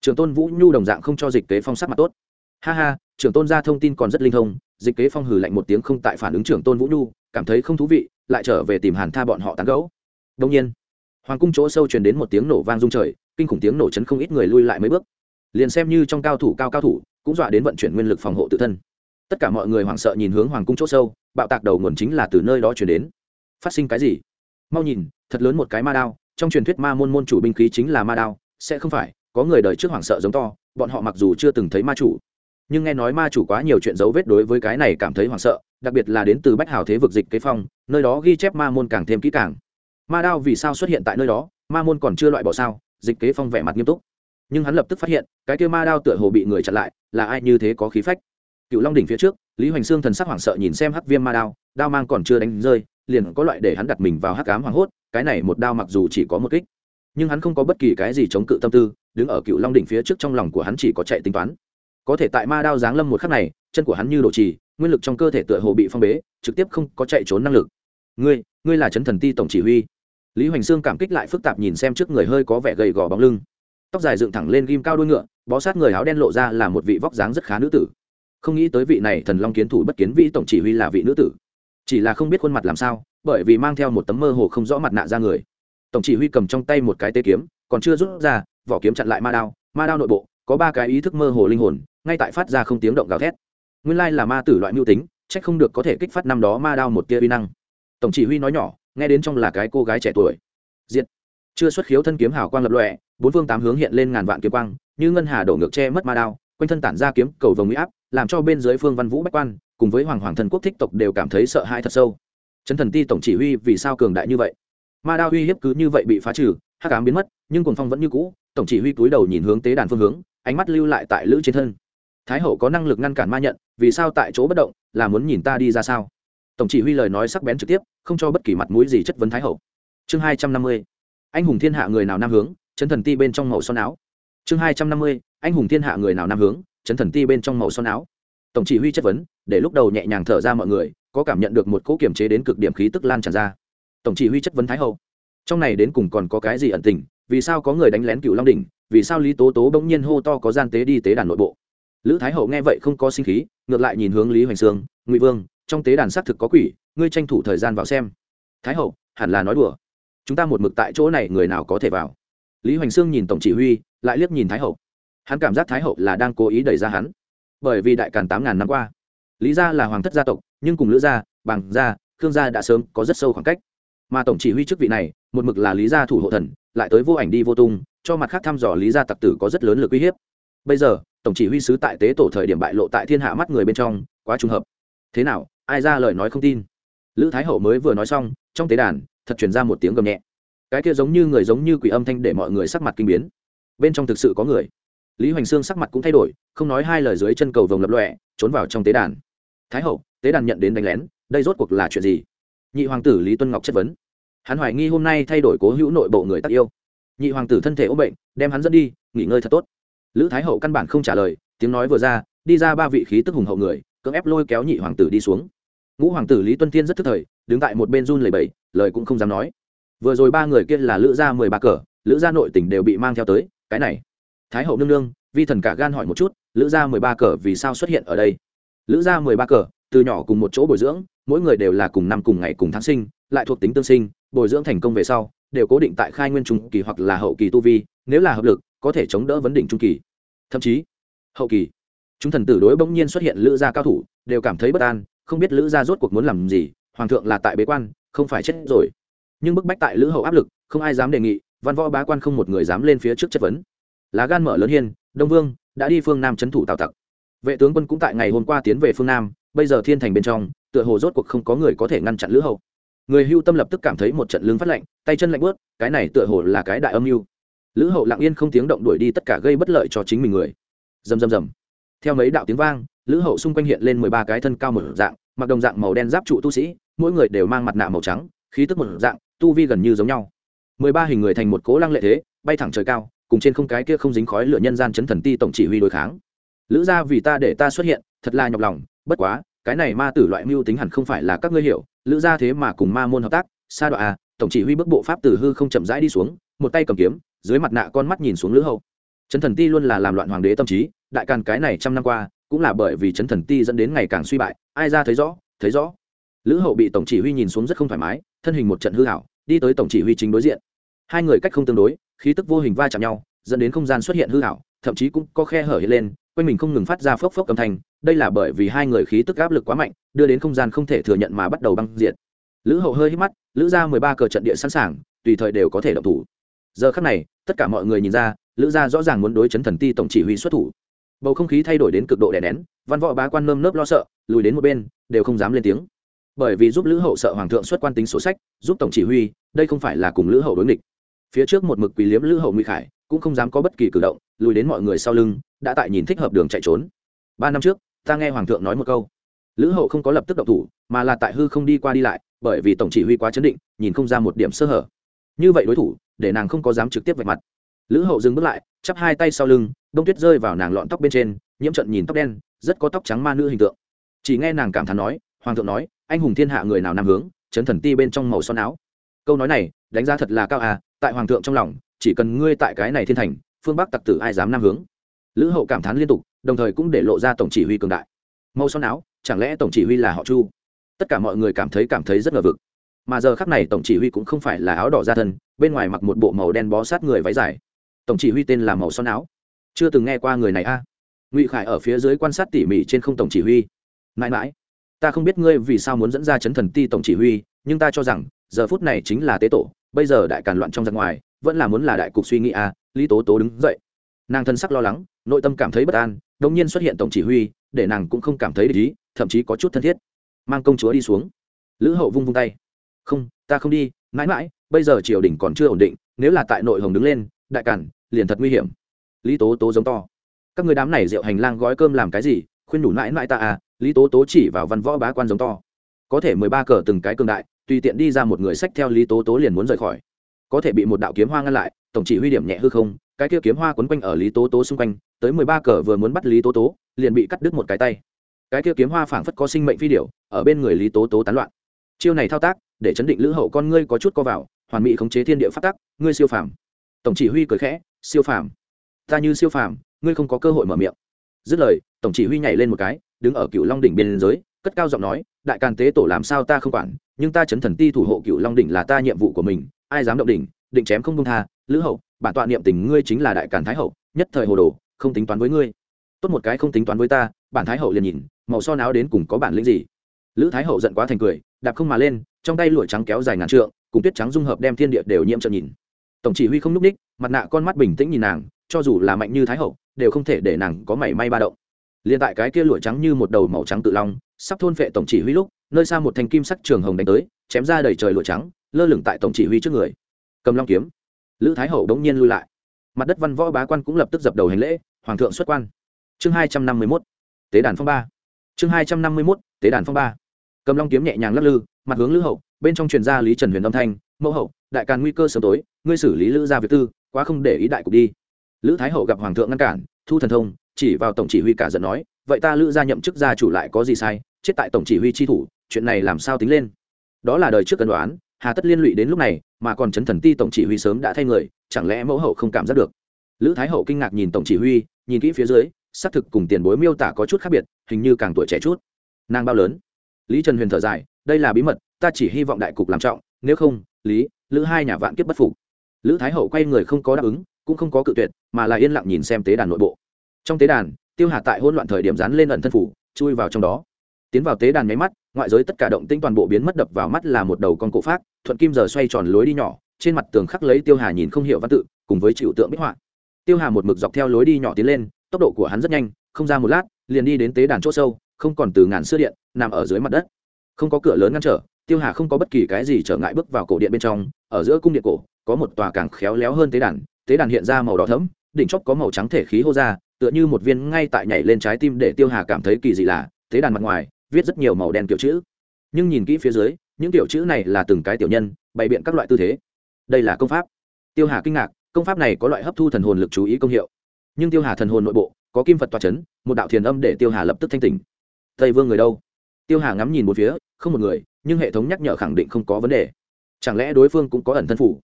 Trưởng tôn vũ nhu đồng dạng không cho dịch kế phong sắc mặt tốt. Ha ha, trưởng tôn ra thông tin còn rất linh thông. Dịch kế phong hừ lạnh một tiếng không tại phản ứng trưởng tôn vũ nhu, cảm thấy không thú vị, lại trở về tìm hàn tha bọn họ tán gẫu. Đông nhiên hoàng cung chỗ sâu truyền đến một tiếng nổ vang rung trời, kinh khủng tiếng nổ chấn không ít người lui lại mấy bước. Liền xem như trong cao thủ cao cao thủ, cũng dọa đến vận chuyển nguyên lực phòng hộ tự thân. Tất cả mọi người hoảng sợ nhìn hướng hoàng cung chỗ sâu, bạo tạc đầu nguồn chính là từ nơi đó chuyển đến. Phát sinh cái gì? Mau nhìn, thật lớn một cái ma đao, trong truyền thuyết ma môn môn chủ binh khí chính là ma đao, sẽ không phải, có người đời trước hoảng sợ giống to, bọn họ mặc dù chưa từng thấy ma chủ, nhưng nghe nói ma chủ quá nhiều chuyện dấu vết đối với cái này cảm thấy hoảng sợ, đặc biệt là đến từ bách hào thế vực dịch kế phong, nơi đó ghi chép ma môn càng thêm kỹ càng ma đao vì sao xuất hiện tại nơi đó, ma môn còn chưa loại bỏ sao? Dịch kế phong vẻ mặt nghiêm túc. Nhưng hắn lập tức phát hiện, cái kêu ma đao tựa hồ bị người chặn lại, là ai như thế có khí phách? Cựu long đỉnh phía trước, lý hoành sương thần sắc hoảng sợ nhìn xem hắc viêm ma đao đao mang còn chưa đánh rơi, liền có loại để hắn đặt mình vào hắc cám hoảng hốt, cái này một đao mặc dù chỉ có một kích, nhưng hắn không có bất kỳ cái gì chống cự tâm tư, đứng ở cựu long đỉnh phía trước trong lòng của hắn chỉ có chạy tính toán. Có thể tại ma đao giáng lâm một khắc này, chân của hắn như đổ trì, nguyên lực trong cơ thể tựa hồ bị phong bế, trực tiếp không có chạy trốn năng lực. Ngươi ngươi là chấn thần ti tổng chỉ huy. Lý hoành sương cảm kích lại phức tạp nhìn xem trước người hơi có vẻ gầy gò bóng lưng. Tóc dài dựng thẳng lên ghim cao đuôi ngựa, bó sát người áo đen lộ ra là một vị vóc dáng rất khá nữ tử. Không nghĩ tới vị này thần long kiến thủ bất kiến vị tổng chỉ huy là vị nữ tử. Chỉ là không biết khuôn mặt làm sao, bởi vì mang theo một tấm mơ hồ không rõ mặt nạ ra người. Tổng chỉ huy cầm trong tay một cái tê kiếm, còn chưa rút ra, vỏ kiếm chặn lại ma đao ma đao nội bộ, có ba cái ý thức mơ hồ linh hồn, ngay tại phát ra không tiếng động gào thét. Nguyên lai là ma tử loại mưu tính trách không được có thể kích phát năm đó ma đao một tia uy năng tổng chỉ huy nói nhỏ, nghe đến trong là cái cô gái trẻ tuổi. Diệt. Chưa xuất khiếu thân kiếm hào quang lập lọe bốn phương tám hướng hiện lên ngàn vạn kiếm quang, như ngân hà đổ ngược che mất ma đao, quanh thân tản ra kiếm, cầu vồng mỹ áp, làm cho bên dưới phương văn vũ bách quan, cùng với hoàng hoàng thần quốc thích tộc đều cảm thấy sợ hãi thật sâu. Chấn thần ti tổng chỉ huy vì sao cường đại như vậy? Ma đao uy hiếp cứ như vậy bị phá trừ hát cám biến mất, nhưng cuồng phong vẫn như cũ, tổng chỉ huy cúi đầu nhìn hướng tế đàn phương hướng, ánh mắt lưu lại tại lữ trên thân. Thái hậu có năng lực ngăn cản ma nhận, vì sao tại chỗ bất động, là muốn nhìn ta đi ra sao? Tổng chỉ huy lời nói sắc bén trực tiếp, không cho bất kỳ mặt mũi gì chất vấn thái hậu. Chương hai trăm năm mươi, anh hùng thiên hạ người nào nam hướng, chấn thần ti bên trong màu son áo. Chương hai trăm năm mươi, anh hùng thiên hạ người nào nam hướng, chấn thần ti bên trong màu son áo. Tổng chỉ huy chất vấn, để lúc đầu nhẹ nhàng thở ra mọi người, có cảm nhận được một cỗ kiểm chế đến cực điểm khí tức lan tràn ra. Tổng chỉ huy chất vấn thái hậu. Trong này đến cùng còn có cái gì ẩn tình, vì sao có người đánh lén cựu long đỉnh, vì sao lý tố tố bỗng nhiên hô to có gian tế đi tế đàn nội bộ? Lữ thái hậu nghe vậy không có sinh khí, ngược lại nhìn hướng lý hoành sương, ngụy vương trong tế đàn xác thực có quỷ, ngươi tranh thủ thời gian vào xem. Thái hậu, hẳn là nói đùa. Chúng ta một mực tại chỗ này, người nào có thể vào? Lý hoành sương nhìn tổng chỉ huy, lại liếc nhìn thái hậu. Hắn cảm giác thái hậu là đang cố ý đẩy ra hắn. Bởi vì đại càn tám ngàn năm qua, lý gia là hoàng thất gia tộc, nhưng cùng lữ gia, bằng gia, khương gia đã sớm có rất sâu khoảng cách. Mà tổng chỉ huy chức vị này, một mực là lý gia thủ hộ thần, lại tới vô ảnh đi vô tung, cho mặt khác thăm dò lý gia tặc tử có rất lớn lực uy hiếp. Bây giờ, tổng chỉ huy sứ tại tế tổ thời điểm bại lộ tại thiên hạ mắt người bên trong, quá trùng hợp. Thế nào ai ra lời nói không tin. Lữ thái hậu mới vừa nói xong, trong tế đàn, thật chuyển ra một tiếng gầm nhẹ. Cái kia giống như người giống như quỷ âm thanh để mọi người sắc mặt kinh biến. Bên trong thực sự có người. Lý hoành sương sắc mặt cũng thay đổi, không nói hai lời dưới chân cầu vồng lập lọe trốn vào trong tế đàn. Thái hậu, tế đàn nhận đến đánh lén, đây rốt cuộc là chuyện gì? Nhị hoàng tử lý tuân ngọc chất vấn. Hắn hoài nghi hôm nay thay đổi cố hữu nội bộ người tắc yêu. Nhị hoàng tử thân thể ốm bệnh, đem hắn dẫn đi, nghỉ ngơi thật tốt. Lữ thái hậu căn bản không trả lời, tiếng nói vừa ra, đi ra ba vị khí tức hùng hậu người cưỡng ép lôi kéo nhị hoàng tử đi xuống. Ngũ hoàng tử lý tuân thiên rất thức thời, đứng tại một bên run lầy bẩy, lời cũng không dám nói. Vừa rồi ba người kia là lữ gia mười ba cờ, lữ gia nội tỉnh đều bị mang theo tới, cái này. Thái hậu nương nương, vi thần cả gan hỏi một chút, lữ gia mười ba cờ vì sao xuất hiện ở đây? Lữ gia mười ba cờ, từ nhỏ cùng một chỗ bồi dưỡng, mỗi người đều là cùng năm cùng ngày cùng tháng sinh, lại thuộc tính tương sinh, bồi dưỡng thành công về sau, đều cố định tại khai nguyên trung kỳ hoặc là hậu kỳ tu vi, nếu là hợp lực, có thể chống đỡ vấn đỉnh trung kỳ. Thậm chí, hậu kỳ chúng thần tử đối bỗng nhiên xuất hiện lữ gia cao thủ, đều cảm thấy bất an, không biết lữ gia rốt cuộc muốn làm gì, hoàng thượng là tại bế quan, không phải chết rồi. Nhưng bức bách tại lữ hậu áp lực, không ai dám đề nghị, văn võ bá quan không một người dám lên phía trước chất vấn. Lá gan mở lớn hiên, đông vương, đã đi phương nam trấn thủ tào tặc. Vệ tướng quân cũng tại ngày hôm qua tiến về phương nam, bây giờ thiên thành bên trong, tựa hồ rốt cuộc không có người có thể ngăn chặn lữ hậu. Người hưu tâm lập tức cảm thấy một trận lưng phát lạnh, tay chân lạnh bớt cái này tựa hồ là cái đại âm mưu. Lữ hậu lặng yên không tiếng động đuổi đi tất cả gây bất lợi cho chính mình người. Dầm dầm dầm theo mấy đạo tiếng vang, lữ hậu xung quanh hiện lên mười ba cái thân cao một dạng, mặc đồng dạng màu đen giáp trụ tu sĩ, mỗi người đều mang mặt nạ màu trắng, khí tức một dạng, tu vi gần như giống nhau. Mười ba hình người thành một cố lăng lệ thế, bay thẳng trời cao, cùng trên không cái kia không dính khói lửa nhân gian chấn thần ti tổng chỉ huy đối kháng. Lữ gia vì ta để ta xuất hiện, thật là nhọc lòng, bất quá, cái này ma tử loại mưu tính hẳn không phải là các ngươi hiểu, lữ gia thế mà cùng ma môn hợp tác, sa đoạn à tổng chỉ huy bước bộ pháp từ hư không chậm rãi đi xuống, một tay cầm kiếm, dưới mặt nạ con mắt nhìn xuống lữ hậu chấn thần ti luôn là làm loạn hoàng đế tâm trí, đại càn cái này trăm năm qua, cũng là bởi vì chấn thần ti dẫn đến ngày càng suy bại, ai ra thấy rõ thấy rõ. Lữ hậu bị tổng chỉ huy nhìn xuống rất không thoải mái, thân hình một trận hư hảo, đi tới tổng chỉ huy chính đối diện. Hai người cách không tương đối, khí tức vô hình va chạm nhau, dẫn đến không gian xuất hiện hư hảo, thậm chí cũng có khe hở hiện lên, quanh mình không ngừng phát ra phốc phốc âm thanh, đây là bởi vì hai người khí tức áp lực quá mạnh, đưa đến không gian không thể thừa nhận mà bắt đầu băng diện. lữ hậu hơi hít mắt, lữ ra mười ba cờ trận địa sẵn sàng, tùy thời đều có thể động thủ. Giờ khắc này tất cả mọi người nhìn ra, lữ gia rõ ràng muốn đối chấn thần ti tổng chỉ huy xuất thủ. Bầu không khí thay đổi đến cực độ đè nén, văn võ bá quan nơm nớp lo sợ, lùi đến một bên, đều không dám lên tiếng. Bởi vì giúp lữ hậu sợ hoàng thượng xuất quan tính sổ sách, giúp tổng chỉ huy, đây không phải là cùng lữ hậu đối nghịch. Phía trước một mực quỳ liếm lữ hậu nguy khải, cũng không dám có bất kỳ cử động, lùi đến mọi người sau lưng, đã tại nhìn thích hợp đường chạy trốn. Ba năm trước, ta nghe hoàng thượng nói một câu. Lữ hậu không có lập tức động thủ, mà là tại hư không đi qua đi lại, bởi vì tổng chỉ huy quá chấn định, nhìn không ra một điểm sơ hở như vậy đối thủ, để nàng không có dám trực tiếp vạch mặt. Lữ hậu dừng bước lại, chắp hai tay sau lưng, đông tuyết rơi vào nàng lọn tóc bên trên, nhiễm trận nhìn tóc đen, rất có tóc trắng ma nữ hình tượng. Chỉ nghe nàng cảm thán nói, hoàng thượng nói, anh hùng thiên hạ người nào nam hướng, chấn thần ti bên trong màu son áo. Câu nói này, đánh giá thật là cao à tại hoàng thượng trong lòng, chỉ cần ngươi tại cái này thiên thành, phương bắc tặc tử ai dám nam hướng? Lữ hậu cảm thán liên tục, đồng thời cũng để lộ ra tổng chỉ huy cường đại. Màu son áo, chẳng lẽ tổng chỉ huy là họ chu? Tất cả mọi người cảm thấy cảm thấy rất ngờ vực mà giờ khắc này tổng chỉ huy cũng không phải là áo đỏ ra thân, bên ngoài mặc một bộ màu đen bó sát người váy dài. Tổng chỉ huy tên là màu son áo. Chưa từng nghe qua người này a. Ngụy khải ở phía dưới quan sát tỉ mỉ trên không tổng chỉ huy. Mãi mãi, ta không biết ngươi vì sao muốn dẫn ra chấn thần ti tổng chỉ huy, nhưng ta cho rằng, giờ phút này chính là tế tổ, bây giờ đại càn loạn trong giặc ngoài, vẫn là muốn là đại cục suy nghĩ a, lý tố tố đứng dậy. Nàng thân sắc lo lắng, nội tâm cảm thấy bất an đông nhiên xuất hiện tổng chỉ huy, để nàng cũng không cảm thấy để ý, thậm chí có chút thân thiết. Mang công chúa đi xuống. Lữ hậu vung vung tay không, ta không đi, mãi mãi, bây giờ triều đình còn chưa ổn định, nếu là tại nội hồng đứng lên, đại cản, liền thật nguy hiểm. Lý tố tố giống to. Các người đám này rượu hành lang gói cơm làm cái gì? Khuyên đủ mãi mãi ta à lý tố tố chỉ vào văn võ bá quan giống to. Có thể mười ba cờ từng cái cường đại, tùy tiện đi ra một người sách theo lý tố tố liền muốn rời khỏi. Có thể bị một đạo kiếm hoa ngăn lại, tổng chỉ huy điểm nhẹ hư không, cái kia kiếm hoa quấn quanh ở lý tố tố xung quanh, tới mười ba cờ vừa muốn bắt lý tố tố, liền bị cắt đứt một cái tay. Cái kia kiếm hoa phảng phất có sinh mệnh phi điểu, ở bên người lý tố tố tán loạn. Chiêu này thao tác để chấn định lữ hậu con ngươi có chút co vào, hoàn mỹ khống chế thiên địa phát tắc, ngươi siêu phàm. Tổng chỉ huy cười khẽ, siêu phàm. Ta như siêu phàm, ngươi không có cơ hội mở miệng. Dứt lời, tổng chỉ huy nhảy lên một cái, đứng ở cựu long đỉnh biên giới cất cao giọng nói, đại càn tế tổ làm sao ta không quản, nhưng ta chấn thần ti thủ hộ cựu long đỉnh là ta nhiệm vụ của mình, ai dám động đỉnh, định chém không công tha, lữ hậu, bản tọa niệm tình ngươi chính là đại càn thái hậu, nhất thời hồ đồ, không tính toán với ngươi. Tốt một cái không tính toán với ta, bản thái hậu liền nhìn, màu son áo đến cùng có bản lĩnh gì? Lữ thái hậu giận quá thành cười đạp không mà lên, trong tay lụa trắng kéo dài ngàn trượng, cùng tuyết trắng dung hợp đem thiên địa đều nhiễm trợn nhìn. Tổng chỉ huy không núp ních, mặt nạ con mắt bình tĩnh nhìn nàng, cho dù là mạnh như thái hậu, đều không thể để nàng có mảy may ba động. Liền tại cái kia lụa trắng như một đầu màu trắng tự long, sắp thôn phệ tổng chỉ huy lúc, nơi xa một thanh kim sắc trường hồng đánh tới, chém ra đầy trời lụa trắng, lơ lửng tại tổng chỉ huy trước người. Cầm long kiếm. Lữ thái hậu đống nhiên lui lại. Mặt đất văn võ bá quan cũng lập tức dập đầu hành lễ, hoàng thượng xuất quan. Chương hai trăm năm mươi mốt, tế đàn phong ba. Chương hai trăm năm mươi mốt, tế đàn phong ba cầm long kiếm nhẹ nhàng lắc lư, mặt hướng lữ hậu, bên trong truyền gia lý trần huyền âm thanh, mẫu hậu, đại càn nguy cơ sớm tối, ngươi xử lý lữ gia việc tư, quá không để ý đại cục đi. Lữ thái hậu gặp hoàng thượng ngăn cản, thu thần thông, chỉ vào tổng chỉ huy cả giận nói, vậy ta lữ gia nhậm chức gia chủ lại có gì sai? Chết tại tổng chỉ huy chi thủ, chuyện này làm sao tính lên? Đó là đời trước cân đoán, hà tất liên lụy đến lúc này, mà còn chấn thần ti tổng chỉ huy sớm đã thay người, chẳng lẽ mẫu hậu không cảm giác được? Lữ thái hậu kinh ngạc nhìn tổng chỉ huy, nhìn kỹ phía dưới, xác thực cùng tiền bối miêu tả có chút khác biệt, hình như càng tuổi trẻ chút. Nàng bao lớn? Lý trần huyền thở dài, đây là bí mật, ta chỉ hy vọng đại cục làm trọng, nếu không, lý, lữ hai nhà vạn kiếp bất phục. Lữ thái hậu quay người không có đáp ứng, cũng không có cự tuyệt, mà là yên lặng nhìn xem tế đàn nội bộ. Trong tế đàn, tiêu hà tại hỗn loạn thời điểm dán lên ẩn thân phủ, chui vào trong đó. Tiến vào tế đàn nháy mắt, ngoại giới tất cả động tinh toàn bộ biến mất đập vào mắt là một đầu con cổ phát thuận kim giờ xoay tròn lối đi nhỏ, trên mặt tường khắc lấy tiêu hà nhìn không hiểu văn tự, cùng với chịu tượng bích họa. Tiêu hà một mực dọc theo lối đi nhỏ tiến lên, tốc độ của hắn rất nhanh, không ra một lát, liền đi đến tế đàn chỗ sâu không còn từ ngàn xưa điện, nằm ở dưới mặt đất. Không có cửa lớn ngăn trở, tiêu hà không có bất kỳ cái gì trở ngại bước vào cổ điện bên trong, ở giữa cung điện cổ, có một tòa càng khéo léo hơn tế đàn tế đàn hiện ra màu đỏ thẫm, đỉnh chóp có màu trắng thể khí hô ra, tựa như một viên ngay tại nhảy lên trái tim để tiêu hà cảm thấy kỳ dị là, tế đàn mặt ngoài, viết rất nhiều màu đen kiểu chữ. Nhưng nhìn kỹ phía dưới, những kiểu chữ này là từng cái tiểu nhân, bày biện các loại tư thế. Đây là công pháp. Tiêu hà kinh ngạc, công pháp này có loại hấp thu thần hồn lực chú ý công hiệu. Nhưng tiêu hà thần hồn nội bộ, có kim phật toa c h ấ n một đạo thiền âm để tiêu hà lập tức thanh tỉnh tây vương người đâu? Tiêu hà ngắm nhìn một phía, không một người, nhưng hệ thống nhắc nhở khẳng định không có vấn đề. Chẳng lẽ đối phương cũng có ẩn thân phủ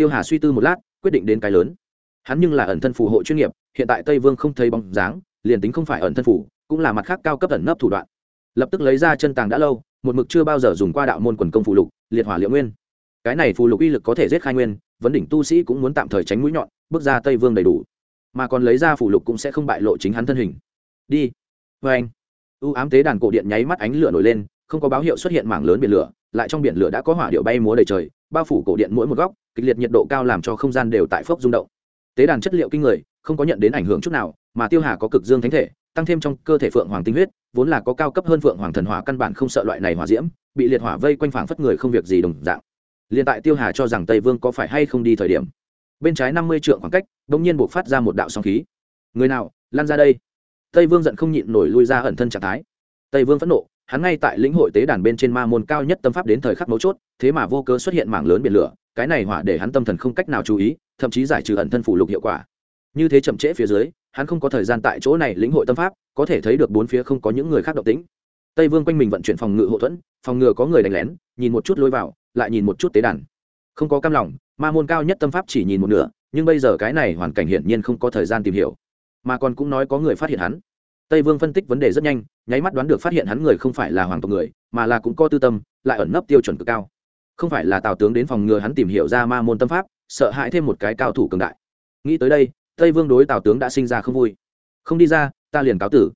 tiêu hà suy tư một lát, quyết định đến cái lớn. Hắn nhưng là ẩn thân phù hộ chuyên nghiệp, hiện tại tây vương không thấy bóng dáng, liền tính không phải ẩn thân phủ cũng là mặt khác cao cấp ẩn nấp thủ đoạn. Lập tức lấy ra chân tàng đã lâu, một mực chưa bao giờ dùng qua đạo môn quần công phụ lục, liệt hỏa liệu nguyên. Cái này phù lục uy lực có thể giết khai nguyên, vấn đỉnh tu sĩ cũng muốn tạm thời tránh mũi nhọn, bước ra tây vương đầy đủ. Mà còn lấy ra phù lục cũng sẽ không bại lộ chính hắn thân hình. Đi. Vê anh u ám tế đàn cổ điện nháy mắt ánh lửa nổi lên, không có báo hiệu xuất hiện mảng lớn biển lửa, lại trong biển lửa đã có hỏa điệu bay múa đầy trời, bao phủ cổ điện mỗi một góc, kịch liệt nhiệt độ cao làm cho không gian đều tại phốc rung động. Tế đàn chất liệu kinh người, không có nhận đến ảnh hưởng chút nào, mà tiêu hà có cực dương thánh thể, tăng thêm trong cơ thể phượng hoàng tinh huyết, vốn là có cao cấp hơn phượng hoàng thần hỏa căn bản không sợ loại này hỏa diễm, bị liệt hỏa vây quanh phảng phất người không việc gì đồng dạng. Liền tại tiêu hà cho rằng tây vương có phải hay không đi thời điểm, bên trái năm mươi trượng khoảng cách đ ỗ n g nhiên buộc phát ra một đạo sóng khí. Người nào lan ra đây? Tây vương giận không nhịn nổi lui ra ẩn thân trạng thái. Tây vương phẫn nộ, hắn ngay tại lĩnh hội tế đàn bên trên ma môn cao nhất tâm pháp đến thời khắc mấu chốt, thế mà vô cớ xuất hiện mảng lớn biển lửa, cái này hỏa để hắn tâm thần không cách nào chú ý, thậm chí giải trừ ẩn thân phủ lục hiệu quả. Như thế chậm trễ phía dưới, hắn không có thời gian tại chỗ này lĩnh hội tâm pháp, có thể thấy được bốn phía không có những người khác động tĩnh. Tây vương quanh mình vận chuyển phòng ngự hậu thuẫn, phòng ngừa có người đánh lén, nhìn một chút lôi vào, lại nhìn một chút tế đàn. Không có cam lòng, ma môn cao nhất tâm pháp chỉ nhìn một nửa, nhưng bây giờ cái này hoàn cảnh hiển nhiên không có thời gian tìm hiểu mà còn cũng nói có người phát hiện hắn. Tây vương phân tích vấn đề rất nhanh, nháy mắt đoán được phát hiện hắn người không phải là hoàng tộc người, mà là cũng có tư tâm, lại ẩn nấp tiêu chuẩn cực cao. Không phải là tào tướng đến phòng ngừa hắn tìm hiểu ra ma môn tâm pháp, sợ hãi thêm một cái cao thủ cường đại. Nghĩ tới đây, tây vương đối tào tướng đã sinh ra không vui. Không đi ra, ta liền cáo tử.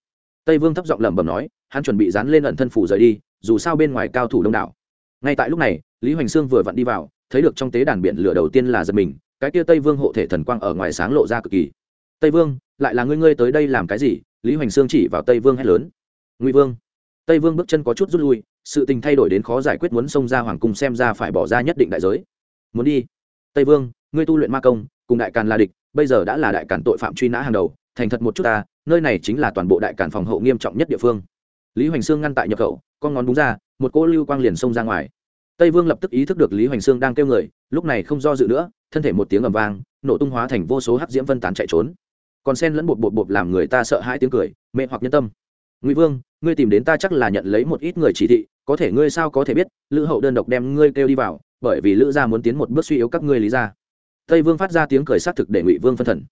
Tây vương thấp giọng lẩm bẩm nói, hắn chuẩn bị dán lên ẩn thân phủ rời đi, dù sao bên ngoài cao thủ đông đảo. Ngay tại lúc này, lý hoành sương vừa vặn đi vào, thấy được trong tế đàn biển lửa đầu tiên là giật mình, cái kia tây vương hộ thể thần quang ở ngoài sáng lộ ra cực kỳ tây vương, lại là ngươi ngươi tới đây làm cái gì? Lý hoành sương chỉ vào tây vương hét lớn. Ngụy vương. Tây vương bước chân có chút rút lui, sự tình thay đổi đến khó giải quyết muốn xông ra hoàng cung xem ra phải bỏ ra nhất định đại giới. Muốn đi. Tây vương, ngươi tu luyện ma công, cùng đại càn là địch, bây giờ đã là đại càn tội phạm truy nã hàng đầu, thành thật một chút ta, nơi này chính là toàn bộ đại càn phòng hậu nghiêm trọng nhất địa phương. Lý hoành sương ngăn tại nhập khẩu, con ngón búng ra, một cỗ lưu quang liền xông ra ngoài. Tây vương lập tức ý thức được lý hoành sương đang kêu người, lúc này không do dự nữa, thân thể một tiếng ầm vang, nổ tung hóa thành vô số hắc diễm vân tán chạy trốn còn sen lẫn bột bột bột làm người ta sợ hãi tiếng cười, mê hoặc nhân tâm. Ngụy vương, ngươi tìm đến ta chắc là nhận lấy một ít người chỉ thị, có thể ngươi sao có thể biết, lữ hậu đơn độc đem ngươi kêu đi vào, bởi vì lữ gia muốn tiến một bước suy yếu các ngươi lý ra tây vương phát ra tiếng cười xác thực để ngụy vương phân thần.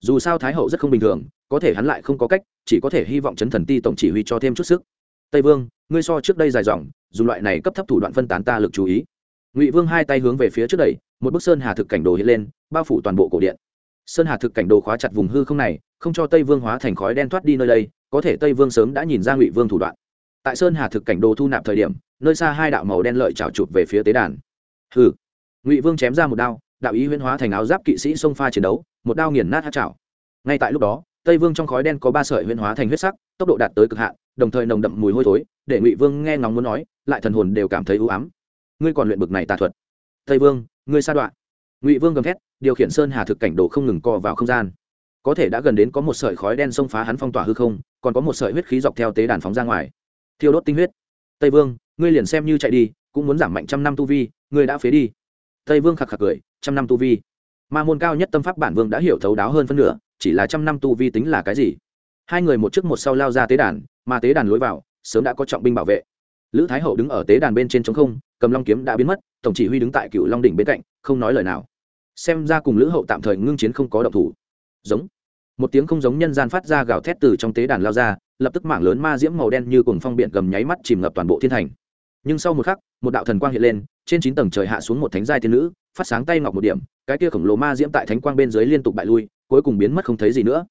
Dù sao thái hậu rất không bình thường, có thể hắn lại không có cách, chỉ có thể hy vọng chấn thần ti tổng chỉ huy cho thêm chút sức. Tây vương, ngươi so trước đây dài dòng, dùng loại này cấp thấp thủ đoạn phân tán ta lực chú ý. Ngụy vương hai tay hướng về phía trước đẩy, một bức sơn hà thực cảnh đồ hiện lên, bao phủ toàn bộ cổ điện sơn hà thực cảnh đồ khóa chặt vùng hư không này, không cho tây vương hóa thành khói đen thoát đi nơi đây, có thể tây vương sớm đã nhìn ra ngụy vương thủ đoạn. Tại sơn hà thực cảnh đồ thu nạp thời điểm, nơi xa hai đạo màu đen lợi trào chụp về phía tế đàn. Hư ngụy vương chém ra một đao, đạo ý huyễn hóa thành áo giáp kỵ sĩ sông pha chiến đấu, một đao nghiền nát hát chảo. Ngay tại lúc đó, tây vương trong khói đen có ba sợi huyễn hóa thành huyết sắc, tốc độ đạt tới cực hạn, đồng thời nồng đậm mùi hôi thối, để ngụy vương nghe ngóng muốn nói, lại thần hồn đều cảm thấy ưu ám. Ngươi còn luyện bực này tà thuật. Tây vương, ngươi sa đoạn ngụy vương gầm thét, điều khiển sơn hà thực cảnh đồ không ngừng co vào không gian. Có thể đã gần đến có một sợi khói đen xông phá hắn phong tỏa hư không, còn có một sợi huyết khí dọc theo tế đàn phóng ra ngoài. Thiêu đốt tinh huyết. Tây vương, ngươi liền xem như chạy đi, cũng muốn giảm mạnh trăm năm tu vi, ngươi đã phế đi. Tây vương khạc khạc cười, trăm năm tu vi. Ma môn cao nhất tâm pháp bản vương đã hiểu thấu đáo hơn phân nửa, chỉ là trăm năm tu vi tính là cái gì? Hai người một trước một sau lao ra tế đàn, mà tế đàn lối vào, sớm đã có trọng binh bảo vệ. Lữ thái hậu đứng ở tế đàn bên trên trống không, cầm long kiếm đã biến mất tổng chỉ huy đứng tại cựu long đỉnh bên cạnh, không nói lời nào. Xem ra cùng lữ hậu tạm thời ngưng chiến không có động thủ. Giống. Một tiếng không giống nhân gian phát ra gào thét từ trong tế đàn lao ra, lập tức mảng lớn ma diễm màu đen như cùng phong biển gầm nháy mắt chìm ngập toàn bộ thiên thành. Nhưng sau một khắc, một đạo thần quang hiện lên, trên chín tầng trời hạ xuống một thánh giai thiên nữ, phát sáng tay ngọc một điểm, cái kia khổng lồ ma diễm tại thánh quang bên dưới liên tục bại lui, cuối cùng biến mất không thấy gì nữa.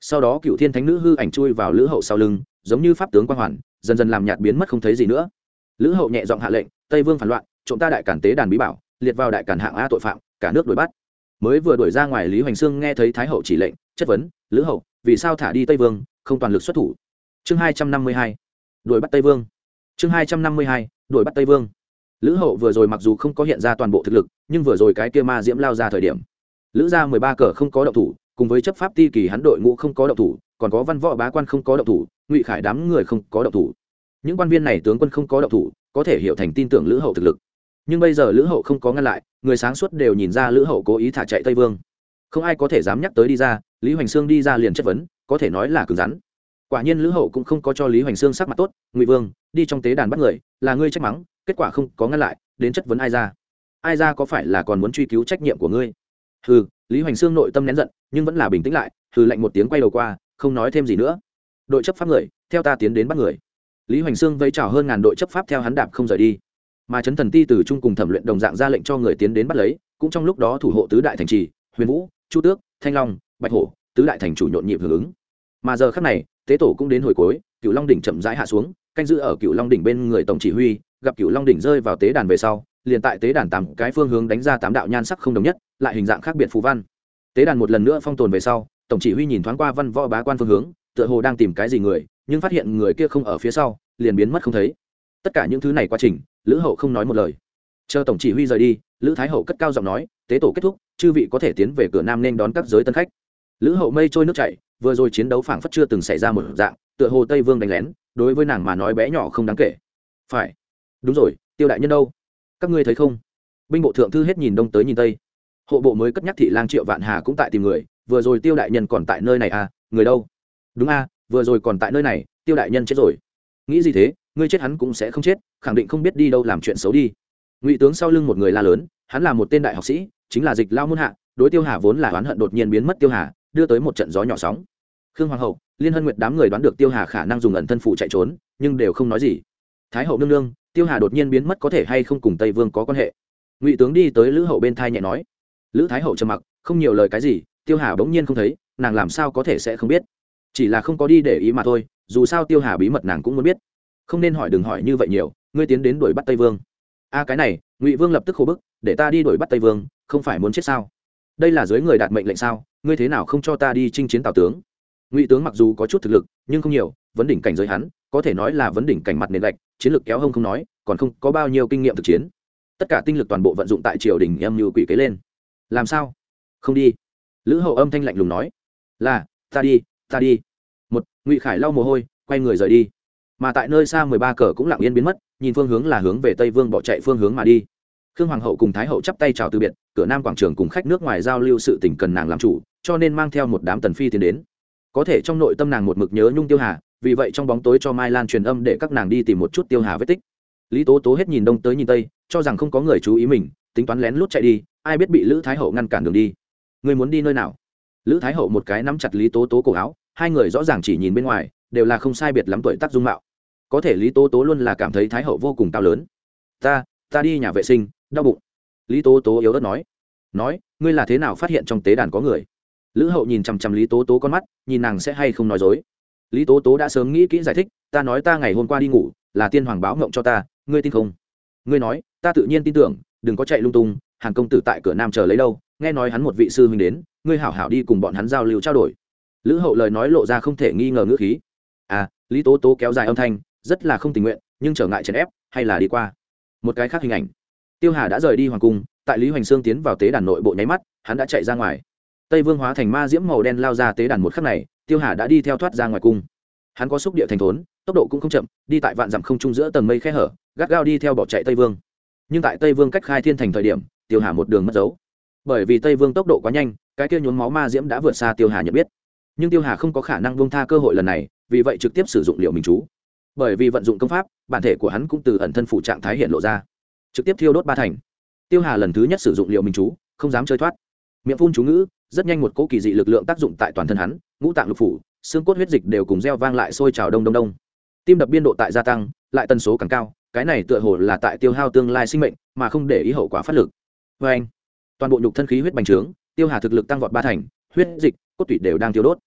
Sau đó cựu thiên thánh nữ hư ảnh chui vào lữ hậu sau lưng, giống như pháp tướng quang hoàn, dần dần làm nhạt biến mất không thấy gì nữa. Lữ hậu nhẹ giọng hạ lệnh, tây vương phản loạn trộm ta đại cản tế đàn bí bảo, liệt vào đại cản hạng a tội phạm, cả nước đuổi bắt. Mới vừa đuổi ra ngoài lý hoành sương nghe thấy thái hậu chỉ lệnh, chất vấn, lữ hậu, vì sao thả đi tây vương, không toàn lực xuất thủ? Chương hai trăm năm mươi hai, đuổi bắt tây vương. Chương hai trăm năm mươi hai, đuổi bắt tây vương. Lữ hậu vừa rồi mặc dù không có hiện ra toàn bộ thực lực, nhưng vừa rồi cái kia ma diễm lao ra thời điểm. Lữ gia mười ba cờ không có động thủ, cùng với chấp pháp ti kỳ hắn đội ngũ không có động thủ, còn có văn võ bá quan không có động thủ, ngụy khải đám người không có động thủ. Những quan viên này tướng quân không có động thủ, có thể hiểu thành tin tưởng lữ hậu thực lực nhưng bây giờ lữ hậu không có ngăn lại, người sáng suốt đều nhìn ra lữ hậu cố ý thả chạy tây vương. Không ai có thể dám nhắc tới đi ra, lý hoành sương đi ra liền chất vấn, có thể nói là cứng rắn. Quả nhiên lữ hậu cũng không có cho lý hoành sương sắc mặt tốt, ngụy vương, đi trong tế đàn bắt người, là ngươi trách mắng, kết quả không có ngăn lại, đến chất vấn ai ra? Ai ra có phải là còn muốn truy cứu trách nhiệm của ngươi? Hừ, lý hoành sương nội tâm nén giận, nhưng vẫn là bình tĩnh lại, hừ lạnh một tiếng quay đầu qua, không nói thêm gì nữa. Đội chấp pháp người, theo ta tiến đến bắt người. Lý hoành sương vây trào hơn ngàn đội chấp pháp theo hắn đạp không rời đi mà chấn thần ti từ trung cùng thẩm luyện đồng dạng ra lệnh cho người tiến đến bắt lấy, cũng trong lúc đó thủ hộ tứ đại thành trì, huyền vũ, chu tước, thanh long, bạch hổ, tứ đại thành chủ nhộn nhịp hưởng ứng. Mà giờ khắc này, tế tổ cũng đến hồi cuối cựu long đỉnh chậm rãi hạ xuống, canh giữ ở cựu long đỉnh bên người tổng chỉ huy, gặp cựu long đỉnh rơi vào tế đàn về sau, liền tại tế đàn tám cái phương hướng đánh ra tám đạo nhan sắc không đồng nhất, lại hình dạng khác biệt phù văn. Tế đàn một lần nữa phong tồn về sau, tổng chỉ huy nhìn thoáng qua văn võ bá quan phương hướng, tựa hồ đang tìm cái gì người, nhưng phát hiện người kia không ở phía sau, liền biến mất không thấy. Tất cả những thứ này quá trình lữ hậu không nói một lời. Chờ tổng chỉ huy rời đi, lữ thái hậu cất cao giọng nói, tế tổ kết thúc, chư vị có thể tiến về cửa nam nên đón các giới tân khách. Lữ hậu mây trôi nước chảy, vừa rồi chiến đấu phảng phất chưa từng xảy ra một dạng, tựa hồ tây vương đánh lén, đối với nàng mà nói bé nhỏ không đáng kể. Phải. Đúng rồi, tiêu đại nhân đâu? Các ngươi thấy không? Binh bộ thượng thư hết nhìn đông tới nhìn tây. Hộ bộ mới cất nhắc thị lang triệu vạn hà cũng tại tìm người, vừa rồi tiêu đại nhân còn tại nơi này à người đâu? Đúng a vừa rồi còn tại nơi này, tiêu đại nhân chết rồi. Nghĩ gì thế? Ngươi chết hắn cũng sẽ không chết, khẳng định không biết đi đâu làm chuyện xấu đi. Ngụy tướng sau lưng một người la lớn, hắn là một tên đại học sĩ, chính là dịch lao muôn hạ, đối tiêu hà vốn là oán hận đột nhiên biến mất tiêu hà, đưa tới một trận gió nhỏ sóng. Khương hoàng hậu, liên hân nguyệt đám người đoán được tiêu hà khả năng dùng ẩn thân phụ chạy trốn, nhưng đều không nói gì. Thái hậu nương nương, tiêu hà đột nhiên biến mất có thể hay không cùng tây vương có quan hệ? Ngụy tướng đi tới lữ hậu bên thai nhẹ nói. Lữ thái hậu trầm mặc, không nhiều lời cái gì, tiêu hà bỗng nhiên không thấy, nàng làm sao có thể sẽ không biết? Chỉ là không có đi để ý mà thôi, dù sao tiêu hà bí mật nàng cũng muốn biết không nên hỏi đừng hỏi như vậy nhiều, ngươi tiến đến đuổi bắt tây vương. A cái này, ngụy vương lập tức khổ bức, để ta đi đuổi bắt tây vương, không phải muốn chết sao? Đây là dưới người đạt mệnh lệnh sao? Ngươi thế nào không cho ta đi chinh chiến tào tướng? Ngụy tướng mặc dù có chút thực lực, nhưng không nhiều, vấn đỉnh cảnh giới hắn, có thể nói là vấn đỉnh cảnh mặt nền lệch chiến lược kéo hông không nói, còn không có bao nhiêu kinh nghiệm thực chiến. Tất cả tinh lực toàn bộ vận dụng tại triều đình em như quỷ kế lên. Làm sao? Không đi. Lữ hậu âm thanh lạnh lùng nói. Là, ta đi ta đi. Một, ngụy khải lau mồ hôi, quay người rời đi mà tại nơi xa mười ba cờ cũng lặng yên biến mất, nhìn phương hướng là hướng về tây vương bỏ chạy phương hướng mà đi. Khương hoàng hậu cùng thái hậu chắp tay chào từ biệt, cửa nam quảng trường cùng khách nước ngoài giao lưu sự tình cần nàng làm chủ, cho nên mang theo một đám tần phi tiến đến. Có thể trong nội tâm nàng một mực nhớ nhung tiêu hà, vì vậy trong bóng tối cho mai lan truyền âm để các nàng đi tìm một chút tiêu hà vết tích. Lý tố tố hết nhìn đông tới nhìn tây, cho rằng không có người chú ý mình, tính toán lén lút chạy đi, ai biết bị lữ thái hậu ngăn cản đường đi. Người muốn đi nơi nào? Lữ thái hậu một cái nắm chặt lý tố tố cổ áo, hai người rõ ràng chỉ nhìn bên ngoài, đều là không sai biệt lắm tuổi tác dung mạo có thể lý tố tố luôn là cảm thấy thái hậu vô cùng cao lớn. Ta ta đi nhà vệ sinh, đau bụng. Lý tố tố yếu ớt nói. Nói, ngươi là thế nào phát hiện trong tế đàn có người? Lữ hậu nhìn chằm chằm lý tố tố con mắt, nhìn nàng sẽ hay không nói dối. Lý tố tố đã sớm nghĩ kỹ giải thích, ta nói ta ngày hôm qua đi ngủ, là tiên hoàng báo ngộng cho ta, ngươi tin không? Ngươi nói, ta tự nhiên tin tưởng, đừng có chạy lung tung hàng công tử tại cửa nam chờ lấy đâu, nghe nói hắn một vị sư huynh đến, ngươi hảo hảo đi cùng bọn hắn giao lưu trao đổi. Lữ hậu lời nói lộ ra không thể nghi ngờ ngữ khí. À lý tố tố kéo dài âm thanh rất là không tình nguyện, nhưng trở ngại chèn ép, hay là đi qua. Một cái khác hình ảnh. Tiêu hà đã rời đi hoàng cung, tại lý hoành sương tiến vào tế đàn nội bộ nháy mắt, hắn đã chạy ra ngoài. Tây vương hóa thành ma diễm màu đen lao ra tế đàn một khắc này, tiêu hà đã đi theo thoát ra ngoài cung. Hắn có xúc địa thành thốn, tốc độ cũng không chậm, đi tại vạn dặm không trung giữa tầng mây khe hở, gắt gao đi theo bỏ chạy tây vương. Nhưng tại tây vương cách khai thiên thành thời điểm, tiêu hà một đường mất dấu. Bởi vì tây vương tốc độ quá nhanh, cái kia nhốn máu ma diễm đã vượt xa tiêu hà nhận biết. Nhưng tiêu hà không có khả năng bông tha cơ hội lần này, vì vậy trực tiếp sử dụng liệu mình chú bởi vì vận dụng công pháp, bản thể của hắn cũng từ ẩn thân phủ trạng thái hiện lộ ra. Trực tiếp thiêu đốt ba thành. Tiêu hà lần thứ nhất sử dụng liệu minh chú, không dám chơi thoát. Miệng phun chú ngữ, rất nhanh một cỗ kỳ dị lực lượng tác dụng tại toàn thân hắn, ngũ tạng lục phủ, xương cốt huyết dịch đều cùng reo vang lại sôi trào đông đông đông. Tim đập biên độ tại gia tăng, lại tần số càng cao, cái này tựa hồ là tại tiêu hao tương lai sinh mệnh, mà không để ý hậu quả phát lực. Vê anh, toàn bộ nhục thân khí huyết bành trướng, tiêu hà thực lực tăng vọt ba thành, huyết dịch, cốt tủy đều đang tiêu đốt.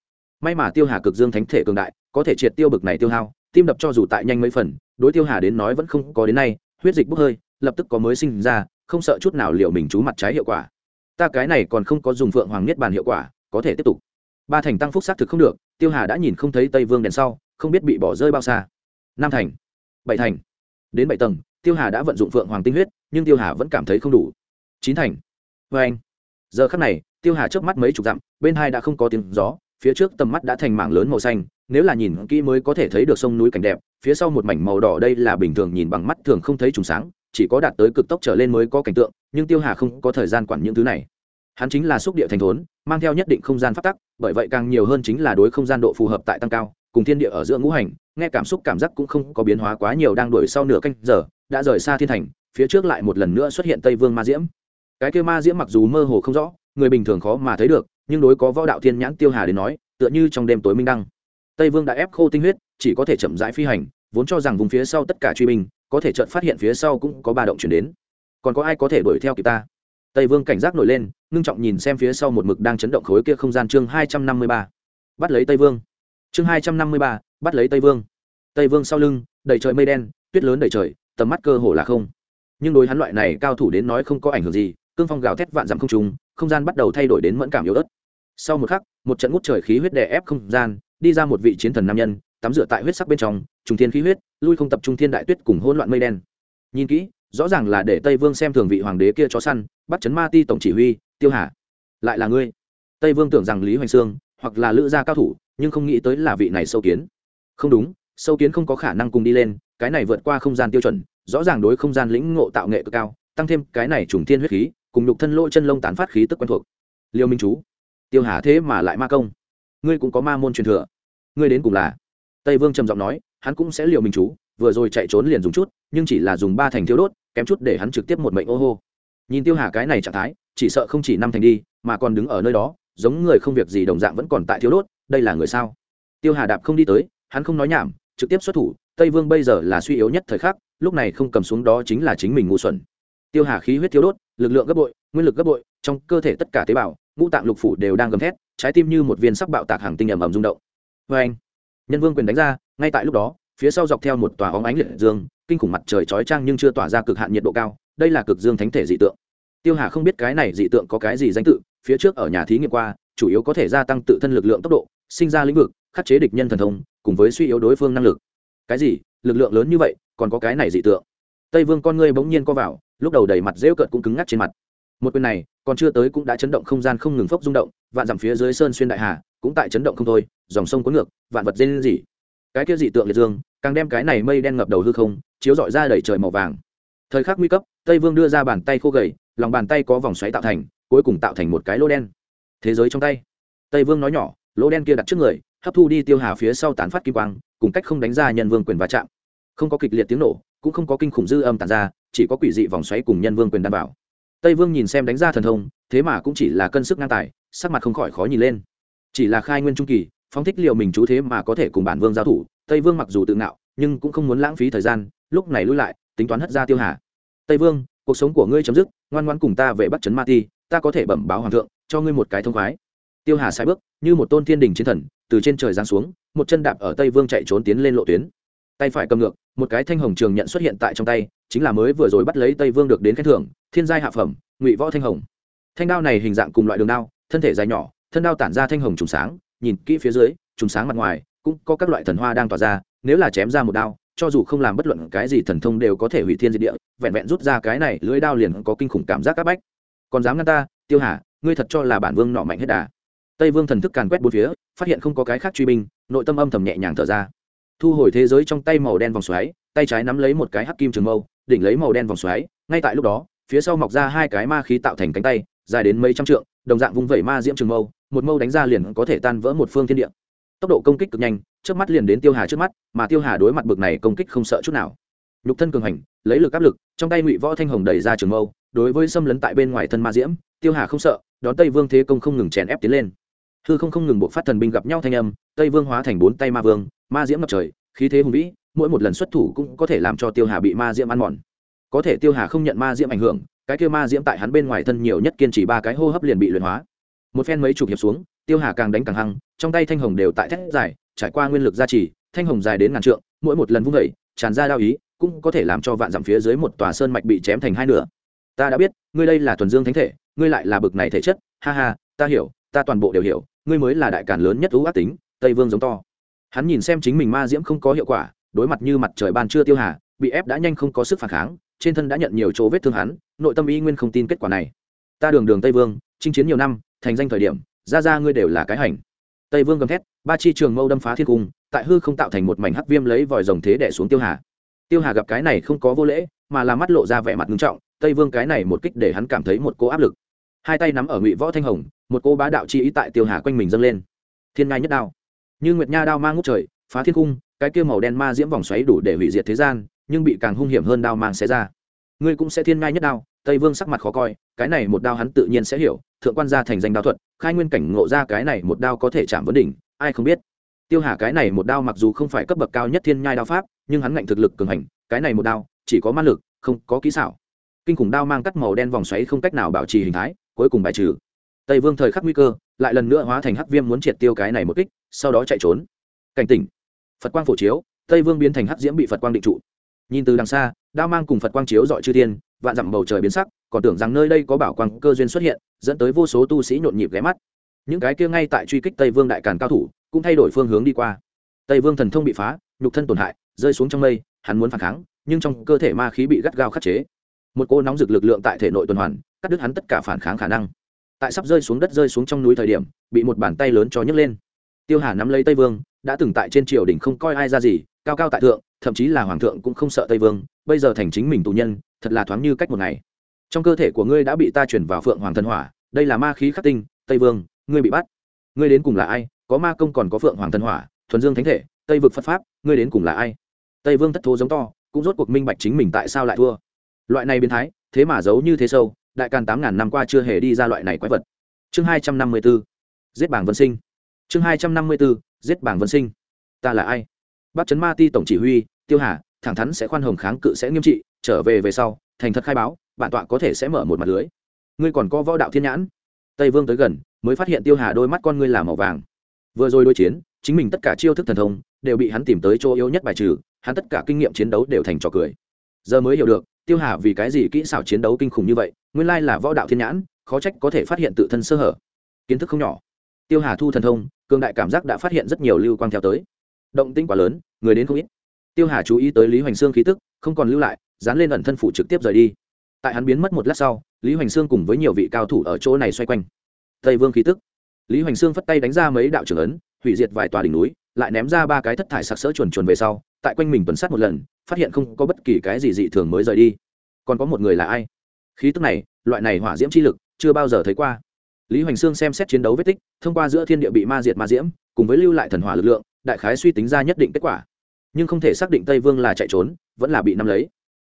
May mà tiêu hà cực dương thánh thể cường đại, có thể triệt tiêu bực này tiêu hao tim đập cho dù tại nhanh mấy phần, đối tiêu hà đến nói vẫn không có đến nay, huyết dịch bốc hơi, lập tức có mới sinh ra, không sợ chút nào liệu mình chú mặt trái hiệu quả. Ta cái này còn không có dùng phượng hoàng niết bàn hiệu quả, có thể tiếp tục. Ba thành tăng phúc xác thực không được, tiêu hà đã nhìn không thấy tây vương đèn sau, không biết bị bỏ rơi bao xa. Năm thành, bảy thành. Đến bảy tầng, tiêu hà đã vận dụng phượng hoàng tinh huyết, nhưng tiêu hà vẫn cảm thấy không đủ. Chín thành. Vê anh. Giờ khắc này, tiêu hà trước mắt mấy chục dặm, bên hai đã không có tiếng gió, phía trước tầm mắt đã thành mảng lớn màu xanh nếu là nhìn kỹ mới có thể thấy được sông núi cảnh đẹp, phía sau một mảnh màu đỏ đây là bình thường nhìn bằng mắt thường không thấy trùng sáng, chỉ có đạt tới cực tốc trở lên mới có cảnh tượng, nhưng tiêu hà không có thời gian quản những thứ này. Hắn chính là xúc địa thành thốn, mang theo nhất định không gian phát tắc, bởi vậy càng nhiều hơn chính là đối không gian độ phù hợp tại tăng cao, cùng thiên địa ở giữa ngũ hành, nghe cảm xúc cảm giác cũng không có biến hóa quá nhiều đang đuổi sau nửa canh giờ, đã rời xa thiên thành, phía trước lại một lần nữa xuất hiện tây vương ma diễm. Cái kêu ma diễm mặc dù mơ hồ không rõ, người bình thường khó mà thấy được, nhưng đối có võ đạo thiên nhãn tiêu hà đến nói, tựa như trong đêm tối minh đăng tây vương đã ép khô tinh huyết, chỉ có thể chậm rãi phi hành, vốn cho rằng vùng phía sau tất cả truy binh, có thể chợt phát hiện phía sau cũng có ba động chuyển đến. Còn có ai có thể đuổi theo kịp ta? Tây vương cảnh giác nổi lên, ngưng trọng nhìn xem phía sau một mực đang chấn động khối kia không gian chương hai trăm năm mươi ba. Bắt lấy tây vương. Chương hai trăm năm mươi ba, bắt lấy tây vương. Tây vương sau lưng, đầy trời mây đen, tuyết lớn đầy trời, tầm mắt cơ hồ là không. Nhưng đối hắn loại này cao thủ đến nói không có ảnh hưởng gì, cương phong gào thét vạn dặm không trùng không gian bắt đầu thay đổi đến mẫn cảm yếu ớt. Sau một khắc, một trận ngút trời khí huyết đè ép không gian đi ra một vị chiến thần nam nhân, tắm rửa tại huyết sắc bên trong, trùng thiên khí huyết, lui không tập trung thiên đại tuyết cùng hỗn loạn mây đen. Nhìn kỹ, rõ ràng là để tây vương xem thường vị hoàng đế kia chó săn, bắt chấn ma ti tổng chỉ huy, tiêu hà. Lại là ngươi. Tây vương tưởng rằng lý hoành sương, hoặc là lữ gia cao thủ, nhưng không nghĩ tới là vị này sâu kiến. Không đúng, sâu kiến không có khả năng cùng đi lên, cái này vượt qua không gian tiêu chuẩn, rõ ràng đối không gian lĩnh ngộ tạo nghệ cực cao, tăng thêm cái này trùng thiên huyết khí, cùng nhục thân lỗ chân lông tán phát khí tức quen thuộc. Liêu minh chú. Tiêu hà thế mà lại ma công ngươi cũng có ma môn truyền thừa. Ngươi đến cùng là? Tây vương trầm giọng nói, hắn cũng sẽ liều mình chú, vừa rồi chạy trốn liền dùng chút, nhưng chỉ là dùng ba thành thiếu đốt, kém chút để hắn trực tiếp một mệnh ô hô. Nhìn tiêu hà cái này trạng thái, chỉ sợ không chỉ năm thành đi, mà còn đứng ở nơi đó, giống người không việc gì đồng dạng vẫn còn tại thiếu đốt, đây là người sao? Tiêu hà đạp không đi tới, hắn không nói nhảm, trực tiếp xuất thủ, tây vương bây giờ là suy yếu nhất thời khắc, lúc này không cầm xuống đó chính là chính mình ngu xuẩn. Tiêu hà khí huyết thiếu đốt, lực lượng gấp bội, nguyên lực gấp bội, trong cơ thể tất cả tế bào ngũ tạng lục phủ đều đang gầm thét, trái tim như một viên sắc bạo tạc hàng tinh ầm ầm rung động. Vê anh, nhân vương quyền đánh ra, ngay tại lúc đó, phía sau dọc theo một tòa óng ánh liệt dương, kinh khủng mặt trời chói chang nhưng chưa tỏa ra cực hạn nhiệt độ cao, đây là cực dương thánh thể dị tượng. Tiêu hà không biết cái này dị tượng có cái gì danh tự, phía trước ở nhà thí nghiệm qua, chủ yếu có thể gia tăng tự thân lực lượng tốc độ, sinh ra lĩnh vực, khắc chế địch nhân thần thông, cùng với suy yếu đối phương năng lực. Cái gì? Lực lượng lớn như vậy, còn có cái này dị tượng? Tây vương con ngươi bỗng nhiên co vào, lúc đầu đầy mặt rêu cợt cũng cứng ngắc trên mặt. Một quyền này còn chưa tới cũng đã chấn động không gian không ngừng phốc rung động, vạn dặm phía dưới sơn xuyên đại hà cũng tại chấn động không thôi, dòng sông cuốn ngược, vạn vật dê lên gì cái kia dị tượng liệt dương, càng đem cái này mây đen ngập đầu hư không, chiếu dọi ra đầy trời màu vàng. Thời khắc nguy cấp, tây vương đưa ra bàn tay khô gầy, lòng bàn tay có vòng xoáy tạo thành, cuối cùng tạo thành một cái lỗ đen. Thế giới trong tay. Tây vương nói nhỏ, lỗ đen kia đặt trước người, hấp thu đi tiêu hà phía sau tán phát kim quang, cùng cách không đánh ra nhân vương quyền va chạm. Không có kịch liệt tiếng nổ, cũng không có kinh khủng dư âm tàn ra, chỉ có quỷ dị vòng xoáy cùng nhân vương quyền đảm bảo tây vương nhìn xem đánh ra thần thông, thế mà cũng chỉ là cân sức ngang tài, sắc mặt không khỏi khó nhìn lên. Chỉ là khai nguyên trung kỳ, phóng thích liệu mình chú thế mà có thể cùng bản vương giao thủ, tây vương mặc dù tự ngạo, nhưng cũng không muốn lãng phí thời gian, lúc này lui lại, tính toán hất ra tiêu hà. Tây vương, cuộc sống của ngươi chấm dứt, ngoan ngoan cùng ta về bắt trấn ma ti, ta có thể bẩm báo hoàng thượng, cho ngươi một cái thông khoái. Tiêu hà sai bước, như một tôn thiên đình chiến thần, từ trên trời giáng xuống, một chân đạp ở tây vương chạy trốn tiến lên lộ tuyến. Tay phải cầm ngược, một cái thanh hồng trường nhận xuất hiện tại trong tay chính là mới vừa rồi bắt lấy tây vương được đến khen thưởng, thiên giai hạ phẩm, ngụy võ thanh hồng. Thanh đao này hình dạng cùng loại đường đao, thân thể dài nhỏ, thân đao tản ra thanh hồng trùng sáng, nhìn kỹ phía dưới, trùng sáng mặt ngoài, cũng có các loại thần hoa đang tỏa ra, nếu là chém ra một đao, cho dù không làm bất luận cái gì thần thông đều có thể hủy thiên diệt địa, vẹn vẹn rút ra cái này lưỡi đao liền có kinh khủng cảm giác áp bách. Còn dám ngăn ta, tiêu hà, ngươi thật cho là bản vương nọ mạnh hết đà. Tây vương thần thức càn quét bốn phía, phát hiện không có cái khác truy binh, nội tâm âm thầm nhẹ nhàng thở ra. Thu hồi thế giới trong tay màu đen vòng xoáy, tay trái nắm lấy một cái hắc kim trường mâu đỉnh lấy màu đen vòng xoáy, ngay tại lúc đó, phía sau mọc ra hai cái ma khí tạo thành cánh tay, dài đến mấy trăm trượng, đồng dạng vung vẩy ma diễm trường mâu, một mâu đánh ra liền có thể tan vỡ một phương thiên địa. Tốc độ công kích cực nhanh trước mắt liền đến tiêu hà trước mắt, mà tiêu hà đối mặt bực này công kích không sợ chút nào. Nhục thân cường hành, lấy lực áp lực, trong tay ngụy võ thanh hồng đẩy ra trường mâu, đối với xâm lấn tại bên ngoài thân ma diễm, tiêu hà không sợ, đón tây vương thế công không ngừng chèn ép tiến lên. Hư không không ngừng buộc phát thần binh gặp nhau thanh âm, tây vương hóa thành bốn tay ma vương, ma diễm ngập trời, khí thế hùng vĩ mỗi một lần xuất thủ cũng có thể làm cho tiêu hà bị ma diễm ăn mòn. Có thể tiêu hà không nhận ma diễm ảnh hưởng, cái kia ma diễm tại hắn bên ngoài thân nhiều nhất kiên trì ba cái hô hấp liền bị luyện hóa. Một phen mấy chục hiệp xuống, tiêu hà càng đánh càng hăng, trong tay thanh hồng đều tại thét dài, trải qua nguyên lực gia trì, thanh hồng dài đến ngàn trượng, mỗi một lần vung vẩy tràn ra đao ý, cũng có thể làm cho vạn dặm phía dưới một tòa sơn mạch bị chém thành hai nửa. Ta đã biết, ngươi đây là thuần dương thánh thể, ngươi lại là bực này thể chất, ha ha, ta hiểu, ta toàn bộ đều hiểu, ngươi mới là đại cản lớn nhất ưu ác tính, tây vương giống to. Hắn nhìn xem chính mình ma diễm không có hiệu quả đối mặt như mặt trời ban trưa tiêu hà, bị ép đã nhanh không có sức phản kháng, trên thân đã nhận nhiều chỗ vết thương hắn, nội tâm y nguyên không tin kết quả này. Ta đường đường tây vương, chinh chiến nhiều năm, thành danh thời điểm, ra ra ngươi đều là cái hành. Tây vương gầm thét, ba chi trường mâu đâm phá thiên cung, tại hư không tạo thành một mảnh hắc viêm lấy vòi rồng thế đẻ xuống tiêu hà. Tiêu hà gặp cái này không có vô lễ, mà là mắt lộ ra vẻ mặt nghiêm trọng, tây vương cái này một kích để hắn cảm thấy một cô áp lực. Hai tay nắm ở ngụy võ thanh hồng, một cô bá đạo chi ý tại tiêu hà quanh mình dâng lên. Thiên ngai nhất đao. Như nguyệt nha đao mang ngút trời, phá thiên cung cái kia màu đen ma diễm vòng xoáy đủ để hủy diệt thế gian, nhưng bị càng hung hiểm hơn đao mang xé ra. Ngươi cũng sẽ thiên ngai nhất đao, tây vương sắc mặt khó coi, cái này một đao hắn tự nhiên sẽ hiểu, thượng quan gia thành danh đao thuật, khai nguyên cảnh ngộ ra cái này một đao có thể chạm vấn đỉnh, ai không biết. Tiêu hà cái này một đao mặc dù không phải cấp bậc cao nhất thiên nhai đao pháp, nhưng hắn ngạnh thực lực cường hành, cái này một đao, chỉ có ma lực, không có kỹ xảo. Kinh khủng đao mang cắt màu đen vòng xoáy không cách nào bảo trì hình thái, cuối cùng bài trừ. Tây vương thời khắc nguy cơ, lại lần nữa hóa thành hắc viêm muốn triệt tiêu cái này một kích, sau đó chạy trốn. Cảnh tỉnh phật quang phổ chiếu, tây vương biến thành hắc diễm bị phật quang định trụ. Nhìn từ đằng xa, đao mang cùng phật quang chiếu dọi chư thiên, vạn dặm bầu trời biến sắc, còn tưởng rằng nơi đây có bảo quang cơ duyên xuất hiện, dẫn tới vô số tu sĩ nhộn nhịp ghé mắt. Những cái kia ngay tại truy kích tây vương đại càn cao thủ, cũng thay đổi phương hướng đi qua. Tây vương thần thông bị phá, nhục thân tổn hại, rơi xuống trong mây, hắn muốn phản kháng, nhưng trong cơ thể ma khí bị gắt gao khắc chế. Một cô nóng rực lực lượng tại thể nội tuần hoàn, cắt đứt hắn tất cả phản kháng khả năng. Tại sắp rơi xuống đất rơi xuống trong núi thời điểm, bị một bàn tay lớn cho nhấc lên. Tiêu hà nắm lấy tây vương đã từng tại trên triều đình không coi ai ra gì, cao cao tại thượng, thậm chí là hoàng thượng cũng không sợ tây vương, bây giờ thành chính mình tù nhân, thật là thoáng như cách một ngày. Trong cơ thể của ngươi đã bị ta chuyển vào phượng hoàng thần hỏa, đây là ma khí khắc tinh, tây vương, ngươi bị bắt. Ngươi đến cùng là ai? Có ma công còn có phượng hoàng thần hỏa, thuần dương thánh thể, tây vực phật pháp, ngươi đến cùng là ai? Tây vương thất thố giống to, cũng rốt cuộc minh bạch chính mình tại sao lại thua. Loại này biến thái, thế mà giấu như thế sâu, đại càn tám ngàn năm qua chưa hề đi ra loại này quái vật. Chương hai trăm năm mươi b ố giết bảng vân sinh. Chương hai trăm năm mươi b ố giết bảng vân sinh. Ta là ai? Bác trấn ma ti tổng chỉ huy, tiêu hà, thẳng thắn sẽ khoan hồng kháng cự sẽ nghiêm trị, trở về về sau, thành thật khai báo, bản tọa có thể sẽ mở một mặt lưới. Ngươi còn có võ đạo thiên nhãn. Tây vương tới gần, mới phát hiện tiêu hà đôi mắt con ngươi là màu vàng. Vừa rồi đối chiến, chính mình tất cả chiêu thức thần thông đều bị hắn tìm tới chỗ yếu nhất bài trừ, hắn tất cả kinh nghiệm chiến đấu đều thành trò cười. Giờ mới hiểu được, tiêu hà vì cái gì kỹ xảo chiến đấu kinh khủng như vậy, nguyên lai là võ đạo thiên nhãn, khó trách có thể phát hiện tự thân sơ hở. Kiến thức không nhỏ. Tiêu hà thu thần thông cường đại cảm giác đã phát hiện rất nhiều lưu quang theo tới. Động tinh quá lớn, người đến không ít. Tiêu hà chú ý tới lý hoành sương khí tức, không còn lưu lại, dán lên ẩn thân phủ trực tiếp rời đi. Tại hắn biến mất một lát sau, lý hoành sương cùng với nhiều vị cao thủ ở chỗ này xoay quanh. Tây vương khí tức. Lý hoành sương phất tay đánh ra mấy đạo trưởng ấn, hủy diệt vài tòa đỉnh núi, lại ném ra ba cái thất thải sặc sỡ chuồn chuồn về sau, tại quanh mình tuần sát một lần, phát hiện không có bất kỳ cái gì dị thường mới rời đi. Còn có một người là ai? Khí tức này, loại này hỏa diễm chi lực, chưa bao giờ thấy qua lý hoành sương xem xét chiến đấu vết tích, thông qua giữa thiên địa bị ma diệt ma diễm, cùng với lưu lại thần hỏa lực lượng, đại khái suy tính ra nhất định kết quả. Nhưng không thể xác định tây vương là chạy trốn, vẫn là bị nắm lấy.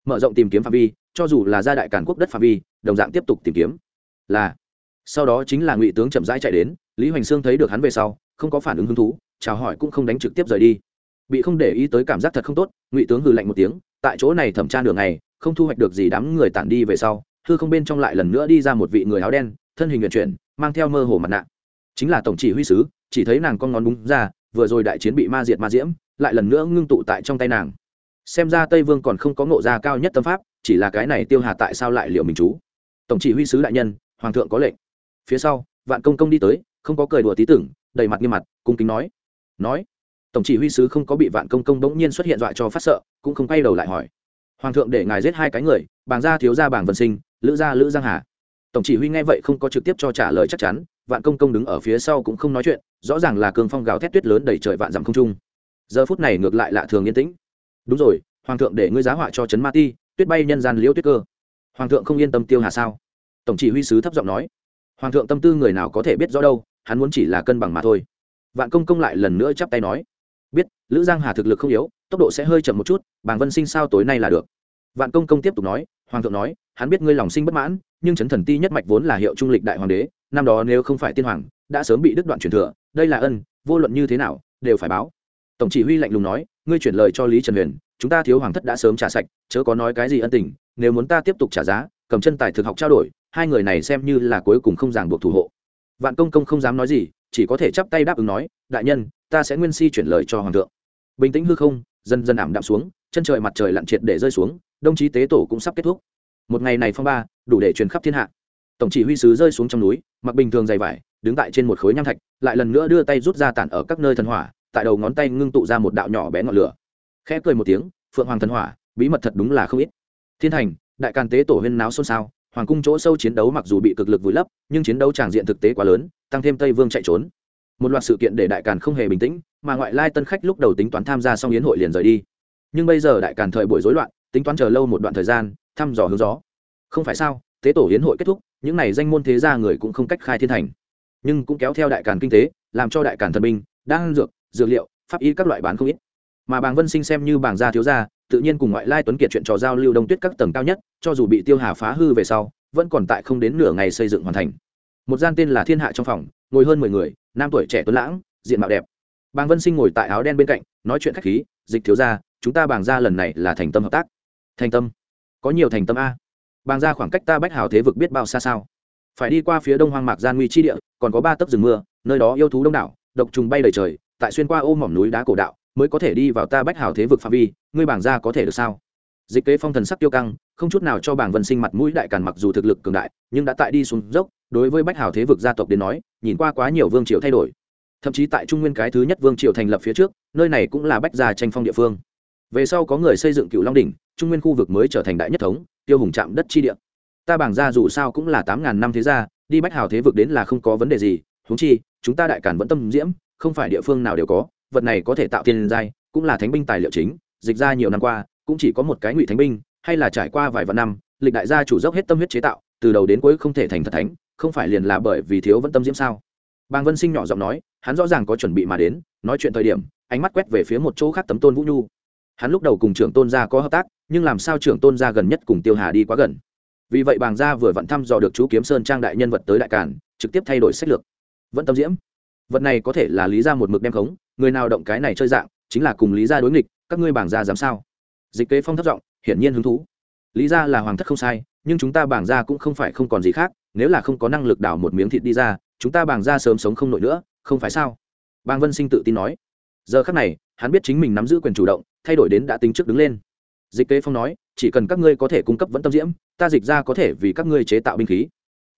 Mở rộng tìm kiếm phạm vi, cho dù là gia đại cản quốc đất phạm vi, đồng dạng tiếp tục tìm kiếm. Là. Sau đó chính là ngụy tướng chậm rãi chạy đến, lý hoành sương thấy được hắn về sau, không có phản ứng hứng thú, chào hỏi cũng không đánh trực tiếp rời đi. Bị không để ý tới cảm giác thật không tốt, ngụy tướng hừ lạnh một tiếng, tại chỗ này thẩm tra đường này không thu hoạch được gì đám người tản đi về sau, hư không bên trong lại lần nữa đi ra một vị người áo đen thân hình nguyện chuyển, mang theo mơ hồ mặt nạ. Chính là tổng chỉ huy sứ, chỉ thấy nàng con ngón búng ra, vừa rồi đại chiến bị ma diệt ma diễm, lại lần nữa ngưng tụ tại trong tay nàng. Xem ra tây vương còn không có ngộ ra cao nhất tâm pháp, chỉ là cái này tiêu hà tại sao lại liệu mình chú. Tổng chỉ huy sứ đại nhân, hoàng thượng có lệnh. Phía sau, vạn công công đi tới, không có cười đùa tí tưởng, đầy mặt nghiêm mặt, cung kính nói. Nói. Tổng chỉ huy sứ không có bị vạn công công bỗng nhiên xuất hiện dọa cho phát sợ, cũng không quay đầu lại hỏi. Hoàng thượng để ngài giết hai cái người, bàng gia thiếu gia bàng vân sinh, lữ gia lữ giang hà tổng chỉ huy nghe vậy không có trực tiếp cho trả lời chắc chắn, vạn công công đứng ở phía sau cũng không nói chuyện, rõ ràng là cường phong gào thét tuyết lớn đầy trời vạn dặm không trung. Giờ phút này ngược lại lạ thường yên tĩnh. Đúng rồi, hoàng thượng để ngươi giá họa cho trấn ma ti, tuyết bay nhân gian liễu tuyết cơ. Hoàng thượng không yên tâm tiêu hà sao? Tổng chỉ huy sứ thấp giọng nói. Hoàng thượng tâm tư người nào có thể biết rõ đâu, hắn muốn chỉ là cân bằng mà thôi. Vạn công công lại lần nữa chắp tay nói. Biết, lữ giang hà thực lực không yếu, tốc độ sẽ hơi chậm một chút, bàng vân sinh sao tối nay là được? Vạn công công tiếp tục nói, hoàng thượng nói, hắn biết ngươi lòng sinh bất mãn, nhưng chấn thần ti nhất mạch vốn là hiệu trung lịch đại hoàng đế, năm đó nếu không phải tiên hoàng, đã sớm bị đứt đoạn truyền thừa, đây là ân, vô luận như thế nào, đều phải báo. Tổng chỉ huy lạnh lùng nói, ngươi chuyển lời cho lý trần huyền, chúng ta thiếu hoàng thất đã sớm trả sạch, chớ có nói cái gì ân tình, nếu muốn ta tiếp tục trả giá, cầm chân tài thực học trao đổi, hai người này xem như là cuối cùng không ràng buộc thủ hộ. Vạn công công không dám nói gì, chỉ có thể chắp tay đáp ứng nói, đại nhân, ta sẽ nguyên si chuyển lời cho hoàng thượng. Bình tĩnh hư không, dần dần ảm đạm xuống, chân trời mặt trời lặn triệt để rơi xuống đồng chí tế tổ cũng sắp kết thúc. Một ngày này phong ba, đủ để truyền khắp thiên hạ. Tổng chỉ huy sứ rơi xuống trong núi, mặc bình thường dày vải, đứng tại trên một khối nham thạch, lại lần nữa đưa tay rút ra tản ở các nơi thần hỏa, tại đầu ngón tay ngưng tụ ra một đạo nhỏ bé ngọn lửa. Khẽ cười một tiếng, phượng hoàng thần hỏa, bí mật thật đúng là không ít. Thiên thành, đại càn tế tổ huyên náo xôn xao, hoàng cung chỗ sâu chiến đấu mặc dù bị cực lực vùi lấp, nhưng chiến đấu tràng diện thực tế quá lớn, tăng thêm tây vương chạy trốn. Một loạt sự kiện để đại càn không hề bình tĩnh, mà ngoại lai tân khách lúc đầu tính toán tham gia xong yến hội liền rời đi. Nhưng bây giờ đại càn thời buổi rối loạn tính toán chờ lâu một đoạn thời gian, thăm dò hướng gió. Không phải sao, tế tổ hiến hội kết thúc, những n à y danh môn thế gia người cũng không cách khai thiên thành. Nhưng cũng kéo theo đại càn kinh tế, làm cho đại càn thần binh đang dược dược liệu, pháp y các loại bán không ít. Mà bàng vân sinh xem như bảng gia thiếu gia, tự nhiên cùng ngoại lai tuấn kiệt chuyện trò giao lưu đông tuyết các tầng cao nhất, cho dù bị tiêu hà phá hư về sau, vẫn còn tại không đến nửa ngày xây dựng hoàn thành. Một gian tên là thiên hạ trong phòng, ngồi hơn mười người, nam tuổi trẻ tuấn lãng, diện mạo đẹp. Bàng vân sinh ngồi tại áo đen bên cạnh, nói chuyện khách khí, dịch thiếu gia, chúng ta bàng gia lần này là thành tâm hợp tác thành tâm. Có nhiều thành tâm a. Bàn gia khoảng cách ta bách hào thế vực biết bao xa sao. Phải đi qua phía đông hoang mạc gian nguy chi địa, còn có ba tấc rừng mưa, nơi đó yêu thú đông đảo, độc trùng bay đầy trời, tại xuyên qua ô mỏm núi đá cổ đạo, mới có thể đi vào ta bách hào thế vực phạm vi, ngươi bảng gia có thể được sao? Dịch kế phong thần sắc tiêu căng, không chút nào cho bảng vân sinh mặt mũi đại càn mặc dù thực lực cường đại, nhưng đã tại đi xuống dốc, đối với bách hào thế vực gia tộc đến nói, nhìn qua quá nhiều vương triều thay đổi. Thậm chí tại trung nguyên cái thứ nhất vương triều thành lập phía trước, nơi này cũng là bách gia tranh phong địa phương về sau có người xây dựng cựu long đỉnh, trung nguyên khu vực mới trở thành đại nhất thống, tiêu hùng chạm đất chi địa. Ta bảng gia dù sao cũng là tám ngàn năm thế gia, đi bách hào thế vực đến là không có vấn đề gì, huống chi, chúng ta đại càn vẫn tâm diễm, không phải địa phương nào đều có, vật này có thể tạo tiền giai, cũng là thánh binh tài liệu chính, dịch ra nhiều năm qua, cũng chỉ có một cái ngụy thánh binh, hay là trải qua vài vạn năm, lịch đại gia chủ dốc hết tâm huyết chế tạo, từ đầu đến cuối không thể thành thật thánh, không phải liền là bởi vì thiếu vẫn tâm diễm sao? Bàng vân sinh nhỏ giọng nói, hắn rõ ràng có chuẩn bị mà đến, nói chuyện thời điểm, ánh mắt quét về phía một chỗ khác tấm tôn vũ nhu hắn lúc đầu cùng trưởng tôn gia có hợp tác, nhưng làm sao trưởng tôn gia gần nhất cùng tiêu hà đi quá gần? Vì vậy bàng gia vừa vặn thăm dò được chú kiếm sơn trang đại nhân vật tới đại cản trực tiếp thay đổi sách lược. Vẫn tâm diễm. Vật này có thể là lý ra một mực đem khống, người nào động cái này chơi dạng, chính là cùng lý ra đối nghịch, các ngươi bảng gia dám sao? Dịch kế phong thất giọng, hiển nhiên hứng thú. Lý ra là hoàng thất không sai, nhưng chúng ta bảng gia cũng không phải không còn gì khác, nếu là không có năng lực đảo một miếng thịt đi ra, chúng ta bảng gia sớm sống không nổi nữa, không phải sao? Bang vân sinh tự tin nói. Giờ khắc này, hắn biết chính mình nắm giữ quyền chủ động thay đổi đến đã tính trước đứng lên. Dịch kế phong nói, chỉ cần các ngươi có thể cung cấp vẫn tâm diễm, ta dịch ra có thể vì các ngươi chế tạo binh khí.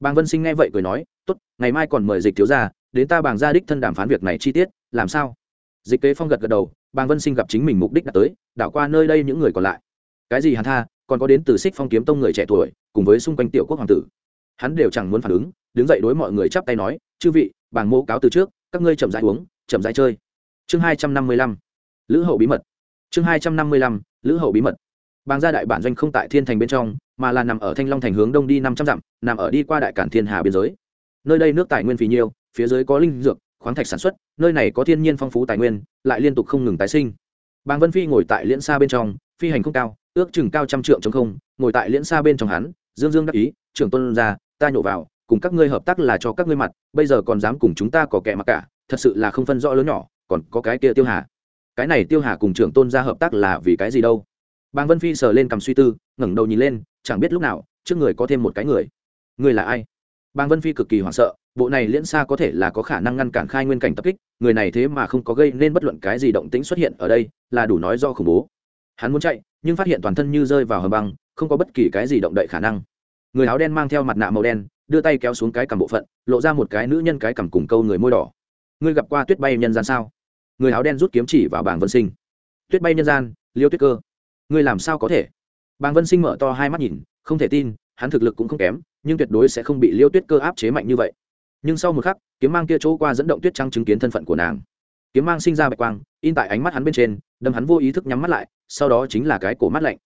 Bang vân sinh nghe vậy cười nói, tốt, ngày mai còn mời dịch thiếu ra đến ta bàng ra đích thân đàm phán việc này chi tiết, làm sao? Dịch kế phong gật gật đầu, bàng vân sinh gặp chính mình mục đích đã tới, đảo qua nơi đây những người còn lại. Cái gì hắn tha, còn có đến từ xích phong kiếm tông người trẻ tuổi, cùng với xung quanh tiểu quốc hoàng tử. Hắn đều chẳng muốn phản ứng, đứng dậy đối mọi người chắp tay nói, chư vị, bàng mô cáo từ trước, các ngươi chậm rãi uống, chậm rãi chơi. Chương hai trăm năm mươi lăm, lữ hậu bí mật chương hai trăm năm mươi lăm, lữ hậu bí mật. Bàng gia đại bản doanh không tại thiên thành bên trong, mà là nằm ở thanh long thành hướng đông đi năm trăm dặm, nằm ở đi qua đại cản thiên hà biên giới. Nơi đây nước tài nguyên phì nhiêu, phía dưới có linh dược, khoáng thạch sản xuất, nơi này có thiên nhiên phong phú tài nguyên, lại liên tục không ngừng tái sinh. Bàng vân phi ngồi tại liễn xa bên trong, phi hành không cao, ước chừng cao trăm trượng trong không, ngồi tại liễn xa bên trong hắn, dương dương đắc ý, trưởng tôn ra ta nhổ vào, cùng các ngươi hợp tác là cho các ngươi mặt, bây giờ còn dám cùng chúng ta có kẻ mặc cả, thật sự là không phân rõ lớn nhỏ, còn có cái kia tiêu hà cái này tiêu hà cùng trưởng tôn ra hợp tác là vì cái gì đâu? Bàng vân phi sờ lên cầm suy tư, ngẩng đầu nhìn lên, chẳng biết lúc nào, trước người có thêm một cái người. Người là ai? Bàng vân phi cực kỳ hoảng sợ, bộ này liễn xa có thể là có khả năng ngăn cản khai nguyên cảnh tập kích, người này thế mà không có gây nên bất luận cái gì động tĩnh xuất hiện ở đây, là đủ nói do khủng bố. Hắn muốn chạy, nhưng phát hiện toàn thân như rơi vào hầm băng, không có bất kỳ cái gì động đậy khả năng. Người áo đen mang theo mặt nạ màu đen, đưa tay kéo xuống cái cằm bộ phận, lộ ra một cái nữ nhân cái cằm cùng câu người môi đỏ. Ngươi gặp qua tuyết bay nhân gian sao? Người áo đen rút kiếm chỉ vào bảng vân sinh. Tuyết bay nhân gian, liêu tuyết cơ. Ngươi làm sao có thể? Bàng vân sinh mở to hai mắt nhìn, không thể tin, hắn thực lực cũng không kém, nhưng tuyệt đối sẽ không bị liêu tuyết cơ áp chế mạnh như vậy. Nhưng sau một khắc, kiếm mang kia chỗ qua dẫn động tuyết trăng chứng kiến thân phận của nàng. Kiếm mang sinh ra bạch quang, in tại ánh mắt hắn bên trên, đâm hắn vô ý thức nhắm mắt lại, sau đó chính là cái cổ mắt lạnh.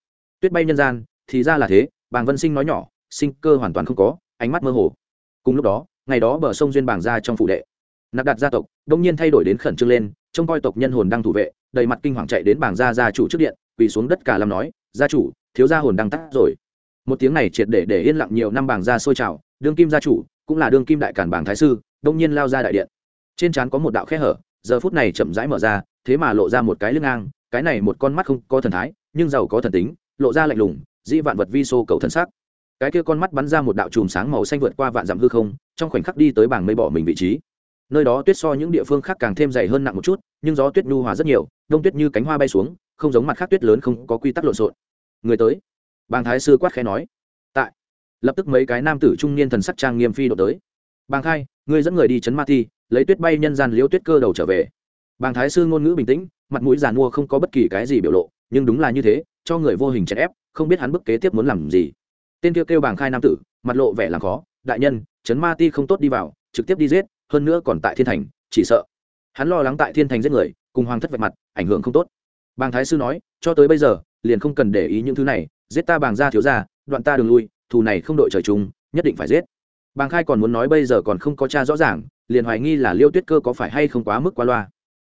Tuyết bay nhân gian, thì ra là thế, bàng vân sinh nói nhỏ, sinh cơ hoàn toàn không có, ánh mắt mơ hồ. Cùng lúc đó, ngày đó bờ sông duyên bàng ra trong phủ đệ. Nạp đạt gia tộc, đông nhiên thay đổi đến khẩn trương lên trông coi tộc nhân hồn đang thủ vệ, đầy mặt kinh hoàng chạy đến bảng gia gia chủ trước điện, quỳ xuống đất cả làm nói, gia chủ, thiếu gia hồn đang tắt rồi. Một tiếng này triệt để để yên lặng nhiều năm bảng gia sôi trào, đương kim gia chủ cũng là đương kim đại cản bảng thái sư, đông nhiên lao ra đại điện. Trên trán có một đạo khe hở, giờ phút này chậm rãi mở ra, thế mà lộ ra một cái lưng ngang, cái này một con mắt không có thần thái, nhưng giàu có thần tính, lộ ra lạnh lùng, dĩ vạn vật vi xô cầu thần sắc cái kia con mắt bắn ra một đạo chùm sáng màu xanh vượt qua vạn dặm hư không, trong khoảnh khắc đi tới bảng mây bỏ mình vị trí nơi đó tuyết so những địa phương khác càng thêm dày hơn nặng một chút, nhưng gió tuyết nhu hòa rất nhiều, đông tuyết như cánh hoa bay xuống, không giống mặt khác tuyết lớn không có quy tắc lộn xộn. Người tới. Bàng thái sư quát khẽ nói. Tại. Lập tức mấy cái nam tử trung niên thần sắc trang nghiêm phi độ tới. Bàng khai, ngươi dẫn người đi chấn ma thi, lấy tuyết bay nhân gian liễu tuyết cơ đầu trở về. Bàng thái sư ngôn ngữ bình tĩnh, mặt mũi giàn mua không có bất kỳ cái gì biểu lộ, nhưng đúng là như thế, cho người vô hình chèn ép, không biết hắn bức kế tiếp muốn làm gì. Tên kêu kêu bàng khai nam tử, mặt lộ vẻ làm khó. Đại nhân, chấn ma ti không tốt đi vào, trực tiếp đi giết hơn nữa còn tại thiên thành, chỉ sợ. Hắn lo lắng tại thiên thành giết người, cùng hoàng thất vạch mặt, ảnh hưởng không tốt. Bàng thái sư nói, cho tới bây giờ, liền không cần để ý những thứ này, giết ta bàng ra thiếu ra đoạn ta đường lui, thù này không đội trời chung, nhất định phải giết. Bàng khai còn muốn nói bây giờ còn không có cha rõ ràng, liền hoài nghi là liêu tuyết cơ có phải hay không quá mức quá loa.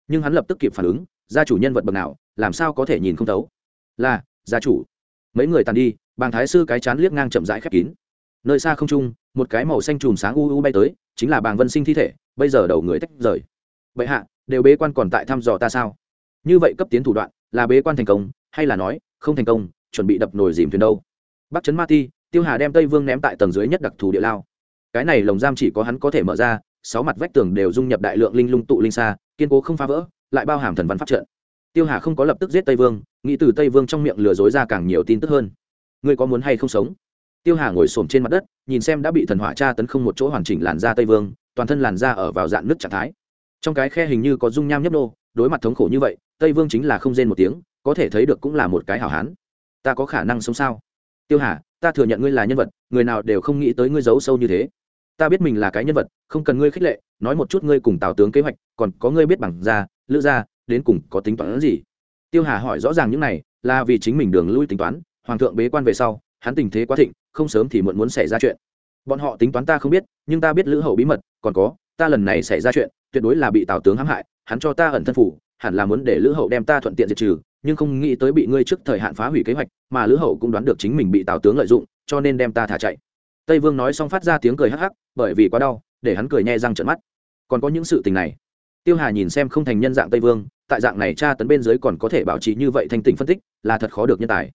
Nhưng hắn lập tức kịp phản ứng, gia chủ nhân vật bậc nào, làm sao có thể nhìn không thấu? Là, gia chủ. Mấy người tàn đi, bàng thái sư cái chán liếc ngang chậm rãi khép kín nơi xa không trung, một cái màu xanh chùm sáng u u bay tới, chính là bàng vân sinh thi thể, bây giờ đầu người tách rời. Bệ hạ, đều bế quan còn tại thăm dò ta sao? Như vậy cấp tiến thủ đoạn, là bế quan thành công, hay là nói, không thành công, chuẩn bị đập nồi dìm thuyền đâu? Bắc trấn ma ti, tiêu hà đem tây vương ném tại tầng dưới nhất đặc thù địa lao. Cái này lồng giam chỉ có hắn có thể mở ra, sáu mặt vách tường đều dung nhập đại lượng linh lung tụ linh xa, kiên cố không phá vỡ, lại bao hàm thần văn pháp trận. Tiêu hà không có lập tức giết tây vương, nghĩ từ tây vương trong miệng lừa dối ra càng nhiều tin tức hơn. Ngươi có muốn hay không sống? Tiêu hà ngồi xổm trên mặt đất, nhìn xem đã bị thần hỏa tra tấn không một chỗ hoàn chỉnh làn da tây vương, toàn thân làn da ở vào dạng nước trạng thái. Trong cái khe hình như có dung nham nhấp nô, đối mặt thống khổ như vậy, tây vương chính là không rên một tiếng, có thể thấy được cũng là một cái hảo hán. Ta có khả năng sống sao? Tiêu hà, ta thừa nhận ngươi là nhân vật, người nào đều không nghĩ tới ngươi giấu sâu như thế. Ta biết mình là cái nhân vật, không cần ngươi khích lệ, nói một chút ngươi cùng tào tướng kế hoạch, còn có ngươi biết bằng ra lữ ra đến cùng có tính toán gì? Tiêu hà hỏi rõ ràng những này, là vì chính mình đường lui tính toán, hoàng thượng bế quan về sau, hắn tình thế quá thịnh không sớm thì muộn muốn xảy ra chuyện. Bọn họ tính toán ta không biết, nhưng ta biết lữ hậu bí mật, còn có, ta lần này xảy ra chuyện, tuyệt đối là bị tào tướng hãm hại, hắn cho ta ẩn thân phủ, hẳn là muốn để lữ hậu đem ta thuận tiện diệt trừ, nhưng không nghĩ tới bị ngươi trước thời hạn phá hủy kế hoạch, mà lữ hậu cũng đoán được chính mình bị tào tướng lợi dụng, cho nên đem ta thả chạy. Tây vương nói xong phát ra tiếng cười hắc hắc, bởi vì quá đau, để hắn cười nhẹ răng trợn mắt. Còn có những sự tình này. Tiêu hà nhìn xem không thành nhân dạng tây vương, tại dạng này tra tấn bên dưới còn có thể bảo trì như vậy thành tình phân tích, là thật khó được nhân tài.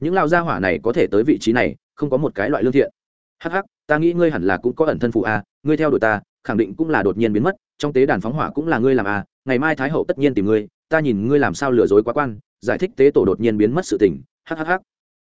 Những lao gia hỏa này có thể tới vị trí này không có một cái loại lương thiện. Hắc hắc ta nghĩ ngươi hẳn là cũng có ẩn thân phụ a ngươi theo đuổi ta khẳng định cũng là đột nhiên biến mất trong tế đàn phóng hỏa cũng là ngươi làm a ngày mai thái hậu tất nhiên tìm ngươi ta nhìn ngươi làm sao lừa dối quá quan giải thích tế tổ đột nhiên biến mất sự tình Hắc hắc hắc,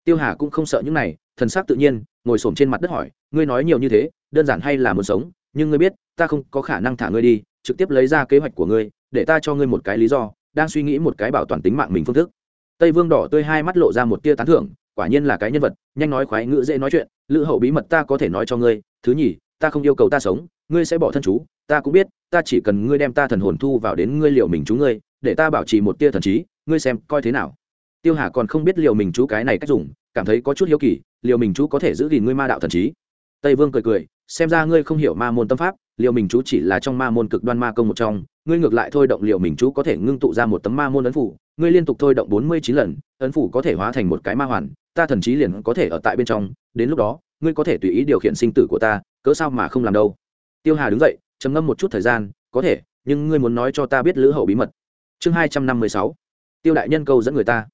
tiêu hà cũng không sợ những này thần sắc tự nhiên ngồi xổm trên mặt đất hỏi ngươi nói nhiều như thế đơn giản hay là muốn sống nhưng ngươi biết ta không có khả năng thả ngươi đi trực tiếp lấy ra kế hoạch của ngươi để ta cho ngươi một cái lý do đang suy nghĩ một cái bảo toàn tính mạng mình phương thức. Tây vương đỏ tươi hai mắt lộ ra một tia tán thưởng quả nhiên là cái nhân vật nhanh nói khoái ngữ dễ nói chuyện, lữ hậu bí mật ta có thể nói cho ngươi, thứ nhì, ta không yêu cầu ta sống, ngươi sẽ bỏ thân chú, ta cũng biết, ta chỉ cần ngươi đem ta thần hồn thu vào đến ngươi liệu mình chú ngươi, để ta bảo trì một tia thần trí, ngươi xem coi thế nào. Tiêu hà còn không biết liệu mình chú cái này cách dùng, cảm thấy có chút hiếu kỳ, liệu mình chú có thể giữ gìn ngươi ma đạo thần trí. Tây vương cười cười, xem ra ngươi không hiểu ma môn tâm pháp, liệu mình chú chỉ là trong ma môn cực đoan ma công một trong, ngươi ngược lại thôi động liệu mình chú có thể ngưng tụ ra một tấm ma môn ấn phủ, ngươi liên tục thôi động bốn mươi chín lần, ấn phủ có thể hóa thành một cái ma hoàn ta thần trí liền có thể ở tại bên trong, đến lúc đó, ngươi có thể tùy ý điều khiển sinh tử của ta, cớ sao mà không làm đâu? Tiêu hà đứng dậy, trầm ngâm một chút thời gian, có thể, nhưng ngươi muốn nói cho ta biết lữ hậu bí mật. Chương hai trăm năm mươi sáu, tiêu đại nhân câu dẫn người ta.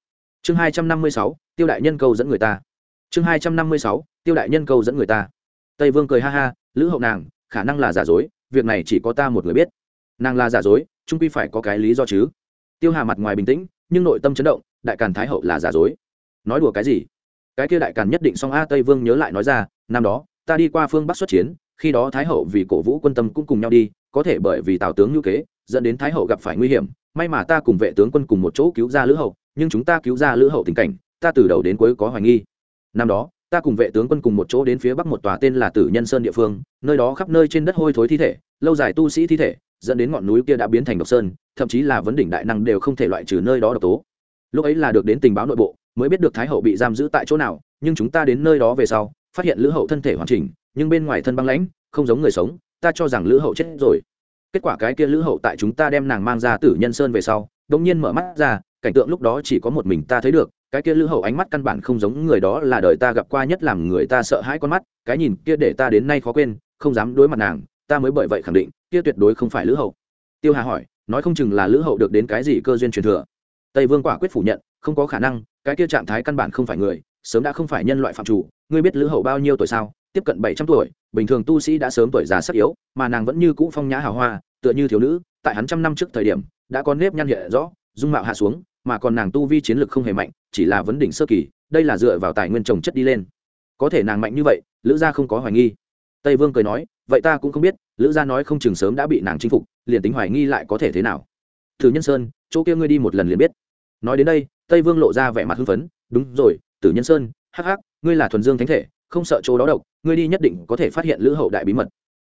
Chương hai trăm năm mươi sáu, tiêu đại nhân câu dẫn người ta. Chương hai trăm năm mươi sáu, tiêu đại nhân câu dẫn người ta. Tây vương cười ha ha, lữ hậu nàng, khả năng là giả dối, việc này chỉ có ta một người biết. Nàng là giả dối, trung quy phải có cái lý do chứ. Tiêu hà mặt ngoài bình tĩnh, nhưng nội tâm chấn động, đại càn thái hậu là giả dối nói đùa cái gì? Cái kia đại càn nhất định song a tây vương nhớ lại nói ra, năm đó, ta đi qua phương bắc xuất chiến, khi đó thái hậu vì cổ vũ quân tâm cũng cùng nhau đi, có thể bởi vì tào tướng ngữ kế, dẫn đến thái hậu gặp phải nguy hiểm, may mà ta cùng vệ tướng quân cùng một chỗ cứu ra lữ hậu, nhưng chúng ta cứu ra lữ hậu tình cảnh, ta từ đầu đến cuối có hoài nghi. Năm đó, ta cùng vệ tướng quân cùng một chỗ đến phía bắc một tòa tên là tử nhân sơn địa phương, nơi đó khắp nơi trên đất hôi thối thi thể, lâu dài tu sĩ thi thể, dẫn đến ngọn núi kia đã biến thành độc sơn, thậm chí là vấn đỉnh đại năng đều không thể loại trừ nơi đó độc tố. Lúc ấy là được đến tình báo nội bộ mới biết được thái hậu bị giam giữ tại chỗ nào, nhưng chúng ta đến nơi đó về sau, phát hiện lữ hậu thân thể hoàn chỉnh, nhưng bên ngoài thân băng lãnh, không giống người sống, ta cho rằng lữ hậu chết rồi. Kết quả cái kia lữ hậu tại chúng ta đem nàng mang ra tử nhân sơn về sau đ ỗ n g nhiên mở mắt ra, cảnh tượng lúc đó chỉ có một mình ta thấy được, cái kia lữ hậu ánh mắt căn bản không giống người đó là đời ta gặp qua nhất làm người ta sợ hãi con mắt, cái nhìn kia để ta đến nay khó quên, không dám đối mặt nàng, ta mới bởi vậy khẳng định, kia tuyệt đối không phải lữ hậu. Tiêu hà hỏi, nói không chừng là lữ hậu được đến cái gì cơ duyên truyền thừa. Tây vương quả quyết phủ nhận không có khả năng, cái kia trạng thái căn bản không phải người, sớm đã không phải nhân loại phạm chủ. Ngươi biết lữ hậu bao nhiêu tuổi sao? Tiếp cận bảy trăm tuổi, bình thường tu sĩ đã sớm tuổi già sắc yếu, mà nàng vẫn như cũ phong nhã hào hoa, tựa như thiếu nữ, tại hắn trăm năm trước thời điểm, đã có nếp nhăn hiện rõ, dung mạo hạ xuống, mà còn nàng tu vi chiến lực không hề mạnh, chỉ là vấn đỉnh sơ kỳ, đây là dựa vào tài nguyên trồng chất đi lên. Có thể nàng mạnh như vậy, lữ gia không có hoài nghi. Tây vương cười nói, vậy ta cũng không biết, lữ gia nói không chừng sớm đã bị nàng chinh phục, liền tính hoài nghi lại có thể thế nào. Thử nhân sơn, chỗ kia ngươi đi một lần liền biết. Nói đến đây tây vương lộ ra vẻ mặt hưng phấn, đúng rồi, tử nhân sơn, hắc hắc, ngươi là thuần dương thánh thể, không sợ chỗ đó độc, ngươi đi nhất định có thể phát hiện lữ hậu đại bí mật.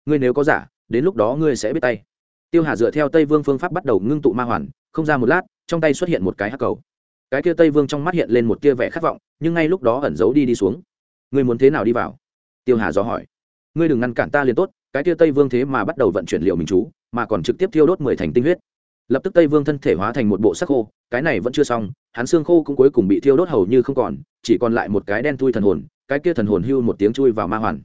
Ngươi nếu có giả, đến lúc đó ngươi sẽ biết tay. Tiêu hà dựa theo tây vương phương pháp bắt đầu ngưng tụ ma hoàn, không ra một lát, trong tay xuất hiện một cái hắc cầu. Cái kia tây vương trong mắt hiện lên một tia vẻ khát vọng, nhưng ngay lúc đó ẩn giấu đi đi xuống. Ngươi muốn thế nào đi vào? Tiêu hà dò hỏi. Ngươi đừng ngăn cản ta liền tốt, cái kia tây vương thế mà bắt đầu vận chuyển liệu mình chú, mà còn trực tiếp thiêu đốt mười thành tinh huyết lập tức tây vương thân thể hóa thành một bộ sắc khô, cái này vẫn chưa xong, hắn xương khô cũng cuối cùng bị thiêu đốt hầu như không còn, chỉ còn lại một cái đen thui thần hồn, cái kia thần hồn hưu một tiếng chui vào ma hoàn.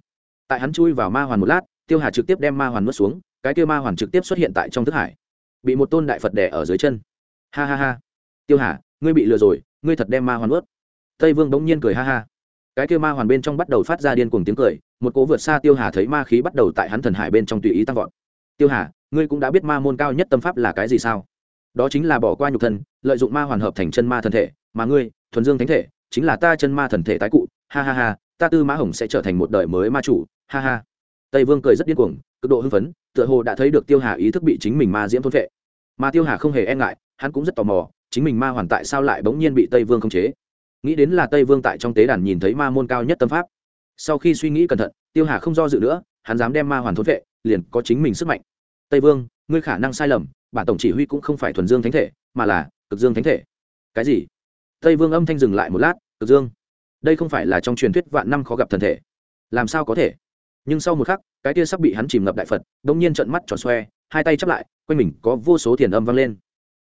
Tại hắn chui vào ma hoàn một lát, tiêu hà trực tiếp đem ma hoàn nuốt xuống, cái kia ma hoàn trực tiếp xuất hiện tại trong thức hải. Bị một tôn đại phật đẻ ở dưới chân. Ha ha ha. Tiêu hà, ngươi bị lừa rồi, ngươi thật đem ma hoàn ướt tây vương bỗng nhiên cười ha ha. Cái kia ma hoàn bên trong bắt đầu phát ra điên cuồng tiếng cười, một cố vượt xa tiêu hà thấy ma khí bắt đầu tại hắn thần hải bên trong tùy ý tăng vọt. Tiêu hà ngươi cũng đã biết ma môn cao nhất tâm pháp là cái gì sao? Đó chính là bỏ qua nhục thân, lợi dụng ma hoàn hợp thành chân ma thần thể, mà ngươi, thuần dương thánh thể, chính là ta chân ma thần thể tái cụ. Ha ha ha, ta tư mã hồng sẽ trở thành một đời mới ma chủ. Ha ha. Tây vương cười rất điên cuồng, cực độ hưng phấn, tựa hồ đã thấy được tiêu hà ý thức bị chính mình ma diễm thôn vệ mà tiêu hà không hề e ngại, hắn cũng rất tò mò, chính mình ma hoàn tại sao lại bỗng nhiên bị tây vương khống chế? Nghĩ đến là tây vương tại trong tế đàn nhìn thấy ma môn cao nhất tâm pháp. Sau khi suy nghĩ cẩn thận, tiêu hà không do dự nữa, hắn dám đem ma hoàn thôn vệ liền có chính mình sức mạnh tây vương, ngươi khả năng sai lầm, bản tổng chỉ huy cũng không phải thuần dương thánh thể, mà là cực dương thánh thể. Cái gì? Tây vương âm thanh dừng lại một lát, cực dương. Đây không phải là trong truyền thuyết vạn năm khó gặp thần thể. Làm sao có thể? Nhưng sau một khắc, cái tia sắp bị hắn chìm ngập đại phật đông nhiên trận mắt tròn xoe, hai tay chắp lại, quanh mình có vô số thiền âm vang lên.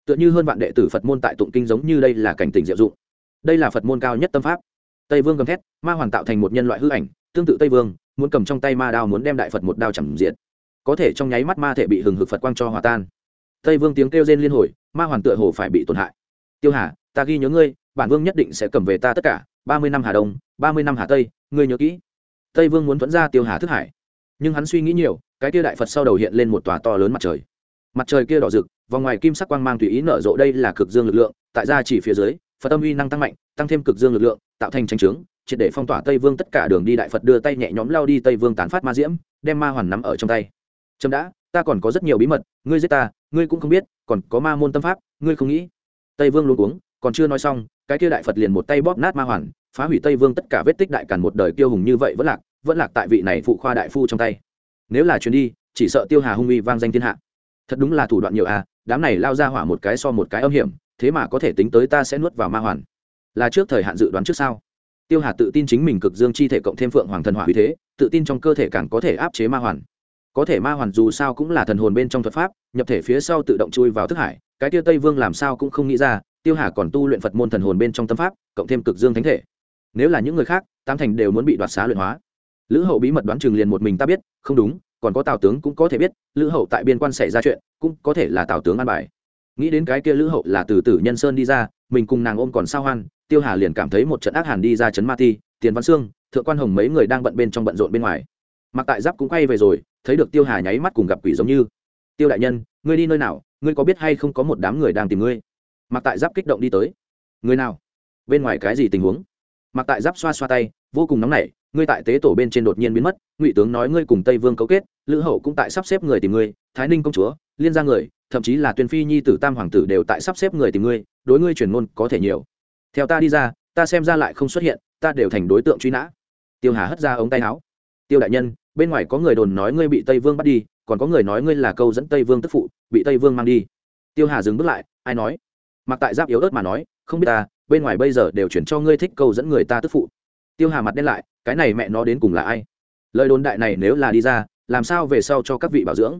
Tựa như hơn vạn đệ tử phật môn tại tụng kinh giống như đây là cảnh tỉnh diệu dụng. Đây là phật môn cao nhất tâm pháp. Tây vương gầm thét, ma hoàn tạo thành một nhân loại hư ảnh, tương tự tây vương, muốn cầm trong tay ma đao muốn đem đại phật một đao chẳng diện có thể trong nháy mắt ma thể bị hừng hực phật quang cho hòa tan. Tây vương tiếng kêu rên liên hồi, ma hoàn tựa hồ phải bị tổn hại. Tiêu hà, ta ghi nhớ ngươi, bản vương nhất định sẽ cầm về ta tất cả, ba mươi năm hà đông, ba mươi năm hà tây, ngươi nhớ kỹ. Tây vương muốn thuẫn ra tiêu hà thức hải. Nhưng hắn suy nghĩ nhiều, cái kia đại phật sau đầu hiện lên một tòa to lớn mặt trời. Mặt trời kia đỏ rực, vòng ngoài kim sắc quang mang tùy ý nở rộ đây là cực dương lực lượng, tại ra chỉ phía dưới, phật âm uy năng tăng mạnh, tăng thêm cực dương lực lượng, tạo thành tranh trướng triệt để phong tỏa tây vương tất cả đường đi đại phật đưa tay nhẹ nhõm lao đi tây vương tán phát ma diễm, đem ma hoàn nắm ở trong tay chấm đã, ta còn có rất nhiều bí mật, ngươi giết ta, ngươi cũng không biết, còn có ma môn tâm pháp, ngươi không nghĩ. Tây vương luôn uống còn chưa nói xong, cái kia đại phật liền một tay bóp nát ma hoàn, phá hủy tây vương tất cả vết tích đại càn một đời kiêu hùng như vậy vẫn lạc vẫn lạc tại vị này phụ khoa đại phu trong tay. Nếu là chuyến đi, chỉ sợ tiêu hà hung uy vang danh thiên hạ. Thật đúng là thủ đoạn nhiều à đám này lao ra hỏa một cái so một cái âm hiểm, thế mà có thể tính tới ta sẽ nuốt vào ma hoàn. Là trước thời hạn dự đoán trước sao? Tiêu hà tự tin chính mình cực dương chi thể cộng thêm phượng hoàng thần hỏa uy thế, tự tin trong cơ thể càng có thể áp chế ma hoàn có thể ma hoàn dù sao cũng là thần hồn bên trong thuật pháp, nhập thể phía sau tự động chui vào thức hải, cái tiêu tây vương làm sao cũng không nghĩ ra, tiêu hà còn tu luyện phật môn thần hồn bên trong tâm pháp, cộng thêm cực dương thánh thể. Nếu là những người khác tam thành đều muốn bị đoạt xá luyện hóa. Lữ hậu bí mật đoán chừng liền một mình ta biết, không đúng, còn có tào tướng cũng có thể biết, lữ hậu tại biên quan xảy ra chuyện, cũng có thể là tào tướng an bài. Nghĩ đến cái kia lữ hậu là từ tử nhân sơn đi ra, mình cùng nàng ôm còn sao hoan, tiêu hà liền cảm thấy một trận ác hàn đi ra chấn ma ti, tiền văn sương, thượng quan hồng mấy người đang bận bên trong bận rộn bên ngoài. Mặc tại giáp cũng quay về rồi thấy được tiêu hà nháy mắt cùng gặp quỷ giống như. Tiêu đại nhân, ngươi đi nơi nào? Ngươi có biết hay không có một đám người đang tìm ngươi? Mặc tại giáp kích động đi tới. Người nào? Bên ngoài cái gì tình huống? Mặc tại giáp xoa xoa tay, vô cùng nóng nảy, ngươi tại tế tổ bên trên đột nhiên biến mất, ngụy tướng nói ngươi cùng tây vương cấu kết, lữ hậu cũng tại sắp xếp người tìm ngươi, thái ninh công chúa, liên gia người, thậm chí là tuyên phi nhi tử tam hoàng tử đều tại sắp xếp người tìm ngươi, đối ngươi truyền ngôn có thể nhiều. Theo ta đi ra, ta xem ra lại không xuất hiện, ta đều thành đối tượng truy nã. Tiêu hà hất ra ống tay áo. Tiêu đại nhân bên ngoài có người đồn nói ngươi bị tây vương bắt đi, còn có người nói ngươi là câu dẫn tây vương tức phụ, bị tây vương mang đi. Tiêu hà dừng bước lại, ai nói? Mặc tại giáp yếu ớt mà nói, không biết ta, bên ngoài bây giờ đều chuyển cho ngươi thích câu dẫn người ta tức phụ. Tiêu hà mặt đen lại, cái này mẹ nó đến cùng là ai? Lời đồn đại này nếu là đi ra, làm sao về sau cho các vị bảo dưỡng?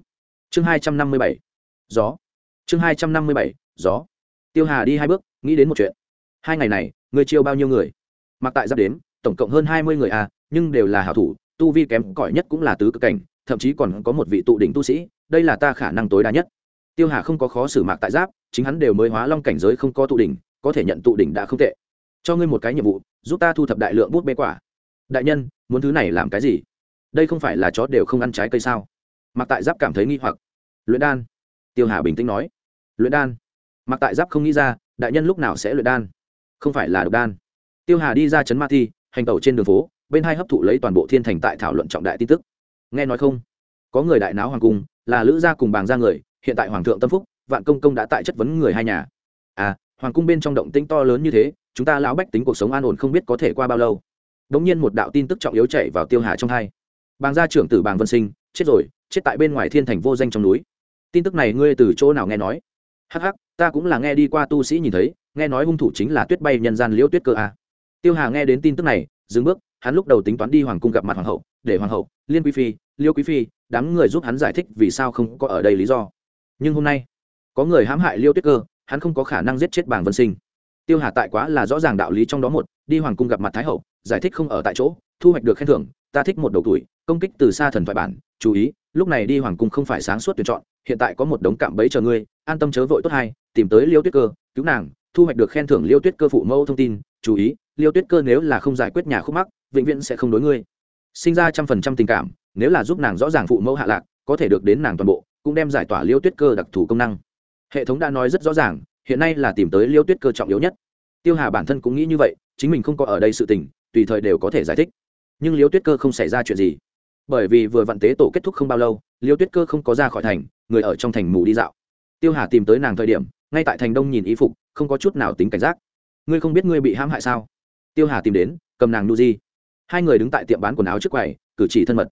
Chương hai trăm năm mươi bảy, gió. Chương hai trăm năm mươi bảy, gió. Tiêu hà đi hai bước, nghĩ đến một chuyện. Hai ngày này, ngươi chiêu bao nhiêu người? Mặc tại giáp đếm, tổng cộng hơn hai mươi người à nhưng đều là hảo thủ tu vi kém cỏi nhất cũng là tứ cực cảnh, thậm chí còn có một vị tụ đỉnh tu sĩ, đây là ta khả năng tối đa nhất. Tiêu hà không có khó xử mạc tại giáp, chính hắn đều mới hóa long cảnh giới không có tụ đỉnh, có thể nhận tụ đỉnh đã không tệ. Cho ngươi một cái nhiệm vụ, giúp ta thu thập đại lượng bút bê quả. Đại nhân, muốn thứ này làm cái gì? Đây không phải là chó đều không ăn trái cây sao? Mạc tại giáp cảm thấy nghi hoặc. Luyện đan. Tiêu hà bình tĩnh nói. Luyện đan. Mạc tại giáp không nghĩ ra, đại nhân lúc nào sẽ luyện đan? Không phải là độc đan. Tiêu hà đi ra trấn ma thi, hành tẩu trên đường phố bên hai hấp thụ lấy toàn bộ thiên thành tại thảo luận trọng đại tin tức. Nghe nói không? Có người đại náo hoàng cung, là lữ gia cùng bàng gia người, hiện tại hoàng thượng tâm phúc, vạn công công đã tại chất vấn người hai nhà. À hoàng cung bên trong động tĩnh to lớn như thế, chúng ta lão bách tính cuộc sống an ổn không biết có thể qua bao lâu. Đống nhiên một đạo tin tức trọng yếu chạy vào tiêu hà trong hai. Bàng gia trưởng tử bàng vân sinh, chết rồi, chết tại bên ngoài thiên thành vô danh trong núi. Tin tức này ngươi từ chỗ nào nghe nói? Hắc hắc, ta cũng là nghe đi qua tu sĩ nhìn thấy, nghe nói hung thủ chính là tuyết bay nhân gian liễu tuyết cơ a à. tiêu hà nghe đến tin tức này, dừng bước hắn lúc đầu tính toán đi hoàng cung gặp mặt hoàng hậu, để hoàng hậu, liên quý phi, liêu quý phi, đám người giúp hắn giải thích vì sao không có ở đây lý do. Nhưng hôm nay, có người hãm hại liêu tuyết cơ, hắn không có khả năng giết chết bàng vân sinh. Tiêu hà tại quá là rõ ràng đạo lý trong đó một, đi hoàng cung gặp mặt thái hậu, giải thích không ở tại chỗ, thu hoạch được khen thưởng, ta thích một đầu tuổi, công kích từ xa thần thoại bản, chú ý, lúc này đi hoàng cung không phải sáng suốt tuyển chọn, hiện tại có một đống cạm bẫy chờ ngươi, an tâm chớ vội tốt hay tìm tới liêu tuyết cơ, cứu nàng, thu hoạch được khen thưởng liêu tuyết cơ phụ mẫu thông tin, chú ý, liêu tuyết cơ nếu là không giải quyết nhà khúc mắc vĩnh viễn sẽ không đối ngươi. Sinh ra trăm phần trăm tình cảm, nếu là giúp nàng rõ ràng phụ mẫu hạ lạc, có thể được đến nàng toàn bộ, cũng đem giải tỏa liêu tuyết cơ đặc thù công năng. Hệ thống đã nói rất rõ ràng, hiện nay là tìm tới liêu tuyết cơ trọng yếu nhất. Tiêu hà bản thân cũng nghĩ như vậy, chính mình không có ở đây sự tình, tùy thời đều có thể giải thích. Nhưng liêu tuyết cơ không xảy ra chuyện gì. Bởi vì vừa vạn tế tổ kết thúc không bao lâu, liêu tuyết cơ không có ra khỏi thành, người ở trong thành mù đi dạo. Tiêu hà tìm tới nàng thời điểm, ngay tại thành đông nhìn y phục, không có chút nào tính cảnh giác. Ngươi không biết ngươi bị hãm hại sao? Tiêu hà tìm đến, cầm nàng nu di hai người đứng tại tiệm bán quần áo trước quầy, cử chỉ thân mật.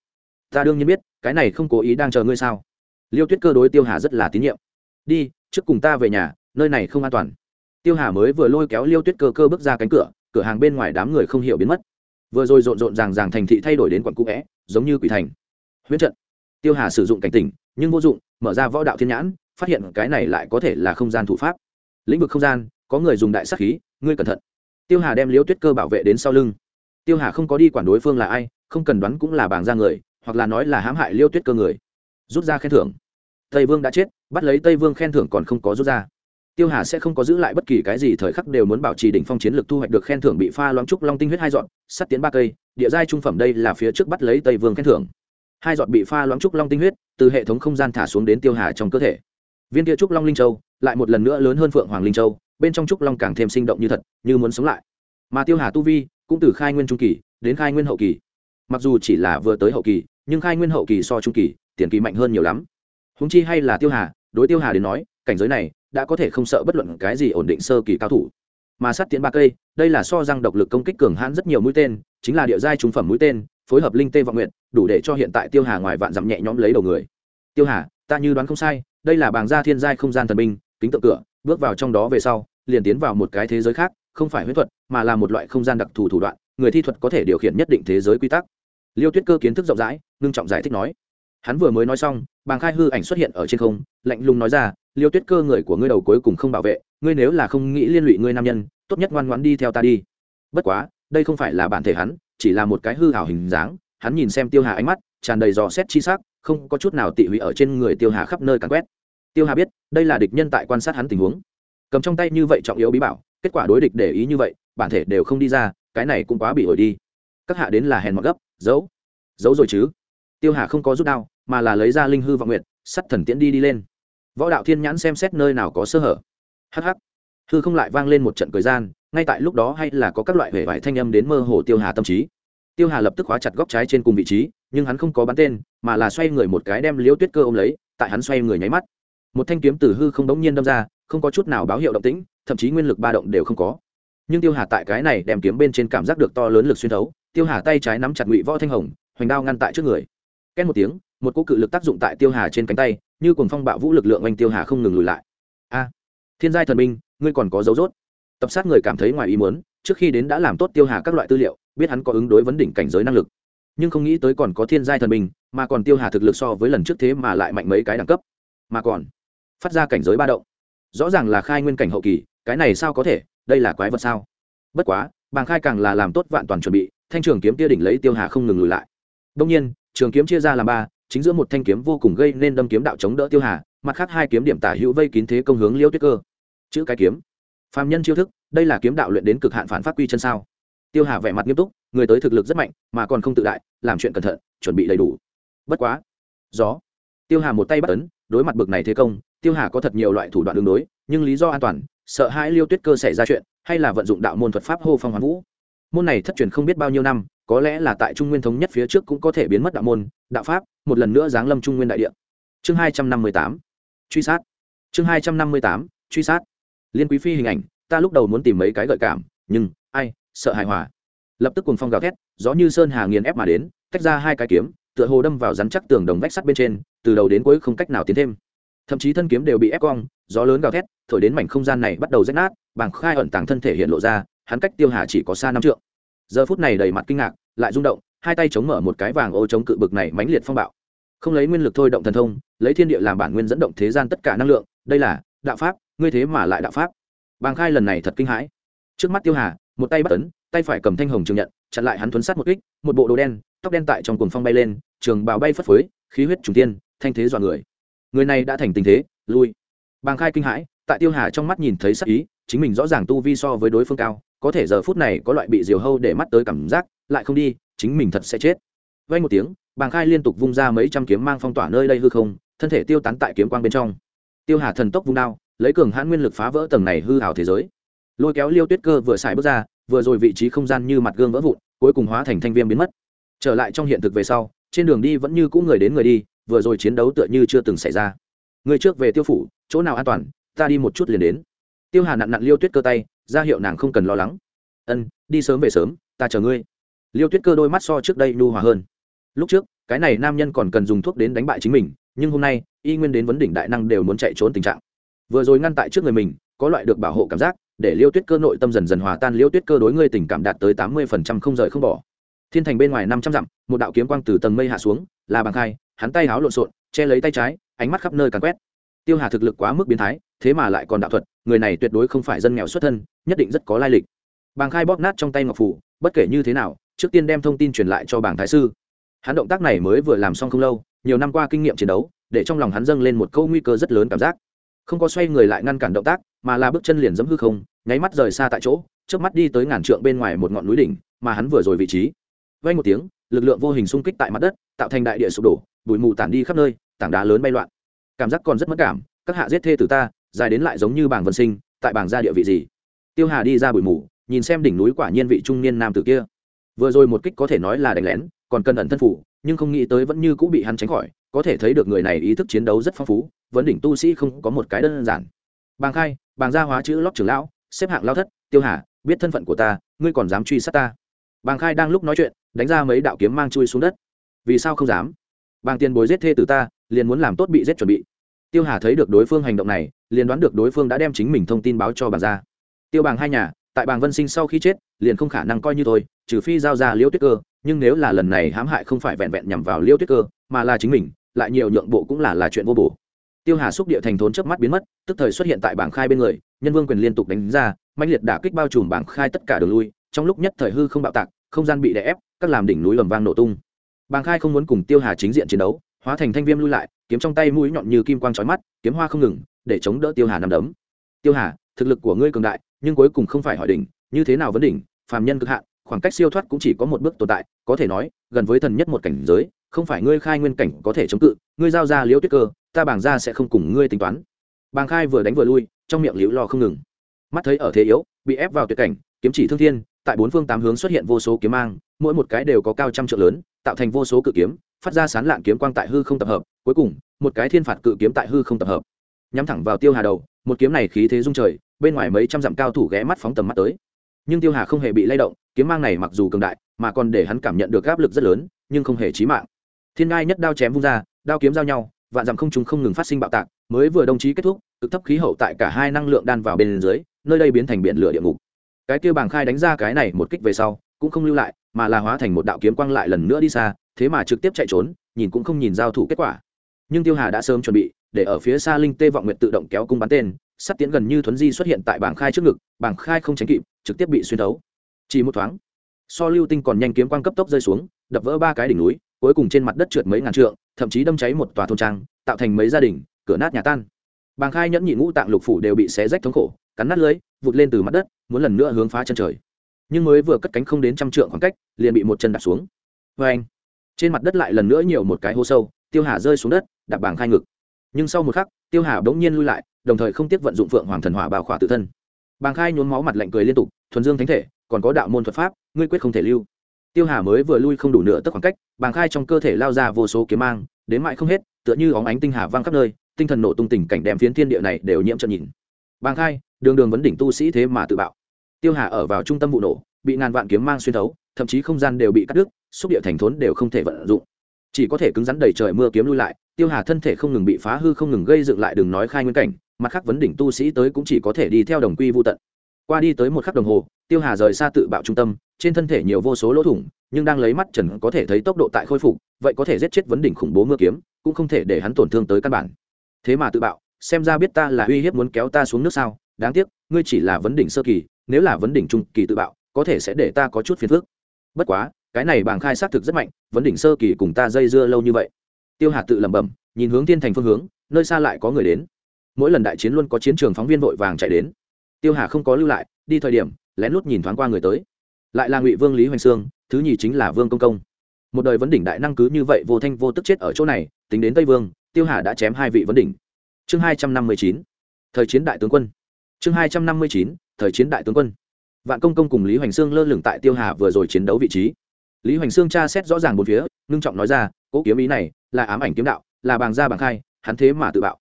Ta đương nhiên biết, cái này không cố ý đang chờ ngươi sao? Liêu tuyết cơ đối tiêu hà rất là tín nhiệm. Đi, trước cùng ta về nhà, nơi này không an toàn. Tiêu hà mới vừa lôi kéo liêu tuyết cơ cơ bước ra cánh cửa cửa hàng bên ngoài đám người không hiểu biến mất. Vừa rồi rộn rộn ràng ràng thành thị thay đổi đến quận cũ vẽ giống như quỷ thành. Huyết trận. Tiêu hà sử dụng cảnh tỉnh, nhưng vô dụng, mở ra võ đạo thiên nhãn, phát hiện cái này lại có thể là không gian thủ pháp. Lĩnh vực không gian, có người dùng đại sắc khí, ngươi cẩn thận. Tiêu hà đem liêu tuyết cơ bảo vệ đến sau lưng tiêu hà không có đi quản đối phương là ai, không cần đoán cũng là bảng ra người, hoặc là nói là hãm hại liêu tuyết cơ người. Rút ra khen thưởng. Tây vương đã chết, bắt lấy tây vương khen thưởng còn không có rút ra. Tiêu hà sẽ không có giữ lại bất kỳ cái gì thời khắc đều muốn bảo trì đỉnh phong chiến lược thu hoạch được khen thưởng bị pha loãng trúc long tinh huyết hai dọn sắt tiến ba cây, địa giai trung phẩm đây là phía trước bắt lấy tây vương khen thưởng. Hai dọn bị pha loãng trúc long tinh huyết từ hệ thống không gian thả xuống đến tiêu hà trong cơ thể. Viên kia trúc long linh châu lại một lần nữa lớn hơn phượng hoàng linh châu, bên trong trúc long càng thêm sinh động như thật, như muốn sống lại mà tiêu hà tu vi cũng từ khai nguyên trung kỳ đến khai nguyên hậu kỳ. Mặc dù chỉ là vừa tới hậu kỳ, nhưng khai nguyên hậu kỳ so trung kỳ, tiền kỳ mạnh hơn nhiều lắm. Húng chi hay là tiêu hà, đối tiêu hà đến nói, cảnh giới này đã có thể không sợ bất luận cái gì ổn định sơ kỳ cao thủ. Mà sát tiến ba cây, đây là so răng độc lực công kích cường hãn rất nhiều mũi tên, chính là địa giai trung phẩm mũi tên, phối hợp linh tê vọng nguyện đủ để cho hiện tại tiêu hà ngoài vạn dặm nhẹ nhõm lấy đầu người. Tiêu hà, ta như đoán không sai, đây là bàng gia thiên giai không gian thần binh, kính tượng cửa, bước vào trong đó về sau, liền tiến vào một cái thế giới khác không phải huyết thuật, mà là một loại không gian đặc thù thủ đoạn, người thi thuật có thể điều khiển nhất định thế giới quy tắc. Liêu tuyết cơ kiến thức rộng rãi, ngưng trọng giải thích nói. Hắn vừa mới nói xong, bàng khai hư ảnh xuất hiện ở trên không, lạnh lùng nói ra, liêu tuyết cơ, người của ngươi đầu cuối cùng không bảo vệ, ngươi nếu là không nghĩ liên lụy ngươi nam nhân, tốt nhất ngoan ngoãn đi theo ta đi. Bất quá, đây không phải là bản thể hắn, chỉ là một cái hư hảo hình dáng, hắn nhìn xem tiêu hà ánh mắt, tràn đầy dò xét chi sắc, không có chút nào tị hủy ở trên người tiêu hà khắp nơi càn quét. Tiêu hà biết, đây là địch nhân tại quan sát hắn tình huống. Cầm trong tay như vậy trọng yếu bí bảo kết quả đối địch để ý như vậy, bản thể đều không đi ra, cái này cũng quá bị ổi đi. Các hạ đến là hèn mọt gấp, giấu. Giấu rồi chứ. Tiêu hà không có rút đao, mà là lấy ra linh hư vọng nguyện sắt thần tiễn đi đi lên. Võ đạo thiên nhãn xem xét nơi nào có sơ hở. Hh hư không lại vang lên một trận cười gian, ngay tại lúc đó hay là có các loại hệ vải thanh âm đến mơ hồ tiêu hà tâm trí. Tiêu hà lập tức khóa chặt góc trái trên cùng vị trí, nhưng hắn không có bắn tên, mà là xoay người một cái đem liễu tuyết cơ ôm lấy, tại hắn xoay người nháy mắt. Một thanh kiếm từ hư không đống nhiên đâm ra không có chút nào báo hiệu động tĩnh, thậm chí nguyên lực ba động đều không có. Nhưng tiêu hà tại cái này đem kiếm bên trên cảm giác được to lớn lực xuyên thấu, tiêu hà tay trái nắm chặt ngụy võ thanh hồng, hoành đao ngăn tại trước người. Két một tiếng, một cỗ cự lực tác dụng tại tiêu hà trên cánh tay, như cùng phong bạo vũ lực lượng oanh tiêu hà không ngừng lùi lại. A! Thiên giai thần minh ngươi còn có dấu rốt. Tập sát người cảm thấy ngoài ý muốn, trước khi đến đã làm tốt tiêu hà các loại tư liệu, biết hắn có ứng đối vấn đỉnh cảnh giới năng lực. Nhưng không nghĩ tới còn có thiên giai thần minh mà còn tiêu hà thực lực so với lần trước thế mà lại mạnh mấy cái đẳng cấp. Mà còn, phát ra cảnh giới ba động rõ ràng là khai nguyên cảnh hậu kỳ, cái này sao có thể? Đây là quái vật sao? Bất quá, bàng khai càng là làm tốt vạn toàn chuẩn bị, thanh trường kiếm kia đỉnh lấy tiêu hà không ngừng lùi lại. Đông nhiên, trường kiếm chia ra làm ba, chính giữa một thanh kiếm vô cùng gây nên đâm kiếm đạo chống đỡ tiêu hà, mặt khác hai kiếm điểm tả hữu vây kín thế công hướng liêu tuyết cơ. Chữ cái kiếm. Phạm nhân chiêu thức, đây là kiếm đạo luyện đến cực hạn phản phát quy chân sao? Tiêu hà vẻ mặt nghiêm túc, người tới thực lực rất mạnh, mà còn không tự đại, làm chuyện cẩn thận, chuẩn bị đầy đủ. Bất quá, gió. Tiêu hà một tay bắt ấn, đối mặt bực này thế công tiêu hà có thật nhiều loại thủ đoạn đường đối, nhưng lý do an toàn, sợ hãi liêu tuyết cơ xảy ra chuyện, hay là vận dụng đạo môn thuật pháp hô phong hoán vũ. Môn này thất truyền không biết bao nhiêu năm, có lẽ là tại trung nguyên thống nhất phía trước cũng có thể biến mất đạo môn, đạo pháp, một lần nữa giáng lâm trung nguyên đại địa. Chương hai trăm năm mươi tám. Truy sát. Chương hai trăm năm mươi tám. Truy sát. Liên quý phi hình ảnh, ta lúc đầu muốn tìm mấy cái gợi cảm, nhưng, ai, sợ hài hòa. Lập tức cùng phong gào thét, gió như sơn hà nghiền ép mà đến, tách ra hai cái kiếm, tựa hồ đâm vào rắn chắc tường đồng vách sắt bên trên, từ đầu đến cuối không cách nào tiến thêm thậm chí thân kiếm đều bị ép cong, gió lớn gào thét, thổi đến mảnh không gian này bắt đầu rách nát, bảng khai ẩn tàng thân thể hiện lộ ra, hắn cách tiêu hà chỉ có xa năm trượng. Giờ phút này đầy mặt kinh ngạc, lại rung động, hai tay chống mở một cái vàng ô chống cự bực này mãnh liệt phong bạo. Không lấy nguyên lực thôi động thần thông, lấy thiên địa làm bản nguyên dẫn động thế gian tất cả năng lượng, đây là đạo pháp, ngươi thế mà lại đạo pháp. Bàng khai lần này thật kinh hãi. Trước mắt tiêu hà, một tay bắt tấn tay phải cầm thanh hồng trường nhận, chặn lại hắn thuấn sát một kích, một bộ đồ đen, tóc đen tại trong cuồng phong bay lên, trường bào bay phất phới, khí huyết trùng tiên thanh thế dọa người người này đã thành tình thế, lui. Bàng khai kinh hãi, tại tiêu hà trong mắt nhìn thấy sắc ý, chính mình rõ ràng tu vi so với đối phương cao, có thể giờ phút này có loại bị diều hâu để mắt tới cảm giác, lại không đi, chính mình thật sẽ chết. Vay một tiếng, bàng khai liên tục vung ra mấy trăm kiếm mang phong tỏa nơi đây hư không, thân thể tiêu tán tại kiếm quang bên trong. Tiêu hà thần tốc vung đao, lấy cường hãn nguyên lực phá vỡ tầng này hư hào thế giới. Lôi kéo liêu tuyết cơ vừa xài bước ra, vừa rồi vị trí không gian như mặt gương vỡ vụn, cuối cùng hóa thành thanh viêm biến mất. Trở lại trong hiện thực về sau, trên đường đi vẫn như cũ người đến người đi vừa rồi chiến đấu tựa như chưa từng xảy ra. Người trước về tiêu phủ, chỗ nào an toàn, ta đi một chút liền đến. Tiêu hà nặn nặn liêu tuyết cơ tay, ra hiệu nàng không cần lo lắng. Ân, đi sớm về sớm, ta chờ ngươi. Liêu tuyết cơ đôi mắt so trước đây nhu hòa hơn. Lúc trước, cái này nam nhân còn cần dùng thuốc đến đánh bại chính mình, nhưng hôm nay, y nguyên đến vấn đỉnh đại năng đều muốn chạy trốn tình trạng. Vừa rồi ngăn tại trước người mình, có loại được bảo hộ cảm giác, để liêu tuyết cơ nội tâm dần dần hòa tan, liêu tuyết cơ đối ngươi tình cảm đạt tới tám mươi phần trăm không rời không bỏ. Thiên thành bên ngoài năm trăm dặm, một đạo kiếm quang từ tầng mây hạ xuống, là bằng khai hắn tay háo lộn xộn, che lấy tay trái, ánh mắt khắp nơi càn quét. Tiêu hà thực lực quá mức biến thái, thế mà lại còn đạo thuật, người này tuyệt đối không phải dân nghèo xuất thân, nhất định rất có lai lịch. Bàng khai bóp nát trong tay ngọc phủ, bất kể như thế nào, trước tiên đem thông tin truyền lại cho bảng thái sư. Hắn động tác này mới vừa làm xong không lâu, nhiều năm qua kinh nghiệm chiến đấu, để trong lòng hắn dâng lên một câu nguy cơ rất lớn cảm giác. Không có xoay người lại ngăn cản động tác, mà là bước chân liền dẫm hư không, nháy mắt rời xa tại chỗ, trước mắt đi tới ngàn trượng bên ngoài một ngọn núi đỉnh, mà hắn vừa rồi vị trí. Vay một tiếng lực lượng vô hình xung kích tại mặt đất, tạo thành đại địa sụp đổ, bụi mù tản đi khắp nơi, tảng đá lớn bay loạn. Cảm giác còn rất mất cảm, các hạ giết thê từ ta, dài đến lại giống như bảng vân sinh, tại bảng gia địa vị gì? Tiêu hà đi ra bụi mù, nhìn xem đỉnh núi quả nhiên vị trung niên nam tử kia. Vừa rồi một kích có thể nói là đánh lén, còn cần ẩn thân phủ, nhưng không nghĩ tới vẫn như cũng bị hắn tránh khỏi, có thể thấy được người này ý thức chiến đấu rất phong phú, vấn đỉnh tu sĩ không có một cái đơn giản. Bàng khai, bàng gia hóa chữ lót trưởng lão, xếp hạng lao thất, tiêu hà, biết thân phận của ta, ngươi còn dám truy sát ta. Bàng khai đang lúc nói chuyện đánh ra mấy đạo kiếm mang chui xuống đất. Vì sao không dám? Bàng tiền bối giết thê từ ta, liền muốn làm tốt bị giết chuẩn bị. Tiêu hà thấy được đối phương hành động này, liền đoán được đối phương đã đem chính mình thông tin báo cho bàng gia tiêu bàng hai nhà, tại bàng vân sinh sau khi chết, liền không khả năng coi như thôi, trừ phi giao ra liễu tuyết cơ, nhưng nếu là lần này hãm hại không phải vẹn vẹn nhằm vào liễu tuyết cơ, mà là chính mình, lại nhiều nhượng bộ cũng là là chuyện vô bổ. Tiêu hà xúc địa thành thốn trước mắt biến mất, tức thời xuất hiện tại bảng khai bên người, nhân vương quyền liên tục đánh ra mạnh liệt đả kích bao trùm bảng khai tất cả đường lui, trong lúc nhất thời hư không bạo tạc, không gian bị đè ép các làm đỉnh núi ầm vang nổ tung. Bàng khai không muốn cùng tiêu hà chính diện chiến đấu, hóa thành thanh viêm lui lại, kiếm trong tay mũi nhọn như kim quang trói mắt, kiếm hoa không ngừng, để chống đỡ tiêu hà nằm đấm. Tiêu hà, thực lực của ngươi cường đại, nhưng cuối cùng không phải hỏi đỉnh, như thế nào vấn đỉnh, phàm nhân cực hạn, khoảng cách siêu thoát cũng chỉ có một bước tồn tại, có thể nói, gần với thần nhất một cảnh giới, không phải ngươi khai nguyên cảnh có thể chống cự, ngươi giao ra liễu tuyết cơ, ta bảng ra sẽ không cùng ngươi tính toán. Bàng khai vừa đánh vừa lui, trong miệng liễu lo không ngừng. Mắt thấy ở thế yếu, bị ép vào tuyệt cảnh, kiếm chỉ thương thiên tại bốn phương tám hướng xuất hiện vô số kiếm mang, mỗi một cái đều có cao trăm trượng lớn, tạo thành vô số cự kiếm, phát ra sán lạng kiếm quang tại hư không tập hợp, cuối cùng, một cái thiên phạt cự kiếm tại hư không tập hợp. Nhắm thẳng vào tiêu hà đầu, một kiếm này khí thế rung trời, bên ngoài mấy trăm dặm cao thủ ghé mắt phóng tầm mắt tới. Nhưng tiêu hà không hề bị lay động, kiếm mang này mặc dù cường đại, mà còn để hắn cảm nhận được áp lực rất lớn, nhưng không hề chí mạng. Thiên ngai nhất đao chém vung ra, đao kiếm giao nhau, vạn dặm không trùng không ngừng phát sinh bạo tạc, mới vừa đồng chí kết thúc, cực thấp khí hậu tại cả hai năng lượng đan vào bên dưới, nơi đây biến thành biển lửa địa ngục cái kia bàng khai đánh ra cái này một kích về sau, cũng không lưu lại, mà là hóa thành một đạo kiếm quang lại lần nữa đi xa, thế mà trực tiếp chạy trốn, nhìn cũng không nhìn giao thủ kết quả. Nhưng tiêu hà đã sớm chuẩn bị, để ở phía xa linh tê vọng nguyện tự động kéo cung bắn tên sắt tiến gần như thuấn di xuất hiện tại bảng khai trước ngực, bảng khai không tránh kịp, trực tiếp bị xuyên thấu. Chỉ một thoáng, so lưu tinh còn nhanh kiếm quang cấp tốc rơi xuống, đập vỡ ba cái đỉnh núi, cuối cùng trên mặt đất trượt mấy ngàn trượng, thậm chí đâm cháy một tòa thôn trang, tạo thành mấy gia đình, cửa nát nhà tan. Bảng khai nhẫn nhị ngũ tạng lục phủ đều bị xé rách thống khổ, cắn nát lưới vụt lên từ mặt đất, muốn lần nữa hướng phá chân trời. Nhưng mới vừa cất cánh không đến trăm trượng khoảng cách, liền bị một chân đạp xuống. Vê anh, trên mặt đất lại lần nữa nhiều một cái hố sâu, tiêu hà rơi xuống đất, đạp bảng khai ngực. Nhưng sau một khắc, tiêu hà bỗng nhiên lui lại, đồng thời không tiếc vận dụng phượng hoàng thần hỏa bảo khỏa tự thân. Bàng khai nhốn máu mặt lạnh cười liên tục, thuần dương thánh thể, còn có đạo môn thuật pháp, ngươi quyết không thể lưu. Tiêu hà mới vừa lui không đủ nửa tức khoảng cách, bàng khai trong cơ thể lao ra vô số kiếm mang, đến mãi không hết, tựa như óng ánh tinh hà vang khắp nơi, tinh thần nổ tung tình cảnh đem phiến thiên địa này đều nhiễm trận nhìn. Bàng khai đường đường vấn đỉnh tu sĩ thế mà tự bạo. Tiêu hà ở vào trung tâm vụ nổ, bị ngàn vạn kiếm mang xuyên thấu, thậm chí không gian đều bị cắt đứt, xúc địa thành thốn đều không thể vận dụng. Chỉ có thể cứng rắn đầy trời mưa kiếm lui lại, tiêu hà thân thể không ngừng bị phá hư, không ngừng gây dựng lại đừng nói khai nguyên cảnh, mặt khác vấn đỉnh tu sĩ tới cũng chỉ có thể đi theo đồng quy vô tận. Qua đi tới một khắc đồng hồ, tiêu hà rời xa tự bạo trung tâm, trên thân thể nhiều vô số lỗ thủng, nhưng đang lấy mắt trần có thể thấy tốc độ tại khôi phục, vậy có thể giết chết vấn đỉnh khủng bố mưa kiếm, cũng không thể để hắn tổn thương tới căn bản. Thế mà tự bạo, xem ra biết ta là uy hiếp muốn kéo ta xuống nước sao? Đáng tiếc, ngươi chỉ là vấn đỉnh sơ kỳ, nếu là vấn đỉnh trung kỳ tự bạo, có thể sẽ để ta có chút phiền phức. Bất quá, cái này bàng khai xác thực rất mạnh, vấn đỉnh sơ kỳ cùng ta dây dưa lâu như vậy. Tiêu hà tự lẩm bẩm, nhìn hướng thiên thành phương hướng, nơi xa lại có người đến. Mỗi lần đại chiến luôn có chiến trường phóng viên vội vàng chạy đến. Tiêu hà không có lưu lại, đi thời điểm, lén lút nhìn thoáng qua người tới. Lại là ngụy vương lý hoành sương, thứ nhì chính là vương công công. Một đời vấn đỉnh đại năng cứ như vậy vô thanh vô tức chết ở chỗ này, tính đến tây vương, tiêu hà đã chém hai vị vấn đỉnh. Chương hai trăm năm mươi chín, thời chiến đại tướng quân chương hai trăm năm mươi chín, thời chiến đại tướng quân. Vạn công công cùng lý hoành sương lơ lửng tại tiêu hà vừa rồi chiến đấu vị trí. Lý hoành sương tra xét rõ ràng một phía, ngưng trọng nói ra cỗ kiếm ý này là ám ảnh kiếm đạo, là bàng gia bàng khai, hắn thế mà tự bạo.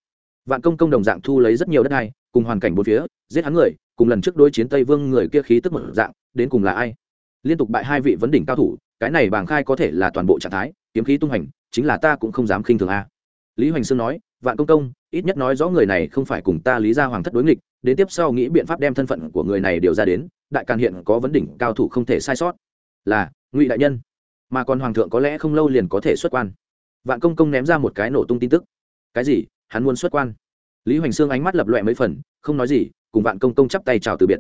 Vạn công công đồng dạng thu lấy rất nhiều đất đai, cùng hoàn cảnh bốn phía, giết hắn người, cùng lần trước đối chiến tây vương người kia khí tức một dạng, đến cùng là ai? Liên tục bại hai vị vấn đỉnh cao thủ, cái này bàng khai có thể là toàn bộ trạng thái, kiếm khí tung hành chính là ta cũng không dám khinh thường a. Lý hoành sương nói, vạn công công ít nhất nói rõ người này không phải cùng ta lý gia hoàng thất đối nghịch, đến tiếp sau nghĩ biện pháp đem thân phận của người này điều ra đến, đại càn hiện có vấn đỉnh cao thủ không thể sai sót. Là, ngụy đại nhân. Mà còn hoàng thượng có lẽ không lâu liền có thể xuất quan. Vạn công công ném ra một cái nổ tung tin tức. Cái gì? Hắn muốn xuất quan? Lý hoành sương ánh mắt lập loẹ mấy phần, không nói gì, cùng vạn công công chắp tay chào từ biệt.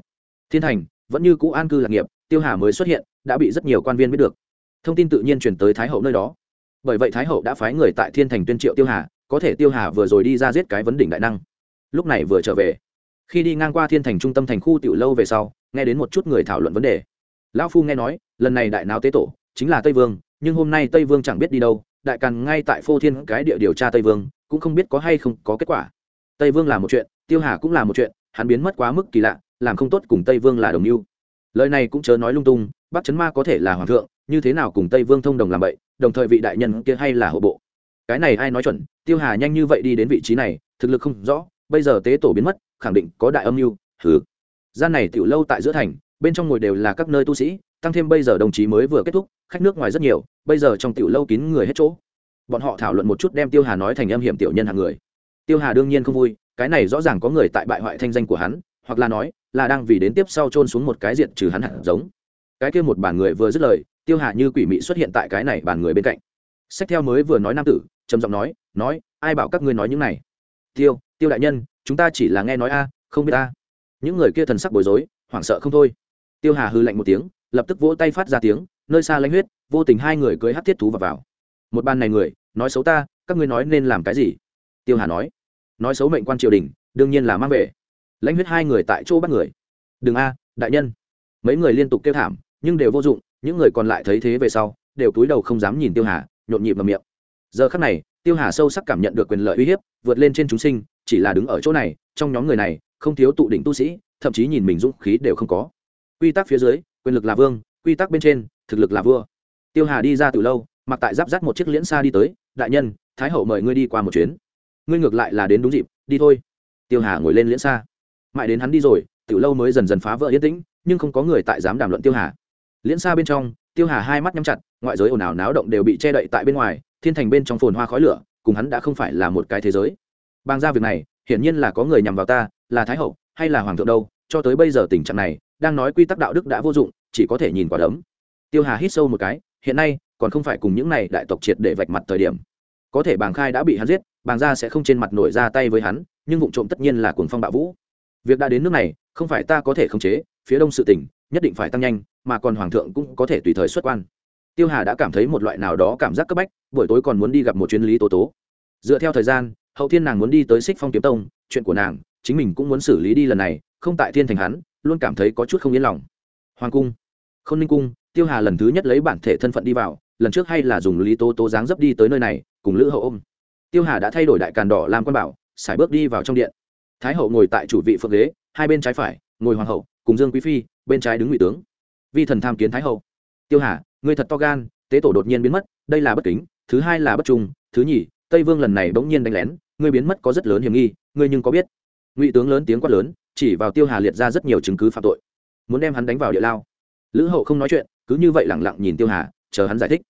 Thiên thành, vẫn như cũ an cư lạc nghiệp, tiêu hà mới xuất hiện, đã bị rất nhiều quan viên biết được. Thông tin tự nhiên chuyển tới thái hậu nơi đó. Bởi vậy thái hậu đã phái người tại thiên thành tuyên triệu tiêu hà có thể tiêu hà vừa rồi đi ra giết cái vấn đỉnh đại năng. Lúc này vừa trở về. Khi đi ngang qua thiên thành trung tâm thành khu tiểu lâu về sau, nghe đến một chút người thảo luận vấn đề. Lão phu nghe nói, lần này đại nào tế tổ chính là tây vương, nhưng hôm nay tây vương chẳng biết đi đâu, đại càn ngay tại phô thiên cái địa điều tra tây vương, cũng không biết có hay không có kết quả. Tây vương là một chuyện, tiêu hà cũng là một chuyện, hắn biến mất quá mức kỳ lạ, làm không tốt cùng tây vương là đồng mưu. Lời này cũng chớ nói lung tung, bắc chấn ma có thể là hoàng thượng, như thế nào cùng tây vương thông đồng làm vậy đồng thời vị đại nhân kia hay là hộ bộ. Cái này ai nói chuẩn tiêu hà nhanh như vậy đi đến vị trí này, thực lực không rõ, bây giờ tế tổ biến mất, khẳng định có đại âm mưu, hừ. Gian này tiểu lâu tại giữa thành, bên trong ngồi đều là các nơi tu sĩ, tăng thêm bây giờ đồng chí mới vừa kết thúc, khách nước ngoài rất nhiều, bây giờ trong tiểu lâu kín người hết chỗ. Bọn họ thảo luận một chút đem tiêu hà nói thành âm hiểm tiểu nhân hàng người. Tiêu hà đương nhiên không vui, cái này rõ ràng có người tại bại hoại thanh danh của hắn, hoặc là nói, là đang vì đến tiếp sau trôn xuống một cái diện trừ hắn hẳn giống. Cái kia một bản người vừa dứt lời, tiêu hà như quỷ mị xuất hiện tại cái này bàn người bên cạnh. Sách theo mới vừa nói nam tử trầm giọng nói nói ai bảo các ngươi nói những này? Tiêu tiêu đại nhân chúng ta chỉ là nghe nói a không biết a. Những người kia thần sắc bối rối hoảng sợ không thôi. Tiêu hà hư lạnh một tiếng lập tức vỗ tay phát ra tiếng nơi xa lãnh huyết vô tình hai người cưới hát thiết thú vào, vào. Một ban này người nói xấu ta các ngươi nói nên làm cái gì? Tiêu hà nói. Nói xấu mệnh quan triều đình đương nhiên là mang về. Lãnh huyết hai người tại chỗ bắt người. Đừng a đại nhân. Mấy người liên tục kêu thảm nhưng đều vô dụng những người còn lại thấy thế về sau đều cúi đầu không dám nhìn tiêu hà nhộn nhịp vào miệng giờ khắc này, tiêu hà sâu sắc cảm nhận được quyền lợi uy hiếp, vượt lên trên chúng sinh, chỉ là đứng ở chỗ này, trong nhóm người này, không thiếu tụ đỉnh tu sĩ, thậm chí nhìn mình dũng khí đều không có. Quy tắc phía dưới, quyền lực là vương, quy tắc bên trên, thực lực là vua. Tiêu hà đi ra từ lâu, mặc tại giáp rắt một chiếc liễn xa đi tới, đại nhân, thái hậu mời ngươi đi qua một chuyến. Ngươi ngược lại là đến đúng dịp, đi thôi. Tiêu hà ngồi lên liễn xa. Mãi đến hắn đi rồi, từ lâu mới dần dần phá vỡ yên tĩnh, nhưng không có người tại dám đàm luận tiêu hà. Liễn xa bên trong tiêu hà hai mắt nhắm chặt, ngoại giới ồn ào náo động đều bị che đậy tại bên ngoài, thiên thành bên trong phồn hoa khói lửa, cùng hắn đã không phải là một cái thế giới. Bang ra việc này, hiển nhiên là có người nhằm vào ta, là thái hậu, hay là hoàng thượng đâu, cho tới bây giờ tình trạng này, đang nói quy tắc đạo đức đã vô dụng, chỉ có thể nhìn quả đấm. Tiêu hà hít sâu một cái, hiện nay, còn không phải cùng những này đại tộc triệt để vạch mặt thời điểm. Có thể bàng khai đã bị hắn giết, bàng gia sẽ không trên mặt nổi ra tay với hắn, nhưng vụ trộm tất nhiên là cuồng phong bạo vũ. Việc đã đến nước này, không phải ta có thể khống chế, phía đông sự tỉnh nhất định phải tăng nhanh mà còn hoàng thượng cũng có thể tùy thời xuất quan. Tiêu hà đã cảm thấy một loại nào đó cảm giác cấp bách, buổi tối còn muốn đi gặp một chuyến lý tố tố. Dựa theo thời gian, hậu thiên nàng muốn đi tới xích phong kiếm tông, chuyện của nàng, chính mình cũng muốn xử lý đi lần này, không tại thiên thành hắn, luôn cảm thấy có chút không yên lòng. Hoàng cung k h ô n ninh cung, tiêu hà lần thứ nhất lấy bản thể thân phận đi vào, lần trước hay là dùng lý tố tố dáng dấp đi tới nơi này, cùng lữ hậu ôm. Tiêu hà đã thay đổi đại càn đỏ làm quan bảo, sải bước đi vào trong điện. Thái hậu ngồi tại chủ vị phượng ghế, hai bên trái phải, ngồi hoàng hậu, cùng dương quý phi, bên trái đứng ngụy tướng vi thần tham kiến thái hậu. Tiêu hà người thật to gan, tế tổ đột nhiên biến mất, đây là bất kính, thứ hai là bất trung, thứ nhì, tây vương lần này bỗng nhiên đánh lén, ngươi biến mất có rất lớn hiểm nghi, ngươi nhưng có biết. Ngụy tướng lớn tiếng quát lớn, chỉ vào tiêu hà liệt ra rất nhiều chứng cứ phạm tội. Muốn đem hắn đánh vào địa lao. Lữ hậu không nói chuyện, cứ như vậy lẳng lặng nhìn tiêu hà, chờ hắn giải thích.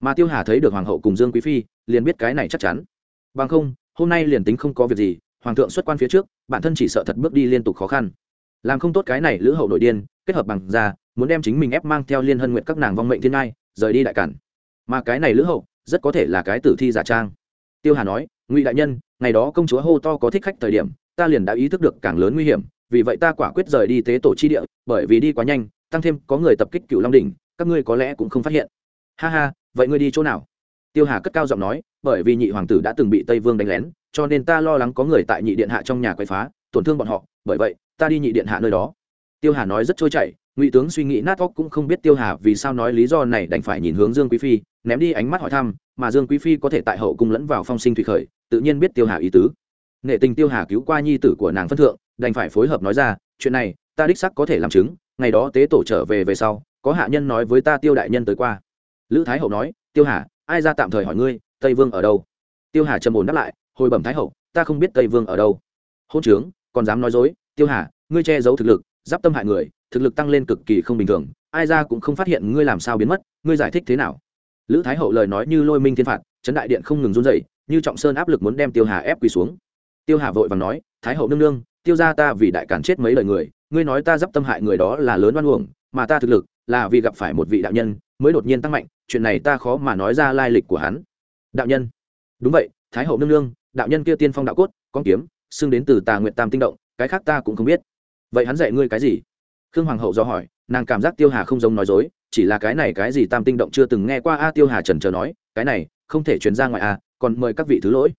Mà tiêu hà thấy được hoàng hậu cùng dương quý phi, liền biết cái này chắc chắn. Bằng không, hôm nay liền tính không có việc gì, hoàng thượng xuất quan phía trước, bản thân chỉ sợ thật bước đi liên tục khó khăn. Làm không tốt cái này, lữ hậu nội điên, kết hợp bằng ra muốn đem chính mình ép mang theo liên hân nguyện các nàng vong mệnh thiên ngai, rời đi đại cản. Mà cái này lữ hậu, rất có thể là cái tử thi giả trang. Tiêu hà nói, ngụy đại nhân, ngày đó công chúa hô to có thích khách thời điểm, ta liền đã ý thức được càng lớn nguy hiểm, vì vậy ta quả quyết rời đi tế tổ chi địa, bởi vì đi quá nhanh, tăng thêm có người tập kích cựu long đỉnh, các ngươi có lẽ cũng không phát hiện. Ha ha, vậy ngươi đi chỗ nào? Tiêu hà cất cao giọng nói, bởi vì nhị hoàng tử đã từng bị tây vương đánh lén, cho nên ta lo lắng có người tại nhị điện hạ trong nhà quậy phá, tổn thương bọn họ, bởi vậy, ta đi nhị điện hạ nơi đó. Tiêu hà nói rất trôi chảy ngụy tướng suy nghĩ nát óc cũng không biết tiêu hà vì sao nói lý do này đành phải nhìn hướng dương quý phi, ném đi ánh mắt hỏi thăm, mà dương quý phi có thể tại hậu cung lẫn vào phong sinh thủy khởi, tự nhiên biết tiêu hà ý tứ. Nghệ tình tiêu hà cứu qua nhi tử của nàng phân thượng, đành phải phối hợp nói ra, chuyện này, ta đích sắc có thể làm chứng, ngày đó tế tổ trở về về sau, có hạ nhân nói với ta tiêu đại nhân tới qua. Lữ thái hậu nói, tiêu hà, ai ra tạm thời hỏi ngươi, tây vương ở đâu? Tiêu hà trầm ổn đáp lại, hồi bẩm thái hậu, ta không biết tây vương ở đâu. Hôn trướng, còn dám nói dối, tiêu hà, ngươi che giấu thực lực, giáp tâm hại người thực lực tăng lên cực kỳ không bình thường, ai ra cũng không phát hiện ngươi làm sao biến mất, ngươi giải thích thế nào? Lữ thái hậu lời nói như lôi minh thiên phạt trấn đại điện không ngừng run dậy như trọng sơn áp lực muốn đem tiêu hà ép quỳ xuống. Tiêu hà vội và nói, thái hậu nương nương, tiêu ra ta vì đại cản chết mấy lời người, ngươi nói ta d i p tâm hại người đó là lớn oan uổng, mà ta thực lực là vì gặp phải một vị đạo nhân mới đột nhiên tăng mạnh, chuyện này ta khó mà nói ra lai lịch của hắn. Đạo nhân? Đúng vậy, thái hậu nương nương, đạo nhân kia tiên phong đạo cốt, con kiếm, xưng đến từ tà nguyện tam tinh động, cái khác ta cũng không biết. Vậy hắn dạy ngươi cái gì? Khương hoàng hậu do hỏi, nàng cảm giác tiêu hà không giống nói dối, chỉ là cái này cái gì tam tinh động chưa từng nghe qua a, tiêu hà trần trờ nói, cái này, không thể chuyển ra ngoài a, còn mời các vị thứ lỗi.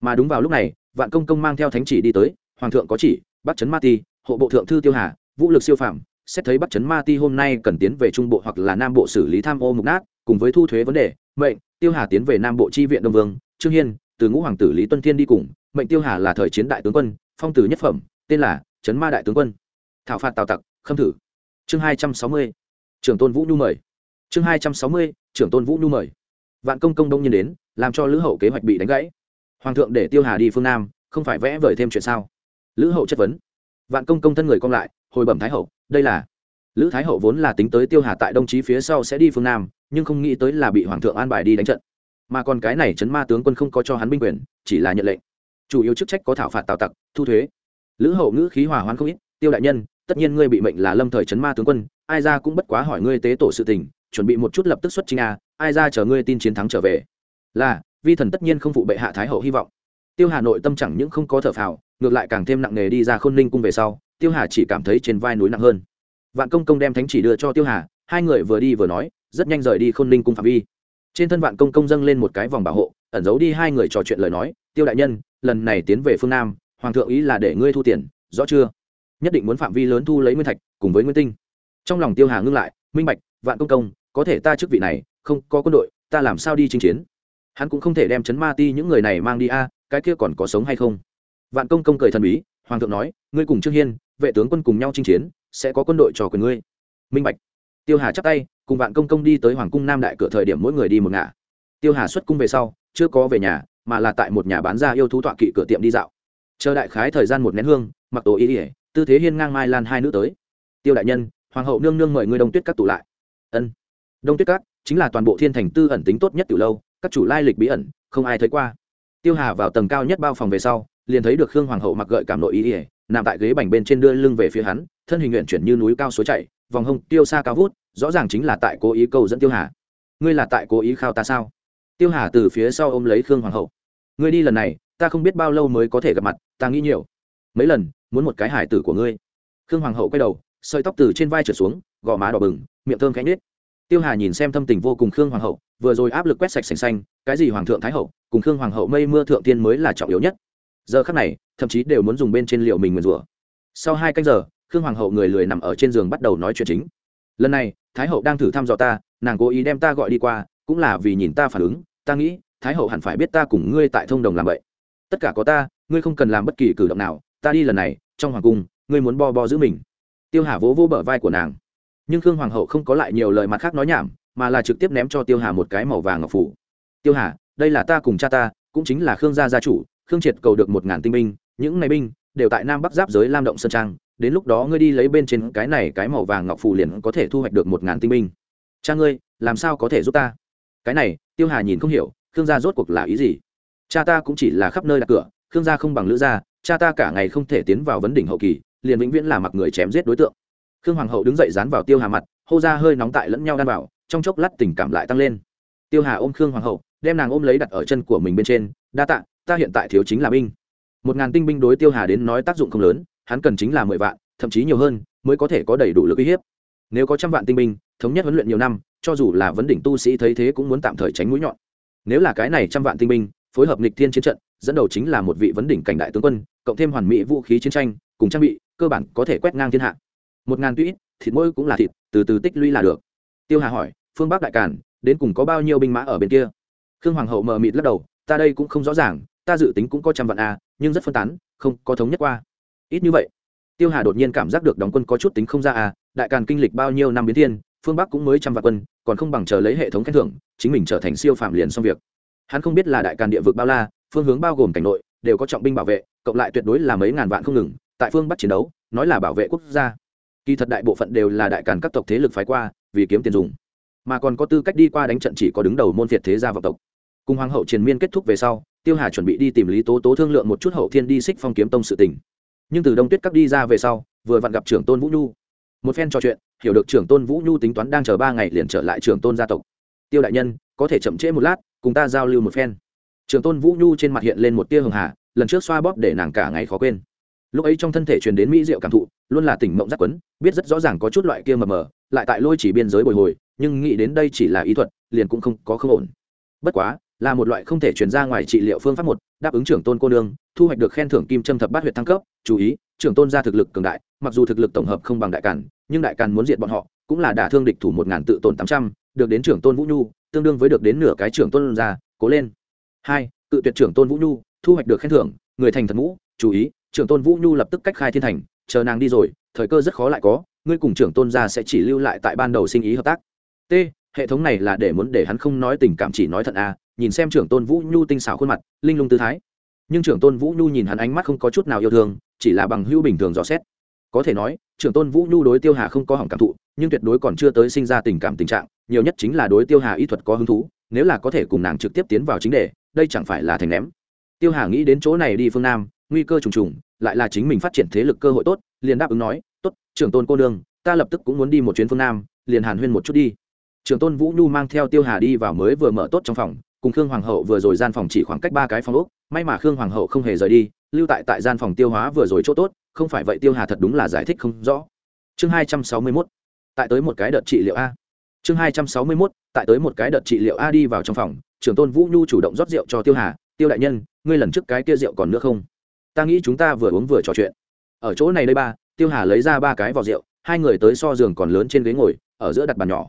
Mà đúng vào lúc này, vạn công công mang theo thánh chỉ đi tới, hoàng thượng có chỉ bắt chấn ma ti, hộ bộ thượng thư tiêu hà, vũ lực siêu phạm xét thấy bắt chấn ma ti hôm nay cần tiến về trung bộ hoặc là nam bộ xử lý tham ô mục nát, cùng với thu thuế vấn đề, mệnh, tiêu hà tiến về nam bộ chi viện đông vương, trương hiên, từ ngũ hoàng tử lý tuân thiên đi cùng, mệnh tiêu hà là thời chiến đại tướng quân, phong tử nhất phẩm, tên là trấn ma đại tướng quân. Thảo phạt tào tặc khâm thử. Chương hai trăm sáu mươi, trưởng tôn vũ nhu mời. Chương hai trăm sáu mươi, trưởng tôn vũ nhu mời. Vạn công công đông nhiên đến, làm cho lữ hậu kế hoạch bị đánh gãy. Hoàng thượng để tiêu hà đi phương nam, không phải vẽ vời thêm chuyện sao? Lữ hậu chất vấn. Vạn công công thân người cong lại, hồi bẩm thái hậu, đây là lữ thái hậu vốn là tính tới tiêu hà tại đồng chí phía sau sẽ đi phương nam, nhưng không nghĩ tới là bị hoàng thượng an bài đi đánh trận. Mà còn cái này chấn ma tướng quân không có cho hắn binh quyền, chỉ là nhận lệnh. Chủ yếu chức trách có thảo phạt tào tặc, thu thuế. Lữ hậu ngữ khí hòa hoãn không ít, tiêu đại nhân tất nhiên ngươi bị mệnh là lâm thời chấn ma tướng quân, ai ra cũng bất quá hỏi ngươi tế tổ sự tình, chuẩn bị một chút lập tức xuất chính a, ai ra chờ ngươi tin chiến thắng trở về. Là, vi thần tất nhiên không phụ bệ hạ thái hậu hy vọng. Tiêu hà nội tâm chẳng những không có thở phào, ngược lại càng thêm nặng nề đi ra khôn ninh cung về sau, tiêu hà chỉ cảm thấy trên vai núi nặng hơn. Vạn công công đem thánh chỉ đưa cho tiêu hà, hai người vừa đi vừa nói, rất nhanh rời đi khôn ninh cung phạm vi. Trên thân vạn công công dâng lên một cái vòng bảo hộ, ẩn giấu đi hai người trò chuyện lời nói, tiêu đại nhân, lần này tiến về phương nam, hoàng thượng ý là để ngươi thu tiền, rõ chưa? Nhất định muốn phạm vi lớn thu lấy nguyên thạch, cùng với nguyên tinh. Trong lòng tiêu hà ngưng lại, minh bạch, vạn công công, có thể ta chức vị này, không, có quân đội, ta làm sao đi chinh chiến? Hắn cũng không thể đem chấn ma ti những người này mang đi a, cái kia còn có sống hay không? Vạn công công cười thần bí, hoàng thượng nói, ngươi cùng trương hiên, vệ tướng quân cùng nhau chinh chiến, sẽ có quân đội cho quyền ngươi. Minh bạch. Tiêu hà chắp tay, cùng vạn công công đi tới hoàng cung nam đại cửa thời điểm mỗi người đi một ngả. Tiêu hà xuất cung về sau, chưa có về nhà, mà là tại một nhà bán ra yêu thú tọa kỵ cửa tiệm đi dạo. Chờ đại khái thời gian một nén hương, mặc tổ ý ỉa tư thế hiên ngang mai lan hai nữ tới. Tiêu đại nhân, hoàng hậu nương nương mời ngươi đông tuyết các tụ lại. Ân. Đông tuyết các chính là toàn bộ thiên thành tư ẩn tính tốt nhất từ lâu, các chủ lai lịch bí ẩn, không ai thấy qua. Tiêu hà vào tầng cao nhất bao phòng về sau, liền thấy được khương hoàng hậu mặc gợi cảm nội ý ỉa nằm tại ghế bành bên trên đưa lưng về phía hắn, thân hình nguyện chuyển như núi cao suối chạy vòng hông tiêu xa cao vút, rõ ràng chính là tại cố ý câu dẫn tiêu hà. Ngươi là tại cố ý khao ta sao? Tiêu hà từ phía sau ôm lấy khương hoàng hậu. Ngươi đi lần này, ta không biết bao lâu mới có thể gặp mặt, ta nghĩ nhiều. Mấy lần muốn một cái hải tử của ngươi. Khương hoàng hậu quay đầu, sợi tóc từ trên vai trở xuống, gò má đỏ bừng, miệng thơm khẽ nết tiêu hà nhìn xem thâm tình vô cùng khương hoàng hậu, vừa rồi áp lực quét sạch sành xanh, cái gì hoàng thượng thái hậu, cùng khương hoàng hậu mây mưa thượng tiên mới là trọng yếu nhất. Giờ khắc này, thậm chí đều muốn dùng bên trên liệu mình nguyền rủa. Sau hai canh giờ, khương hoàng hậu người lười nằm ở trên giường bắt đầu nói chuyện chính. Lần này, thái hậu đang thử thăm dò ta, nàng cố ý đem ta gọi đi qua, cũng là vì nhìn ta phản ứng, ta nghĩ, thái hậu hẳn phải biết ta cùng ngươi tại thông đồng làm vậy. Tất cả có ta, ngươi không cần làm bất kỳ cử động nào ta đi lần này, trong hoàng cung, ngươi muốn bo bo giữ mình. Tiêu hà vỗ vỗ bờ vai của nàng. Nhưng khương hoàng hậu không có lại nhiều lời mặt khác nói nhảm, mà là trực tiếp ném cho tiêu hà một cái màu vàng ngọc phủ. Tiêu hà, đây là ta cùng cha ta, cũng chính là khương gia gia chủ, khương triệt cầu được một ngàn tinh binh, những ngày binh đều tại nam bắc giáp giới lam động sơn trang, đến lúc đó ngươi đi lấy bên trên cái này cái màu vàng ngọc phù liền có thể thu hoạch được một ngàn tinh binh. Cha ngươi, làm sao có thể giúp ta? Cái này, tiêu hà nhìn không hiểu, khương gia rốt cuộc là ý gì? Cha ta cũng chỉ là khắp nơi đặt cửa, khương gia không bằng lữ gia cha ta cả ngày không thể tiến vào vấn đỉnh hậu kỳ, liền vĩnh viễn là mặc người chém giết đối tượng. Khương hoàng hậu đứng dậy dán vào tiêu hà mặt, hô ra hơi nóng tại lẫn nhau đan vào, trong chốc lát tình cảm lại tăng lên. Tiêu hà ôm khương hoàng hậu, đem nàng ôm lấy đặt ở chân của mình bên trên, đa tạ, ta hiện tại thiếu chính là binh. Một ngàn tinh binh đối tiêu hà đến nói tác dụng không lớn, hắn cần chính là mười vạn, thậm chí nhiều hơn, mới có thể có đầy đủ lực uy hiếp. Nếu có trăm vạn tinh binh, thống nhất huấn luyện nhiều năm, cho dù là vấn đỉnh tu sĩ thấy thế cũng muốn tạm thời tránh mũi nhọn. Nếu là cái này trăm vạn tinh binh, phối hợp nghịch thiên chiến trận, dẫn đầu chính là một vị vấn đỉnh cảnh đại tướng quân cộng thêm hoàn mỹ vũ khí chiến tranh, cùng trang bị, cơ bản có thể quét ngang thiên hạ. Một ngàn tuy thịt mỗi cũng là thịt, từ từ tích lũy là được. Tiêu hà hỏi, phương bắc đại cản đến cùng có bao nhiêu binh mã ở bên kia? Khương hoàng hậu mờ mịt lắc đầu, ta đây cũng không rõ ràng, ta dự tính cũng có trăm vạn a nhưng rất phân tán, không có thống nhất qua. Ít như vậy. Tiêu hà đột nhiên cảm giác được đóng quân có chút tính không ra a đại càn kinh lịch bao nhiêu năm biến thiên, phương bắc cũng mới trăm vạn quân, còn không bằng chờ lấy hệ thống khen thưởng, chính mình trở thành siêu phạm liền xong việc. Hắn không biết là đại càn địa vực bao la, phương hướng bao gồm cảnh nội đều có trọng binh bảo vệ, cộng lại tuyệt đối là mấy ngàn vạn không ngừng, tại phương bắc chiến đấu, nói là bảo vệ quốc gia. Kỳ thật đại bộ phận đều là đại càn các tộc thế lực phái qua, vì kiếm tiền dùng. Mà còn có tư cách đi qua đánh trận chỉ có đứng đầu môn việt thế gia vọng tộc. Cùng hoàng hậu triền miên kết thúc về sau, tiêu hà chuẩn bị đi tìm lý tố tố thương lượng một chút hậu thiên đi xích phong kiếm tông sự tình. Nhưng từ đông tuyết các đi ra về sau, vừa vặn gặp trưởng tôn vũ nhu. Một phen trò chuyện, hiểu được trưởng tôn vũ nhu tính toán đang chờ ba ngày liền trở lại trưởng tôn gia tộc. Tiêu đại nhân, có thể chậm trễ một lát, cùng ta giao lưu một phen trưởng tôn vũ nhu trên mặt hiện lên một tia hường hà, lần trước xoa bóp để nàng cả ngày khó quên. Lúc ấy trong thân thể truyền đến mỹ diệu cảm thụ, luôn là tỉnh mộng giác quấn, biết rất rõ ràng có chút loại kia mờ mờ, lại tại lôi chỉ biên giới bồi hồi, nhưng nghĩ đến đây chỉ là ý thuật, liền cũng không có không ổn. Bất quá, là một loại không thể chuyển ra ngoài trị liệu phương pháp một, đáp ứng trưởng tôn cô nương, thu hoạch được khen thưởng kim châm thập bát huyện thăng cấp, chú ý trưởng tôn ra thực lực cường đại, mặc dù thực lực tổng hợp không bằng đại càn, nhưng đại càn muốn diệt bọn họ, cũng là đả thương địch thủ một ngàn tự tổn tám trăm, được đến trưởng tôn vũ nhu, tương đương với được đến nửa cái trưởng tôn ra cố lên hai, cự tuyệt trưởng tôn vũ nhu, thu hoạch được khen thưởng, người thành thật ngũ, chú ý, trưởng tôn vũ nhu lập tức cách khai thiên thành, chờ nàng đi rồi, thời cơ rất khó lại có, ngươi cùng trưởng tôn gia sẽ chỉ lưu lại tại ban đầu sinh ý hợp tác. T, hệ thống này là để muốn để hắn không nói tình cảm chỉ nói thận a à, nhìn xem trưởng tôn vũ nhu tinh xảo khuôn mặt, linh lung tư thái. Nhưng trưởng tôn vũ nhu nhìn hắn ánh mắt không có chút nào yêu thương, chỉ là bằng hữu bình thường dò xét. Có thể nói, trưởng tôn vũ nhu đối tiêu hà không có hỏng cảm thụ, nhưng tuyệt đối còn chưa tới sinh ra tình cảm tình trạng, nhiều nhất chính là đối tiêu hà y thuật có hứng thú nếu là có thể cùng nàng trực tiếp tiến vào chính đề, đây chẳng phải là thành ném. Tiêu hà nghĩ đến chỗ này đi phương nam, nguy cơ trùng trùng, lại là chính mình phát triển thế lực cơ hội tốt, liền đáp ứng nói, tốt, trưởng tôn cô đương ta lập tức cũng muốn đi một chuyến phương nam, liền hàn huyên một chút đi. Trưởng tôn vũ nhu mang theo tiêu hà đi vào mới vừa mở tốt trong phòng, cùng khương hoàng hậu vừa rồi gian phòng chỉ khoảng cách ba cái phòng úc may mà khương hoàng hậu không hề rời đi, lưu tại tại gian phòng tiêu hóa vừa rồi chỗ tốt, không phải vậy tiêu hà thật đúng là giải thích không rõ. Chương hai trăm sáu mươi mốt, tại tới một cái đợt trị liệu a chương hai trăm sáu mươi mốt, tại tới một cái đợt trị liệu a đi vào trong phòng, trưởng tôn vũ nhu chủ động rót rượu cho tiêu hà, tiêu đại nhân, ngươi lần trước cái kia rượu còn nữa không? Ta nghĩ chúng ta vừa uống vừa trò chuyện. Ở chỗ này đây ba, tiêu hà lấy ra ba cái vỏ rượu, hai người tới so giường còn lớn trên ghế ngồi, ở giữa đặt bàn nhỏ.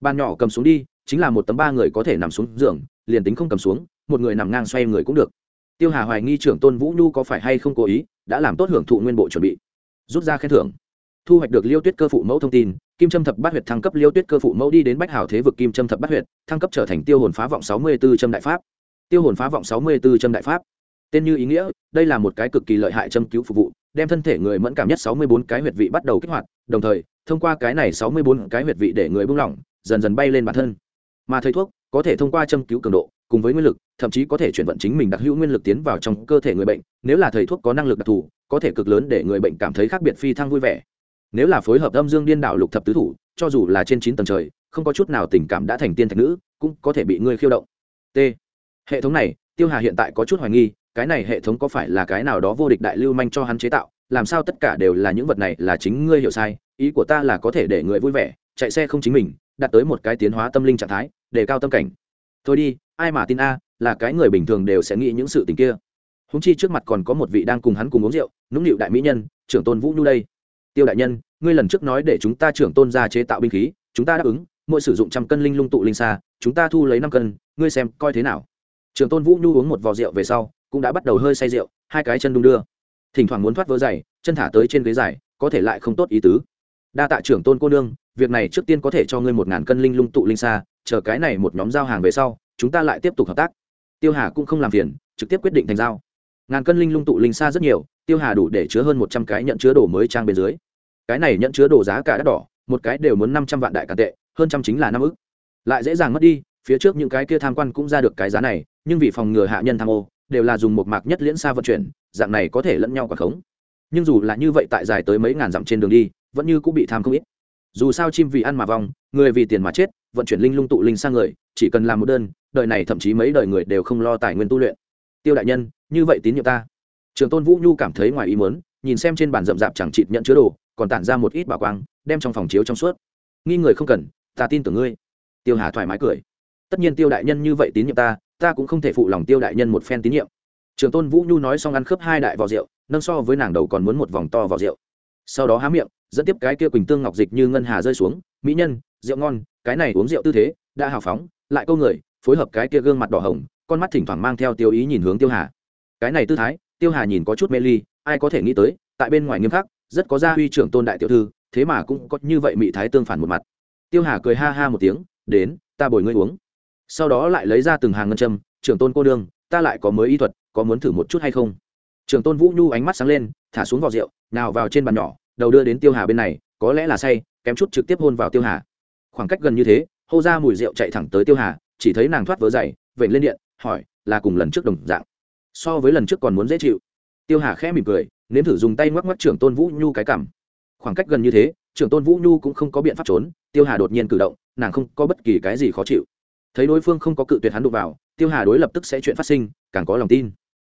Bàn nhỏ cầm xuống đi, chính là một tấm ba người có thể nằm xuống giường, liền tính không cầm xuống, một người nằm ngang xoay người cũng được. Tiêu hà hoài nghi trưởng tôn vũ nhu có phải hay không cố ý, đã làm tốt hưởng thụ nguyên bộ chuẩn bị. Rút ra khen thưởng thu hoạch được liêu tuyết cơ phụ mẫu thông tin, kim trâm thập bát huyệt thăng cấp liêu tuyết cơ phụ mẫu đi đến bách hảo thế vực kim trâm thập bát huyệt, thăng cấp trở thành tiêu hồn phá vọng sáu mươi b ố trâm đại pháp. Tiêu hồn phá vọng sáu mươi b ố trâm đại pháp. Tên như ý nghĩa, đây là một cái cực kỳ lợi hại châm cứu phục vụ, đem thân thể người mẫn cảm nhất sáu mươi bốn cái huyệt vị bắt đầu kích hoạt, đồng thời, thông qua cái này sáu mươi bốn cái huyệt vị để người buông lỏng, dần dần bay lên bản thân. Mà thầy thuốc có thể thông qua châm cứu cường độ, cùng với nguyên lực, thậm chí có thể chuyển vận chính mình đặc hữu nguyên lực tiến vào trong cơ thể người bệnh, nếu là thầy thuốc có năng lực đặc thù, có thể cực lớn để người bệnh cảm thấy khác biệt phi thăng vui vẻ nếu là phối hợp âm dương điên đạo lục thập tứ thủ, cho dù là trên chín tầng trời, không có chút nào tình cảm đã thành tiên thạch nữ, cũng có thể bị ngươi khiêu động. T. Hệ thống này, tiêu hà hiện tại có chút hoài nghi, cái này hệ thống có phải là cái nào đó vô địch đại lưu manh cho hắn chế tạo, làm sao tất cả đều là những vật này là chính ngươi hiểu sai, ý của ta là có thể để người vui vẻ, chạy xe không chính mình, đạt tới một cái tiến hóa tâm linh trạng thái, để cao tâm cảnh. Thôi đi, ai mà tin a, là cái người bình thường đều sẽ nghĩ những sự tình kia. Húng chi trước mặt còn có một vị đang cùng hắn cùng uống rượu, nũng nịu đại mỹ nhân, trưởng tôn vũ nhu đây tiêu đại nhân, ngươi lần trước nói để chúng ta trưởng tôn ra chế tạo binh khí, chúng ta đáp ứng, mỗi sử dụng trăm cân linh lung tụ linh xa chúng ta thu lấy năm cân, ngươi xem coi thế nào. Trưởng tôn vũ nhu uống một vò rượu về sau, cũng đã bắt đầu hơi say rượu, hai cái chân đung đưa. Thỉnh thoảng muốn thoát vỡ dày, chân thả tới trên ghế dài, có thể lại không tốt ý tứ. Đa tạ trưởng tôn cô nương, việc này trước tiên có thể cho ngươi một ngàn cân linh lung tụ linh xa chờ cái này một nhóm giao hàng về sau, chúng ta lại tiếp tục hợp tác. Tiêu hà cũng không làm phiền, trực tiếp quyết định thành giao ngàn cân linh lung tụ linh xa rất nhiều, tiêu hà đủ để chứa hơn một trăm cái nhận chứa đồ mới trang bên dưới. Cái này nhận chứa đồ giá cả đắt đỏ, một cái đều muốn năm trăm vạn đại càn tệ, hơn trăm chính là năm ức. Lại dễ dàng mất đi, phía trước những cái kia tham quan cũng ra được cái giá này, nhưng vì phòng ngừa hạ nhân tham ô, đều là dùng một mạc nhất liễn xa vận chuyển, dạng này có thể lẫn nhau quả khống. Nhưng dù là như vậy tại dài tới mấy ngàn dặm trên đường đi, vẫn như cũng bị tham không ít. Dù sao chim vì ăn mà vong, người vì tiền mà chết, vận chuyển linh lung tụ linh sang người, chỉ cần làm một đơn, đời này thậm chí mấy đời người đều không lo tài nguyên tu luyện. Tiêu đại nhân như vậy tín nhiệm ta. Trường tôn vũ nhu cảm thấy ngoài ý muốn, nhìn xem trên bàn rậm rạp chẳng chịt nhận chứa đồ, còn tản ra một ít bảo quang, đem trong phòng chiếu trong suốt. Nghi người không cần, ta tin tưởng ngươi. Tiêu hà thoải mái cười. Tất nhiên tiêu đại nhân như vậy tín nhiệm ta ta cũng không thể phụ lòng tiêu đại nhân một phen tín nhiệm. Trường tôn vũ nhu nói xong ăn khớp hai đại vò rượu, nâng so với nàng đầu còn muốn một vòng to vò rượu. Sau đó há miệng, dẫn tiếp cái kia quỳnh tương ngọc dịch như ngân hà rơi xuống, mỹ nhân, rượu ngon, cái này uống rượu tư thế, đã hào phóng, lại câu người, phối hợp cái kia gương mặt đỏ hồng, con mắt thỉnh thoảng mang theo tiêu ý nhìn hướng tiêu hà cái này tư thái, tiêu hà nhìn có chút mê ly, ai có thể nghĩ tới, tại bên ngoài nghiêm khắc, rất có gia huy trưởng tôn đại tiểu thư, thế mà cũng có như vậy mị thái tương phản một mặt. Tiêu hà cười ha ha một tiếng, đến, ta bồi ngươi uống. Sau đó lại lấy ra từng hàng ngân châm, trưởng tôn cô đương, ta lại có mới y thuật, có muốn thử một chút hay không? Trưởng tôn vũ nhu ánh mắt sáng lên, thả xuống vỏ rượu, nào vào trên bàn nhỏ, đầu đưa đến tiêu hà bên này, có lẽ là say, kém chút trực tiếp hôn vào tiêu hà. Khoảng cách gần như thế, hô ra mùi rượu chạy thẳng tới tiêu hà, chỉ thấy nàng thoát vớ dày vểnh lên điện, hỏi, là cùng lần trước đồng dạng? So với lần trước còn muốn dễ chịu. Tiêu hà khẽ mỉm cười, nếm thử dùng tay ngoắc ngoắc trưởng tôn vũ nhu cái cảm. Khoảng cách gần như thế, trưởng tôn vũ nhu cũng không có biện pháp trốn, tiêu hà đột nhiên cử động, nàng không có bất kỳ cái gì khó chịu. Thấy đối phương không có cự tuyệt hắn đụng vào, tiêu hà đối lập tức sẽ chuyện phát sinh, càng có lòng tin.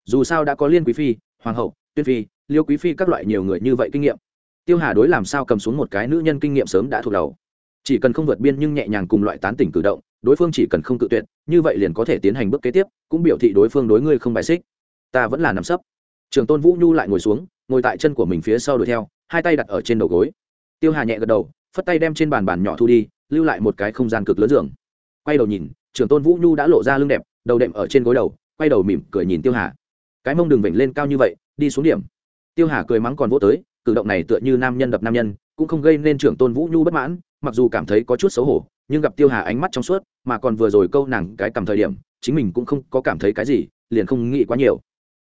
Dù sao đã có liên quý phi, hoàng hậu, tuyên phi, liêu quý phi các loại nhiều người như vậy kinh nghiệm. Tiêu hà đối làm sao cầm xuống một cái nữ nhân kinh nghiệm sớm đã thuộc đầu. Chỉ cần không vượt biên nhưng nhẹ nhàng cùng loại tán tỉnh cử động đối phương chỉ cần không cự tuyệt, như vậy liền có thể tiến hành bước kế tiếp, cũng biểu thị đối phương đối ngươi không bài xích. Ta vẫn là nằm sấp. Trường tôn vũ nhu lại ngồi xuống, ngồi tại chân của mình phía sau đuổi theo, hai tay đặt ở trên đầu gối. Tiêu hà nhẹ gật đầu, phất tay đem trên bàn bàn nhỏ thu đi, lưu lại một cái không gian cực lớn giường. Quay đầu nhìn, trường tôn vũ nhu đã lộ ra lưng đẹp, đầu đệm ở trên gối đầu, quay đầu mỉm cười nhìn tiêu hà. Cái mông đừng vểnh lên cao như vậy, đi xuống điểm. Tiêu hà cười mắng còn vỗ tới, cử động này tựa như nam nhân đập nam nhân, cũng không gây nên trưởng tôn vũ nhu bất mãn mặc dù cảm thấy có chút xấu hổ, nhưng gặp tiêu hà ánh mắt trong suốt, mà còn vừa rồi câu nàng cái cầm thời điểm, chính mình cũng không có cảm thấy cái gì, liền không nghĩ quá nhiều.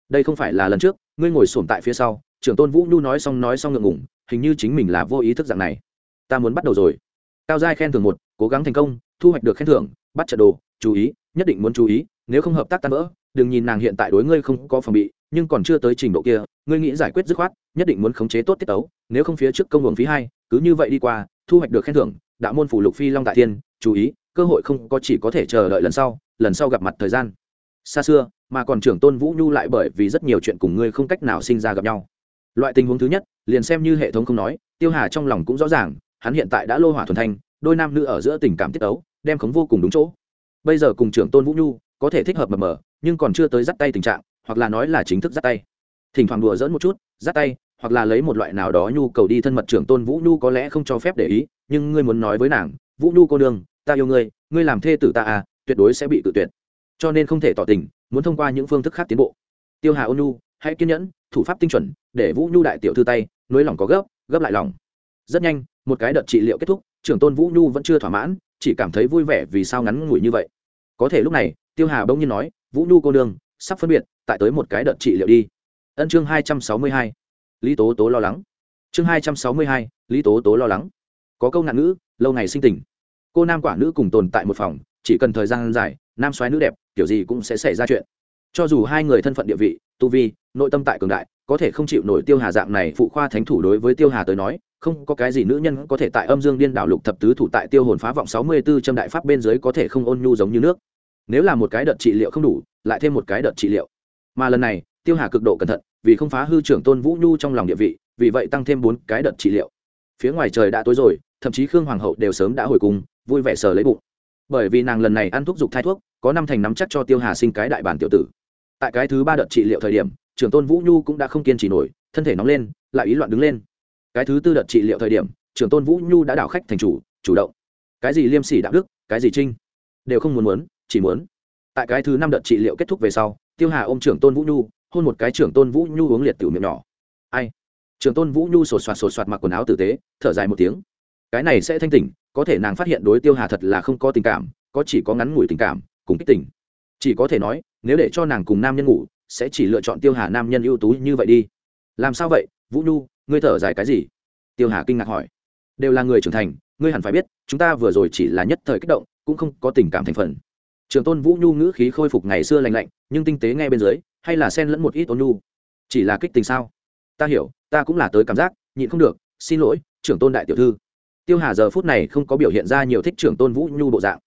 Đây không phải là lần trước, ngươi ngồi sổm tại phía sau, trưởng tôn vũ nhu nói xong nói xong ngượng ngủng hình như chính mình là vô ý thức dạng này. Ta muốn bắt đầu rồi. Cao giai khen thưởng một, cố gắng thành công, thu hoạch được khen thưởng, bắt trận đồ, chú ý, nhất định muốn chú ý, nếu không hợp tác tan vỡ, đừng nhìn nàng hiện tại đối ngươi không có phòng bị, nhưng còn chưa tới trình độ kia, ngươi nghĩ giải quyết dứt khoát, nhất định muốn khống chế tốt tiết tấu, nếu không phía trước công luồng phí hai, cứ như vậy đi qua thu hoạch được khen thưởng, đạo môn phủ lục phi long đại thiên, chú ý, cơ hội không có chỉ có thể chờ đợi lần sau lần sau gặp mặt thời gian. Xa xưa, mà còn trưởng tôn vũ nhu lại bởi vì rất nhiều chuyện cùng ngươi không cách nào sinh ra gặp nhau. Loại tình huống thứ nhất, liền xem như hệ thống không nói, tiêu hà trong lòng cũng rõ ràng, hắn hiện tại đã lô hỏa thuần thanh, đôi nam nữ ở giữa tình cảm tiết ấu đem khống vô cùng đúng chỗ. Bây giờ cùng trưởng tôn vũ nhu, có thể thích hợp mờ mờ, nhưng còn chưa tới dắt tay tình trạng, hoặc là nói là chính thức dắt tay. Thỉnh thoảng đùa dỡn một chút, dắt tay hoặc là lấy một loại nào đó nhu cầu đi thân mật trưởng tôn vũ nhu có lẽ không cho phép để ý, nhưng ngươi muốn nói với nàng, vũ nhu cô đương ta yêu ngươi ngươi làm thê tử ta à tuyệt đối sẽ bị tự tuyệt. Cho nên không thể tỏ tình, muốn thông qua những phương thức khác tiến bộ. Tiêu hà ôn nhu, hãy kiên nhẫn, thủ pháp tinh chuẩn, để vũ nhu đại tiểu thư tay, nối lòng có gấp gấp lại lòng. Rất nhanh, một cái đợt trị liệu kết thúc, trưởng tôn vũ nhu vẫn chưa thỏa mãn, chỉ cảm thấy vui vẻ vì sao ngắn ngủi như vậy. Có thể lúc này, tiêu hà bỗng nhiên nói, vũ nhu cô đương sắp phân biệt, tại tới một cái đợt trị liệu đi. Ân chương hai trăm sáu mươi hai lý tố tố lo lắng. Chương hai trăm sáu mươi hai, lý tố tố lo lắng. Có câu ngạn ngữ, lâu ngày sinh tình. Cô nam quả nữ cùng tồn tại một phòng, chỉ cần thời gian dài, nam soái nữ đẹp, kiểu gì cũng sẽ xảy ra chuyện. Cho dù hai người thân phận địa vị, tu vi, nội tâm tại cường đại, có thể không chịu nổi tiêu hà dạng này phụ khoa thánh thủ đối với tiêu hà tới nói, không có cái gì nữ nhân có thể tại âm dương điên đảo lục thập tứ thủ tại tiêu hồn phá vọng sáu mươi 64 châm đại pháp bên dưới có thể không ôn nhu giống như nước. Nếu là một cái đợt trị liệu không đủ, lại thêm một cái đợt trị liệu. Mà lần này tiêu hà cực độ cẩn thận, vì không phá hư trưởng tôn vũ nhu trong lòng địa vị, vì vậy tăng thêm bốn cái đợt trị liệu. Phía ngoài trời đã tối rồi, thậm chí khương hoàng hậu đều sớm đã hồi cùng vui vẻ sờ lấy bụng. Bởi vì nàng lần này ăn thuốc dục thai thuốc, có năm thành nắm chắc cho tiêu hà sinh cái đại bản tiểu tử. Tại cái thứ ba đợt trị liệu thời điểm, trưởng tôn vũ nhu cũng đã không kiên trì nổi, thân thể nóng lên, lại ý loạn đứng lên. Cái thứ tư đợt trị liệu thời điểm, trưởng tôn vũ nhu đã đảo khách thành chủ chủ động. Cái gì liêm sỉ đạo đức, cái gì trinh, đều không muốn muốn, chỉ muốn. Tại cái thứ năm đợt trị liệu kết thúc về sau, tiêu hà ôm trưởng tôn vũ nhu hôn một cái trưởng tôn vũ nhu uống liệt tiểu miệng nhỏ. Ai? Trưởng tôn vũ nhu sột soạt sột soạt mặc quần áo tử tế, thở dài một tiếng. Cái này sẽ thanh tỉnh, có thể nàng phát hiện đối tiêu hà thật là không có tình cảm, có chỉ có ngắn ngủi tình cảm, cùng kích tỉnh. Chỉ có thể nói, nếu để cho nàng cùng nam nhân ngủ, sẽ chỉ lựa chọn tiêu hà nam nhân ưu tú như vậy đi. Làm sao vậy? Vũ nhu, ngươi thở dài cái gì? Tiêu hà kinh ngạc hỏi. Đều là người trưởng thành, ngươi hẳn phải biết, chúng ta vừa rồi chỉ là nhất thời kích động, cũng không có tình cảm thành phần. Trường tôn vũ nhu ngữ khí khôi phục ngày xưa lành lạnh, nhưng tinh tế ngay bên dưới hay là xen lẫn một ít ôn nhu? Chỉ là kích tình sao? Ta hiểu, ta cũng là tới cảm giác, nhịn không được, xin lỗi, trưởng tôn đại tiểu thư. Tiêu hà giờ phút này không có biểu hiện ra nhiều thích trưởng tôn vũ nhu bộ dạng.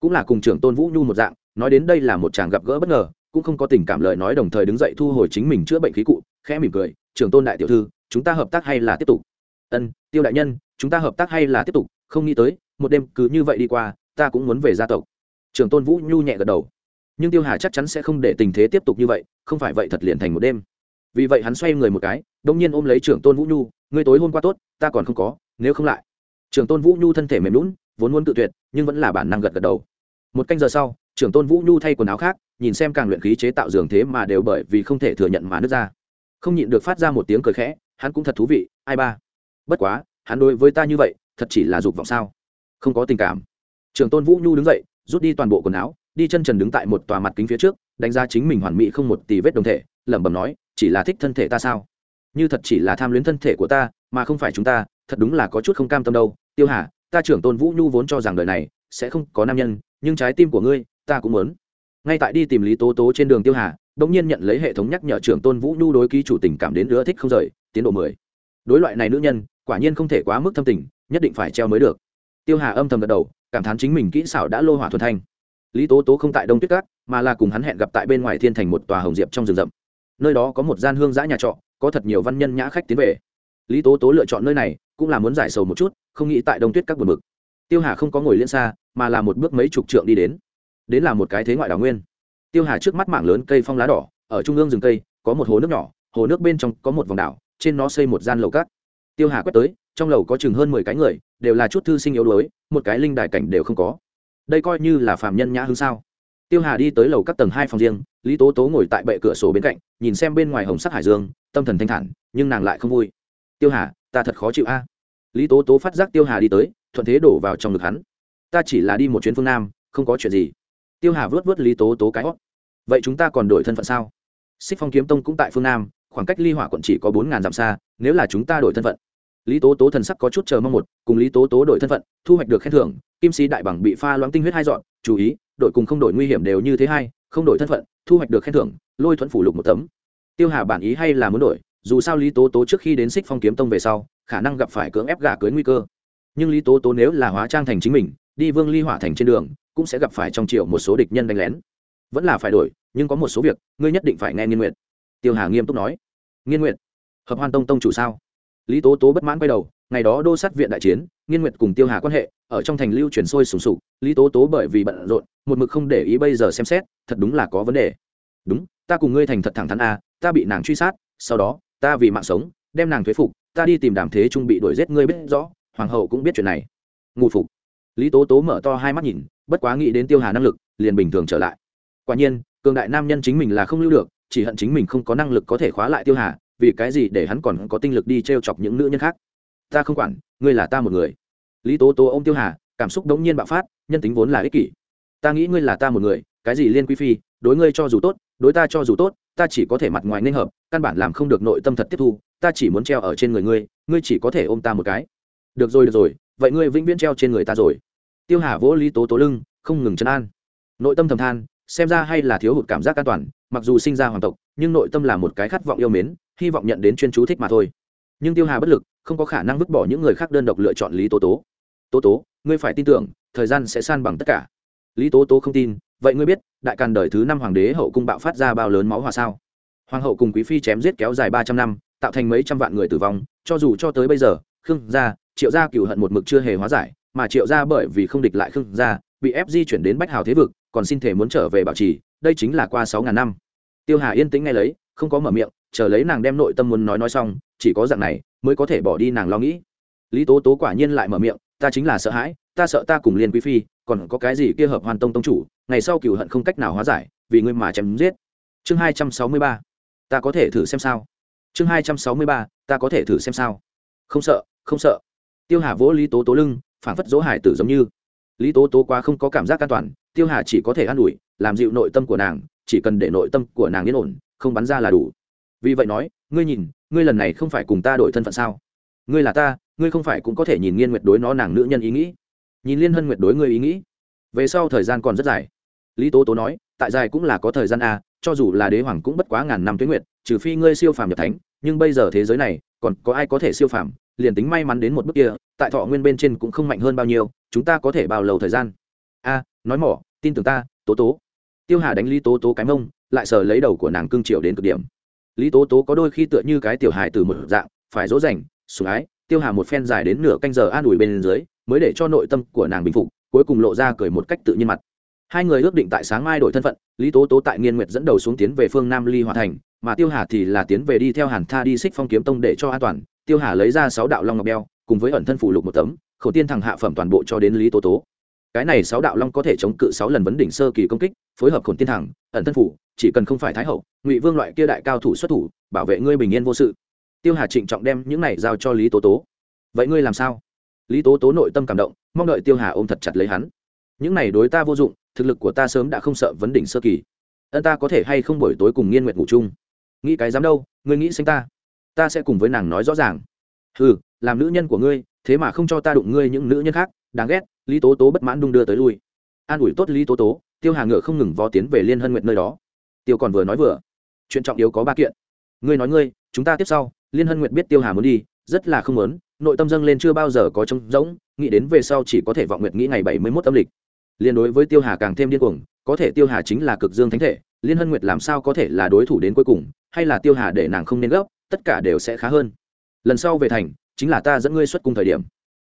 Cũng là cùng trưởng tôn vũ nhu một dạng, nói đến đây là một chàng gặp gỡ bất ngờ, cũng không có tình cảm lời nói đồng thời đứng dậy thu hồi chính mình chữa bệnh khí cụ, khẽ mỉm cười, trưởng tôn đại tiểu thư, chúng ta hợp tác hay là tiếp tục? Ân, tiêu đại nhân, chúng ta hợp tác hay là tiếp tục, không nghĩ tới, một đêm cứ như vậy đi qua, ta cũng muốn về gia tộc. Trưởng tôn vũ nhu nhẹ gật đầu nhưng tiêu hà chắc chắn sẽ không để tình thế tiếp tục như vậy, không phải vậy thật liền thành một đêm. Vì vậy hắn xoay người một cái, đông nhiên ôm lấy trưởng tôn vũ nhu, ngươi tối hôm qua tốt, ta còn không có, nếu không lại. Trưởng tôn vũ nhu thân thể mềm lún vốn muốn tự tuyệt, nhưng vẫn là bản năng gật gật đầu. Một canh giờ sau, trưởng tôn vũ nhu thay quần áo khác, nhìn xem càng luyện khí chế tạo giường thế mà đều bởi vì không thể thừa nhận mà nứt ra. Không nhịn được phát ra một tiếng cười khẽ, hắn cũng thật thú vị, ai ba, bất quá, hắn đối với ta như vậy, thật chỉ là dục vọng sao? Không có tình cảm. Trưởng tôn vũ nhu đứng dậy, rút đi toàn bộ quần áo đi chân trần đứng tại một tòa mặt kính phía trước, đánh giá chính mình hoàn mỹ không một tì vết đồng thể, lẩm bẩm nói, chỉ là thích thân thể ta sao? Như thật chỉ là tham luyến thân thể của ta, mà không phải chúng ta, thật đúng là có chút không cam tâm đâu. Tiêu hà, ta trưởng tôn vũ nhu vốn cho rằng đời này sẽ không có nam nhân, nhưng trái tim của ngươi, ta cũng muốn. Ngay tại đi tìm lý tố tố trên đường tiêu hà, bỗng nhiên nhận lấy hệ thống nhắc nhở trưởng tôn vũ nhu đối ký chủ tình cảm đến nữa thích không rời, tiến độ mười. Đối loại này nữ nhân, quả nhiên không thể quá mức thâm tình, nhất định phải treo mới được. Tiêu hà âm thầm gật đầu, cảm thán chính mình kỹ xảo đã lô hỏa thuần thanh lý tố tố không tại đông tuyết cát mà là cùng hắn hẹn gặp tại bên ngoài thiên thành một tòa hồng diệp trong rừng rậm. Nơi đó có một gian hương giã nhà trọ, có thật nhiều văn nhân nhã khách tiến về. Lý tố tố lựa chọn nơi này, cũng là muốn giải sầu một chút, không nghĩ tại đông tuyết các buồn mực tiêu hà không có ngồi liên xa, mà là một bước mấy chục trượng đi đến. Đến là một cái thế ngoại đảo nguyên. Tiêu hà trước mắt mảng lớn cây phong lá đỏ, ở trung ương rừng cây, có một hồ nước nhỏ, hồ nước bên trong có một vòng đảo, trên nó xây một gian lầu cát. Tiêu hà quét tới, trong lầu có chừng hơn mười cái người, đều là chút thư sinh yếu đuối, một cái linh đài cảnh đều không có đây coi như là phàm nhân nhã hứng sao. Tiêu hà đi tới lầu các tầng hai phòng riêng, lý tố tố ngồi tại bệ cửa sổ bên cạnh, nhìn xem bên ngoài hồng sắc hải dương, tâm thần thanh thản, nhưng nàng lại không vui. Tiêu hà, ta thật khó chịu a. Lý tố tố phát giác tiêu hà đi tới, thuận thế đổ vào trong ngực hắn. Ta chỉ là đi một chuyến phương nam, không có chuyện gì. Tiêu hà vớt vớt lý tố tố cái hót. Vậy chúng ta còn đổi thân phận sao? Xích phong kiếm tông cũng tại phương nam, khoảng cách ly hỏa quận chỉ có bốn ngàn dặm xa, nếu là chúng ta đổi thân phận lý tố tố thần sắc có chút chờ mong một, cùng lý tố tố đổi thân phận, thu hoạch được khen thưởng, kim sĩ đại bằng bị pha loãng tinh huyết hai dọn, chú ý, đội cùng không đổi nguy hiểm đều như thế hai không đổi thân phận, thu hoạch được khen thưởng, lôi thuẫn phủ lục một tấm. Tiêu hà bản ý hay là muốn đổi, dù sao lý tố tố trước khi đến xích phong kiếm tông về sau, khả năng gặp phải cưỡng ép gà cưới nguy cơ. Nhưng lý tố tố nếu là hóa trang thành chính mình, đi vương ly hỏa thành trên đường, cũng sẽ gặp phải trong triệu một số địch nhân đánh lén. Vẫn là phải đổi, nhưng có một số việc, ngươi nhất định phải nghe nghiên nguyện tiêu hà nghiêm túc nói. Nghiên nguyện hợp hoan tông tông chủ sao? Lý tố tố bất mãn quay đầu, ngày đó đô sát viện đại chiến, nghiên nguyệt cùng tiêu hà quan hệ, ở trong thành lưu chuyển sôi sùng sục, lý tố tố bởi vì bận rộn, một mực không để ý bây giờ xem xét, thật đúng là có vấn đề. Đúng, ta cùng ngươi thành thật thẳng thắn a, ta bị nàng truy sát, sau đó, ta vì mạng sống, đem nàng thuế phục, ta đi tìm đàm thế trung bị đuổi giết ngươi biết rõ, hoàng hậu cũng biết chuyện này. Ngụ phục. Lý tố tố mở to hai mắt nhìn, bất quá nghĩ đến tiêu hà năng lực, liền bình thường trở lại. Quả nhiên, cường đại nam nhân chính mình là không lưu được, chỉ hận chính mình không có năng lực có thể khóa lại tiêu hà vì cái gì để hắn còn có tinh lực đi t r e o chọc những nữ nhân khác? Ta không quản, ngươi là ta một người. Lý tố tố ô m tiêu hà, cảm xúc đống nhiên bạo phát, nhân tính vốn là ích kỷ. Ta nghĩ ngươi là ta một người, cái gì liên quý phi, đối ngươi cho dù tốt, đối ta cho dù tốt, ta chỉ có thể mặt ngoài nên hợp, căn bản làm không được nội tâm thật tiếp thu, ta chỉ muốn treo ở trên người ngươi ngươi chỉ có thể ôm ta một cái. Được rồi được rồi, vậy ngươi vĩnh viễn treo trên người ta rồi. Tiêu hà vỗ lý tố tố lưng, không ngừng chân an. Nội tâm thầm than, xem ra hay là thiếu hụt cảm giác an toàn, mặc dù sinh ra hoàng tộc, nhưng nội tâm là một cái khát vọng yêu mến hy vọng nhận đến chuyên chú thích mà thôi. Nhưng tiêu hà bất lực, không có khả năng vứt bỏ những người khác đơn độc lựa chọn lý tố tố. Tố tố, ngươi phải tin tưởng, thời gian sẽ san bằng tất cả. Lý tố tố không tin, vậy ngươi biết, đại càn đời thứ năm hoàng đế hậu cung bạo phát ra bao lớn máu hòa sao? Hoàng hậu cùng quý phi chém giết kéo dài ba trăm năm, tạo thành mấy trăm vạn người tử vong, cho dù cho tới bây giờ, khương gia, triệu gia cựu hận một mực chưa hề hóa giải, mà triệu gia bởi vì không địch lại khương gia, bị ép di chuyển đến bách hào thế vực, còn xin thể muốn trở về bảo trì, đây chính là qua sáu ngàn năm. Tiêu hà yên tĩnh ngay lấy, không có mở miệng chờ lấy nàng đem nội tâm muốn nói nói xong, chỉ có dạng này, mới có thể bỏ đi nàng lo nghĩ. Lý tố tố quả nhiên lại mở miệng, ta chính là sợ hãi, ta sợ ta cùng liên quý phi, còn có cái gì kia hợp hoàn tông tông chủ, ngày sau cựu hận không cách nào hóa giải, vì ngươi mà chém giết. Chương hai trăm sáu mươi ba, ta có thể thử xem sao? Chương hai trăm sáu mươi ba, ta có thể thử xem sao? Không sợ không sợ. Tiêu hà vỗ lý tố tố lưng phản phất dỗ hải tử giống như. Lý tố tố quá không có cảm giác an toàn, tiêu hà chỉ có thể an ủi, làm dịu nội tâm của nàng, chỉ cần để nội tâm của nàng yên ổn, không bắn ra là đủ vì vậy nói, ngươi nhìn, ngươi lần này không phải cùng ta đổi thân phận sao? Ngươi là ta, ngươi không phải cũng có thể nhìn nghiên nguyệt đối nó nàng nữ nhân ý nghĩ. Nhìn liên hân nguyệt đối ngươi ý nghĩ. Về sau thời gian còn rất dài. Lý tố tố nói, tại dài cũng là có thời gian a cho dù là đế hoàng cũng bất quá ngàn năm tuyến nguyệt, trừ phi ngươi siêu phàm nhập thánh, nhưng bây giờ thế giới này, còn có ai có thể siêu phàm? Liền tính may mắn đến một bước kia, tại thọ nguyên bên trên cũng không mạnh hơn bao nhiêu, chúng ta có thể bao lâu thời gian? A nói mỏ, tin tưởng ta, tố tố. Tiêu hà đánh lý tố tố cái mông, lại sờ lấy đầu của nàng cương triều đến cực điểm lý tố tố có đôi khi tựa như cái tiểu hài từ một dạng, phải dỗ dành, sủng ái, tiêu hà một phen dài đến nửa canh giờ an ủi bên dưới, mới để cho nội tâm của nàng bình phục, cuối cùng lộ ra cười một cách tự nhiên mặt. Hai người ước định tại sáng mai đổi thân phận, lý tố tố tại nghiên nguyệt dẫn đầu xuống tiến về phương nam ly hòa thành, mà tiêu hà thì là tiến về đi theo hàn tha đi xích phong kiếm tông để cho an toàn, tiêu hà lấy ra sáu đạo long ngọc đeo, cùng với ẩn thân phủ lục một tấm khẩu tiên thằng hạ phẩm toàn bộ cho đến lý tố tố cái này sáu đạo long có thể chống cự sáu lần vấn đỉnh sơ kỳ công kích, phối hợp khổn tiên thẳng, ẩn thân phủ, chỉ cần không phải thái hậu, ngụy vương loại kia đại cao thủ xuất thủ, bảo vệ ngươi bình yên vô sự. Tiêu hà trịnh trọng đem những này giao cho lý tố tố. Vậy ngươi làm sao? Lý tố tố nội tâm cảm động, mong đợi tiêu hà ôm thật chặt lấy hắn. Những này đối ta vô dụng, thực lực của ta sớm đã không sợ vấn đỉnh sơ kỳ. Ân ta có thể hay không buổi tối cùng nghiên nguyện ngủ chung? Nghĩ cái dám đâu, ngươi nghĩ sinh ta. Ta sẽ cùng với nàng nói rõ ràng. Ừ làm nữ nhân của ngươi, thế mà không cho ta đụng ngươi những nữ nhân khác, đáng ghét lý tố tố bất mãn đung đưa tới lui. An ủi tốt lý tố tố, tiêu hà ngựa không ngừng vó tiến về liên hân nguyện nơi đó. Tiêu còn vừa nói vừa. Chuyện trọng yếu có ba kiện. Ngươi nói ngươi, chúng ta tiếp sau. Liên hân nguyện biết tiêu hà muốn đi, rất là không muốn, nội tâm dâng lên chưa bao giờ có trống rỗng, nghĩ đến về sau chỉ có thể vọng nguyệt nghĩ ngày bảy mươi mốt âm lịch. Liên đối với tiêu hà càng thêm điên cuồng, có thể tiêu hà chính là cực dương thánh thể, liên hân nguyệt làm sao có thể là đối thủ đến cuối cùng, hay là tiêu hà để nàng không nên gấp, tất cả đều sẽ khá hơn. Lần sau về thành, chính là ta dẫn ngươi xuất cung thời điểm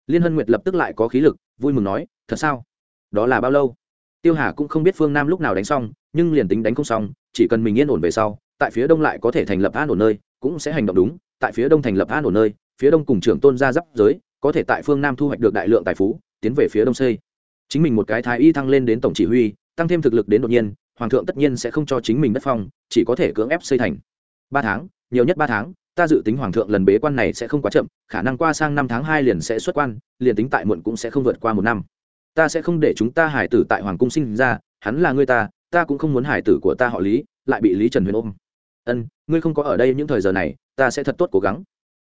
liên hân nguyệt lập tức lại có khí lực, vui mừng nói, thật sao? Đó là bao lâu? Tiêu hà cũng không biết phương nam lúc nào đánh xong, nhưng liền tính đánh không xong, chỉ cần mình yên ổn về sau, tại phía đông lại có thể thành lập an ổn nơi, cũng sẽ hành động đúng, tại phía đông thành lập an ổn nơi, phía đông cùng trưởng tôn gia giáp giới, có thể tại phương nam thu hoạch được đại lượng tài phú, tiến về phía đông xây. Chính mình một cái thái y thăng lên đến tổng chỉ huy, tăng thêm thực lực đến đột nhiên, hoàng thượng tất nhiên sẽ không cho chính mình đất phong, chỉ có thể cưỡng ép xây thành. Ba tháng, nhiều nhất ba tháng ta dự tính hoàng thượng lần bế quan này sẽ không quá chậm khả năng qua sang năm tháng hai liền sẽ xuất quan liền tính tại muộn cũng sẽ không vượt qua một năm. Ta sẽ không để chúng ta hải tử tại hoàng cung sinh ra hắn là người ta ta cũng không muốn hải tử của ta họ lý lại bị lý trần huyền ôm. Ân ngươi không có ở đây những thời giờ này ta sẽ thật tốt cố gắng.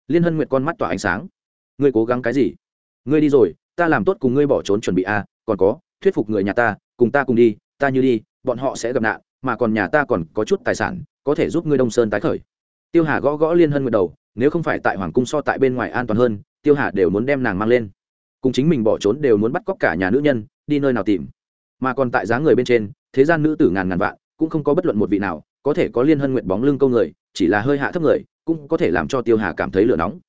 Liên hân nguyệt con mắt tỏa ánh sáng. Ngươi cố gắng cái gì? Ngươi đi rồi ta làm tốt cùng ngươi bỏ trốn chuẩn bị a à, còn có thuyết phục người nhà ta cùng ta cùng đi ta như đi bọn họ sẽ gặp nạn mà còn nhà ta còn có chút tài sản có thể giúp ngươi đông sơn tái khởi tiêu hà gõ gõ liên hân nguyệt đầu, nếu không phải tại hoàng cung so tại bên ngoài an toàn hơn, tiêu hà đều muốn đem nàng mang lên. Cùng chính mình bỏ trốn đều muốn bắt cóc cả nhà nữ nhân, đi nơi nào tìm. Mà còn tại giá người bên trên, thế gian nữ tử ngàn ngàn vạn, cũng không có bất luận một vị nào, có thể có liên hân nguyện bóng lưng câu người, chỉ là hơi hạ thấp người, cũng có thể làm cho tiêu hà cảm thấy lửa nóng.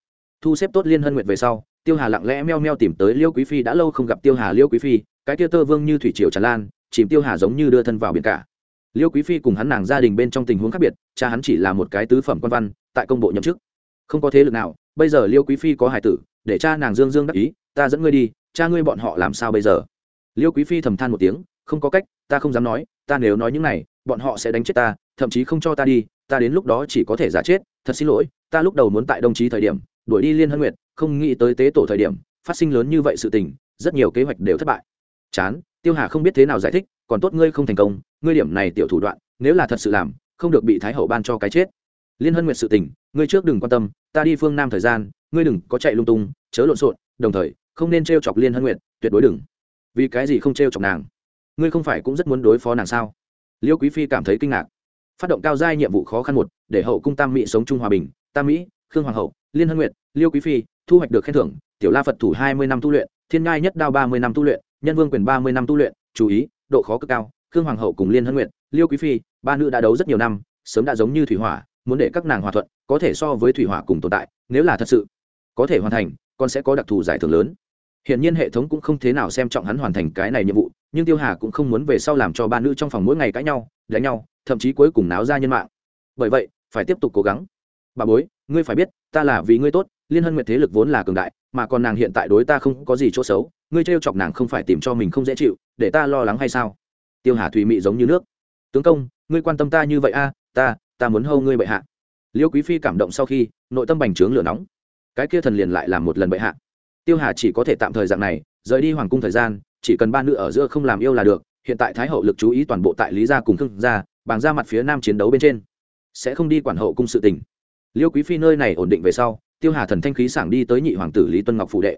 Thu xếp tốt liên hân nguyện về sau, tiêu hà lặng lẽ meo meo tìm tới liêu quý phi đã lâu không gặp tiêu hà liêu quý phi, cái tiêu tơ vương như thủy triều tràn lan, chìm tiêu hà giống như đưa thân vào biển cả liêu quý phi cùng hắn nàng gia đình bên trong tình huống khác biệt, cha hắn chỉ là một cái tứ phẩm quan văn, tại công bộ nhậm chức. Không có thế lực nào, bây giờ liêu quý phi có hải tử, để cha nàng dương dương đắc ý, ta dẫn ngươi đi, cha ngươi bọn họ làm sao bây giờ? Liêu quý phi thầm than một tiếng, không có cách, ta không dám nói, ta nếu nói những này, bọn họ sẽ đánh chết ta, thậm chí không cho ta đi, ta đến lúc đó chỉ có thể giả chết, thật xin lỗi, ta lúc đầu muốn tại đồng chí thời điểm, đuổi đi liên hân nguyệt, không nghĩ tới tế tổ thời điểm, phát sinh lớn như vậy sự tình, rất nhiều kế hoạch đều thất bại. Chán, tiêu hà không biết thế nào giải thích còn tốt ngươi không thành công, ngươi điểm này tiểu thủ đoạn, nếu là thật sự làm, không được bị thái hậu ban cho cái chết. Liên hân nguyệt sự tình, ngươi trước đừng quan tâm, ta đi phương nam thời gian, ngươi đừng có chạy lung tung, chớ lộn xộn, đồng thời, không nên t r e o chọc liên hân nguyệt, tuyệt đối đừng. Vì cái gì không t r e o chọc nàng? Ngươi không phải cũng rất muốn đối phó nàng sao? Liêu quý phi cảm thấy kinh ngạc. Phát động cao giai nhiệm vụ khó khăn một, để hậu cung tam mỹ sống chung hòa bình, tam mỹ, khương hoàng hậu, liên hân nguyệt, liêu quý phi, thu hoạch được khen thưởng, tiểu la phật thủ hai mươi năm tu luyện, thiên ngai nhất đao ba mươi năm tu luyện, nhân vương quyền ba mươi năm tu luyện, chú ý độ khó cực cao, khương hoàng hậu cùng liên hân nguyệt, liêu quý phi, ba nữ đã đấu rất nhiều năm, sớm đã giống như thủy hỏa, muốn để các nàng hòa thuận, có thể so với thủy hỏa cùng tồn tại, nếu là thật sự có thể hoàn thành, con sẽ có đặc thù giải thưởng lớn. Hiện nhiên hệ thống cũng không thế nào xem trọng hắn hoàn thành cái này nhiệm vụ, nhưng tiêu hà cũng không muốn về sau làm cho ba nữ trong phòng mỗi ngày cãi nhau, đánh nhau, thậm chí cuối cùng náo ra nhân mạng. Bởi vậy, phải tiếp tục cố gắng. Bà bối, ngươi phải biết, ta là vì ngươi tốt, liên hân nguyệt thế lực vốn là cường đại, mà còn nàng hiện tại đối ta không có gì chỗ xấu ngươi trêu chọc nàng không phải tìm cho mình không dễ chịu, để ta lo lắng hay sao? Tiêu hà thùy mị giống như nước. Tướng công, ngươi quan tâm ta như vậy a, ta ta muốn hâu ngươi bệ hạ. Liêu quý phi cảm động sau khi, nội tâm bành trướng lửa nóng. Cái kia thần liền lại làm một lần bệ hạ. Tiêu hà chỉ có thể tạm thời dạng này, rời đi hoàng cung thời gian, chỉ cần ba nữ ở giữa không làm yêu là được. Hiện tại thái hậu lực chú ý toàn bộ tại lý gia cùng khương gia, Bàng ra mặt phía nam chiến đấu bên trên. Sẽ không đi quản hậu cung sự tình. Liêu quý phi nơi này ổn định về sau, tiêu hà thần thanh khí sảng đi tới nhị hoàng tử lý tuân ngọc phụ đệ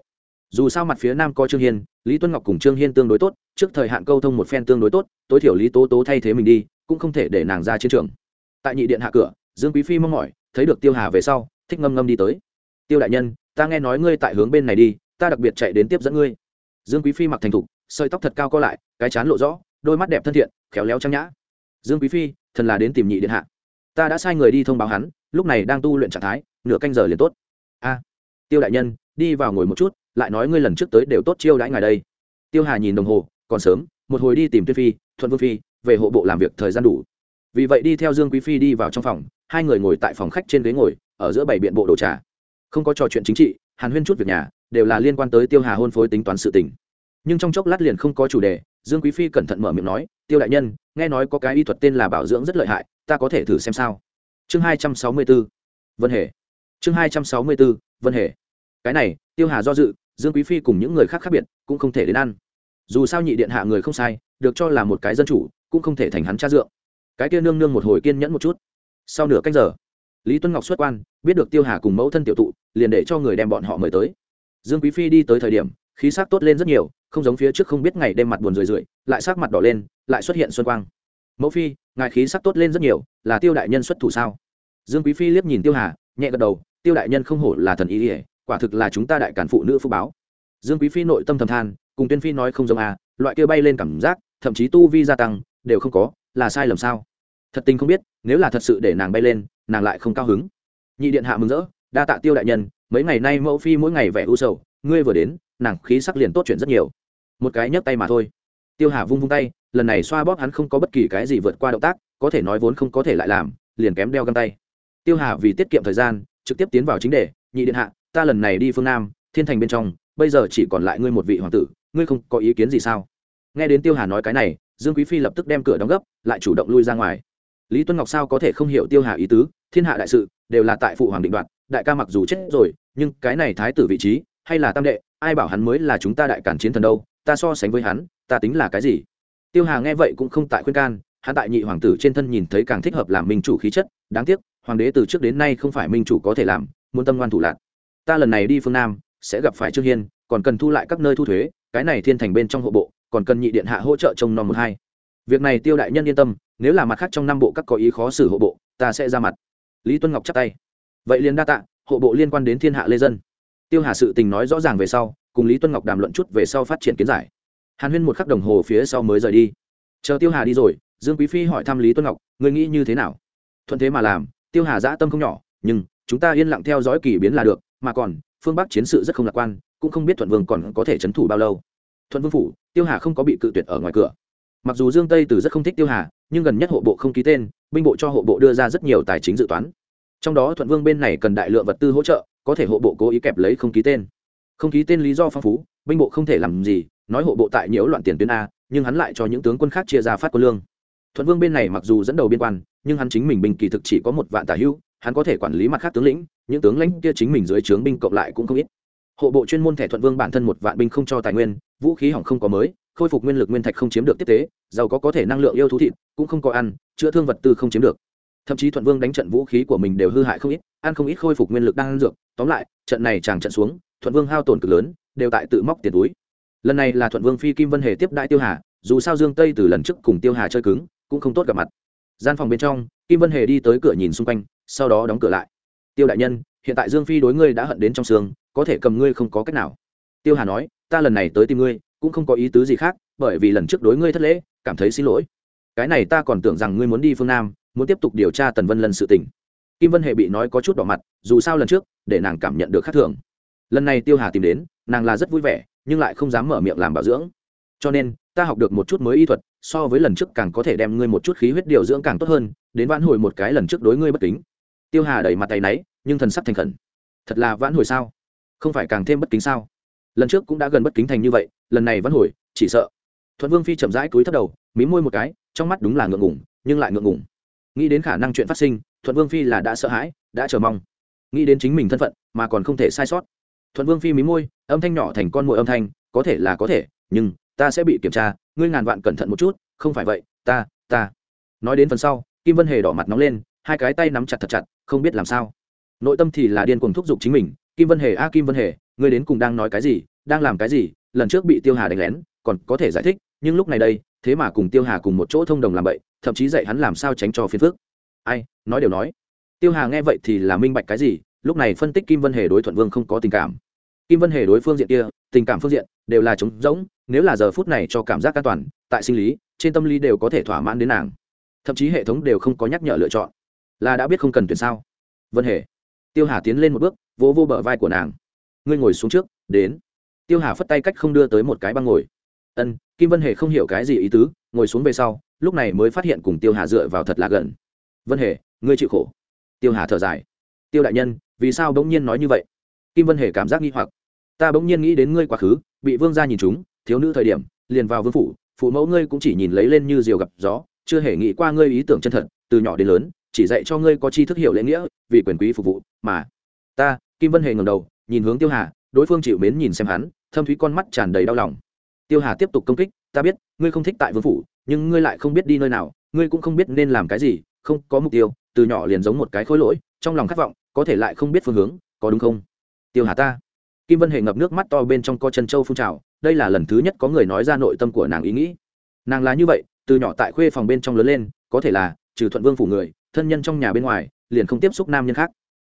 dù sao mặt phía nam có trương hiên lý tuân ngọc cùng trương hiên tương đối tốt trước thời hạn câu thông một phen tương đối tốt tối thiểu lý tố tố thay thế mình đi cũng không thể để nàng ra chiến trường tại nhị điện hạ cửa dương quý phi mong mỏi thấy được tiêu hà về sau thích ngâm ngâm đi tới tiêu đại nhân ta nghe nói ngươi tại hướng bên này đi ta đặc biệt chạy đến tiếp dẫn ngươi dương quý phi mặc thành thục sợi tóc thật cao co lại cái chán lộ rõ đôi mắt đẹp thân thiện khéo léo trang nhã dương quý phi thần là đến tìm nhị điện hạ ta đã sai người đi thông báo hắn lúc này đang tu luyện trạng thái nửa canh giờ liền tốt a tiêu đại nhân đi vào ngồi một chút lại nói ngươi lần trước tới đều tốt chiêu đãi ngài đây. Tiêu hà nhìn đồng hồ, còn sớm, một hồi đi tìm tuyết phi, thuận vương phi, về hộ bộ làm việc thời gian đủ. Vì vậy đi theo dương quý phi đi vào trong phòng, hai người ngồi tại phòng khách trên ghế ngồi, ở giữa bảy biện bộ đồ trà. Không có trò chuyện chính trị, hàn huyên chút việc nhà, đều là liên quan tới tiêu hà hôn phối tính toán sự tình. Nhưng trong chốc lát liền không có chủ đề, dương quý phi cẩn thận mở miệng nói, tiêu đại nhân, nghe nói có cái y thuật tên là bảo dưỡng rất lợi hại, ta có thể thử xem sao? Chương hai trăm sáu mươi b ố vân hề. Chương hai trăm sáu mươi b ố vân hề. Cái này, tiêu hà do dự dương quý phi cùng những người khác khác biệt cũng không thể đến ăn. Dù sao nhị điện hạ người không sai, được cho là một cái dân chủ, cũng không thể thành hắn cha dượng. Cái kia nương nương một hồi kiên nhẫn một chút. Sau nửa cách giờ, lý tuân ngọc xuất quan, biết được tiêu hà cùng mẫu thân tiểu tụ, liền để cho người đem bọn họ mời tới. Dương quý phi đi tới thời điểm, khí sắc tốt lên rất nhiều, không giống phía trước không biết ngày đêm mặt buồn rười rượi, lại sắc mặt đỏ lên, lại xuất hiện xuân quang. Mẫu phi, ngài khí sắc tốt lên rất nhiều, là tiêu đại nhân xuất thủ sao? Dương quý phi liếc nhìn tiêu hà, nhẹ gật đầu, tiêu đại nhân không hổ là thần ý ỉa quả thực là chúng ta đại cản phụ nữ phúc báo. Dương quý phi nội tâm thầm than, cùng tuyên phi nói không giống à loại kia bay lên cảm giác, thậm chí tu vi gia tăng, đều không có, là sai lầm sao? Thật tình không biết, nếu là thật sự để nàng bay lên, nàng lại không cao hứng. Nhị điện hạ mừng rỡ, đa tạ tiêu đại nhân, mấy ngày nay mẫu phi mỗi ngày vẻ u sầu, ngươi vừa đến, nàng khí sắc liền tốt chuyện rất nhiều. Một cái nhấc tay mà thôi. Tiêu hà vung vung tay, lần này xoa bóp hắn không có bất kỳ cái gì vượt qua động tác, có thể nói vốn không có thể lại làm, liền kém đeo găng tay. Tiêu hà vì tiết kiệm thời gian, trực tiếp tiến vào chính đề, nhị điện hạ ta lần này đi phương nam, thiên thành bên trong, bây giờ chỉ còn lại ngươi một vị hoàng tử, ngươi không có ý kiến gì sao? Nghe đến tiêu hà nói cái này, dương quý phi lập tức đem cửa đóng gấp, lại chủ động lui ra ngoài. Lý tuân ngọc sao có thể không hiểu tiêu hà ý tứ, thiên hạ đại sự, đều là tại phụ hoàng định đoạt, đại ca mặc dù chết rồi, nhưng cái này thái tử vị trí, hay là tam đệ, ai bảo hắn mới là chúng ta đại cản chiến thần đâu, ta so sánh với hắn, ta tính là cái gì? Tiêu hà nghe vậy cũng không tại khuyên can, hắn tại nhị hoàng tử trên thân nhìn thấy càng thích hợp làm minh chủ khí chất, đáng tiếc, hoàng đế từ trước đến nay không phải minh chủ có thể làm, muốn tâm ngoan thủ lạc ta lần này đi phương nam, sẽ gặp phải trương hiên, còn cần thu lại các nơi thu thuế, cái này thiên thành bên trong hộ bộ, còn cần nhị điện hạ hỗ trợ trông non một hai. Việc này tiêu đại nhân yên tâm, nếu là mặt khác trong năm bộ các có ý khó xử hộ bộ, ta sẽ ra mặt. Lý tuân ngọc chắp tay. Vậy liền đa tạ, hộ bộ liên quan đến thiên hạ lê dân. Tiêu hà sự tình nói rõ ràng về sau, cùng lý tuân ngọc đàm luận chút về sau phát triển kiến giải. Hàn huyên một khắc đồng hồ phía sau mới rời đi. Chờ tiêu hà đi rồi, dương quý phi hỏi thăm lý tuân ngọc người nghĩ như thế nào? Thuận thế mà làm, tiêu hà dã tâm không nhỏ, nhưng chúng ta yên lặng theo dõi kỳ biến là được mà còn, phương bắc chiến sự rất không lạc quan, cũng không biết thuận vương còn có thể c h ấ n thủ bao lâu. Thuận vương phủ, tiêu hà không có bị cự tuyệt ở ngoài cửa. Mặc dù dương tây từ rất không thích tiêu hà, nhưng gần nhất hộ bộ không ký tên, binh bộ cho hộ bộ đưa ra rất nhiều tài chính dự toán. Trong đó thuận vương bên này cần đại lượng vật tư hỗ trợ, có thể hộ bộ cố ý kẹp lấy không ký tên. Không ký tên lý do phong phú, binh bộ không thể làm gì, nói hộ bộ tại nhiễu loạn tiền tuyến a, nhưng hắn lại cho những tướng quân khác chia ra phát quân lương. Thuận vương bên này mặc dù dẫn đầu biên quan, nhưng hắn chính mình binh kỳ thực chỉ có một vạn tả hưu, hắn có thể quản lý mặt khác tướng lĩnh những tướng lãnh kia chính mình dưới trướng binh cộng lại cũng không ít. Hộ bộ chuyên môn thẻ thuận vương bản thân một vạn binh không cho tài nguyên, vũ khí hỏng không có mới, khôi phục nguyên lực nguyên thạch không chiếm được tiếp tế, giàu có có thể năng lượng yêu thú thịt, cũng không có ăn, chữa thương vật tư không chiếm được. Thậm chí thuận vương đánh trận vũ khí của mình đều hư hại không ít, ăn không ít khôi phục nguyên lực đang ăn dược. Tóm lại, trận này chàng trận xuống, thuận vương hao tổn cực lớn, đều tại tự móc tiền túi. Lần này là thuận vương phi kim vân hề tiếp đại tiêu hà, dù sao dương tây từ lần trước cùng tiêu hà chơi cứng, cũng không tốt gặp mặt. Gian phòng bên trong, kim vân hề đi tới cửa nhìn xung quanh, sau đó đóng cửa lại tiêu đại nhân, hiện tại dương phi đối ngươi đã hận đến trong xương, có thể cầm ngươi không có cách nào. Tiêu hà nói, ta lần này tới tìm ngươi, cũng không có ý tứ gì khác, bởi vì lần trước đối ngươi thất lễ, cảm thấy xin lỗi. Cái này ta còn tưởng rằng ngươi muốn đi phương nam, muốn tiếp tục điều tra tần vân lần sự tình. Kim vân hề bị nói có chút đỏ mặt, dù sao lần trước, để nàng cảm nhận được khác thường. Lần này tiêu hà tìm đến, nàng là rất vui vẻ, nhưng lại không dám mở miệng làm bảo dưỡng. Cho nên, ta học được một chút mới y thuật, so với lần trước càng có thể đem ngươi một chút khí huyết điều dưỡng càng tốt hơn, đến vãn hồi một cái lần trước đối ngươi bất kính tiêu hà đẩy mặt tay náy, nhưng thần sắc thành khẩn. Thật là vãn hồi sao? Không phải càng thêm bất kính sao? Lần trước cũng đã gần bất kính thành như vậy, lần này vãn hồi, chỉ sợ. Thuận vương phi chậm rãi cúi thấp đầu mí môi một cái, trong mắt đúng là ngượng ngủng nhưng lại ngượng ngủng nghĩ đến khả năng chuyện phát sinh, thuận vương phi là đã sợ hãi, đã chờ mong. Nghĩ đến chính mình thân phận, mà còn không thể sai sót. Thuận vương phi mí môi, âm thanh nhỏ thành con mồi âm thanh, có thể là có thể, nhưng ta sẽ bị kiểm tra, ngươi ngàn vạn cẩn thận một chút, không phải vậy, ta ta. Nói đến phần sau, kim vân hề đỏ mặt nóng lên hai cái tay nắm chặt thật chặt, không biết làm sao. Nội tâm thì là điên cuồng thúc giục chính mình, kim vân hề, a, kim vân hề, ngươi đến cùng đang nói cái gì, đang làm cái gì? Lần trước bị tiêu hà đánh lén, còn có thể giải thích, nhưng lúc này đây, thế mà cùng tiêu hà cùng một chỗ thông đồng làm vậy thậm chí dạy hắn làm sao tránh cho phiền phước. ai, nói đều nói. Tiêu hà nghe vậy thì là minh bạch cái gì, lúc này phân tích kim vân hề đối thuận vương không có tình cảm. Kim vân hề đối phương diện kia, tình cảm phương diện đều là trống rỗng, nếu là giờ phút này cho cảm giác an toàn, tại sinh lý, trên tâm lý đều có thể thỏa mãn đến nàng. Thậm chí hệ thống đều không có nhắc nhở lựa chọn là đã biết không cần tuyển sao? Vân hề tiêu hà tiến lên một bước vỗ vô, vô bờ vai của nàng. Ngươi ngồi xuống trước đến. Tiêu hà phất tay cách không đưa tới một cái băng ngồi. Ân kim vân hề không hiểu cái gì ý tứ ngồi xuống về sau lúc này mới phát hiện cùng tiêu hà dựa vào thật là gần. Vân hề ngươi chịu khổ. Tiêu hà thở dài. Tiêu đại nhân vì sao bỗng nhiên nói như vậy? Kim vân hề cảm giác nghi hoặc. Ta bỗng nhiên nghĩ đến ngươi quá khứ bị vương gia nhìn chúng thiếu nữ thời điểm liền vào vương phủ phụ mẫu ngươi cũng chỉ nhìn lấy lên như diều gặp gió chưa hề nghĩ qua ngươi ý tưởng chân thật từ nhỏ đến lớn chỉ dạy cho ngươi có tri thức hiểu lễ nghĩa, vì quyền quý phục vụ, mà ta, kim vân hề ngầm đầu, nhìn hướng tiêu hà, đối phương chịu mến nhìn xem hắn, thâm thúy con mắt tràn đầy đau lòng. Tiêu hà tiếp tục công kích, ta biết, ngươi không thích tại vương phủ, nhưng ngươi lại không biết đi nơi nào, ngươi cũng không biết nên làm cái gì, không có mục tiêu, từ nhỏ liền giống một cái khối lỗi, trong lòng khát vọng, có thể lại không biết phương hướng, có đúng không? Tiêu hà ta. Kim vân hề ngập nước mắt to bên trong co chân châu phun trào, đây là lần thứ nhất có người nói ra nội tâm của nàng ý nghĩ. Nàng là như vậy, từ nhỏ tại khuê phòng bên trong lớn lên, có thể là trừ thuận vương phủ người, thân nhân trong nhà bên ngoài, liền không tiếp xúc nam nhân khác.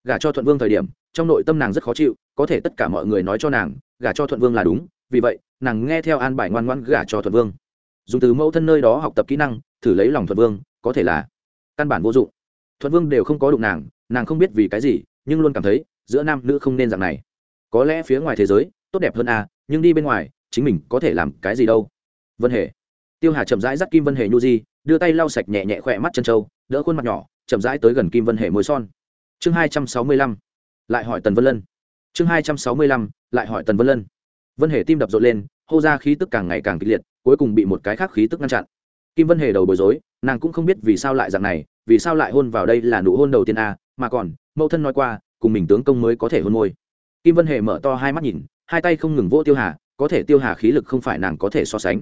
Gả cho thuận vương thời điểm, trong nội tâm nàng rất khó chịu, có thể tất cả mọi người nói cho nàng, gả cho thuận vương là đúng, vì vậy, nàng nghe theo an bài ngoan ngoan gả cho thuận vương. Dùng từ mẫu thân nơi đó học tập kỹ năng, thử lấy lòng thuận vương, có thể là căn bản vô dụng. Thuận vương đều không có đụng nàng nàng không biết vì cái gì, nhưng luôn cảm thấy, giữa nam nữ không nên dạng này. Có lẽ phía ngoài thế giới, tốt đẹp hơn à nhưng đi bên ngoài, chính mình có thể làm cái gì đâu. Vân hề. Tiêu hà chậm rãi dắt kim vân hề nhu di đưa tay lau sạch nhẹ nhẹ khỏe mắt chân trâu đỡ khuôn mặt nhỏ, chậm rãi tới gần kim vân hề môi son. Chương hai trăm sáu mươi lăm, lại hỏi tần vân lân. Chương hai trăm sáu mươi lăm, lại hỏi tần vân lân. Vân hề tim đập rộn lên, hô ra khí tức càng ngày càng kịch liệt, cuối cùng bị một cái khác khí tức ngăn chặn. Kim vân hề đầu bối rối, nàng cũng không biết vì sao lại dạng này, vì sao lại hôn vào đây là nụ hôn đầu tiên a, mà còn, mẫu thân nói qua, cùng mình tướng công mới có thể hôn môi. Kim vân hề mở to hai mắt nhìn, hai tay không ngừng vỗ tiêu hà, có thể tiêu hà khí lực không phải nàng có thể so sánh.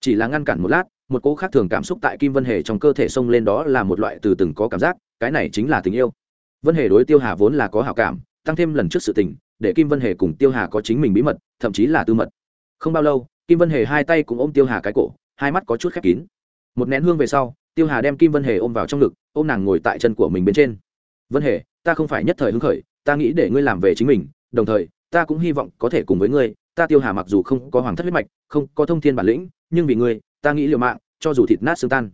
Chỉ là ngăn cản một lát một cỗ khác thường cảm xúc tại kim vân hề trong cơ thể xông lên đó là một loại từ từng có cảm giác, cái này chính là tình yêu. Vân hề đối tiêu hà vốn là có hảo cảm, tăng thêm lần trước sự tình, để kim vân hề cùng tiêu hà có chính mình bí mật, thậm chí là tư mật. Không bao lâu, kim vân hề hai tay cũng ôm tiêu hà cái cổ, hai mắt có chút khép kín. Một nén hương về sau, tiêu hà đem kim vân hề ôm vào trong ngực, ôm nàng ngồi tại chân của mình bên trên. Vân hề, ta không phải nhất thời hứng khởi, ta nghĩ để ngươi làm về chính mình, đồng thời, ta cũng hy vọng có thể cùng với ngươi, ta tiêu hà mặc dù không có hoàng thất huyết mạch, không có thông thiên bản lĩnh, nhưng vì ngươi ta nghĩ liều mạng, cho dù thịt nát xương tan.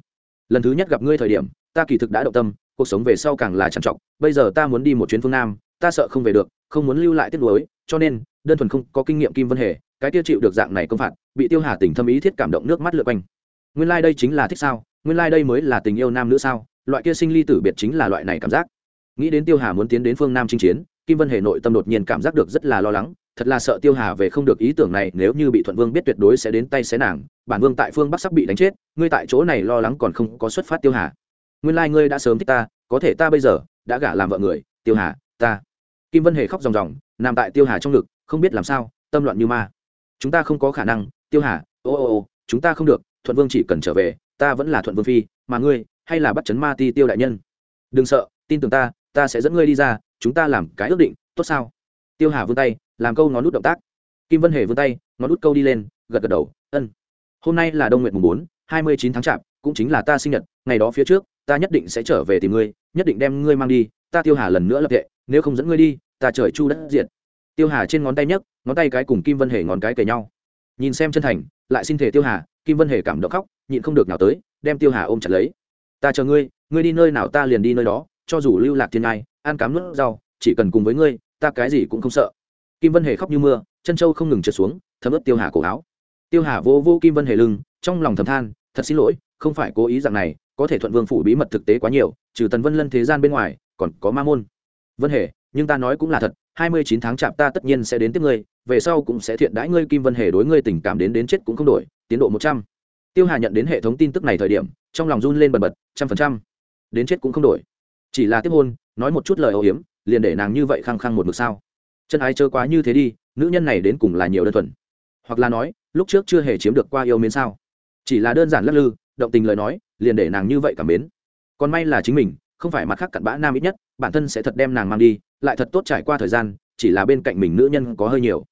Lần thứ nhất gặp ngươi thời điểm, ta kỳ thực đã động tâm, cuộc sống về sau càng là trằn trọc, bây giờ ta muốn đi một chuyến phương nam, ta sợ không về được, không muốn lưu lại tiếc nuối, cho nên, đơn thuần không có kinh nghiệm kim vân hề, cái tiêu chịu được dạng này công phạt, bị tiêu hà tình thâm ý thiết cảm động nước mắt lượt quanh. Nguyên lai、like、đây chính là thích sao, nguyên lai、like、đây mới là tình yêu nam nữ sao, loại kia sinh ly tử biệt chính là loại này cảm giác. Nghĩ đến tiêu hà muốn tiến đến phương nam chinh chiến, kim vân hề nội tâm đột nhiên cảm giác được rất là lo lắng, thật là sợ tiêu hà về không được ý tưởng này, nếu như bị thuận vương biết tuyệt đối sẽ đến tay xé nàng bản vương tại phương bắc sắp bị đánh chết, ngươi tại chỗ này lo lắng còn không có xuất phát tiêu hà. Nguyên lai、like、ngươi đã sớm thích ta, có thể ta bây giờ đã gả làm vợ người, tiêu hà, ta. Kim vân hề khóc ròng ròng, nằm tại tiêu hà trong ngực, không biết làm sao, tâm loạn như ma. Chúng ta không có khả năng, tiêu hà, ô ô ô, chúng ta không được, thuận vương chỉ cần trở về, ta vẫn là thuận vương phi, mà ngươi, hay là bắt chấn ma ti tiêu đại nhân. Đừng sợ, tin tưởng ta ta sẽ dẫn ngươi đi ra, chúng ta làm cái ước định, tốt sao? Tiêu hà vươn tay, làm câu ngón nút động tác. Kim vân hề vươn tay, ngón nút câu đi lên, gật gật đầu, ân hôm nay là đông nguyện mùng bốn, hai mươi chín tháng chạp, cũng chính là ta sinh nhật, ngày đó phía trước, ta nhất định sẽ trở về tìm ngươi, nhất định đem ngươi mang đi, ta tiêu hà lần nữa lập tệ nếu không dẫn ngươi đi, ta trời chu đất diệt. tiêu hà trên ngón tay nhấc, ngón tay cái cùng kim vân hề ngón cái kề nhau. Nhìn xem chân thành, lại xin thể tiêu hà, kim vân hề cảm động khóc, nhịn không được nào tới, đem tiêu hà ôm chặt lấy. Ta chờ ngươi ngươi đi nơi nào ta liền đi nơi đó, cho dù lưu lạc thiên ngai, ăn cám nước rau, chỉ cần cùng với ngươi, ta cái gì cũng không sợ. Kim vân hề khóc như mưa, chân trâu không ngừng trượt xuống, thấm ướt tiêu hà cổ áo tiêu hà vô vô kim vân hề lưng, trong lòng thầm than, thật xin lỗi, không phải cố ý dạng này, có thể thuận vương phủ bí mật thực tế quá nhiều, trừ tần vân lân thế gian bên ngoài, còn có ma môn. Vân hề, nhưng ta nói cũng là thật, hai mươi chín tháng chạp ta tất nhiên sẽ đến tiếp ngươi, về sau cũng sẽ thiện đãi ngươi, kim vân hề đối ngươi tình cảm đến đến chết cũng không đổi, tiến độ một trăm. Tiêu hà nhận đến hệ thống tin tức này thời điểm, trong lòng run lên bần bật, trăm phần trăm. Đến chết cũng không đổi. Chỉ là tiếp hôn, nói một chút lời âu hiếm liền để nàng như vậy khăng khăng một mực sao. Chân ái chớ quá như thế đi, nữ nhân này đến cùng là nhiều đơn thuần hoặc là nói, lúc trước chưa hề chiếm được qua yêu mến sao? Chỉ là đơn giản lắc lư, động tình lời nói, liền để nàng như vậy cảm mến. Còn may là chính mình, không phải mặt khác cặn bã nam ít nhất, bản thân sẽ thật đem nàng mang đi, lại thật tốt trải qua thời gian, chỉ là bên cạnh mình nữ nhân có hơi nhiều.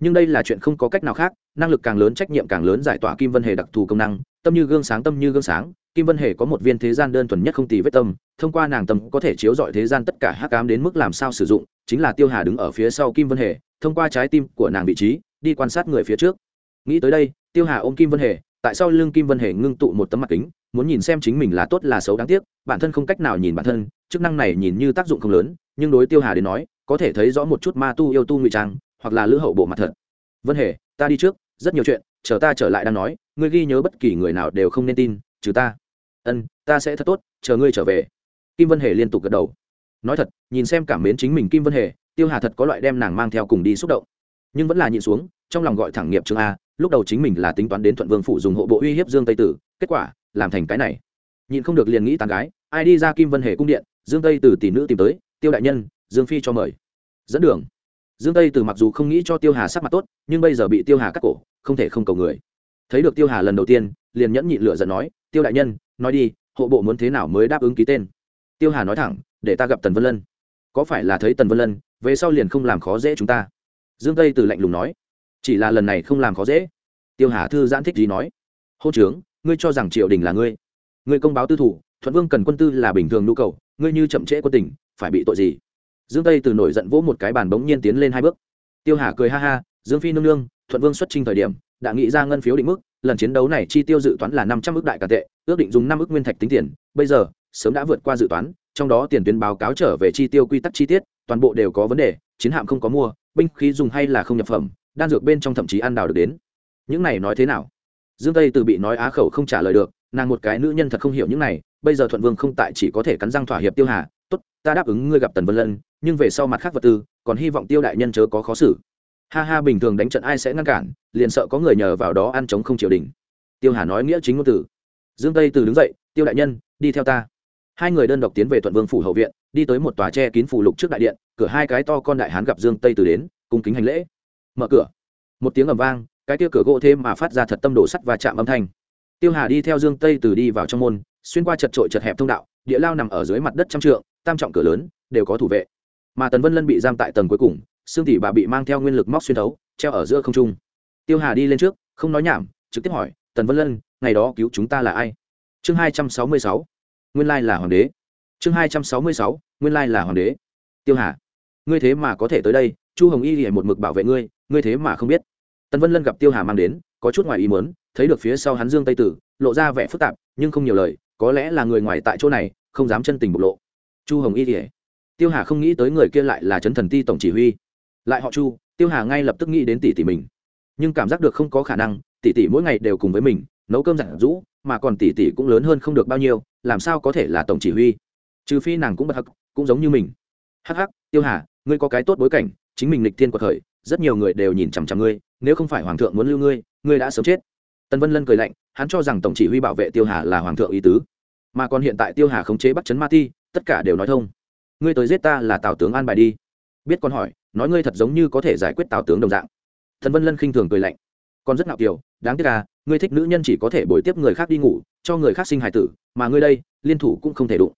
Nhưng đây là chuyện không có cách nào khác, năng lực càng lớn trách nhiệm càng lớn giải tỏa kim vân hề đặc thù công năng, tâm như gương sáng tâm như gương sáng, kim vân hề có một viên thế gian đơn thuần nhất không tì vết tâm, thông qua nàng tâm có thể chiếu dọi thế gian tất cả hắc ám đến mức làm sao sử dụng, chính là tiêu hà đứng ở phía sau kim vân hề, thông qua trái tim của nàng vị trí đi quan sát người phía trước. Nghĩ tới đây, tiêu hà ôm kim vân hề, tại sao lưng kim vân hề ngưng tụ một tấm mặt kính, muốn nhìn xem chính mình là tốt là xấu đáng tiếc, bản thân không cách nào nhìn bản thân, chức năng này nhìn như tác dụng không lớn, nhưng đối tiêu hà đến nói, có thể thấy rõ một chút ma tu yêu tu ngụy trang, hoặc là lữ hậu bộ mặt thật. Vân hề, ta đi trước, rất nhiều chuyện, chờ ta trở lại đang nói, ngươi ghi nhớ bất kỳ người nào đều không nên tin, trừ ta. Ân, ta sẽ thật tốt, chờ ngươi trở về. Kim vân hề liên tục gật đầu. Nói thật, nhìn xem cảm mến chính mình kim vân hề, tiêu hà thật có loại đem nàng mang theo cùng đi xúc động nhưng vẫn là nhịn xuống, trong lòng gọi thẳng nghiệp Trương a, lúc đầu chính mình là tính toán đến thuận vương phủ dùng hộ bộ uy hiếp dương tây tử, kết quả, làm thành cái này. Nhịn không được liền nghĩ tàn gái, ai đi ra kim vân hề cung điện, dương tây Tử tỷ nữ tìm tới, tiêu đại nhân, dương phi cho mời. Dẫn đường. Dương tây Tử mặc dù không nghĩ cho tiêu hà sắc mặt tốt, nhưng bây giờ bị tiêu hà cắt cổ, không thể không cầu người. Thấy được tiêu hà lần đầu tiên, liền nhẫn nhịn lửa giận nói, tiêu đại nhân, nói đi, hộ bộ muốn thế nào mới đáp ứng ký tên? Tiêu hà nói thẳng, để ta gặp tần vân lân. Có phải là thấy tần vân lân, về sau liền không làm khó dễ chúng ta? Dương tây từ lạnh lùng nói, chỉ là lần này không làm khó dễ. Tiêu hà thư giãn thích gì nói hô trướng, ngươi cho rằng triều đình là ngươi. Ngươi công báo tư thủ, thuận vương cần quân tư là bình thường nhu cầu, ngươi như chậm trễ quân tỉnh phải bị tội gì? Dương tây từ nổi giận vỗ một cái bàn bỗng nhiên tiến lên hai bước. Tiêu hà cười ha ha, dương phi nương nương, thuận vương xuất trình thời điểm, đã nghĩ ra ngân phiếu định mức, lần chiến đấu này chi tiêu dự toán là năm trăm ước đại cả tệ, ước định dùng năm ước nguyên thạch tính tiền, bây giờ, sớm đã vượt qua dự toán trong đó tiền tuyến báo cáo trở về chi tiêu quy tắc chi tiết, toàn bộ đều có vấn đề, chiến hạm không có mua, binh khí dùng hay là không nhập phẩm, đan dược bên trong thậm chí ăn đào được đến. Những này nói thế nào? Dương tây từ bị nói á khẩu không trả lời được, nàng một cái nữ nhân thật không hiểu những này, bây giờ thuận vương không tại chỉ có thể cắn răng thỏa hiệp tiêu hà, tốt, ta đáp ứng ngươi gặp tần vân lân, nhưng về sau mặt khác vật tư, còn hy vọng tiêu đại nhân chớ có khó xử. Ha ha, bình thường đánh trận ai sẽ ngăn cản, liền sợ có người nhờ vào đó ăn chống không triều đình. Tiêu hà nói nghĩa chính ngôn từ. Dương tây từ đứng dậy, tiêu đại nhân, đi theo ta hai người đơn độc tiến về thuận vương phủ hậu viện, đi tới một tòa tre kín phủ lục trước đại điện, cửa hai cái to con đại hán gặp dương tây từ đến, cung kính hành lễ. Mở cửa. Một tiếng ầm vang, cái tia cửa gỗ thêm mà phát ra thật tâm đổ sắt và chạm âm thanh. Tiêu hà đi theo dương tây từ đi vào trong môn, xuyên qua chật trội chật hẹp thông đạo, địa lao nằm ở dưới mặt đất trăm trượng, tam trọng cửa lớn, đều có thủ vệ. Mà tần vân lân bị giam tại tầng cuối cùng xương tỷ bà bị mang theo nguyên lực móc xuyên thấu, treo ở giữa không trung. Tiêu hà đi lên trước, không nói nhảm, trực tiếp hỏi, tần vân lân, ngày đó cứu chúng ta là ai? Chương hai trăm sáu mươi sáu nguyên lai là hoàng đế. Chương hai trăm sáu mươi sáu, nguyên lai là hoàng đế. Tiêu hà, ngươi thế mà có thể tới đây, chu hồng y thì một mực bảo vệ ngươi ngươi thế mà không biết. Tần vân lân gặp tiêu hà mang đến, có chút ngoài ý muốn, thấy được phía sau hắn dương tây tử, lộ ra vẻ phức tạp, nhưng không nhiều lời, có lẽ là người ngoài tại chỗ này, không dám chân tình bộc lộ. Chu hồng y thì tiêu hà không nghĩ tới người kia lại là trấn thần ti tổng chỉ huy. Lại họ chu, tiêu hà ngay lập tức nghĩ đến tỷ tỷ mình. Nhưng cảm giác được không có khả năng, tỷ tỷ mỗi ngày đều cùng với mình nấu cơm giản rũ, mà còn tỷ tỷ cũng lớn hơn không được bao nhiêu, làm sao có thể là tổng chỉ huy? Trừ phi nàng cũng bất hắc, cũng giống như mình. Hắc hắc, tiêu hà, ngươi có cái tốt bối cảnh, chính mình lịch thiên của thời, rất nhiều người đều nhìn chằm chằm ngươi, nếu không phải hoàng thượng muốn lưu ngươi ngươi đã sớm chết. Tần vân lân cười lạnh, hắn cho rằng tổng chỉ huy bảo vệ tiêu hà là hoàng thượng ý tứ. Mà còn hiện tại tiêu hà khống chế bắt chấn ma ti, tất cả đều nói thông. Ngươi tới giết ta là tào tướng an bài đi. Biết con hỏi, nói ngươi thật giống như có thể giải quyết tào tướng đồng dạng. Thần vân lân khinh thường cười lạnh còn rất ngạo kiều, đáng tiếc à ngươi thích nữ nhân chỉ có thể bồi tiếp người khác đi ngủ, cho người khác sinh hài tử, mà ngươi đây, liên thủ cũng không thể đụng.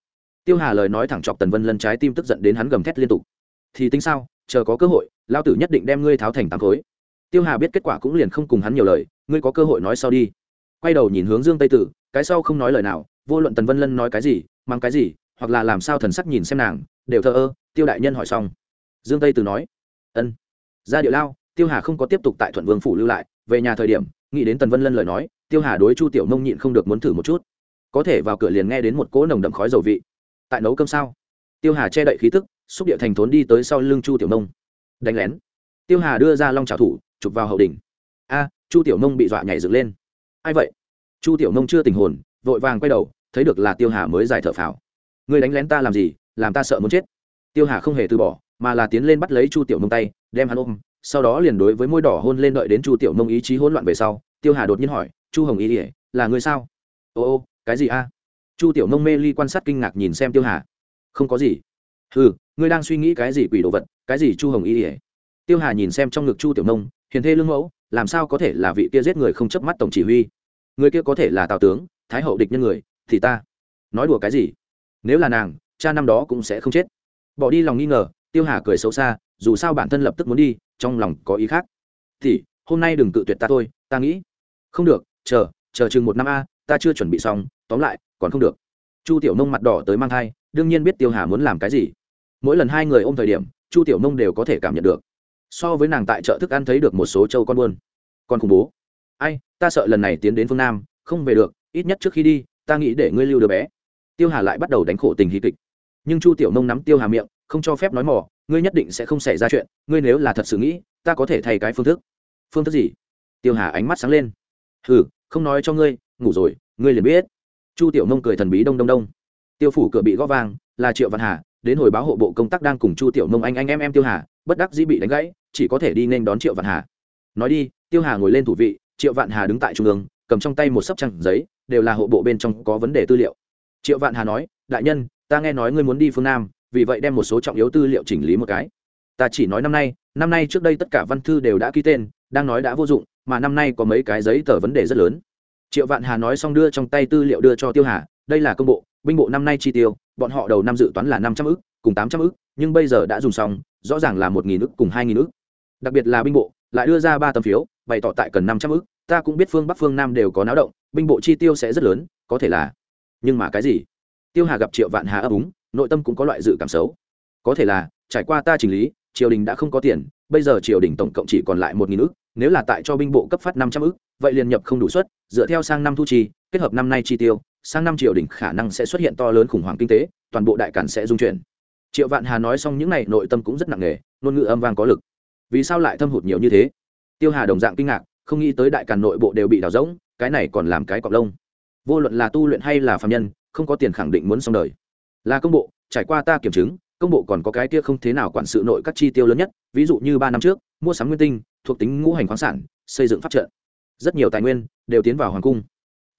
Tiêu hà lời nói thẳng chọc tần vân lân trái tim tức giận đến hắn gầm thét liên tục. Thì tính sao, chờ có cơ hội lao tử nhất định đem ngươi tháo thành tám khối. Tiêu hà biết kết quả cũng liền không cùng hắn nhiều lời, ngươi có cơ hội nói sau đi. Quay đầu nhìn hướng dương tây tử, cái sau không nói lời nào, vô luận tần vân lân nói cái gì, mang cái gì, hoặc là làm sao thần sắc nhìn xem nàng, đều thờ ơ, tiêu đại nhân hỏi xong. Dương tây tử nói, ân. Ra địa lao, tiêu hà không có tiếp tục tại thuận vương phủ lưu lại về nhà thời điểm, nghĩ đến tần vân lân lời nói, tiêu hà đối chu tiểu mông nhịn không được muốn thử một chút. Có thể vào cửa liền nghe đến một cỗ nồng đậm khói dầu vị. Tại nấu cơm sao? Tiêu hà che đậy khí tức, xúc địa thành thốn đi tới sau lưng chu tiểu nông đánh lén. Tiêu hà đưa ra long trào thủ, chụp vào hậu đỉnh. A, chu tiểu nông bị dọa nhảy dựng lên. Ai vậy? Chu tiểu nông chưa tình hồn, vội vàng quay đầu, thấy được là tiêu hà mới giải thở phào. Người đánh lén ta làm gì? Làm ta sợ muốn chết. Tiêu hà không hề từ bỏ, mà là tiến lên bắt lấy chu tiểu nông tay, đem hắn ôm sau đó liền đối với môi đỏ hôn lên đợi đến chu tiểu nông ý chí hỗn loạn về sau, tiêu hà đột nhiên hỏi, chu hồng ý ỉa là người sao? Ô ô, cái gì a? Chu tiểu nông mê ly quan sát kinh ngạc nhìn xem tiêu hà. Không có gì. Ừ ngươi đang suy nghĩ cái gì quỷ đồ vật, cái gì chu hồng ý ỉa tiêu hà nhìn xem trong ngực chu tiểu nông hiền thê lương mẫu, làm sao có thể là vị kia giết người không chớp mắt tổng chỉ huy? Người kia có thể là tào tướng, thái hậu địch nhân người, thì ta. Nói đùa cái gì? Nếu là nàng, cha năm đó cũng sẽ không chết. Bỏ đi lòng nghi ngờ, tiêu hà cười xấu xa, dù sao bản thân lập tức muốn đi trong lòng có ý khác. Thì, hôm nay đừng cự tuyệt ta thôi, ta nghĩ. Không được, chờ chờ chừng một năm a, ta chưa chuẩn bị xong, tóm lại, còn không được. Chu tiểu nông mặt đỏ tới mang thai, đương nhiên biết tiêu hà muốn làm cái gì. Mỗi lần hai người ôm thời điểm, chu tiểu nông đều có thể cảm nhận được. So với nàng tại chợ thức ăn thấy được một số châu con buôn. Con khủng bố. Ai, ta sợ lần này tiến đến phương nam, không về được, ít nhất trước khi đi, ta nghĩ để ngươi lưu đứa bé. Tiêu hà lại bắt đầu đánh khổ tình hy kịch. Nhưng chu tiểu nông nắm tiêu hà miệng, không cho phép nói mỏ ngươi nhất định sẽ không xảy ra chuyện, ngươi nếu là thật sự nghĩ, ta có thể thay cái phương thức. Phương thức gì? Tiêu hà ánh mắt sáng lên. Hừ, không nói cho ngươi, ngủ rồi, ngươi liền biết. Chu tiểu nông cười thần bí đông đông đông. Tiêu phủ cửa bị gõ vang, là triệu văn hà, đến hồi báo hộ bộ công tác đang cùng chu tiểu nông anh anh em em tiêu hà, bất đắc dĩ bị đánh gãy, chỉ có thể đi nên đón triệu Văn hà. Nói đi, tiêu hà ngồi lên thủ vị, triệu vạn hà đứng tại trung ương, cầm trong tay một sấp trăng giấy, đều là hộ bộ bên trong có vấn đề tư liệu. Triệu vạn hà nói, đại nhân, ta nghe nói ngươi muốn đi phương nam vì vậy đem một số trọng yếu tư liệu chỉnh lý một cái. Ta chỉ nói năm nay năm nay trước đây tất cả văn thư đều đã ký tên, đang nói đã vô dụng, mà năm nay có mấy cái giấy tờ vấn đề rất lớn. Triệu vạn hà nói xong đưa trong tay tư liệu đưa cho tiêu hà, đây là công bộ, binh bộ năm nay chi tiêu, bọn họ đầu năm dự toán là năm trăm ức, cùng tám trăm ức, nhưng bây giờ đã dùng xong, rõ ràng là một nghìn ức cùng hai nghìn ức. Đặc biệt là binh bộ, lại đưa ra ba tấm phiếu, bày tỏ tại cần năm trăm ức, ta cũng biết phương bắc phương nam đều có náo động, binh bộ chi tiêu sẽ rất lớn, có thể là. Nhưng mà cái gì? Tiêu hà gặp triệu vạn hà ấp úng nội tâm cũng có loại dự cảm xấu. Có thể là, trải qua ta chỉnh lý, triều đình đã không có tiền, bây giờ triều đình tổng cộng chỉ còn lại một nghìn ức, nếu là tại cho binh bộ cấp phát năm trăm ức, vậy liền nhập không đủ suất, dựa theo sang năm thu chi, kết hợp năm nay chi tiêu, sang năm triều đình khả năng sẽ xuất hiện to lớn khủng hoảng kinh tế, toàn bộ đại cản sẽ dung chuyển. Triệu vạn hà nói xong những n à y nội tâm cũng rất nặng nề, ngôn ngữ âm vang có lực. Vì sao lại thâm hụt nhiều như thế? Tiêu hà đồng dạng kinh ngạc, không nghĩ tới đại càn nội bộ đều bị đào rỗng, cái này còn làm cái cọc lông. Vô luận là tu luyện hay là phạm nhân, không có tiền khẳng định muốn xong đời là công bộ, trải qua ta kiểm chứng, công bộ còn có cái kia không thế nào quản sự nội các chi tiêu lớn nhất, ví dụ như ba năm trước, mua sắm nguyên tinh, thuộc tính ngũ hành khoáng sản, xây dựng pháp trận. Rất nhiều tài nguyên đều tiến vào hoàng cung.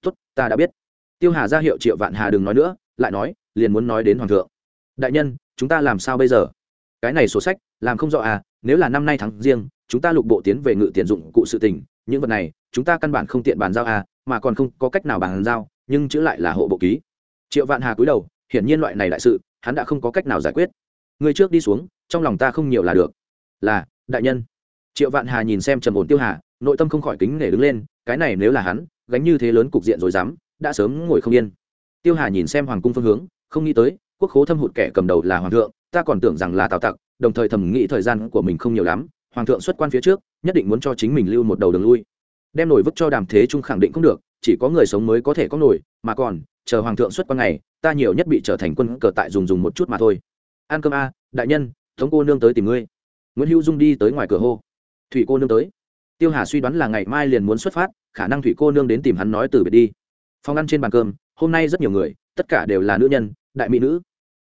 Tốt, ta đã biết. Tiêu hà ra hiệu triệu vạn hà đừng nói nữa, lại nói, liền muốn nói đến hoàng thượng. Đại nhân, chúng ta làm sao bây giờ? Cái này sổ sách, làm không rõ à nếu là năm nay tháng riêng, chúng ta lục bộ tiến về ngự tiền dụng cụ sự tình, những vật này, chúng ta căn bản không tiện bàn giao à mà còn không có cách nào bàn giao, nhưng chữ lại là hộ bộ ký. Triệu vạn hà cúi đầu hiển nhiên loại này đại sự, hắn đã không có cách nào giải quyết. Người trước đi xuống, trong lòng ta không nhiều là được. Là, đại nhân. Triệu vạn hà nhìn xem trầm ổn tiêu hà, nội tâm không khỏi kính nể đứng lên, cái này nếu là hắn, gánh như thế lớn cục diện rồi dám, đã sớm ngồi không yên. Tiêu hà nhìn xem hoàng cung phương hướng, không nghĩ tới, quốc khố thâm hụt kẻ cầm đầu là hoàng thượng, ta còn tưởng rằng là tào tặc, đồng thời thầm nghĩ thời gian của mình không nhiều lắm, hoàng thượng xuất quan phía trước, nhất định muốn cho chính mình lưu một đầu đường lui. Đem nổi vứt cho đàm thế trung khẳng định không được, chỉ có người sống mới có thể có nổi, mà còn chờ hoàng thượng xuất quan ngày, ta nhiều nhất bị trở thành quân cờ tại dùng dùng một chút mà thôi. An cơm a, đại nhân thống cô nương tới tìm ngươi. Nguyễn hữu dung đi tới ngoài cửa hô. Thủy cô nương tới. Tiêu hà suy đoán là ngày mai liền muốn xuất phát, khả năng thủy cô nương đến tìm hắn nói từ biệt đi. Phòng ăn trên bàn cơm, hôm nay rất nhiều người, tất cả đều là nữ nhân, đại mỹ nữ.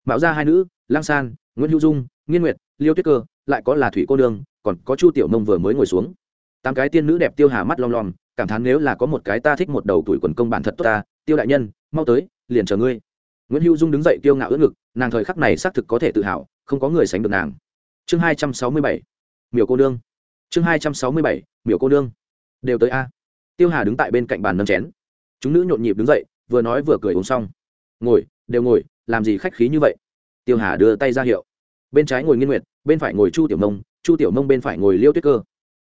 Mạo ra hai nữ, lang san, nguyễn hữu dung, nghiên nguyệt, liêu tuyết cơ, lại có là thủy cô nương, còn có chu tiểu nông vừa mới ngồi xuống. Tám cái tiên nữ đẹp tiêu hà mắt lom lom cảm thán nếu là có một cái ta thích một đầu tuổi quần công bản thật tốt ta, tiêu đại nhân, mau tới, liền chờ ngươi. Nguyễn hữu dung đứng dậy tiêu ngạo ưỡn ngực, nàng thời khắc này xác thực có thể tự hào, không có người sánh được nàng. Chương hai trăm sáu mươi bảy, miểu cô nương. Chương hai trăm sáu mươi bảy, miểu cô nương. Đều tới a. Tiêu hà đứng tại bên cạnh bàn nâng chén. Chúng nữ nhộn nhịp đứng dậy, vừa nói vừa cười uống xong. Ngồi, đều ngồi, làm gì khách khí như vậy? Tiêu hà đưa tay ra hiệu. Bên trái ngồi nghiên nguyệt, bên phải ngồi chu tiểu mông, chu tiểu mông bên phải ngồi liêu tuyết cơ.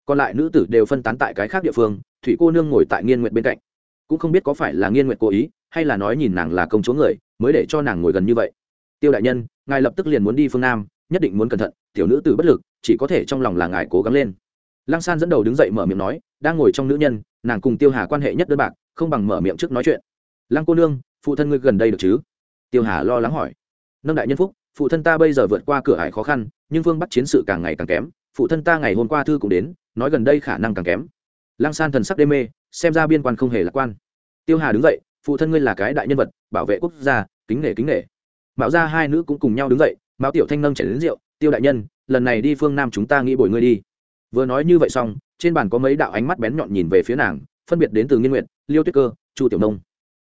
Còn lại nữ tử đều phân tán tại cái khác địa phương thủy cô nương ngồi tại nghiên nguyện bên cạnh. Cũng không biết có phải là nghiên nguyện cố ý, hay là nói nhìn nàng là công chúa người, mới để cho nàng ngồi gần như vậy. Tiêu đại nhân, ngài lập tức liền muốn đi phương nam, nhất định muốn cẩn thận, tiểu nữ tử bất lực, chỉ có thể trong lòng là ngài cố gắng lên. Lăng san dẫn đầu đứng dậy mở miệng nói, đang ngồi trong nữ nhân, nàng cùng tiêu hà quan hệ nhất đơn bạc, không bằng mở miệng trước nói chuyện. Lăng cô nương, phụ thân ngươi gần đây được chứ? Tiêu hà lo lắng hỏi. Nâng đại nhân phúc, phụ thân ta bây giờ vượt qua cửa ải khó khăn, nhưng phương bắt chiến sự càng ngày càng kém, phụ thân ta ngày hôm qua thư cũng đến, nói gần đây khả năng càng kém lăng san thần sắc đê mê, xem ra biên quan không hề lạc quan. Tiêu hà đứng dậy, phụ thân ngươi là cái đại nhân vật, bảo vệ quốc gia, kính nể kính nể. Mạo ra hai nữ cũng cùng nhau đứng dậy, mạo tiểu thanh nâng chảy đến rượu, tiêu đại nhân, lần này đi phương nam chúng ta nghĩ bồi ngươi đi. Vừa nói như vậy xong, trên bàn có mấy đạo ánh mắt bén nhọn nhìn về phía nàng, phân biệt đến từ nghiên nguyện liêu tuyết cơ, chu tiểu nông.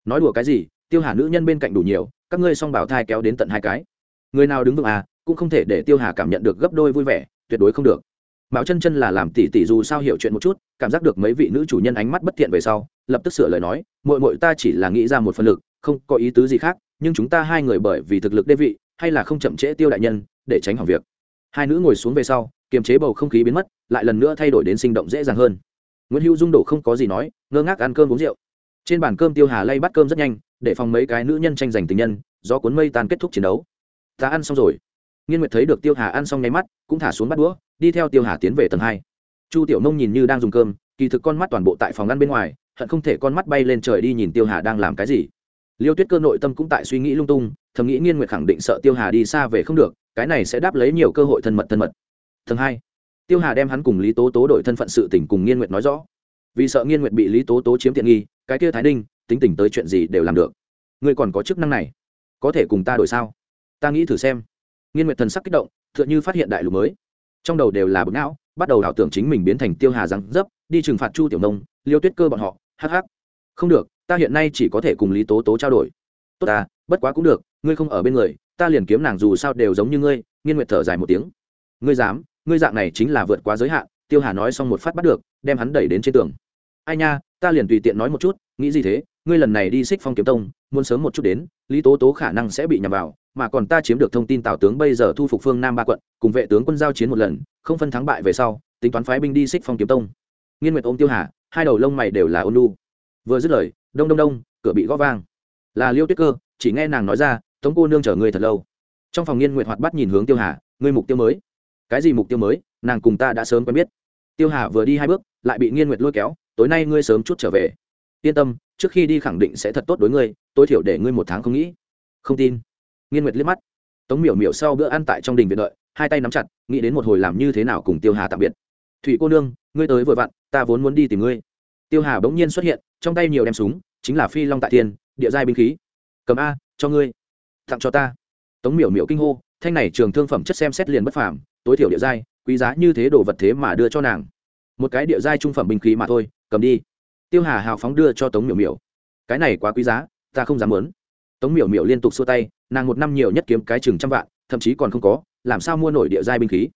Nói đùa cái gì, tiêu hà nữ nhân bên cạnh đủ nhiều, các ngươi song bảo thai kéo đến tận hai cái. Người nào đứng vững à cũng không thể để tiêu hà cảm nhận được gấp đôi vui vẻ, tuyệt đối không được mạo chân chân là làm tỷ tỷ dù sao hiểu chuyện một chút, cảm giác được mấy vị nữ chủ nhân ánh mắt bất thiện về sau, lập tức sửa lời nói mội mội ta chỉ là nghĩ ra một phần lực, không có ý tứ gì khác, nhưng chúng ta hai người bởi vì thực lực đê vị, hay là không chậm trễ tiêu đại nhân, để tránh hỏng việc. Hai nữ ngồi xuống về sau, kiềm chế bầu không khí biến mất, lại lần nữa thay đổi đến sinh động dễ dàng hơn. Nguyễn hữu dung đổ không có gì nói, ngơ ngác ăn cơm uống rượu. Trên bàn cơm tiêu hà lay bắt cơm rất nhanh, để phòng mấy cái nữ nhân tranh giành tình nhân do cuốn mây tan kết thúc chiến đấu. Ta ăn xong rồi nghiên nguyệt thấy được tiêu hà ăn xong nháy mắt, cũng thả xuống bắt đũa, đi theo tiêu hà tiến về tầng hai. Chu tiểu nông nhìn như đang dùng cơm, kỳ thực con mắt toàn bộ tại phòng ăn bên ngoài, hận không thể con mắt bay lên trời đi nhìn tiêu hà đang làm cái gì. Liêu tuyết cơ nội tâm cũng tại suy nghĩ lung tung, thầm nghĩ nghiên nguyệt khẳng định sợ tiêu hà đi xa về không được, cái này sẽ đáp lấy nhiều cơ hội thân mật thân mật. Tầng hai, tiêu hà đem hắn cùng lý tố tố đổi thân phận sự tình cùng nghiên nguyệt nói rõ. Vì sợ nghiên nguyệt bị lý tố tố chiếm tiện nghi, cái kia thái đinh, tính tình tới chuyện gì đều làm được. Ngươi còn có chức năng này, có thể cùng ta đổi sao? Ta nghĩ thử xem nghiên nguyệt thần sắc kích động t h ư ợ n h ư phát hiện đại lục mới. Trong đầu đều là bực não, bắt đầu ảo tưởng chính mình biến thành tiêu hà răng dấp, đi trừng phạt chu tiểu nông, liêu tuyết cơ bọn họ hh không được, ta hiện nay chỉ có thể cùng lý tố tố trao đổi. Tốt ta, bất quá cũng được, ngươi không ở bên người, ta liền kiếm nàng dù sao đều giống như ngươi, nghiên nguyệt thở dài một tiếng. Ngươi dám, ngươi dạng này chính là vượt quá giới hạn, tiêu hà nói xong một phát bắt được, đem hắn đẩy đến trên tường. Ai nha, ta liền tùy tiện nói một chút, nghĩ gì thế, ngươi lần này đi xích phong kiếm tông, muốn sớm một chút đến, lý tố tố khả năng sẽ bị nhầm vào mà còn ta chiếm được thông tin tào tướng bây giờ thu phục phương nam ba quận, cùng vệ tướng quân giao chiến một lần, không phân thắng bại về sau, tính toán phái binh đi xích phong kiếm tông. Nghiên nguyệt ôm tiêu hà, hai đầu lông mày đều là ôn lu vừa dứt lời, đông đông đông, cửa bị gõ vang. Là liêu tuyết cơ, chỉ nghe nàng nói ra, tống cô nương chở ngươi thật lâu. Trong phòng nghiên nguyệt hoạt bắt nhìn hướng tiêu hà, ngươi mục tiêu mới. Cái gì mục tiêu mới? Nàng cùng ta đã sớm quen biết. Tiêu hà vừa đi hai bước, lại bị nghiên nguyệt lôi kéo, tối nay ngươi sớm chút trở về. Yên tâm, trước khi đi khẳng định sẽ thật tốt đối ngươi, tối thiểu để ngươi một tháng không nghĩ. Không tin nghiên nguyệt liếc mắt. Tống miểu miểu sau bữa ăn tại trong đình viện đợi, hai tay nắm chặt, nghĩ đến một hồi làm như thế nào cùng tiêu hà tạm biệt. Thủy cô nương, ngươi tới vội vặn, ta vốn muốn đi tìm ngươi. Tiêu hà bỗng nhiên xuất hiện, trong tay nhiều đem súng, chính là phi long tại thiên, địa giai binh khí. Cầm a, cho ngươi, tặng cho ta. Tống miểu miểu kinh hô, thanh này trường thương phẩm chất xem xét liền bất phàm, tối thiểu địa giai, quý giá như thế đồ vật thế mà đưa cho nàng. Một cái địa giai trung phẩm binh khí mà thôi, cầm đi. Tiêu hà hào phóng đưa cho tống miểu miểu. Cái này quá quý giá, ta không dám muốn tống miểu miểu liên tục xua tay, nàng một năm nhiều nhất kiếm cái chừng trăm vạn, thậm chí còn không có, làm sao mua nổi địa giai binh khí?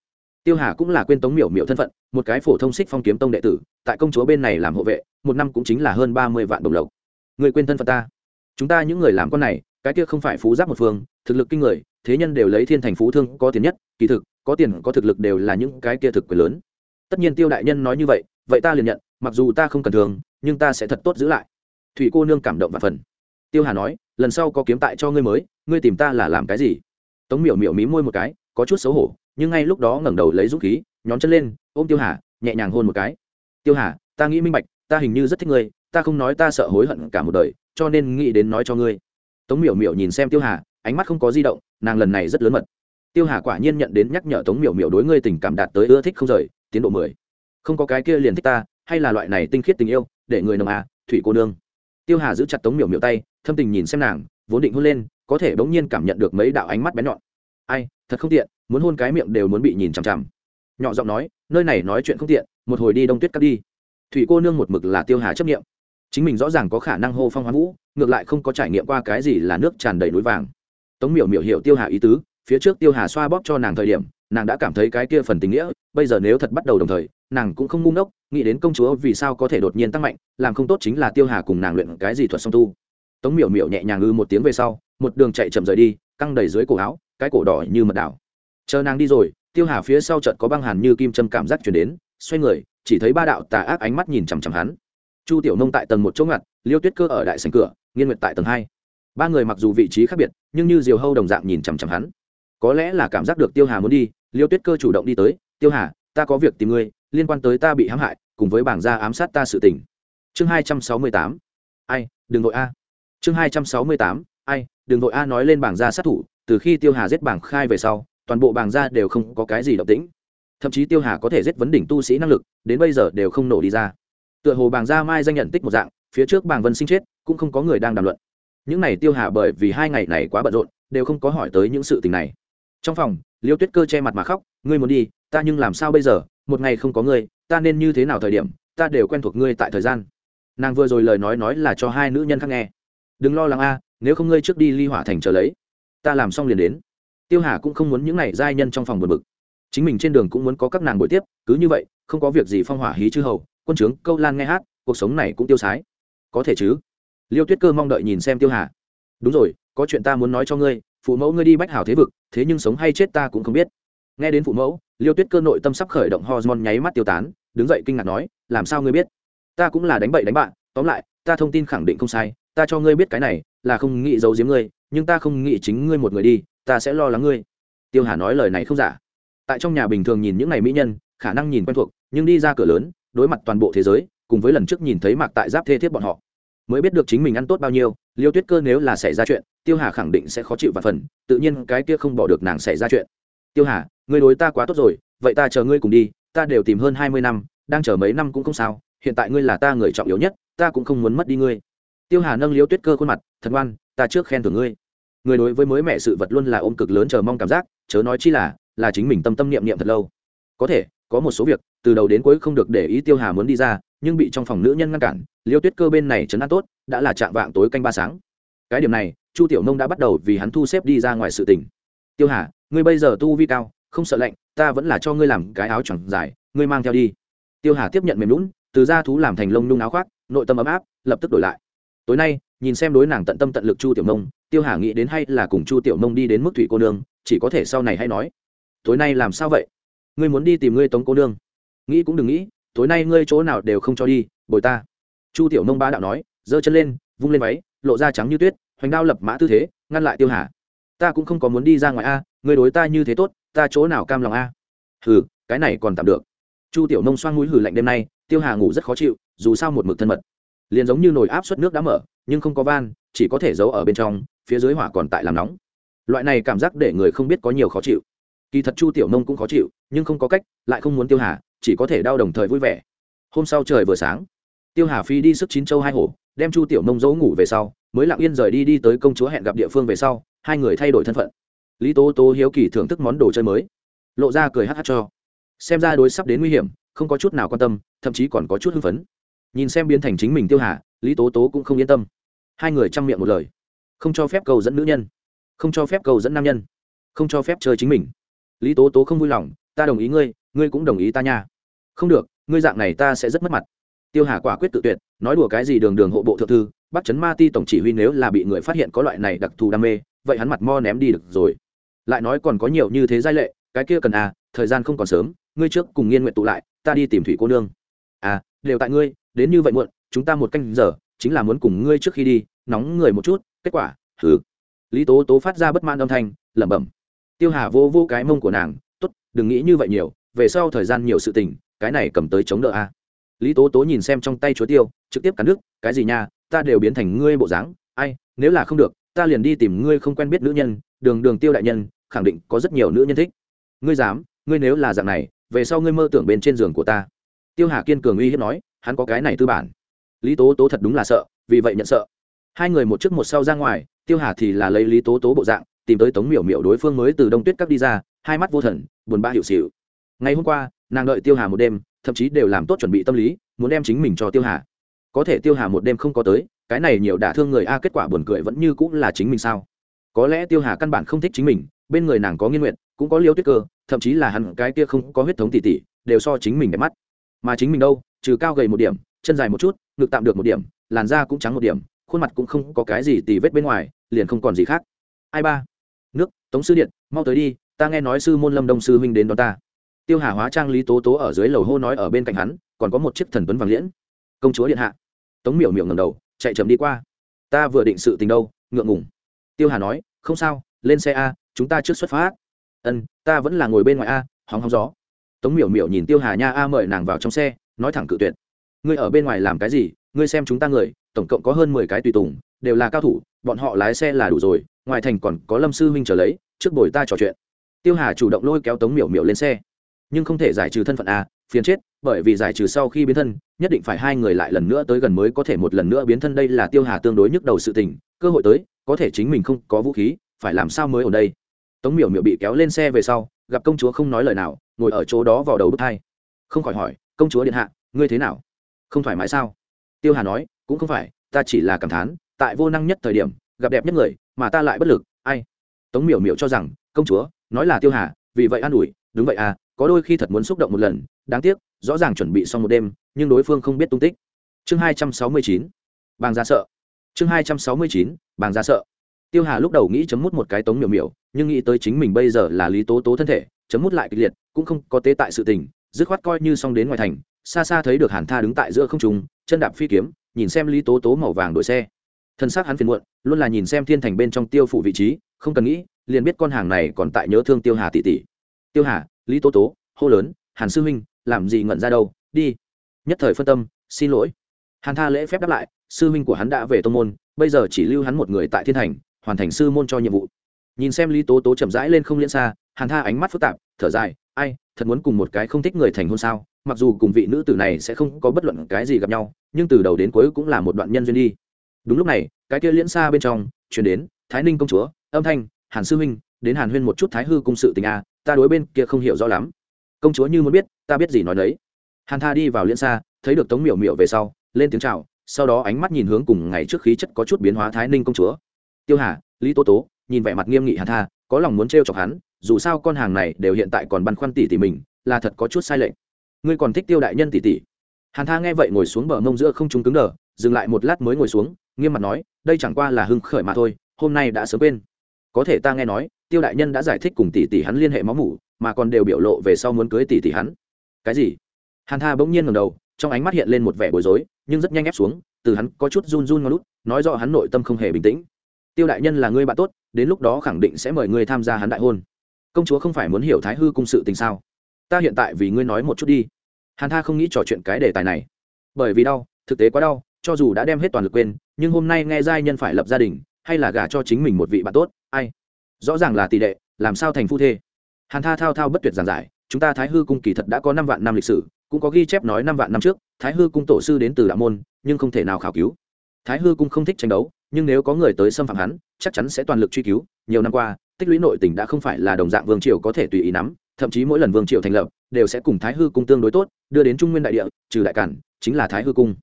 Tiêu hà cũng là quên tống miểu miểu thân phận, một cái phổ thông xích phong kiếm tông đệ tử, tại công chúa bên này làm hộ vệ, một năm cũng chính là hơn ba mươi vạn đồng lộc. Người quên thân phận ta. Chúng ta những người làm con này, cái kia không phải phú giáp một phương, thực lực kinh người, thế nhân đều lấy thiên thành phú thương có tiền nhất, kỳ thực, có tiền có thực lực đều là những cái kia thực quyền lớn. Tất nhiên tiêu đại nhân nói như vậy vậy ta liền nhận, mặc dù ta không cần thường, nhưng ta sẽ thật tốt giữ lại. Thủy cô nương cảm động và phần tiêu hà nói, lần sau có kiếm tại cho ngươi mới, ngươi tìm ta là làm cái gì? Tống miểu miểu mí môi một cái, có chút xấu hổ, nhưng ngay lúc đó ngẩng đầu lấy dũng khí, nhón chân lên, ôm tiêu hà, nhẹ nhàng hôn một cái. Tiêu hà, ta nghĩ minh bạch, ta hình như rất thích ngươi, ta không nói ta sợ hối hận cả một đời, cho nên nghĩ đến nói cho ngươi. Tống miểu miểu nhìn xem tiêu hà, ánh mắt không có di động, nàng lần này rất lớn mật. Tiêu hà quả nhiên nhận đến nhắc nhở tống miểu miểu đối ngươi tình cảm đạt tới ưa thích không rời, tiến độ mười. Không có cái kia liền thích ta, hay là loại này tinh khiết tình yêu, để người nồng à thủy cô nương. Tiêu hà giữ chặt tống miểu miểu tay thâm tình nhìn xem nàng, vốn định hôn lên, có thể bỗng nhiên cảm nhận được mấy đạo ánh mắt bén nhọn. Ai, thật không tiện, muốn hôn cái miệng đều muốn bị nhìn chằm chằm. Nhỏ giọng nói, nơi này nói chuyện không tiện, một hồi đi đông tuyết cắt đi. Thủy cô nương một mực là tiêu hà chấp nghiệm chính mình rõ ràng có khả năng hô phong hoán vũ, ngược lại không có trải nghiệm qua cái gì là nước tràn đầy núi vàng. Tống miểu miểu hiểu tiêu hà ý tứ, phía trước tiêu hà xoa bóp cho nàng thời điểm, nàng đã cảm thấy cái kia phần tình nghĩa, bây giờ nếu thật bắt đầu đồng thời, nàng cũng không ngu ngốc, nghĩ đến công chúa vì sao có thể đột nhiên tăng mạnh, làm không tốt chính là tiêu hà cùng nàng luyện cái gì thuật song tu tống miểu miểu nhẹ nhàng ư một tiếng về sau, một đường chạy chậm rời đi, căng đầy dưới cổ áo, cái cổ đỏ như mật đảo. Chờ nàng đi rồi, tiêu hà phía sau trận có băng hàn như kim châm cảm giác chuyển đến, xoay người, chỉ thấy ba đạo tà ác ánh mắt nhìn chằm chằm hắn. Chu tiểu nông tại tầng một chỗ ngặt, liêu tuyết cơ ở đại sành cửa nghiên nguyệt tại tầng hai. Ba người mặc dù vị trí khác biệt, nhưng như diều hâu đồng dạng nhìn chằm chằm hắn. Có lẽ là cảm giác được tiêu hà muốn đi, liêu tuyết cơ chủ động đi tới, tiêu hà, ta có việc tìm ngươi, liên quan tới ta bị hãm hại, cùng với bảng gia ám sát ta sự tình. Chương hai trăm sáu mươi tám. Ai, đừng vội a chương hai trăm sáu mươi tám, ai, đừng vội a nói lên bảng gia sát thủ, từ khi tiêu hà giết bảng khai về sau, toàn bộ bảng gia đều không có cái gì động tĩnh. Thậm chí tiêu hà có thể giết vấn đỉnh tu sĩ năng lực, đến bây giờ đều không nổ đi ra. Tựa hồ bảng gia mai danh nhận tích một dạng, phía trước bảng vân sinh chết, cũng không có người đang đàm luận. Những này tiêu hà bởi vì hai ngày này quá bận rộn, đều không có hỏi tới những sự tình này. Trong phòng, liêu tuyết cơ che mặt mà khóc, ngươi muốn đi, ta nhưng làm sao bây giờ? Một ngày không có ngươi, ta nên như thế nào thời điểm? Ta đều quen thuộc ngươi tại thời gian. Nàng vừa rồi lời nói nói là cho hai nữ nhân khác nghe đừng lo lắng a, nếu không ngươi trước đi ly hỏa thành chờ lấy, ta làm xong liền đến. Tiêu hà cũng không muốn những này giai nhân trong phòng buồn bực. Chính mình trên đường cũng muốn có các nàng buổi tiếp, cứ như vậy, không có việc gì phong hỏa hí chư hầu, quân trướng câu lan nghe hát, cuộc sống này cũng tiêu sái. Có thể chứ? Liêu tuyết cơ mong đợi nhìn xem tiêu hà. Đúng rồi, có chuyện ta muốn nói cho ngươi, phụ mẫu ngươi đi bách hảo thế vực, thế nhưng sống hay chết ta cũng không biết. Nghe đến phụ mẫu, liêu tuyết cơ nội tâm sắp khởi động hormone nháy mắt tiêu tán, đứng dậy kinh ngạc nói, làm sao ngươi biết? Ta cũng là đánh bậy đánh bạn, tóm lại, ta thông tin khẳng định không sai ta cho ngươi biết cái này, là không nghĩ giấu giếm ngươi, nhưng ta không nghĩ chính ngươi một người đi, ta sẽ lo lắng ngươi. Tiêu hà nói lời này không giả. Tại trong nhà bình thường nhìn những ngày mỹ nhân, khả năng nhìn quen thuộc, nhưng đi ra cửa lớn, đối mặt toàn bộ thế giới, cùng với lần trước nhìn thấy mạc tại giáp thê thiết bọn họ, mới biết được chính mình ăn tốt bao nhiêu, liêu tuyết cơ nếu là xảy ra chuyện, tiêu hà khẳng định sẽ khó chịu và phần, tự nhiên cái kia không bỏ được nàng xảy ra chuyện. Tiêu hà, ngươi đối ta quá tốt rồi, vậy ta chờ ngươi cùng đi, ta đều tìm hơn hai mươi năm, đang chờ mấy năm cũng không sao, hiện tại ngươi là ta người trọng yếu nhất, ta cũng không muốn mất đi ngươi tiêu hà nâng liếu tuyết cơ khuôn mặt, thật ngoan, ta trước khen thưởng ngươi. Người đối với mới mẹ sự vật luôn là ôm cực lớn chờ mong cảm giác, chớ nói chi là là chính mình tâm tâm niệm niệm thật lâu. Có thể, có một số việc, từ đầu đến cuối không được để ý tiêu hà muốn đi ra, nhưng bị trong phòng nữ nhân ngăn cản liêu tuyết cơ bên này chấn an tốt, đã là chạm vạng tối canh ba sáng. Cái điểm này, chu tiểu nông đã bắt đầu vì hắn thu xếp đi ra ngoài sự tình. Tiêu hà, ngươi bây giờ tu vi cao, không sợ lạnh, ta vẫn là cho ngươi làm cái áo choàng dài, ngươi mang theo đi. Tiêu hà tiếp nhận mềm lún từ da thú làm thành lông nung áo khoác, nội tâm ấm áp, lập tức đổi lại tối nay nhìn xem đối nàng tận tâm tận lực chu tiểu Mông, tiêu hà nghĩ đến hay là cùng chu tiểu Mông đi đến mức thủy cô nương chỉ có thể sau này hay nói. Tối nay làm sao vậy? Ngươi muốn đi tìm ngươi tống cô nương. Nghĩ cũng đừng nghĩ tối nay ngươi chỗ nào đều không cho đi bồi ta. Chu tiểu Mông ba đạo nói giơ chân lên vung lên váy lộ da trắng như tuyết hoành đao lập mã tư thế ngăn lại tiêu hà. Ta cũng không có muốn đi ra ngoài a ngươi đối ta như thế tốt ta chỗ nào cam lòng a? Hừ cái này còn tạm được. Chu tiểu Mông xoan mũi hừ lạnh đêm nay tiêu hà ngủ rất khó chịu dù sao một mực thân mật liền giống như nồi áp suất nước đã mở, nhưng không có van, chỉ có thể giấu ở bên trong, phía dưới hỏa còn tại làm nóng. Loại này cảm giác để người không biết có nhiều khó chịu. Kỳ thật chu tiểu nông cũng khó chịu, nhưng không có cách, lại không muốn tiêu hà, chỉ có thể đau đồng thời vui vẻ. Hôm sau trời vừa sáng, tiêu hà phi đi sức chín châu hai hổ đem chu tiểu nông giấu ngủ về sau, mới lặng yên rời đi đi tới công chúa hẹn gặp địa phương về sau, hai người thay đổi thân phận. Lý tố tố hiếu kỳ thưởng thức món đồ chơi mới. Lộ ra cười hh cho. Xem ra đối sắp đến nguy hiểm, không có chút nào quan tâm, thậm chí còn có chút hưng phấn nhìn xem biến thành chính mình tiêu hà, lý tố tố cũng không yên tâm. Hai người chăm miệng một lời. Không cho phép cầu dẫn nữ nhân. Không cho phép cầu dẫn nam nhân. Không cho phép chơi chính mình. Lý tố tố không vui lòng, ta đồng ý ngươi ngươi cũng đồng ý ta nha. Không được, ngươi dạng này ta sẽ rất mất mặt. Tiêu hà quả quyết tự tuyệt, nói đùa cái gì đường đường hộ bộ thượng thư bắt chấn ma ti tổng chỉ huy nếu là bị người phát hiện có loại này đặc thù đam mê, vậy hắn mặt mo ném đi được rồi. Lại nói còn có nhiều như thế giai lệ, cái kia cần à thời gian không còn sớm, ngươi trước cùng nghiên nguyện tụ lại, ta đi tìm thủy cô nương. À đều tại ngươi đến như vậy muộn, chúng ta một canh giờ, chính là muốn cùng ngươi trước khi đi, nóng người một chút, kết quả thứ lý tố tố phát ra bất mãn âm thanh, lẩm bẩm. Tiêu hà vô vô cái mông của nàng t ố t đừng nghĩ như vậy nhiều, về sau thời gian nhiều sự tình, cái này cầm tới chống đỡ a. Lý tố tố nhìn xem trong tay chúa tiêu, trực tiếp cắn nước, cái gì nha, ta đều biến thành ngươi bộ dáng, ai, nếu là không được, ta liền đi tìm ngươi không quen biết nữ nhân, đường đường tiêu đại nhân, khẳng định có rất nhiều nữ nhân thích. Ngươi dám, ngươi nếu là dạng này, về sau ngươi mơ tưởng bên trên giường của ta. Tiêu hà kiên cường uy hiếp nói hắn có cái này tư bản. Lý tố tố thật đúng là sợ, vì vậy nhận sợ. Hai người một trước một sau ra ngoài, tiêu hà thì là lấy lý tố tố bộ dạng, tìm tới tống miểu miểu đối phương mới từ đông tuyết cắt đi ra, hai mắt vô thần, buồn bã hiệu xịu ngày hôm qua, nàng đợi tiêu hà một đêm, thậm chí đều làm tốt chuẩn bị tâm lý, muốn đem chính mình cho tiêu hà. Có thể tiêu hà một đêm không có tới, cái này nhiều đả thương người a, kết quả buồn cười vẫn như cũng là chính mình sao? Có lẽ tiêu hà căn bản không thích chính mình, bên người nàng có nghiên nguyện cũng có liêu tuyết cơ, thậm chí là hẳn cái kia không có huyết thống tỉ tỉ đều so chính mình đẹp mắt. Mà chính mình đâu? Trừ cao gầy một điểm, chân dài một chút, ngực tạm được một điểm, làn da cũng trắng một điểm, khuôn mặt cũng không có cái gì tì vết bên ngoài, liền không còn gì khác. Ai ba? Nước, tống sư điện, mau tới đi, ta nghe nói sư môn lâm đông sư huynh đến đó ta. Tiêu hà hóa trang lý tố tố ở dưới lầu hô nói ở bên cạnh hắn, còn có một chiếc thần tuấn vàng liễn. Công chúa điện hạ. Tống miểu miểu ngầm đầu, chạy chậm đi qua. Ta vừa định sự tình đâu, ngượng ngủng tiêu hà nói, không sao, lên xe a, chúng ta trước xuất phát. Ân, ta vẫn là ngồi bên ngoài a, hóng hóng gió. Tống miểu miểu nhìn tiêu hà nha a mời nàng vào trong xe nói thẳng cự tuyệt. Ngươi ở bên ngoài làm cái gì, ngươi xem chúng ta người, tổng cộng có hơn mười cái tùy tùng, đều là cao thủ, bọn họ lái xe là đủ rồi, ngoài thành còn có lâm sư huynh trở lấy, trước bồi ta trò chuyện. Tiêu hà chủ động lôi kéo tống miểu miểu lên xe. Nhưng không thể giải trừ thân phận a phiền chết, bởi vì giải trừ sau khi biến thân, nhất định phải hai người lại lần nữa tới gần mới có thể một lần nữa biến thân đây là tiêu hà tương đối nhức đầu sự tình, cơ hội tới, có thể chính mình không có vũ khí, phải làm sao mới ở đây? Tống miểu miểu bị kéo lên xe về sau, gặp công chúa không nói lời nào, ngồi ở chỗ đó vào đầu bức thai không khỏi hỏi công chúa điện hạ, ngươi thế nào? Không thoải mái sao? Tiêu hà nói, cũng không phải, ta chỉ là cảm thán, tại vô năng nhất thời điểm, gặp đẹp nhất người, mà ta lại bất lực, ai? Tống miểu miểu cho rằng, công chúa, nói là tiêu hà, vì vậy an ủi, đúng vậy à có đôi khi thật muốn xúc động một lần, đáng tiếc, rõ ràng chuẩn bị xong một đêm, nhưng đối phương không biết tung tích. Chương hai trăm sáu mươi chín, bàng ra sợ. Chương hai trăm sáu mươi chín, bàng ra sợ. Tiêu hà lúc đầu nghĩ chấm mút một cái tống miểu miểu, nhưng nghĩ tới chính mình bây giờ là lý tố tố thân thể, chấm mút lại kịch liệt, cũng không có tế tại sự tình dứt khoát coi như xong đến ngoài thành, xa xa thấy được hàn tha đứng tại giữa không trung, chân đạp phi kiếm, nhìn xem lý tố tố màu vàng đổi xe. Thân xác hắn phiền muộn, luôn là nhìn xem thiên thành bên trong tiêu phủ vị trí, không cần nghĩ, liền biết con hàng này còn tại nhớ thương tiêu hà tỷ tỷ. Tiêu hà, lý tố tố, hô lớn, hàn sư huynh, làm gì ngẩn ra đâu, đi. Nhất thời phân tâm, xin lỗi. Hàn tha lễ phép đáp lại, sư huynh của hắn đã về tô môn, bây giờ chỉ lưu hắn một người tại thiên thành, hoàn thành sư môn cho nhiệm vụ. Nhìn xem lý tố tố chậm rãi lên không liễn xa, hàn tha ánh mắt phức tạp, thở dài ai, thật muốn cùng một cái không thích người thành hôn sao? Mặc dù cùng vị nữ tử này sẽ không có bất luận cái gì gặp nhau, nhưng từ đầu đến cuối cũng là một đoạn nhân duyên đi. Đúng lúc này, cái kia liễn xa bên trong, chuyển đến, thái ninh công chúa, âm thanh, hàn sư huynh, đến hàn huyên một chút thái hư cung sự tình a, ta đối bên kia không hiểu rõ lắm. Công chúa như muốn biết, ta biết gì nói đấy. Hàn tha đi vào liễn xa, thấy được tống miểu miểu về sau, lên tiếng chào, sau đó ánh mắt nhìn hướng cùng ngày trước khí chất có chút biến hóa thái ninh công chúa. Tiêu hà, lý tố tố, nhìn vẻ mặt nghiêm nghị hàn tha, có lòng muốn trêu chọc hắn dù sao con hàng này đều hiện tại còn băn khoăn tỉ tỉ mình, là thật có chút sai lệch. Ngươi còn thích tiêu đại nhân tỉ tỉ. Hàn tha nghe vậy ngồi xuống bờ mông giữa không trung cứng đờ, dừng lại một lát mới ngồi xuống, nghiêm mặt nói, đây chẳng qua là hưng khởi mà thôi, hôm nay đã sớm quên. Có thể ta nghe nói, tiêu đại nhân đã giải thích cùng tỷ tỷ hắn liên hệ máu mủ, mà còn đều biểu lộ về sau muốn cưới tỷ tỷ hắn. Cái gì? Hàn tha bỗng nhiên ngầm đầu, trong ánh mắt hiện lên một vẻ bối rối, nhưng rất nhanh ép xuống, từ hắn có chút run run ngon lút nói rõ hắn nội tâm không hề bình tĩnh. Tiêu đại nhân là người bạn tốt, đến lúc đó khẳng định sẽ mời ngươi tham gia hắn đại hôn công chúa không phải muốn hiểu thái hư cung sự tình sao? Ta hiện tại vì ngươi nói một chút đi. Hàn tha không nghĩ trò chuyện cái đề tài này. Bởi vì đau, thực tế quá đau, cho dù đã đem hết toàn lực quên, nhưng hôm nay nghe giai nhân phải lập gia đình, hay là gả cho chính mình một vị bạn tốt, ai? Rõ ràng là tỷ đệ, làm sao thành phu thê? Hàn tha thao thao bất tuyệt giảng giải, chúng ta thái hư cung kỳ thật đã có năm vạn năm lịch sử, cũng có ghi chép nói năm vạn năm trước, thái hư cung tổ sư đến từ đạo môn, nhưng không thể nào khảo cứu. Thái hư cung không thích tranh đấu, nhưng nếu có người tới xâm phạm hắn, chắc chắn sẽ toàn lực truy cứu, nhiều năm qua tích lũy nội tình đã không phải là đồng dạng vương triều có thể tùy ý nắm, thậm chí mỗi lần vương triều thành lập đều sẽ cùng thái hư cung tương đối tốt, đưa đến trung nguyên đại địa, trừ đại cản, chính là thái hư cung.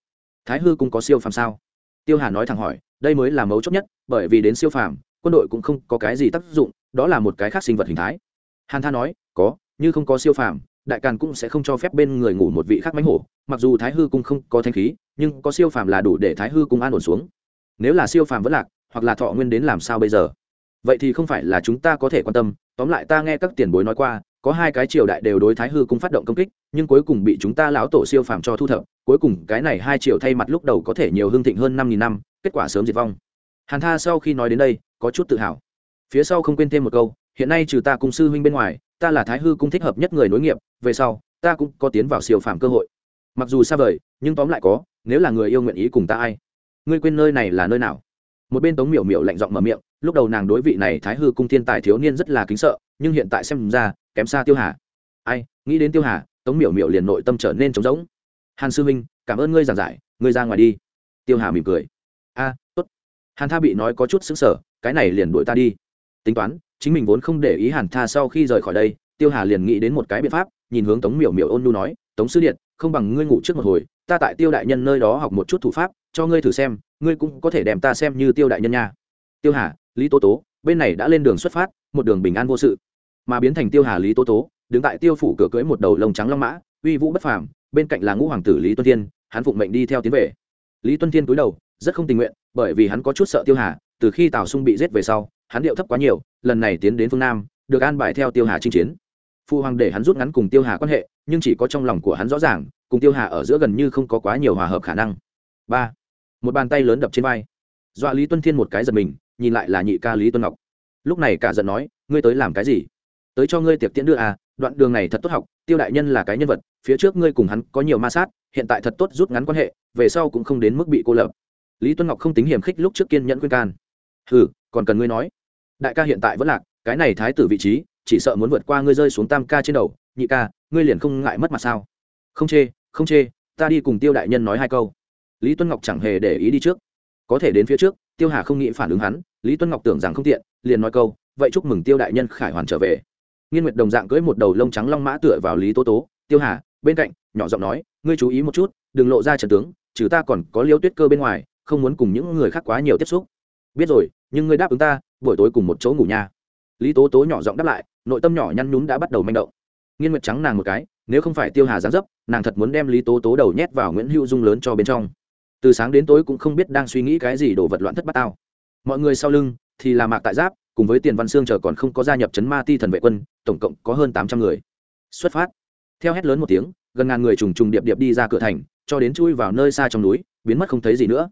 Thái hư cung có siêu phàm sao? Tiêu hà nói thẳng hỏi, đây mới là mấu chốt nhất, bởi vì đến siêu phàm, quân đội cũng không có cái gì tác dụng, đó là một cái khác sinh vật hình thái. Hàn tha nói, có, như không có siêu phàm, đại càn cũng sẽ không cho phép bên người ngủ một vị khác mánh hổ, mặc dù thái hư cung không có thanh khí, nhưng có siêu phàm là đủ để thái hư cung an ổn xuống. Nếu là siêu phàm vẫn lạc, hoặc là thọ nguyên đến làm sao bây giờ? Vậy thì không phải là chúng ta có thể quan tâm, tóm lại ta nghe các tiền bối nói qua, có hai cái triều đại đều đối thái hư cung phát động công kích, nhưng cuối cùng bị chúng ta lão tổ siêu phàm cho thu thập, cuối cùng cái này hai triều thay mặt lúc đầu có thể nhiều hương thịnh hơn năm nghìn năm, kết quả sớm diệt vong. Hàn tha sau khi nói đến đây, có chút tự hào. Phía sau không quên thêm một câu, hiện nay trừ ta cung sư huynh bên ngoài, ta là thái hư cung thích hợp nhất người nối nghiệp, về sau, ta cũng có tiến vào siêu phàm cơ hội. Mặc dù xa vời, nhưng tóm lại có, nếu là người yêu nguyện ý cùng ta ai? Ngươi quên nơi này là nơi nào? Một bên tống miểu miểu lạnh giọng mở miệng, lúc đầu nàng đối vị này thái hư cung thiên tài thiếu niên rất là kính sợ, nhưng hiện tại xem ra, kém xa tiêu hà. Ai, nghĩ đến tiêu hà, tống miểu miểu liền nội tâm trở nên trống rỗng. Hàn sư minh cảm ơn ngươi giảng giải, ngươi ra ngoài đi. Tiêu hà mỉm cười. A, tốt. Hàn tha bị nói có chút xứng sở cái này liền đuổi ta đi. Tính toán, chính mình vốn không để ý hàn tha sau khi rời khỏi đây, tiêu hà liền nghĩ đến một cái biện pháp, nhìn hướng tống miểu miểu ôn nu nói, tống sư điện, không bằng ngươi ngủ trước một hồi, ta tại tiêu đại nhân nơi đó học một chút thủ pháp, cho ngươi thử xem ngươi cũng có thể đem ta xem như tiêu đại nhân nha. Tiêu hà, lý tố tố, bên này đã lên đường xuất phát, một đường bình an vô sự. Mà biến thành tiêu hà, lý tố tố, đứng tại tiêu phủ cửa cưới một đầu lông trắng long mã, uy vũ bất phàm, bên cạnh là ngũ hoàng tử lý tuân thiên, hắn phụng mệnh đi theo tiến về. Lý tuân thiên cúi đầu, rất không tình nguyện, bởi vì hắn có chút sợ tiêu hà, từ khi tào sung bị giết về sau, hắn điệu thấp quá nhiều, lần này tiến đến phương nam, được an bài theo tiêu hà chinh chiến. Phụ hoàng để hắn rút ngắn cùng tiêu hà quan hệ, nhưng chỉ có trong lòng của hắn rõ ràng, cùng tiêu hà ở giữa gần như không có quá nhiều hòa hợp khả năng. Ba một bàn tay lớn đập trên vai. Dọa lý tuân thiên một cái giật mình, nhìn lại là nhị ca lý tuân ngọc. Lúc này cả giận nói, ngươi tới làm cái gì? Tới cho ngươi tiệc tiễn đưa à đoạn đường này thật tốt học, tiêu đại nhân là cái nhân vật, phía trước ngươi cùng hắn có nhiều ma sát, hiện tại thật tốt rút ngắn quan hệ, về sau cũng không đến mức bị cô lập. Lý tuân ngọc không tính hiểm khích lúc trước kiên nhẫn khuyên can. Ừ còn cần ngươi nói. Đại ca hiện tại vẫn lạc, cái này thái tử vị trí, chỉ sợ muốn vượt qua ngươi rơi xuống tam ca trên đầu. Nhị ca, ngươi liền không ngại mất mặt sao? Không chê không chê, ta đi cùng tiêu đại nhân nói hai câu lý tuân ngọc chẳng hề để ý đi trước. Có thể đến phía trước, tiêu hà không nghĩ phản ứng hắn, lý tuân ngọc tưởng rằng không tiện, liền nói câu, vậy chúc mừng tiêu đại nhân khải hoàn trở về. Nghiên nguyệt đồng dạng cưỡi một đầu lông trắng long mã tựa vào lý tố tố, tiêu hà, bên cạnh, nhỏ giọng nói, ngươi chú ý một chút, đừng lộ ra trận tướng, trừ ta còn có liêu tuyết cơ bên ngoài, không muốn cùng những người khác quá nhiều tiếp xúc. Biết rồi, nhưng ngươi đáp ứng ta, buổi tối cùng một chỗ ngủ nha. Lý tố tố nhỏ giọng đáp lại, nội tâm nhỏ nhăn nhúm đã bắt đầu manh động. Nghiên nguyệt trắng nàng một cái, nếu không phải tiêu hà gián dấp, nàng thật muốn đem lý tố tố đầu nhét vào nguyễn hữu dung lớn cho bên trong từ sáng đến tối cũng không biết đang suy nghĩ cái gì đổ vật loạn thất bát tao. Mọi người sau lưng thì là mạc tại giáp, cùng với tiền văn sương chờ còn không có gia nhập chấn ma ti thần vệ quân, tổng cộng có hơn tám trăm người. Xuất phát. Theo hét lớn một tiếng, gần ngàn người trùng trùng điệp điệp đi ra cửa thành, cho đến chui vào nơi xa trong núi, biến mất không thấy gì nữa.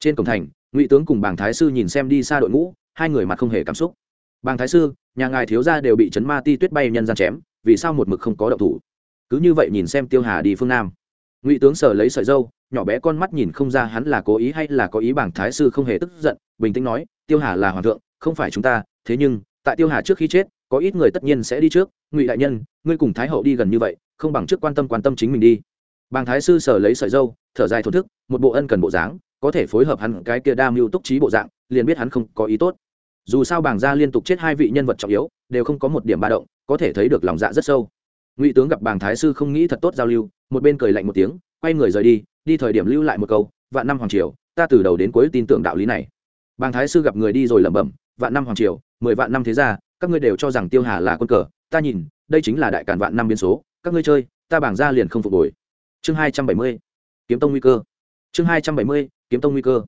Trên cổng thành, ngụy tướng cùng bàng thái sư nhìn xem đi xa đội ngũ, hai người mặt không hề cảm xúc. Bàng thái sư, nhà ngài thiếu gia đều bị chấn ma ti tuyết bay nhân gian chém, vì sao một mực không có động thủ? Cứ như vậy nhìn xem tiêu hà đi phương nam ngụy tướng sở lấy sợi dâu, nhỏ bé con mắt nhìn không ra hắn là cố ý hay là có ý bảng thái sư không hề tức giận, bình tĩnh nói, tiêu hà là hoàng thượng, không phải chúng ta, thế nhưng, tại tiêu hà trước khi chết, có ít người tất nhiên sẽ đi trước, ngụy đại nhân, ngươi cùng thái hậu đi gần như vậy, không bằng trước quan tâm quan tâm chính mình đi. Bàng thái sư sở lấy sợi dâu, thở dài thổn thức, một bộ ân cần bộ dáng, có thể phối hợp hắn cái kia đa mưu túc trí bộ dạng, liền biết hắn không có ý tốt. Dù sao bảng gia liên tục chết hai vị nhân vật trọng yếu, đều không có một điểm ba động, có thể thấy được lòng dạ rất sâu. Ngụy tướng gặp bàng thái sư không nghĩ thật tốt giao lưu một bên cười lạnh một tiếng, quay người rời đi đi thời điểm lưu lại một câu, vạn năm hoàng triều, ta từ đầu đến cuối tin tưởng đạo lý này. Bàng thái sư gặp người đi rồi lẩm bẩm, vạn năm hoàng triều, mười vạn năm thế ra các ngươi đều cho rằng tiêu hà là quân cờ, ta nhìn, đây chính là đại cản vạn năm biến số, các ngươi chơi, ta bảng ra liền không phục hồi. Chương hai trăm bảy mươi, kiếm tông nguy cơ. Chương hai trăm bảy mươi, kiếm tông nguy cơ.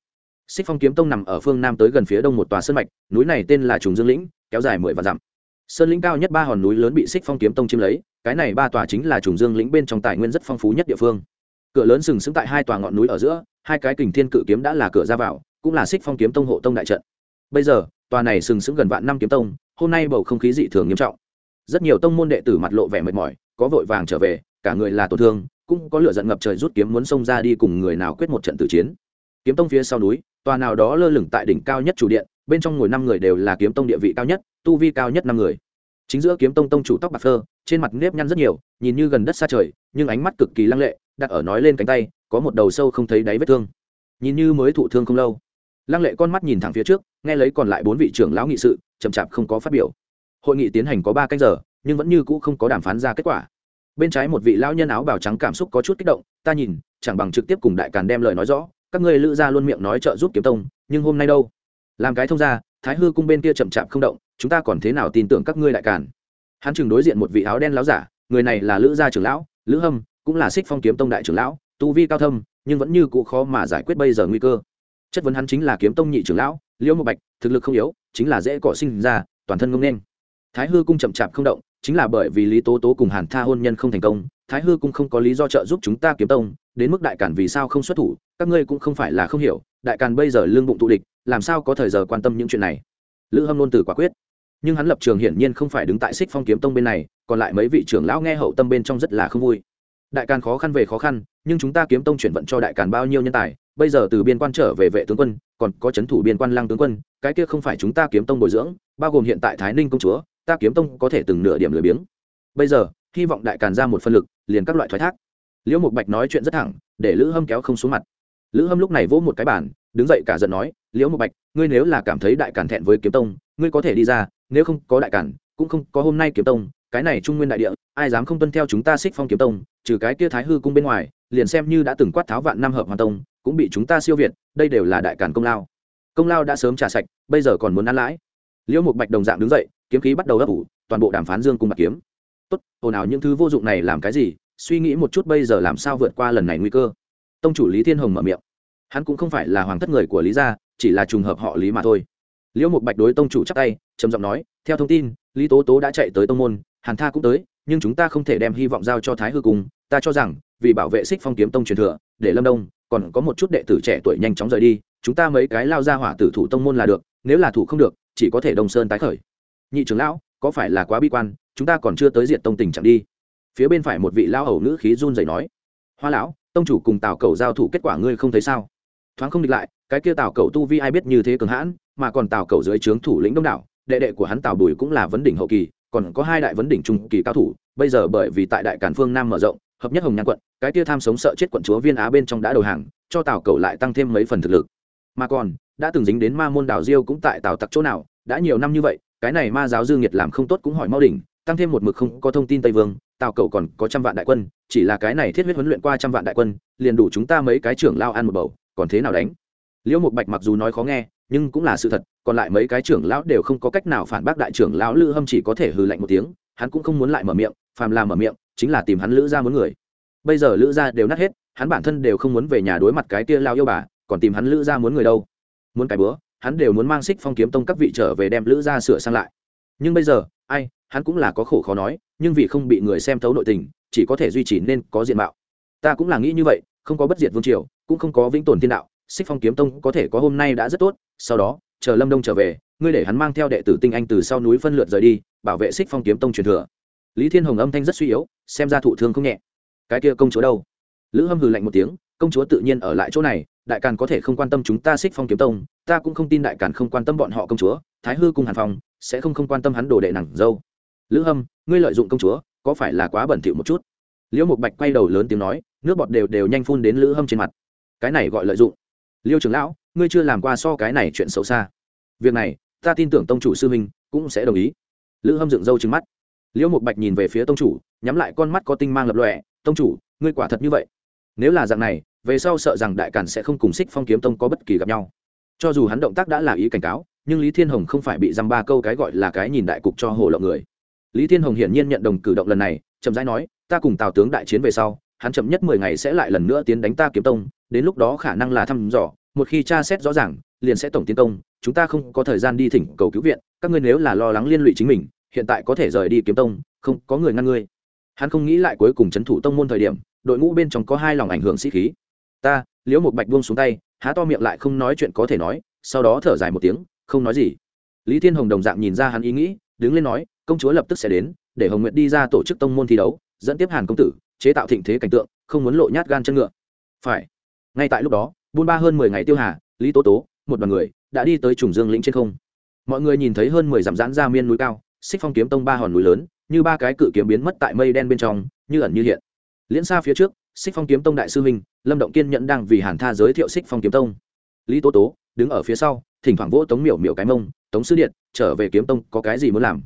Xích phong kiếm tông nằm ở phương nam tới gần phía đông một tòa sơn mạch, núi này tên là trùng dương lĩnh, kéo dài mười vạn dặm. Sơn lĩnh cao nhất ba hòn núi lớn bị xích phong kiếm tông chiếm lấy cái này ba tòa chính là trùng dương lĩnh bên trong tài nguyên rất phong phú nhất địa phương. Cửa lớn sừng sững tại hai tòa ngọn núi ở giữa, hai cái kình thiên cự kiếm đã là cửa ra vào, cũng là xích phong kiếm tông hộ tông đại trận. Bây giờ, tòa này sừng sững gần vạn năm kiếm tông, hôm nay bầu không khí dị thường nghiêm trọng. Rất nhiều tông môn đệ tử mặt lộ vẻ mệt mỏi, có vội vàng trở về, cả người là tổn thương, cũng có lửa giận ngập trời rút kiếm muốn xông ra đi cùng người nào quyết một trận tử chiến. Kiếm tông phía sau núi, tòa nào đó lơ lửng tại đỉnh cao nhất chủ điện, bên trong ngồi năm người đều là kiếm tông địa vị cao nhất, tu vi cao nhất năm người chính giữa kiếm tông tông chủ tóc bạc phơ, trên mặt nếp nhăn rất nhiều, nhìn như gần đất xa trời, nhưng ánh mắt cực kỳ lăng lệ, đặt ở nói lên cánh tay, có một đầu sâu không thấy đáy vết thương. Nhìn như mới thụ thương không lâu. Lăng lệ con mắt nhìn thẳng phía trước, nghe lấy còn lại bốn vị trưởng lão nghị sự, chậm chạp không có phát biểu. Hội nghị tiến hành có ba canh giờ, nhưng vẫn như cũ không có đàm phán ra kết quả. Bên trái một vị lão nhân áo bào trắng cảm xúc có chút kích động, ta nhìn, chẳng bằng trực tiếp cùng đại càn đem lời nói rõ, các ngươi lữ ra luôn miệng nói trợ giúp kiếm tông, nhưng hôm nay đâu? Làm cái thông ra thái hư cung bên kia chậm chạp không động, chúng ta còn thế nào tin tưởng các ngươi đại càn? Hắn chừng đối diện một vị áo đen láo giả, người này là lữ gia trưởng lão, lữ hâm, cũng là xích phong kiếm tông đại trưởng lão, tu vi cao thâm, nhưng vẫn như cụ khó mà giải quyết bây giờ nguy cơ. Chất vấn hắn chính là kiếm tông nhị trưởng lão, liễu một bạch, thực lực không yếu, chính là dễ cọ sinh ra, toàn thân ngông nên thái hư cung chậm chạp không động, chính là bởi vì lý tố tố cùng hàn tha hôn nhân không thành công, thái hư cung không có lý do trợ giúp chúng ta kiếm tông, đến mức đại cản vì sao không xuất thủ, các ngươi cũng không phải là không hiểu đại càn bây giờ lương bụng tụ địch, làm sao có thời giờ quan tâm những chuyện này? Lữ hâm luôn từ quả quyết. Nhưng hắn lập trường hiển nhiên không phải đứng tại xích phong kiếm tông bên này, còn lại mấy vị trưởng lão nghe hậu tâm bên trong rất là không vui. Đại càn khó khăn về khó khăn, nhưng chúng ta kiếm tông chuyển vận cho đại càn bao nhiêu nhân tài, bây giờ từ biên quan trở về vệ tướng quân, còn có c h ấ n thủ biên quan lăng tướng quân, cái kia không phải chúng ta kiếm tông bồi dưỡng, bao gồm hiện tại thái ninh công chúa, ta kiếm tông có thể từng nửa điểm lười biếng. Bây giờ, hy vọng đại càn ra một phân lực, liền các loại thoái thác. Liễu mục bạch nói chuyện rất thẳng, để lữ hâm kéo không xuống mặt lữ hâm lúc này vỗ một cái bản đứng dậy cả giận nói liễu mục bạch ngươi nếu là cảm thấy đại cản thẹn với kiếm tông ngươi có thể đi ra nếu không có đại cản, cũng không có hôm nay kiếm tông cái này trung nguyên đại địa ai dám không tuân theo chúng ta xích phong kiếm tông trừ cái kia thái hư cung bên ngoài liền xem như đã từng quát tháo vạn năm hợp hoàn tông cũng bị chúng ta siêu việt đây đều là đại cản công lao. Công lao đã sớm trả sạch bây giờ còn muốn ăn lãi. Liễu một bạch đồng dạng đứng dậy kiếm khí bắt đầu ấp ủ toàn bộ đàm phán dương cung bạc kiếm. Tốt ồn ào những thứ vô dụng này làm cái gì suy nghĩ một chút bây giờ làm sao vượt qua lần này nguy cơ tông chủ lý thiên hồng mở miệng. Hắn cũng không phải là hoàng thất người của lý gia, chỉ là trùng hợp họ lý mà thôi. Liễu một bạch đối tông chủ chắc tay, trầm giọng nói, theo thông tin, lý tố tố đã chạy tới tông môn, hàn tha cũng tới, nhưng chúng ta không thể đem hy vọng giao cho thái hư cung. Ta cho rằng, vì bảo vệ xích phong kiếm tông truyền thừa, để lâm đông còn có một chút đệ tử trẻ tuổi nhanh chóng rời đi, chúng ta mấy cái lao ra hỏa tử thủ tông môn là được, nếu là thủ không được, chỉ có thể đông sơn tái khởi. Nhị trưởng lão, có phải là quá bi quan, chúng ta còn chưa tới diện tông tình chẳng đi. Phía bên phải một vị lao hầu nữ khí run rẩy nói. Hoa lão tông chủ cùng tào cầu giao thủ kết quả ngươi không thấy sao? Thoáng không địch lại, cái kia tào cầu tu vi ai biết như thế cường hãn, mà còn tào cầu dưới trướng thủ lĩnh đông đảo, đệ đệ của hắn tào bùi cũng là vấn đỉnh hậu kỳ, còn có hai đại vấn đỉnh trung kỳ cao thủ, bây giờ bởi vì tại đại cản phương nam mở rộng, hợp nhất hồng nhan quận, cái kia tham sống sợ chết quận chúa viên á bên trong đã đầu hàng, cho tào cầu lại tăng thêm mấy phần thực lực. Mà còn, đã từng dính đến ma môn đảo diêu cũng tại tào tặc chỗ nào, đã nhiều năm như vậy, cái này ma giáo dương nhiệt làm không tốt cũng hỏi mau đỉnh tăng thêm một mực không có thông tin tây vương, tào cầu còn có trăm vạn đại quân, chỉ là cái này thiết huyết huấn luyện qua trăm vạn đại quân, liền đủ chúng ta mấy cái trưởng lao ăn một bầu, còn thế nào đánh? Liễu một bạch mặc dù nói khó nghe, nhưng cũng là sự thật, còn lại mấy cái trưởng lão đều không có cách nào phản bác đại trưởng lão lữ hâm chỉ có thể hừ lạnh một tiếng, hắn cũng không muốn lại mở miệng, phàm làm mở miệng, chính là tìm hắn lữ ra muốn người. Bây giờ lữ gia đều nát hết, hắn bản thân đều không muốn về nhà đối mặt cái kia lao yêu bà, còn tìm hắn lữ gia muốn người đâu? Muốn cái bữa, hắn đều muốn mang xích phong kiếm tông các vị trở về đem lữ gia sửa sang lại nhưng bây giờ, ai, hắn cũng là có khổ khó nói, nhưng vì không bị người xem thấu nội tình, chỉ có thể duy trì nên có diện mạo. Ta cũng là nghĩ như vậy, không có bất diệt vương triều, cũng không có vĩnh tồn thiên đạo, xích phong kiếm tông có thể có hôm nay đã rất tốt, sau đó, chờ lâm đông trở về, ngươi để hắn mang theo đệ tử tinh anh từ sau núi phân lượt rời đi, bảo vệ xích phong kiếm tông truyền thừa. Lý thiên hồng âm thanh rất suy yếu, xem ra thụ thương không nhẹ. Cái kia công chúa đâu? Lữ hâm hừ lạnh một tiếng, công chúa tự nhiên ở lại chỗ này, đại càn có thể không quan tâm chúng ta xích phong kiếm tông, ta cũng không tin đại càn không quan tâm bọn họ công chúa, thái hư cùng hàn phong sẽ không không quan tâm hắn đồ đệ nặng dâu. Lữ hâm, ngươi lợi dụng công chúa, có phải là quá bẩn thỉu một chút? Liễu mục bạch quay đầu lớn tiếng nói, nước bọt đều đều nhanh phun đến lữ hâm trên mặt. Cái này gọi lợi dụng. Liêu trưởng lão, ngươi chưa làm qua so cái này chuyện xấu xa. Việc này, ta tin tưởng tông chủ sư huynh cũng sẽ đồng ý. Lữ hâm dựng râu trừng mắt. Liễu mục bạch nhìn về phía tông chủ, nhắm lại con mắt có tinh mang lập lòe, tông chủ, ngươi quả thật như vậy? Nếu là dạng này, về sau sợ rằng đại cản sẽ không cùng xích phong kiếm tông có bất kỳ gặp nhau. Cho dù hắn động tác đã là ý cảnh cáo nhưng lý thiên hồng không phải bị dăm ba câu cái gọi là cái nhìn đại cục cho hồ lộng người. Lý thiên hồng hiển nhiên nhận đồng cử động lần này, chậm rãi nói, ta cùng tào tướng đại chiến về sau, hắn chậm nhất mười ngày sẽ lại lần nữa tiến đánh ta kiếm tông, đến lúc đó khả năng là thăm dò, một khi tra xét rõ ràng, liền sẽ tổng tiến công, chúng ta không có thời gian đi thỉnh cầu cứu viện, các ngươi nếu là lo lắng liên lụy chính mình, hiện tại có thể rời đi kiếm tông, không, có người ngăn ngươi. Hắn không nghĩ lại cuối cùng c h ấ n thủ tông môn thời điểm, đội ngũ bên trong có hai lòng ảnh hưởng sĩ khí. Ta, liễu một bạch buông xuống tay, há to miệng lại không nói chuyện có thể nói, sau đó thở dài một tiếng không nói gì. Lý thiên hồng đồng dạng nhìn ra hắn ý nghĩ, đứng lên nói, công chúa lập tức sẽ đến, để hồng nguyện đi ra tổ chức tông môn thi đấu, dẫn tiếp hàn công tử, chế tạo thịnh thế cảnh tượng, không muốn lộ nhát gan chân ngựa. Phải. Ngay tại lúc đó, buôn ba hơn mười ngày tiêu hà, lý tố tố, một đoàn người, đã đi tới trùng dương lĩnh trên không. Mọi người nhìn thấy hơn mười dặm dãn ra miên núi cao, xích phong kiếm tông ba hòn núi lớn, như ba cái cự kiếm biến mất tại mây đen bên trong, như ẩn như hiện. Liễn xa phía trước, xích phong kiếm tông đại sư minh lâm động kiên nhẫn đang vì hàn tha giới thiệu xích phong kiếm tông. Lý tố tố, đứng ở phía sau thỉnh thoảng vỗ tống miểu miểu cái mông, tống sư điện, trở về kiếm tông có cái gì muốn làm?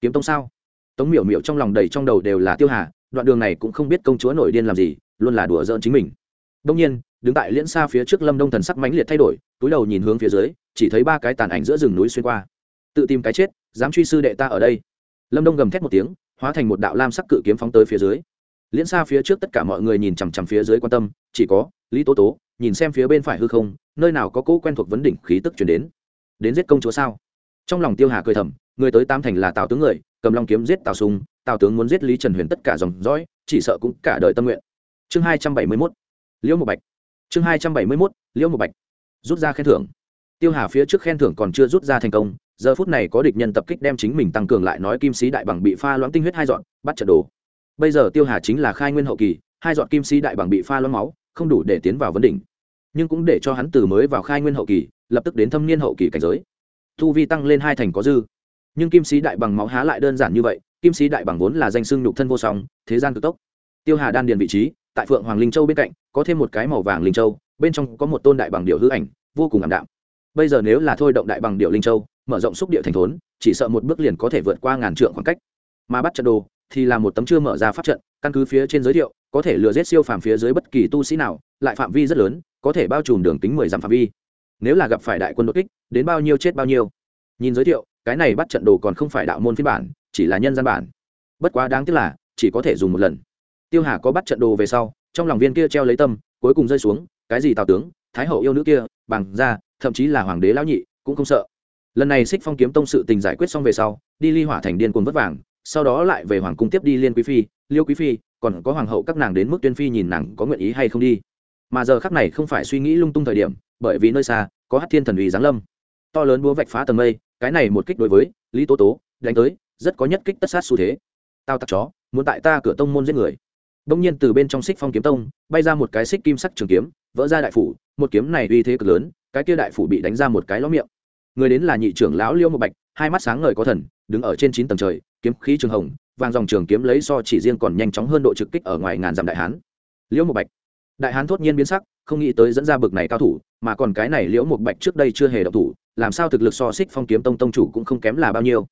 Kiếm tông sao? Tống miểu miểu trong lòng đầy trong đầu đều là tiêu hà, đoạn đường này cũng không biết công chúa nổi điên làm gì, luôn là đùa giỡn chính mình. Đông nhiên, đứng tại liễn xa phía trước lâm đông thần sắc mãnh liệt thay đổi, túi đầu nhìn hướng phía dưới, chỉ thấy ba cái tàn ảnh giữa rừng núi xuyên qua. Tự tìm cái chết, dám truy sư đệ ta ở đây. Lâm đông gầm thét một tiếng, hóa thành một đạo lam sắc cự kiếm phóng tới phía dưới. Liễn xa phía trước tất cả mọi người nhìn chằm chằm phía dưới quan tâm, chỉ có lý tố tố nhìn xem phía bên phải hư không, nơi nào có cỗ quen thuộc vấn đỉnh khí tức chuyển đến. Đến giết công chúa sao? Trong lòng tiêu hà cười thầm, người tới tam thành là tào tướng người, cầm long kiếm giết tào sung tào tướng muốn giết lý trần huyền tất cả dòng dõi, chỉ sợ cũng cả đời tâm nguyện. Chương hai trăm bảy mươi mốt. Liễu một bạch. Chương hai trăm bảy mươi mốt, liễu một bạch. Rút ra khen thưởng. Tiêu hà phía trước khen thưởng còn chưa rút ra thành công, giờ phút này có địch nhân tập kích đem chính mình tăng cường lại nói kim sĩ đại bằng bị pha loãng tinh huyết hai dọn, bắt trận đồ. Bây giờ tiêu hà chính là khai nguyên hậu kỳ, hai dọn kim sĩ đại bằng bị pha loãng máu, không đủ để tiến vào vấn đỉnh nhưng cũng để cho hắn từ mới vào khai nguyên hậu kỳ, lập tức đến thâm niên hậu kỳ cảnh giới. Thu vi tăng lên hai thành có dư. Nhưng kim sĩ đại bằng máu há lại đơn giản như vậy, kim sĩ đại bằng vốn là danh xưng nhục thân vô song, thế gian cực tốc. Tiêu hà đan điền vị trí, tại phượng hoàng linh châu bên cạnh, có thêm một cái màu vàng linh châu, bên trong có một tôn đại bằng điệu hư ảnh, vô cùng ảm đạm. Bây giờ nếu là thôi động đại bằng điệu linh châu, mở rộng xúc địa thành thốn, chỉ sợ một bước liền có thể vượt qua ngàn trượng khoảng cách. Mà bắt trận đồ, thì là một tấm chưa mở ra pháp trận, căn cứ phía trên giới thiệu, có thể lừa giết siêu phàm phía dưới bất kỳ tu sĩ nào, lại phạm vi rất lớn có thể bao trùm đường tính mười dặm phạm vi. Nếu là gặp phải đại quân đột kích, đến bao nhiêu chết bao nhiêu. Nhìn giới thiệu, cái này bắt trận đồ còn không phải đạo môn phiên bản, chỉ là nhân gian bản. Bất quá đáng tiếc là, chỉ có thể dùng một lần. Tiêu hà có bắt trận đồ về sau, trong lòng viên kia treo lấy tâm, cuối cùng rơi xuống, cái gì tào tướng, thái hậu yêu nữ kia, bằng ra thậm chí là hoàng đế lão nhị, cũng không sợ. Lần này xích phong kiếm tông sự tình giải quyết xong về sau, đi ly hỏa thành điên cuồng vất vàng, sau đó lại về hoàng cung tiếp đi liên quý phi, liêu quý phi, còn có hoàng hậu các nàng đến mức tuyên phi nhìn nàng có nguyện ý hay không đi mà giờ khắc này không phải suy nghĩ lung tung thời điểm, bởi vì nơi xa, có hát thiên thần uy giáng lâm. To lớn búa vạch phá tầng mây, cái này một kích đối với lý tố tố đánh tới, rất có nhất kích tất sát xu thế. Tao tặc chó, muốn tại ta cửa tông môn giết người. Đông nhiên từ bên trong xích phong kiếm tông, bay ra một cái xích kim sắc trường kiếm, vỡ ra đại phủ, một kiếm này uy thế cực lớn, cái kia đại phủ bị đánh ra một cái ló miệng. Người đến là nhị trưởng lão liêu một bạch, hai mắt sáng ngời có thần, đứng ở trên chín tầng trời, kiếm khí trường hồng, vàng dòng trường kiếm lấy so chỉ riêng còn nhanh chóng hơn độ trực kích ở ngoài ngàn dặm đại hán. Liễu một bạch đại hán thốt nhiên biến sắc không nghĩ tới dẫn ra bực này cao thủ mà còn cái này liễu một bạch trước đây chưa hề động thủ làm sao thực lực so xích phong kiếm tông tông chủ cũng không kém là bao nhiêu.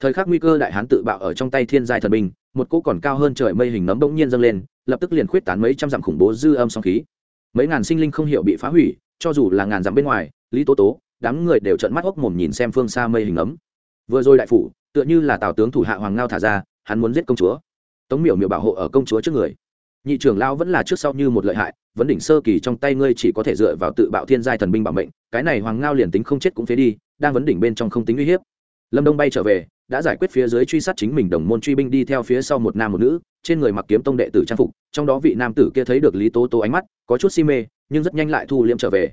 Thời khắc nguy cơ đại hán tự bạo ở trong tay thiên giai thần binh một cỗ còn cao hơn trời mây hình nấm bỗng nhiên dâng lên lập tức liền khuyết tán mấy trăm dặm khủng bố dư âm song khí. Mấy ngàn sinh linh không hiểu bị phá hủy cho dù là ngàn dặm bên ngoài lý tố tố đám người đều trợn mắt hốc mồm nhìn xem phương xa mây hình nấm, vừa rồi đại phủ tựa như là tào tướng thủ hạ hoàng ngao thả ra hắn muốn giết công chúa. Tống miểu miểu bảo hộ ở công chúa trước người nhị trưởng lao vẫn là trước sau như một lợi hại, vấn đỉnh sơ kỳ trong tay ngươi chỉ có thể dựa vào tự bạo thiên giai thần binh bảo mệnh, cái này hoàng ngao liền tính không chết cũng phế đi, đang vấn đỉnh bên trong không tính uy hiếp. Lâm đông bay trở về, đã giải quyết phía dưới truy sát chính mình đồng môn truy binh đi theo phía sau một nam một nữ, trên người mặc kiếm tông đệ tử trang phục, trong đó vị nam tử kia thấy được lý tố tố ánh mắt, có chút si mê, nhưng rất nhanh lại thu liễm trở về.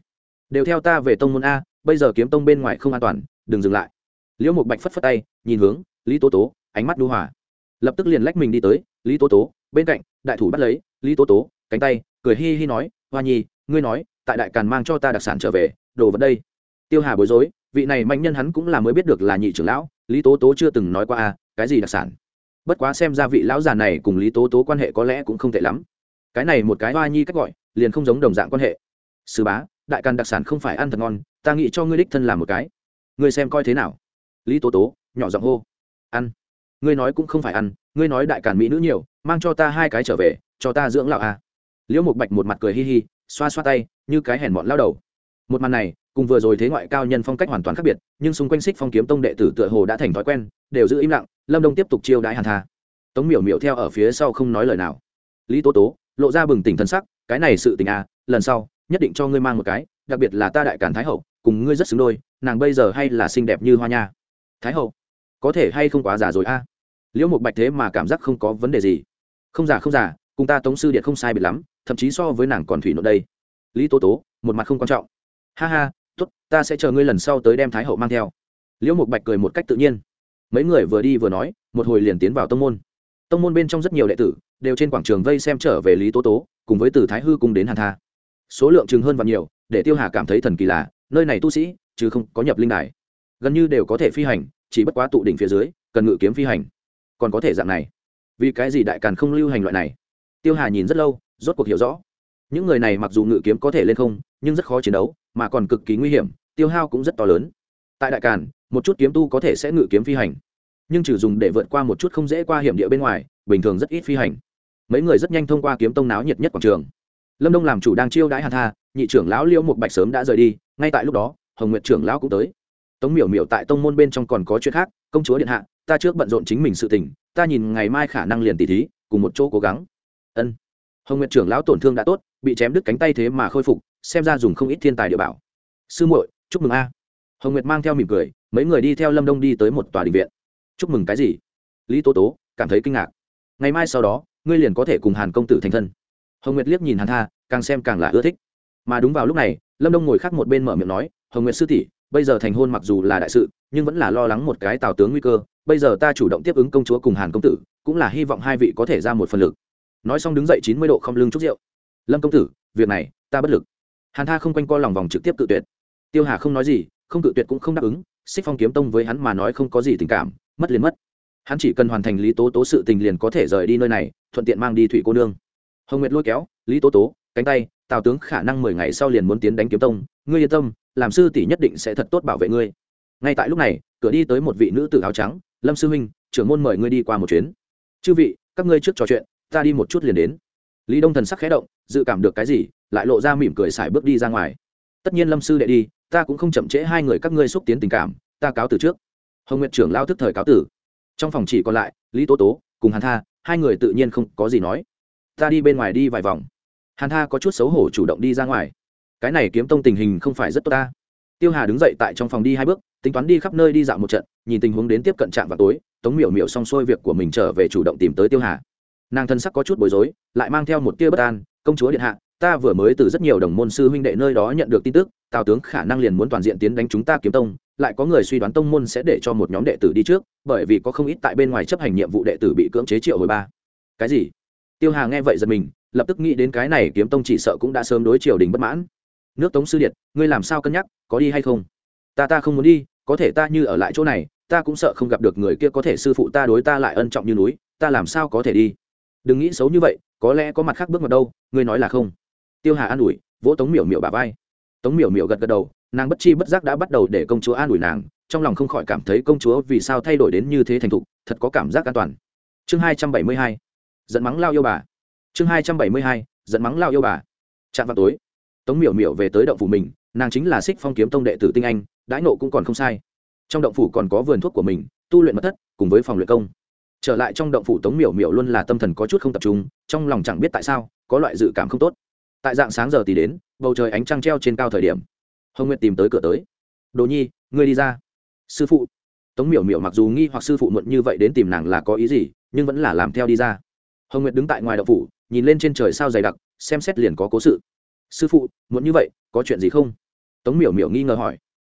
Đều theo ta về tông môn a, bây giờ kiếm tông bên ngoài không an toàn, đừng dừng lại. Liễu một bạch phất phất tay, nhìn hướng lý tố tố, ánh mắt đu hòa lập tức liền lách mình đi tới, lý tố tố, bên cạnh, đại thủ bắt lấy, lý tố tố, cánh tay, cười hi hi nói, hoa nhi, ngươi nói, tại đại càn mang cho ta đặc sản trở về, đồ vật đây. Tiêu hà bối rối, vị này mạnh nhân hắn cũng là mới biết được là nhị trưởng lão, lý tố tố chưa từng nói qua à cái gì đặc sản? Bất quá xem ra vị lão già này cùng lý tố tố quan hệ có lẽ cũng không tệ lắm. Cái này một cái hoa nhi cách gọi, liền không giống đồng dạng quan hệ. Sư bá, đại càn đặc sản không phải ăn thật ngon, ta nghĩ cho ngươi đích thân làm một cái. Ngươi xem coi thế nào. Lý tố tố, nhỏ giọng hô, ăn ngươi nói cũng không phải ăn, ngươi nói đại càn mỹ nữ nhiều, mang cho ta hai cái trở về, cho ta dưỡng lão a. Liễu một bạch một mặt cười hi hi, xoa xoa tay, như cái hèn bọn lao đầu. Một màn này, cùng vừa rồi thế ngoại cao nhân phong cách hoàn toàn khác biệt, nhưng xung quanh xích phong kiếm tông đệ tử tựa hồ đã thành thói quen, đều giữ im lặng, lâm đông tiếp tục chiêu đãi hàn tha. Tống miểu miểu theo ở phía sau không nói lời nào. Lý tố tố, lộ ra bừng tỉnh thân sắc, cái này sự tình à lần sau, nhất định cho ngươi mang một cái, đặc biệt là ta đại cản thái hậu, cùng ngươi rất xứng đôi, nàng bây giờ hay là xinh đẹp như hoa nha. Thái hậu, có thể hay không quá già rồi a? à? Liễu Mục bạch thế mà cảm giác không có vấn đề gì. Không giả không giả, cùng ta tống sư điện không sai biệt lắm thậm chí so với nàng còn thủy nội đây. Lý tố tố một mặt không quan trọng. Ha ha tốt ta sẽ chờ ngươi lần sau tới đem thái hậu mang theo. Liễu Mục bạch cười một cách tự nhiên. Mấy người vừa đi vừa nói một hồi liền tiến vào tông môn. Tông môn bên trong rất nhiều đệ tử đều trên quảng trường vây xem trở về lý tố tố cùng với từ thái hư cùng đến hàn tha. Số lượng chừng hơn và nhiều để tiêu hà cảm thấy thần kỳ lạ nơi này tu sĩ chứ không có nhập linh đài. Gần như đều có thể phi hành chỉ bất quá tụ đỉnh phía dưới cần ngự kiếm phi hành còn có thể dạng này. Vì cái gì đại càn không lưu hành loại này? Tiêu hà nhìn rất lâu, rốt cuộc hiểu rõ. Những người này mặc dù ngự kiếm có thể lên không, nhưng rất khó chiến đấu, mà còn cực kỳ nguy hiểm, tiêu hao cũng rất to lớn. Tại đại càn, một chút kiếm tu có thể sẽ ngự kiếm phi hành. Nhưng chỉ dùng để vượt qua một chút không dễ qua hiểm địa bên ngoài, bình thường rất ít phi hành. Mấy người rất nhanh thông qua kiếm tông náo nhiệt nhất quảng trường. Lâm đông làm chủ đang chiêu đãi hàn tha, nhị trưởng lão liêu một bạch sớm đã rời đi, ngay tại lúc đó, hồng nguyệt trưởng lão cũng tới. Tống miểu miểu tại tông môn bên trong còn có chuyện khác, công chúa điện hạ ta trước bận rộn chính mình sự tình, ta nhìn ngày mai khả năng liền tỉ thí, cùng một chỗ cố gắng. Ân. Hồng nguyệt trưởng lão tổn thương đã tốt, bị chém đứt cánh tay thế mà khôi phục, xem ra dùng không ít thiên tài địa bảo. Sư muội, chúc mừng a. Hồng nguyệt mang theo mỉm cười, mấy người đi theo lâm đông đi tới một tòa đình viện. Chúc mừng cái gì? Lý tố tố, cảm thấy kinh ngạc. Ngày mai sau đó, ngươi liền có thể cùng hàn công tử thành thân. Hồng nguyệt liếc nhìn hàn tha, càng xem càng là ưa thích. Mà đúng vào lúc này, lâm đông ngồi khác một bên mở miệng nói, hồng nguyệt sư tỷ, bây giờ thành hôn mặc dù là đại sự, nhưng vẫn là lo lắng một cái tào tướng nguy cơ bây giờ ta chủ động tiếp ứng công chúa cùng hàn công tử, cũng là hy vọng hai vị có thể ra một phần lực. Nói xong đứng dậy chín mươi độ không lưng chúc rượu. Lâm công tử, việc này, ta bất lực. Hàn tha không quanh co lòng vòng trực tiếp tự tuyệt. Tiêu hà không nói gì, không tự tuyệt cũng không đáp ứng, xích phong kiếm tông với hắn mà nói không có gì tình cảm, mất liền mất. Hắn chỉ cần hoàn thành lý tố tố sự tình liền có thể rời đi nơi này, thuận tiện mang đi thủy cô nương. Hồng nguyệt lôi kéo, lý tố tố, cánh tay, tào tướng khả năng mười ngày sau liền muốn tiến đánh kiếm tông, ngươi yên tâm, làm sư tỷ nhất định sẽ thật tốt bảo vệ ngươi. Ngay tại lúc này, cửa đi tới một vị nữ tử áo trắng lâm sư huynh, trưởng môn mời ngươi đi qua một chuyến. Chư vị, các ngươi trước trò chuyện, ta đi một chút liền đến. Lý đông thần sắc khẽ động, dự cảm được cái gì, lại lộ ra mỉm cười xài bước đi ra ngoài. Tất nhiên lâm sư đệ đi, ta cũng không chậm trễ hai người các ngươi xúc tiến tình cảm, ta cáo từ trước. Hồng nguyệt trưởng lao thức thời cáo tử trong phòng chỉ còn lại, lý tố tố cùng hàn tha, hai người tự nhiên không có gì nói. Ta đi bên ngoài đi vài vòng. Hàn tha có chút xấu hổ chủ động đi ra ngoài. Cái này kiếm tông tình hình không phải rất tốt ta. Tiêu hà đứng dậy tại trong phòng đi hai bước tính toán đi khắp nơi đi dạo một trận, nhìn tình huống đến tiếp cận trạm vào tối, tống miểu miểu xong xuôi việc của mình trở về chủ động tìm tới tiêu hà. Nàng thân sắc có chút bối rối, lại mang theo một tia bất an, công chúa điện hạ, ta vừa mới từ rất nhiều đồng môn sư huynh đệ nơi đó nhận được tin tức, tào tướng khả năng liền muốn toàn diện tiến đánh chúng ta kiếm tông, lại có người suy đoán tông môn sẽ để cho một nhóm đệ tử đi trước, bởi vì có không ít tại bên ngoài chấp hành nhiệm vụ đệ tử bị cưỡng chế triệu hồi ba. Cái gì? Tiêu hà nghe vậy giật mình, lập tức nghĩ đến cái này kiếm tông chỉ sợ cũng đã sớm đối triều đình bất mãn. Nước tống sư điện ngươi làm sao cân nhắc, có đi hay không? Ta ta không muốn đi có thể ta như ở lại chỗ này, ta cũng sợ không gặp được người kia có thể sư phụ ta đối ta lại ân trọng như núi, ta làm sao có thể đi? Đừng nghĩ xấu như vậy, có lẽ có mặt khác bước vào đâu, ngươi nói là không. Tiêu hà an ủi, vỗ tống miểu miểu bà vai. Tống miểu miểu gật gật đầu, nàng bất chi bất giác đã bắt đầu để công chúa an ủi nàng, trong lòng không khỏi cảm thấy công chúa vì sao thay đổi đến như thế thành thục, thật có cảm giác an toàn. Chương hai trăm bảy mươi hai dẫn mắng lao yêu bà. Chương hai trăm bảy mươi hai dẫn mắng lao yêu bà. Chạm vào tối, tống miểu miểu về tới động phủ mình, nàng chính là xích phong kiếm tông đệ tử tinh anh đãi nộ cũng còn không sai. Trong động phủ còn có vườn thuốc của mình, tu luyện mật thất, cùng với phòng luyện công. Trở lại trong động phủ tống miểu miểu luôn là tâm thần có chút không tập trung, trong lòng chẳng biết tại sao, có loại dự cảm không tốt. Tại dạng sáng giờ thì đến, bầu trời ánh trăng treo trên cao thời điểm. Hồng nguyệt tìm tới cửa tới. Đồ nhi, ngươi đi ra. Sư phụ. Tống miểu miểu mặc dù nghi hoặc sư phụ muộn như vậy đến tìm nàng là có ý gì, nhưng vẫn là làm theo đi ra. Hồng nguyệt đứng tại ngoài đậu phủ, nhìn lên trên trời sao dày đặc, xem xét liền có cố sự. Sư phụ, muộn như vậy, có chuyện gì không? Tống miểu miểu nghi ngờ hỏi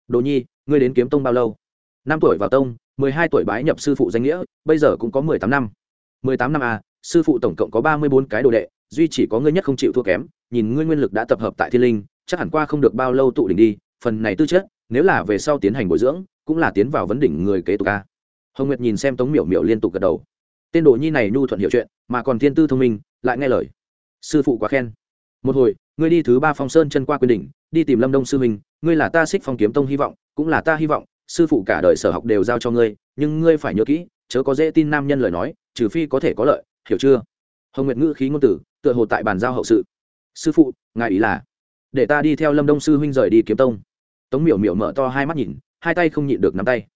đồ nhi, ngươi đến kiếm tông bao lâu? Năm tuổi vào tông, mười hai tuổi bái nhập sư phụ danh nghĩa, bây giờ cũng có mười tám năm. mười tám năm à sư phụ tổng cộng có ba mươi bốn cái đồ đệ, duy chỉ có ngươi nhất không chịu thua kém, nhìn ngươi nguyên lực đã tập hợp tại thiên linh, chắc hẳn qua không được bao lâu tụ đỉnh đi, phần này tư chất, nếu là về sau tiến hành bồi dưỡng, cũng là tiến vào vấn đỉnh người kế tục ca hồng nguyệt nhìn xem tống miểu miểu liên tục gật đầu. Tên đồ nhi này nhu thuận hiểu chuyện, mà còn thiên tư thông minh, lại nghe lời. Sư phụ quá khen. Một hồi, ngươi đi thứ ba phong sơn chân qua quyền đỉnh, đi tìm lâm đông sư huynh ngươi là ta xích phong kiếm tông hy vọng, cũng là ta hy vọng, sư phụ cả đời sở học đều giao cho ngươi, nhưng ngươi phải nhớ kỹ, chớ có dễ tin nam nhân lời nói, trừ phi có thể có lợi, hiểu chưa? Hồng nguyệt ngữ khí ngôn tử, tựa hồ tại bàn giao hậu sự. Sư phụ, ngài ý là, để ta đi theo lâm đông sư huynh rời đi kiếm tông. Tống miểu miểu mở to hai mắt nhìn, hai tay không nhịn được nắm tay.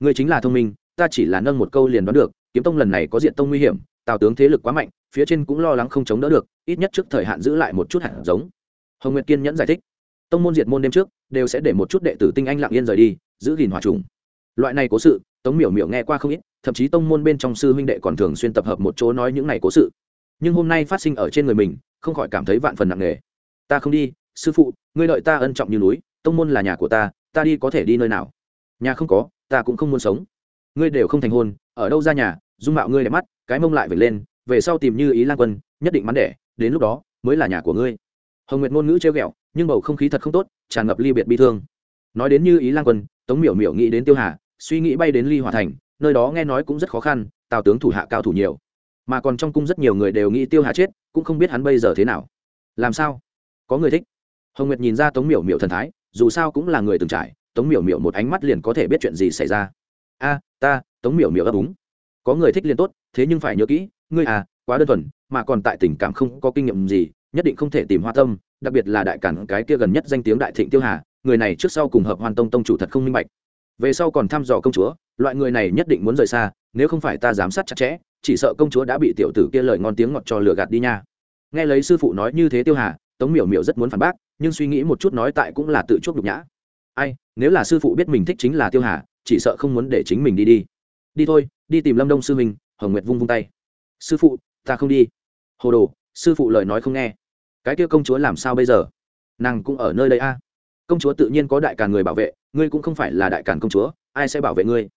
Ngươi chính là thông minh, ta chỉ là nâng một câu liền đoán được, kiếm tông lần này có diện tông nguy hiểm, tào tướng thế lực quá mạnh, phía trên cũng lo lắng không chống đỡ được, ít nhất trước thời hạn giữ lại một chút hạt giống. Hồng nguyệt kiên nhẫn giải thích tông môn diệt môn đêm trước, đều sẽ để một chút đệ tử tinh anh lặng yên rời đi, giữ gìn hòa trùng. Loại này cố sự, tống miểu miểu nghe qua không ít, thậm chí tông môn bên trong sư huynh đệ còn thường xuyên tập hợp một chỗ nói những này cố sự. Nhưng hôm nay phát sinh ở trên người mình, không khỏi cảm thấy vạn phần nặng nề. Ta không đi, sư phụ, ngươi đợi ta ân trọng như núi, tông môn là nhà của ta ta đi có thể đi nơi nào? Nhà không có, ta cũng không muốn sống. Ngươi đều không thành hôn, ở đâu ra nhà, dung mạo ngươi đẹp mắt, cái mông lại về lên, về sau tìm như ý lan quân, nhất định mắn đẻ, đến lúc đó mới là nhà của ngươi. Hồng nguyệt ngôn ngữ trêu ghẹo nhưng bầu không khí thật không tốt, tràn ngập ly biệt bi thương. Nói đến như ý lan quân, tống miểu miểu nghĩ đến tiêu hà, suy nghĩ bay đến ly hòa thành, nơi đó nghe nói cũng rất khó khăn, tào tướng thủ hạ cao thủ nhiều. Mà còn trong cung rất nhiều người đều nghĩ tiêu hà chết, cũng không biết hắn bây giờ thế nào. Làm sao? Có người thích. Hồng nguyệt nhìn ra tống miểu miểu thần thái, dù sao cũng là người từng trải, tống miểu miểu một ánh mắt liền có thể biết chuyện gì xảy ra. A, ta, tống miểu miểu ấp úng. Có người thích liền tốt, thế nhưng phải nhớ kỹ, ngươi à quá đơn thuần, mà còn tại tình cảm không có kinh nghiệm gì, nhất định không thể tìm hoa tâm đặc biệt là đại cản cái kia gần nhất danh tiếng đại thịnh tiêu hà, người này trước sau cùng hợp hoàn tông tông chủ thật không minh bạch. Về sau còn thăm dò công chúa, loại người này nhất định muốn rời xa, nếu không phải ta giám sát chặt chẽ, chỉ sợ công chúa đã bị tiểu tử kia lời ngon tiếng ngọt cho lừa gạt đi nha. Nghe lấy sư phụ nói như thế tiêu hà, tống miểu miểu rất muốn phản bác, nhưng suy nghĩ một chút nói tại cũng là tự chuốc nhục nhã. Ai, nếu là sư phụ biết mình thích chính là tiêu hà, chỉ sợ không muốn để chính mình đi đi. Đi thôi, đi tìm lâm đông sư mình hồng nguyệt vung vung tay. Sư phụ, ta không đi. Hồ đồ, sư phụ lời nói không nghe cái kia công chúa làm sao bây giờ? Nàng cũng ở nơi đây a. Công chúa tự nhiên có đại càn người bảo vệ, ngươi cũng không phải là đại càn công chúa, ai sẽ bảo vệ ngươi?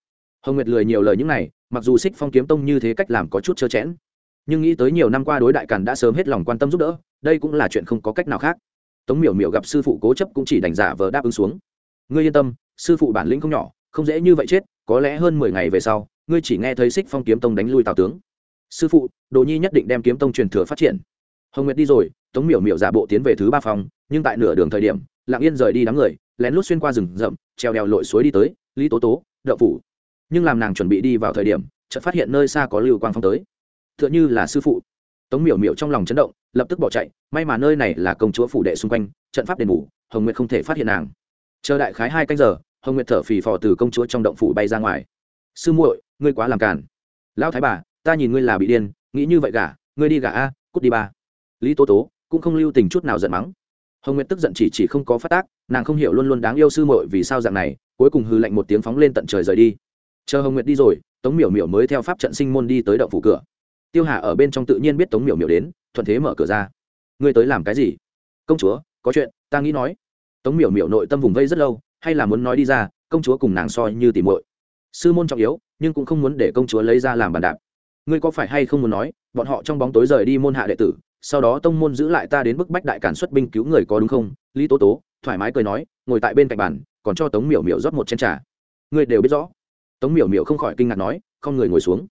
Hồng nguyệt lười nhiều lời những này, mặc dù xích phong kiếm tông như thế cách làm có chút trơ chẽn, nhưng nghĩ tới nhiều năm qua đối đại càn đã sớm hết lòng quan tâm giúp đỡ, đây cũng là chuyện không có cách nào khác. Tống miểu miểu gặp sư phụ cố chấp cũng chỉ đành giả vờ đáp ứng xuống. Ngươi yên tâm, sư phụ bản lĩnh không nhỏ, không dễ như vậy chết, có lẽ hơn mười ngày về sau, ngươi chỉ nghe thấy xích phong kiếm tông đánh lui tào tướng. Sư phụ, đồ nhi nhất định đem kiếm tông truyền thừa phát triển hồng nguyệt đi rồi, tống miểu miểu giả bộ tiến về thứ ba phòng, nhưng tại nửa đường thời điểm, lặng yên rời đi đám người, lén lút xuyên qua rừng rậm, treo đèo lội suối đi tới, lý tố tố, đậu phủ. Nhưng làm nàng chuẩn bị đi vào thời điểm, chợt phát hiện nơi xa có lưu quang phong tới. T h ư ợ n h ư là sư phụ. Tống miểu miểu trong lòng chấn động, lập tức bỏ chạy, may mà nơi này là công chúa phủ đệ xung quanh, trận pháp đền ngủ hồng nguyệt không thể phát hiện nàng. Chờ đại khái hai canh giờ, hồng nguyệt thở phì phò từ công chúa trong động phủ bay ra ngoài. Sư muội, ngươi quá làm cản lão thái bà, ta nhìn ngươi là bị điên, nghĩ như vậy gả, ngươi đi gả a, cút đi ba lý tố tố cũng không lưu tình chút nào giận mắng. Hồng nguyệt tức giận chỉ chỉ không có phát tác, nàng không hiểu luôn luôn đáng yêu sư muội vì sao dạng này, cuối cùng hư lạnh một tiếng phóng lên tận trời rời đi. Chờ hồng nguyệt đi rồi, tống miểu miểu mới theo pháp trận sinh môn đi tới động phủ cửa. Tiêu hà ở bên trong tự nhiên biết tống miểu miểu đến, thuận thế mở cửa ra. Ngươi tới làm cái gì? Công chúa, có chuyện, ta nghĩ nói. Tống miểu miểu nội tâm vùng vây rất lâu, hay là muốn nói đi ra, công chúa cùng nàng soi như tìm muội. Sư môn trọng yếu, nhưng cũng không muốn để công chúa lấy ra làm bàn đạp. Ngươi có phải hay không muốn nói, bọn họ trong bóng tối rời đi môn hạ đệ tử sau đó tông môn giữ lại ta đến bức bách đại cản xuất binh cứu người có đúng không? Lý tố tố, thoải mái cười nói, ngồi tại bên cạnh bàn, còn cho tống miểu miểu rót một chén trà. Người đều biết rõ. Tống miểu miểu không khỏi kinh ngạc nói, không người ngồi xuống.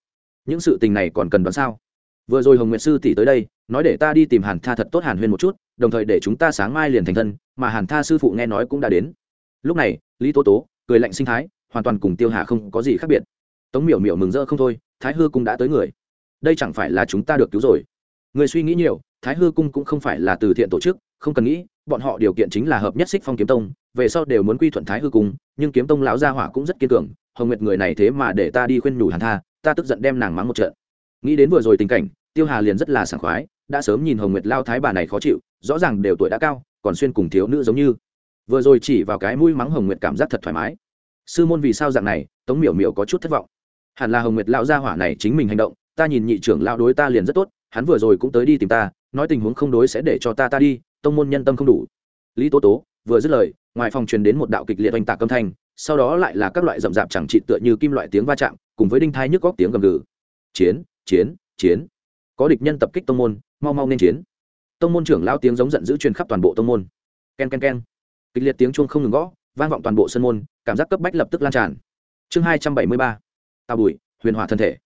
Những sự tình này còn cần đoán sao? Vừa rồi hồng nguyệt sư tỷ tới đây, nói để ta đi tìm hàn tha thật tốt hàn huyên một chút, đồng thời để chúng ta sáng mai liền thành thân, mà hàn tha sư phụ nghe nói cũng đã đến. Lúc này, lý tố tố, cười lạnh sinh thái, hoàn toàn cùng tiêu hà không có gì khác biệt. Tống miểu miểu mừng rỡ không thôi, thái hư cũng đã tới người. Đây chẳng phải là chúng ta được cứu rồi người suy nghĩ nhiều, thái hư cung cũng không phải là từ thiện tổ chức, không cần nghĩ, bọn họ điều kiện chính là hợp nhất xích phong kiếm tông, về sau đều muốn quy thuận thái hư cung, nhưng kiếm tông lão gia hỏa cũng rất kiên cường, hồng nguyệt người này thế mà để ta đi khuyên nhủ hắn tha, ta tức giận đem nàng mắng một trận. Nghĩ đến vừa rồi tình cảnh, tiêu hà liền rất là sảng khoái, đã sớm nhìn hồng nguyệt lao thái bà này khó chịu, rõ ràng đều tuổi đã cao, còn xuyên cùng thiếu nữ giống như. Vừa rồi chỉ vào cái mũi mắng hồng nguyệt cảm giác thật thoải mái. Sư môn vì sao dạng này, tống miểu miểu có chút thất vọng. Hẳn là hồng nguyệt lão gia hỏa này chính mình hành động, ta nhìn nhị trưởng lão đối ta liền rất tốt hắn vừa rồi cũng tới đi tìm ta, nói tình huống không đối sẽ để cho ta ta đi, tông môn nhân tâm không đủ. Lý tố tố vừa dứt lời, ngoài phòng truyền đến một đạo kịch liệt oanh tạc âm thanh, sau đó lại là các loại rậm rạp chẳng trị tựa như kim loại tiếng va chạm, cùng với đinh thai nhức góc tiếng gầm gừ. Chiến chiến chiến. Có địch nhân tập kích tông môn, mau mau nên chiến. Tông môn trưởng lao tiếng giống giận dữ truyền khắp toàn bộ tông môn. K e n k e n k e n kịch liệt tiếng chuông không ngừng gõ, vang vọng toàn bộ sân môn, cảm giác cấp bách lập tức lan tràn. Chương hai trăm bảy mươi ba. Tà bụi huyền hỏa thân thể.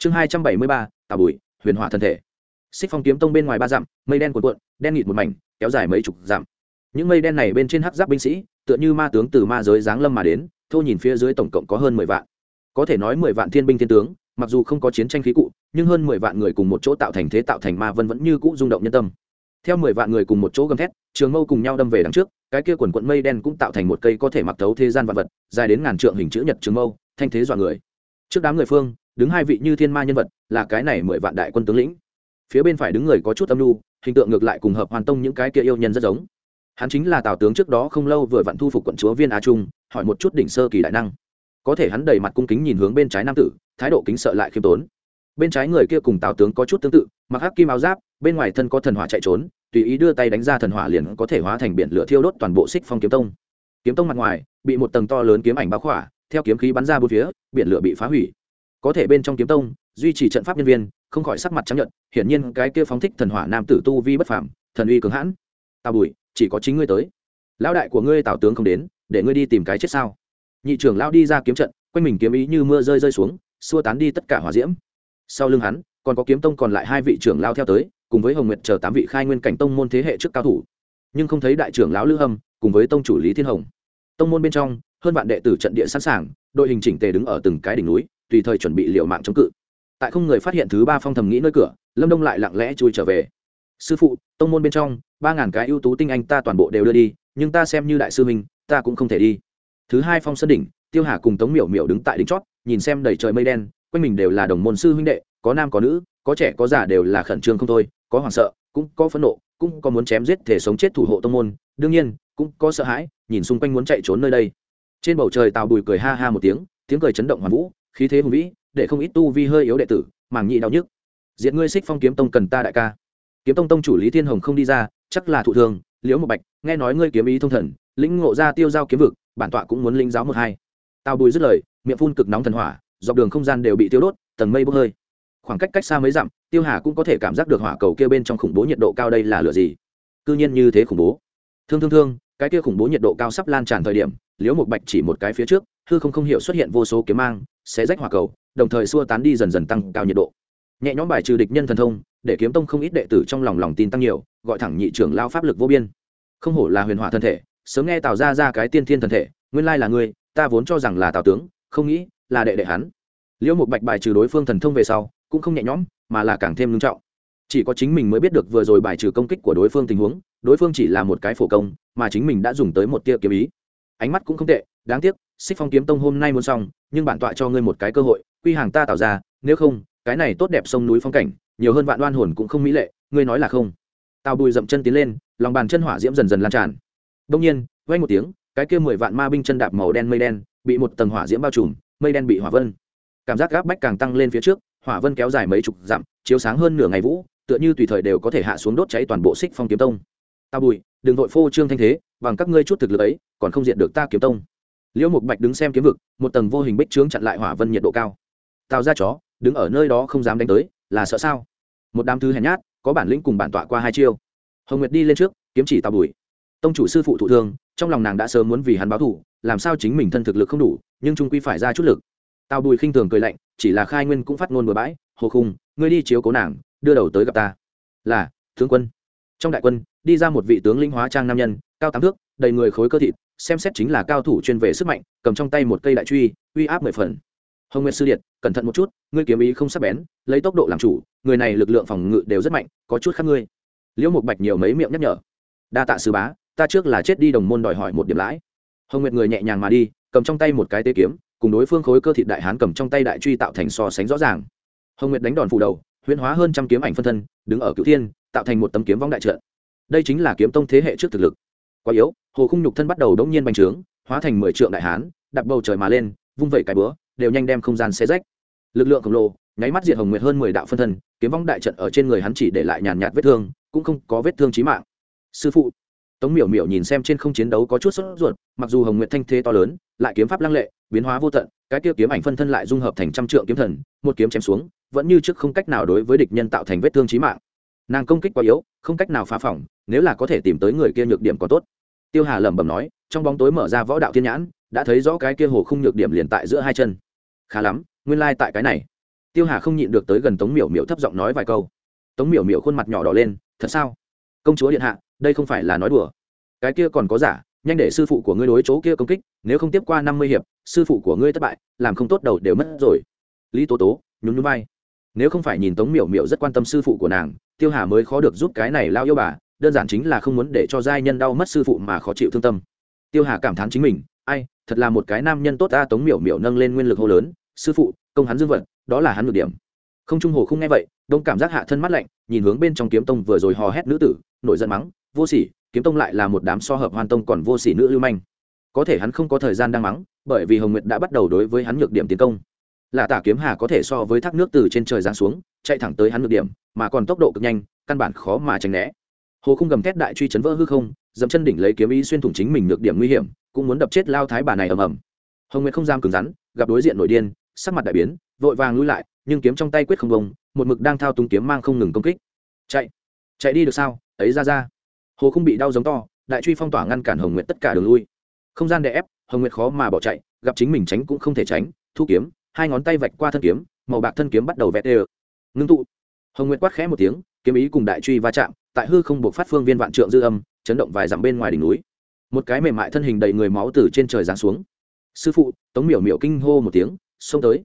Chương hai trăm bảy mươi ba. Tà bụi huyền hỏa thân thể xích phong kiếm tông bên ngoài ba dặm, mây đen cuộn cuộn, đen nghịt một mảnh, kéo dài mấy chục dặm. Những mây đen này bên trên hắc giáp binh sĩ, tựa như ma tướng từ ma giới giáng lâm mà đến, thô nhìn phía dưới tổng cộng có hơn mười vạn. Có thể nói mười vạn thiên binh thiên tướng, mặc dù không có chiến tranh khí cụ, nhưng hơn mười vạn người cùng một chỗ tạo thành thế tạo thành ma vân vẫn như cũ rung động nhân tâm. Theo mười vạn người cùng một chỗ gầm thét, trường mâu cùng nhau đâm về đằng trước, cái kia quần quận mây đen cũng tạo thành một cây có thể mặc thấu thế gian vật vật, dài đến ngàn trượng hình chữ nhật trường mâu, thanh thế dọa người. Trước đám người phương, đứng hai vị như thiên ma nhân vật, là cái này mười vạn đại quân tướng lĩnh phía bên phải đứng người có chút âm lưu hình tượng ngược lại cùng hợp hoàn tông những cái kia yêu nhân rất giống. Hắn chính là tào tướng trước đó không lâu vừa vặn thu phục quận chúa viên á trung, hỏi một chút đỉnh sơ kỳ đại năng. Có thể hắn đầy mặt cung kính nhìn hướng bên trái nam tử, thái độ kính sợ lại khiêm tốn. Bên trái người kia cùng tào tướng có chút tương tự, mặc hắc kim áo giáp, bên ngoài thân có thần hỏa chạy trốn, tùy ý đưa tay đánh ra thần hỏa liền có thể hóa thành biển lửa thiêu đốt toàn bộ xích phong kiếm tông. Kiếm tông mặt ngoài, bị một tầng to lớn kiếm ảnh báo khỏa, theo kiếm khí bắn ra bốn phía, biển lửa bị phá hủy. Có thể bên trong kiếm tông, duy trì trận pháp nhân viên không khỏi sắc mặt chấp nhận hiển nhiên cái kia phóng thích thần hỏa nam tử tu vi bất phàm, thần uy cường hãn. Tào bùi, chỉ có chính ngươi tới. Lão đại của ngươi tào tướng không đến, để ngươi đi tìm cái chết sao? Nhị trưởng lão đi ra kiếm trận, quanh mình kiếm ý như mưa rơi rơi xuống, xua tán đi tất cả hỏa diễm. Sau lưng hắn, còn có kiếm tông còn lại hai vị trưởng lao theo tới, cùng với hồng nguyệt chờ tám vị khai nguyên cảnh tông môn thế hệ trước cao thủ. Nhưng không thấy đại trưởng lão lữ hâm, cùng với tông chủ lý thiên hồng. Tông môn bên trong, hơn vạn đệ tử trận địa sẵn sàng, đội hình chỉnh tề đứng ở từng cái đỉnh núi, tùy thời chuẩn bị liệu mạng chống cự tại không người phát hiện thứ ba phong thầm nghĩ nơi cửa lâm đông lại lặng lẽ chui trở về. Sư phụ tông môn bên trong ba ngàn cái ưu tú tinh anh ta toàn bộ đều đưa đi nhưng ta xem như đại sư mình, ta cũng không thể đi. Thứ hai phong sơn đỉnh tiêu hà cùng tống miểu miểu đứng tại đỉnh chót nhìn xem đầy trời mây đen quanh mình đều là đồng môn sư huynh đệ có nam có nữ có trẻ có già đều là khẩn trương không thôi có hoảng sợ cũng có phẫn nộ cũng có muốn chém giết thể sống chết thủ hộ tông môn đương nhiên cũng có sợ hãi nhìn xung quanh muốn chạy trốn nơi đây. Trên bầu trời tào bùi cười ha ha một tiếng tiếng cười chấn động hoàn vũ khí thế hùng vĩ để không ít tu vi hơi yếu đệ tử, màng nhị đau nhức. Diện ngươi xích phong kiếm tông cần ta đại ca. Kiếm tông tông chủ lý thiên hồng không đi ra, chắc là thụ thường, liễu một bạch, nghe nói ngươi kiếm ý thông thần, lĩnh ngộ ra tiêu giao kiếm vực, bản tọa cũng muốn linh giáo một hai. Tào bùi dứt lời, miệng phun cực nóng thần hỏa, dọc đường không gian đều bị tiêu đốt, tầng mây bốc hơi. Khoảng cách cách xa mấy dặm, tiêu hà cũng có thể cảm giác được hỏa cầu kia bên trong khủng bố nhiệt độ cao đây là lửa gì. Cư nhiên như thế khủng bố. Thương thương thương, cái kia khủng bố nhiệt độ cao sắp lan tràn thời điểm, liễu một bạch chỉ một cái phía trước, hư không không hiểu xuất hiện vô số kiếm mang sẽ rách hỏa cầu đồng thời xua tán đi dần dần tăng cao nhiệt độ. Nhẹ nhõm bài trừ địch nhân thần thông, để kiếm tông không ít đệ tử trong lòng lòng tin tăng nhiều, gọi thẳng nhị trưởng lao pháp lực vô biên. Không hổ là huyền hỏa thân thể, sớm nghe tào ra ra cái tiên thiên thân thể, nguyên lai là ngươi, ta vốn cho rằng là tào tướng, không nghĩ là đệ đệ hắn. Liễu một bạch bài trừ đối phương thần thông về sau, cũng không nhẹ nhõm, mà là càng thêm nghiêm trọng. Chỉ có chính mình mới biết được vừa rồi bài trừ công kích của đối phương tình huống, đối phương chỉ là một cái phổ công, mà chính mình đã dùng tới một tia kiếm ý. Ánh mắt cũng không tệ, đáng tiếc, xích phong kiếm tông hôm nay muốn xong, nhưng bản tọa cho ngươi một cái cơ hội quy hàng ta tạo ra, nếu không, cái này tốt đẹp sông núi phong cảnh, nhiều hơn vạn đoan hồn cũng không mỹ lệ, ngươi nói là không. Tào bùi dậm chân tiến lên, lòng bàn chân hỏa diễm dần dần lan tràn. Đông nhiên vay một tiếng, cái kia mười vạn ma binh chân đạp màu đen mây đen, bị một tầng hỏa diễm bao trùm, mây đen bị hỏa vân. Cảm giác gáp bách càng tăng lên phía trước, hỏa vân kéo dài mấy chục dặm, chiếu sáng hơn nửa ngày vũ, tựa như tùy thời đều có thể hạ xuống đốt cháy toàn bộ xích phong kiếm tông. Tao bùi, đừng vội phô trương thanh thế, bằng các ngươi chút thực lực ấy, còn không diện được ta kiếm tông. Liễu mục bạch đứng xem kiếm vực, một tầng vô hình bích trướng chặn lại hỏa vân nhiệt độ cao tào ra chó, đứng ở nơi đó không dám đánh tới, là sợ sao? Một đám thứ hèn nhát, có bản lĩnh cùng bản tọa qua hai chiêu. Hồng nguyệt đi lên trước, kiếm chỉ tào bùi. Tông chủ sư phụ thụ thương, trong lòng nàng đã sớm muốn vì hắn báo thù, làm sao chính mình thân thực lực không đủ, nhưng trung quy phải ra chút lực. Tào bùi khinh thường cười lạnh, chỉ là khai nguyên cũng phát ngôn bừa bãi, hồ khung, ngươi đi chiếu cố nàng, đưa đầu tới gặp ta. Là, tướng quân. Trong đại quân, đi ra một vị tướng linh hóa trang nam nhân, cao tám thước, đầy người khối cơ thịt, xem xét chính là cao thủ chuyên về sức mạnh, cầm trong tay một cây đại truy, uy áp mười phần hồng nguyệt sư điện cẩn thận một chút, ngươi kiếm ý không sắc bén, lấy tốc độ làm chủ, người này lực lượng phòng ngự đều rất mạnh, có chút khác ngươi. Liễu Mục bạch nhiều mấy miệng nhắc nhở. Đa tạ sư bá, ta trước là chết đi đồng môn đòi hỏi một điểm lãi. Hồng nguyệt người nhẹ nhàng mà đi, cầm trong tay một cái tê kiếm, cùng đối phương khối cơ thịt đại hán cầm trong tay đại truy tạo thành so sánh rõ ràng. Hồng nguyệt đánh đòn phủ đầu, huyễn hóa hơn trăm kiếm ảnh phân thân, đứng ở cựu thiên, tạo thành một tấm kiếm vong đại trợ đây chính là kiếm tông thế hệ trước thực lực. Quá yếu, hồ khung nhục thân bắt đầu đống nhiên bành trướng, hóa thành mười trượng đại hán đặt bầu trời mà lên, vung vẩy cái bữa đều nhanh đem không gian xé rách. Lực lượng khổng lồ, nháy mắt diệt hồng nguyệt hơn mười đạo phân thân, kiếm vong đại trận ở trên người hắn chỉ để lại nhàn nhạt vết thương, cũng không có vết thương chí mạng. Sư phụ, tống miểu miểu nhìn xem trên không chiến đấu có chút sốt ruột, mặc dù hồng nguyệt thanh thế to lớn, lại kiếm pháp lăng lệ, biến hóa vô tận, cái tiêu kiếm ảnh phân thân lại dung hợp thành trăm trượng kiếm thần, một kiếm chém xuống, vẫn như trước không cách nào đối với địch nhân tạo thành vết thương chí mạng. Nàng công kích quá yếu, không cách nào phá phỏng nếu là có thể tìm tới người kia nhược điểm có tốt. Tiêu hà lẩm bẩm nói, trong bóng tối mở ra võ đạo thiên nhãn, đã thấy rõ cái kia hồ không nhược điểm liền tại giữa hai chân khá lắm, nguyên lai、like、tại cái này. Tiêu hà không nhịn được tới gần tống miểu miểu thấp giọng nói vài câu. Tống miểu miểu khuôn mặt nhỏ đỏ lên, thật sao? Công chúa điện hạ, đây không phải là nói đùa. Cái kia còn có giả, nhanh để sư phụ của ngươi đối chỗ kia công kích, nếu không tiếp qua năm mươi hiệp, sư phụ của ngươi thất bại, làm không tốt đầu đều mất rồi. Lý tố tố, nhún nhún vai. Nếu không phải nhìn tống miểu miểu rất quan tâm sư phụ của nàng, tiêu hà mới khó được giúp cái này lao yêu bà, đơn giản chính là không muốn để cho giai nhân đau mất sư phụ mà khó chịu thương tâm. Tiêu hà cảm thán chính mình, ai, thật là một cái nam nhân tốt ta. Tống miểu miểu nâng lên nguyên lực hô lớn sư phụ, công hắn dương vật, đó là hắn ngược điểm. Không trung hồ không nghe vậy, đông cảm giác hạ thân mắt lạnh, nhìn hướng bên trong kiếm tông vừa rồi hò hét nữ tử, nổi giận mắng, vô sỉ, kiếm tông lại là một đám so hợp hoan tông còn vô sỉ nữ lưu manh. Có thể hắn không có thời gian đang mắng, bởi vì hồng nguyệt đã bắt đầu đối với hắn nhược điểm tiến công. Là tả kiếm hà có thể so với thác nước từ trên trời giáng xuống, chạy thẳng tới hắn nhược điểm, mà còn tốc độ cực nhanh, căn bản khó mà tránh né. Hồ không gầm thét đại truy chấn vỡ hư không, dẫm chân đỉnh lấy kiếm ý xuyên thủng chính mình nhược điểm nguy hiểm, cũng muốn đập chết lao thái bà này ầm ầm. Hồng nguyệt không giam cứng rắn, gặp đối diện nội điên sắc mặt đại biến vội vàng lui lại nhưng kiếm trong tay quyết không bông một mực đang thao túng kiếm mang không ngừng công kích. Chạy chạy đi được sao? Ấy ra ra. Hồ không bị đau giống to đại truy phong tỏa ngăn cản hồng nguyệt tất cả đường lui. Không gian đè ép hồng nguyệt khó mà bỏ chạy gặp chính mình tránh cũng không thể tránh thu kiếm hai ngón tay vạch qua thân kiếm màu bạc thân kiếm bắt đầu vẹt đều, ngưng tụ. Hồng nguyệt quát khẽ một tiếng kiếm ý cùng đại truy va chạm tại hư không buộc phát phương viên vạn trượng dư âm chấn động vài dặm bên ngoài đỉnh núi. Một cái mềm mại thân hình đầy người máu từ trên trời giáng xuống. Sư phụ tống miểu miểu kinh hô một tiếng xông tới.